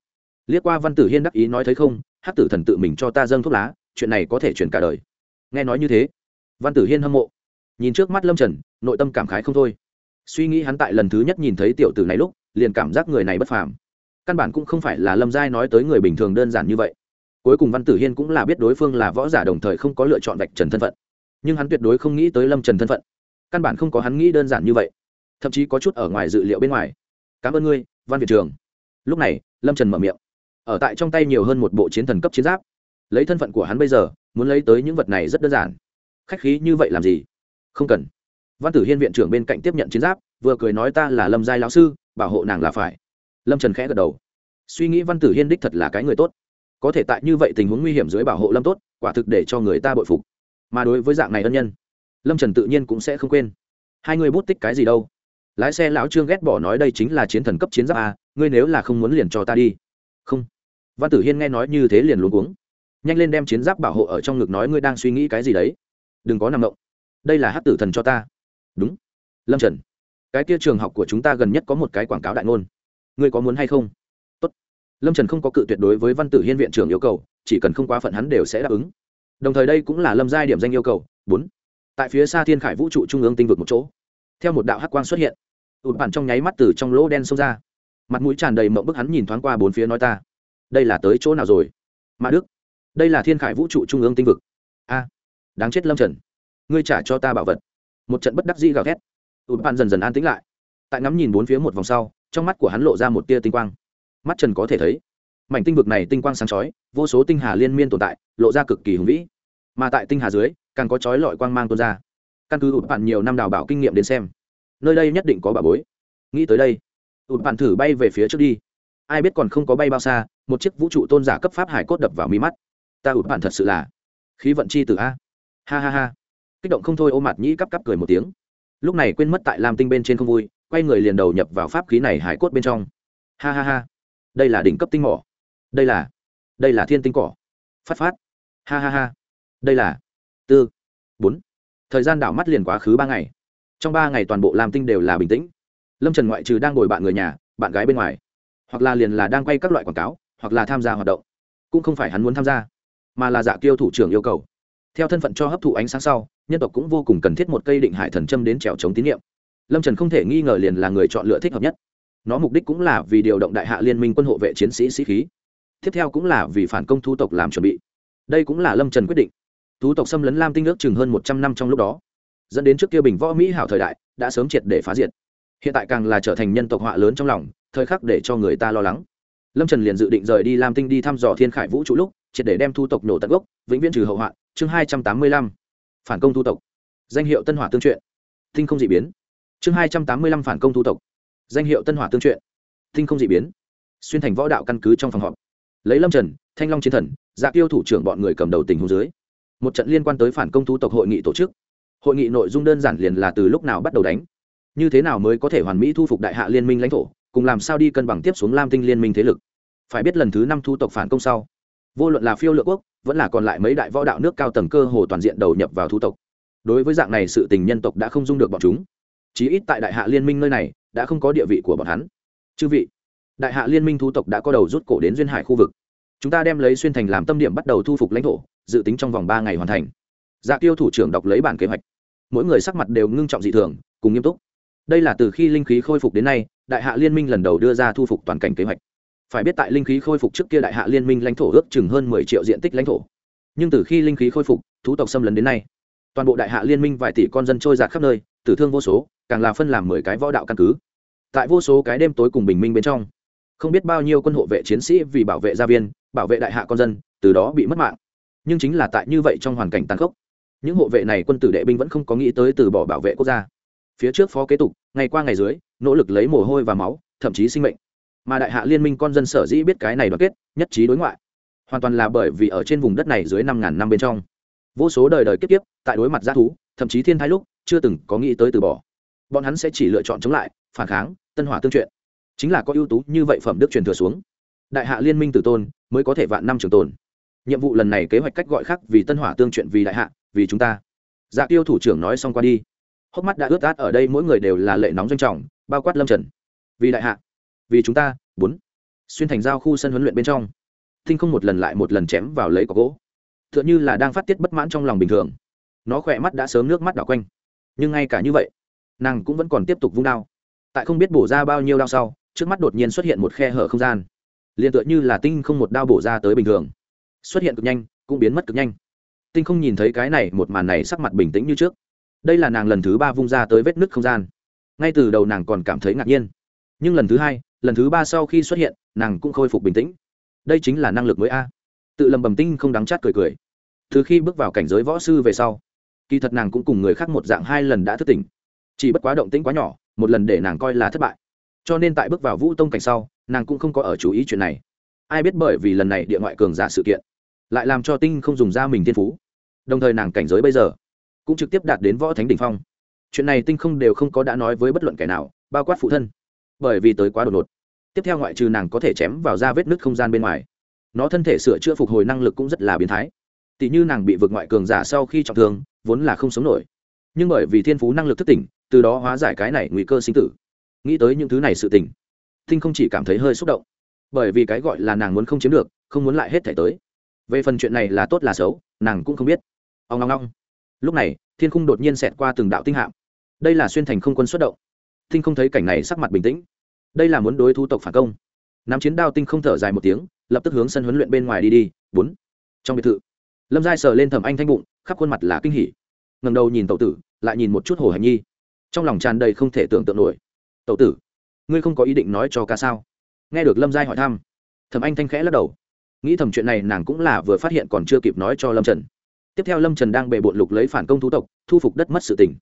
liếc qua văn tử hiên đắc ý nói thấy không hát tử thần tự mình cho ta dâng thuốc lá chuyện này có thể chuyển cả đời nghe nói như thế văn tử hiên hâm mộ nhìn trước mắt lâm trần nội tâm cảm khái không thôi suy nghĩ hắn tại lần thứ nhất nhìn thấy tiểu tử này lúc liền cảm giác người này bất phàm căn bản cũng không phải là lâm giai nói tới người bình thường đơn giản như vậy cuối cùng văn tử hiên cũng là biết đối phương là võ giả đồng thời không có lựa chọn vạch trần thân phận. Nhưng hắn tuyệt đối không nghĩ tới lâm trần thân phận. Căn bản không có hắn nghĩ đơn giản như vậy. Thậm chí có chút ở ngoài dự liệu bên ngoài. Cảm ơn ngươi, văn việt trường lúc này, lâm trần mở miệng. Ở tại trong tay nhiều hơn một bộ chiến thần cấp chiến giáp. Lấy thân phận của hắn bây giờ, muốn lấy tới những vật này rất đơn giản. Khách khí như vậy làm gì? Không cần. Văn tử hiên viện trưởng bên cạnh tiếp nhận chiến giáp, vừa cười nói ta là lâm giai lão sư, bảo hộ nàng là phải. Lâm trần khẽ gật đầu. Suy nghĩ văn tử hiên đích thật là cái người tốt có thể tại như vậy tình huống nguy hiểm dưới bảo hộ lâm tốt, quả thực để cho người ta bội phục. Mà đối với dạng này ân nhân, lâm trần tự nhiên cũng sẽ không quên. Hai người bút tích cái gì đâu? Lái xe lão trương ghét bỏ nói đây chính là chiến thần cấp chiến giáp a, ngươi nếu là không muốn liền cho ta đi. Không. Văn tử hiên nghe nói như thế liền luôn cuống. Nhanh lên đem chiến giáp bảo hộ ở trong ngực nói ngươi đang suy nghĩ cái gì đấy. Đừng có nằm động. Đây là hát tử thần cho ta. Đúng. Lâm trần, cái kia trường học của chúng ta gần nhất có một cái quảng cáo đại ngôn. Ngươi có muốn hay không? Lâm trần không có cự tuyệt đối với văn tử hiên viện trưởng yêu cầu, chỉ cần không quá phận hắn đều sẽ đáp ứng. Đồng thời đây cũng là lâm giai điểm danh yêu cầu, bốn. Tại phía xa thiên khải vũ trụ trung ương tinh vực một chỗ, theo một đạo hắc quang xuất hiện. Ụt bản trong nháy mắt từ trong lỗ đen xông ra. Mặt mũi tràn đầy mộng bức hắn nhìn thoáng qua bốn phía nói ta, đây là tới chỗ nào rồi? Mã đức, đây là thiên khải vũ trụ trung ương tinh vực. A, đáng chết lâm trần, ngươi trả cho ta bảo vật. Một trận bất đắc dĩ gào thét. Ụt bản dần dần an tĩnh lại. Tại ngắm nhìn bốn phía một vòng sau, trong mắt của hắn lộ ra một tia tinh quang mắt trần có thể thấy. Mảnh tinh vực này tinh quang sáng chói, vô số tinh hà liên miên tồn tại, lộ ra cực kỳ hùng vĩ. Mà tại tinh hà dưới, càng có chói lọi quang mang tuôn ra. Căn cứ ụt bạn nhiều năm đào bảo kinh nghiệm đến xem, nơi đây nhất định có bà bối. Nghĩ tới đây ụt bạn thử bay về phía trước đi. Ai biết còn không có bay bao xa, một chiếc vũ trụ tôn giả cấp pháp hải cốt đập vào mi mắt. Ta ụt bạn thật sự là khí vận chi từ a. Ha ha ha. Kích động không thôi ôm mặt nhĩ cắp cắp cười một tiếng. Lúc này quên mất tại lam tinh bên trên không vui, quay người liền đầu nhập vào pháp khí này hải cốt bên trong. Ha ha ha đây là đỉnh cấp tinh mỏ. Đây là đây là thiên tinh cỏ. Phát phát. Ha ha ha. Đây là, tư, bốn. Thời gian đảo mắt liền quá khứ ba ngày. Trong ba ngày toàn bộ lam tinh đều là bình tĩnh. Lâm trần ngoại trừ đang ngồi bạn người nhà, bạn gái bên ngoài, hoặc là liền là đang quay các loại quảng cáo, hoặc là tham gia hoạt động. Cũng không phải hắn muốn tham gia, mà là dạ kiêu thủ trưởng yêu cầu. Theo thân phận cho hấp thụ ánh sáng sau, nhân tộc cũng vô cùng cần thiết một cây định hải thần châm đến trèo chống tín nhiệm. Lâm trần không thể nghi ngờ liền là người chọn lựa thích hợp nhất nó mục đích cũng là vì điều động đại hạ liên minh quân hộ vệ chiến sĩ sĩ khí. Tiếp theo cũng là vì phản công thu tộc làm chuẩn bị. Đây cũng là lâm trần quyết định. Thú tộc xâm lấn lam tinh nước chừng hơn một trăm năm trong lúc đó, dẫn đến trước kia bình võ mỹ hảo thời đại, đã sớm triệt để phá diệt. Hiện tại càng là trở thành nhân tộc họa lớn trong lòng, thời khắc để cho người ta lo lắng. Lâm trần liền dự định rời đi lam tinh đi thăm dò thiên khải vũ trụ lúc, triệt để đem thu tộc nổ tận gốc, vĩnh viễn trừ hậu họa. Chương hai trăm tám mươi lăm, phản công thu tộc. Danh hiệu tân hỏa tương truyện tinh không d ị biến. Chương hai trăm tám mươi lăm, phản công thu tộc danh hiệu tân hỏa tương truyện. Tinh không d ị biến. Xuyên thành võ đạo căn cứ trong phòng họp. Lấy lâm trần, thanh long chiến thần dạ tiêu thủ trưởng bọn người cầm đầu tình hồ dưới. Một trận liên quan tới phản công thu tộc hội nghị tổ chức. Hội nghị nội dung đơn giản liền là từ lúc nào bắt đầu đánh. Như thế nào mới có thể hoàn mỹ thu phục đại hạ liên minh lãnh thổ, cùng làm sao đi cân bằng tiếp xuống lam tinh liên minh thế lực. Phải biết lần thứ năm thu tộc phản công sau, vô luận là phiêu lựa quốc, vẫn là còn lại mấy đại võ đạo nước cao tầng cơ hồ toàn diện đầu nhập vào thu tộc. Đối với dạng này sự tình nhân tộc đã không dung được bọn chúng. Chí ít tại đại hạ liên minh nơi này đã không có địa vị của bọn hắn. Chư vị, đại hạ liên minh thu tộc đã có đầu rút cổ đến duyên hải khu vực. Chúng ta đem lấy xuyên thành làm tâm điểm bắt đầu thu phục lãnh thổ, dự tính trong vòng ba ngày hoàn thành. Dạ tiêu thủ trưởng đọc lấy bản kế hoạch. Mỗi người sắc mặt đều ngưng trọng dị thường, cùng nghiêm túc. Đây là từ khi linh khí khôi phục đến nay, đại hạ liên minh lần đầu đưa ra thu phục toàn cảnh kế hoạch. Phải biết tại linh khí khôi phục trước kia đại hạ liên minh lãnh thổ ước chừng hơn mười triệu diện tích lãnh thổ. Nhưng từ khi linh khí khôi phục, thú tộc xâm lấn đến nay, toàn bộ đại hạ liên minh vài tỷ con dân trôi giạt khắp nơi, tử thương vô số, càng là phân làm mười cái võ đạo căn cứ tại vô số cái đêm tối cùng bình minh bên trong. Không biết bao nhiêu quân hộ vệ chiến sĩ vì bảo vệ gia viên, bảo vệ đại hạ con dân, từ đó bị mất mạng. Nhưng chính là tại như vậy trong hoàn cảnh tàn khốc, những hộ vệ này quân tử đệ binh vẫn không có nghĩ tới từ bỏ bảo vệ quốc gia. Phía trước phó kế tục, ngày qua ngày dưới, nỗ lực lấy mồ hôi và máu, thậm chí sinh mệnh. Mà đại hạ liên minh con dân sở dĩ biết cái này đoàn kết, nhất trí đối ngoại. Hoàn toàn là bởi vì ở trên vùng đất này dưới năm ngàn năm bên trong, vô số đời đời kiếp kiếp, tại đối mặt g thú, thậm chí thiên thái lúc, chưa từng có nghĩ tới từ bỏ. Bọn hắn sẽ chỉ lựa chọn chống lại phản kháng, tân hỏa tương truyện chính là có ưu tú như vậy phẩm đức truyền thừa xuống, đại hạ liên minh tử tôn mới có thể vạn năm trường tồn. Nhiệm vụ lần này kế hoạch cách gọi khác vì tân hỏa tương truyện vì đại hạ, vì chúng ta. Dạ tiêu thủ trưởng nói xong qua đi. Hốc mắt đã ướt át ở đây, mỗi người đều là lệ nóng doanh trọng, bao quát lâm trần. Vì đại hạ, vì chúng ta, bốn. Xuyên thành giao khu sân huấn luyện bên trong. Thinh không một lần lại một lần chém vào lấy có gỗ. T h ư ợ n h ư là đang phát tiết bất mãn trong lòng bình thường. Nó khỏe mắt đã sớm nước mắt đảo quanh. Nhưng ngay cả như vậy, nàng cũng vẫn còn tiếp tục vung đao tại không biết bổ ra bao nhiêu đao sau, trước mắt đột nhiên xuất hiện một khe hở không gian. Liền tựa như là tinh không một đao bổ ra tới bình thường. Xuất hiện cực nhanh, cũng biến mất cực nhanh. Tinh không nhìn thấy cái này, một màn này sắc mặt bình tĩnh như trước. Đây là nàng lần thứ ba vung ra tới vết nứt không gian. Ngay từ đầu nàng còn cảm thấy ngạc nhiên. Nhưng lần thứ hai, lần thứ ba sau khi xuất hiện, nàng cũng khôi phục bình tĩnh. Đây chính là năng lực mới a. Tự lầm bầm tinh không đắng chát cười cười. Từ khi bước vào cảnh giới võ sư về sau, kỳ thật nàng cũng cùng người khác một dạng hai lần đã thức tỉnh. Chỉ bất quá động tĩnh quá nhỏ một lần để nàng coi là thất bại. Cho nên tại bước vào vũ tông cảnh sau, nàng cũng không có ở chú ý chuyện này. Ai biết bởi vì lần này địa ngoại cường giả sự kiện, lại làm cho tinh không dùng ra mình thiên phú. Đồng thời nàng cảnh giới bây giờ cũng trực tiếp đạt đến võ thánh đ ỉ n h phong. Chuyện này tinh không đều không có đã nói với bất luận kẻ nào, bao quát phụ thân. Bởi vì tới quá đột ngột. Tiếp theo ngoại trừ nàng có thể chém vào ra vết nứt không gian bên ngoài, nó thân thể sửa chữa phục hồi năng lực cũng rất là biến thái. Tỷ như nàng bị vượt ngoại cường giả sau khi trọng thương, vốn là không sống nổi. Nhưng bởi vì thiên phú năng lực thức tỉnh từ đó hóa giải cái này nguy cơ sinh tử. Nghĩ tới những thứ này sự tình, tinh không chỉ cảm thấy hơi xúc động, bởi vì cái gọi là nàng muốn không chiếm được, không muốn lại hết thể tới. Về phần chuyện này là tốt là xấu, nàng cũng không biết. Ông long long lúc này, thiên khung đột nhiên xẹt qua từng đạo tinh hạm. Đây là xuyên thành không quân xuất động. Tinh không thấy cảnh này sắc mặt bình tĩnh. Đây là muốn đối thu tộc phản công. Nắm chiến đao tinh không thở dài một tiếng, lập tức hướng sân huấn luyện bên ngoài đi đi. Bốn. Trong biệt thự, lâm giai sờ lên thẩm anh thanh bụng, khắp khuôn mặt là kinh hỉ. Ngầm đầu nhìn tậu tử, lại nhìn một chút hồ hành nhi trong lòng tràn đầy không thể tưởng tượng nổi. Tậu tử, ngươi không có ý định nói cho ca sao? Nghe được lâm giai hỏi thăm, thẩm anh thanh khẽ lắc đầu. Nghĩ thầm chuyện này, nàng cũng là vừa phát hiện còn chưa kịp nói cho lâm trần. Tiếp theo lâm trần đang bề bộn lục lấy phản công thú tộc, thu phục đất mất sự tình.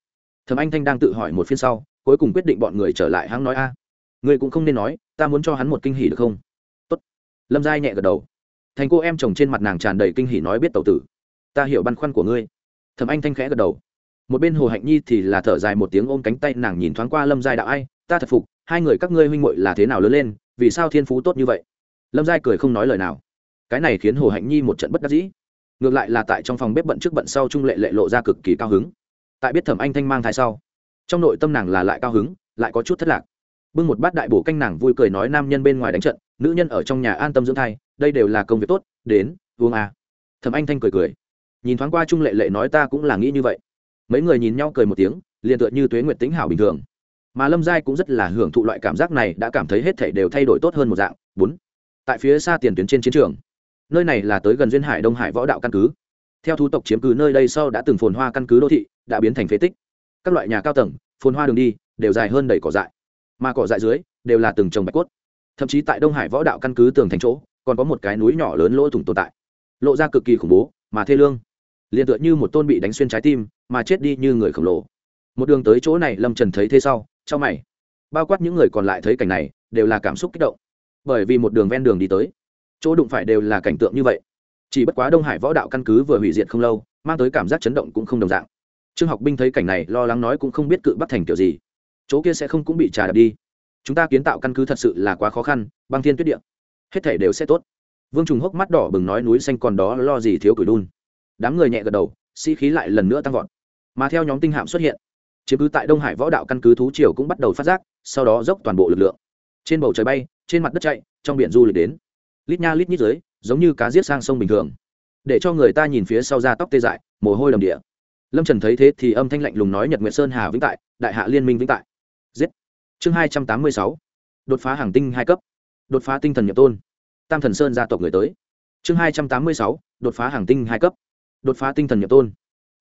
Thẩm anh thanh đang tự hỏi một phiên sau, cuối cùng quyết định bọn người trở lại hắn nói, a, ngươi cũng không nên nói, ta muốn cho hắn một kinh hỉ được không? Tốt. Lâm giai nhẹ gật đầu. Thành cô em chồng trên mặt nàng tràn đầy kinh hỉ nói, biết tàu tử, ta hiểu băn khoăn của ngươi. Thẩm anh thanh khẽ gật đầu một bên hồ hạnh nhi thì là thở dài một tiếng ôm cánh tay nàng nhìn thoáng qua lâm giai đạo ai, ta thật phục, hai người các ngươi huynh muội là thế nào lớn lên, vì sao thiên phú tốt như vậy? Lâm giai cười không nói lời nào. Cái này khiến hồ hạnh nhi một trận bất đắc dĩ. Ngược lại là tại trong phòng bếp bận trước bận sau trung lệ lệ lộ ra cực kỳ cao hứng. Tại biết thẩm anh thanh mang thai sau, trong nội tâm nàng là lại cao hứng, lại có chút thất lạc. Bưng một bát đại bổ canh nàng vui cười nói nam nhân bên ngoài đánh trận, nữ nhân ở trong nhà an tâm dưỡng thai, đây đều là công việc tốt, đến, uống à. thầm anh thanh cười cười. Nhìn thoáng qua trung lệ lệ nói ta cũng là nghĩ như vậy mấy người nhìn nhau cười một tiếng, liền tựa như tuế nguyệt tính hảo bình thường. Mà lâm giai cũng rất là hưởng thụ loại cảm giác này, đã cảm thấy hết thể đều thay đổi tốt hơn một dạng. Bốn, tại phía xa tiền tuyến trên chiến trường. Nơi này là tới gần duyên hải đông hải võ đạo căn cứ. Theo thu tộc chiếm cứ nơi đây sau đã từng phồn hoa căn cứ đô thị, đã biến thành phế tích. Các loại nhà cao tầng, phồn hoa đường đi, đều dài hơn đầy cỏ dại. Mà cỏ dại dưới, đều là từng trồng bạch cốt. Thậm chí tại đông hải võ đạo căn cứ tường thành chỗ, còn có một cái núi nhỏ lớn lỗ thủng tồn tại. Lộ ra cực kỳ khủng bố, mà thê lương liền tựa như một tôn bị đánh xuyên trái tim, mà chết đi như người khổng lồ. Một đường tới chỗ này, lâm trần thấy thế sau trong mày. Bao quát những người còn lại thấy cảnh này, đều là cảm xúc kích động. Bởi vì một đường ven đường đi tới, chỗ đụng phải đều là cảnh tượng như vậy. Chỉ bất quá đông hải võ đạo căn cứ vừa hủy diệt không lâu, mang tới cảm giác chấn động cũng không đồng dạng. Trương học binh thấy cảnh này, lo lắng nói cũng không biết cự bắt thành kiểu gì. Chỗ kia sẽ không cũng bị trà đập đi. Chúng ta kiến tạo căn cứ thật sự là quá khó khăn, băng thiên tuyết điện hết thể đều sẽ tốt. Vương trùng hốc mắt đỏ bừng nói núi xanh còn đó, lo gì thiếu cửi đun đám người nhẹ gật đầu, sĩ、si、khí lại lần nữa tăng vọt. Mà theo nhóm tinh hạm xuất hiện, chiếm cứ tại đông hải võ đạo căn cứ thú triều cũng bắt đầu phát giác, sau đó dốc toàn bộ lực lượng. Trên bầu trời bay, trên mặt đất chạy, trong biển du lịch đến. Lít nha lít nhít dưới, giống như cá giết sang sông bình thường. Để cho người ta nhìn phía sau da tóc tê dại, mồ hôi đầm địa. Lâm trần thấy thế thì âm thanh lạnh lùng nói nhật Nguyệt sơn hà vĩnh tại, đại hạ liên minh vĩnh tại. Giết. Chương hai trăm tám mươi sáu. Đột phá hàng tinh hai cấp. Đột phá tinh thần nhập tôn. Tam thần sơn gia tộc người tới. Chương hai trăm tám mươi sáu. Đột phá hàng tinh hai cấp đột phá tinh thần nhập tôn.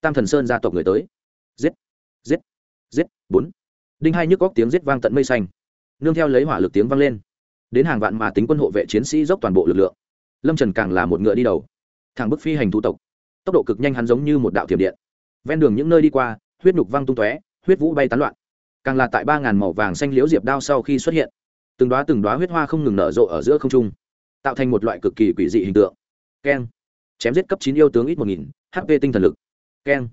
Tam thần sơn gia tộc người tới. Giết giết giết, bốn. Đinh hai nhức góc tiếng giết vang tận mây xanh. Nương theo lấy hỏa lực tiếng vang lên. Đến hàng vạn mà tính quân hộ vệ chiến sĩ dốc toàn bộ lực lượng. Lâm trần càng là một ngựa đi đầu. Thẳng bức phi hành thu tộc. Tốc độ cực nhanh hắn giống như một đạo thiểm điện. Ven đường những nơi đi qua, huyết nhục văng tung tóe, huyết vũ bay tán loạn. Càng là tại ba ngàn màu vàng xanh liễu diệp đao sau khi xuất hiện, từng đoá từng đoá huyết hoa không ngừng nở rộ ở giữa không trung, tạo thành một loại cực kỳ quỷ dị hình tượng. Keng chém giết cấp chín yêu tướng ít một nghìn hp tinh thần lực. Keng.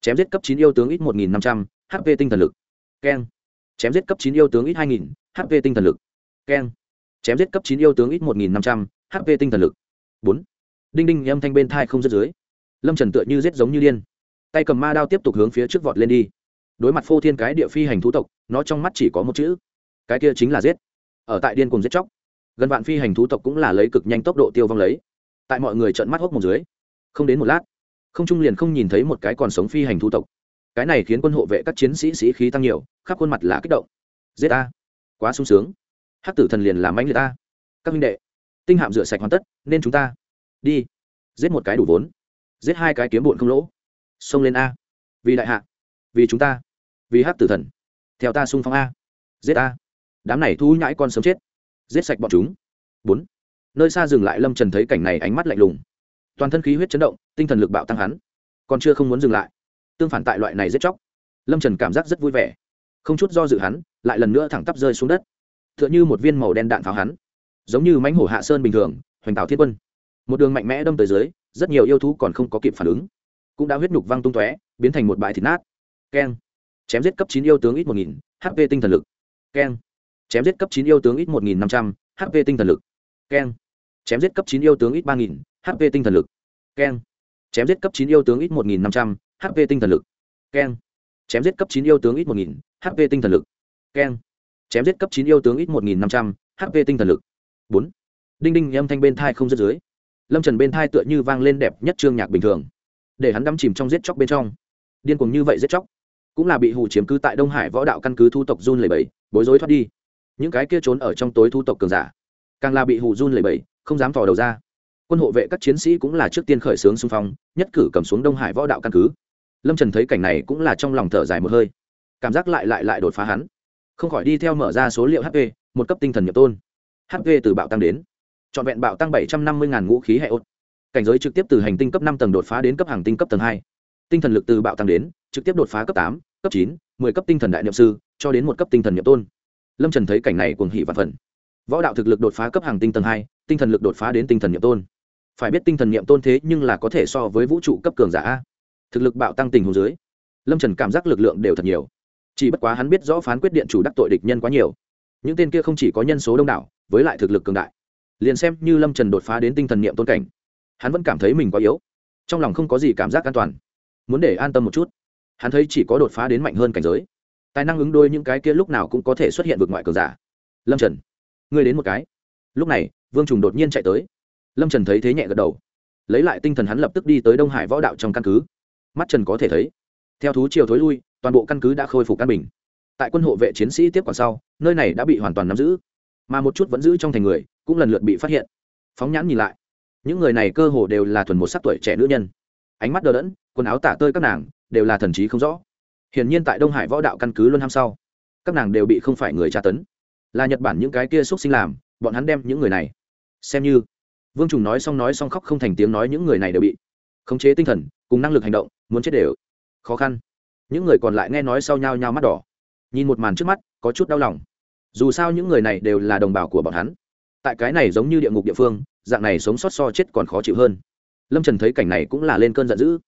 Chém giết cấp chín yêu tướng ít một nghìn năm trăm hp tinh thần lực. Keng. Chém giết cấp chín yêu tướng ít hai nghìn hp tinh thần lực. Keng. Chém giết cấp chín yêu tướng ít một nghìn năm trăm hp tinh thần lực. Bốn. Đinh đinh, âm thanh bên thai không rớt dưới. Lâm trần tựa như giết giống như điên. Tay cầm ma đao tiếp tục hướng phía trước vọt lên đi. Đối mặt phô thiên cái địa phi hành thú tộc, nó trong mắt chỉ có một chữ. Cái kia chính là giết. Ở tại điên cùng giết chóc. Gần vạn phi hành thú tộc cũng là lấy cực nhanh tốc độ tiêu vong lấy tại mọi người trợn mắt hốc một dưới. Không đến một lát, không trung liền không nhìn thấy một cái còn sống phi hành thú tộc. Cái này khiến quân hộ vệ các chiến sĩ sĩ khí tăng nhiều, khắp khuôn mặt là kích động. Giết ta! Quá sung sướng. Hắc tử thần liền làm anh người ta. Các minh đệ, tinh hạm rửa sạch hoàn tất, nên chúng ta đi. Giết một cái đủ vốn. Giết hai cái kiếm bụn không lỗ. Xông lên a. Vì đại hạ. Vì chúng ta. Vì hắc tử thần. Theo ta xung phong a. Giết a đám này thu nhãi con sống chết. Giết sạch bọn chúng. Bốn nơi xa dừng lại lâm trần thấy cảnh này ánh mắt lạnh lùng toàn thân khí huyết chấn động tinh thần lực bạo tăng hắn còn chưa không muốn dừng lại tương phản tại loại này rất chóc lâm trần cảm giác rất vui vẻ không chút do dự hắn lại lần nữa thẳng tắp rơi xuống đất t h ư ợ n h ư một viên màu đen đạn pháo hắn giống như mánh hổ hạ sơn bình thường hoành tạo thiên quân một đường mạnh mẽ đâm tới dưới rất nhiều yêu thú còn không có kịp phản ứng cũng đã huyết nhục văng tung tóe biến thành một bãi thịt nát keng chém giết cấp chín yêu tướng ít một nghìn hp tinh thần lực keng chém giết cấp chín yêu tướng ít một nghìn năm trăm h p tinh thần lực keng chém giết cấp chín yêu tướng ít ba nghìn hp tinh thần lực. Keng. Chém giết cấp chín yêu tướng ít một nghìn năm trăm, h p tinh thần lực. Keng. Chém giết cấp chín yêu tướng ít một nghìn hp tinh thần lực. Keng. Chém giết cấp chín yêu tướng ít một nghìn năm trăm, h p tinh thần lực. Bốn. Đinh đinh, âm thanh bên thai không rớt dưới. Lâm trần bên thai tựa như vang lên đẹp nhất trương nhạc bình thường. Để hắn đắm chìm trong giết chóc bên trong. Điên cuồng như vậy giết chóc, cũng là bị hủ chiếm cứ tại đông hải võ đạo căn cứ thu tộc run lầy bảy bối rối thoát đi. Những cái kia trốn ở trong tối thu tộc cường giả, càng là bị hủ run lầy bảy không dám thò đầu ra. Quân hộ vệ các chiến sĩ cũng là trước tiên khởi xướng xung phong, nhất cử cầm xuống đông hải võ đạo căn cứ. Lâm trần thấy cảnh này cũng là trong lòng thở dài một hơi. Cảm giác lại lại lại đột phá hắn. Không khỏi đi theo mở ra số liệu hp một cấp tinh thần nhập tôn. Hp từ bạo tăng đến, trọn vẹn bạo tăng bảy trăm năm mươi ngàn ngũ khí hệ ốt. Cảnh giới trực tiếp từ hành tinh cấp năm tầng đột phá đến cấp hàng tinh cấp tầng hai. Tinh thần lực từ bạo tăng đến, trực tiếp đột phá cấp tám, cấp chín, mười cấp tinh thần đại niệm sư, cho đến một cấp tinh thần nhập tôn. Lâm trần thấy cảnh này cuồng hỉ và phần. Võ đạo thực lực đột phá cấp hàng tinh tầng hai tinh thần lực đột phá đến tinh thần nhiệm tôn. Phải biết tinh thần nhiệm tôn thế nhưng là có thể so với vũ trụ cấp cường giả thực lực bạo tăng tình hồ dưới, lâm trần cảm giác lực lượng đều thật nhiều. Chỉ bất quá hắn biết rõ phán quyết điện chủ đắc tội địch nhân quá nhiều. Những tên kia không chỉ có nhân số đông đảo, với lại thực lực cường đại. Liền xem như lâm trần đột phá đến tinh thần niệm tôn cảnh, hắn vẫn cảm thấy mình quá yếu. Trong lòng không có gì cảm giác an toàn. Muốn để an tâm một chút, hắn thấy chỉ có đột phá đến mạnh hơn cảnh giới. Tài năng ứng đôi những cái kia lúc nào cũng có thể xuất hiện vượt ngoại cường giả. Lâm trần, ngươi đến một cái. Lúc này vương trùng đột nhiên chạy tới. Lâm trần thấy thế nhẹ gật đầu. Lấy lại tinh thần hắn lập tức đi tới đông hải võ đạo trong căn cứ. Mắt trần có thể thấy, theo thú chiều thối lui, toàn bộ căn cứ đã khôi phục căn bình. Tại quân hộ vệ chiến sĩ tiếp quản sau, nơi này đã bị hoàn toàn nắm giữ. Mà một chút vẫn giữ trong thành người, cũng lần lượt bị phát hiện. Phóng nhãn nhìn lại, những người này cơ hồ đều là thuần một sắc tuổi trẻ nữ nhân. Ánh mắt đờ đẫn, quần áo tả tơi các nàng, đều là thần trí không rõ. Hiển nhiên tại đông hải võ đạo căn cứ luân ham sau, các nàng đều bị không phải người tra tấn. Là nhật bản những cái kia xúc sinh làm, bọn hắn đem những người này xem như. Vương trùng nói xong nói xong khóc không thành tiếng nói những người này đều bị khống chế tinh thần, cùng năng lực hành động, muốn chết đều. Khó khăn. Những người còn lại nghe nói sau nhau nhau mắt đỏ. Nhìn một màn trước mắt, có chút đau lòng. Dù sao những người này đều là đồng bào của bọn hắn. Tại cái này giống như địa ngục địa phương, dạng này sống sót so chết còn khó chịu hơn. Lâm trần thấy cảnh này cũng là lên cơn giận dữ.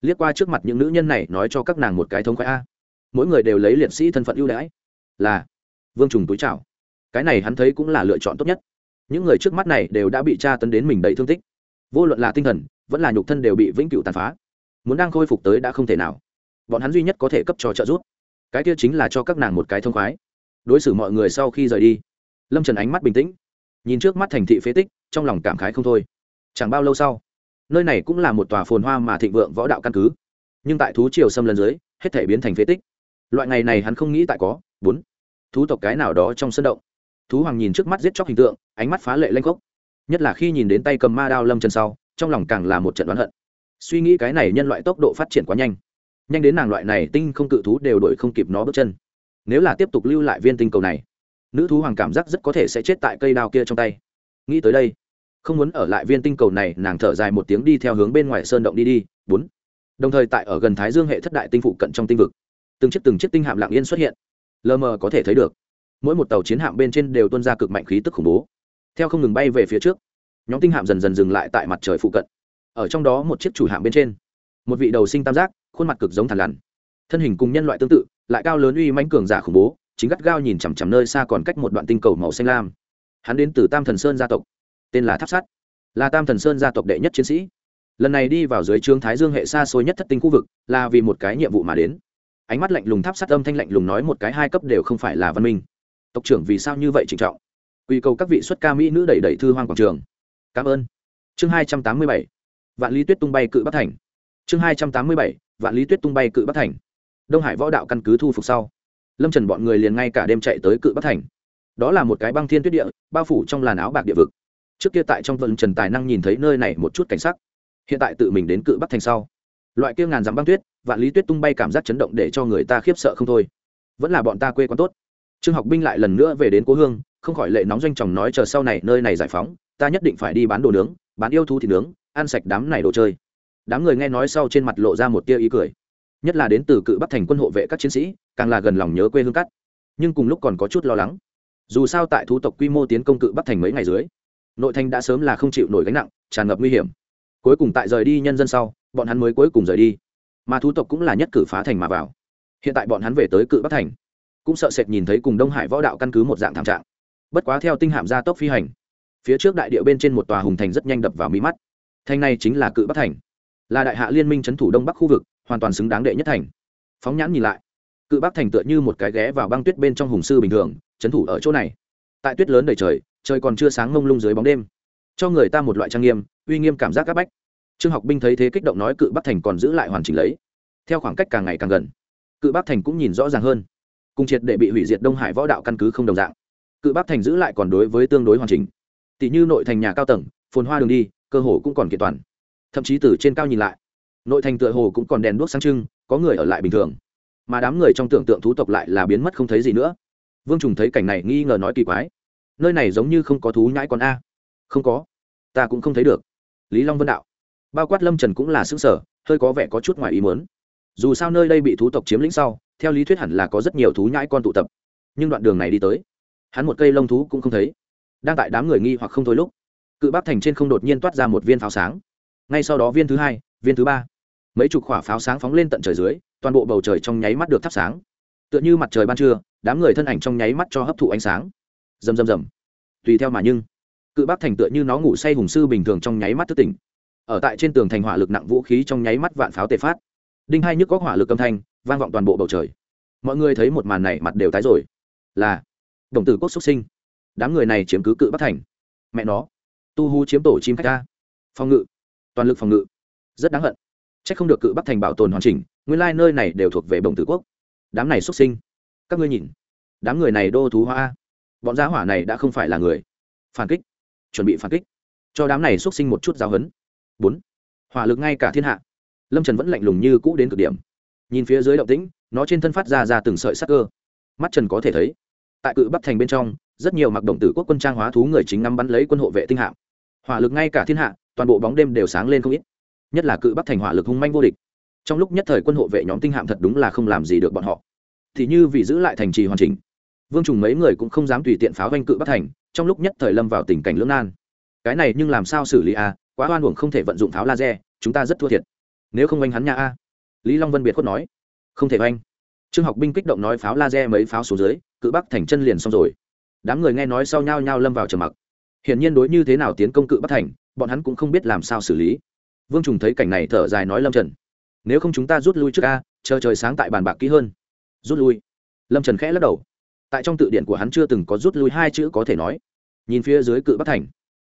Liếc qua trước mặt những nữ nhân này, nói cho các nàng một cái thống khoái a. Mỗi người đều lấy liệt sĩ thân phận ưu đãi. Là vương trùng túi chào. Cái này hắn thấy cũng là lựa chọn tốt nhất những người trước mắt này đều đã bị tra tấn đến mình đầy thương tích. Vô luận là tinh thần, vẫn là nhục thân đều bị vĩnh cửu tàn phá. Muốn đang khôi phục tới đã không thể nào. Bọn hắn duy nhất có thể cấp cho trợ giúp, cái kia chính là cho các nàng một cái thông khoái. Đối xử mọi người sau khi rời đi, lâm trần ánh mắt bình tĩnh, nhìn trước mắt thành thị phế tích, trong lòng cảm khái không thôi. Chẳng bao lâu sau, nơi này cũng là một tòa phồn hoa mà thịnh vượng võ đạo căn cứ. Nhưng tại thú triều xâm lần dưới, hết thể biến thành phế tích. Loại ngày này hắn không nghĩ tại có bốn thú tộc cái nào đó trong sân động thú hoàng nhìn trước mắt giết chóc hình tượng, ánh mắt phá lệ lanh khốc. Nhất là khi nhìn đến tay cầm ma đao lâm chân sau, trong lòng càng là một trận đoán hận. Suy nghĩ cái này nhân loại tốc độ phát triển quá nhanh. Nhanh đến nàng loại này tinh không cự thú đều đổi không kịp nó bước chân. Nếu là tiếp tục lưu lại viên tinh cầu này, nữ thú hoàng cảm giác rất có thể sẽ chết tại cây đao kia trong tay. Nghĩ tới đây, không muốn ở lại viên tinh cầu này, nàng thở dài một tiếng đi theo hướng bên ngoài sơn động đi đi. Bốn. Đồng thời tại ở gần thái dương hệ thất đại tinh phụ cận trong tinh vực, từng chiếc từng chiếc tinh hạm lạng yên xuất hiện. Lờ mờ có thể thấy được mỗi một tàu chiến hạm bên trên đều tuân ra cực mạnh khí tức khủng bố. Theo không ngừng bay về phía trước, nhóm tinh hạm dần dần dừng lại tại mặt trời phụ cận. Ở trong đó một chiếc chủ hạm bên trên, một vị đầu sinh tam giác, khuôn mặt cực giống thằn lằn. Thân hình cùng nhân loại tương tự, lại cao lớn uy mãnh cường giả khủng bố, chính gắt gao nhìn chằm chằm nơi xa còn cách một đoạn tinh cầu màu xanh lam. Hắn đến từ tam thần sơn gia tộc, tên là tháp sắt là tam thần sơn gia tộc đệ nhất chiến sĩ. Lần này đi vào dưới trương thái dương hệ xa xôi nhất thất tinh khu vực, là vì một cái nhiệm vụ mà đến. Ánh mắt lạnh lùng tháp sắt âm thanh lạnh lùng nói một cái hai cấp đều không phải là văn minh tộc trưởng vì sao như vậy trịnh trọng? Quy cầu các vị xuất ca mỹ nữ đẩy đẩy thư hoang quảng trường. Cảm ơn. Chương hai trăm tám mươi bảy. Vạn lý tuyết tung bay cự bắc thành. Chương hai trăm tám mươi bảy. Vạn lý tuyết tung bay cự bắc thành. Đông hải võ đạo căn cứ thu phục sau. Lâm trần bọn người liền ngay cả đêm chạy tới cự bắc thành. Đó là một cái băng thiên tuyết địa, bao phủ trong làn áo bạc địa vực. Trước kia tại trong vận trần tài năng nhìn thấy nơi này một chút cảnh sắc. Hiện tại tự mình đến cự bắc thành sau. Loại kia ngàn dặm băng tuyết, vạn lý tuyết tung bay cảm giác chấn động để cho người ta khiếp sợ không thôi. Vẫn là bọn ta quê quán tốt trương học binh lại lần nữa về đến cố hương, không khỏi lệ nóng doanh chồng nói chờ sau này nơi này giải phóng, ta nhất định phải đi bán đồ nướng, bán yêu thú thịt nướng, ăn sạch đám này đồ chơi. Đám người nghe nói sau trên mặt lộ ra một tia ý cười. Nhất là đến từ cự bắc thành quân hộ vệ các chiến sĩ, càng là gần lòng nhớ quê hương cắt nhưng cùng lúc còn có chút lo lắng. Dù sao tại thú tộc quy mô tiến công cự bắc thành mấy ngày dưới, nội thành đã sớm là không chịu nổi gánh nặng, tràn ngập nguy hiểm. Cuối cùng tại rời đi nhân dân sau, bọn hắn mới cuối cùng rời đi. Mà thú tộc cũng là nhất cử phá thành mà vào. Hiện tại bọn hắn về tới cự bắc thành cũng sợ sệt nhìn thấy cùng đông hải võ đạo căn cứ một dạng thảm trạng. Bất quá theo tinh hạm gia tốc phi hành, phía trước đại địa bên trên một tòa hùng thành rất nhanh đập vào mí mắt. Thành này chính là cự bắc thành, là đại hạ liên minh trấn thủ đông bắc khu vực, hoàn toàn xứng đáng đệ nhất thành. Phóng nhãn nhìn lại, cự bắc thành tựa như một cái ghé vào băng tuyết bên trong hùng sư bình thường trấn thủ ở chỗ này. Tại tuyết lớn đầy trời trời còn chưa sáng mông lung dưới bóng đêm. Cho người ta một loại trang nghiêm, uy nghiêm cảm giác áp bách. Trương học binh thấy thế kích động nói cự bắc thành còn giữ lại hoàn chỉnh lấy. Theo khoảng cách càng ngày càng gần, cự bắc thành cũng nhìn rõ ràng hơn cùng triệt để bị hủy diệt đông hải võ đạo căn cứ không đồng dạng. Cự bắc thành giữ lại còn đối với tương đối hoàn chỉnh. Tỷ như nội thành nhà cao tầng, phồn hoa đường đi, cơ hồ cũng còn kiện toàn. Thậm chí từ trên cao nhìn lại, nội thành tựa hồ cũng còn đèn đuốc sáng trưng, có người ở lại bình thường. Mà đám người trong tưởng tượng thú tộc lại là biến mất không thấy gì nữa. Vương trùng thấy cảnh này nghi ngờ nói kỳ quái. Nơi này giống như không có thú nhãi con a. Không có. Ta cũng không thấy được. Lý long vân đạo. Bao quát lâm trần cũng là xứng sở hơi có vẻ có chút ngoài ý muốn. Dù sao nơi đây bị thú tộc chiếm lĩnh sau theo lý thuyết hẳn là có rất nhiều thú nhãi con tụ tập. Nhưng đoạn đường này đi tới, hắn một cây lông thú cũng không thấy. Đang tại đám người nghi hoặc không thôi lúc, cự bác thành trên không đột nhiên toát ra một viên pháo sáng. Ngay sau đó viên thứ hai, viên thứ ba, mấy chục quả pháo sáng phóng lên tận trời dưới, toàn bộ bầu trời trong nháy mắt được thắp sáng. Tựa như mặt trời ban trưa, đám người thân ảnh trong nháy mắt cho hấp thụ ánh sáng. Rầm rầm rầm. Tùy theo mà nhưng, cự bác thành tựa như nó ngủ say hùng sư bình thường trong nháy mắt thức tỉnh. Ở tại trên tường thành hỏa lực nặng vũ khí trong nháy mắt vạn pháo tề phát. Đinh hai nhức có hỏa lực âm thanh vang vọng toàn bộ bầu trời. Mọi người thấy một màn này mặt đều tái rồi. Là, đồng tử quốc xuất sinh. Đám người này chiếm cứ cự bắc thành. Mẹ nó, tu hu chiếm tổ chim khách ta phòng ngự, toàn lực phòng ngự. Rất đáng hận. C h ắ c không được cự bắc thành bảo tồn hoàn chỉnh, nguyên lai nơi này đều thuộc về đồng tử quốc. Đám này xuất sinh. Các ngươi nhìn, đám người này đô thú hoa bọn giá hỏa này đã không phải là người. Phản kích, chuẩn bị phản kích. Cho đám này xuất sinh một chút giáo hấn bốn, hỏa lực ngay cả thiên hạ. Lâm trần vẫn lạnh lùng như cũ đến cực điểm nhìn phía dưới động tĩnh, nó trên thân phát ra ra từng sợi sắc cơ. Mắt trần có thể thấy, tại cự bắc thành bên trong, rất nhiều mặc động tử quốc quân trang hóa thú người chính ngắm bắn lấy quân hộ vệ tinh hạm. Hỏa lực ngay cả thiên hạ, toàn bộ bóng đêm đều sáng lên không ít. Nhất là cự bắc thành hỏa lực hung manh vô địch. Trong lúc nhất thời quân hộ vệ nhóm tinh hạm thật đúng là không làm gì được bọn họ. Thì như vì giữ lại thành trì hoàn chỉnh, vương trùng mấy người cũng không dám tùy tiện pháo vanh cự bắc thành, trong lúc nhất thời lâm vào tình cảnh lưỡng nan. Cái này nhưng làm sao xử lý a quá oan uổng không thể vận dụng pháo laser, chúng ta rất thua thiệt. Nếu không oanh hắn nhà a lý long vân biệt khuất nói, không thể oanh. Trương học binh kích động nói, pháo laser mấy pháo xuống dưới, cự bắc thành chân liền xong rồi. Đám người nghe nói sau nhau nhau lâm vào trầm mặc. Hiển nhiên đối như thế nào tiến công cự bắc thành, bọn hắn cũng không biết làm sao xử lý. Vương trùng thấy cảnh này thở dài nói, lâm trần, nếu không chúng ta rút lui trước a, chờ trời sáng tại bàn bạc kỹ hơn. Rút lui? Lâm trần khẽ lắc đầu. Tại trong tự điện của hắn chưa từng có rút lui hai chữ có thể nói. Nhìn phía dưới cự bắc thành,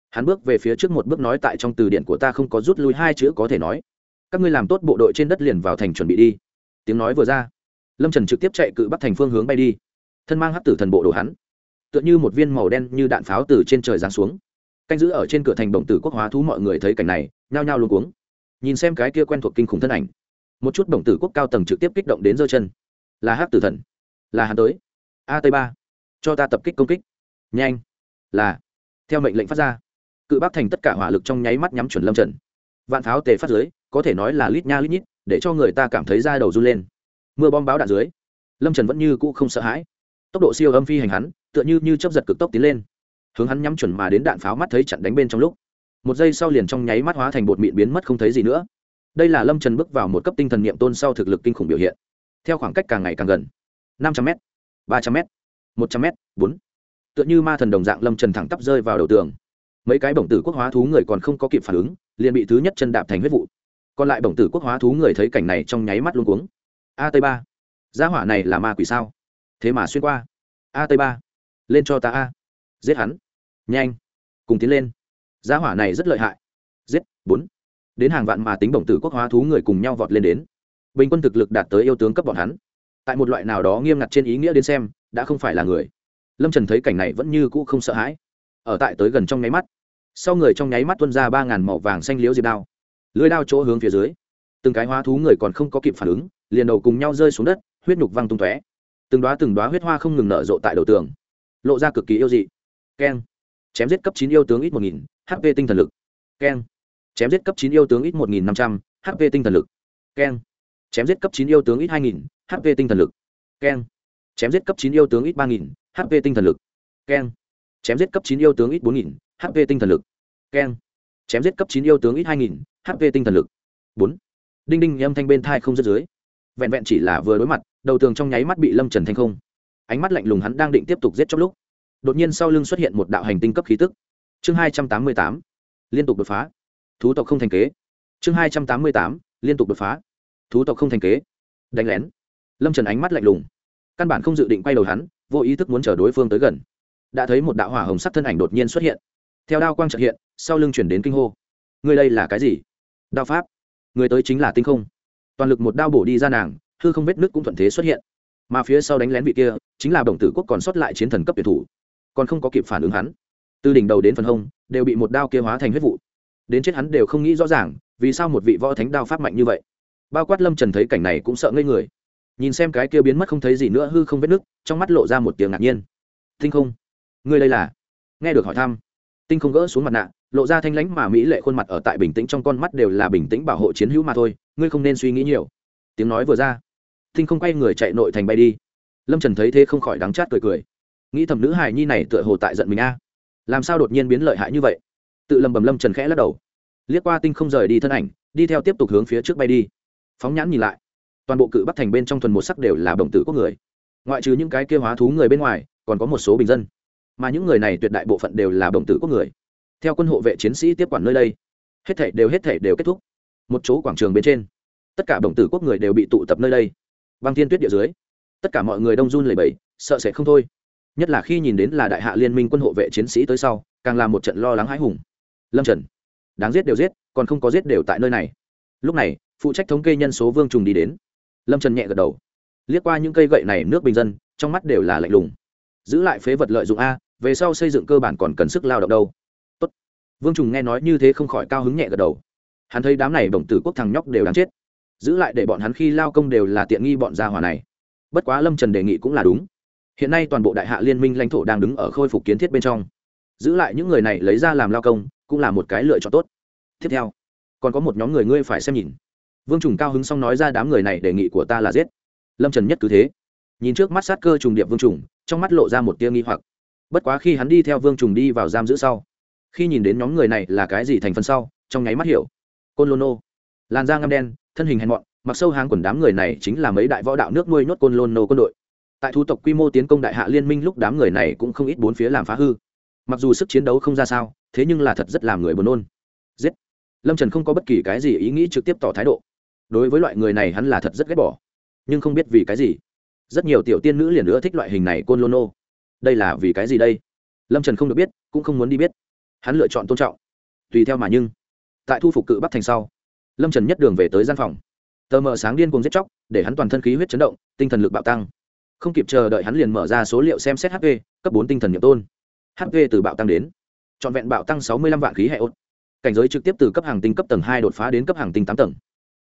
hắn bước về phía trước một bước nói, tại trong từ điện của ta không có rút lui hai chữ có thể nói các ngươi làm tốt bộ đội trên đất liền vào thành chuẩn bị đi. Tiếng nói vừa ra, lâm trần trực tiếp chạy cự bắt thành phương hướng bay đi. Thân mang hắc tử thần bộ đồ hắn, tựa như một viên màu đen như đạn pháo từ trên trời giáng xuống. Canh giữ ở trên cửa thành đồng tử quốc hóa thú mọi người thấy cảnh này, nhao nhao luôn cuống. Nhìn xem cái kia quen thuộc kinh khủng thân ảnh, một chút đồng tử quốc cao tầng trực tiếp kích động đến giơ chân. Là hắc tử thần, là hắn tới. A t ba, cho ta tập kích công kích. Nhanh, là. Theo mệnh lệnh phát ra, cự bác thành tất cả hỏa lực trong nháy mắt nhắm chuẩn lâm trần. Vạn pháo tề phát dưới có thể nói là lít nha lít nhít, để cho người ta cảm thấy da đầu run lên. Mưa bom báo đạn dưới, lâm trần vẫn như cũ không sợ hãi. Tốc độ siêu âm phi hành hắn, tựa như như chấp giật cực tốc tiến lên. Hướng hắn nhắm chuẩn mà đến đạn pháo mắt thấy chặn đánh bên trong lúc. Một giây sau liền trong nháy mắt hóa thành bột mịn biến mất không thấy gì nữa. Đây là lâm trần bước vào một cấp tinh thần niệm tôn sau thực lực kinh khủng biểu hiện. Theo khoảng cách càng ngày càng gần. Năm trăm m ba trăm m một trăm m bốn. Tựa như ma thần đồng dạng lâm trần thẳng tắp rơi vào đầu tường. Mấy cái bổng tử quốc hóa thú người còn không có kịp phản ứng, liền bị thứ nhất chân đạp thành huyết vụ còn lại bổng tử quốc hóa thú người thấy cảnh này trong nháy mắt luôn cuống. A tây ba, gia hỏa này là ma quỷ sao? Thế mà xuyên qua. A tây ba, lên cho ta a. Giết hắn. Nhanh, cùng tiến lên. Gia hỏa này rất lợi hại. Giết, bốn. Đến hàng vạn mà tính bổng tử quốc hóa thú người cùng nhau vọt lên đến. Bình quân thực lực đạt tới yêu tướng cấp bọn hắn. Tại một loại nào đó nghiêm ngặt trên ý nghĩa đến xem, đã không phải là người. Lâm trần thấy cảnh này vẫn như cũ không sợ hãi. Ở tại tới gần trong nháy mắt, sau người trong nháy mắt tuân ra ba ngàn màu vàng xanh liếu diệp đao lưới đao chỗ hướng phía dưới. Từng cái hóa thú người còn không có kịp phản ứng, liền đầu cùng nhau rơi xuống đất, huyết nhục văng tung tóe. Từng đoá từng đoá huyết hoa không ngừng nở rộ tại đầu tường, lộ ra cực kỳ yêu dị. Keng. Chém giết cấp chín yêu tướng ít một nghìn hp tinh thần lực. Keng. Chém giết cấp chín yêu tướng ít một nghìn năm trăm hp tinh thần lực. Keng. Chém giết cấp chín yêu tướng ít hai nghìn hp tinh thần lực. Keng. Chém giết cấp chín yêu tướng ít ba nghìn hp tinh thần lực. Keng. Chém giết cấp chín yêu tướng ít bốn nghìn hp tinh thần lực. Keng chém giết cấp chín yêu tướng ít hai nghìn hp tinh thần lực. Bốn. Đinh đinh âm thanh bên thai không rớt dưới. Vẹn vẹn chỉ là vừa đối mặt, đầu tường trong nháy mắt bị lâm trần thanh không. Ánh mắt lạnh lùng hắn đang định tiếp tục giết trong lúc, đột nhiên sau lưng xuất hiện một đạo hành tinh cấp khí tức. Chương hai trăm tám mươi tám. Liên tục đột phá. Thú tộc không thành kế. Chương hai trăm tám mươi tám. Liên tục đột phá. Thú tộc không thành kế. Đánh lén. Lâm trần ánh mắt lạnh lùng. Căn bản không dự định quay đầu hắn, vô ý thức muốn chờ đối phương tới gần. Đã thấy một đạo hỏa hồng sắc thân ảnh đột nhiên xuất hiện theo đao quang trợ hiện, sau lưng chuyển đến kinh hô. Người đây là cái gì? Đao pháp. Người tới chính là tinh không. Toàn lực một đao bổ đi ra nàng, hư không vết nước cũng thuận thế xuất hiện. Mà phía sau đánh lén vị kia, chính là đồng tử quốc còn sót lại chiến thần cấp tuyển thủ. Còn không có kịp phản ứng hắn, từ đỉnh đầu đến phần hông, đều bị một đao kia hóa thành huyết vụ. Đến chết hắn đều không nghĩ rõ ràng, vì sao một vị võ thánh đao pháp mạnh như vậy? Bao quát lâm trần thấy cảnh này cũng sợ ngây người. Nhìn xem cái kia biến mất không thấy gì nữa hư không vết nứt, trong mắt lộ ra một tiếng ngạc nhiên. Tinh không? Ngươi đây là? Nghe được hỏi thăm tinh không gỡ xuống mặt nạ, lộ ra thanh lãnh mà mỹ lệ khuôn mặt ở tại bình tĩnh trong con mắt đều là bình tĩnh bảo hộ chiến hữu mà thôi, ngươi không nên suy nghĩ nhiều. Tiếng nói vừa ra, tinh không quay người chạy nội thành bay đi. Lâm trần thấy thế không khỏi đắng chát cười cười. Nghĩ thầm nữ hài nhi này tựa hồ tại giận mình a. Làm sao đột nhiên biến lợi hại như vậy? Tự lầm bầm lâm trần khẽ lắc đầu. Liếc qua tinh không rời đi thân ảnh, đi theo tiếp tục hướng phía trước bay đi. Phóng nhãn nhìn lại, toàn bộ cự bắc thành bên trong thuần một sắc đều là đồng tử quốc người. Ngoại trừ những cái kêu hóa thú người bên ngoài, còn có một số bình dân mà những người này tuyệt đại bộ phận đều là đồng tử quốc người. Theo quân hộ vệ chiến sĩ tiếp quản nơi đây, hết thể đều hết thể đều kết thúc. Một chỗ quảng trường bên trên, tất cả đồng tử quốc người đều bị tụ tập nơi đây. Băng thiên tuyết địa dưới, tất cả mọi người đông run lẩy bẩy, sợ sẽ không thôi. Nhất là khi nhìn đến là đại hạ liên minh quân hộ vệ chiến sĩ tới sau, càng là một trận lo lắng hãi hùng. Lâm trần, đáng giết đều giết, còn không có giết đều tại nơi này. Lúc này, phụ trách thống kê nhân số vương trùng đi đến. Lâm trần nhẹ gật đầu. Liếc qua những cây gậy này nước bình dân, trong mắt đều là lạnh lùng. Giữ lại phế vật lợi dụng a về sau xây dựng cơ bản còn cần sức lao động đâu. Tốt. vương trùng nghe nói như thế không khỏi cao hứng nhẹ gật đầu. Hắn thấy đám này bổng tử quốc thằng nhóc đều đáng chết. Giữ lại để bọn hắn khi lao công đều là tiện nghi bọn gia hỏa này. Bất quá lâm trần đề nghị cũng là đúng. Hiện nay toàn bộ đại hạ liên minh lãnh thổ đang đứng ở khôi phục kiến thiết bên trong. Giữ lại những người này lấy ra làm lao công, cũng là một cái lựa chọn tốt. Tiếp theo, còn có một nhóm người ngươi phải xem nhìn. Vương trùng cao hứng xong nói ra đám người này đề nghị của ta là giết. Lâm trần nhất cứ thế. Nhìn trước mắt sát cơ trùng điệp vương trùng, trong mắt lộ ra một tia nghi hoặc bất quá khi hắn đi theo vương trùng đi vào giam giữ sau, khi nhìn đến nhóm người này là cái gì thành phần sau, trong nháy mắt hiểu. Côn lôn nô, làn da ngâm đen, thân hình hèn mọn, mặc sâu hang quần đám người này chính là mấy đại võ đạo nước nuôi nhốt côn lôn nô quân đội. Tại thu tộc quy mô tiến công đại hạ liên minh lúc đám người này cũng không ít bốn phía làm phá hư. Mặc dù sức chiến đấu không ra sao, thế nhưng là thật rất làm người buồn nôn. Giết! Lâm trần không có bất kỳ cái gì ý nghĩ trực tiếp tỏ thái độ. Đối với loại người này hắn là thật rất ghét bỏ. Nhưng không biết vì cái gì, rất nhiều tiểu tiên nữ liền nữa thích loại hình này côn lôn nô đây là vì cái gì đây? Lâm trần không được biết, cũng không muốn đi biết. Hắn lựa chọn tôn trọng. Tùy theo mà nhưng, tại thu phục cự bắc thành sau, lâm trần nhất đường về tới gian phòng. Tờ mờ sáng điên cùng giết chóc, để hắn toàn thân khí huyết chấn động, tinh thần lực bạo tăng. Không kịp chờ đợi hắn liền mở ra số liệu xem xét hp cấp bốn tinh thần nhiệm tôn. Hp từ bạo tăng đến, trọn vẹn bạo tăng sáu mươi lăm vạn khí hệ ốt. Cảnh giới trực tiếp từ cấp hàng tinh cấp tầng hai đột phá đến cấp hàng tinh tám tầng.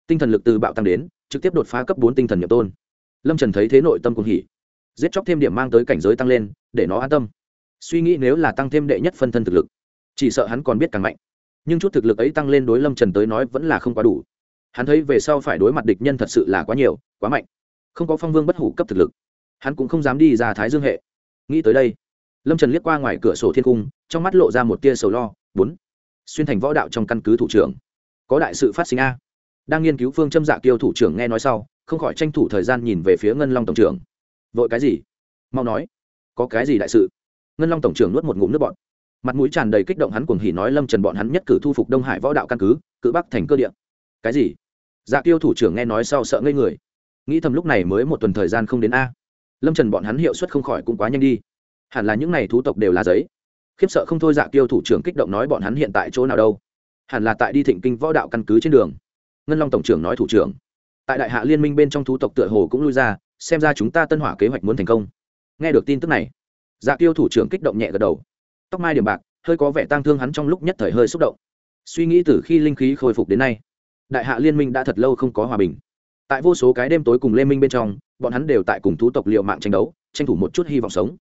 Tinh thần lực từ bạo tăng đến, trực tiếp đột phá cấp bốn tinh thần nhiệm tôn. Lâm trần thấy thế nội tâm cùng hỉ giết chóc thêm điểm mang tới cảnh giới tăng lên, để nó an tâm. Suy nghĩ nếu là tăng thêm đệ nhất phân thân thực lực, chỉ sợ hắn còn biết càng mạnh. Nhưng chút thực lực ấy tăng lên đối lâm trần tới nói vẫn là không quá đủ. Hắn thấy về sau phải đối mặt địch nhân thật sự là quá nhiều, quá mạnh. Không có phong vương bất hủ cấp thực lực, hắn cũng không dám đi ra thái dương hệ. Nghĩ tới đây, lâm trần liếc qua ngoài cửa sổ thiên cung, trong mắt lộ ra một tia sầu lo, bốn. Xuyên thành võ đạo trong căn cứ thủ trưởng. Có đại sự phát sinh a. Đang nghiên cứu phương châm dạ kiêu thủ trưởng nghe nói sau, không khỏi tranh thủ thời gian nhìn về phía ngân long tổng trưởng vội cái gì? Mau nói, có cái gì đại sự? Ngân long tổng trưởng nuốt một ngụm nước bọn mặt mũi tràn đầy kích động hắn cuồng hỉ nói, lâm trần bọn hắn nhất cử thu phục đông hải võ đạo căn cứ, cự bắc thành cơ địa. Cái gì? Dạ tiêu thủ trưởng nghe nói sau sợ ngây người. Nghĩ thầm lúc này mới một tuần thời gian không đến a. Lâm trần bọn hắn hiệu suất không khỏi cũng quá nhanh đi. Hẳn là những n à y thú tộc đều là giấy. Khiếp sợ không thôi dạ tiêu thủ trưởng kích động nói, bọn hắn hiện tại chỗ nào đâu? Hẳn là tại đi thịnh kinh võ đạo căn cứ trên đường. Ngân long tổng trưởng nói thủ trưởng. Tại đại hạ liên minh bên trong thú tộc tựa hồ cũng lui ra xem ra chúng ta tân hỏa kế hoạch muốn thành công. Nghe được tin tức này dạ tiêu thủ trưởng kích động nhẹ gật đầu. Tóc mai điểm bạc, hơi có vẻ tang thương hắn trong lúc nhất thời hơi xúc động. Suy nghĩ từ khi linh khí khôi phục đến nay, đại hạ liên minh đã thật lâu không có hòa bình. Tại vô số cái đêm tối cùng lê minh bên trong, bọn hắn đều tại cùng thú tộc liệu mạng tranh đấu, tranh thủ một chút hy vọng sống.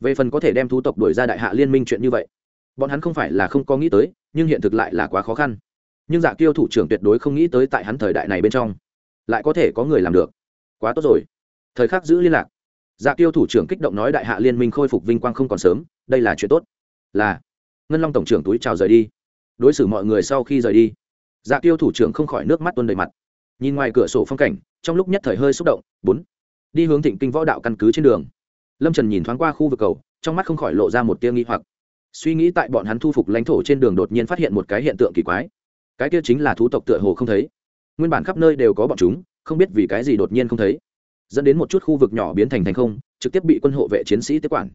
Về phần có thể đem thú tộc đuổi ra đại hạ liên minh chuyện như vậy, bọn hắn không phải là không có nghĩ tới, nhưng hiện thực lại là quá khó khăn. Nhưng dạ tiêu thủ trưởng tuyệt đối không nghĩ tới tại hắn thời đại này bên trong, lại có thể có người làm được. Quá tốt rồi thời khắc giữ liên lạc. Dạ tiêu thủ trưởng kích động nói đại hạ liên minh khôi phục vinh quang không còn sớm, đây là chuyện tốt. Là. Ngân long tổng trưởng túi chào rời đi. Đối xử mọi người sau khi rời đi dạ tiêu thủ trưởng không khỏi nước mắt tuôn đầy mặt. Nhìn ngoài cửa sổ phong cảnh, trong lúc nhất thời hơi xúc động, bốn. Đi hướng thịnh kinh võ đạo căn cứ trên đường. Lâm trần nhìn thoáng qua khu vực cầu, trong mắt không khỏi lộ ra một tia nghi hoặc. Suy nghĩ tại bọn hắn thu phục lãnh thổ trên đường đột nhiên phát hiện một cái hiện tượng kỳ quái. Cái kia chính là thú tộc tựa hồ không thấy. Nguyên bản khắp nơi đều có bọn chúng, không biết vì cái gì đột nhiên không thấy dẫn đến một chút khu vực nhỏ biến thành thành không, trực tiếp bị quân hộ vệ chiến sĩ tiếp quản.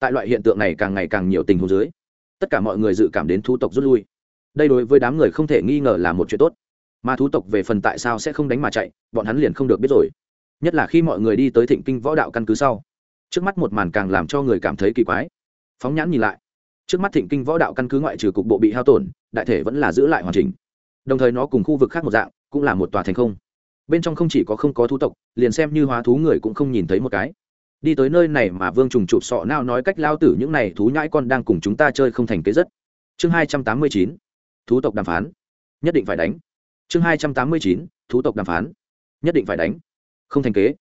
Tại loại hiện tượng này càng ngày càng nhiều tình huống dưới, tất cả mọi người dự cảm đến thu tộc rút lui. Đây đối với đám người không thể nghi ngờ là một chuyện tốt. Mà thú tộc về phần tại sao sẽ không đánh mà chạy, bọn hắn liền không được biết rồi. Nhất là khi mọi người đi tới thịnh kinh võ đạo căn cứ sau, trước mắt một màn càng làm cho người cảm thấy kỳ quái. Phóng nhãn nhìn lại, trước mắt thịnh kinh võ đạo căn cứ ngoại trừ cục bộ bị hao tổn, đại thể vẫn là giữ lại hoàn chỉnh. Đồng thời nó cùng khu vực khác một dạng, cũng là một tòa thành không bên trong không chỉ có không có thú tộc, liền xem như hóa thú người cũng không nhìn thấy một cái. Đi tới nơi này mà vương trùng chụp sọ nao nói cách lao tử những này thú nhãi con đang cùng chúng ta chơi không thành kế rất. Chương hai trăm tám mươi chín, thú tộc đàm phán. Nhất định phải đánh. Chương hai trăm tám mươi chín, thú tộc đàm phán. Nhất định phải đánh. Không thành kế.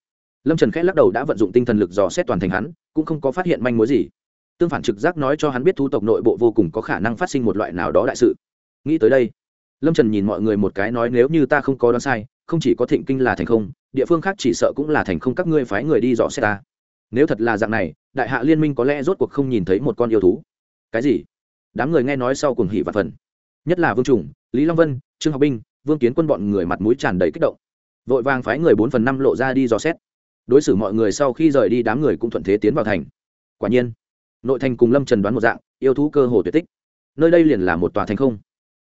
Lâm trần khẽ lắc đầu đã vận dụng tinh thần lực dò xét toàn thành hắn, cũng không có phát hiện manh mối gì. Tương phản trực giác nói cho hắn biết thú tộc nội bộ vô cùng có khả năng phát sinh một loại nào đó đại sự. Nghĩ tới đây, lâm trần nhìn mọi người một cái nói nếu như ta không có đoán sai không chỉ có thịnh kinh là thành không, địa phương khác chỉ sợ cũng là thành không, các ngươi phái người đi dò xét ta. Nếu thật là dạng này, đại hạ liên minh có lẽ rốt cuộc không nhìn thấy một con yêu thú. Cái gì? Đám người nghe nói sau cùng hỉ và phần. Nhất là vương trùng, lý long vân, trương học binh, vương kiến quân bọn người mặt mũi tràn đầy kích động. Vội vàng phái người bốn phần năm lộ ra đi dò xét. Đối xử mọi người sau khi rời đi, đám người cũng thuận thế tiến vào thành. Quả nhiên, nội thành cùng lâm trần đoán một dạng, yêu thú cơ hồ tuyệt tích. Nơi đây liền là một tòa thành không.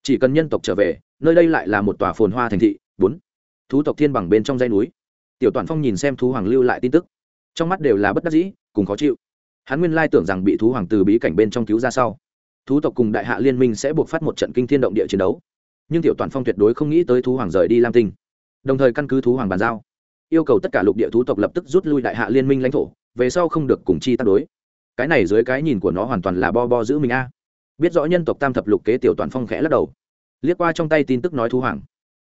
Chỉ cần nhân tộc trở về, nơi đây lại là một tòa phồn hoa thành thị. Bốn thú tộc thiên bằng bên trong dây núi. Tiểu toàn phong nhìn xem thú hoàng lưu lại tin tức. Trong mắt đều là bất đắc dĩ, cùng khó chịu. Hắn nguyên lai tưởng rằng bị thú hoàng từ bí cảnh bên trong cứu ra sau, thú tộc cùng đại hạ liên minh sẽ buộc phát một trận kinh thiên động địa chiến đấu. Nhưng tiểu toàn phong tuyệt đối không nghĩ tới thú hoàng rời đi lam tinh. Đồng thời căn cứ thú hoàng bàn giao, yêu cầu tất cả lục địa thú tộc lập tức rút lui đại hạ liên minh lãnh thổ, về sau không được cùng chi tác đối. Cái này dưới cái nhìn của nó hoàn toàn là bo bo giữ mình a. Biết rõ nhân tộc tam thập lục kế tiểu toàn phong khẽ lắc đầu, liếc qua trong tay tin tức nói thú hoàng,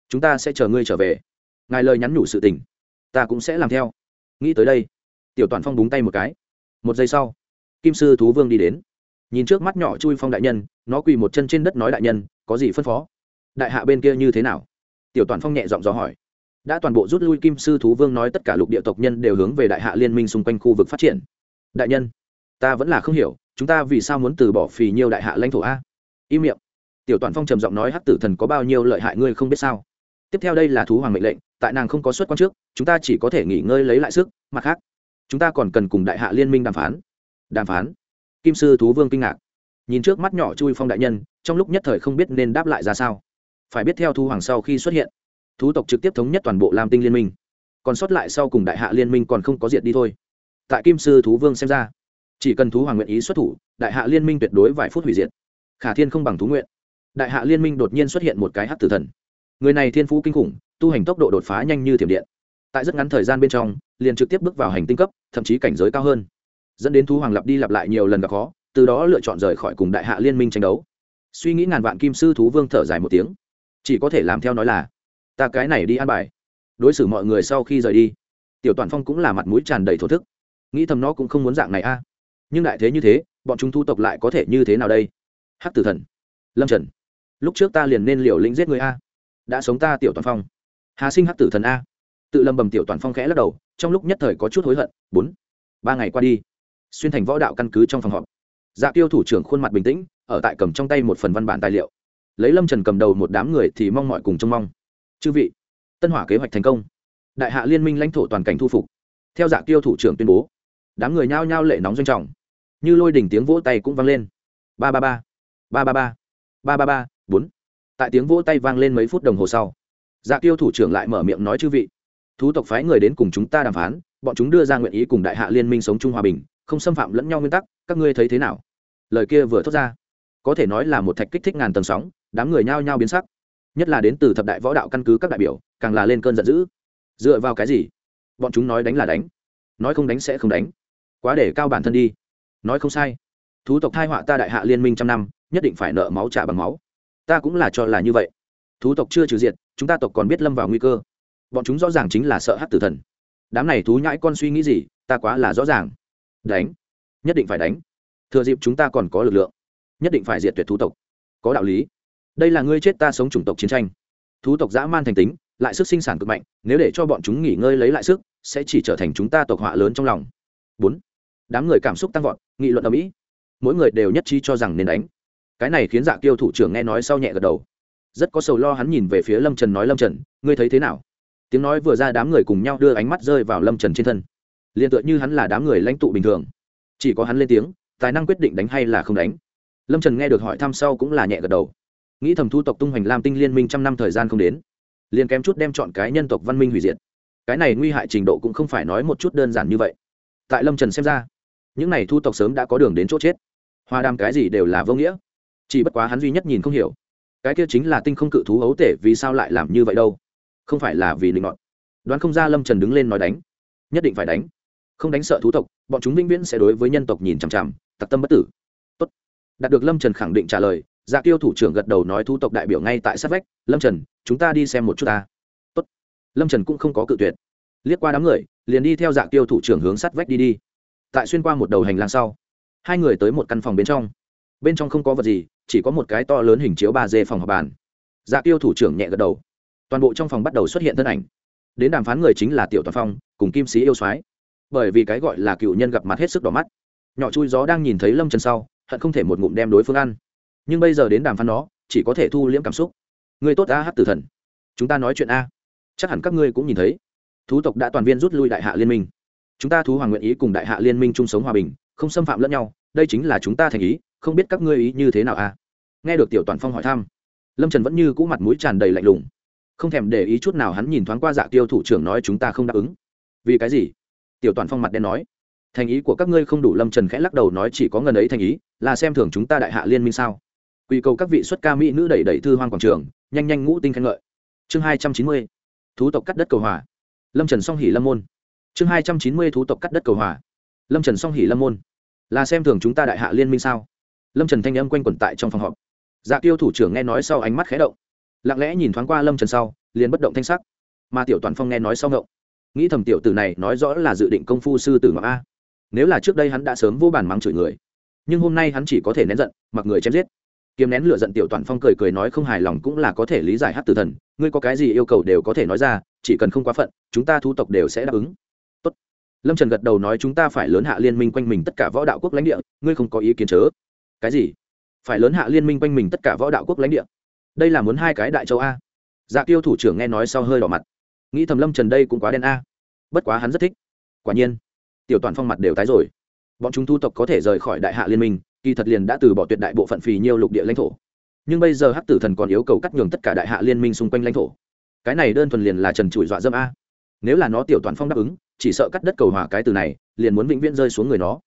chúng ta sẽ chờ ngươi trở về ngài lời nhắn nhủ sự tình, ta cũng sẽ làm theo. Nghĩ tới đây, tiểu toàn phong búng tay một cái. Một giây sau, kim sư thú vương đi đến. Nhìn trước mắt nhỏ chui phong đại nhân, nó quỳ một chân trên đất nói đại nhân, có gì phân phó? Đại hạ bên kia như thế nào? Tiểu toàn phong nhẹ giọng dò hỏi. Đã toàn bộ rút lui, kim sư thú vương nói tất cả lục địa tộc nhân đều hướng về đại hạ liên minh xung quanh khu vực phát triển. Đại nhân, ta vẫn là không hiểu, chúng ta vì sao muốn từ bỏ phì nhiêu đại hạ lãnh thổ a? Im miệng. Tiểu toàn phong trầm giọng nói, hắc tử thần có bao nhiêu lợi hại ngươi không biết sao? Tiếp theo đây là thú hoàng mệnh lệnh tại nàng không có xuất quan trước, chúng ta chỉ có thể nghỉ ngơi lấy lại sức, mặt khác, chúng ta còn cần cùng đại hạ liên minh đàm phán. Đàm phán? Kim sư thú vương kinh ngạc. Nhìn trước mắt nhỏ chui phong đại nhân, trong lúc nhất thời không biết nên đáp lại ra sao. Phải biết theo thu hoàng sau khi xuất hiện, thú tộc trực tiếp thống nhất toàn bộ lam tinh liên minh. Còn sót lại sau cùng đại hạ liên minh còn không có diệt đi thôi. Tại kim sư thú vương xem ra, chỉ cần thú hoàng nguyện ý xuất thủ, đại hạ liên minh tuyệt đối vài phút hủy diệt. Khả thiên không bằng thú nguyện. Đại hạ liên minh đột nhiên xuất hiện một cái hát tử thần. Người này thiên phú kinh khủng tu hành tốc độ đột phá nhanh như thiểm điện. Tại rất ngắn thời gian bên trong, liền trực tiếp bước vào hành tinh cấp, thậm chí cảnh giới cao hơn. Dẫn đến thú hoàng lặp đi lặp lại nhiều lần gặp khó, từ đó lựa chọn rời khỏi cùng đại hạ liên minh tranh đấu. Suy nghĩ ngàn vạn kim sư thú vương thở dài một tiếng. Chỉ có thể làm theo nói là, ta cái này đi ăn bài. Đối xử mọi người sau khi rời đi. Tiểu toàn phong cũng là mặt mũi tràn đầy thổ thức. Nghĩ thầm nó cũng không muốn dạng này a. Nhưng đại thế như thế, bọn chúng thu tộc lại có thể như thế nào đây? Hắc tử thần, lâm trần, lúc trước ta liền nên liều lĩnh giết người a. Đã sống ta, tiểu toàn phong hà sinh hắc tử thần a. Tự lâm bầm tiểu toàn phong khẽ lắc đầu, trong lúc nhất thời có chút hối hận, bốn, ba ngày qua đi, xuyên thành võ đạo căn cứ trong phòng họp. Dạ tiêu thủ trưởng khuôn mặt bình tĩnh, ở tại cầm trong tay một phần văn bản tài liệu. Lấy lâm trần cầm đầu một đám người thì mong mọi cùng trông mong. Chư vị, tân hỏa kế hoạch thành công. Đại hạ liên minh lãnh thổ toàn cảnh thu phục. Theo dạ tiêu thủ trưởng tuyên bố, đám người nhao nhao lệ nóng doanh trọng. Như lôi đỉnh tiếng vỗ tay cũng vang lên. Ba ba ba ba ba ba ba ba ba, bốn. Tại tiếng vỗ tay vang lên mấy phút đồng hồ sau dạ tiêu thủ trưởng lại mở miệng nói chư vị, thú tộc phái người đến cùng chúng ta đàm phán, bọn chúng đưa ra nguyện ý cùng đại hạ liên minh sống chung hòa bình, không xâm phạm lẫn nhau nguyên tắc, các ngươi thấy thế nào? Lời kia vừa thốt ra, có thể nói là một thạch kích thích ngàn tầng sóng, đám người nhao nhao biến sắc. Nhất là đến từ thập đại võ đạo căn cứ các đại biểu, càng là lên cơn giận dữ. Dựa vào cái gì? Bọn chúng nói đánh là đánh, nói không đánh sẽ không đánh. Quá để cao bản thân đi. Nói không sai. Thú tộc thai họa ta đại hạ liên minh trăm năm, nhất định phải nợ máu trả bằng máu. Ta cũng là cho là như vậy. Thú tộc chưa trừ diệt chúng ta tộc còn biết lâm vào nguy cơ. Bọn chúng rõ ràng chính là sợ hát tử thần. Đám này thú nhãi con suy nghĩ gì, ta quá là rõ ràng. Đánh. Nhất định phải đánh. Thừa dịp chúng ta còn có lực lượng, nhất định phải diệt tuyệt thú tộc. Có đạo lý. Đây là ngươi chết ta sống chủng tộc chiến tranh. Thú tộc dã man thành tính, lại sức sinh sản cực mạnh, nếu để cho bọn chúng nghỉ ngơi lấy lại sức, sẽ chỉ trở thành chúng ta tộc họa lớn trong lòng. Bốn. Đám người cảm xúc tăng vọt, nghị luận ở mỹ mỗi người đều nhất trí cho rằng nên đánh. Cái này khiến dạ Kiêu thủ trưởng nghe nói sau nhẹ gật đầu rất có sầu lo hắn nhìn về phía lâm trần nói, lâm trần, ngươi thấy thế nào? Tiếng nói vừa ra đám người cùng nhau đưa ánh mắt rơi vào lâm trần trên thân. Liền tựa như hắn là đám người lãnh tụ bình thường. Chỉ có hắn lên tiếng, tài năng quyết định đánh hay là không đánh. Lâm trần nghe được hỏi thăm sau cũng là nhẹ gật đầu. Nghĩ thầm thu tộc tung hoành lam tinh liên minh trăm năm thời gian không đến, liền kém chút đem chọn cái nhân tộc văn minh hủy diệt. Cái này nguy hại trình độ cũng không phải nói một chút đơn giản như vậy. Tại lâm trần xem ra, những này thu tộc sớm đã có đường đến chỗ chết. Hoa đàm cái gì đều là vô nghĩa. Chỉ bất quá hắn duy nhất nhìn không hiểu cái kia chính là tinh không cự thú ấu tể vì sao lại làm như vậy đâu? Không phải là vì linh ngọn. Đoán không ra lâm trần đứng lên nói đánh. Nhất định phải đánh. Không đánh sợ thú tộc, bọn chúng vĩnh viễn sẽ đối với nhân tộc nhìn chằm chằm, tặc tâm bất tử. Tốt. đạt được lâm trần khẳng định trả lời dạ tiêu thủ trưởng gật đầu nói thú tộc đại biểu ngay tại sát vách, lâm trần, chúng ta đi xem một chút ta. Tốt. lâm trần cũng không có cự tuyệt. Liếc qua đám người, liền đi theo dạ tiêu thủ trưởng hướng sát vách đi đi. Tại xuyên qua một đầu hành lang sau, hai người tới một căn phòng bên trong. Bên trong không có vật gì chỉ có một cái to lớn hình chiếu ba d phòng họp bàn. Dạ tiêu thủ trưởng nhẹ gật đầu. Toàn bộ trong phòng bắt đầu xuất hiện thân ảnh. Đến đàm phán người chính là tiểu toàn phong, cùng kim sĩ yêu soái. Bởi vì cái gọi là cựu nhân gặp mặt hết sức đỏ mắt. Nhỏ chui gió đang nhìn thấy lâm trần sau, hận không thể một ngụm đem đối phương ăn. Nhưng bây giờ đến đàm phán nó, chỉ có thể thu liễm cảm xúc. Người tốt a hát tử thần. Chúng ta nói chuyện a. Chắc hẳn các ngươi cũng nhìn thấy. Thú tộc đã toàn viên rút lui đại hạ liên minh. Chúng ta thú hoàng nguyện ý cùng đại hạ liên minh chung sống hòa bình, không xâm phạm lẫn nhau, đây chính là chúng ta thành ý không biết các ngươi ý như thế nào à? Nghe được tiểu toàn phong hỏi thăm, lâm trần vẫn như cũ mặt mũi tràn đầy lạnh lùng. Không thèm để ý chút nào hắn nhìn thoáng qua dạ tiêu thủ trưởng nói chúng ta không đáp ứng. Vì cái gì? Tiểu toàn phong mặt đen nói. Thành ý của các ngươi không đủ, lâm trần khẽ lắc đầu nói chỉ có ngần ấy thành ý, là xem thường chúng ta đại hạ liên minh sao? Quy cầu các vị xuất ca mỹ nữ đẩy đẩy thư hoang quảng trường, nhanh nhanh ngũ tinh khen ngợi. Chương hai trăm chín mươi, thú tộc cắt đất cầu hòa. Lâm trần song hỉ lâm môn. Chương hai trăm chín mươi, thú tộc cắt đất cầu hòa. Lâm trần song hỉ lâm môn. Là xem thường chúng ta đại hạ liên minh sao? Lâm trần thanh âm quanh quẩn tại trong phòng họp. Dạ tiêu thủ trưởng nghe nói sau ánh mắt khé động. Lặng lẽ nhìn thoáng qua lâm trần sau, liền bất động thanh sắc. Mà tiểu toàn phong nghe nói sau ngộng. Nghĩ thầm tiểu tử này nói rõ là dự định công phu sư tử ngọc a. Nếu là trước đây hắn đã sớm vô bàn mắng chửi người, nhưng hôm nay hắn chỉ có thể nén giận, mặc người chém giết. Kiếm nén lửa giận tiểu toàn phong cười cười nói không hài lòng cũng là có thể lý giải hát tử thần, ngươi có cái gì yêu cầu đều có thể nói ra, chỉ cần không quá phận, chúng ta thu tộc đều sẽ đáp ứng. Tốt. lâm trần gật đầu nói chúng ta phải lớn hạ liên minh quanh mình tất cả võ đạo quốc lãnh địa, ngươi không có ý kiến chớ cái gì? Phải lớn hạ liên minh quanh mình tất cả võ đạo quốc lãnh địa. Đây là muốn hai cái đại châu a. Dạ tiêu thủ trưởng nghe nói sau hơi đỏ mặt. Nghĩ thầm lâm trần đây cũng quá đen a. Bất quá hắn rất thích. Quả nhiên, tiểu toàn phong mặt đều tái rồi. Bọn chúng thu tộc có thể rời khỏi đại hạ liên minh, kỳ thật liền đã từ bỏ tuyệt đại bộ phận phì nhiêu lục địa lãnh thổ. Nhưng bây giờ hắc tử thần còn yêu cầu cắt nhường tất cả đại hạ liên minh xung quanh lãnh thổ. Cái này đơn thuần liền là trần trụi dọa dâm a. Nếu là nó tiểu toàn phong đáp ứng, chỉ sợ cắt đất cầu hòa cái từ này, liền muốn vĩnh viễn rơi xuống người nó.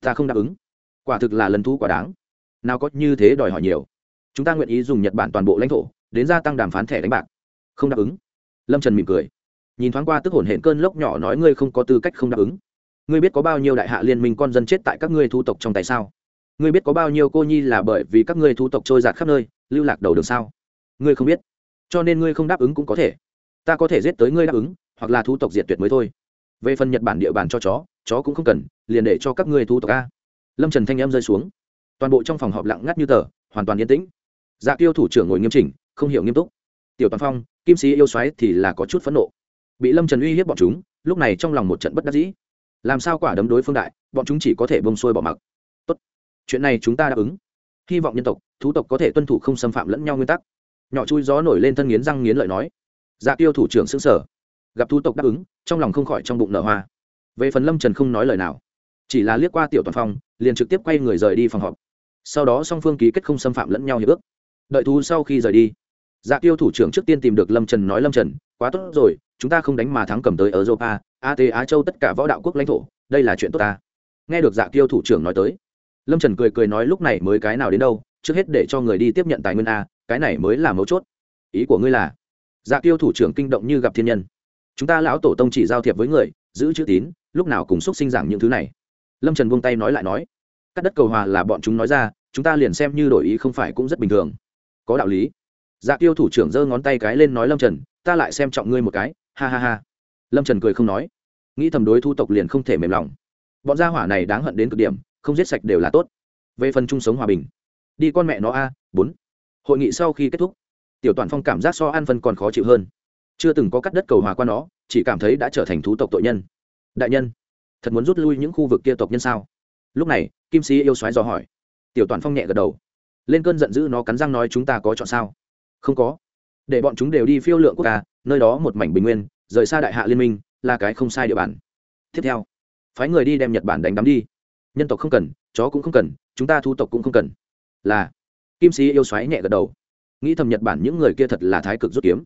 Ta không đáp ứng quả thực là lần thu quả đáng. Nào có như thế đòi hỏi nhiều. Chúng ta nguyện ý dùng nhật bản toàn bộ lãnh thổ, đến gia tăng đàm phán thẻ đánh bạc. Không đáp ứng. Lâm trần mỉm cười. Nhìn thoáng qua tức hồn hển cơn lốc nhỏ nói ngươi không có tư cách không đáp ứng. Ngươi biết có bao nhiêu đại hạ liên minh con dân chết tại các ngươi thu tộc trong tại sao? Ngươi biết có bao nhiêu cô nhi là bởi vì các ngươi thu tộc trôi giạt khắp nơi, lưu lạc đầu đường sao? Ngươi không biết. Cho nên ngươi không đáp ứng cũng có thể. Ta có thể giết tới ngươi đáp ứng, hoặc là thu tộc diệt tuyệt mới thôi. Về phần nhật bản địa bàn cho chó chó cũng không cần, liền để cho các ngươi thu tộc a lâm trần thanh em rơi xuống toàn bộ trong phòng họp lặng ngắt như tờ hoàn toàn yên tĩnh dạ tiêu thủ trưởng ngồi nghiêm chỉnh không hiểu nghiêm túc tiểu toàn phong kim sĩ yêu xoáy thì là có chút phẫn nộ bị lâm trần uy hiếp bọn chúng lúc này trong lòng một trận bất đắc dĩ làm sao quả đấm đối phương đại bọn chúng chỉ có thể bông xuôi bỏ mặc tốt chuyện này chúng ta đáp ứng hy vọng nhân tộc thú tộc có thể tuân thủ không xâm phạm lẫn nhau nguyên tắc nhỏ chui gió nổi lên thân nghiến răng nghiến lợi nói dạ tiêu thủ trưởng xứng sở gặp thú tộc đáp ứng trong lòng không khỏi trong bụng nở hoa về phần lâm trần không nói lời nào chỉ là liếc qua tiểu toàn phong, liền trực tiếp quay người rời đi phòng họp. Sau đó song phương ký kết không xâm phạm lẫn nhau hiệp ước. Đợi thú sau khi rời đi dạ tiêu thủ trưởng trước tiên tìm được lâm trần nói lâm trần, quá tốt rồi, chúng ta không đánh mà thắng cầm tới ở europa at á châu tất cả võ đạo quốc lãnh thổ, đây là chuyện tốt ta. Nghe được dạ tiêu thủ trưởng nói tới, lâm trần cười cười nói, lúc này mới cái nào đến đâu, trước hết để cho người đi tiếp nhận tài nguyên a, cái này mới là mấu chốt. Ý của ngươi là? Dạ tiêu thủ trưởng kinh động như gặp thiên nhân. Chúng ta lão tổ tông chỉ giao thiệp với người, giữ chữ tín, lúc nào cùng xúc sinh giảng những thứ này? Lâm trần buông tay nói lại nói, cắt đất cầu hòa là bọn chúng nói ra, chúng ta liền xem như đổi ý không phải cũng rất bình thường. Có đạo lý. Dạ tiêu thủ trưởng giơ ngón tay cái lên nói, lâm trần, ta lại xem trọng ngươi một cái. Ha ha ha. Lâm trần cười không nói. Nghĩ thầm đối thu tộc liền không thể mềm lòng. Bọn gia hỏa này đáng hận đến cực điểm, không giết sạch đều là tốt. Về phần chung sống hòa bình, đi con mẹ nó a, bốn. Hội nghị sau khi kết thúc, tiểu toàn phong cảm giác so an phân còn khó chịu hơn. Chưa từng có cắt đất cầu hòa qua nó, chỉ cảm thấy đã trở thành thú tộc tội nhân. Đại nhân thật muốn rút lui những khu vực kia tộc nhân sao? Lúc này, kim sĩ yêu xoáy dò hỏi. Tiểu toàn phong nhẹ gật đầu. Lên cơn giận dữ nó cắn răng nói chúng ta có chọn sao? Không có. Để bọn chúng đều đi phiêu lượng quốc ca nơi đó một mảnh bình nguyên, rời xa đại hạ liên minh, là cái không sai địa bàn. Tiếp theo, phái người đi đem nhật bản đánh đắm đi. Nhân tộc không cần, chó cũng không cần, chúng ta thu tộc cũng không cần. Là, kim sĩ yêu xoáy nhẹ gật đầu. Nghĩ thầm nhật bản những người kia thật là thái cực rút kiếm.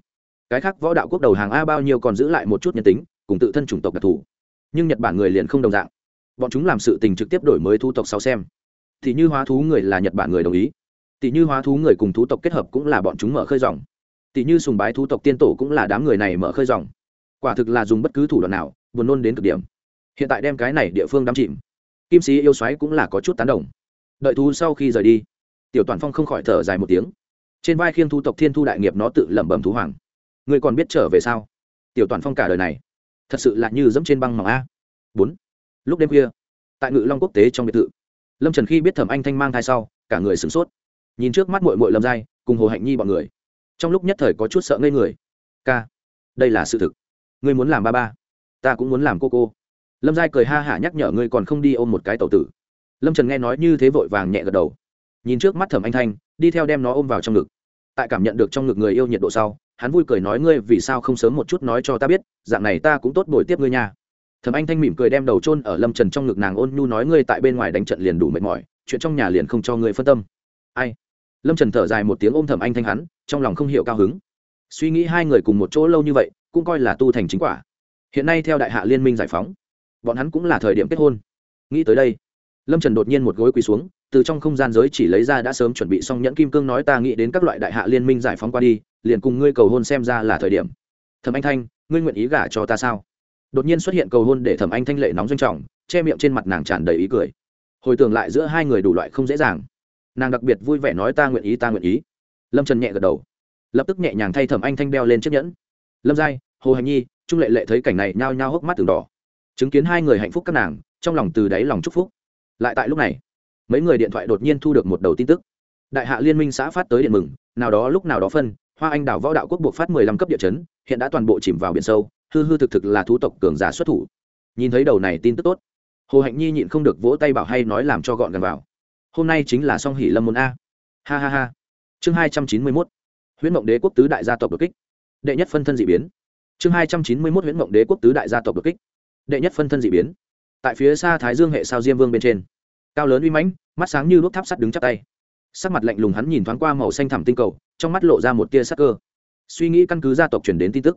Cái khác võ đạo quốc đầu hàng a bao nhiêu còn giữ lại một chút nhân tính, cùng tự thân chủng tộc đặc thù nhưng nhật bản người liền không đồng dạng bọn chúng làm sự tình trực tiếp đổi mới thu tộc sau xem thì như hóa thú người là nhật bản người đồng ý tỷ như hóa thú người cùng thú tộc kết hợp cũng là bọn chúng mở khơi dòng tỷ như sùng bái thú tộc tiên tổ cũng là đám người này mở khơi dòng quả thực là dùng bất cứ thủ đoạn nào buồn nôn đến cực điểm hiện tại đem cái này địa phương đắm chìm kim sĩ yêu xoáy cũng là có chút tán đồng đợi thú sau khi rời đi tiểu toàn phong không khỏi thở dài một tiếng trên vai khiêng thu tộc thiên thu đại nghiệp nó tự lẩm bẩm thú hoàng người còn biết trở về sao tiểu toàn phong cả đời này thật sự là như dẫm trên băng mỏng a. Bốn. Lúc đêm khuya, tại ngự long quốc tế trong biệt thự, lâm trần khi biết thẩm anh thanh mang thai sau, cả người sửng sốt. Nhìn trước mắt mội mội lâm giai, cùng hồ hạnh nhi bọn người, trong lúc nhất thời có chút sợ ngây người. Ca, đây là sự thực. Ngươi muốn làm ba ba, ta cũng muốn làm cô cô. Lâm giai cười ha hả nhắc nhở, ngươi còn không đi ôm một cái tàu tử. Lâm trần nghe nói như thế vội vàng nhẹ gật đầu. Nhìn trước mắt thẩm anh thanh, đi theo đem nó ôm vào trong ngực. Tại cảm nhận được trong ngực người yêu nhiệt độ sau hắn vui cười nói ngươi vì sao không sớm một chút nói cho ta biết, dạng này ta cũng tốt bồi tiếp ngươi nha. Thẩm anh thanh mỉm cười đem đầu chôn ở lâm trần trong ngực nàng ôn nhu nói ngươi tại bên ngoài đánh trận liền đủ mệt mỏi, chuyện trong nhà liền không cho ngươi phân tâm. Ai? Lâm trần thở dài một tiếng ôm thẩm anh thanh hắn, trong lòng không hiểu cao hứng. Suy nghĩ hai người cùng một chỗ lâu như vậy, cũng coi là tu thành chính quả. Hiện nay theo đại hạ liên minh giải phóng, bọn hắn cũng là thời điểm kết hôn. Nghĩ tới đây, lâm trần đột nhiên một gối quỳ xuống, từ trong không gian giới chỉ lấy ra đã sớm chuẩn bị xong nhẫn kim cương nói ta nghĩ đến các loại đại hạ liên minh giải phóng qua đi liền cùng ngươi cầu hôn xem ra là thời điểm. Thẩm anh thanh, ngươi nguyện ý gả cho ta sao? Đột nhiên xuất hiện cầu hôn để thẩm anh thanh lệ nóng doanh trọng, che miệng trên mặt nàng tràn đầy ý cười. Hồi tưởng lại giữa hai người đủ loại không dễ dàng. Nàng đặc biệt vui vẻ nói ta nguyện ý, ta nguyện ý. Lâm trần nhẹ gật đầu. Lập tức nhẹ nhàng thay thẩm anh thanh đeo lên chiếc nhẫn. Lâm giai, hồ hành nhi, trung lệ lệ thấy cảnh này nhao nhao hốc mắt từng đỏ. Chứng kiến hai người hạnh phúc các nàng, trong lòng từ đáy lòng chúc phúc. Lại tại lúc này, mấy người điện thoại đột nhiên thu được một đầu tin tức. Đại hạ liên minh xã phát tới điện mừng, nào đó lúc nào đó phân hoa anh đảo võ đạo quốc buộc phát mười lăm cấp địa chấn, hiện đã toàn bộ chìm vào biển sâu, hư hư thực thực là thú tộc cường giả xuất thủ. Nhìn thấy đầu này tin tức tốt, hồ hạnh nhi nhịn không được vỗ tay bảo hay nói làm cho gọn gần vào. Hôm nay chính là song hỷ lâm môn a. Ha ha ha. Chương hai trăm chín mươi mốt. Huyễn mộng đế quốc tứ đại gia tộc đột kích. Đệ nhất phân thân d ị biến. Chương hai trăm chín mươi mốt huyễn mộng đế quốc tứ đại gia tộc đột kích. Đệ nhất phân thân d ị biến. Tại phía xa thái dương hệ sao diêm vương bên trên. Cao lớn uy mãnh, mắt sáng như đuốc tháp sắt đứng chắp tay sắc mặt lạnh lùng hắn nhìn thoáng qua màu xanh thẳm tinh cầu, trong mắt lộ ra một tia sắc cơ. Suy nghĩ căn cứ gia tộc chuyển đến tin tức,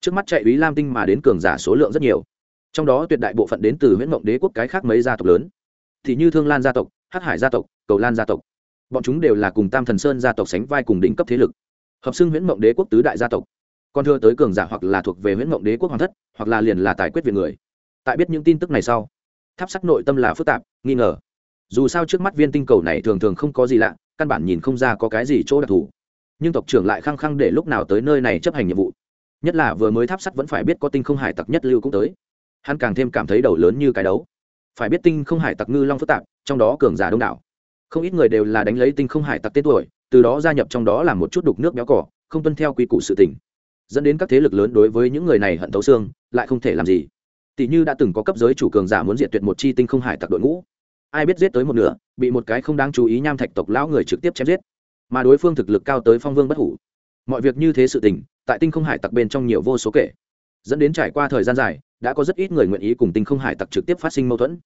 trước mắt chạy ý lam tinh mà đến cường giả số lượng rất nhiều. Trong đó tuyệt đại bộ phận đến từ huyễn mộng đế quốc cái khác mấy gia tộc lớn. Thì như thương lan gia tộc, hắc hải gia tộc, cầu lan gia tộc. Bọn chúng đều là cùng tam thần sơn gia tộc sánh vai cùng đỉnh cấp thế lực, hợp xưng huyễn mộng đế quốc tứ đại gia tộc. Còn thưa tới cường giả hoặc là thuộc về huyễn mộng đế quốc hoàng thất, hoặc là liền là tài quyết viện người. Tại biết những tin tức này sau, tháp sắc nội tâm là phức tạp, nghi ngờ dù sao trước mắt viên tinh cầu này thường thường không có gì lạ, căn bản nhìn không ra có cái gì chỗ đặc thù. Nhưng tộc trưởng lại khăng khăng để lúc nào tới nơi này chấp hành nhiệm vụ. Nhất là vừa mới tháp sắt vẫn phải biết có tinh không hải tặc nhất lưu cũng tới. Hắn càng thêm cảm thấy đầu lớn như cái đấu. Phải biết tinh không hải tặc ngư long phức tạp, trong đó cường giả đông đảo. Không ít người đều là đánh lấy tinh không hải tặc tên tuổi, từ đó gia nhập trong đó là một chút đục nước béo cỏ, không tuân theo quy củ sự tình. Dẫn đến các thế lực lớn đối với những người này hận thấu xương, lại không thể làm gì. Tỷ như đã từng có cấp giới chủ cường giả muốn diệt tuyệt một chi tinh không hải tặc đội ngũ ai biết giết tới một nửa, bị một cái không đáng chú ý nham thạch tộc lão người trực tiếp chém giết. Mà đối phương thực lực cao tới phong vương bất hủ. Mọi việc như thế sự tình, tại tinh không hải tặc bên trong nhiều vô số kể. Dẫn đến trải qua thời gian dài, đã có rất ít người nguyện ý cùng tinh không hải tặc trực tiếp phát sinh mâu thuẫn.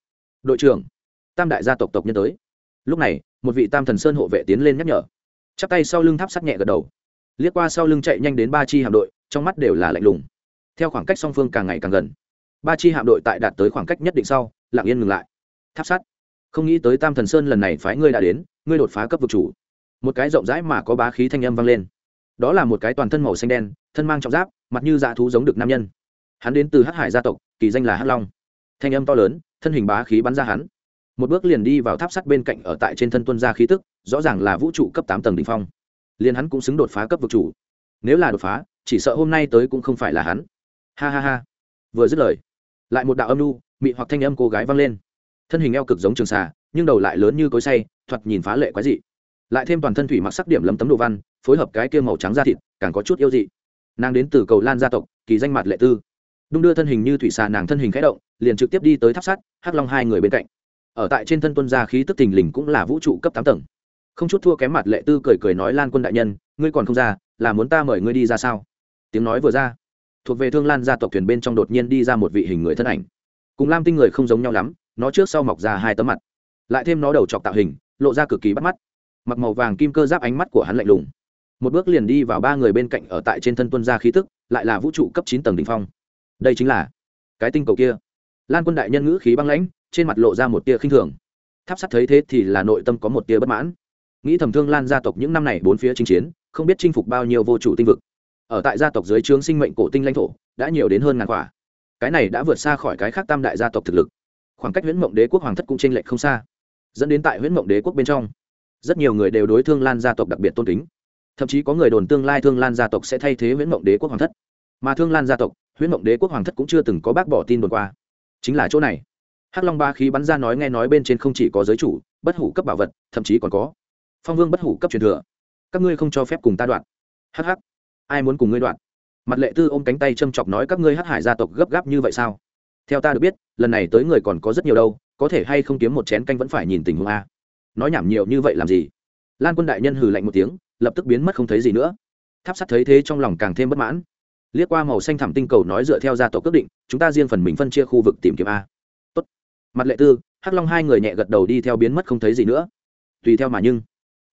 Đội trưởng, tam đại gia tộc tộc nhân tới. Lúc này, một vị tam thần sơn hộ vệ tiến lên nhắc nhở. Chắp tay sau lưng tháp sắc nhẹ gật đầu. Liếc qua sau lưng chạy nhanh đến ba chi hạm đội, trong mắt đều là lạnh lùng. Theo khoảng cách song phương càng ngày càng gần, ba chi hạm đội tại đạt tới khoảng cách nhất định sau, lặng yên ngừng lại. Tháp sắt không nghĩ tới tam thần sơn lần này phái ngươi đã đến, ngươi đột phá cấp vực chủ. Một cái rộng rãi mà có bá khí thanh âm vang lên. Đó là một cái toàn thân màu xanh đen, thân mang trọng giáp, mặt như dạ thú giống được nam nhân. Hắn đến từ hắc hải gia tộc, kỳ danh là hắc long. Thanh âm to lớn, thân hình bá khí bắn ra hắn. Một bước liền đi vào tháp sắt bên cạnh ở tại trên thân tuân gia khí tức, rõ ràng là vũ trụ cấp tám tầng đ ỉ n h phong. Liền hắn cũng xứng đột phá cấp vực chủ. Nếu là đột phá, chỉ sợ hôm nay tới cũng không phải là hắn. Ha ha ha. Vừa dứt lời, lại một đạo âm nu mị hoặc thanh âm cô gái vang lên thân hình eo cực giống trường xà, nhưng đầu lại lớn như cối say thoạt nhìn phá lệ quái dị. Lại thêm toàn thân thủy mặc sắc điểm lấm tấm đồ văn, phối hợp cái kia màu trắng da thịt, càng có chút yêu dị. Nàng đến từ cầu lan gia tộc, kỳ danh mặt lệ tư. Đung đưa thân hình như thủy xà, nàng thân hình khẽ động, liền trực tiếp đi tới tháp sắt, hắc long hai người bên cạnh. Ở tại trên thân tuân gia khí tức tình lình cũng là vũ trụ cấp tám tầng. Không chút thua kém mặt lệ tư cười cười nói lan quân đại nhân, ngươi còn không ra, là muốn ta mời ngươi đi ra sao? Tiếng nói vừa ra, thuộc về thương lan gia tộc thuyền bên trong đột nhiên đi ra một vị hình người thân ảnh. Cùng lam tinh người không giống nhau lắm nó trước sau mọc ra hai tấm mặt. Lại thêm nó đầu chọc tạo hình, lộ ra cực kỳ bắt mắt. Mặc màu vàng kim cơ giáp ánh mắt của hắn lạnh lùng. Một bước liền đi vào ba người bên cạnh ở tại trên thân tuân gia khí tức, lại là vũ trụ cấp chín tầng đ ỉ n h phong. Đây chính là cái tinh cầu kia. Lan quân đại nhân ngữ khí băng lãnh, trên mặt lộ ra một tia khinh thường. Tháp sắt thấy thế thì là nội tâm có một tia bất mãn. Nghĩ thầm thương lan gia tộc những năm này bốn phía chinh chiến, không biết chinh phục bao nhiêu vô chủ tinh vực. Ở tại gia tộc dưới trướng sinh mệnh cổ tinh lãnh thổ, đã nhiều đến hơn ngàn quả. Cái này đã vượt xa khỏi cái khác tam đại gia tộc thực lực khoảng cách huyễn mộng đế quốc hoàng thất cũng t r ê n lệch không xa, dẫn đến tại huyễn mộng đế quốc bên trong, rất nhiều người đều đối thương lan gia tộc đặc biệt tôn kính. Thậm chí có người đồn tương lai thương lan gia tộc sẽ thay thế huyễn mộng đế quốc hoàng thất. Mà thương lan gia tộc, huyễn mộng đế quốc hoàng thất cũng chưa từng có bác bỏ tin đồn qua. Chính là chỗ này, hắc long ba khí bắn ra nói nghe nói bên trên không chỉ có giới chủ, bất hủ cấp bảo vật, thậm chí còn có phong vương bất hủ cấp truyền thừa. Các ngươi không cho phép cùng ta đoạn. Hh ai muốn cùng ngươi đoạn? Mặt lệ tư ôm cánh tay châm chọc nói các ngươi hắc hải gia tộc gấp gáp như vậy sao? Theo ta được biết, lần này tới người còn có rất nhiều đâu, có thể hay không kiếm một chén canh vẫn phải nhìn tình huống a. Nói nhảm nhiều như vậy làm gì? Lan quân đại nhân hừ lạnh một tiếng, lập tức biến mất không thấy gì nữa. Tháp sắt thấy thế trong lòng càng thêm bất mãn. Liếc qua màu xanh thẳm tinh cầu nói dựa theo gia tộc quyết định, chúng ta riêng phần mình phân chia khu vực tìm kiếm a. Tốt. mặt lệ tư, hắc long hai người nhẹ gật đầu đi theo biến mất không thấy gì nữa. Tùy theo mà nhưng,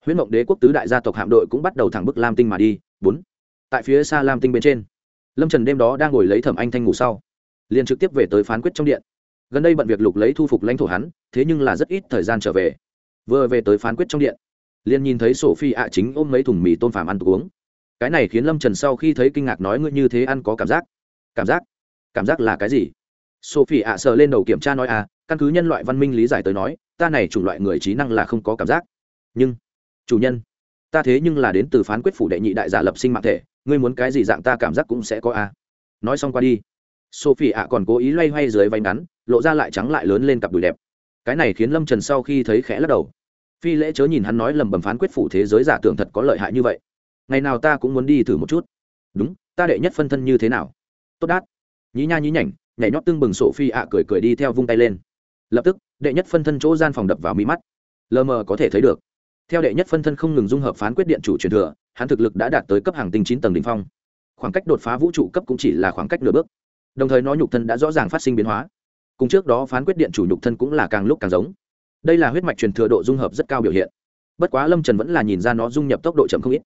huyễn mộng đế quốc tứ đại gia tộc hạm đội cũng bắt đầu thẳng bức lam tinh mà đi. Bốn. Tại phía xa lam tinh bên trên, lâm trần đêm đó đang ngồi lấy thẩm anh thanh ngủ sau liền trực tiếp về tới phán quyết trong điện. Gần đây bận việc lục lấy thu phục lãnh thổ hắn, thế nhưng là rất ít thời gian trở về. Vừa về tới phán quyết trong điện, liền nhìn thấy sổ phi ạ chính ôm mấy thùng mì tôn phàm ăn tục uống. Cái này khiến lâm trần sau khi thấy kinh ngạc nói ngươi như thế ăn có cảm giác. Cảm giác? Cảm giác là cái gì? Sophie ạ sờ lên đầu kiểm tra nói à căn cứ nhân loại văn minh lý giải tới nói, ta này chủng loại người trí năng là không có cảm giác. Nhưng, chủ nhân, ta thế nhưng là đến từ phán quyết phủ đệ nhị đại giả lập sinh mạng thể, ngươi muốn cái gì dạng ta cảm giác cũng sẽ có a nói xong qua đi sophie ạ còn cố ý loay hoay dưới váy ngắn, lộ ra lại trắng lại lớn lên cặp đùi đẹp. Cái này khiến lâm trần sau khi thấy khẽ lắc đầu. Phi lễ chớ nhìn hắn nói lầm bầm phán quyết phủ thế giới giả tưởng thật có lợi hại như vậy. Ngày nào ta cũng muốn đi thử một chút. Đúng, ta đệ nhất phân thân như thế nào? Tốt đát. Nhí nha nhí nhảnh, nhảy nhót tưng bừng sổ phi ạ cười cười đi theo vung tay lên. Lập tức, đệ nhất phân thân chỗ gian phòng đập vào mi mắt. Lờ mờ có thể thấy được. Theo đệ nhất phân thân không ngừng dung hợp phán quyết điện chủ truyền thừa, hắn thực lực đã đạt tới cấp hàng tinh chín tầng đ ỉ n h phong. Khoảng cách đột phá vũ trụ cấp cũng chỉ là khoảng cách nửa bước đồng thời nó nhục thân đã rõ ràng phát sinh biến hóa. Cùng trước đó phán quyết điện chủ nhục thân cũng là càng lúc càng giống. Đây là huyết mạch truyền thừa độ dung hợp rất cao biểu hiện. Bất quá lâm trần vẫn là nhìn ra nó dung nhập tốc độ chậm không ít.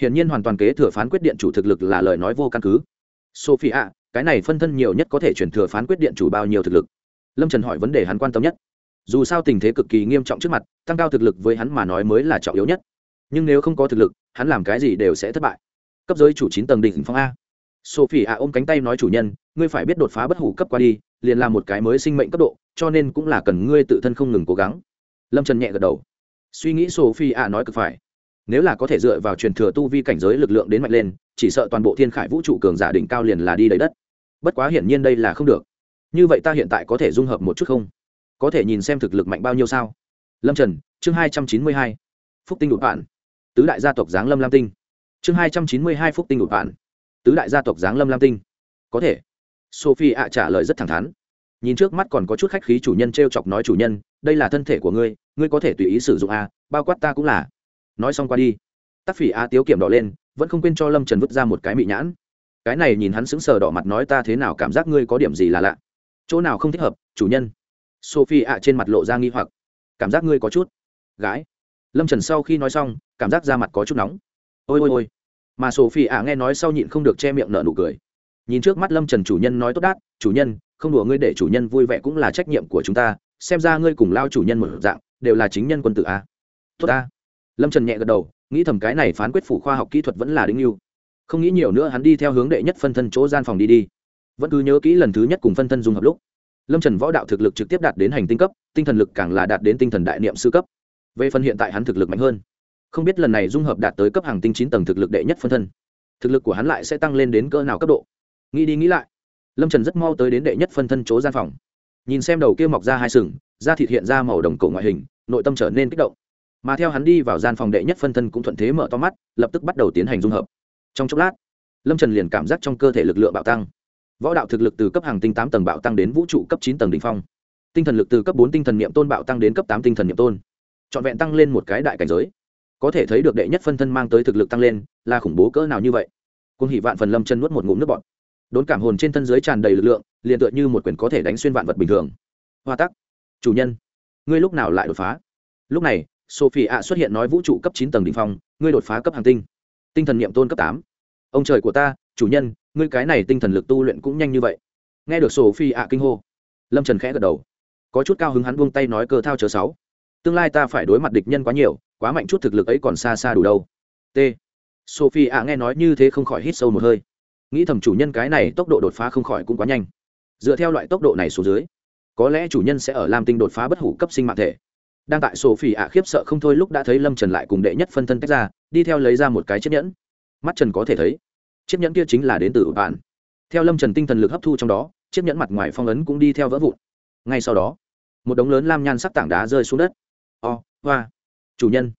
Hiển nhiên hoàn toàn kế thừa phán quyết điện chủ thực lực là lời nói vô căn cứ. Sophie ạ cái này phân thân nhiều nhất có thể chuyển thừa phán quyết điện chủ bao nhiêu thực lực? Lâm trần hỏi vấn đề hắn quan tâm nhất. Dù sao tình thế cực kỳ nghiêm trọng trước mặt, tăng cao thực lực với hắn mà nói mới là trọng yếu nhất. Nhưng nếu không có thực lực, hắn làm cái gì đều sẽ thất bại. Cấp giới chủ chín tầng đỉnh phong a sophie ạ ôm cánh tay nói chủ nhân, ngươi phải biết đột phá bất hủ cấp qua đi, liền làm một cái mới sinh mệnh cấp độ, cho nên cũng là cần ngươi tự thân không ngừng cố gắng. Lâm trần nhẹ gật đầu. Suy nghĩ sophie ạ nói cực phải. Nếu là có thể dựa vào truyền thừa tu vi cảnh giới lực lượng đến mạnh lên, chỉ sợ toàn bộ thiên khải vũ trụ cường giả đỉnh cao liền là đi lấy đất. Bất quá hiển nhiên đây là không được. Như vậy ta hiện tại có thể dung hợp một chút không? Có thể nhìn xem thực lực mạnh bao nhiêu sao? Lâm trần, chương hai trăm chín mươi hai. Phúc tinh đột bạn. Tứ đại gia tộc giáng lâm lam tinh. Chương hai trăm chín mươi hai phúc tinh đột bạn tứ đại gia tộc giáng lâm lam tinh có thể sophie ạ trả lời rất thẳng thắn nhìn trước mắt còn có chút khách khí chủ nhân t r e o chọc nói chủ nhân đây là thân thể của ngươi ngươi có thể tùy ý sử dụng a bao quát ta cũng là nói xong qua đi tác phỉ a tiếu kiểm đỏ lên vẫn không quên cho lâm trần vứt ra một cái mị nhãn cái này nhìn hắn sững sờ đỏ mặt nói ta thế nào cảm giác ngươi có điểm gì là lạ chỗ nào không thích hợp chủ nhân sophie ạ trên mặt lộ ra nghi hoặc cảm giác ngươi có chút gái lâm trần sau khi nói xong cảm giác da mặt có chút nóng ôi ôi ôi mà sophie ạ nghe nói sau nhịn không được che miệng nở nụ cười. Nhìn trước mắt lâm trần chủ nhân nói tốt đát, chủ nhân, không đùa ngươi để chủ nhân vui vẻ cũng là trách nhiệm của chúng ta, xem ra ngươi cùng lao chủ nhân một dạng, đều là chính nhân quân tử a. Tốt a lâm trần nhẹ gật đầu, nghĩ thầm cái này phán quyết phủ khoa học kỹ thuật vẫn là đinh yêu không nghĩ nhiều nữa hắn đi theo hướng đệ nhất phân thân chỗ gian phòng đi đi. Vẫn cứ nhớ kỹ lần thứ nhất cùng phân thân dùng hợp lúc, lâm trần võ đạo thực lực trực tiếp đạt đến hành tinh cấp, tinh thần lực càng là đạt đến tinh thần đại niệm sư cấp. Về phần hiện tại hắn thực lực mạnh hơn không biết lần này dung hợp đạt tới cấp hàng tinh chín tầng thực lực đệ nhất phân thân. Thực lực của hắn lại sẽ tăng lên đến cỡ nào cấp độ? Nghĩ đi nghĩ lại, lâm trần rất mau tới đến đệ nhất phân thân chỗ gian phòng. Nhìn xem đầu kia mọc ra hai sừng, da thịt hiện ra màu đồng cổ ngoại hình, nội tâm trở nên kích động. Mà theo hắn đi vào gian phòng đệ nhất phân thân cũng thuận thế mở to mắt, lập tức bắt đầu tiến hành dung hợp. Trong chốc lát, lâm trần liền cảm giác trong cơ thể lực lượng bạo tăng. Võ đạo thực lực từ cấp hàng tinh tám tầng bạo tăng đến vũ trụ cấp chín tầng đ ỉ n h phong. Tinh thần lực từ cấp bốn tinh thần n i ệ m tôn bạo tăng đến cấp tám tinh thần n i ệ m tôn. Trọn vẹn tăng lên một cái đại cảnh giới có thể thấy được đệ nhất phân thân mang tới thực lực tăng lên, là khủng bố cỡ nào như vậy? Cùng hỷ vạn phần lâm chân nuốt một ngụm nước bọt. Đốn cảm hồn trên thân dưới tràn đầy lực lượng, liền tựa như một quyền có thể đánh xuyên vạn vật bình thường. Hoa tắc. Chủ nhân, ngươi lúc nào lại đột phá? Lúc này, sophie ạ xuất hiện nói vũ trụ cấp chín tầng đ ỉ n h phong, ngươi đột phá cấp hàng tinh. Tinh thần niệm tôn cấp tám. Ông trời của ta, chủ nhân, ngươi cái này tinh thần lực tu luyện cũng nhanh như vậy. Nghe được sổ phi ạ kinh hô, lâm trần khẽ gật đầu. Có chút cao hứng hắn buông tay nói cơ thao chờ sáu. Tương lai ta phải đối mặt địch nhân quá nhiều quá mạnh chút thực lực ấy còn xa xa đủ đâu. T. Sophie ạ nghe nói như thế không khỏi hít sâu một hơi. Nghĩ thầm chủ nhân cái này tốc độ đột phá không khỏi cũng quá nhanh. Dựa theo loại tốc độ này xuống dưới có lẽ chủ nhân sẽ ở lam tinh đột phá bất hủ cấp sinh mạng thể. Đang tại sophie ạ khiếp sợ không thôi lúc đã thấy lâm trần lại cùng đệ nhất phân thân tách ra đi theo lấy ra một cái chiếc nhẫn. Mắt trần có thể thấy chiếc nhẫn kia chính là đến từ bạn. Theo lâm trần tinh thần lực hấp thu trong đó chiếc nhẫn mặt ngoài phong ấn cũng đi theo vỡ vụn. Ngay sau đó một đống lớn lam nhan sắc tảng đá rơi xuống đất. O、oh, hoa、wow chủ nhân,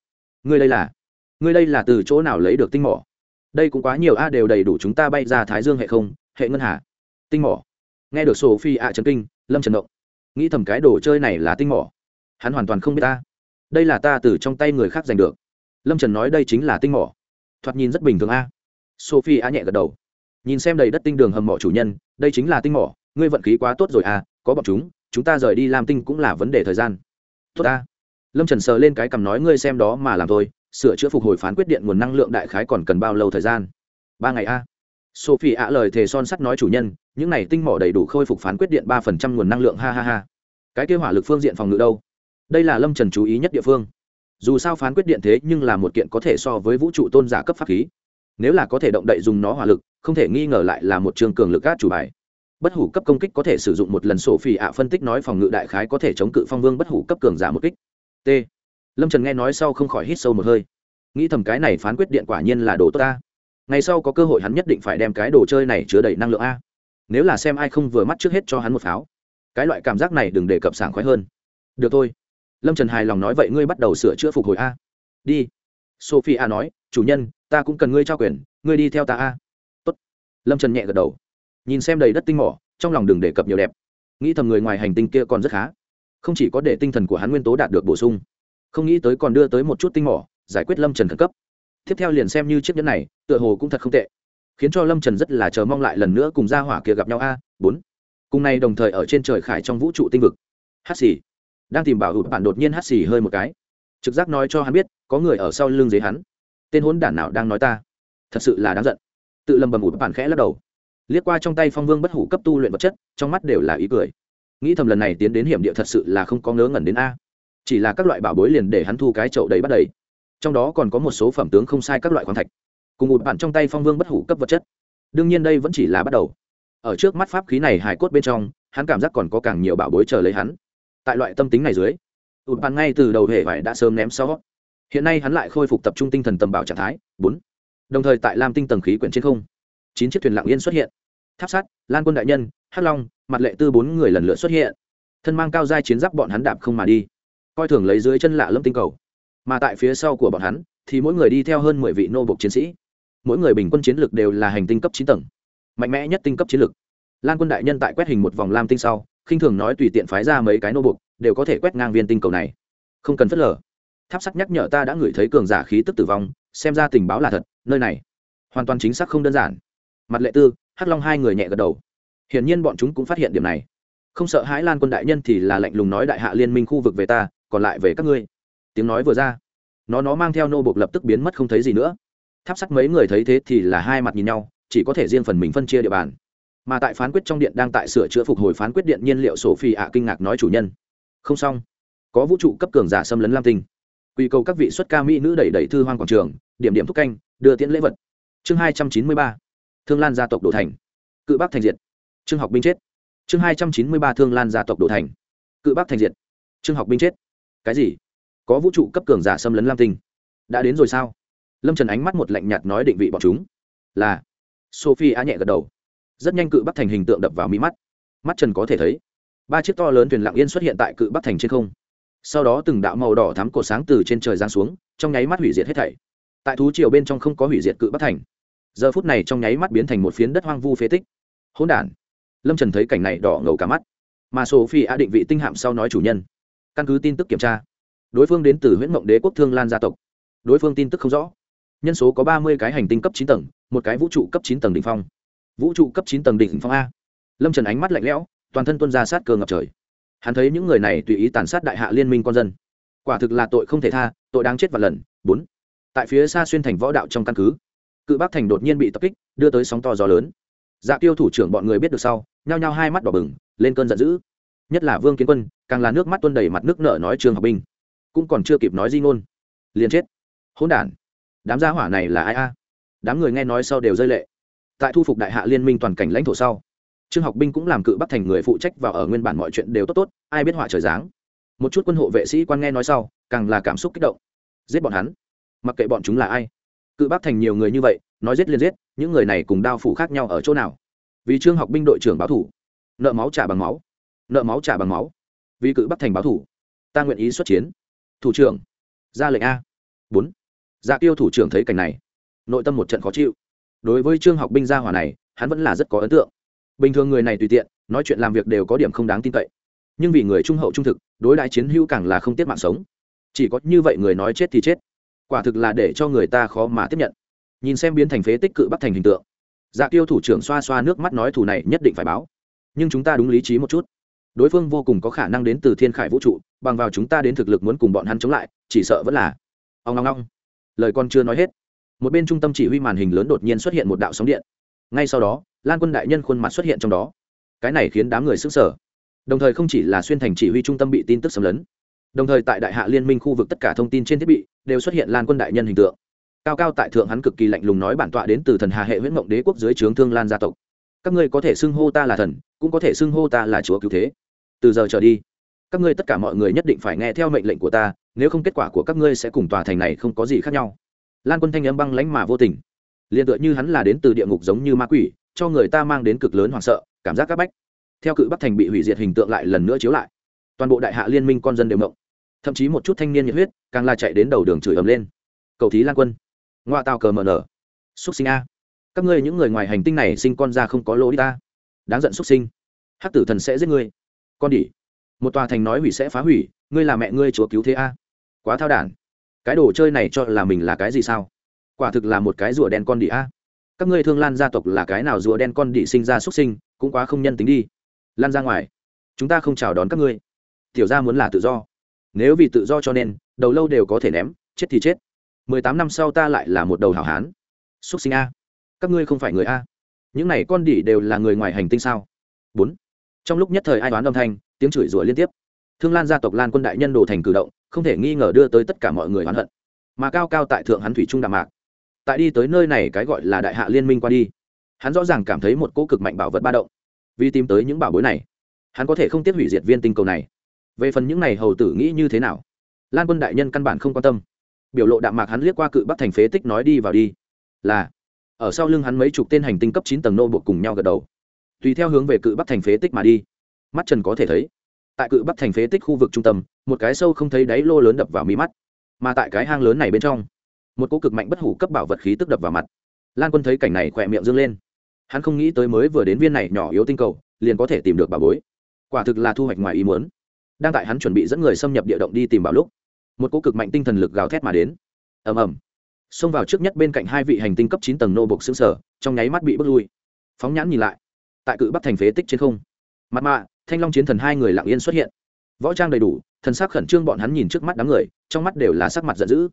ngươi đây là, ngươi đây là từ chỗ nào lấy được tinh mỏ? Đây cũng quá nhiều a, đều đầy đủ chúng ta bay ra thái dương hệ không, hệ ngân hà. Tinh mỏ. Nghe được sổ phi ạ trần kinh, lâm trần động. Nghĩ thầm cái đồ chơi này là tinh mỏ. Hắn hoàn toàn không biết ta. Đây là ta từ trong tay người khác giành được. Lâm trần nói đây chính là tinh mỏ. Thoạt nhìn rất bình thường a. Sophie a nhẹ gật đầu. Nhìn xem đầy đất tinh đường hầm mỏ chủ nhân, đây chính là tinh mỏ. Ngươi vận khí quá tốt rồi à có bọn chúng chúng ta rời đi làm tinh cũng là vấn đề thời gian. Tốt ta lâm trần sờ lên cái cằm nói, ngươi xem đó mà làm thôi, sửa chữa phục hồi phán quyết điện nguồn năng lượng đại khái còn cần bao lâu thời gian? Ba ngày a. Sophie ạ lời thề son sắt nói chủ nhân, những này tinh mỏ đầy đủ khôi phục phán quyết điện ba phần trăm nguồn năng lượng, ha ha ha. Cái kêu hỏa lực phương diện phòng ngự đâu? Đây là lâm trần chú ý nhất địa phương. Dù sao phán quyết điện thế nhưng là một kiện có thể so với vũ trụ tôn giả cấp pháp khí. Nếu là có thể động đậy dùng nó hỏa lực, không thể nghi ngờ lại là một trường cường lực cát chủ bài. Bất hủ cấp công kích có thể sử dụng một lần sổ Phi ạ phân tích nói phòng ngự đại khái có thể chống cự phong vương bất hủ cấp cường giả một kích t. Lâm trần nghe nói sau không khỏi hít sâu một hơi. Nghĩ thầm cái này phán quyết điện quả nhiên là đồ tốt ta. Ngày sau có cơ hội hắn nhất định phải đem cái đồ chơi này chứa đầy năng lượng a. Nếu là xem ai không vừa mắt trước hết cho hắn một pháo. Cái loại cảm giác này đừng để cập sảng khoái hơn. Được thôi. Lâm trần hài lòng nói, vậy ngươi bắt đầu sửa chữa phục hồi a. Đi. Sophie a nói, chủ nhân, ta cũng cần ngươi trao quyền, ngươi đi theo ta a. Tốt. lâm trần nhẹ gật đầu. Nhìn xem đầy đất tinh mỏ, trong lòng đừng đề cập nhiều đẹp. Nghĩ thầm người ngoài hành tinh kia còn rất khá không chỉ có để tinh thần của hắn nguyên tố đạt được bổ sung, không nghĩ tới còn đưa tới một chút tinh mỏ, giải quyết lâm trần khẩn cấp. Tiếp theo liền xem như chiếc nhẫn này, tựa hồ cũng thật không tệ, khiến cho lâm trần rất là chờ mong lại lần nữa cùng gia hỏa kia gặp nhau a. Bốn. Cùng này đồng thời ở trên trời khải trong vũ trụ tinh vực. Hát xì. Đang tìm bảo hụt bạn đột nhiên hát xì hơi một cái. Trực giác nói cho hắn biết, có người ở sau lưng dưới hắn. Tên hốn đản nào đang nói ta? Thật sự là đáng giận. Tự lầm bầm ụt bản khẽ lắc đầu. Liếc qua trong tay phong vương bất hủ cấp tu luyện vật chất, trong mắt đều là ý cười nghĩ thầm lần này tiến đến hiểm địa thật sự là không có ngớ ngẩn đến a. Chỉ là các loại bảo bối liền để hắn thu cái chậu đầy bắt đầy. Trong đó còn có một số phẩm tướng không sai các loại khoáng thạch. Cùng một bản trong tay phong vương bất hủ cấp vật chất. Đương nhiên đây vẫn chỉ là bắt đầu. Ở trước mắt pháp khí này hài cốt bên trong, hắn cảm giác còn có càng nhiều bảo bối chờ lấy hắn. Tại loại tâm tính này dưới ụt bàn ngay từ đầu hệ vải đã sớm ném sau. Hiện nay hắn lại khôi phục tập trung tinh thần tầm bảo trạng thái, bốn. Đồng thời tại lam tinh tầng khí quyển trên không, chín chiếc thuyền lặng yên xuất hiện. Tháp sát, lan quân đại nhân hắc long, mặt lệ tư bốn người lần lượt xuất hiện. Thân mang cao giai chiến giáp bọn hắn đạp không mà đi. Coi thường lấy dưới chân lạ lâm tinh cầu. Mà tại phía sau của bọn hắn, thì mỗi người đi theo hơn mười vị nô bộc chiến sĩ. Mỗi người bình quân chiến lược đều là hành tinh cấp chín tầng. Mạnh mẽ nhất tinh cấp chiến lược lan quân đại nhân tại quét hình một vòng lam tinh sau, khinh thường nói tùy tiện phái ra mấy cái nô bục đều có thể quét ngang viên tinh cầu này. Không cần phớt lờ. Tháp sắc nhắc nhở ta đã ngửi thấy cường giả khí tức tử vong, xem ra tình báo là thật, nơi này hoàn toàn chính xác không đơn giản. Mặt lệ tư, hắc long hai người nhẹ gật đầu hiển nhiên bọn chúng cũng phát hiện điểm này. Không sợ hãi lan quân đại nhân thì là lạnh lùng nói đại hạ liên minh khu vực về ta, còn lại về các ngươi. Tiếng nói vừa ra, nó nó mang theo nô bộc lập tức biến mất không thấy gì nữa. Tháp sắt mấy người thấy thế thì là hai mặt nhìn nhau, chỉ có thể riêng phần mình phân chia địa bàn. Mà tại phán quyết trong điện đang tại sửa chữa phục hồi phán quyết điện nhiên liệu sổ phi ạ kinh ngạc nói chủ nhân. Không xong. Có vũ trụ cấp cường giả xâm lấn lam tinh. Quy cầu các vị xuất ca mỹ nữ đẩy đẩy thư hoang quảng trường, điểm điểm thúc canh, đưa tiễn lễ vật. Chương hai trăm chín mươi ba. Thương lan gia tộc đổ thành. Cự bắc thành diệt trương học binh chết. Chương hai trăm chín mươi ba thương lan gia tộc đổ thành. Cự bắc thành diệt. Trương học binh chết. Cái gì? Có vũ trụ cấp cường giả xâm lấn lam tinh. Đã đến rồi sao? Lâm trần ánh mắt một lạnh nhạt nói định vị bọn chúng. Là. Sophie á nhẹ gật đầu. Rất nhanh cự bắc thành hình tượng đập vào mí mắt. Mắt trần có thể thấy, ba chiếc to lớn thuyền lặng yên xuất hiện tại cự bắc thành trên không. Sau đó từng đạo màu đỏ thắm cổ sáng từ trên trời giáng xuống, trong nháy mắt hủy diệt hết thảy. Tại thú triều bên trong không có hủy diệt cự bắc thành. Giờ phút này trong nháy mắt biến thành một phiến đất hoang vu phế tích. Hỗn đản lâm trần thấy cảnh này đỏ ngầu cả mắt mà sophie a định vị tinh hạm sau nói chủ nhân căn cứ tin tức kiểm tra đối phương đến từ huyện mộng đế quốc thương lan gia tộc đối phương tin tức không rõ nhân số có ba mươi cái hành tinh cấp chín tầng một cái vũ trụ cấp chín tầng đ ỉ n h phong vũ trụ cấp chín tầng đỉnh phong a lâm trần ánh mắt lạnh lẽo toàn thân tuân ra sát cơ ngập trời hắn thấy những người này tùy ý tàn sát đại hạ liên minh con dân quả thực là tội không thể tha tội đáng chết và lần bốn tại phía xa xuyên thành võ đạo trong căn cứ cự bắc thành đột nhiên bị tập kích đưa tới sóng to gió lớn dạ tiêu thủ trưởng bọn người biết được sau, nhao nhao hai mắt đỏ bừng, lên cơn giận dữ. Nhất là vương kiến quân, càng là nước mắt tuân đầy mặt nước nợ nói trường học binh. Cũng còn chưa kịp nói di ngôn. Liền chết. Hỗn đản. Đám gia hỏa này là ai a? Đám người nghe nói sau đều rơi lệ. Tại thu phục đại hạ liên minh toàn cảnh lãnh thổ sau, trương học binh cũng làm cự bắt thành người phụ trách và ở nguyên bản mọi chuyện đều tốt tốt, ai biết họa trời dáng một chút quân hộ vệ sĩ quan nghe nói sau, càng là cảm xúc kích động. Giết bọn hắn. Mặc kệ bọn chúng là ai. Cự bắt thành nhiều người như vậy nói giết liền giết, những người này cùng đao phủ khác nhau ở chỗ nào? Vì trương học binh đội trưởng báo thủ, nợ máu trả bằng máu, nợ máu trả bằng máu. Vì cự bắt thành báo thủ, ta nguyện ý xuất chiến. Thủ trưởng, ra lệnh a. Bốn. Dạ tiêu thủ trưởng thấy cảnh này, nội tâm một trận khó chịu. Đối với trương học binh gia hỏa này, hắn vẫn là rất có ấn tượng. Bình thường người này tùy tiện, nói chuyện làm việc đều có điểm không đáng tin cậy. Nhưng vì người trung hậu trung thực, đối đại chiến hữu càng là không tiết mạng sống. Chỉ có như vậy người nói chết thì chết. Quả thực là để cho người ta khó mà tiếp nhận nhìn xem biến thành phế tích cự bắc thành hình tượng. Dạ tiêu thủ trưởng xoa xoa nước mắt nói thù này nhất định phải báo. Nhưng chúng ta đúng lý trí một chút. Đối phương vô cùng có khả năng đến từ thiên khải vũ trụ, bằng vào chúng ta đến thực lực muốn cùng bọn hắn chống lại, chỉ sợ vẫn là ông ngong ngong lời con chưa nói hết, một bên trung tâm chỉ huy màn hình lớn đột nhiên xuất hiện một đạo sóng điện. Ngay sau đó, lan quân đại nhân khuôn mặt xuất hiện trong đó. Cái này khiến đám người sức sở đồng thời không chỉ là xuyên thành chỉ huy trung tâm bị tin tức xâm lấn, đồng thời tại đại hạ liên minh khu vực tất cả thông tin trên thiết bị đều xuất hiện lan quân đại nhân hình tượng cao cao tại thượng hắn cực kỳ lạnh lùng nói bản tọa đến từ thần hà hệ huyễn mộng đế quốc dưới trướng thương lan gia tộc. Các ngươi có thể xưng hô ta là thần, cũng có thể xưng hô ta là chúa cứu thế. Từ giờ trở đi, các ngươi tất cả mọi người nhất định phải nghe theo mệnh lệnh của ta, nếu không kết quả của các ngươi sẽ cùng tòa thành này không có gì khác nhau. Lan quân thanh âm băng lãnh mà vô tình. Liền tựa như hắn là đến từ địa ngục giống như ma quỷ, cho người ta mang đến cực lớn hoảng sợ, cảm giác c áp bách. Theo cự bắc thành bị hủy diệt hình tượng lại lần nữa chiếu lại. Toàn bộ đại hạ liên minh con dân đều mộng thậm chí một chút thanh niên nhiệt huyết, càng là chạy đến đầu đường chửi ầm lên. Cầu thí lan quân ngoa tàu cờ mờ nở. Xúc sinh a. Các ngươi những người ngoài hành tinh này sinh con ra không có lỗ đi ta. Đáng giận xúc sinh. Hắc tử thần sẽ giết ngươi. Con đỉ. Một tòa thành nói hủy sẽ phá hủy, ngươi là mẹ ngươi chúa cứu thế a. Quá thao đản. Cái đồ chơi này cho là mình là cái gì sao? Quả thực là một cái rùa đen con đỉ a. Các ngươi thương lan gia tộc là cái nào rùa đen con đỉ sinh ra xuất sinh, cũng quá không nhân tính đi. Lan ra ngoài. Chúng ta không chào đón các ngươi. Tiểu ra muốn là tự do. Nếu vì tự do cho nên, đầu lâu đều có thể ném, chết thì chết mười tám năm sau ta lại là một đầu hảo hán. Xuất sinh a. Các ngươi không phải người a. Những này con đỉ đều là người ngoài hành tinh sao? Bốn. Trong lúc nhất thời ai đoán âm thanh, tiếng chửi rủa liên tiếp. Thương lan gia tộc lan quân đại nhân đồ thành cử động, không thể nghi ngờ đưa tới tất cả mọi người oán hận. Mà cao cao tại thượng hắn thủy trung đạm mạc. Tại đi tới nơi này cái gọi là đại hạ liên minh qua đi, hắn rõ ràng cảm thấy một cỗ cực mạnh bảo vật ba động. Vì tìm tới những bảo bối này, hắn có thể không tiếc hủy diệt viên tinh cầu này. Về phần những này hầu tử nghĩ như thế nào, lan quân đại nhân căn bản không quan tâm biểu lộ đạm mạc hắn liếc qua cự bắc thành phế tích nói đi vào đi. Là, ở sau lưng hắn mấy chục tên hành tinh cấp chín tầng nô buộc cùng nhau gật đầu. Tùy theo hướng về cự bắc thành phế tích mà đi. Mắt trần có thể thấy, tại cự bắc thành phế tích khu vực trung tâm, một cái sâu không thấy đáy lô lớn đập vào mí mắt. Mà tại cái hang lớn này bên trong, một cỗ cực mạnh bất hủ cấp bảo vật khí tức đập vào mặt. Lan quân thấy cảnh này khỏe miệng dâng lên. Hắn không nghĩ tới mới vừa đến viên này nhỏ yếu tinh cầu, liền có thể tìm được bảo bối. Quả thực là thu hoạch ngoài ý muốn. Đang tại hắn chuẩn bị dẫn người xâm nhập địa động đi tìm bảo lúc một cỗ cực mạnh tinh thần lực gào thét mà đến. Ầm ầm. Xông vào trước nhất bên cạnh hai vị hành tinh cấp chín tầng nô bộc xương sở, trong nháy mắt bị bước lui. Phóng nhãn nhìn lại. Tại cự bắc thành phế tích trên không. Mặt mạ, thanh long chiến thần hai người lặng yên xuất hiện. Võ trang đầy đủ, thần sắc khẩn trương bọn hắn nhìn trước mắt đám người, trong mắt đều là sắc mặt giận dữ.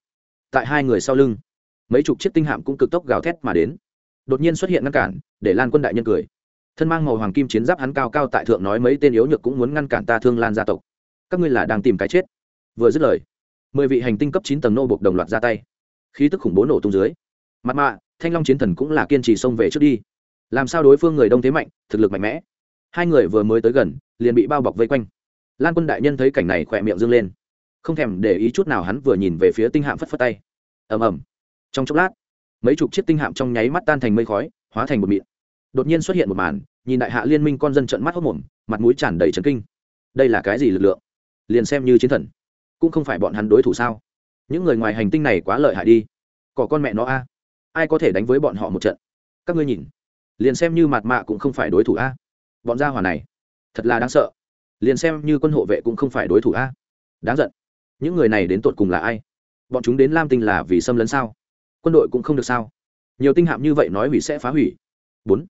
Tại hai người sau lưng, mấy chục chiếc tinh hạm cũng cực tốc gào thét mà đến. Đột nhiên xuất hiện ngăn cản, để lan quân đại nhân cười. Thân mang màu hoàng kim chiến giáp hắn cao cao tại thượng nói mấy tên yếu nhược cũng muốn ngăn cản ta thương lan gia tộc. Các ngươi là đang tìm cái chết. Vừa dứt lời mười vị hành tinh cấp chín tầng nô buộc đồng loạt ra tay. Khí tức khủng bố nổ tung dưới. Mặt mạ, thanh long chiến thần cũng là kiên trì xông về trước đi. Làm sao đối phương người đông thế mạnh, thực lực mạnh mẽ. Hai người vừa mới tới gần, liền bị bao bọc vây quanh. Lan quân đại nhân thấy cảnh này khỏe miệng dâng lên. Không thèm để ý chút nào hắn vừa nhìn về phía tinh hạm phất phất tay. Ầm ầm. Trong chốc lát, mấy chục chiếc tinh hạm trong nháy mắt tan thành mây khói, hóa thành một mịn. Đột nhiên xuất hiện một màn, nhìn đại hạ liên minh con dân trận mắt hốc mồm, mặt mũi tràn đầy trấn kinh. Đây là cái gì lực lượng? Liền xem như chiến thần cũng không phải bọn hắn đối thủ sao? Những người ngoài hành tinh này quá lợi hại đi. Có con mẹ nó a. Ai có thể đánh với bọn họ một trận? Các ngươi nhìn. Liền xem như mặt mạ cũng không phải đối thủ a. Bọn gia hỏa này, thật là đáng sợ. Liền xem như quân hộ vệ cũng không phải đối thủ a. Đáng giận. Những người này đến tột cùng là ai? Bọn chúng đến lam tinh là vì xâm lấn sao? Quân đội cũng không được sao? Nhiều tinh hạm như vậy nói hủy sẽ phá hủy. Bốn.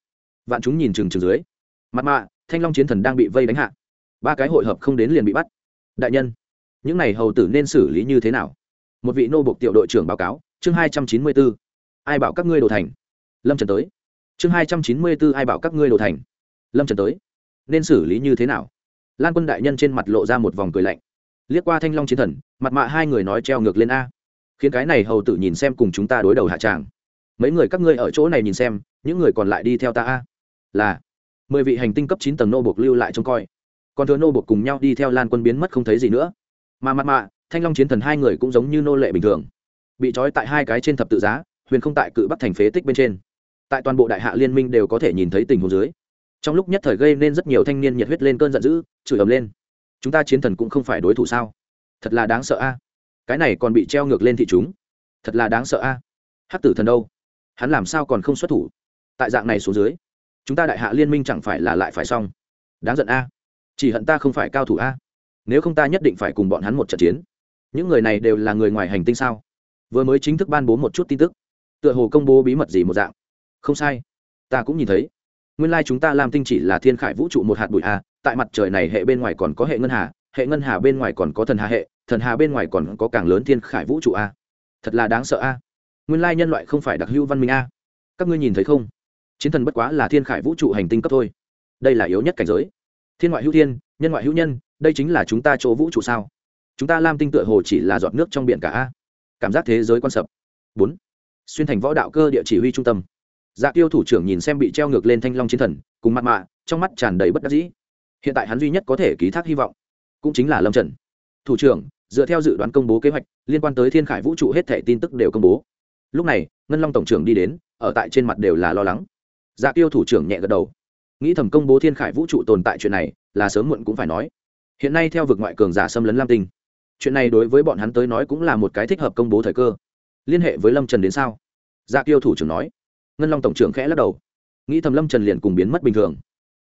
Vạn chúng nhìn chừng chừng dưới. Mặt mạ, thanh long chiến thần đang bị vây đánh hạ. Ba cái hội hợp không đến liền bị bắt. Đại nhân những này hầu tử nên xử lý như thế nào? Một vị nô bộc tiểu đội trưởng báo cáo, chương hai trăm chín mươi bốn, ai bảo các ngươi đồ thành? Lâm trần tới. Chương hai trăm chín mươi bốn, ai bảo các ngươi đồ thành? Lâm trần tới. Nên xử lý như thế nào? Lan quân đại nhân trên mặt lộ ra một vòng cười lạnh. Liếc qua thanh long chiến thần, mặt mạ hai người nói treo ngược lên a. Khiến cái này hầu tử nhìn xem cùng chúng ta đối đầu hạ tràng. Mấy người các ngươi ở chỗ này nhìn xem, những người còn lại đi theo ta a. Là, mười vị hành tinh cấp chín tầng nô buộc lưu lại trông coi. Còn thừa nô buộc cùng nhau đi theo lan quân biến mất không thấy gì nữa mà mặt mạ, thanh long chiến thần hai người cũng giống như nô lệ bình thường. Bị trói tại hai cái trên thập tự giá, huyền không tại cự bắc thành phế tích bên trên. Tại toàn bộ đại hạ liên minh đều có thể nhìn thấy tình huống dưới. Trong lúc nhất thời gây nên rất nhiều thanh niên nhiệt huyết lên cơn giận dữ, chửi ầm lên. Chúng ta chiến thần cũng không phải đối thủ sao? Thật là đáng sợ a. Cái này còn bị treo ngược lên thị chúng. Thật là đáng sợ a. Hắc tử thần đâu? Hắn làm sao còn không xuất thủ? Tại dạng này xuống dưới, chúng ta đại hạ liên minh chẳng phải là lại phải xong. Đáng giận a. Chỉ hận ta không phải cao thủ a nếu không ta nhất định phải cùng bọn hắn một trận chiến. Những người này đều là người ngoài hành tinh sao? Vừa mới chính thức ban bố một chút tin tức, tựa hồ công bố bí mật gì một dạng. Không sai, ta cũng nhìn thấy. Nguyên lai chúng ta làm tinh chỉ là thiên khải vũ trụ một hạt bụi a tại mặt trời này hệ bên ngoài còn có hệ ngân hà, hệ ngân hà bên ngoài còn có thần hà hệ, thần hà bên ngoài còn có càng lớn thiên khải vũ trụ a thật là đáng sợ a nguyên lai nhân loại không phải đặc hữu văn minh a các ngươi nhìn thấy không? Chiến thần bất quá là thiên khải vũ trụ hành tinh cấp thôi. Đây là yếu nhất cảnh giới. Thiên ngoại hữu thiên, nhân ngoại hữu nhân đây chính là chúng ta chỗ vũ trụ sao? Chúng ta lam tinh tựa hồ chỉ là giọt nước trong biển cả a. Cảm giác thế giới quan sập. Bốn. Xuyên thành võ đạo cơ địa chỉ huy trung tâm. Dạ tiêu thủ trưởng nhìn xem bị treo ngược lên thanh long chiến thần, cùng mặt mạ, trong mắt tràn đầy bất đắc dĩ. Hiện tại hắn duy nhất có thể ký thác hy vọng, cũng chính là lâm trần. Thủ trưởng, dựa theo dự đoán công bố kế hoạch, liên quan tới thiên khải vũ trụ hết thẻ tin tức đều công bố. Lúc này, ngân long tổng trưởng đi đến, ở tại trên mặt đều là lo lắng. Dạ tiêu thủ trưởng nhẹ gật đầu. Nghĩ thầm công bố thiên khải vũ trụ tồn tại chuyện này, là sớm muộn cũng phải nói hiện nay theo vực ngoại cường giả xâm lấn lam tinh, chuyện này đối với bọn hắn tới nói cũng là một cái thích hợp công bố thời cơ. Liên hệ với lâm trần đến sao? Dạ tiêu thủ trưởng nói. Ngân long tổng trưởng khẽ lắc đầu. Nghĩ thầm lâm trần liền cùng biến mất bình thường.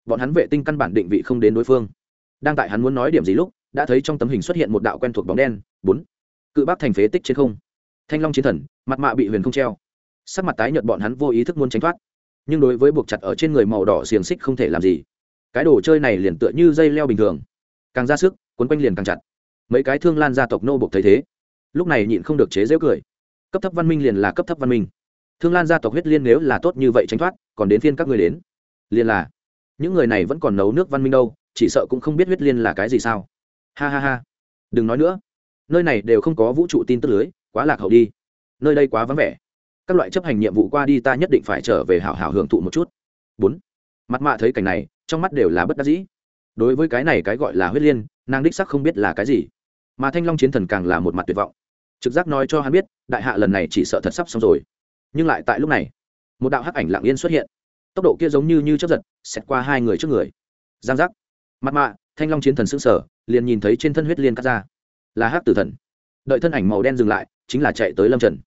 Bọn hắn vệ tinh căn bản định vị không đến đối phương. Đang tại hắn muốn nói điểm gì lúc, đã thấy trong tấm hình xuất hiện một đạo quen thuộc bóng đen, bốn. Cự bác thành phế tích trên không. Thanh long chiến thần, mặt mạ bị huyền không treo. Sắc mặt tái nhợt bọn hắn vô ý thức muốn tránh thoát. Nhưng đối với buộc chặt ở trên người màu đỏ xiềng xích không thể làm gì. Cái đồ chơi này liền tựa như dây leo bình thường càng ra sức quấn quanh liền càng chặt. Mấy cái thương lan gia tộc nô buộc thấy thế, lúc này nhịn không được chế dễu cười. Cấp thấp văn minh liền là cấp thấp văn minh. Thương lan gia tộc huyết liên nếu là tốt như vậy tránh thoát, còn đến phiên các người đến. Liền là, những người này vẫn còn nấu nước văn minh đâu, chỉ sợ cũng không biết huyết liên là cái gì sao. Ha ha ha. Đừng nói nữa. Nơi này đều không có vũ trụ tin tức lưới, quá lạc hậu đi. Nơi đây quá vắng vẻ. Các loại chấp hành nhiệm vụ qua đi ta nhất định phải trở về hảo hảo hưởng thụ một chút. Bốn. Mặt mạ thấy cảnh này, trong mắt đều là bất đắc dĩ đối với cái này cái gọi là huyết liên, nàng đích sắc không biết là cái gì. Mà thanh long chiến thần càng là một mặt tuyệt vọng. Trực giác nói cho hắn biết, đại hạ lần này chỉ sợ thật sắp xong rồi. Nhưng lại tại lúc này, một đạo hắc ảnh lặng yên xuất hiện. Tốc độ kia giống như như chấp giật, xẹt qua hai người trước người. Giang giác. Mặt mạ, thanh long chiến thần xứng sở liền nhìn thấy trên thân huyết liên cắt ra. Là hắc tử thần. Đợi thân ảnh màu đen dừng lại, chính là chạy tới lâm trần.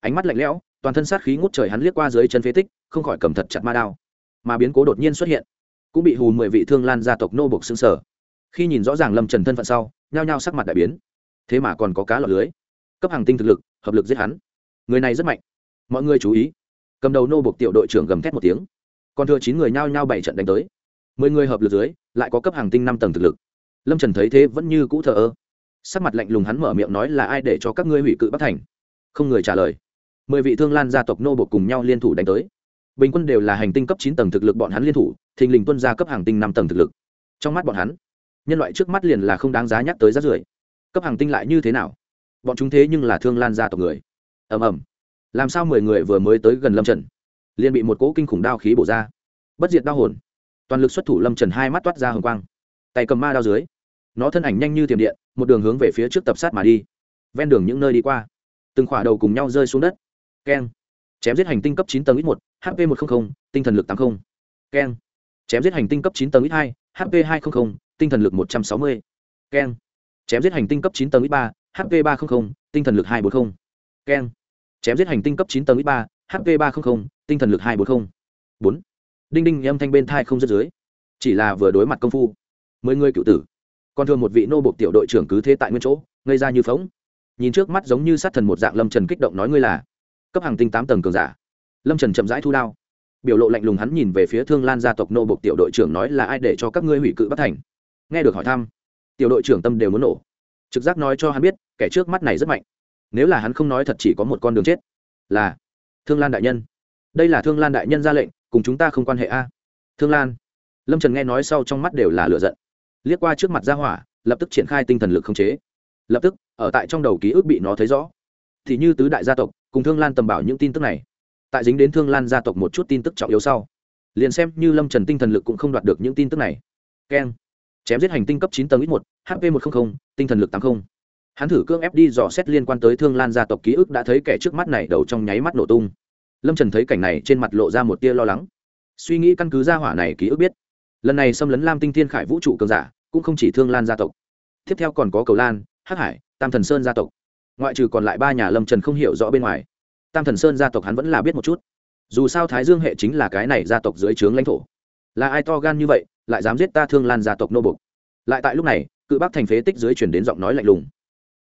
Ánh mắt lạnh lẽo, toàn thân sát khí ngút trời hắn liếc qua dưới chân phế tích, không khỏi cầm thật chặt ma đao. Mà biến cố đột nhiên xuất hiện cũng bị hù mười vị thương lan gia tộc nô bộc xương sở. Khi nhìn rõ ràng lâm trần thân phận sau, nhao nhao sắc mặt đại biến. Thế mà còn có cá lọt lưới. Cấp hàng tinh thực lực, hợp lực giết hắn. Người này rất mạnh. Mọi người chú ý. Cầm đầu nô buộc tiểu đội trưởng gầm thét một tiếng. Còn thừa chín người nhao nhao bảy trận đánh tới. Mười người hợp lực dưới, lại có cấp hàng tinh năm tầng thực lực. Lâm trần thấy thế vẫn như cũ thờ ơ. Sắc mặt lạnh lùng hắn mở miệng nói là ai để cho các ngươi hủy cự bắc thành? Không người trả lời. Mười vị thương lan gia tộc nô buộc cùng nhau liên thủ đánh tới bình quân đều là hành tinh cấp chín tầng thực lực bọn hắn liên thủ, thình lình tuân ra cấp hàng tinh năm tầng thực lực. Trong mắt bọn hắn, nhân loại trước mắt liền là không đáng giá nhắc tới rát rưởi. Cấp hàng tinh lại như thế nào? Bọn chúng thế nhưng là thương lan gia tộc người. Ầm ầm. Làm sao mười người vừa mới tới gần lâm trần, liền bị một cỗ kinh khủng đao khí bổ ra. Bất diệt đao hồn. Toàn lực xuất thủ lâm trần hai mắt toát ra hồng quang. Tay cầm ma đao dưới, nó thân ảnh nhanh như tiềm điện, một đường hướng về phía trước tập sát mà đi. Ven đường những nơi đi qua, từng khỏa đầu cùng nhau rơi xuống đất. Keng. Chém giết hành tinh cấp chín tầng ít một hp một trăm linh tinh thần lực tám mươi keng. Chém giết hành tinh cấp chín tầng ít hai hp hai trăm linh tinh thần lực một trăm sáu mươi. Keng. Chém giết hành tinh cấp chín tầng ít ba hp ba trăm linh tinh thần lực hai trăm bốn mươi keng. Chém giết hành tinh cấp chín tầng ít ba hp ba trăm linh tinh thần lực hai trăm bốn mươi bốn. Đinh đinh âm thanh bên thai không rất dưới. Chỉ là vừa đối mặt công phu. Mười người cựu tử. Còn thường một vị nô bộc tiểu đội trưởng cứ thế tại nguyên chỗ gây ra như phóng. Nhìn trước mắt giống như sát thần một dạng lâm trần kích động nói ngươi là cấp hàng tinh tám tầng cường giả lâm trần chậm rãi thu đao biểu lộ lạnh lùng hắn nhìn về phía thương lan gia tộc nô bộc tiểu đội trưởng nói là ai để cho các ngươi hủy cự bất thành nghe được hỏi thăm tiểu đội trưởng tâm đều muốn nổ trực giác nói cho hắn biết kẻ trước mắt này rất mạnh nếu là hắn không nói thật chỉ có một con đường chết là thương lan đại nhân đây là thương lan đại nhân ra lệnh cùng chúng ta không quan hệ a thương lan lâm trần nghe nói sau trong mắt đều là lựa giận liếc qua trước mặt gia hỏa lập tức triển khai tinh thần lực không chế lập tức ở tại trong đầu ký ức bị nó thấy rõ thì như tứ đại gia tộc cùng thương lan tầm bảo những tin tức này tại dính đến thương lan gia tộc một chút tin tức trọng yếu sau, liền xem như lâm trần tinh thần lực cũng không đoạt được những tin tức này. Keng, chém giết hành tinh cấp chín tầng ít một hp một trăm linh tinh thần lực tám mươi hắn thử cưỡng ép đi dò xét liên quan tới thương lan gia tộc ký ức đã thấy kẻ trước mắt này đầu trong nháy mắt nổ tung. Lâm trần thấy cảnh này trên mặt lộ ra một tia lo lắng. Suy nghĩ căn cứ gia hỏa này ký ức biết, lần này xâm lấn lam tinh thiên khải vũ trụ cường giả cũng không chỉ thương lan gia tộc. Tiếp theo còn có cầu lan, hắc hải, tam thần sơn gia tộc. Ngoại trừ còn lại ba nhà lâm trần không hiểu rõ bên ngoài tam thần sơn gia tộc hắn vẫn là biết một chút. Dù sao thái dương hệ chính là cái này gia tộc dưới trướng lãnh thổ. Là ai to gan như vậy, lại dám giết ta thương lan gia tộc nô bục lại tại lúc này, cự bác thành phế tích dưới chuyển đến giọng nói lạnh lùng.